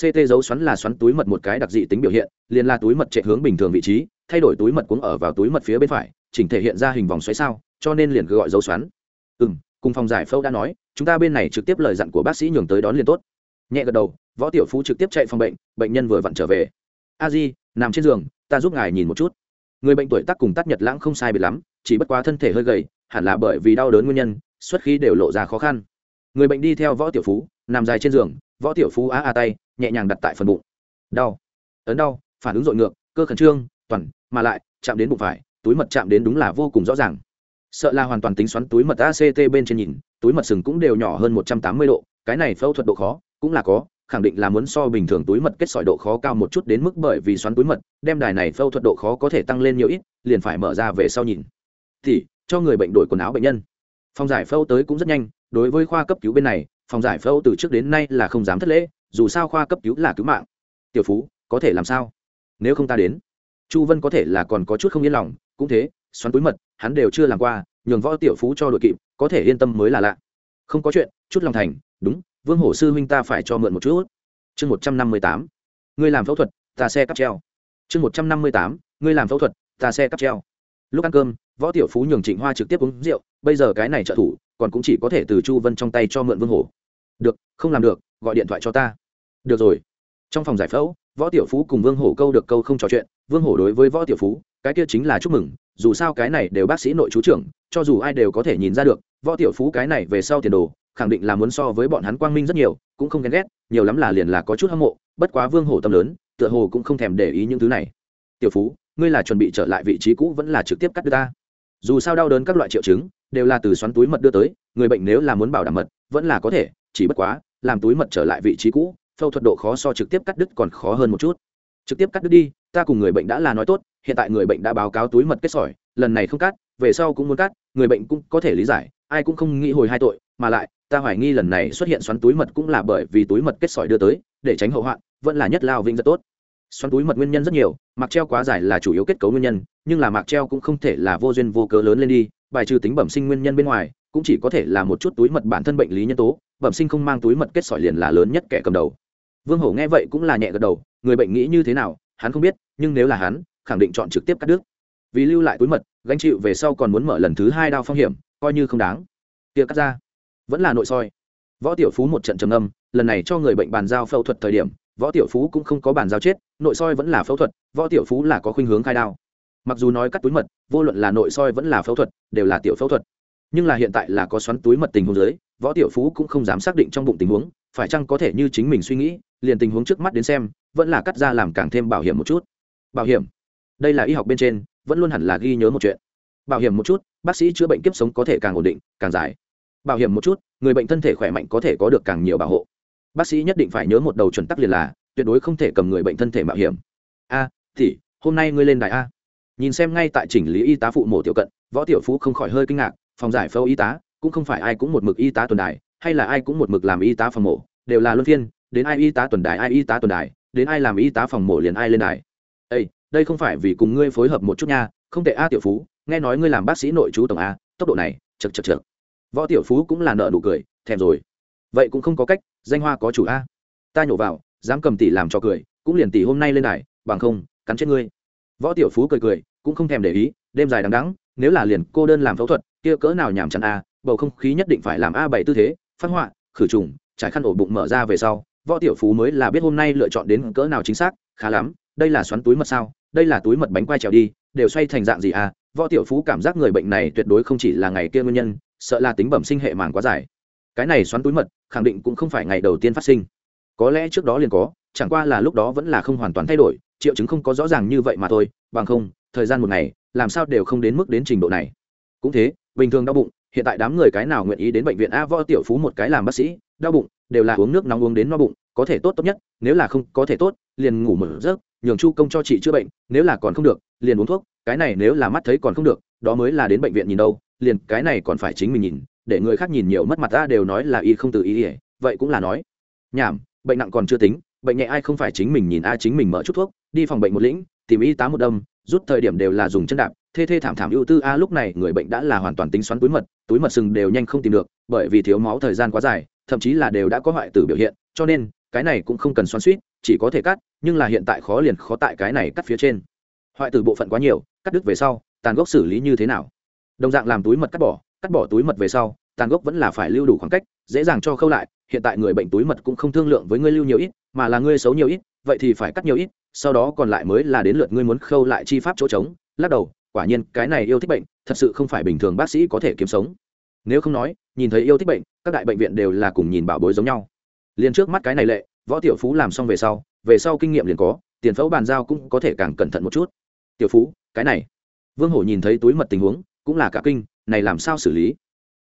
Ct dấu xoắn là xoắn túi mật một cái đặc dị tính biểu hiện, liền là túi mật chạy hướng bình thường vị trí, thay đổi túi mật cuống ở vào túi mật phía bên phải, chỉnh thể hiện ra hình vòng xoáy sao, cho nên liền gọi dấu xoắn. Ừ m cùng phòng giải phẫu đã nói chúng ta bên này trực tiếp lời dặn của bác sĩ nhường tới đón liền tốt. Nhẹ gật đầu, võ tiểu phú trực tiếp chạy phòng bệnh bệnh nhân vừa vặn trở về. A di, nằm trên giường, ta giúp ngài nhìn một chút. Người bệnh tuổi tác cùng tắt nhật lãng không sai biệt lắm, chỉ bất quá thân thể hơi gầy, hẳn là bởi vì đau đớn nguyên nhân, xuất khí đều lộ ra khó khăn. Người bệnh đi theo võ tiểu phú, nằm dài trên giường, võ tiểu phú á a tay, nhẹ nhàng đặt tại phần bụng. Đau, ấn đau, phản ứng dội ngược, cơ khẩn trương, toàn, mà lại, chạm đến bụng phải, túi mật chạm đến đúng là vô cùng rõ ràng. Sợ là hoàn toàn tính xoắn túi mật act bên trên nhìn túi mật sừng cũng đều nhỏ hơn một trăm tám mươi độ, cái này phẫu thuật độ khó cũng là có, khẳng định là muốn so bình thường túi mật kết sỏi độ khó cao một chút đến mức bởi vì xoắn túi mật, đem đài này phẫu thuật độ khó có thể tăng lên nhiều ít, liền phải mở ra về sau nhìn. Thì, cho người bệnh đổi quần áo bệnh nhân. Phòng giải phẫu tới cũng rất nhanh, đối với khoa cấp cứu bên này, phòng giải phẫu từ trước đến nay là không dám thất lễ, dù sao khoa cấp cứu là cứu mạng. Tiểu phú, có thể làm sao? Nếu không ta đến, chu vân có thể là còn có chút không yên lòng, cũng thế, xoắn túi mật, hắn đều chưa làm qua nhường võ tiểu phú cho đội kịp, có thể yên tâm mới là lạ. Không có chuyện, chút lòng thành, đúng, vương hổ sư huynh ta phải cho mượn một chút. Chương một trăm năm mươi tám. Ngươi làm phẫu thuật, ta xe cắp treo. Chương một trăm năm mươi tám. Ngươi làm phẫu thuật, ta xe cắp treo. Lúc ăn cơm, võ tiểu phú nhường trịnh hoa trực tiếp uống rượu, bây giờ cái này trợ thủ, còn cũng chỉ có thể từ chu vân trong tay cho mượn vương hổ. Được, không làm được, gọi điện thoại cho ta. Được rồi. Trong phòng giải phẫu, võ tiểu phú cùng vương hổ câu được câu không trò chuyện, vương hổ đối với võ tiểu phú, cái kia chính là chúc mừng, dù sao cái này đều bác sĩ nội chú trưởng cho dù ai đều có thể nhìn ra được, võ tiểu phú cái này về sau tiền đồ, khẳng định là muốn so với bọn hắn quang minh rất nhiều, cũng không ghen ghét, nhiều lắm là liền là có chút hâm mộ, bất quá vương hổ tâm lớn, tựa hồ cũng không thèm để ý những thứ này. Tiểu phú, ngươi là chuẩn bị trở lại vị trí cũ vẫn là trực tiếp cắt đứt ta? Dù sao đau đớn các loại triệu chứng, đều là từ xoắn túi mật đưa tới, người bệnh nếu là muốn bảo đảm mật, vẫn là có thể, chỉ bất quá, làm túi mật trở lại vị trí cũ, phẫu thuật độ khó so trực tiếp cắt đứt còn khó hơn một chút. Trực tiếp cắt đứt đi, ta cùng người bệnh đã là nói tốt, hiện tại người bệnh đã báo cáo túi mật kết sỏi, lần này không cắt về sau cũng muốn cắt, người bệnh cũng có thể lý giải, ai cũng không nghĩ hồi hai tội, mà lại, ta hoài nghi lần này xuất hiện xoắn túi mật cũng là bởi vì túi mật kết sỏi đưa tới, để tránh hậu hoạn, vẫn là nhất lao vinh rất tốt. Xoắn túi mật nguyên nhân rất nhiều mặc treo quá dài là chủ yếu kết cấu nguyên nhân, nhưng là mặc treo cũng không thể là vô duyên vô cớ lớn lên đi, bài trừ tính bẩm sinh nguyên nhân bên ngoài, cũng chỉ có thể là một chút túi mật bản thân bệnh lý nhân tố, bẩm sinh không mang túi mật kết sỏi liền là lớn nhất kẻ cầm đầu. Vương hổ nghe vậy cũng là nhẹ gật đầu, người bệnh nghĩ như thế nào, hắn không biết, nhưng nếu là hắn, khẳng định chọn trực tiếp cắt đứt. Vì lưu lại túi mật gánh chịu về sau còn muốn mở lần thứ hai đao phong hiểm, coi như không đáng. Kia cắt ra. Vẫn là nội soi. Võ tiểu phú một trận trầm âm lần này cho người bệnh bàn giao phẫu thuật thời điểm, võ tiểu phú cũng không có bàn giao chết, nội soi vẫn là phẫu thuật, võ tiểu phú là có khuynh hướng khai đao. Mặc dù nói cắt túi mật, vô luận là nội soi vẫn là phẫu thuật, đều là tiểu phẫu thuật. Nhưng là hiện tại là có xoắn túi mật tình huống dưới, võ tiểu phú cũng không dám xác định trong bụng tình huống, phải chăng có thể như chính mình suy nghĩ, liền tình huống trước mắt đến xem, vẫn là cắt ra làm càng thêm bảo hiểm một chút. Bảo hiểm. Đây là y học bên trên vẫn luôn hẳn là ghi nhớ một chuyện. Bảo hiểm một chút, bác sĩ chữa bệnh kiếp sống có thể càng ổn định, càng dài. Bảo hiểm một chút, người bệnh thân thể khỏe mạnh có thể có được càng nhiều bảo hộ. Bác sĩ nhất định phải nhớ một đầu chuẩn tắc liền là, tuyệt đối không thể cầm người bệnh thân thể mạo hiểm. A thì hôm nay ngươi lên đài a. Nhìn xem ngay tại chỉnh lý y tá phụ mổ tiểu cận, võ tiểu phú không khỏi hơi kinh ngạc, phòng giải phẫu y tá, cũng không phải ai cũng một mực y tá tuần đài, hay là ai cũng một mực làm y tá phòng mổ, đều là luân phiên, đến ai y tá tuần đài, ai y tá tuần đài, đến ai làm y tá phòng mổ liền ai lên đài. Ây đây không phải vì cùng ngươi phối hợp một chút nha, không tệ a tiểu phú, nghe nói ngươi làm bác sĩ nội chú tổng a, tốc độ này chật chật chật võ tiểu phú cũng là nợ nụ cười, thèm rồi. Vậy cũng không có cách, danh hoa có chủ a. Ta nhổ vào, dám cầm tỷ làm cho cười, cũng liền tỷ hôm nay lên đài, bằng không, cắn chết ngươi. Võ tiểu phú cười cười, cũng không thèm để ý, đêm dài đằng đắng nếu là liền cô đơn làm phẫu thuật, kia cỡ nào nhảm chán a, bầu không khí nhất định phải làm a bảy tư thế, phát họa, khử trùng, trải khăn ổ bụng mở ra về sau, võ tiểu phú mới là biết hôm nay lựa chọn đến cỡ nào chính xác, khá lắm, đây là xoắn túi mật sao? Đây là túi mật bánh quai trèo đi, đều xoay thành dạng gì à? Võ tiểu phú cảm giác người bệnh này tuyệt đối không chỉ là ngày kia nguyên nhân, sợ là tính bẩm sinh hệ màng quá dài. Cái này xoắn túi mật, khẳng định cũng không phải ngày đầu tiên phát sinh. Có lẽ trước đó liền có, chẳng qua là lúc đó vẫn là không hoàn toàn thay đổi, triệu chứng không có rõ ràng như vậy mà thôi, bằng không, thời gian một ngày, làm sao đều không đến mức đến trình độ này. Cũng thế, bình thường đau bụng, hiện tại đám người cái nào nguyện ý đến bệnh viện a võ tiểu phú một cái làm bác sĩ, đau bụng, đều là uống nước nóng uống đến no bụng, có thể tốt tốt nhất, nếu là không có thể tốt, liền ngủ mở giấc nhường chu công cho chị chữa bệnh, nếu là còn không được, liền uống thuốc, cái này nếu là mắt thấy còn không được, đó mới là đến bệnh viện nhìn đâu, liền cái này còn phải chính mình nhìn, để người khác nhìn nhiều mất mặt ta đều nói là y không tự ý ỉa vậy cũng là nói. Nhảm, bệnh nặng còn chưa tính, bệnh nhẹ ai không phải chính mình nhìn a chính mình mở chút thuốc, đi phòng bệnh một lĩnh, tìm y tá một đâm, rút thời điểm đều là dùng chân đạp, thê thê thảm thảm ưu tư, a, lúc này người bệnh đã là hoàn toàn tính xoắn túi mật túi mật sừng đều nhanh không tìm được, bởi vì thiếu máu thời gian quá dài, thậm chí là đều đã có hoại tử biểu hiện, cho nên cái này cũng không cần xoắn suýt, chỉ có thể cắt nhưng là hiện tại khó liền khó tại cái này cắt phía trên. Hoại tử bộ phận quá nhiều, cắt đứt về sau, tàn gốc xử lý như thế nào? Đồng dạng làm túi mật cắt bỏ cắt bỏ túi mật về sau, tàn gốc vẫn là phải lưu đủ khoảng cách, dễ dàng cho khâu lại, hiện tại người bệnh túi mật cũng không thương lượng với ngươi lưu nhiều ít, mà là ngươi xấu nhiều ít, vậy thì phải cắt nhiều ít, sau đó còn lại mới là đến lượt ngươi muốn khâu lại chi pháp chỗ trống. Lắc đầu, quả nhiên, cái này yêu thích bệnh, thật sự không phải bình thường bác sĩ có thể kiếm sống. Nếu không nói, nhìn thấy yêu thích bệnh, các đại bệnh viện đều là cùng nhìn bảo bối giống nhau. Liền trước mắt cái này lệ, võ tiểu phú làm xong về sau về sau kinh nghiệm liền có, tiền phẫu bàn giao cũng có thể càng cẩn thận một chút. Tiểu phú, cái này. Vương hổ nhìn thấy túi mật tình huống, cũng là cả kinh, này làm sao xử lý?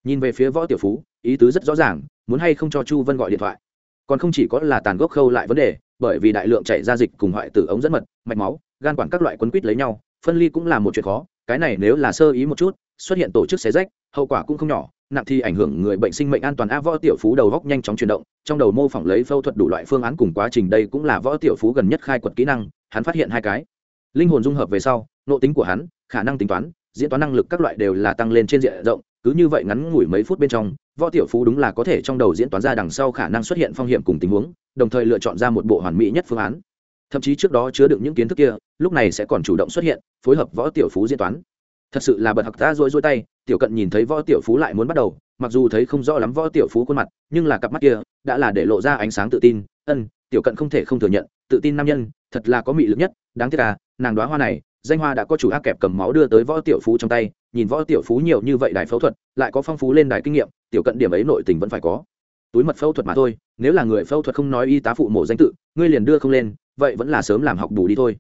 Nhìn về phía võ tiểu phú, ý tứ rất rõ ràng, muốn hay không cho chu vân gọi điện thoại. Còn không chỉ có là tàn gốc khâu lại vấn đề, bởi vì đại lượng chạy ra dịch cùng hoại tử ống dẫn mật, mạch máu, gan quản các loại quấn quýt lấy nhau, phân ly cũng là một chuyện khó, cái này nếu là sơ ý một chút, xuất hiện tổ chức xé rách, hậu quả cũng không nhỏ nặng thì ảnh hưởng người bệnh sinh mệnh an toàn. A, võ tiểu phú đầu góc nhanh chóng chuyển động, trong đầu mô phỏng lấy phẫu thuật đủ loại phương án cùng quá trình. Đây cũng là võ tiểu phú gần nhất khai quật kỹ năng, hắn phát hiện hai cái. Linh hồn dung hợp về sau nộ tính của hắn, khả năng tính toán, diễn toán năng lực các loại đều là tăng lên trên diện rộng. Cứ như vậy ngắn ngủi mấy phút bên trong, võ tiểu phú đúng là có thể trong đầu diễn toán ra đằng sau khả năng xuất hiện phong hiểm cùng tình huống, đồng thời lựa chọn ra một bộ hoàn mỹ nhất phương án. Thậm chí trước đó chứa đựng những kiến thức kia, lúc này sẽ còn chủ động xuất hiện, phối hợp võ tiểu phú diễn toán thật sự là bật hặc ta rối rối tay, tiểu cận nhìn thấy võ tiểu phú lại muốn bắt đầu, mặc dù thấy không rõ lắm võ tiểu phú khuôn mặt, nhưng là cặp mắt kia đã là để lộ ra ánh sáng tự tin. Ân, tiểu cận không thể không thừa nhận, tự tin nam nhân, thật là có mị lực nhất, đáng tiếc à nàng đoá hoa này, danh hoa đã có chủ ác kẹp cầm máu đưa tới võ tiểu phú trong tay, nhìn võ tiểu phú nhiều như vậy đài phẫu thuật, lại có phong phú lên đài kinh nghiệm, tiểu cận điểm ấy nội tình vẫn phải có. Túi mật phẫu thuật mà thôi, nếu là người phẫu thuật không nói y tá phụ mổ danh tự, ngươi liền đưa không lên, vậy vẫn là sớm làm học bù đi thôi.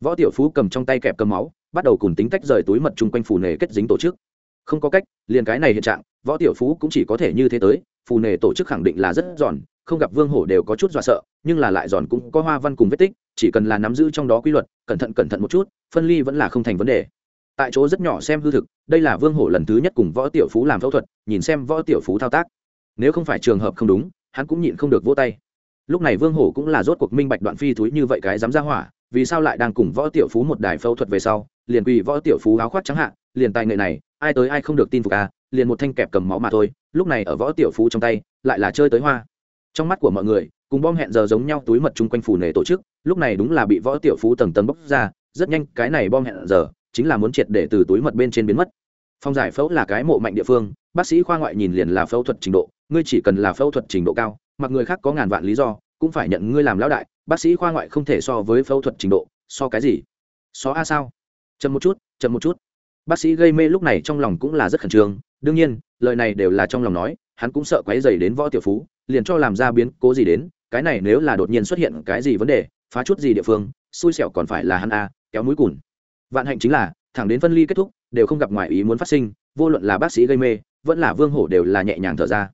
Võ tiểu phú cầm trong tay kẹp cầm máu bắt đầu cùng tính tách rời túi mật chung quanh phù nề kết dính tổ chức. Không có cách, liền cái này hiện trạng, võ tiểu phú cũng chỉ có thể như thế tới, phù nề tổ chức khẳng định là rất giòn, không gặp vương hổ đều có chút dọa sợ, nhưng là lại giòn cũng có hoa văn cùng vết tích, chỉ cần là nắm giữ trong đó quy luật, cẩn thận cẩn thận một chút, phân ly vẫn là không thành vấn đề. Tại chỗ rất nhỏ xem hư thực, đây là vương hổ lần thứ nhất cùng võ tiểu phú làm phẫu thuật, nhìn xem võ tiểu phú thao tác. Nếu không phải trường hợp không đúng, hắn cũng nhịn không được vỗ tay. Lúc này vương hổ cũng là rốt cuộc minh bạch đoạn phi thúi như vậy cái dám ra hỏa, vì sao lại đang cùng võ tiểu phú một đài phẫu thuật về sau liền quỳ võ tiểu phú áo khoác trắng hạ, liền tài nghệ này, ai tới ai không được tin phục à liền một thanh kẹp cầm máu mà thôi, lúc này ở võ tiểu phú trong tay, lại là chơi tới hoa. Trong mắt của mọi người, cùng bom hẹn giờ giống nhau túi mật chung quanh phủ nề tổ chức, lúc này đúng là bị võ tiểu phú tầng tầng bốc ra, rất nhanh, cái này bom hẹn giờ, chính là muốn triệt để từ túi mật bên trên biến mất. Phong giải phẫu là cái mộ mạnh địa phương, bác sĩ khoa ngoại nhìn liền là phẫu thuật trình độ, ngươi chỉ cần là phẫu thuật trình độ cao, mặc người khác có ngàn vạn lý do, cũng phải nhận ngươi làm lão đại, bác sĩ khoa ngoại không thể so với phẫu thuật trình độ, so cái gì? So a sao? Chậm một chút, chậm một chút. Bác sĩ gây mê lúc này trong lòng cũng là rất khẩn trương. Đương nhiên, lời này đều là trong lòng nói, hắn cũng sợ quấy dày đến võ tiểu phú, liền cho làm ra biến cố gì đến, cái này nếu là đột nhiên xuất hiện cái gì vấn đề, phá chút gì địa phương, xui xẻo còn phải là hắn a, kéo mũi cùn. Vạn hạnh chính là, thẳng đến phân ly kết thúc, đều không gặp ngoài ý muốn phát sinh, vô luận là bác sĩ gây mê, vẫn là vương hổ đều là nhẹ nhàng thở ra.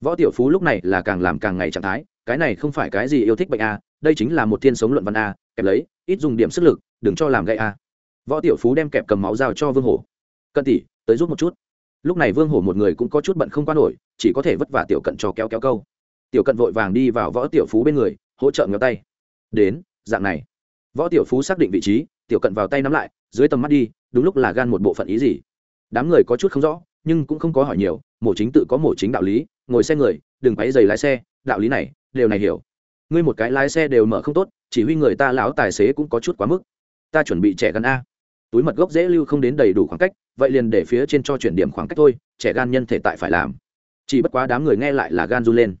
Võ tiểu phú lúc này là càng làm càng ngày trạng thái, cái này không phải cái gì yêu thích bệnh a, đây chính là một thiên sống luận văn a, kẹp lấy, ít dùng điểm sức lực, đừng cho làm gây a võ tiểu phú đem kẹp cầm máu giao cho vương hổ. Cận tỷ, tới giúp một chút. Lúc này vương hổ một người cũng có chút bận không qua nổi, chỉ có thể vất vả tiểu cận cho kéo kéo câu. Tiểu cận vội vàng đi vào võ tiểu phú bên người, hỗ trợ ngéo tay. Đến, dạng này. Võ tiểu phú xác định vị trí, tiểu cận vào tay nắm lại, dưới tầm mắt đi, đúng lúc là gan một bộ phận ý gì. Đám người có chút không rõ, nhưng cũng không có hỏi nhiều, mổ chính tự có mổ chính đạo lý, ngồi xe người, đừng quấy giày lái xe, đạo lý này, đều này hiểu. Ngươi một cái lái xe đều mở không tốt, chỉ huy người ta lão tài xế cũng có chút quá mức. Ta chuẩn bị trẻ gắn a túi mật gốc dễ lưu không đến đầy đủ khoảng cách, vậy liền để phía trên cho chuyển điểm khoảng cách thôi, trẻ gan nhân thể tại phải làm. Chỉ bất quá đám người nghe lại là gan run lên.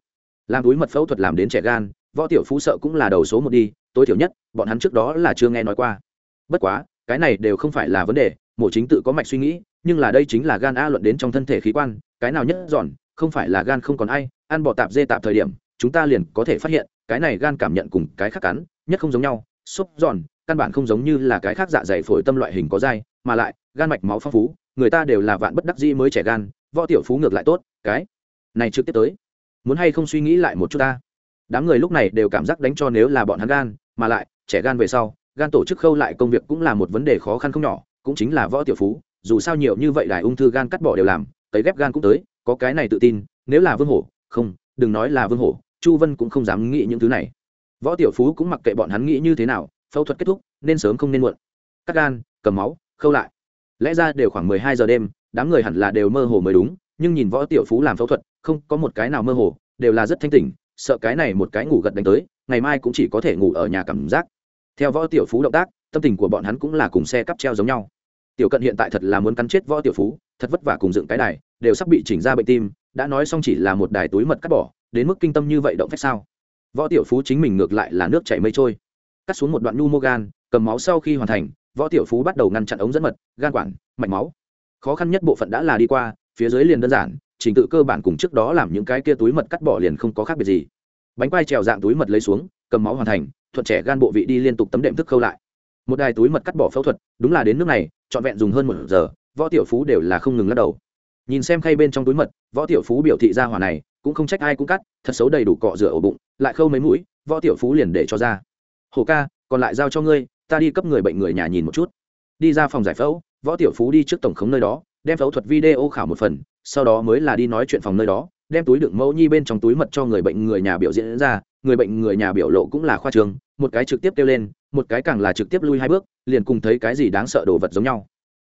Làm túi mật phẫu thuật làm đến trẻ gan, võ tiểu phú sợ cũng là đầu số một đi, tối thiểu nhất, bọn hắn trước đó là chưa nghe nói qua. Bất quá, cái này đều không phải là vấn đề, mổ chính tự có mạch suy nghĩ, nhưng là đây chính là gan a luận đến trong thân thể khí quan, cái nào nhất giòn, không phải là gan không còn ai, ăn bọ tạp dê tạp thời điểm, chúng ta liền có thể phát hiện, cái này gan cảm nhận cùng cái khác cắn, nhất không giống nhau xúc giòn căn bản không giống như là cái khác dạ dày phổi tâm loại hình có dai, mà lại, gan mạch máu phong phú, người ta đều là vạn bất đắc dĩ mới trẻ gan, võ tiểu phú ngược lại tốt, cái này trực tiếp tới. Muốn hay không suy nghĩ lại một chút ta? Đám người lúc này đều cảm giác đánh cho nếu là bọn hắn gan, mà lại, trẻ gan về sau, gan tổ chức khâu lại công việc cũng là một vấn đề khó khăn không nhỏ, cũng chính là võ tiểu phú, dù sao nhiều như vậy đài ung thư gan cắt bỏ đều làm tấy ghép gan cũng tới, có cái này tự tin, nếu là vương hổ, không, đừng nói là vương hổ, chu vân cũng không dám nghĩ những thứ này. Võ tiểu phú cũng mặc kệ bọn hắn nghĩ như thế nào phẫu thuật kết thúc, nên sớm không nên muộn. Cắt gan, cầm máu, khâu lại. Lẽ ra đều khoảng mười hai giờ đêm, đám người hẳn là đều mơ hồ mới đúng, nhưng nhìn võ tiểu phú làm phẫu thuật, không có một cái nào mơ hồ, đều là rất thanh tỉnh, sợ cái này một cái ngủ gật đánh tới, ngày mai cũng chỉ có thể ngủ ở nhà cảm giác. Theo võ tiểu phú động tác, tâm tình của bọn hắn cũng là cùng xe cắp treo giống nhau. Tiểu cận hiện tại thật là muốn cắn chết võ tiểu phú, thật vất vả cùng dựng cái đài, đều sắp bị chỉnh ra bệnh tim, đã nói xong chỉ là một đài túi mật cắt bỏ, đến mức kinh tâm như vậy động phép sao? Võ tiểu phú chính mình ngược lại là nước chảy mây trôi cắt xuống một đoạn nu mô gan, cầm máu sau khi hoàn thành, võ tiểu phú bắt đầu ngăn chặn ống dẫn mật, gan quản, mạch máu. Khó khăn nhất bộ phận đã là đi qua, phía dưới liền đơn giản, trình tự cơ bản cùng trước đó làm những cái kia túi mật cắt bỏ liền không có khác biệt gì. Bánh quai trèo dạng túi mật lấy xuống, cầm máu hoàn thành, thuận trẻ gan bộ vị đi liên tục tấm đệm thức khâu lại. Một đài túi mật cắt bỏ phẫu thuật, đúng là đến nước này, trọn vẹn dùng hơn một giờ, võ tiểu phú đều là không ngừng lắc đầu. Nhìn xem khay bên trong túi mật, võ tiểu phú biểu thị ra hỏa này, cũng không trách ai cũng cắt, thật xấu đầy đủ cọ rửa ổ bụng, lại khâu mấy mũi, võ tiểu phú liền để cho ra hồ ca, còn lại giao cho ngươi, ta đi cấp người bệnh người nhà nhìn một chút. Đi ra phòng giải phẫu, võ tiểu phú đi trước tổng khống nơi đó, đem phẫu thuật video khảo một phần, sau đó mới là đi nói chuyện phòng nơi đó, đem túi đựng mẫu nhi bên trong túi mật cho người bệnh người nhà biểu diễn ra, người bệnh người nhà biểu lộ cũng là khoa trường, một cái trực tiếp kêu lên, một cái càng là trực tiếp lui hai bước, liền cùng thấy cái gì đáng sợ đồ vật giống nhau.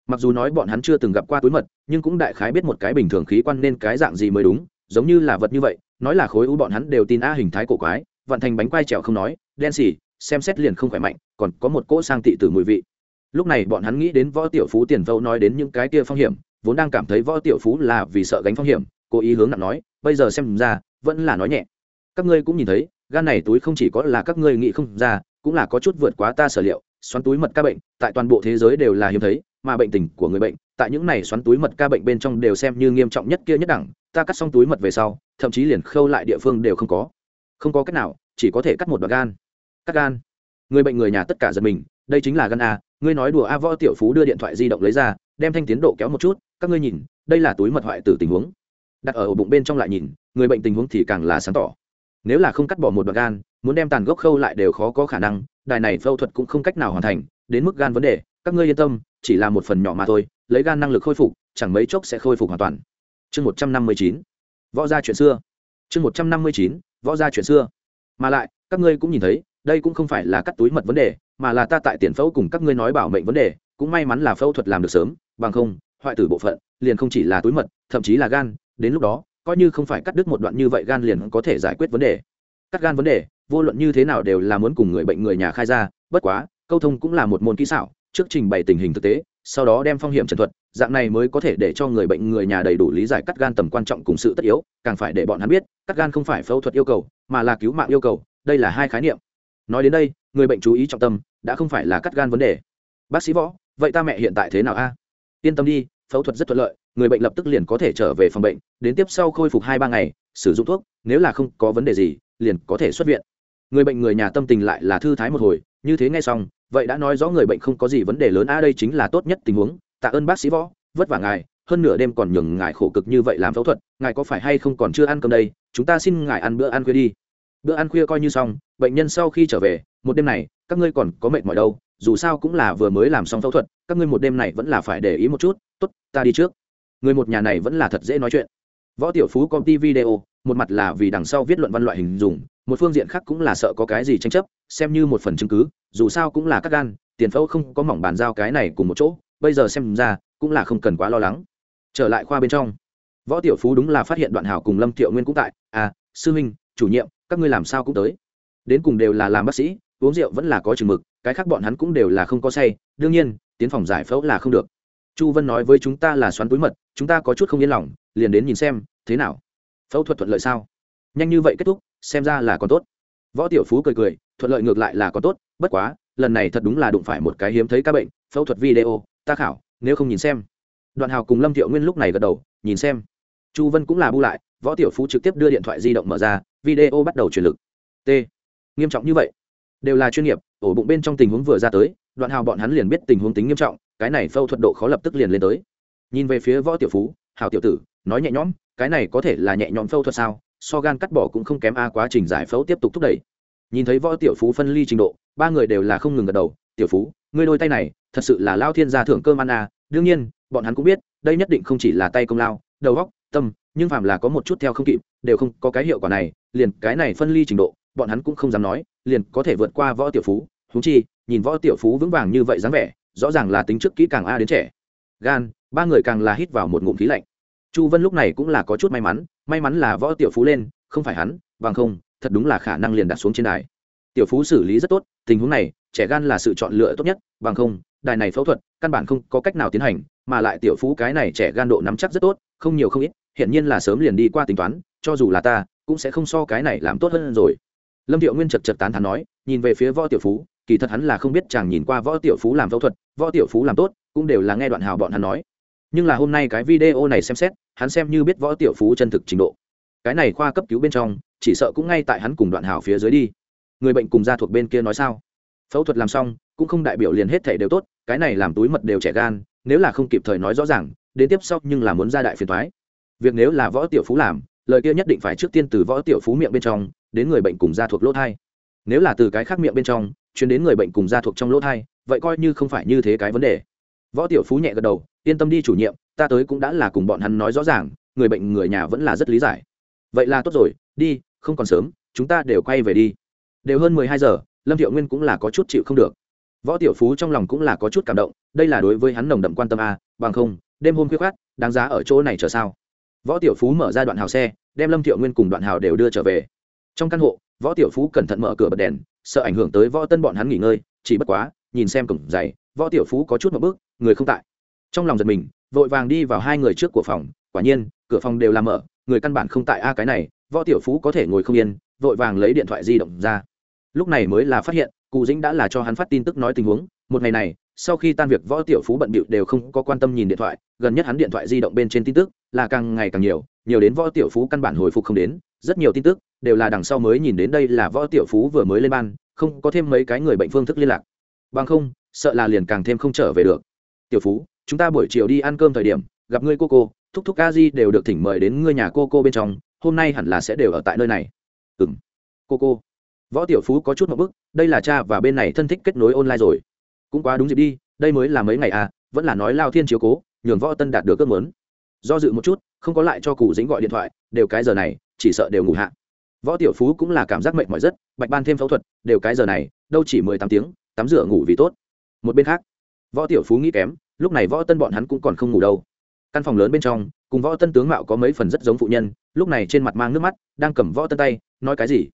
Mặc dù nói bọn hắn chưa từng gặp qua túi mật, nhưng cũng đại khái biết một cái bình thường khí quan nên cái dạng gì mới đúng, giống như là vật như vậy, nói là khối u bọn hắn đều tin a hình thái cổ quái, vận thành bánh quai trèo không nói, đen xỉ xem xét liền không khỏe mạnh, còn có một cỗ sang tị tử mùi vị. Lúc này bọn hắn nghĩ đến võ tiểu phú tiền vâu nói đến những cái kia phong hiểm, vốn đang cảm thấy võ tiểu phú là vì sợ gánh phong hiểm, cố ý hướng nặng nói, bây giờ xem ra, vẫn là nói nhẹ. Các ngươi cũng nhìn thấy, gan này túi không chỉ có là các ngươi nghĩ không ra, cũng là có chút vượt quá ta sở liệu, xoắn túi mật ca bệnh, tại toàn bộ thế giới đều là hiếm thấy, mà bệnh tình của người bệnh, tại những này xoắn túi mật ca bệnh bên trong đều xem như nghiêm trọng nhất kia nhất đẳng, ta cắt xong túi mật về sau, thậm chí liền khâu lại địa phương đều không có. Không có cách nào, chỉ có thể cắt một đoạn gan cắt gan. Người bệnh người nhà tất cả giật mình, đây chính là gan a, ngươi nói đùa a võ tiểu phú đưa điện thoại di động lấy ra, đem thanh tiến độ kéo một chút, các ngươi nhìn, đây là túi mật hoại tử tình huống. Đặt ở ổ bụng bên trong lại nhìn, người bệnh tình huống thì càng là sáng tỏ. Nếu là không cắt bỏ một đoạn gan, muốn đem tàn gốc khâu lại đều khó có khả năng, đài này phẫu thuật cũng không cách nào hoàn thành, đến mức gan vấn đề, các ngươi yên tâm, chỉ là một phần nhỏ mà thôi, lấy gan năng lực khôi phục, chẳng mấy chốc sẽ khôi phục hoàn toàn. Chương một trăm năm mươi chín, võ gia chuyện xưa. Chương một trăm năm mươi chín, võ gia chuyện xưa. Mà lại, các ngươi cũng nhìn thấy đây cũng không phải là cắt túi mật vấn đề, mà là ta tại tiền phẫu cùng các ngươi nói bảo mệnh vấn đề, cũng may mắn là phẫu thuật làm được sớm, bằng không, hoại tử bộ phận liền không chỉ là túi mật, thậm chí là gan, đến lúc đó, coi như không phải cắt đứt một đoạn như vậy gan liền có thể giải quyết vấn đề. Cắt gan vấn đề, vô luận như thế nào đều là muốn cùng người bệnh người nhà khai ra, bất quá, câu thông cũng là một môn kỹ xảo, trước trình bày tình hình thực tế, sau đó đem phong hiểm trần thuật, dạng này mới có thể để cho người bệnh người nhà đầy đủ lý giải cắt gan tầm quan trọng cùng sự tất yếu, càng phải để bọn hắn biết, cắt gan không phải phẫu thuật yêu cầu, mà là cứu mạng yêu cầu, đây là hai khái niệm nói đến đây, người bệnh chú ý trọng tâm, đã không phải là cắt gan vấn đề. Bác sĩ võ, vậy ta mẹ hiện tại thế nào a? Yên tâm đi, phẫu thuật rất thuận lợi, người bệnh lập tức liền có thể trở về phòng bệnh, đến tiếp sau khôi phục hai ba ngày, sử dụng thuốc, nếu là không có vấn đề gì, liền có thể xuất viện. Người bệnh người nhà tâm tình lại là thư thái một hồi, như thế ngay xong, vậy đã nói rõ người bệnh không có gì vấn đề lớn a, đây chính là tốt nhất tình huống. Tạ ơn bác sĩ võ, vất vả ngài, hơn nửa đêm còn nhường ngài khổ cực như vậy làm phẫu thuật, ngài có phải hay không còn chưa ăn cơm đây? Chúng ta xin ngài ăn bữa ăn khuya đi bữa ăn khuya coi như xong, bệnh nhân sau khi trở về, một đêm này, các ngươi còn có mệt mỏi đâu, dù sao cũng là vừa mới làm xong phẫu thuật, các ngươi một đêm này vẫn là phải để ý một chút, tốt, ta đi trước. Người một nhà này vẫn là thật dễ nói chuyện. Võ tiểu phú công ty video, một mặt là vì đằng sau viết luận văn loại hình dùng, một phương diện khác cũng là sợ có cái gì tranh chấp, xem như một phần chứng cứ, dù sao cũng là các gan, tiền phẫu không có mỏng bàn giao cái này cùng một chỗ, bây giờ xem ra, cũng là không cần quá lo lắng. Trở lại khoa bên trong, võ tiểu phú đúng là phát hiện đoạn hảo cùng lâm thiệu nguyên cũng tại à sư huynh, chủ nhiệm các ngươi làm sao cũng tới. Đến cùng đều là làm bác sĩ, uống rượu vẫn là có chừng mực, cái khác bọn hắn cũng đều là không có say, đương nhiên, tiến phòng giải phẫu là không được. Chu vân nói với chúng ta là xoắn túi mật, chúng ta có chút không yên lòng, liền đến nhìn xem, thế nào? Phẫu thuật thuận lợi sao? Nhanh như vậy kết thúc, xem ra là còn tốt. Võ tiểu phú cười cười, thuận lợi ngược lại là còn tốt, bất quá, lần này thật đúng là đụng phải một cái hiếm thấy ca bệnh, phẫu thuật video, ta khảo, nếu không nhìn xem. Đoạn hào cùng lâm thiệu nguyên lúc này gật đầu, nhìn xem. Chu vân cũng là bu lại võ tiểu phú trực tiếp đưa điện thoại di động mở ra, video bắt đầu truyền lực. T. Nghiêm trọng như vậy? Đều là chuyên nghiệp, ổ bụng bên trong tình huống vừa ra tới, đoạn hào bọn hắn liền biết tình huống tính nghiêm trọng, cái này phẫu thuật độ khó lập tức liền lên tới. Nhìn về phía võ tiểu phú, hào tiểu tử, nói nhẹ nhõm, cái này có thể là nhẹ nhõm phẫu thuật sao? So gan cắt bỏ cũng không kém a, quá trình giải phẫu tiếp tục thúc đẩy. Nhìn thấy võ tiểu phú phân ly trình độ, ba người đều là không ngừng gật đầu. Tiểu phú, ngươi đôi tay này, thật sự là lao thiên gia thưởng cơm ăn à. Đương nhiên, bọn hắn cũng biết, đây nhất định không chỉ là tay công lao, đầu góc tâm nhưng phàm là có một chút theo không kịp, đều không có cái hiệu quả này, liền cái này phân ly trình độ, bọn hắn cũng không dám nói, liền có thể vượt qua võ tiểu phú húng chi, nhìn võ tiểu phú vững vàng như vậy dáng vẻ, rõ ràng là tính trước kỹ càng a đến trẻ. Gan, ba người càng là hít vào một ngụm khí lạnh. Chu vân lúc này cũng là có chút may mắn may mắn là võ tiểu phú lên, không phải hắn, bằng không, thật đúng là khả năng liền đặt xuống trên đài. Tiểu phú xử lý rất tốt, tình huống này, trẻ gan là sự chọn lựa tốt nhất, bằng không, đài này phẫu thuật, căn bản không có cách nào tiến hành, mà lại tiểu phú cái này trẻ gan độ nắm chắc rất tốt, không nhiều không ít hiện nhiên là sớm liền đi qua tính toán, cho dù là ta, cũng sẽ không so cái này làm tốt hơn rồi. Lâm thiệu nguyên chật chật tán thán nói, nhìn về phía võ tiểu phú, kỳ thật hắn là không biết chàng nhìn qua võ tiểu phú làm phẫu thuật, võ tiểu phú làm tốt, cũng đều là nghe đoạn hào bọn hắn nói. Nhưng là hôm nay cái video này xem xét, hắn xem như biết võ tiểu phú chân thực trình độ. Cái này khoa cấp cứu bên trong, chỉ sợ cũng ngay tại hắn cùng đoạn hào phía dưới đi. Người bệnh cùng gia thuộc bên kia nói sao? Phẫu thuật làm xong, cũng không đại biểu liền hết thể đều tốt, cái này làm túi mật đều trẻ gan, nếu là không kịp thời nói rõ ràng, đến tiếp sau nhưng là muốn ra đại phiền thoái việc nếu là võ tiểu phú làm lời kia nhất định phải trước tiên từ võ tiểu phú miệng bên trong đến người bệnh cùng da thuộc lỗ thai. Nếu là từ cái khác miệng bên trong chuyển đến người bệnh cùng da thuộc trong lỗ thai vậy coi như không phải như thế cái vấn đề. Võ tiểu phú nhẹ gật đầu yên tâm đi chủ nhiệm ta tới cũng đã là cùng bọn hắn nói rõ ràng người bệnh người nhà vẫn là rất lý giải. Vậy là tốt rồi đi không còn sớm chúng ta đều quay về đi. Đều hơn mười hai giờ lâm thiệu nguyên cũng là có chút chịu không được. Võ tiểu phú trong lòng cũng là có chút cảm động đây là đối với hắn nồng đậm quan tâm a à, bằng không đêm hôm khuya khoát đáng giá ở chỗ này chờ sao? Võ tiểu phú mở ra đoạn hào xe, đem lâm thiệu nguyên cùng đoạn hào đều đưa trở về. Trong căn hộ, võ tiểu phú cẩn thận mở cửa bật đèn, sợ ảnh hưởng tới võ tân bọn hắn nghỉ ngơi, chỉ bất quá, nhìn xem cổng dày võ tiểu phú có chút một bước, người không tại. Trong lòng giật mình, vội vàng đi vào hai người trước của phòng, quả nhiên, cửa phòng đều làm mở, người căn bản không tại. A, cái này, võ tiểu phú có thể ngồi không yên, vội vàng lấy điện thoại di động ra. Lúc này mới là phát hiện, cụ dĩnh đã là cho hắn phát tin tức nói tình huống, một ngày này sau khi tan việc, võ tiểu phú bận bịu đều không có quan tâm nhìn điện thoại, gần nhất hắn điện thoại di động bên trên tin tức là càng ngày càng nhiều nhiều đến võ tiểu phú căn bản hồi phục không đến, rất nhiều tin tức đều là đằng sau mới nhìn đến đây là võ tiểu phú vừa mới lên ban, không có thêm mấy cái người bệnh phương thức liên lạc. Bằng không, sợ là liền càng thêm không trở về được. Tiểu phú, chúng ta buổi chiều đi ăn cơm thời điểm, gặp ngươi cô cô, thúc thúc ca di đều được thỉnh mời đến ngươi nhà cô cô bên trong, hôm nay hẳn là sẽ đều ở tại nơi này. Ừ m cô cô. Võ tiểu phú có chút một bức, đây là cha và bên này thân thích kết nối online rồi cũng quá đúng dịp đi, đây mới là mấy ngày à vẫn là nói lao thiên chiếu cố, nhường võ tân đạt được ước muốn. Do dự một chút, không có lại cho cụ dĩnh gọi điện thoại, đều cái giờ này, chỉ sợ đều ngủ hạ. Võ tiểu phú cũng là cảm giác mệt mỏi rất, bạch ban thêm phẫu thuật, đều cái giờ này, đâu chỉ mười tám tiếng, tắm rửa ngủ vì tốt. Một bên khác, võ tiểu phú nghĩ kém, lúc này võ tân bọn hắn cũng còn không ngủ đâu. Căn phòng lớn bên trong, cùng võ tân tướng mạo có mấy phần rất giống phụ nhân, lúc này trên mặt mang nước mắt, đang cầm võ tân tay, nói cái gì?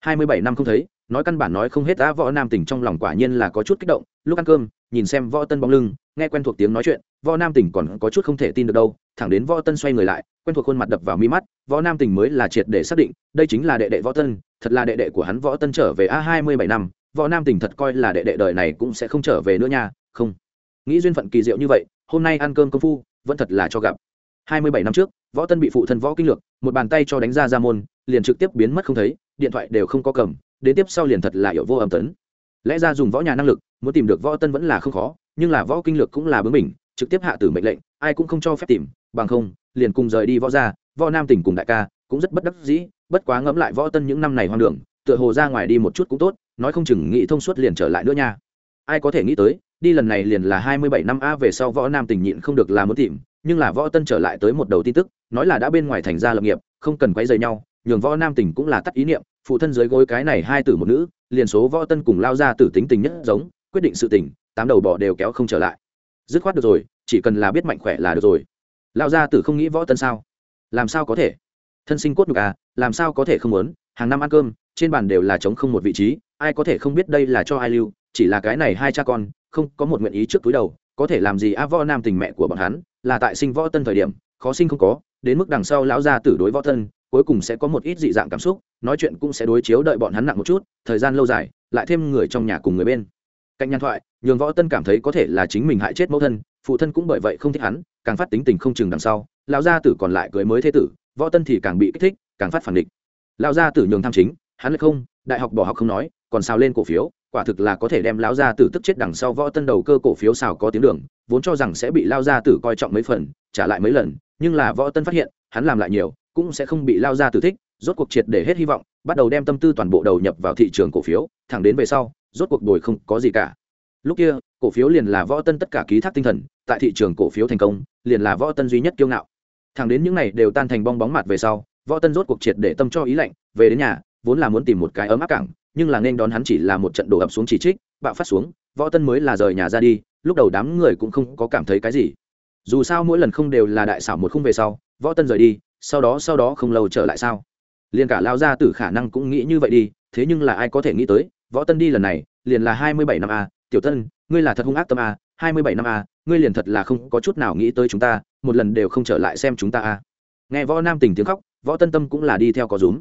Hai mươi bảy năm không thấy nói căn bản nói không hết đã võ nam tỉnh trong lòng quả nhiên là có chút kích động, lúc ăn cơm, nhìn xem võ tân bóng lưng, nghe quen thuộc tiếng nói chuyện, võ nam tỉnh còn có chút không thể tin được đâu, thẳng đến võ tân xoay người lại, quen thuộc khuôn mặt đập vào mi mắt, võ nam tỉnh mới là triệt để xác định, đây chính là đệ đệ võ tân, thật là đệ đệ của hắn võ tân trở về a hai mươi bảy năm, võ nam tỉnh thật coi là đệ đệ đời này cũng sẽ không trở về nữa nha, không. Nghĩ duyên phận kỳ diệu như vậy, hôm nay ăn cơm công phu, vẫn thật là cho gặp. hai mươi bảy năm trước, võ tân bị phụ thân võ kinh lược, một bàn tay cho đánh ra ra môn, liền trực tiếp biến mất không thấy, điện thoại đều không có cầm đến tiếp sau liền thật là hiểu vô âm tấn. Lẽ ra dùng võ nhà năng lực, muốn tìm được võ tân vẫn là không khó, nhưng là võ kinh lược cũng là bướng mình trực tiếp hạ tử mệnh lệnh, ai cũng không cho phép tìm, bằng không, liền cùng rời đi võ gia, võ nam tỉnh cùng đại ca, cũng rất bất đắc dĩ, bất quá ngẫm lại võ tân những năm này hoang đường, tựa hồ ra ngoài đi một chút cũng tốt, nói không chừng nghĩ thông suốt liền trở lại nữa nha. Ai có thể nghĩ tới, đi lần này liền là hai mươi bảy năm a về sau võ nam tỉnh nhịn không được là muốn tìm, nhưng là võ tân trở lại tới một đầu tin tức, nói là đã bên ngoài thành ra lập nghiệp, không cần quấy rầy nhau, nhường võ nam tỉnh cũng là tắt ý niệm phụ thân dưới gối cái này hai tử một nữ, liền số võ tân cùng lao ra tử tính tình nhất giống, quyết định sự tình, tám đầu bỏ đều kéo không trở lại. Dứt khoát được rồi, chỉ cần là biết mạnh khỏe là được rồi. Lao ra tử không nghĩ võ tân sao? Làm sao có thể? Thân sinh cốt nhục à làm sao có thể không muốn? Hàng năm ăn cơm, trên bàn đều là trống không một vị trí, ai có thể không biết đây là cho ai lưu, chỉ là cái này hai cha con, không có một nguyện ý trước túi đầu, có thể làm gì? A võ nam tình mẹ của bọn hắn, là tại sinh võ tân thời điểm, khó sinh không có, đến mức đằng sau lão gia tử đối võ tân cuối cùng sẽ có một ít dị dạng cảm xúc, nói chuyện cũng sẽ đối chiếu đợi bọn hắn nặng một chút, thời gian lâu dài, lại thêm người trong nhà cùng người bên. Cạnh nhàn thoại, nhường võ tân cảm thấy có thể là chính mình hại chết mẫu thân, phụ thân cũng bởi vậy không thích hắn, càng phát tính tình không chừng đằng sau, lão gia tử còn lại cưới mới thế tử, võ tân thì càng bị kích thích, càng phát phản địch lão gia tử nhường tham chính, hắn lại không, đại học bỏ học không nói, còn xào lên cổ phiếu, quả thực là có thể đem lão gia tử tức chết đằng sau võ tân đầu cơ cổ phiếu xào có tiếng đường, vốn cho rằng sẽ bị lao gia tử coi trọng mấy phần, trả lại mấy lần, nhưng là võ tân phát hiện, hắn làm lại nhiều cũng sẽ không bị lao ra từ thích, rốt cuộc triệt để hết hy vọng, bắt đầu đem tâm tư toàn bộ đầu nhập vào thị trường cổ phiếu, thẳng đến về sau, rốt cuộc đổi không có gì cả. Lúc kia, cổ phiếu liền là võ tân tất cả ký thác tinh thần, tại thị trường cổ phiếu thành công, liền là võ tân duy nhất kiêu ngạo. Thẳng đến những này đều tan thành bong bóng mặt về sau, võ tân rốt cuộc triệt để tâm cho ý lạnh, về đến nhà, vốn là muốn tìm một cái ấm áp cảng, nhưng là nên đón hắn chỉ là một trận đổ ập xuống chỉ trích, bạo phát xuống, võ tân mới là rời nhà ra đi, lúc đầu đám người cũng không có cảm thấy cái gì. Dù sao mỗi lần không đều là đại xảo một khung về sau, võ tân rời đi sau đó sau đó không lâu trở lại sao? Liền cả lao ra tử khả năng cũng nghĩ như vậy đi, thế nhưng là ai có thể nghĩ tới, võ tân đi lần này, liền là hai mươi bảy năm a, tiểu tân, ngươi là thật hung ác tâm a, hai mươi bảy năm a, ngươi liền thật là không có chút nào nghĩ tới chúng ta, một lần đều không trở lại xem chúng ta a. Nghe võ nam tình tiếng khóc, võ tân tâm cũng là đi theo có rúm.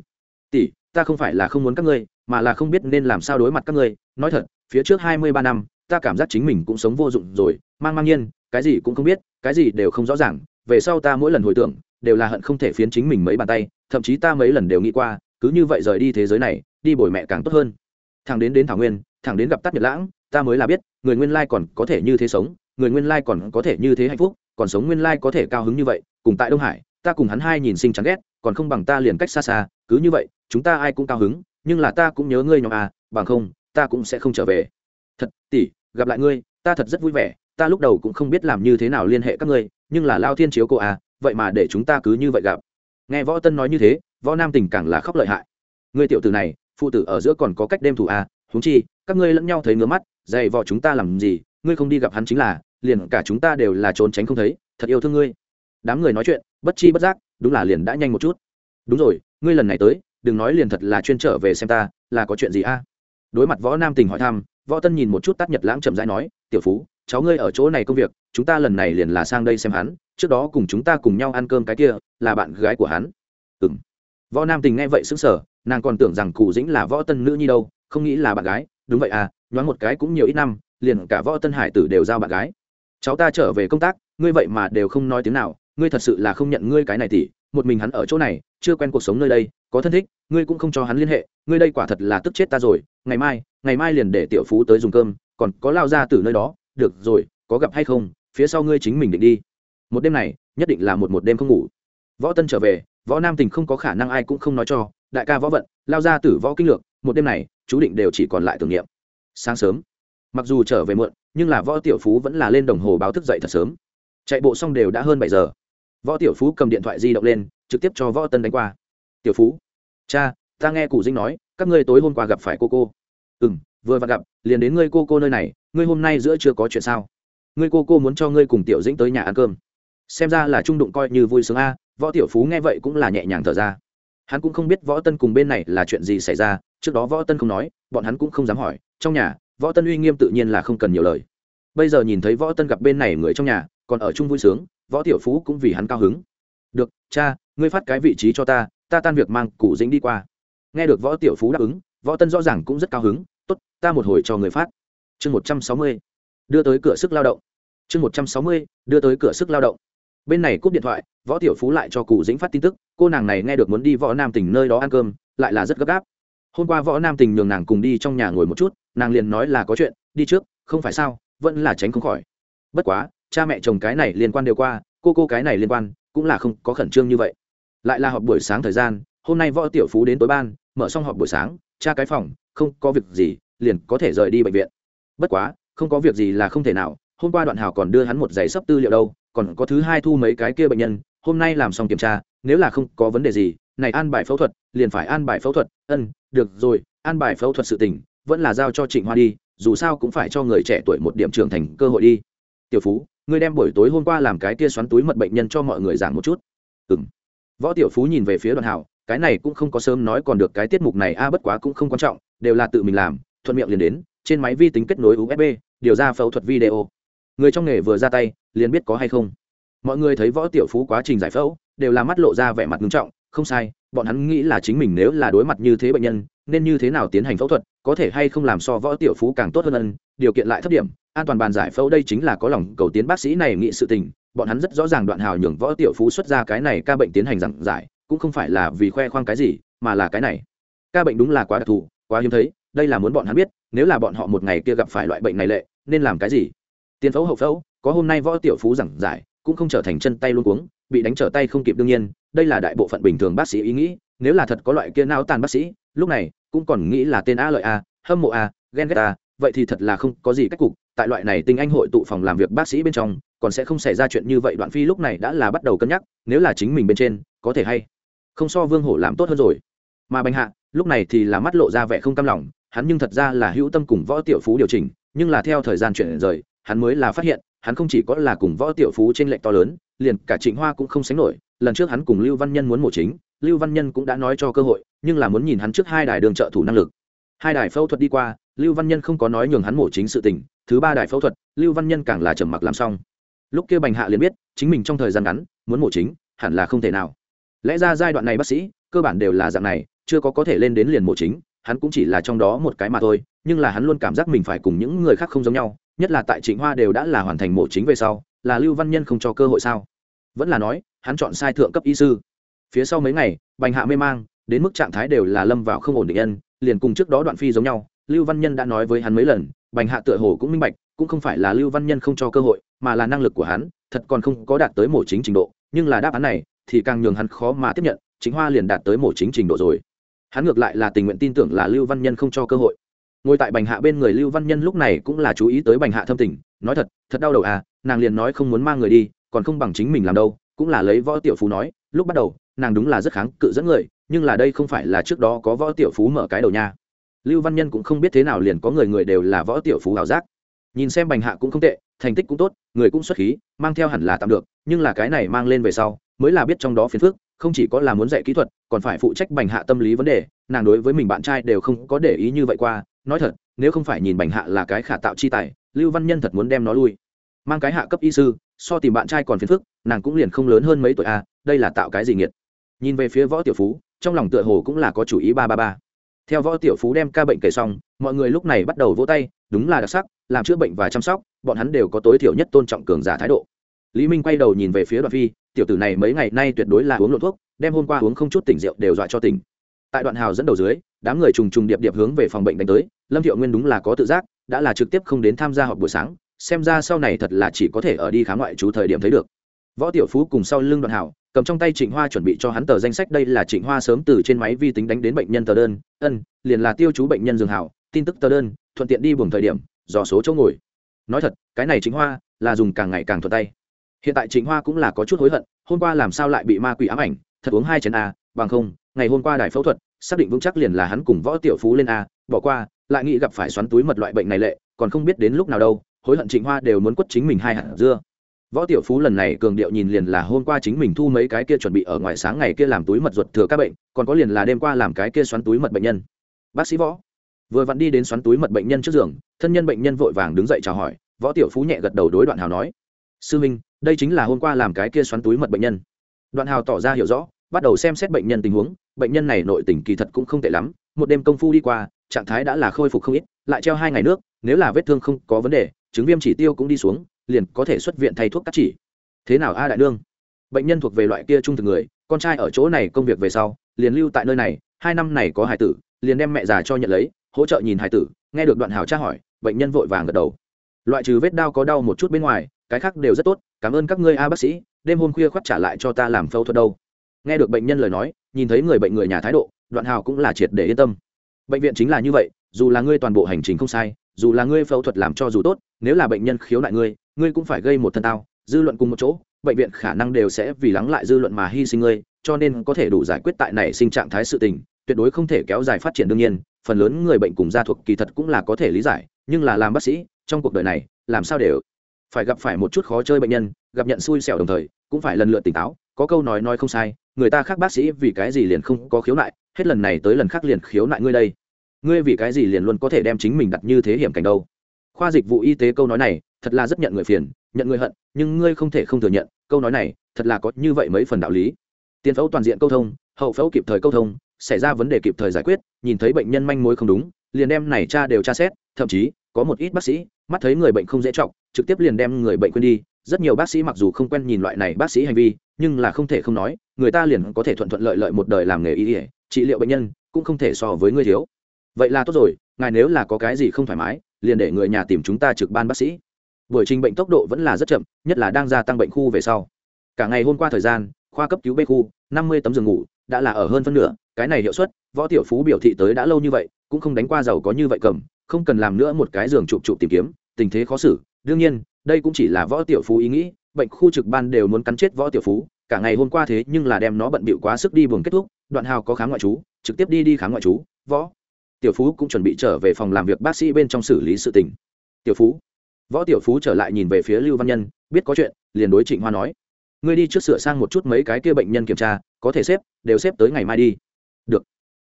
Tỷ, ta không phải là không muốn các ngươi, mà là không biết nên làm sao đối mặt các ngươi. Nói thật, phía trước hai mươi ba năm, ta cảm giác chính mình cũng sống vô dụng rồi, mang mang nhiên, cái gì cũng không biết, cái gì đều không rõ ràng. Về sau ta mỗi lần hồi tưởng đều là hận không thể phiến chính mình mấy bàn tay, thậm chí ta mấy lần đều nghĩ qua, cứ như vậy rời đi thế giới này, đi bồi mẹ càng tốt hơn. Thằng đến đến thảo nguyên, thằng đến gặp tắt nhật lãng, ta mới là biết, người nguyên lai còn có thể như thế sống, người nguyên lai còn có thể như thế hạnh phúc, còn sống nguyên lai có thể cao hứng như vậy, cùng tại đông hải, ta cùng hắn hai nhìn sinh chán ghét, còn không bằng ta liền cách xa xa, cứ như vậy, chúng ta ai cũng cao hứng, nhưng là ta cũng nhớ ngươi nhóm à bằng không, ta cũng sẽ không trở về. Thật, tỷ, gặp lại ngươi, ta thật rất vui vẻ, ta lúc đầu cũng không biết làm như thế nào liên hệ các ngươi, nhưng là lao thiên chiếu cô à vậy mà để chúng ta cứ như vậy gặp. Nghe võ tân nói như thế, võ nam tình càng là khóc lợi hại. Ngươi tiểu tử này, phụ tử ở giữa còn có cách đêm thủ à huống chi, các ngươi lẫn nhau thấy ngứa mắt, dày vò chúng ta làm gì, ngươi không đi gặp hắn chính là, liền cả chúng ta đều là trốn tránh không thấy, thật yêu thương ngươi. Đám người nói chuyện, bất chi bất giác, đúng là liền đã nhanh một chút. Đúng rồi, ngươi lần này tới, đừng nói liền thật là chuyên trở về xem ta, là có chuyện gì a đối mặt võ nam tình hỏi thăm, võ tân nhìn một chút tắt nhật lãng chậm rãi nói, tiểu phú, cháu ngươi ở chỗ này công việc, chúng ta lần này liền là sang đây xem hắn trước đó cùng chúng ta cùng nhau ăn cơm cái kia, là bạn gái của hắn. Ừ m võ nam tình nghe vậy xứng sở nàng còn tưởng rằng cụ dĩnh là võ tân nữ nhi đâu, không nghĩ là bạn gái. Đúng vậy à nhoáng một cái cũng nhiều ít năm, liền cả võ tân hải tử đều giao bạn gái. Cháu ta trở về công tác, ngươi vậy mà đều không nói tiếng nào, ngươi thật sự là không nhận ngươi cái này tỷ một mình hắn ở chỗ này, chưa quen cuộc sống nơi đây, có thân thích, ngươi cũng không cho hắn liên hệ, ngươi đây quả thật là tức chết ta rồi. Ngày mai ngày mai liền để tiểu phú tới dùng cơm, còn có lao ra từ nơi đó. Được rồi, có gặp hay không, phía sau ngươi chính mình định đi một đêm này, nhất định là một một đêm không ngủ. Võ tân trở về, võ nam tình không có khả năng ai cũng không nói cho, đại ca võ vận, lao ra tử võ kinh lược, một đêm này, chú định đều chỉ còn lại tưởng niệm. Sáng sớm, mặc dù trở về muộn, nhưng là võ tiểu phú vẫn là lên đồng hồ báo thức dậy thật sớm. Chạy bộ xong đều đã hơn bảy giờ. Võ tiểu phú cầm điện thoại di động lên, trực tiếp cho võ tân đánh qua. Tiểu phú, cha, ta nghe cụ dinh nói, các ngươi tối hôm qua gặp phải cô cô. Ừ m vừa vặn gặp, liền đến ngươi cô cô nơi này, ngươi hôm nay giữa chưa có chuyện sao? Ngươi cô cô muốn cho ngươi cùng tiểu dĩnh tới nhà ăn cơm xem ra là trung đụng coi như vui sướng a, võ tiểu phú nghe vậy cũng là nhẹ nhàng thở ra. Hắn cũng không biết võ tân cùng bên này là chuyện gì xảy ra, trước đó võ tân không nói, bọn hắn cũng không dám hỏi, trong nhà, võ tân uy nghiêm tự nhiên là không cần nhiều lời. Bây giờ nhìn thấy võ tân gặp bên này người trong nhà, còn ở chung vui sướng, võ tiểu phú cũng vì hắn cao hứng. Được, cha, ngươi phát cái vị trí cho ta ta tan việc mang cụ dính đi qua. Nghe được võ tiểu phú đáp ứng, võ tân rõ ràng cũng rất cao hứng, tốt, ta một hồi cho người phát. Chương một trăm sáu mươi, đưa tới cửa sức lao động. Chương một trăm sáu mươi, đưa tới cửa sức lao động bên này cúp điện thoại, võ tiểu phú lại cho cụ dĩnh phát tin tức, cô nàng này nghe được muốn đi võ nam tỉnh nơi đó ăn cơm, lại là rất gấp gáp. Hôm qua võ nam tình nhường nàng cùng đi trong nhà ngồi một chút, nàng liền nói là có chuyện, đi trước, không phải sao, vẫn là tránh không khỏi. Bất quá, cha mẹ chồng cái này liên quan đều qua, cô cô cái này liên quan, cũng là không có khẩn trương như vậy. Lại là họp buổi sáng thời gian, hôm nay võ tiểu phú đến tối ban, mở xong họp buổi sáng, cha cái phòng, không có việc gì, liền có thể rời đi bệnh viện. Bất quá, không có việc gì là không thể nào, hôm qua đoạn hào còn đưa hắn một giấy sấp tư liệu đâu còn có thứ hai thu mấy cái kia bệnh nhân, hôm nay làm xong kiểm tra, nếu là không có vấn đề gì, này an bài phẫu thuật, liền phải an bài phẫu thuật. Ân, được rồi, an bài phẫu thuật sự tình, vẫn là giao cho trịnh hoa đi, dù sao cũng phải cho người trẻ tuổi một điểm trưởng thành cơ hội đi. Tiểu phú, ngươi đem buổi tối hôm qua làm cái kia xoắn túi mật bệnh nhân cho mọi người giảng một chút. Ừ m võ tiểu phú nhìn về phía đoàn hảo, cái này cũng không có sớm nói còn được, cái tiết mục này a à bất quá cũng không quan trọng, đều là tự mình làm, thuận miệng liền đến, trên máy vi tính kết nối usb điều ra phẫu thuật video người trong nghề vừa ra tay, liền biết có hay không. Mọi người thấy võ tiểu phú quá trình giải phẫu, đều là mắt lộ ra vẻ mặt nghiêm trọng, không sai, bọn hắn nghĩ là chính mình nếu là đối mặt như thế bệnh nhân, nên như thế nào tiến hành phẫu thuật, có thể hay không làm so võ tiểu phú càng tốt hơn ân, điều kiện lại thấp điểm, an toàn bàn giải phẫu đây chính là có lòng cầu tiến bác sĩ này nghị sự tình, bọn hắn rất rõ ràng đoạn hào nhường võ tiểu phú xuất ra cái này ca bệnh tiến hành giảng giải, cũng không phải là vì khoe khoang cái gì, mà là cái này. Ca bệnh đúng là quá đặc thù, quá hiếm thấy, đây là muốn bọn hắn biết, nếu là bọn họ một ngày kia gặp phải loại bệnh này lệ, nên làm cái gì? Tiền phẫu hậu phẫu, có hôm nay võ tiểu phú giảng giải, cũng không trở thành chân tay luôn cuống, bị đánh trở tay không kịp đương nhiên, đây là đại bộ phận bình thường bác sĩ ý nghĩ, nếu là thật có loại kia não tàn bác sĩ, lúc này cũng còn nghĩ là tên a lợi a, hâm mộ a, ghen ghét a, vậy thì thật là không có gì cách cục, tại loại này tinh anh hội tụ phòng làm việc bác sĩ bên trong, còn sẽ không xảy ra chuyện như vậy, đoạn phi lúc này đã là bắt đầu cân nhắc, nếu là chính mình bên trên, có thể hay không so vương hổ làm tốt hơn rồi. Mà bành hạ, lúc này thì là mắt lộ ra vẻ không cam lòng, hắn nhưng thật ra là hữu tâm cùng võ tiểu phú điều chỉnh, nhưng là theo thời gian chuyển rời hắn mới là phát hiện, hắn không chỉ có là cùng võ tiểu phú trên lệnh to lớn, liền cả trịnh hoa cũng không sánh nổi. Lần trước hắn cùng lưu văn nhân muốn mổ chính, lưu văn nhân cũng đã nói cho cơ hội, nhưng là muốn nhìn hắn trước hai đài đường trợ thủ năng lực. Hai đài phẫu thuật đi qua, lưu văn nhân không có nói nhường hắn mổ chính sự tình, thứ ba đài phẫu thuật, lưu văn nhân càng là trầm mặc làm xong. Lúc kia bành hạ liền biết, chính mình trong thời gian ngắn, muốn mổ chính, hẳn là không thể nào. Lẽ ra giai đoạn này bác sĩ, cơ bản đều là dạng này, chưa có có thể lên đến liền mổ chính, hắn cũng chỉ là trong đó một cái mà thôi, nhưng là hắn luôn cảm giác mình phải cùng những người khác không giống nhau nhất là tại trịnh hoa đều đã là hoàn thành mổ chính về sau, là lưu văn nhân không cho cơ hội sao? Vẫn là nói, hắn chọn sai thượng cấp y sư. Phía sau mấy ngày, bành hạ mê mang, đến mức trạng thái đều là lâm vào không ổn định nhân, liền cùng trước đó đoạn phi giống nhau, lưu văn nhân đã nói với hắn mấy lần, bành hạ tựa hồ cũng minh bạch, cũng không phải là lưu văn nhân không cho cơ hội, mà là năng lực của hắn, thật còn không có đạt tới mổ chính trình độ, nhưng là đáp án này, thì càng nhường hắn khó mà tiếp nhận, Trịnh hoa liền đạt tới mổ chính trình độ rồi. Hắn ngược lại là tình nguyện tin tưởng là lưu văn nhân không cho cơ hội ngồi tại bành hạ bên người lưu văn nhân lúc này cũng là chú ý tới bành hạ thâm tình, nói thật thật đau đầu à nàng liền nói không muốn mang người đi, còn không bằng chính mình làm đâu, cũng là lấy võ tiểu phú nói, lúc bắt đầu, nàng đúng là rất kháng cự dẫn người, nhưng là đây không phải là trước đó có võ tiểu phú mở cái đầu nha. Lưu văn nhân cũng không biết thế nào liền có người người đều là võ tiểu phú ảo giác. Nhìn xem bành hạ cũng không tệ, thành tích cũng tốt, người cũng xuất khí, mang theo hẳn là tạm được, nhưng là cái này mang lên về sau, mới là biết trong đó phiền phức, không chỉ có là muốn dạy kỹ thuật, còn phải phụ trách bành hạ tâm lý vấn đề, nàng đối với mình bạn trai đều không có để ý như vậy qua nói thật, nếu không phải nhìn bành hạ là cái khả tạo chi tài, lưu văn nhân thật muốn đem nó lui. Mang cái hạ cấp y sư, so tìm bạn trai còn phiền phức, nàng cũng liền không lớn hơn mấy tuổi a, đây là tạo cái gì nghiệt. Nhìn về phía võ tiểu phú, trong lòng tựa hồ cũng là có chủ ý ba ba ba. Theo võ tiểu phú đem ca bệnh kể xong, mọi người lúc này bắt đầu vỗ tay, đúng là đặc sắc, làm chữa bệnh và chăm sóc, bọn hắn đều có tối thiểu nhất tôn trọng cường giả thái độ. Lý minh quay đầu nhìn về phía đoạn phi, tiểu tử này mấy ngày nay tuyệt đối là uống lộ thuốc, đem hôm qua uống không chút tỉnh rượu đều dọa cho tỉnh tại đoạn hào dẫn đầu dưới, đám người trùng trùng điệp điệp hướng về phòng bệnh đánh tới. Lâm thiệu nguyên đúng là có tự giác, đã là trực tiếp không đến tham gia họp buổi sáng, xem ra sau này thật là chỉ có thể ở đi khám ngoại trú thời điểm thấy được. Võ tiểu phú cùng sau lưng đoạn hào, cầm trong tay trịnh hoa chuẩn bị cho hắn tờ danh sách, đây là trịnh hoa sớm từ trên máy vi tính đánh đến bệnh nhân tờ đơn, ân, liền là tiêu chú bệnh nhân dường hảo, tin tức tờ đơn, thuận tiện đi buồng thời điểm, dò số chỗ ngồi. Nói thật, cái này trịnh hoa là dùng càng ngày càng thuận tay. Hiện tại trịnh hoa cũng là có chút hối hận, hôm qua làm sao lại bị ma quỷ ám ảnh, thật uống hai chén a, bằng không, ngày hôm qua đài phẫu thuật xác định vững chắc liền là hắn cùng võ tiểu phú lên a, bỏ qua, lại nghĩ gặp phải xoắn túi mật loại bệnh này lệ, còn không biết đến lúc nào đâu, hối hận trịnh hoa đều muốn quất chính mình hai hạt dưa. Võ tiểu phú lần này cường điệu nhìn liền là hôm qua chính mình thu mấy cái kia chuẩn bị ở ngoài sáng ngày kia làm túi mật ruột thừa các bệnh, còn có liền là đêm qua làm cái kia xoắn túi mật bệnh nhân. Bác sĩ võ, vừa vặn đi đến xoắn túi mật bệnh nhân trước giường, thân nhân bệnh nhân vội vàng đứng dậy chào hỏi, võ tiểu phú nhẹ gật đầu đối đoạn hào nói, sư minh, đây chính là hôm qua làm cái kia xoắn túi mật bệnh nhân. Đoạn hào tỏ ra hiểu rõ, bắt đầu xem xét bệnh nhân tình huống bệnh nhân này nội tình kỳ thật cũng không tệ lắm, một đêm công phu đi qua, trạng thái đã là khôi phục không ít, lại treo hai ngày nước, nếu là vết thương không có vấn đề, chứng viêm chỉ tiêu cũng đi xuống, liền có thể xuất viện thay thuốc cắt chỉ. Thế nào a đại đương bệnh nhân thuộc về loại kia trung thực người, con trai ở chỗ này công việc về sau, liền lưu tại nơi này, hai năm này có hải tử, liền đem mẹ già cho nhận lấy, hỗ trợ nhìn hải tử, nghe được đoạn hào tra hỏi, bệnh nhân vội vàng gật đầu. Loại trừ vết đau có đau một chút bên ngoài, cái khác đều rất tốt, cảm ơn các ngươi a bác sĩ, đêm hôm khuya khoắt trả lại cho ta làm phẫu thuật đâu. Nghe được bệnh nhân lời nói nhìn thấy người bệnh người nhà thái độ, đoạn hào cũng là triệt để yên tâm. Bệnh viện chính là như vậy, dù là ngươi toàn bộ hành trình không sai, dù là ngươi phẫu thuật làm cho dù tốt, nếu là bệnh nhân khiếu nại ngươi ngươi cũng phải gây một thân tao, dư luận cùng một chỗ, bệnh viện khả năng đều sẽ vì lắng lại dư luận mà hy sinh ngươi, cho nên có thể đủ giải quyết tại này sinh trạng thái sự tình, tuyệt đối không thể kéo dài phát triển đương nhiên, phần lớn người bệnh cùng gia thuộc kỳ thật cũng là có thể lý giải, nhưng là làm bác sĩ, trong cuộc đời này, làm sao để phải gặp phải một chút khó chơi bệnh nhân, gặp nhận xui xẻo đồng thời, cũng phải lần lượt tỉnh táo có câu nói nói không sai, người ta khác bác sĩ vì cái gì liền không có khiếu nại, hết lần này tới lần khác liền khiếu nại ngươi đây. Ngươi vì cái gì liền luôn có thể đem chính mình đặt như thế hiểm cảnh đâu? Khoa dịch vụ y tế câu nói này, thật là rất nhận người phiền, nhận người hận, nhưng ngươi không thể không thừa nhận, câu nói này, thật là có như vậy mấy phần đạo lý. Tiền phẫu toàn diện câu thông, hậu phẫu kịp thời câu thông, xảy ra vấn đề kịp thời giải quyết, nhìn thấy bệnh nhân manh mối không đúng, liền đem này cha đều tra xét, thậm chí, có một ít bác sĩ, mắt thấy người bệnh không dễ trọng trực tiếp liền đem người bệnh quên đi rất nhiều bác sĩ mặc dù không quen nhìn loại này bác sĩ hành vi, nhưng là không thể không nói, người ta liền có thể thuận thuận lợi lợi một đời làm nghề y ỉa trị liệu bệnh nhân, cũng không thể so với ngươi thiếu. Vậy là tốt rồi, ngài nếu là có cái gì không thoải mái, liền để người nhà tìm chúng ta trực ban bác sĩ. Buổi trình bệnh tốc độ vẫn là rất chậm, nhất là đang gia tăng bệnh khu về sau. Cả ngày hôm qua thời gian, khoa cấp cứu b khu, năm mươi tấm giường ngủ, đã là ở hơn phân nửa, cái này hiệu suất, võ tiểu phú biểu thị tới đã lâu như vậy, cũng không đánh qua giàu có như vậy cầm, không cần làm nữa một cái giường chụp chụp tìm kiếm, tình thế khó xử. Đương nhiên đây cũng chỉ là võ tiểu phú ý nghĩ, bệnh khu trực ban đều muốn cắn chết võ tiểu phú, cả ngày hôm qua thế nhưng là đem nó bận bịu quá sức đi buồng kết thúc, đoạn hào có khám ngoại trú, trực tiếp đi đi khám ngoại trú, võ tiểu phú cũng chuẩn bị trở về phòng làm việc bác sĩ bên trong xử lý sự tình. Tiểu phú, võ tiểu phú trở lại nhìn về phía lưu văn nhân, biết có chuyện, liền đối trịnh hoa nói, ngươi đi trước sửa sang một chút mấy cái kia bệnh nhân kiểm tra, có thể xếp, đều xếp tới ngày mai đi. Được.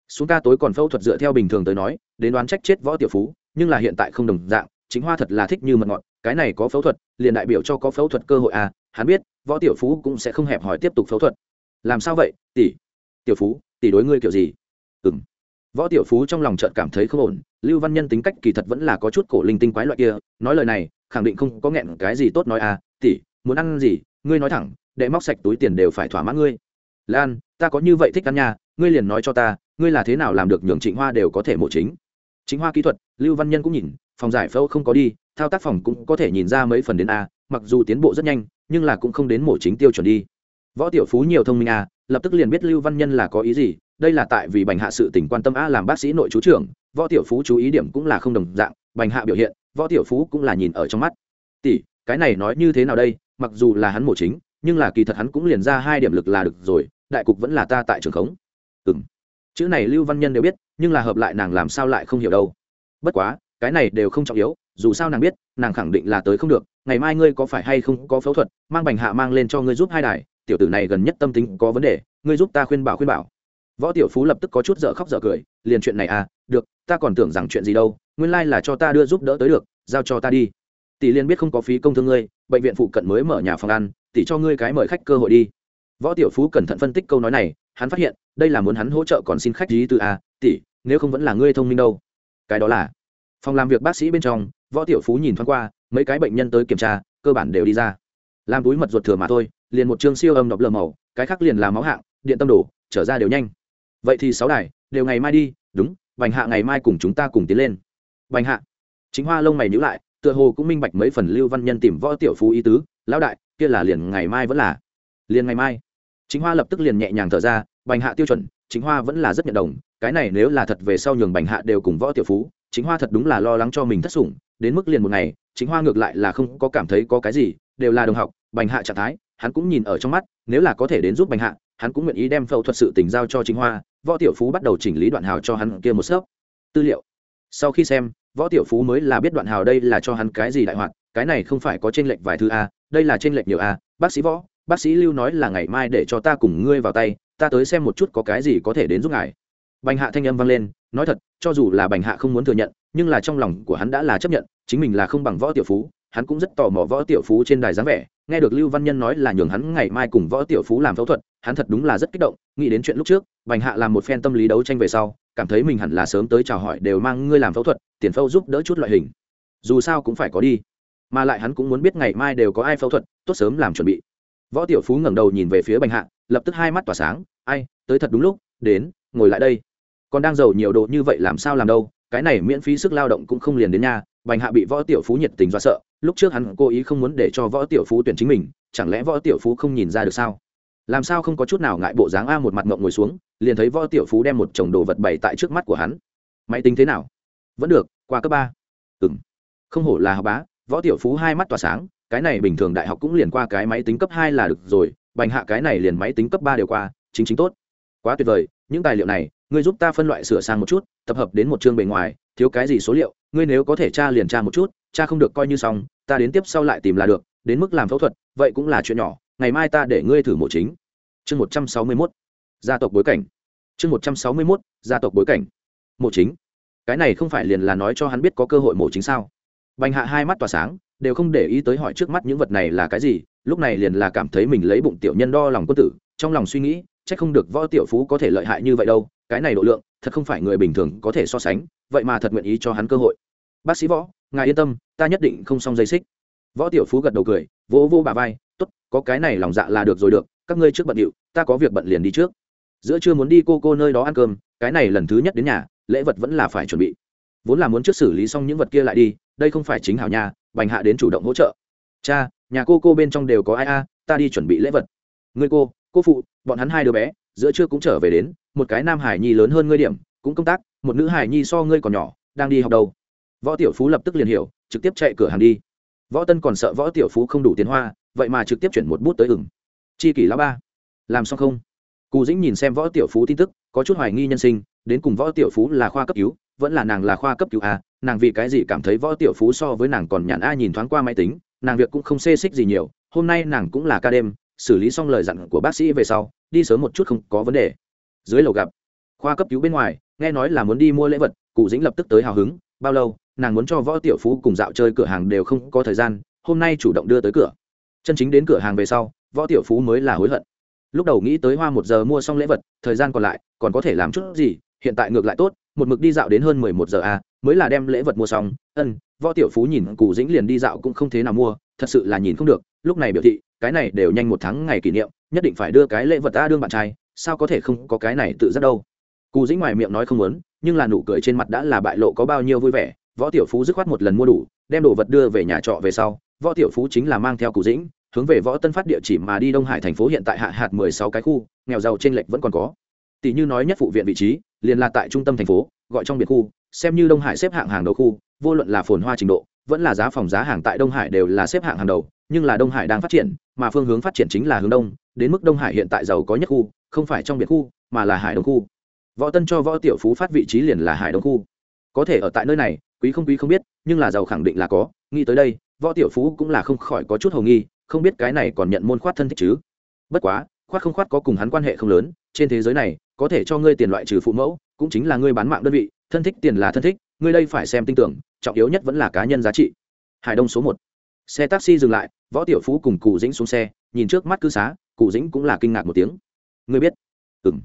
Xuống ca tối còn phẫu thuật dựa theo bình thường tới nói, đến đoán trách chết võ tiểu phú, nhưng là hiện tại không đồng dạng chính hoa thật là thích như mật ngọt, cái này có phẫu thuật, liền đại biểu cho có phẫu thuật cơ hội à hắn biết, võ tiểu phú cũng sẽ không hẹp hỏi tiếp tục phẫu thuật. Làm sao vậy, tỷ? Tiểu phú, tỷ đối ngươi kiểu gì? Ừ m võ tiểu phú trong lòng trợt cảm thấy không ổn, lưu văn nhân tính cách kỳ thật vẫn là có chút cổ linh tinh quái loại kia, nói lời này, khẳng định không có nghẹn cái gì tốt nói à tỷ, muốn ăn gì, ngươi nói thẳng, để móc sạch túi tiền đều phải thỏa mãn ngươi. Lan, ta có như vậy thích ăn nha, ngươi liền nói cho ta, ngươi là thế nào làm được nhường trịnh hoa đều có thể mộ chính. Chính hoa kỹ thuật, lưu văn nhân cũng nhìn phòng giải phẫu không có đi, thao tác phòng cũng có thể nhìn ra mấy phần đến a, mặc dù tiến bộ rất nhanh, nhưng là cũng không đến mổ chính tiêu chuẩn đi. Võ tiểu phú nhiều thông minh a, lập tức liền biết lưu văn nhân là có ý gì, đây là tại vì bành hạ sự tỉnh quan tâm a làm bác sĩ nội chú trưởng, võ tiểu phú chú ý điểm cũng là không đồng dạng, bành hạ biểu hiện, võ tiểu phú cũng là nhìn ở trong mắt. Tỷ, cái này nói như thế nào đây, mặc dù là hắn mổ chính, nhưng là kỳ thật hắn cũng liền ra hai điểm lực là được rồi, đại cục vẫn là ta tại trường khống. Ừ m chữ này lưu văn nhân đều biết, nhưng là hợp lại nàng làm sao lại không hiểu đâu. Bất quá cái này đều không trọng yếu, dù sao nàng biết, nàng khẳng định là tới không được, ngày mai ngươi có phải hay không có phẫu thuật, mang bành hạ mang lên cho ngươi giúp hai đài, tiểu tử này gần nhất tâm tính có vấn đề, ngươi giúp ta khuyên bảo khuyên bảo. Võ tiểu phú lập tức có chút dở khóc dở cười, liền chuyện này à được, ta còn tưởng rằng chuyện gì đâu, nguyên lai là cho ta đưa giúp đỡ tới được, giao cho ta đi. Tỷ liên biết không có phí công thương ngươi, bệnh viện phụ cận mới mở nhà phòng ăn, tỷ cho ngươi cái mời khách cơ hội đi. Võ tiểu phú cẩn thận phân tích câu nói này, hắn phát hiện, đây là muốn hắn hỗ trợ còn xin khách gì từ a, tỷ, nếu không vẫn là ngươi thông minh đâu. Cái đó là phòng làm việc bác sĩ bên trong, võ tiểu phú nhìn thoáng qua, mấy cái bệnh nhân tới kiểm tra, cơ bản đều đi ra. Làm túi mật ruột thừa mà thôi, liền một chương siêu âm đọc lờ màu, cái khác liền là máu hạng, điện tâm đổ, trở ra đều nhanh. Vậy thì sáu đài, đều ngày mai đi, đúng, bành hạ ngày mai cùng chúng ta cùng tiến lên. Bành hạ. Chính hoa lông mày nhữ lại, tựa hồ cũng minh bạch mấy phần lưu văn nhân tìm võ tiểu phú ý tứ, lão đại, kia là liền ngày mai vẫn là, liền ngày mai. Chính hoa lập tức liền nhẹ nhàng thở ra, bành hạ tiêu chuẩn, chính hoa vẫn là rất nhận đồng, cái này nếu là thật về sau nhường bành hạ đều cùng võ tiểu phú chính hoa thật đúng là lo lắng cho mình thất sủng, đến mức liền một ngày, chính hoa ngược lại là không có cảm thấy có cái gì, đều là đồng học, bành hạ trạng thái, hắn cũng nhìn ở trong mắt, nếu là có thể đến giúp bành hạ, hắn cũng nguyện ý đem phẫu thuật sự tình giao cho chính hoa, võ tiểu phú bắt đầu chỉnh lý đoạn hào cho hắn kia một sớp. Tư liệu. Sau khi xem, võ tiểu phú mới là biết đoạn hào đây là cho hắn cái gì đại hoạt, cái này không phải có t r ê n lệch vài thứ a, đây là t r ê n lệch nhiều a, bác sĩ võ, bác sĩ lưu nói là ngày mai để cho ta cùng ngươi vào tay, ta tới xem một chút có cái gì có thể đến giúp ngài bành hạ thanh âm vang lên, nói thật, cho dù là bành hạ không muốn thừa nhận, nhưng là trong lòng của hắn đã là chấp nhận, chính mình là không bằng võ tiểu phú, hắn cũng rất tò mò võ tiểu phú trên đài dáng vẻ, nghe được lưu văn nhân nói là nhường hắn ngày mai cùng võ tiểu phú làm phẫu thuật, hắn thật đúng là rất kích động, nghĩ đến chuyện lúc trước, bành hạ làm một phen tâm lý đấu tranh về sau, cảm thấy mình hẳn là sớm tới chào hỏi đều mang ngươi làm phẫu thuật, tiền phẫu giúp đỡ chút loại hình. Dù sao cũng phải có đi. Mà lại hắn cũng muốn biết ngày mai đều có ai phẫu thuật, tốt sớm làm chuẩn bị. Võ tiểu phú ngẩng đầu nhìn về phía bành hạ, lập tức hai mắt tỏa sáng, ai, tới thật đúng lúc, đến, ngồi lại đây còn đang giàu nhiều đồ như vậy làm sao làm đâu, cái này miễn phí sức lao động cũng không liền đến nhà bành hạ bị võ tiểu phú nhiệt tình do sợ, lúc trước hắn cố ý không muốn để cho võ tiểu phú tuyển chính mình, chẳng lẽ võ tiểu phú không nhìn ra được sao? Làm sao không có chút nào ngại bộ dáng a một mặt ngộng ngồi xuống, liền thấy võ tiểu phú đem một chồng đồ vật bày tại trước mắt của hắn. Máy tính thế nào? Vẫn được, qua cấp ba. Ừng không hổ là học bá, võ tiểu phú hai mắt tỏa sáng, cái này bình thường đại học cũng liền qua cái máy tính cấp hai là được rồi, bành hạ cái này liền máy tính cấp ba đều qua, chính chính tốt. Quá tuyệt vời, những tài liệu này ngươi giúp ta phân loại sửa sang một chút, tập hợp đến một chương bề ngoài, thiếu cái gì số liệu, ngươi nếu có thể tra liền tra một chút, tra không được coi như xong, ta đến tiếp sau lại tìm là được, đến mức làm phẫu thuật, vậy cũng là chuyện nhỏ, ngày mai ta để ngươi thử mổ chính. Chương một trăm sáu mươi mốt, gia tộc bối cảnh. Chương một trăm sáu mươi mốt, gia tộc bối cảnh. Mổ chính. Cái này không phải liền là nói cho hắn biết có cơ hội mổ chính sao? Bành hạ hai mắt tỏa sáng, đều không để ý tới hỏi trước mắt những vật này là cái gì, lúc này liền là cảm thấy mình lấy bụng tiểu nhân đo lòng quân tử, trong lòng suy nghĩ c h ắ c không được võ tiểu phú có thể lợi hại như vậy đâu cái này độ lượng, thật không phải người bình thường có thể so sánh, vậy mà thật nguyện ý cho hắn cơ hội. Bác sĩ võ, ngài yên tâm, ta nhất định không xong dây xích. Võ tiểu phú gật đầu cười, vỗ vô bà vai t ố t có cái này lòng dạ là được rồi được, các ngươi trước bận điệu, ta có việc bận liền đi trước. Giữa chưa muốn đi cô cô nơi đó ăn cơm, cái này lần thứ nhất đến nhà, lễ vật vẫn là phải chuẩn bị. Vốn là muốn trước xử lý xong những vật kia lại đi, đây không phải chính hảo nhà, bành hạ đến chủ động hỗ trợ. Cha, nhà cô cô bên trong đều có ai a, ta đi chuẩn bị lễ vật. Ngươi cô cô phụ, bọn hắn hai đứa bé, giữa trưa cũng trở về đến, một cái nam hải nhi lớn hơn ngươi điểm, cũng công tác, một nữ hải nhi so ngươi còn nhỏ, đang đi học đâu. Võ tiểu phú lập tức liền hiểu, trực tiếp chạy cửa hàng đi. Võ tân còn sợ võ tiểu phú không đủ tiền hoa, vậy mà trực tiếp chuyển một bút tới ửng. Chi kỷ lão ba. Làm xong không? Cù dĩnh nhìn xem võ tiểu phú tin tức, có chút hoài nghi nhân sinh, đến cùng võ tiểu phú là khoa cấp cứu, vẫn là nàng là khoa cấp cứu à? nàng vì cái gì cảm thấy võ tiểu phú so với nàng còn nhàn a nhìn thoáng qua máy tính, nàng việc cũng không xê xích gì nhiều, hôm nay nàng cũng là ca đêm xử lý xong lời dặn của bác sĩ về sau, đi sớm một chút không có vấn đề. Dưới lầu gặp, khoa cấp cứu bên ngoài, nghe nói là muốn đi mua lễ vật, cụ dĩnh lập tức tới hào hứng, bao lâu, nàng muốn cho võ tiểu phú cùng dạo chơi cửa hàng đều không có thời gian, hôm nay chủ động đưa tới cửa. Chân chính đến cửa hàng về sau, võ tiểu phú mới là hối hận. Lúc đầu nghĩ tới hoa một giờ mua xong lễ vật, thời gian còn lại, còn có thể làm chút gì, hiện tại ngược lại tốt, một mực đi dạo đến hơn mười một giờ à mới là đem lễ vật mua xong. Ân, võ tiểu phú nhìn cụ dĩnh liền đi dạo cũng không thế nào mua, thật sự là nhìn không được, lúc này biểu thị cái này đều nhanh một tháng ngày kỷ niệm, nhất định phải đưa cái lễ vật ta đương bạn trai, sao có thể không có cái này tự giác đâu? Cù dĩnh ngoài miệng nói không muốn, nhưng là nụ cười trên mặt đã là bại lộ có bao nhiêu vui vẻ, võ tiểu phú dứt khoát một lần mua đủ, đem đồ vật đưa về nhà trọ về sau, võ tiểu phú chính là mang theo cù dĩnh, hướng về võ tân phát địa chỉ mà đi đông hải thành phố hiện tại hạ hạt mười sáu cái khu, nghèo giàu trên lệch vẫn còn có tỷ như nói nhất phụ viện vị trí, liền là tại trung tâm thành phố, gọi trong biệt khu, xem như đông hải xếp hạng hàng đầu khu, vô luận là phồn hoa trình độ, vẫn là giá phòng giá hàng tại đông hải đều là xếp hạng hàng đầu, nhưng là đông hải đang phát triển, mà phương hướng phát triển chính là hướng đông, đến mức đông hải hiện tại giàu có nhất khu, không phải trong biệt khu, mà là hải đông khu. Võ tân cho võ tiểu phú phát vị trí liền là hải đông khu. Có thể ở tại nơi này, quý không quý không biết, nhưng là giàu khẳng định là có, nghĩ tới đây, võ tiểu phú cũng là không khỏi có chút hầu nghi, không biết cái này còn nhận môn khoát thân thích chứ. Bất quá, khoát không khoát có cùng hắn quan hệ không lớn, trên thế giới này có thể cho ngươi tiền loại trừ phụ mẫu, cũng chính là ngươi bán mạng đơn vị, thân thích tiền là thân thích, ngươi đây phải xem tin tưởng, trọng yếu nhất vẫn là cá nhân giá trị. Hải đông số một. Xe taxi dừng lại, võ tiểu phú cùng cụ dĩnh xuống xe, nhìn trước mắt cư xá, cụ dĩnh cũng là kinh ngạc một tiếng. Ngươi biết? Ừ m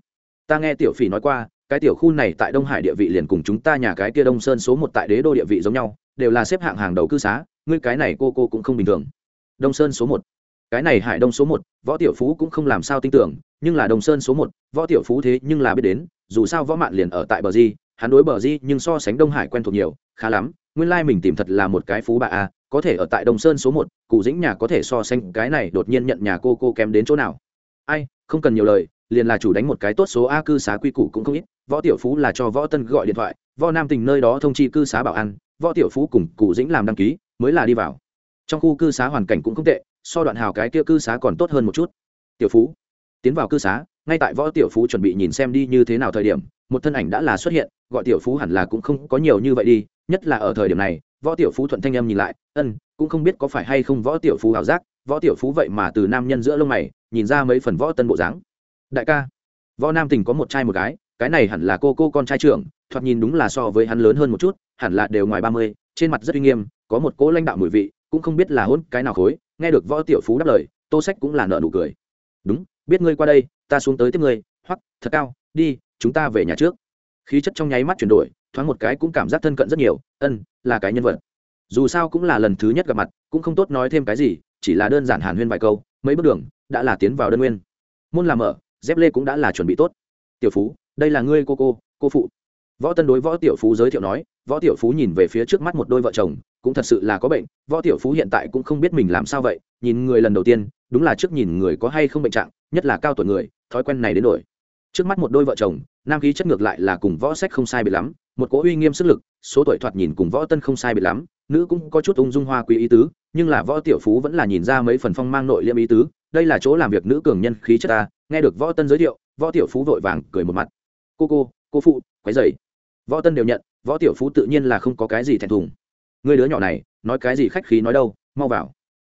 ta nghe tiểu phỉ nói qua, cái tiểu khu này tại đông hải địa vị liền cùng chúng ta nhà cái kia đông sơn số một tại đế đô địa vị giống nhau, đều là xếp hạng hàng đầu cư xá, ngươi cái này cô cô cũng không bình thường. Đông sơn số một cái này hải đông số một, võ tiểu phú cũng không làm sao tin tưởng, nhưng là Đồng sơn số một, võ tiểu phú thế nhưng là biết đến, dù sao võ mạn liền ở tại bờ di, hắn đối bờ di nhưng so sánh đông hải quen thuộc nhiều, khá lắm, nguyên lai、like、mình tìm thật là một cái phú bà a, có thể ở tại Đồng sơn số một, cụ dĩnh nhà có thể so sánh cái này đột nhiên nhận nhà cô cô kém đến chỗ nào. Ai, không cần nhiều lời, liền là chủ đánh một cái tốt số a cư xá quy củ cũng không ít, võ tiểu phú là cho võ tân gọi điện thoại, võ nam tình nơi đó thông chi cư xá bảo an, võ tiểu phú cùng cụ dĩnh làm đăng ký, mới là đi vào. Trong khu cư xá hoàn cảnh cũng không tệ so đoạn hào cái kia cư xá còn tốt hơn một chút. Tiểu phú, tiến vào cư xá, ngay tại võ tiểu phú chuẩn bị nhìn xem đi như thế nào thời điểm, một thân ảnh đã là xuất hiện, gọi tiểu phú hẳn là cũng không có nhiều như vậy đi, nhất là ở thời điểm này, võ tiểu phú thuận thanh em nhìn lại, ân, cũng không biết có phải hay không võ tiểu phú ảo giác, võ tiểu phú vậy mà từ nam nhân giữa lông mày, nhìn ra mấy phần võ tân bộ dáng. Đại ca. Võ nam tình có một trai một gái, cái này hẳn là cô cô con trai trưởng, thoạt nhìn đúng là so với hắn lớn hơn một chút, hẳn là đều ngoài ba mươi, trên mặt rất uy nghiêm, có một cỗ lãnh đạo mùi vị, cũng không biết là hôn cái nào khối nghe được võ tiểu phú đáp lời, tô sách cũng là nợ nụ cười. Đúng, biết ngươi qua đây, ta xuống tới tiếp ngươi, hoặc, thật cao, đi, chúng ta về nhà trước. Khí chất trong nháy mắt chuyển đổi, thoáng một cái cũng cảm giác thân cận rất nhiều, ân, là cái nhân vật. Dù sao cũng là lần thứ nhất gặp mặt, cũng không tốt nói thêm cái gì, chỉ là đơn giản hàn huyên vài câu, mấy bước đường, đã là tiến vào đơn nguyên. Môn làm ở, dép lê cũng đã là chuẩn bị tốt. Tiểu phú, đây là ngươi cô cô cô phụ. Võ tân đối võ tiểu phú giới thiệu nói, võ tiểu phú nhìn về phía trước mắt một đôi vợ chồng cũng thật sự là có bệnh, võ tiểu phú hiện tại cũng không biết mình làm sao vậy, nhìn người lần đầu tiên, đúng là trước nhìn người có hay không bệnh trạng, nhất là cao tuổi người, thói quen này đến đổi trước mắt một đôi vợ chồng, nam khí chất ngược lại là cùng võ sách không sai biệt lắm, một cỗ uy nghiêm sức lực, số tuổi thoạt nhìn cùng võ tân không sai biệt lắm, nữ cũng có chút ung dung hoa quý ý tứ, nhưng là võ tiểu phú vẫn là nhìn ra mấy phần phong mang nội liêm ý tứ, đây là chỗ làm việc nữ cường nhân khí chất ta, nghe được võ tân giới thiệu, võ tiểu phú vội vàng cười một mặt. Cô cô cô phụ quái dày võ tân đều nhận, võ tiểu phú tự nhiên là không có cái gì thẹn thùng người đứa nhỏ này, nói cái gì khách khí nói đâu, mau vào.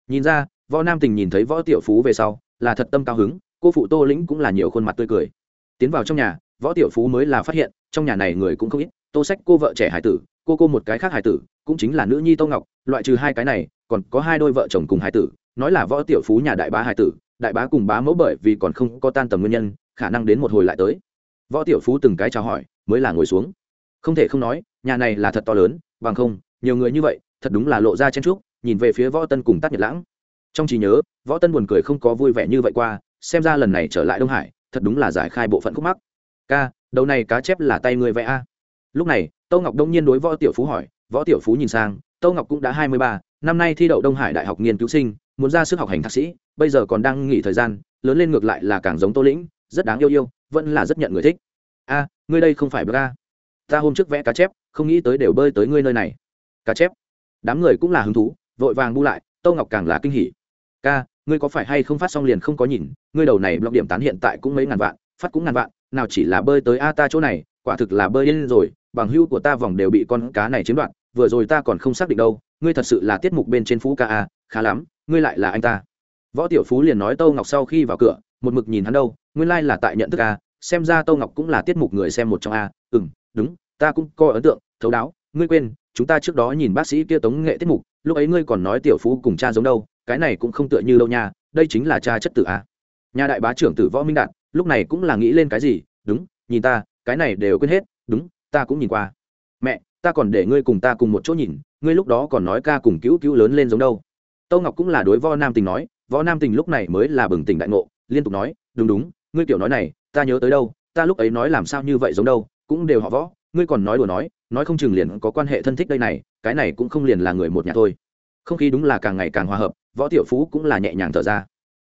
Nhìn ra, võ nam tình nhìn thấy võ tiểu phú về sau, là thật tâm cao hứng, cô phụ tô lĩnh cũng là nhiều khuôn mặt tươi cười. Tiến vào trong nhà, võ tiểu phú mới là phát hiện, trong nhà này người cũng không ít, tô sách, cô vợ trẻ hải tử, cô cô một cái khác hải tử, cũng chính là nữ nhi tô ngọc, loại trừ hai cái này, còn có hai đôi vợ chồng cùng hải tử, nói là võ tiểu phú nhà đại bá hải tử, đại bá cùng bá mẫu bởi vì còn không có tan tầm nguyên nhân, khả năng đến một hồi lại tới. Võ tiểu phú từng cái chào hỏi, mới là ngồi xuống. Không thể không nói, nhà này là thật to lớn, bằng không nhiều người như vậy, thật đúng là lộ ra chen trúc nhìn về phía võ tân cùng tắt nhật lãng. Trong trí nhớ, võ tân buồn cười không có vui vẻ như vậy qua, xem ra lần này trở lại đông hải, thật đúng là giải khai bộ phận khúc mắc. Ca, đầu này cá chép là tay người vẽ a? Lúc này, tâu ngọc đông nhiên đối võ tiểu phú hỏi, võ tiểu phú nhìn sang, tâu ngọc cũng đã hai mươi ba, năm nay thi đậu đông hải đại học nghiên cứu sinh, muốn ra sức học hành thạc sĩ, bây giờ còn đang nghỉ thời gian, lớn lên ngược lại là càng giống tô lĩnh, rất đáng yêu yêu, vẫn là rất nhận người thích. A, ngươi đây không phải bờ ca. Ta hôm trước vẽ cá chép, không nghĩ tới đều bơi tới ngươi nơi này cá chép. Đám người cũng là hứng thú, vội vàng bu lại, tâu ngọc càng là kinh hỉ. Ca, ngươi có phải hay không phát xong liền không có nhìn? Ngươi đầu này blog điểm tán hiện tại cũng mấy ngàn vạn, phát cũng ngàn vạn, nào chỉ là bơi tới a ta chỗ này, quả thực là bơi lên rồi, bằng hưu của ta vòng đều bị con cá này chiếm đoạt, vừa rồi ta còn không xác định đâu, ngươi thật sự là tiết mục bên trên phú ca a, khá lắm, ngươi lại là anh ta. Võ tiểu phú liền nói tâu ngọc sau khi vào cửa, một mực nhìn hắn đâu, nguyên lai、like、là tại nhận thức a, xem ra tâu ngọc cũng là tiết mục người xem một trong a ừ n đúng, ta cũng có ấn tượng, thấu đáo ngươi quên, chúng ta trước đó nhìn bác sĩ kia tống nghệ tiết mục, lúc ấy ngươi còn nói tiểu phú cùng cha giống đâu, cái này cũng không tựa như đâu nha, đây chính là cha chất tử a nhà đại bá trưởng tử võ minh đạt, lúc này cũng là nghĩ lên cái gì, đúng, nhìn ta, cái này đều quên hết, đúng, ta cũng nhìn qua. Mẹ, ta còn để ngươi cùng ta cùng một chỗ nhìn, ngươi lúc đó còn nói ca cùng cứu cứu lớn lên giống đâu. Tâu ngọc cũng là đối võ nam tình nói, võ nam tình lúc này mới là bừng tỉnh đại ngộ, liên tục nói, đúng đúng, ngươi kiểu nói này, ta nhớ tới đâu, ta lúc ấy nói làm sao như vậy giống đâu, cũng đều họ võ, ngươi còn nói đùa nói nói không chừng liền có quan hệ thân thích đây này, cái này cũng không liền là người một nhà thôi. Không khí đúng là càng ngày càng hòa hợp, võ tiểu phú cũng là nhẹ nhàng thở ra.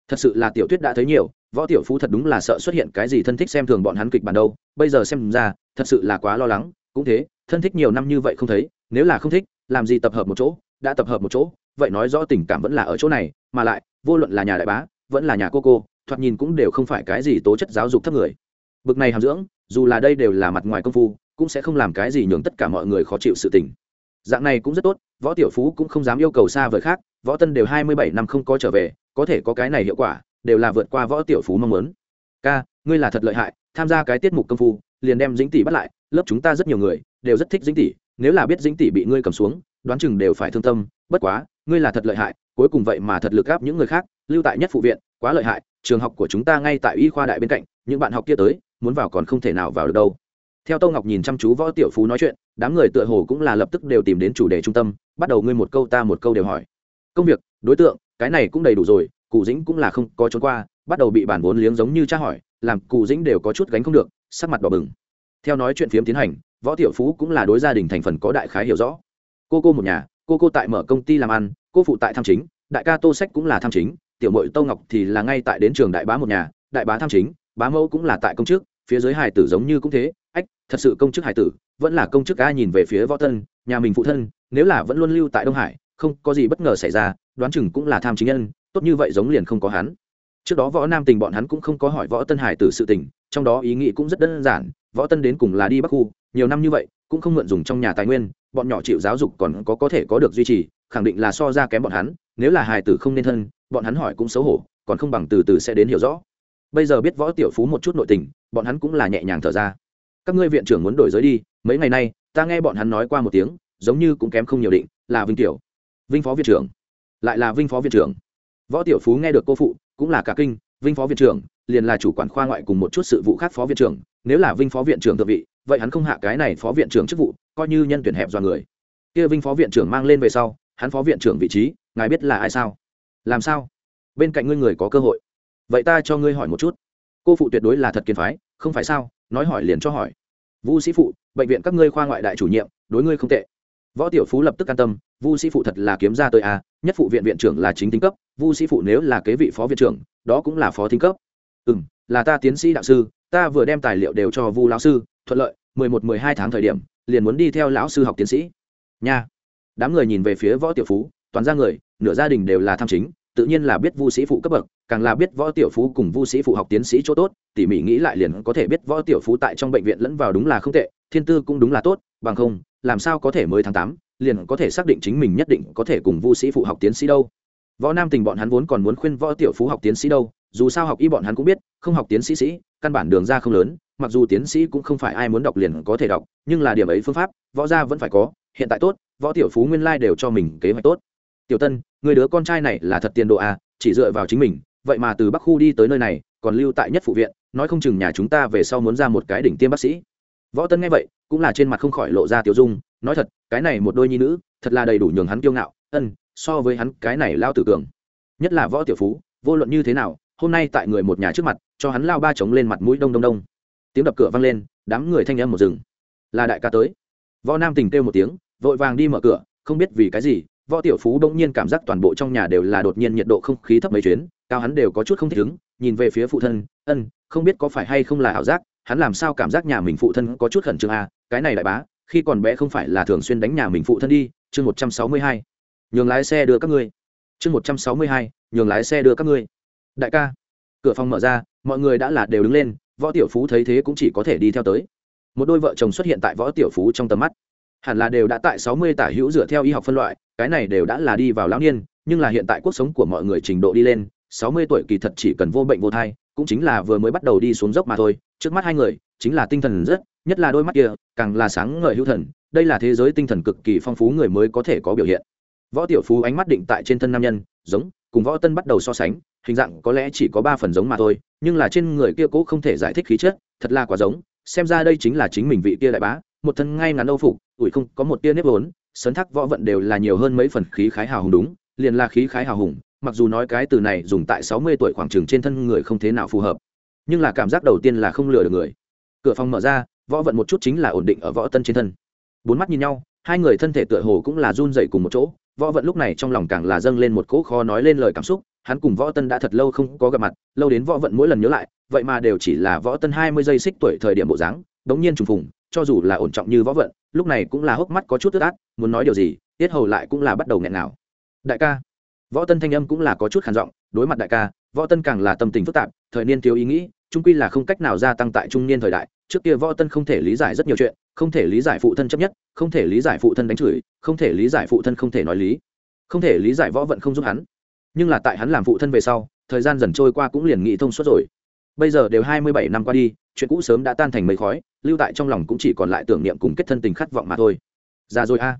Thật sự là tiểu tuyết đã thấy nhiều, võ tiểu phú thật đúng là sợ xuất hiện cái gì thân thích xem thường bọn hắn kịch bản đâu, bây giờ xem ra, thật sự là quá lo lắng, cũng thế, thân thích nhiều năm như vậy không thấy, nếu là không thích, làm gì tập hợp một chỗ, đã tập hợp một chỗ, vậy nói rõ tình cảm vẫn là ở chỗ này, mà lại, vô luận là nhà đại bá, vẫn là nhà cô cô, thoạt nhìn cũng đều không phải cái gì tố chất giáo dục thấp người. Bực này hàm dưỡng, dù là đây đều là mặt ngoài công phu cũng sẽ không làm cái gì nhường tất cả mọi người khó chịu sự tình. Dạng này cũng rất tốt, võ tiểu phú cũng không dám yêu cầu xa vời khác, võ tân đều hai mươi bảy năm không có trở về, có thể có cái này hiệu quả, đều là vượt qua võ tiểu phú mong muốn. Ca, ngươi là thật lợi hại, tham gia cái tiết mục công phu, liền đem dính tỷ bắt lại, lớp chúng ta rất nhiều người, đều rất thích dính tỷ, nếu là biết dính tỷ bị ngươi cầm xuống, đoán chừng đều phải thương tâm, bất quá, ngươi là thật lợi hại, cuối cùng vậy mà thật lực gáp những người khác, lưu tại nhất phụ viện, quá lợi hại, trường học của chúng ta ngay tại y khoa đại bên cạnh, những bạn học kia tới, muốn vào còn không thể nào vào được đâu theo tô ngọc nhìn chăm chú võ tiểu phú nói chuyện, đám người tựa hồ cũng là lập tức đều tìm đến chủ đề trung tâm, bắt đầu ngươi một câu ta một câu đều hỏi. Công việc, đối tượng, cái này cũng đầy đủ rồi, cụ dĩnh cũng là không có trốn qua, bắt đầu bị bản vốn liếng giống như tra hỏi, làm cụ dĩnh đều có chút gánh không được, sắc mặt đỏ bừng. Theo nói chuyện phiếm tiến hành, võ tiểu phú cũng là đối gia đình thành phần có đại khái hiểu rõ. Cô cô một nhà, cô cô tại mở công ty làm ăn, cô phụ tại tham chính, đại ca tô sách cũng là tham chính, tiểu mội tô ngọc thì là ngay tại đến trường đại bá một nhà, đại bá tham chính, bá mẫu cũng là tại công chức, phía dưới hải tử giống như cũng thế thật sự công chức hải tử, vẫn là công chức a nhìn về phía võ tân nhà mình phụ thân, nếu là vẫn luôn lưu tại đông hải, không có gì bất ngờ xảy ra, đoán chừng cũng là tham chính nhân, tốt như vậy giống liền không có hắn. Trước đó võ nam tình bọn hắn cũng không có hỏi võ tân hải tử sự tình, trong đó ý nghĩ cũng rất đơn giản, võ tân đến cùng là đi bắc khu, nhiều năm như vậy, cũng không mượn dùng trong nhà tài nguyên, bọn nhỏ chịu giáo dục còn có có thể có được duy trì, khẳng định là so ra kém bọn hắn, nếu là hài tử không nên thân, bọn hắn hỏi cũng xấu hổ, còn không bằng từ từ sẽ đến hiểu rõ. Bây giờ biết võ tiểu phú một chút nội tình, bọn hắn cũng là nhẹ nhàng thở ra các ngươi viện trưởng muốn đổi giới đi, mấy ngày nay, ta nghe bọn hắn nói qua một tiếng, giống như cũng kém không nhiều định, là vinh tiểu. Vinh phó viện trưởng. Lại là vinh phó viện trưởng. Võ tiểu phú nghe được cô phụ, cũng là cả kinh, vinh phó viện trưởng, liền là chủ quản khoa ngoại cùng một chút sự vụ khác phó viện trưởng, nếu là vinh phó viện trưởng thượng vị, vậy hắn không hạ cái này phó viện trưởng chức vụ, coi như nhân tuyển hẹp do người. Kia vinh phó viện trưởng mang lên về sau, hắn phó viện trưởng vị trí, ngài biết là ai sao? Làm sao? Bên cạnh ngươi người có cơ hội. Vậy ta cho ngươi hỏi một chút. Cô phụ tuyệt đối là thật kiên phái, không phải sao? Nói hỏi liền cho hỏi. Vu sĩ phụ, bệnh viện các ngươi khoa ngoại đại chủ nhiệm, đối ngươi không tệ. Võ tiểu phú lập tức an tâm, vu sĩ phụ thật là kiếm ra tới a, nhất phụ viện viện trưởng là chính tính cấp, vu sĩ phụ nếu là kế vị phó viện trưởng, đó cũng là phó thính cấp. Ừ m là ta tiến sĩ đạo sư, ta vừa đem tài liệu đều cho vu lão sư, thuận lợi, mười một, mười hai tháng thời điểm, liền muốn đi theo lão sư học tiến sĩ. Nha. Đám người nhìn về phía võ tiểu phú, toàn ra người, nửa gia đình đều là tham chính, tự nhiên là biết vu sĩ phụ cấp bậc càng là biết võ tiểu phú cùng vu sĩ phụ học tiến sĩ chỗ tốt, tỉ mỉ nghĩ lại liền có thể biết võ tiểu phú tại trong bệnh viện lẫn vào đúng là không tệ, thiên tư cũng đúng là tốt, bằng không, làm sao có thể mới tháng tám, liền có thể xác định chính mình nhất định có thể cùng vu sĩ phụ học tiến sĩ đâu. Võ nam tình bọn hắn vốn còn muốn khuyên võ tiểu phú học tiến sĩ đâu, dù sao học y bọn hắn cũng biết, không học tiến sĩ sĩ, căn bản đường ra không lớn, mặc dù tiến sĩ cũng không phải ai muốn đọc liền có thể đọc, nhưng là điểm ấy phương pháp, võ gia vẫn phải có, hiện tại tốt, võ tiểu phú nguyên lai đều cho mình kế hoạch tốt. Tiểu tân, người đứa con trai này là thật tiền độ à chỉ dựa vào chính mình vậy mà từ bắc khu đi tới nơi này, còn lưu tại nhất phụ viện, nói không chừng nhà chúng ta về sau muốn ra một cái đỉnh tiêm bác sĩ. Võ tân nghe vậy, cũng là trên mặt không khỏi lộ ra tiểu dung, nói thật, cái này một đôi nhi nữ, thật là đầy đủ nhường hắn kiêu ngạo, ân, so với hắn, cái này lao tử cường. Nhất là võ tiểu phú, vô luận như thế nào, hôm nay tại người một nhà trước mặt, cho hắn lao ba trống lên mặt mũi đông đông đông. Tiếng đập cửa vang lên, đám người thanh âm một rừng là đại ca tới. Võ nam tình kêu một tiếng, vội vàng đi mở cửa, không biết vì cái gì, võ tiểu phú đông nhiên cảm giác toàn bộ trong nhà đều là đột nhiên nhiệt độ không khí thấp mấy chuyến cao hắn đều có chút không thích ứng nhìn về phía phụ thân ân không biết có phải hay không là ảo giác hắn làm sao cảm giác nhà mình phụ thân có chút khẩn trương à, cái này đại bá khi còn bé không phải là thường xuyên đánh nhà mình phụ thân đi. Chương một trăm sáu mươi hai. Nhường lái xe đưa các ngươi. Chương một trăm sáu mươi hai. Nhường lái xe đưa các ngươi. Đại ca cửa phòng mở ra mọi người đã là đều đứng lên võ tiểu phú thấy thế cũng chỉ có thể đi theo tới. Một đôi vợ chồng xuất hiện tại võ tiểu phú trong tầm mắt. Hẳn là đều đã tại sáu mươi tả hữu dựa theo y học phân loại cái này đều đã là đi vào lão niên nhưng là hiện tại cuộc sống của mọi người trình độ đi lên sáu mươi tuổi kỳ thật chỉ cần vô bệnh vô thai, cũng chính là vừa mới bắt đầu đi xuống dốc mà thôi. Trước mắt hai người, chính là tinh thần rất, nhất là đôi mắt kia, càng là sáng ngời hữu thần. Đây là thế giới tinh thần cực kỳ phong phú người mới có thể có biểu hiện. Võ tiểu phú ánh mắt định tại trên thân nam nhân, giống, cùng võ tân bắt đầu so sánh, hình dạng có lẽ chỉ có ba phần giống mà thôi, nhưng là trên người kia cố không thể giải thích khí chất, thật là quá giống. Xem ra đây chính là chính mình vị kia đại bá, một thân ngay ngắn âu phục ủi không có một tia nếp vốn, sấn thắc võ vận đều là nhiều hơn mấy phần khí khái hào hùng đúng, liền là khí khái hào hùng mặc dù nói cái từ này dùng tại sáu mươi tuổi khoảng trường trên thân người không thế nào phù hợp, nhưng là cảm giác đầu tiên là không lừa được người. Cửa phòng mở ra, võ vận một chút chính là ổn định ở võ tân trên thân. Bốn mắt nhìn nhau, hai người thân thể tựa hồ cũng là run dậy cùng một chỗ, võ vận lúc này trong lòng càng là dâng lên một cỗ khó nói lên lời cảm xúc, hắn cùng võ tân đã thật lâu không có gặp mặt, lâu đến võ vận mỗi lần nhớ lại, vậy mà đều chỉ là võ tân hai mươi giây xích tuổi thời điểm bộ dáng, đống nhiên trùng phùng, cho dù là ổn trọng như võ vận, lúc này cũng là hốc mắt có chút tức át, muốn nói điều gì, tiết hầu lại cũng là bắt đầu nghẹn nào đại ca võ tân thanh âm cũng là có chút khản giọng, đối mặt đại ca, võ tân càng là tâm tình phức tạp, thời niên thiếu ý nghĩ trung quy là không cách nào gia tăng tại trung niên thời đại, trước kia võ tân không thể lý giải rất nhiều chuyện, không thể lý giải phụ thân chấp nhất, không thể lý giải phụ thân đánh chửi, không thể lý giải phụ thân không thể nói lý, không thể lý giải võ vận không giúp hắn. Nhưng là tại hắn làm phụ thân về sau, thời gian dần trôi qua cũng liền nghĩ thông suốt rồi. Bây giờ đều hai mươi bảy năm qua đi, chuyện cũ sớm đã tan thành mây khói, lưu tại trong lòng cũng chỉ còn lại tưởng niệm cùng kết thân tình khát vọng mà thôi. Ra rồi a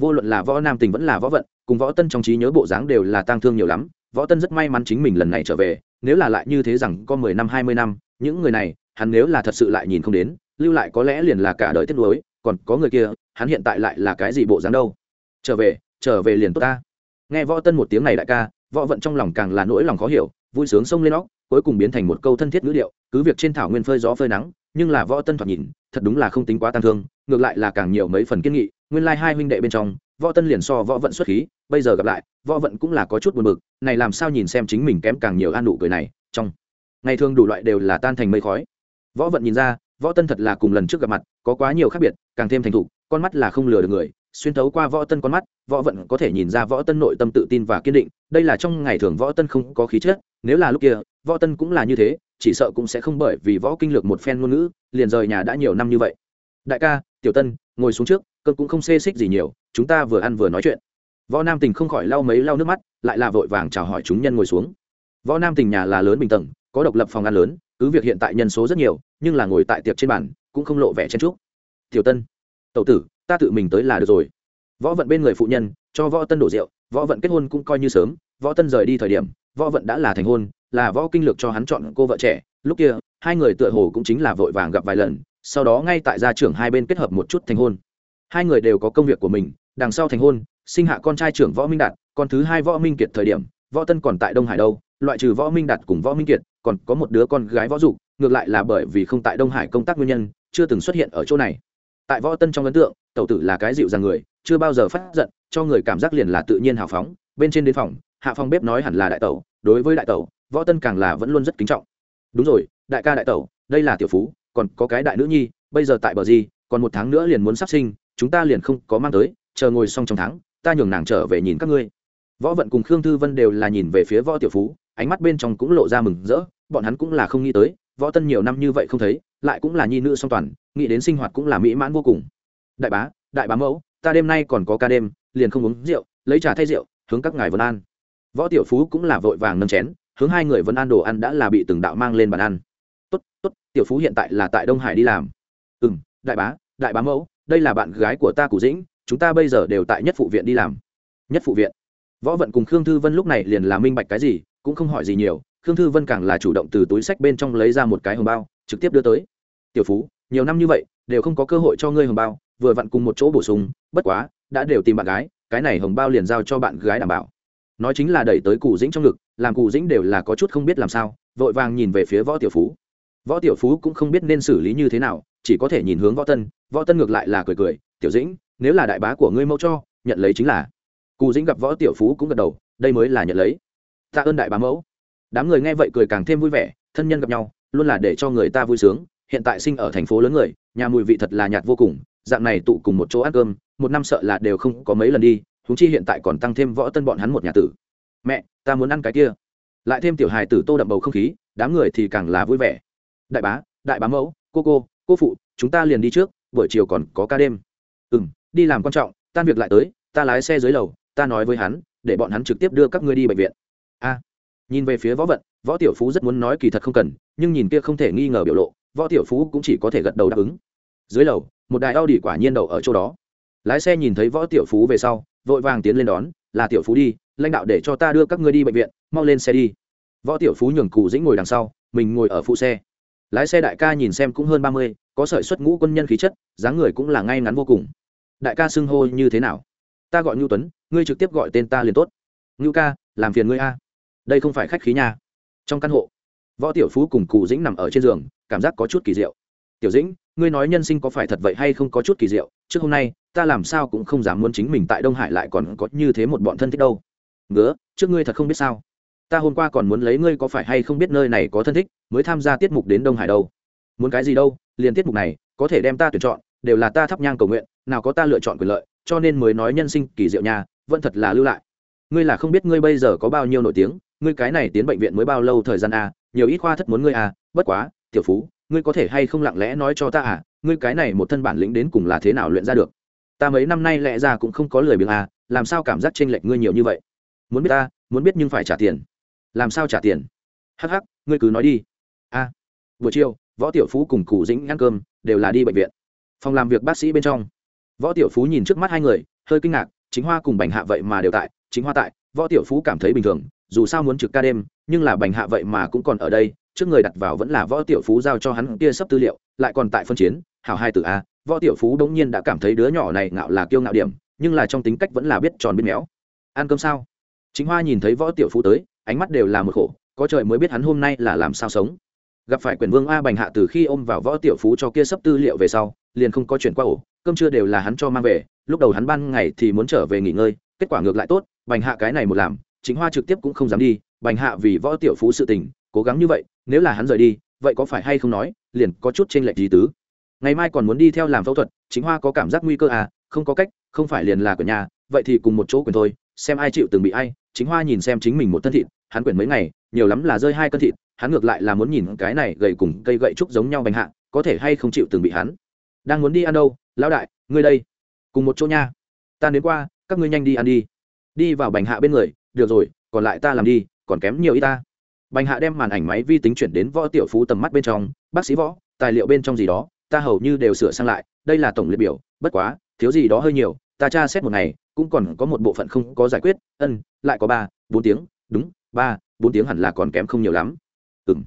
vô luận là võ nam tình vẫn là võ vận, cùng võ tân trong trí nhớ bộ dáng đều là tang thương nhiều lắm. Võ tân rất may mắn chính mình lần này trở về, nếu là lại như thế rằng có mười năm, hai mươi năm, những người này, hắn nếu là thật sự lại nhìn không đến, lưu lại có lẽ liền là cả đời tiếc nuối, còn có người kia, hắn hiện tại lại là cái gì bộ dáng đâu? Trở về trở về liền tốt ta. Nghe võ tân một tiếng này đại ca, võ vận trong lòng càng là nỗi lòng khó hiểu, vui sướng xông lên óc, cuối cùng biến thành một câu thân thiết ngữ điệu, cứ việc trên thảo nguyên phơi gió phơi nắng nhưng là võ tân thoạt nhìn, thật đúng là không tính quá tăng thương, ngược lại là càng nhiều mấy phần kiên nghị, nguyên lai hai huynh đệ bên trong, võ tân liền so võ vận xuất khí, bây giờ gặp lại, võ vận cũng là có chút buồn bực, này làm sao nhìn xem chính mình kém càng nhiều an nụ cười này, trong ngày thường đủ loại đều là tan thành mây khói. Võ vận nhìn ra, võ tân thật là cùng lần trước gặp mặt, có quá nhiều khác biệt, càng thêm thành thục, con mắt là không lừa được người, xuyên thấu qua võ tân con mắt, võ vận có thể nhìn ra võ tân nội tâm tự tin và kiên định, đây là trong ngày thường võ tân không có khí chất, nếu là lúc kia, võ tân cũng là như thế chỉ sợ cũng sẽ không bởi vì võ kinh lược một phen ngôn ngữ, liền rời nhà đã nhiều năm như vậy. Đại ca, tiểu tân, ngồi xuống trước, cơn cũng không xê xích gì nhiều, chúng ta vừa ăn vừa nói chuyện. Võ nam tình không khỏi lau mấy lau nước mắt, lại là vội vàng chào hỏi chúng nhân ngồi xuống. Võ nam tình nhà là lớn bình tầng, có độc lập phòng ăn lớn, cứ việc hiện tại nhân số rất nhiều, nhưng là ngồi tại tiệc trên bàn, cũng không lộ vẻ chen trúc tiểu tân tậu tử, ta tự mình tới là được rồi. Võ vận bên người phụ nhân, cho võ tân đổ rượu, võ vận kết hôn cũng coi như sớm, võ tân rời đi thời điểm, võ vận đã là thành hôn là võ kinh lược cho hắn chọn cô vợ trẻ. Lúc kia, hai người tựa hồ cũng chính là vội vàng gặp vài lần, sau đó ngay tại gia trưởng hai bên kết hợp một chút thành hôn. Hai người đều có công việc của mình, đằng sau thành hôn, sinh hạ con trai trưởng võ minh đạt, con thứ hai võ minh kiệt thời điểm, võ tân còn tại đông hải đâu, loại trừ võ minh đạt cùng võ minh kiệt, còn có một đứa con gái võ dục, ngược lại là bởi vì không tại đông hải công tác nguyên nhân, chưa từng xuất hiện ở chỗ này. Tại võ tân trong ấn tượng, tẩu tử là cái dịu dàng người, chưa bao giờ phát giận, cho người cảm giác liền là tự nhiên hào phóng, bên trên đến phòng, hạ phòng bếp nói hẳn là đại tẩu đối với đại tẩu, võ tân càng là vẫn luôn rất kính trọng. Đúng rồi, đại ca đại tẩu, đây là tiểu phú, còn có cái đại nữ nhi, bây giờ tại bờ gì, còn một tháng nữa liền muốn sắp sinh, chúng ta liền không có mang tới, chờ ngồi xong trong tháng, ta nhường nàng trở về nhìn các ngươi. Võ vận cùng khương thư vân đều là nhìn về phía võ tiểu phú, ánh mắt bên trong cũng lộ ra mừng rỡ, bọn hắn cũng là không nghĩ tới, võ tân nhiều năm như vậy không thấy, lại cũng là nhi nữ song toàn, nghĩ đến sinh hoạt cũng là mỹ mãn vô cùng. Đại bá đại bá mẫu, ta đêm nay còn có ca đêm, liền không uống rượu, lấy trà thay rượu, hướng các ngài vân an võ tiểu phú cũng là vội vàng nâng chén, hướng hai người vẫn ăn đồ ăn đã là bị từng đạo mang lên bàn ăn. Tốt tốt, tiểu phú hiện tại là tại đông hải đi làm. Ừ m đại bá đại bá mẫu, đây là bạn gái của ta cụ dĩnh, chúng ta bây giờ đều tại nhất phụ viện đi làm. Nhất phụ viện? Võ vận cùng khương thư vân lúc này liền là minh bạch cái gì, cũng không hỏi gì nhiều, khương thư vân càng là chủ động từ túi sách bên trong lấy ra một cái hồng bao, trực tiếp đưa tới. Tiểu phú, nhiều năm như vậy, đều không có cơ hội cho ngươi hồng bao, vừa vặn cùng một chỗ bổ sung, bất quá, đã đều tìm bạn gái, cái này hồng bao liền giao cho bạn gái đảm bảo nói chính là đẩy tới cụ dĩnh trong ngực, làm cụ dĩnh đều là có chút không biết làm sao, vội vàng nhìn về phía võ tiểu phú. Võ tiểu phú cũng không biết nên xử lý như thế nào, chỉ có thể nhìn hướng võ tân. Võ tân ngược lại là cười cười, tiểu dĩnh, nếu là đại bá của ngươi mẫu cho, nhận lấy chính là. Cù dĩnh gặp võ tiểu phú cũng gật đầu, đây mới là nhận lấy. Tạ ơn đại bá mẫu. Đám người nghe vậy cười càng thêm vui vẻ, thân nhân gặp nhau, luôn là để cho người ta vui sướng. Hiện tại sinh ở thành phố lớn người, nhà mùi vị thật là nhạt vô cùng, dạng này tụ cùng một chỗ ăn cơm, một năm sợ là đều không có mấy lần đi huống chi hiện tại còn tăng thêm võ tân bọn hắn một nhà tử. Mẹ, ta muốn ăn cái kia. Lại thêm tiểu hài tử tô đậm bầu không khí, đám người thì càng là vui vẻ. Đại bá đại bá mẫu, cô cô cô phụ, chúng ta liền đi trước, buổi chiều còn có ca đêm. Ừ m đi làm quan trọng, tan việc lại tới, ta lái xe dưới lầu, ta nói với hắn, để bọn hắn trực tiếp đưa các ngươi đi bệnh viện. A. Nhìn về phía võ vận, võ tiểu phú rất muốn nói kỳ thật không cần, nhưng nhìn kia không thể nghi ngờ biểu lộ, võ tiểu phú cũng chỉ có thể gật đầu đáp ứng. Dưới lầu, một đài a u quả nhiên đậu ở chỗ đó lái xe nhìn thấy võ tiểu phú về sau, vội vàng tiến lên đón, là tiểu phú đi, lãnh đạo để cho ta đưa các ngươi đi bệnh viện, mau lên xe đi. Võ tiểu phú nhường cụ dĩnh ngồi đằng sau, mình ngồi ở phụ xe. Lái xe đại ca nhìn xem cũng hơn ba mươi, có sợi xuất ngũ quân nhân khí chất, dáng người cũng là ngay ngắn vô cùng. Đại ca xưng hô như thế nào? Ta gọi ngưu tuấn, ngươi trực tiếp gọi tên ta liền tốt. Ngưu ca, làm phiền ngươi a. Đây không phải khách khí nhà. trong căn hộ, võ tiểu phú cùng cụ dĩnh nằm ở trên giường, cảm giác có chút kỳ diệu. Tiểu dĩnh, ngươi nói nhân sinh có phải thật vậy hay không có chút kỳ diệu? Trước hôm nay ta làm sao cũng không dám muốn chính mình tại đông hải lại còn có như thế một bọn thân thích đâu. Ngứa trước ngươi thật không biết sao. Ta hôm qua còn muốn lấy ngươi có phải hay không biết nơi này có thân thích mới tham gia tiết mục đến đông hải đâu. Muốn cái gì đâu liền tiết mục này có thể đem ta tuyển chọn đều là ta thắp nhang cầu nguyện nào có ta lựa chọn quyền lợi cho nên mới nói nhân sinh kỳ diệu nhà vẫn thật là lưu lại. Ngươi là không biết ngươi bây giờ có bao nhiêu nổi tiếng ngươi cái này tiến bệnh viện mới bao lâu thời gian à, nhiều ít khoa thất muốn ngươi à, bất quá tiểu phú ngươi có thể hay không lặng lẽ nói cho ta à ngươi cái này một thân bản lĩnh đến cùng là thế nào luyện ra được? Ta mấy năm nay lẽ ra cũng không có lười biếng à làm sao cảm giác chênh lệch ngươi nhiều như vậy? Muốn biết ta, muốn biết nhưng phải trả tiền. Làm sao trả tiền? Hắc hắc, ngươi cứ nói đi. A buổi chiều, võ tiểu phú cùng cụ dĩnh ăn cơm, đều là đi bệnh viện. Phòng làm việc bác sĩ bên trong. Võ tiểu phú nhìn trước mắt hai người, hơi kinh ngạc, chính hoa cùng bành hạ vậy mà đều tại, chính hoa tại, võ tiểu phú cảm thấy bình thường, dù sao muốn trực ca đêm, nhưng là bành hạ vậy mà cũng còn ở đây, trước người đặt vào vẫn là võ tiểu phú giao cho hắn kia sắp tư liệu, lại còn tại phân chiến hảo hai từ a, võ tiểu phú đống nhiên đã cảm thấy đứa nhỏ này ngạo là kiêu ngạo điểm, nhưng là trong tính cách vẫn là biết tròn biết méo. Ăn cơm sao? Chính hoa nhìn thấy võ tiểu phú tới, ánh mắt đều là một khổ, có trời mới biết hắn hôm nay là làm sao sống. Gặp phải quyền vương a bành hạ từ khi ôm vào võ tiểu phú cho kia sắp tư liệu về sau, liền không có chuyển qua ổ, cơm trưa đều là hắn cho mang về, lúc đầu hắn ban ngày thì muốn trở về nghỉ ngơi, kết quả ngược lại tốt, bành hạ cái này một làm, chính hoa trực tiếp cũng không dám đi, bành hạ vì võ tiểu phú sự tình, cố gắng như vậy, nếu là hắn rời đi, vậy có phải hay không nói, liền có chút trên lệch gì tứ ngày mai còn muốn đi theo làm phẫu thuật, chính hoa có cảm giác nguy cơ à? Không có cách, không phải liền là của nhà, vậy thì cùng một chỗ quyền thôi, xem ai chịu từng bị ai. Chính hoa nhìn xem chính mình một thân thịt, hắn quyển mấy ngày, nhiều lắm là rơi hai cân thịt, hắn ngược lại là muốn nhìn cái này gầy cùng cây gậy trúc giống nhau bành hạ, có thể hay không chịu từng bị hắn. Đang muốn đi ăn đâu? Lão đại, ngươi đây. Cùng một chỗ nha. Ta đến qua, các ngươi nhanh đi ăn đi. Đi vào bành hạ bên người, được rồi, còn lại ta làm đi, còn kém nhiều y ta. Bành hạ đem màn ảnh máy vi tính chuyển đến võ tiểu phú tầm mắt bên trong, bác sĩ võ, tài liệu bên trong gì đó ta hầu như đều sửa sang lại, đây là tổng liệt biểu, bất quá, thiếu gì đó hơi nhiều, ta tra xét một ngày, cũng còn có một bộ phận không có giải quyết, ân, lại có ba, bốn tiếng, đúng, ba, bốn tiếng hẳn là còn kém không nhiều lắm. Ừng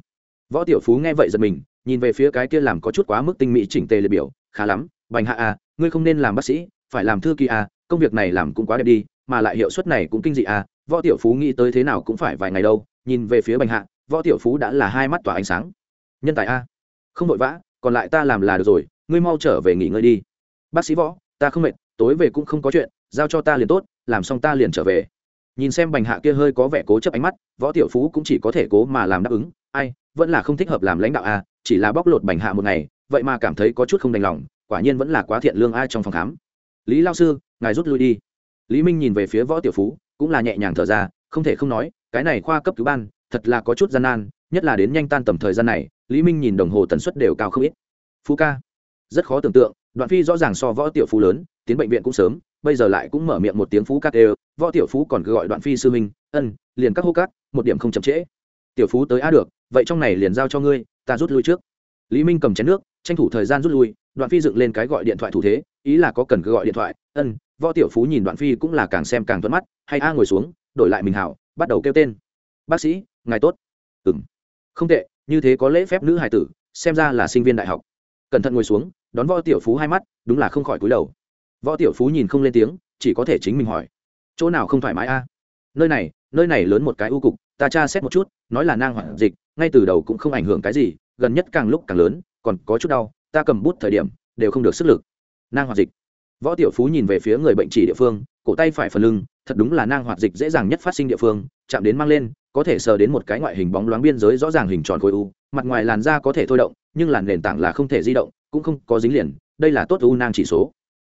võ tiểu phú nghe vậy giật mình, nhìn về phía cái kia làm có chút quá mức tinh mỹ chỉnh tề liệt biểu, khá lắm, bành hạ à ngươi không nên làm bác sĩ, phải làm thư ký à công việc này làm cũng quá đẹp đi, mà lại hiệu suất này cũng kinh dị à võ tiểu phú nghĩ tới thế nào cũng phải vài ngày đâu, nhìn về phía bành hạ, võ tiểu phú đã là hai mắt tỏa ánh sáng. Nhân tài a. Không vội vã còn lại ta làm là được rồi, ngươi mau trở về nghỉ ngơi đi. Bác sĩ võ, ta không mệt, tối về cũng không có chuyện, giao cho ta liền tốt, làm xong ta liền trở về. Nhìn xem bành hạ kia hơi có vẻ cố chấp ánh mắt, võ tiểu phú cũng chỉ có thể cố mà làm đáp ứng, ai, vẫn là không thích hợp làm lãnh đạo a chỉ là bóc lột bành hạ một ngày, vậy mà cảm thấy có chút không đành lòng, quả nhiên vẫn là quá thiện lương ai trong phòng khám. Lý lao sư, ngài rút lui đi. Lý minh nhìn về phía võ tiểu phú, cũng là nhẹ nhàng thở ra, không thể không nói, cái này khoa cấp cứu ban, thật là có chút gian nan nhất là đến nhanh tan tầm thời gian này, lý minh nhìn đồng hồ tần suất đều cao không ít. Phú ca, rất khó tưởng tượng, đoạn phi rõ ràng so võ tiểu phú lớn, tiến bệnh viện cũng sớm, bây giờ lại cũng mở miệng một tiếng phú cát đều võ tiểu phú còn cứ gọi đoạn phi sư minh ân, liền các hô cát, một điểm không chậm trễ. Tiểu phú tới a được, vậy trong này liền giao cho ngươi, ta rút lui trước. Lý minh cầm chén nước, tranh thủ thời gian rút lui, đoạn phi dựng lên cái gọi điện thoại thủ thế, ý là có cần cứ gọi điện thoại, ân, võ tiểu phú nhìn đoạn phi cũng là càng xem càng thuận mắt, hay a ngồi xuống, đổi lại mình hảo, bắt đầu kêu tên. Bác sĩ, ngài tốt. Ừng không tệ, như thế có lễ phép nữ hài tử, xem ra là sinh viên đại học. Cẩn thận ngồi xuống, đón võ tiểu phú hai mắt, đúng là không khỏi cúi đầu. Võ tiểu phú nhìn không lên tiếng, chỉ có thể chính mình hỏi. Chỗ nào không thoải mái a? Nơi này nơi này lớn một cái ưu cục, ta tra xét một chút, nói là nang hoạn dịch, ngay từ đầu cũng không ảnh hưởng cái gì, gần nhất càng lúc càng lớn, còn có chút đau, ta cầm bút thời điểm, đều không được sức lực. Nang hoạn dịch. Võ tiểu phú nhìn về phía người bệnh chỉ địa phương cổ tay phải phần lưng, thật đúng là nang hoạt dịch dễ dàng nhất phát sinh địa phương, chạm đến mang lên, có thể sờ đến một cái ngoại hình bóng loáng biên giới rõ ràng hình tròn khối u, mặt ngoài làn da có thể thôi động, nhưng làn nền tảng là không thể di động, cũng không có dính liền, đây là tốt u nang chỉ số.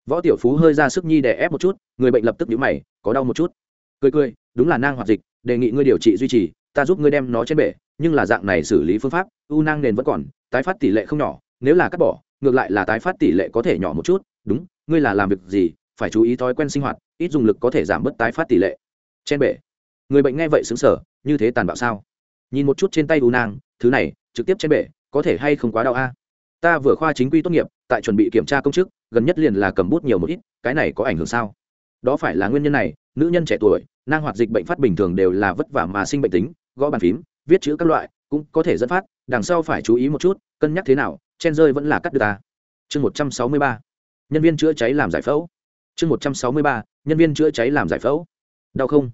Võ tiểu phú hơi ra sức nhi đè ép một chút, người bệnh lập tức nhũ mày, có đau một chút. Cười cười, đúng là nang hoạt dịch, đề nghị ngươi điều trị duy trì, ta giúp ngươi đem nó trên bể, nhưng là dạng này xử lý phương pháp, u nang nền vẫn còn, tái phát tỷ lệ không nhỏ, nếu là cắt bỏ, ngược lại là tái phát tỷ lệ có thể nhỏ một chút, đúng, ngươi là làm việc gì, phải chú ý thói quen sinh hoạt ít dùng lực có thể giảm bớt tái phát tỷ lệ. Trên bể. Người bệnh nghe vậy xứng sở như thế tàn bạo sao? Nhìn một chút trên tay u nang, thứ này, trực tiếp trên bể, có thể hay không quá đau a? Ta vừa khoa chính quy tốt nghiệp, tại chuẩn bị kiểm tra công chức, gần nhất liền là cầm bút nhiều một ít, cái này có ảnh hưởng sao? Đó phải là nguyên nhân này, nữ nhân trẻ tuổi, nang hoạt dịch bệnh phát bình thường đều là vất vả mà sinh bệnh tính, gõ bàn phím, viết chữ các loại, cũng có thể dẫn phát, đằng sau phải chú ý một chút, cân nhắc thế nào, chen rơi vẫn là cắt được ta. Chương một trăm sáu mươi ba. Nhân viên chữa cháy làm giải phẫu. Chương một trăm sáu mươi ba nhân viên chữa cháy làm giải phẫu. Đau không?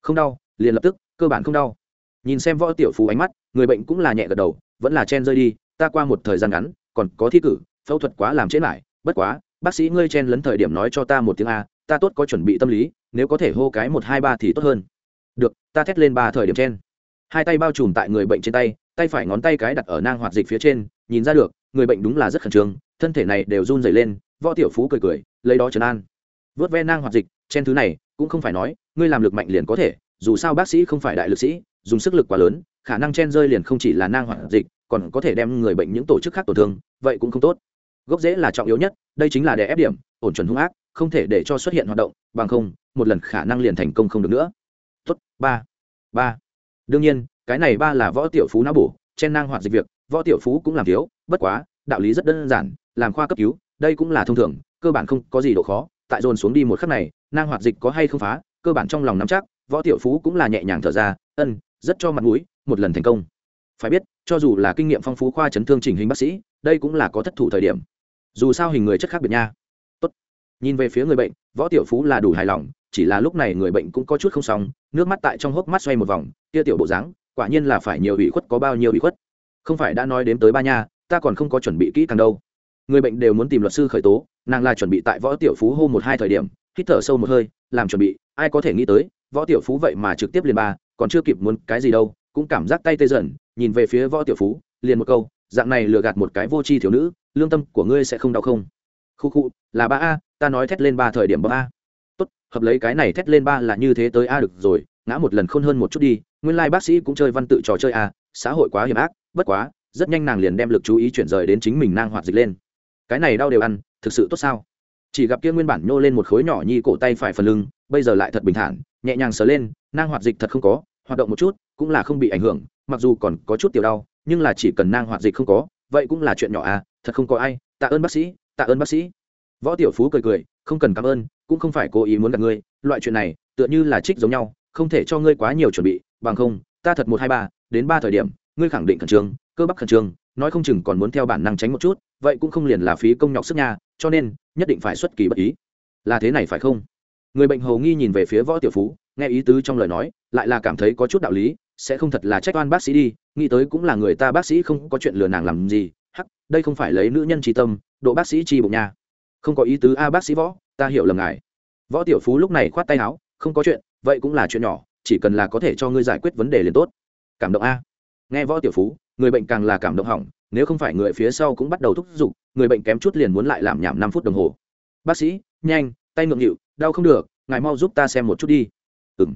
Không đau, liền lập tức, cơ bản không đau. Nhìn xem võ tiểu phú ánh mắt, người bệnh cũng là nhẹ gật đầu, vẫn là chen rơi đi, ta qua một thời gian ngắn, còn có thi cử, phẫu thuật quá làm chết lại, bất quá, bác sĩ ngươi chen lấn thời điểm nói cho ta một tiếng a, ta tốt có chuẩn bị tâm lý, nếu có thể hô cái một hai ba thì tốt hơn. Được, ta thét lên ba thời điểm chen. Hai tay bao trùm tại người bệnh trên tay tay phải ngón tay cái đặt ở nang hoạt dịch phía trên, nhìn ra được, người bệnh đúng là rất khẩn trương, thân thể này đều run dày lên, võ tiểu phú cười cười, lấy đó trấn an vớt ve nang hoạt dịch, chen thứ này, cũng không phải nói, ngươi làm lực mạnh liền có thể, dù sao bác sĩ không phải đại lực sĩ, dùng sức lực quá lớn, khả năng chen rơi liền không chỉ là nang hoạt dịch, còn có thể đem người bệnh những tổ chức khác tổn thương, vậy cũng không tốt. Gốc rễ là trọng yếu nhất, đây chính là để ép điểm, ổn chuẩn hung ác, không thể để cho xuất hiện hoạt động, bằng không, một lần khả năng liền thành công không được nữa. Tốt, ba ba. Đương nhiên, cái này ba là võ tiểu phú não bổ, chen nang hoạt dịch việc, võ tiểu phú cũng làm thiếu, bất quá, đạo lý rất đơn giản, làm khoa cấp cứu, đây cũng là thông thường, cơ bản không có gì độ khó tại dồn xuống đi một khắc này, nang hoạt dịch có hay không phá, cơ bản trong lòng nắm chắc, võ tiểu phú cũng là nhẹ nhàng thở ra, ân, rất cho mặt mũi, một lần thành công. Phải biết, cho dù là kinh nghiệm phong phú khoa chấn thương chỉnh hình bác sĩ, đây cũng là có thất thủ thời điểm. Dù sao hình người chất khác biệt nha. Tốt. nhìn về phía người bệnh, võ tiểu phú là đủ hài lòng, chỉ là lúc này người bệnh cũng có chút không xong, nước mắt tại trong hốc mắt xoay một vòng, kia tiểu bộ dáng, quả nhiên là phải nhiều ủy khuất có bao nhiêu ủy khuất. Không phải đã nói đến tới ba nha, ta còn không có chuẩn bị kỹ càng đâu. Người bệnh đều muốn tìm luật sư khởi tố nàng là chuẩn bị tại võ tiểu phú hô một hai thời điểm, hít thở sâu một hơi, làm chuẩn bị, ai có thể nghĩ tới, võ tiểu phú vậy mà trực tiếp liền ba, còn chưa kịp muốn cái gì đâu, cũng cảm giác tay tê dần, nhìn về phía võ tiểu phú, liền một câu, dạng này lừa gạt một cái vô tri thiếu nữ, lương tâm của ngươi sẽ không đau không? Khu khu, là ba a, ta nói thét lên ba thời điểm ba a. Tốt, hợp lấy cái này thét lên ba là như thế tới a được rồi, ngã một lần khôn hơn một chút đi, nguyên lai bác sĩ cũng chơi văn tự trò chơi a, xã hội quá hiểm ác, bất quá, rất nhanh nàng liền đem lực chú ý chuyển rời đến chính mình nang hoạt dịch lên. Cái này đau đều ăn thực sự tốt sao? Chỉ gặp kia nguyên bản nhô lên một khối nhỏ nhi cổ tay phải phần lưng, bây giờ lại thật bình thản, nhẹ nhàng sờ lên, nang hoạt dịch thật không có, hoạt động một chút, cũng là không bị ảnh hưởng, mặc dù còn có chút tiểu đau, nhưng là chỉ cần nang hoạt dịch không có, vậy cũng là chuyện nhỏ à thật không có ai, tạ ơn bác sĩ, tạ ơn bác sĩ. Võ tiểu phú cười cười, không cần cảm ơn, cũng không phải cố ý muốn gặp ngươi, loại chuyện này, tựa như là trích giống nhau, không thể cho ngươi quá nhiều chuẩn bị, bằng không, ta thật một hai ba, đến ba thời điểm, ngươi khẳng định khẩn trương, cơ bắp khẩn trương nói không chừng còn muốn theo bản năng tránh một chút, vậy cũng không liền là phí công nhọc sức nha, cho nên, nhất định phải xuất kỳ bất ý. Là thế này phải không? Người bệnh hầu nghi nhìn về phía võ tiểu phú, nghe ý tứ trong lời nói, lại là cảm thấy có chút đạo lý, sẽ không thật là trách oan bác sĩ đi, nghĩ tới cũng là người ta bác sĩ không có chuyện lừa nàng làm gì, hắc, đây không phải lấy nữ nhân trí tâm, độ bác sĩ chi bụng nha. Không có ý tứ a bác sĩ võ, ta hiểu lầm ngài. Võ tiểu phú lúc này khoát tay áo, không có chuyện, vậy cũng là chuyện nhỏ, chỉ cần là có thể cho ngươi giải quyết vấn đề liền tốt. Cảm động a. Nghe võ tiểu phú người bệnh càng là cảm động hỏng, nếu không phải người phía sau cũng bắt đầu thúc giục, người bệnh kém chút liền muốn lại làm nhảm năm phút đồng hồ. Bác sĩ, nhanh, tay ngượng nghịu, đau không được, ngài mau giúp ta xem một chút đi. Ừ m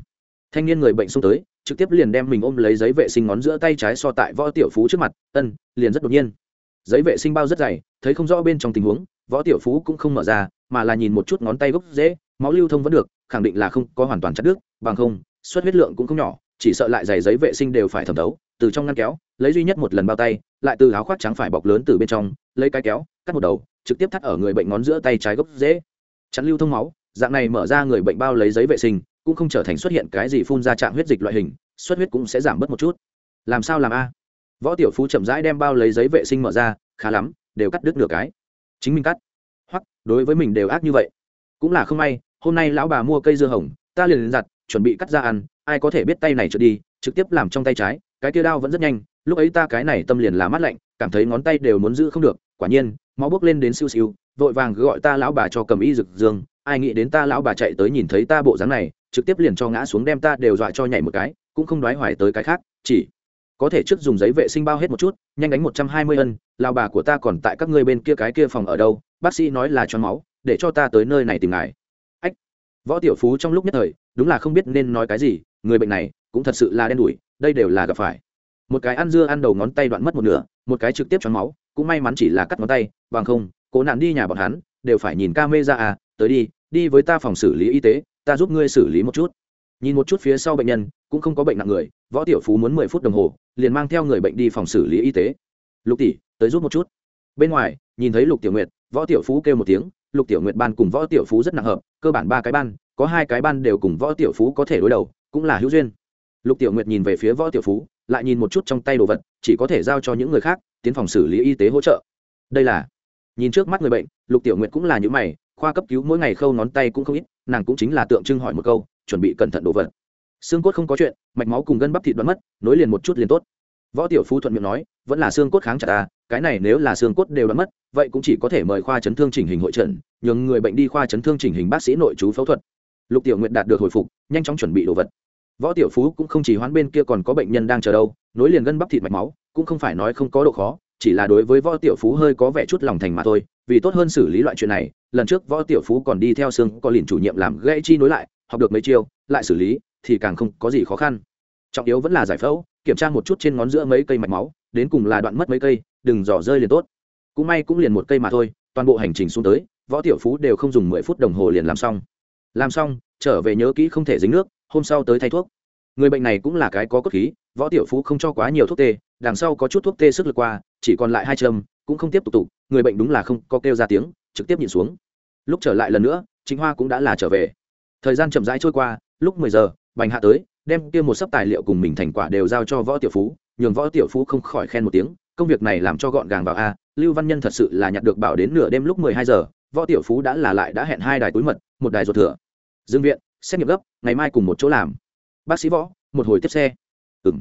thanh niên người bệnh xông tới, trực tiếp liền đem mình ôm lấy giấy vệ sinh ngón giữa tay trái so tại võ tiểu phú trước mặt, ân, liền rất đột nhiên. Giấy vệ sinh bao rất dày, thấy không rõ bên trong tình huống, võ tiểu phú cũng không mở ra, mà là nhìn một chút ngón tay gốc dễ máu lưu thông vẫn được, khẳng định là không có hoàn toàn chặt đứt, bằng không, suất huyết lượng cũng không nhỏ chỉ sợ lại giày giấy vệ sinh đều phải thẩm thấu, từ trong ngăn kéo, lấy duy nhất một lần bao tay, lại từ áo khoác trắng phải bọc lớn từ bên trong, lấy cái kéo, cắt một đầu, trực tiếp thắt ở người bệnh ngón giữa tay trái gốc dễ chắn lưu thông máu, dạng này mở ra người bệnh bao lấy giấy vệ sinh, cũng không trở thành xuất hiện cái gì phun ra trạng huyết dịch loại hình, xuất huyết cũng sẽ giảm bớt một chút. Làm sao làm a? Võ tiểu phú chậm rãi đem bao lấy giấy vệ sinh mở ra, khá lắm, đều cắt đứt nửa cái. Chính mình cắt. Hoặc, đối với mình đều ác như vậy. Cũng là không may, hôm nay lão bà mua cây dưa hồng, ta liền giặt, chuẩn bị cắt ra ăn ai có thể biết tay này trượt đi, trực tiếp làm trong tay trái, cái kia đao vẫn rất nhanh, lúc ấy ta cái này tâm liền là mát lạnh, cảm thấy ngón tay đều muốn giữ không được, quả nhiên, máu bước lên đến siêu siêu, vội vàng gọi ta lão bà cho cầm y rực dương, ai nghĩ đến ta lão bà chạy tới nhìn thấy ta bộ dáng này, trực tiếp liền cho ngã xuống đem ta đều dọa cho nhảy một cái, cũng không đoái hoài tới cái khác, chỉ có thể trước dùng giấy vệ sinh bao hết một chút, nhanh đánh một trăm hai mươi ân lao bà của ta còn tại các ngươi bên kia cái kia phòng ở đâu, bác sĩ nói là cho máu, để cho ta tới nơi này tìm ngài. Ách, võ tiểu phú trong lúc nhất thời, đúng là không biết nên nói cái gì người bệnh này cũng thật sự là đen đủi, đây đều là gặp phải. Một cái ăn dưa ăn đầu ngón tay đoạn mất một nửa, một cái trực tiếp cho máu, cũng may mắn chỉ là cắt ngón tay, bằng không, cố nạn đi nhà bọn hắn, đều phải nhìn ca mê ra à tới đi đi với ta phòng xử lý y tế, ta giúp ngươi xử lý một chút. Nhìn một chút phía sau bệnh nhân, cũng không có bệnh nặng người, võ tiểu phú muốn mười phút đồng hồ, liền mang theo người bệnh đi phòng xử lý y tế. Lục tỷ, tới giúp một chút. Bên ngoài, nhìn thấy lục tiểu nguyệt, võ tiểu phú kêu một tiếng, lục tiểu nguyệt ban cùng võ tiểu phú rất nặng hợp, cơ bản ba cái ban, có hai cái ban đều cùng võ tiểu phú có thể đối đầu cũng là hữu duyên. Lục tiểu nguyệt nhìn về phía võ tiểu phú, lại nhìn một chút trong tay đồ vật, chỉ có thể giao cho những người khác, tiến phòng xử lý y tế hỗ trợ. Đây là, nhìn trước mắt người bệnh, lục tiểu nguyệt cũng là những mày, khoa cấp cứu mỗi ngày khâu ngón tay cũng không ít, nàng cũng chính là tượng trưng hỏi một câu, chuẩn bị cẩn thận đồ vật. Xương cốt không có chuyện, mạch máu cùng gân bắp thịt đoán mất, nối liền một chút liền tốt. Võ tiểu phú thuận miệng nói, vẫn là xương cốt kháng chặt ta cái này nếu là xương cốt đều đoán mất, vậy cũng chỉ có thể mời khoa chấn thương chỉnh hình hội trần, nhường người bệnh đi khoa chấn thương chỉnh hình bác sĩ nội chú phẫu thuật. Lục tiểu nguyệt đạt được hồi phục, nhanh chóng chuẩn bị đồ vật võ tiểu phú cũng không chỉ hoán bên kia còn có bệnh nhân đang chờ đâu, nối liền gân bắp thịt mạch máu, cũng không phải nói không có độ khó, chỉ là đối với võ tiểu phú hơi có vẻ chút lòng thành mà thôi, vì tốt hơn xử lý loại chuyện này, lần trước võ tiểu phú còn đi theo xương có liền chủ nhiệm làm gãy chi nối lại, học được mấy chiêu, lại xử lý, thì càng không có gì khó khăn. Trọng yếu vẫn là giải phẫu, kiểm tra một chút trên ngón giữa mấy cây mạch máu, đến cùng là đoạn mất mấy cây, đừng dò rơi liền tốt. Cũng may cũng liền một cây mà thôi, toàn bộ hành trình xuống tới, võ tiểu phú đều không dùng mười phút đồng hồ liền làm xong. Làm xong, trở về nhớ kỹ không thể dính nước hôm sau tới thay thuốc. Người bệnh này cũng là cái có cốt khí, võ tiểu phú không cho quá nhiều thuốc tê, đằng sau có chút thuốc tê sức lực qua, chỉ còn lại hai châm, cũng không tiếp tục tụ, người bệnh đúng là không có kêu ra tiếng, trực tiếp nhìn xuống. Lúc trở lại lần nữa chính hoa cũng đã là trở về. Thời gian chậm rãi trôi qua, lúc mười giờ, bành hạ tới, đem kia một sấp tài liệu cùng mình thành quả đều giao cho võ tiểu phú, nhường võ tiểu phú không khỏi khen một tiếng, công việc này làm cho gọn gàng vào a, lưu văn nhân thật sự là nhặt được bảo đến nửa đêm lúc mười hai giờ, võ tiểu phú đã là lại đã hẹn hai đài túi mật, một đài ruột thừa. Dương viện xét nghiệm gấp, ngày mai cùng một chỗ làm. Bác sĩ võ, một hồi tiếp xe. Ừng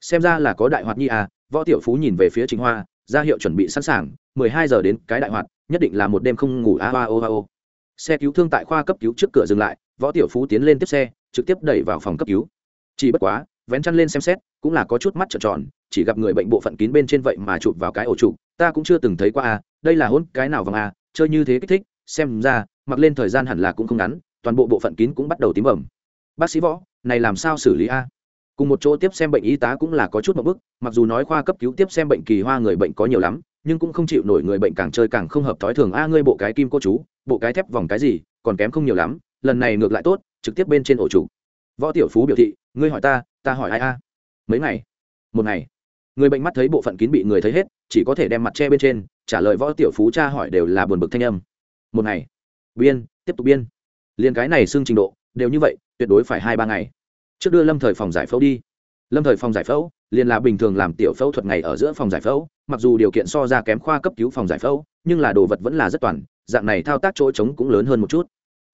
xem ra là có đại hoạt nhi à võ tiểu phú nhìn về phía chính hoa, ra hiệu chuẩn bị sẵn sàng, mười hai giờ đến cái đại hoạt, nhất định là một đêm không ngủ a a, o a, o. Xe cứu thương tại khoa cấp cứu trước cửa dừng lại, võ tiểu phú tiến lên tiếp xe, trực tiếp đẩy vào phòng cấp cứu. Chỉ bất quá, vén chăn lên xem xét, cũng là có chút mắt trợn tròn, chỉ gặp người bệnh bộ phận kín bên trên vậy mà chụp vào cái ổ trụ, ta cũng chưa từng thấy qua a, đây là hôn cái nào vàng a, chơi như thế kích thích, xem ra, mặc lên thời gian hẳn là cũng không ngắn toàn bộ bộ phận kín cũng bắt đầu tím bẩm bác sĩ võ, này làm sao xử lý a? Cùng một chỗ tiếp xem bệnh y tá cũng là có chút một bức, mặc dù nói khoa cấp cứu tiếp xem bệnh kỳ hoa người bệnh có nhiều lắm, nhưng cũng không chịu nổi người bệnh càng chơi càng không hợp thói thường. A, ngươi bộ cái kim cô chú, bộ cái thép vòng cái gì, còn kém không nhiều lắm, lần này ngược lại tốt, trực tiếp bên trên ổ chủ. Võ tiểu phú biểu thị, ngươi hỏi ta ta hỏi ai a? Mấy ngày? Một ngày. Người bệnh mắt thấy bộ phận kín bị người thấy hết, chỉ có thể đem mặt che bên trên, trả lời võ tiểu phú cha hỏi đều là buồn bực thanh âm. Một ngày. Biên, tiếp tục biên liền cái này xương trình độ, đều như vậy, tuyệt đối phải hai ba ngày. Trước đưa lâm thời phòng giải phẫu đi. Lâm thời phòng giải phẫu, liền là bình thường làm tiểu phẫu thuật ngày ở giữa phòng giải phẫu, mặc dù điều kiện so ra kém khoa cấp cứu phòng giải phẫu, nhưng là đồ vật vẫn là rất toàn, dạng này thao tác chỗ trống cũng lớn hơn một chút.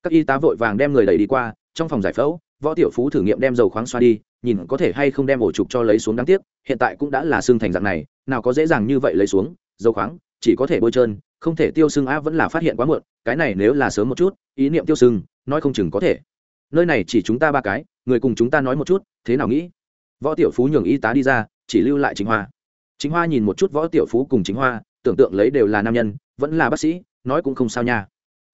Các y tá vội vàng đem người đẩy đi qua, trong phòng giải phẫu, võ tiểu phú thử nghiệm đem dầu khoáng xoa đi, nhìn có thể hay không đem ổ trục cho lấy xuống đáng tiếc, hiện tại cũng đã là xương thành dạng này, nào có dễ dàng như vậy lấy xuống, dầu khoáng, chỉ có thể bôi trơn không thể tiêu xương á vẫn là phát hiện quá muộn, cái này nếu là sớm một chút, ý niệm tiêu xương nói không chừng có thể. Nơi này chỉ chúng ta ba cái, người cùng chúng ta nói một chút, thế nào nghĩ? Võ tiểu phú nhường y tá đi ra, chỉ lưu lại chính hoa. Chính hoa nhìn một chút võ tiểu phú cùng chính hoa, tưởng tượng lấy đều là nam nhân, vẫn là bác sĩ, nói cũng không sao nha.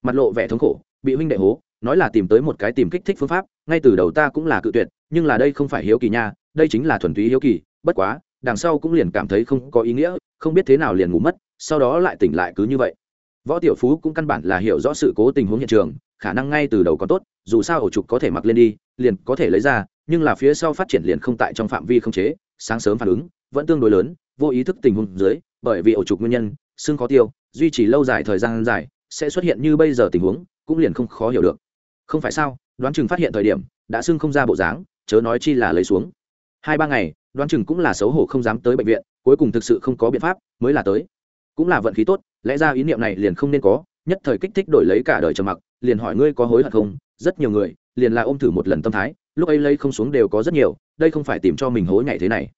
Mặt lộ vẻ thống khổ, bị huynh đệ hố, nói là tìm tới một cái tìm kích thích phương pháp, ngay từ đầu ta cũng là cự tuyệt, nhưng là đây không phải hiếu kỳ nha, đây chính là thuần túy hiếu kỳ, bất quá, đằng sau cũng liền cảm thấy không có ý nghĩa, không biết thế nào liền ngủ mất sau đó lại tỉnh lại cứ như vậy. Võ tiểu phú cũng căn bản là hiểu rõ sự cố tình huống hiện trường, khả năng ngay từ đầu có tốt, dù sao ổ trục có thể mặc lên đi, liền có thể lấy ra, nhưng là phía sau phát triển liền không tại trong phạm vi không chế, sáng sớm phản ứng vẫn tương đối lớn, vô ý thức tình huống dưới, bởi vì ổ trục nguyên nhân, xương khó tiêu, duy trì lâu dài thời gian dài, sẽ xuất hiện như bây giờ tình huống, cũng liền không khó hiểu được. Không phải sao, đoán chừng phát hiện thời điểm, đã xương không ra bộ dáng, chớ nói chi là lấy xuống. Hai ba ngày, đoán chừng cũng là xấu hổ không dám tới bệnh viện, cuối cùng thực sự không có biện pháp, mới là tới cũng là vận khí tốt, lẽ ra ý niệm này liền không nên có, nhất thời kích thích đổi lấy cả đời trầm mặc, liền hỏi ngươi có hối hận không? Rất nhiều người, liền là ôm thử một lần tâm thái, lúc ấy lấy không xuống đều có rất nhiều, đây không phải tìm cho mình hối nhảy thế này.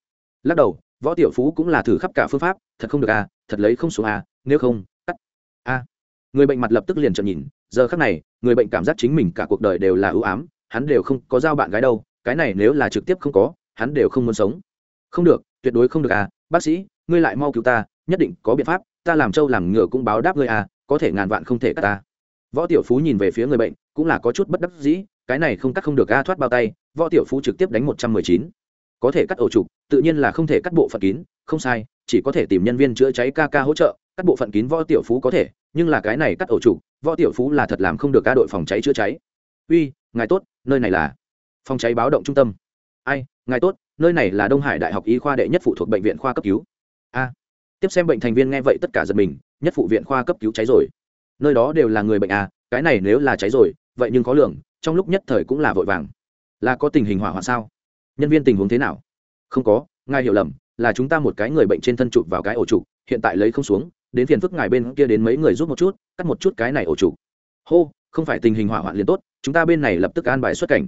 Lắc đầu, võ tiểu phú cũng là thử khắp cả phương pháp, thật không được à thật lấy không xuống à nếu không, cắt. A. Người bệnh mặt lập tức liền trợn nhìn, giờ khắc này, người bệnh cảm giác chính mình cả cuộc đời đều là ưu ám, hắn đều không có giao bạn gái đâu, cái này nếu là trực tiếp không có, hắn đều không muốn sống. Không được, tuyệt đối không được à bác sĩ, ngươi lại mau cứu ta nhất định có biện pháp, ta làm trâu làm ngựa cũng báo đáp ngươi à có thể ngàn vạn không thể cắt ta. Võ tiểu phú nhìn về phía người bệnh, cũng là có chút bất đắc dĩ, cái này không cắt không được a thoát bao tay, võ tiểu phú trực tiếp đánh một trăm mười chín. Có thể cắt ổ trục, tự nhiên là không thể cắt bộ phận kín, không sai, chỉ có thể tìm nhân viên chữa cháy kk hỗ trợ, cắt bộ phận kín võ tiểu phú có thể, nhưng là cái này cắt ổ trục, võ tiểu phú là thật làm không được ca đội phòng cháy chữa cháy. Uy, ngài tốt, nơi này là phòng cháy báo động trung tâm. Ai, ngài tốt, nơi này là đông hải đại học y khoa đệ nhất phụ thuộc bệnh viện khoa cấp cứu. A tiếp xem bệnh thành viên nghe vậy tất cả giật mình, nhất phụ viện khoa cấp cứu cháy rồi. Nơi đó đều là người bệnh à cái này nếu là cháy rồi, vậy nhưng có lượng trong lúc nhất thời cũng là vội vàng. Là có tình hình hỏa hoạn sao? Nhân viên tình huống thế nào? Không có, ngài hiểu lầm, là chúng ta một cái người bệnh trên thân chụp vào cái ổ trục hiện tại lấy không xuống, đến phiền phức ngài bên kia đến mấy người giúp một chút, cắt một chút cái này ổ trục hô, không phải tình hình hỏa hoạn liền tốt, chúng ta bên này lập tức an bài xuất cảnh.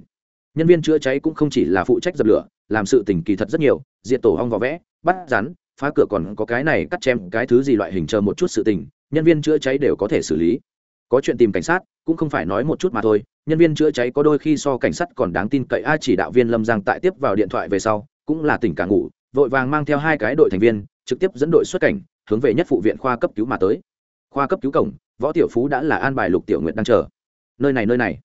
Nhân viên chữa cháy cũng không chỉ là phụ trách dập lửa, làm sự tình kỳ thật rất nhiều, diệt tổ hong vỏ vẽ, bắt rắn phá cửa còn có cái này cắt chém cái thứ gì loại hình chờ một chút sự tình, nhân viên chữa cháy đều có thể xử lý. Có chuyện tìm cảnh sát, cũng không phải nói một chút mà thôi, nhân viên chữa cháy có đôi khi so cảnh sát còn đáng tin cậy. A chỉ đạo viên lâm giang tại tiếp vào điện thoại về sau, cũng là tỉnh cả ngủ, vội vàng mang theo hai cái đội thành viên, trực tiếp dẫn đội xuất cảnh, hướng về nhất phụ viện khoa cấp cứu mà tới. Khoa cấp cứu cổng, võ tiểu phú đã là an bài lục tiểu nguyệt đang chờ. Nơi này nơi này.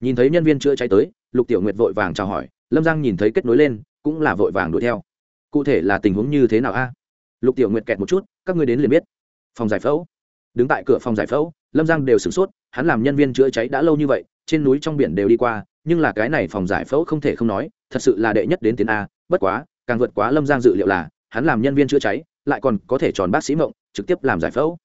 Nhìn thấy nhân viên chữa cháy tới, lục tiểu nguyệt vội vàng chào hỏi, lâm giang nhìn thấy kết nối lên, cũng là vội vàng đuổi theo. Cụ thể là tình huống như thế nào a? Lục tiểu nguyệt kẹt một chút, các ngươi đến liền biết. Phòng giải phẫu. Đứng tại cửa phòng giải phẫu, lâm giang đều sửng sốt, hắn làm nhân viên chữa cháy đã lâu như vậy, trên núi trong biển đều đi qua, nhưng là cái này phòng giải phẫu không thể không nói, thật sự là đệ nhất đến tiến a, bất quá, càng vượt quá lâm giang dự liệu là, hắn làm nhân viên chữa cháy, lại còn có thể tròn bác sĩ mộng, trực tiếp làm giải phẫu.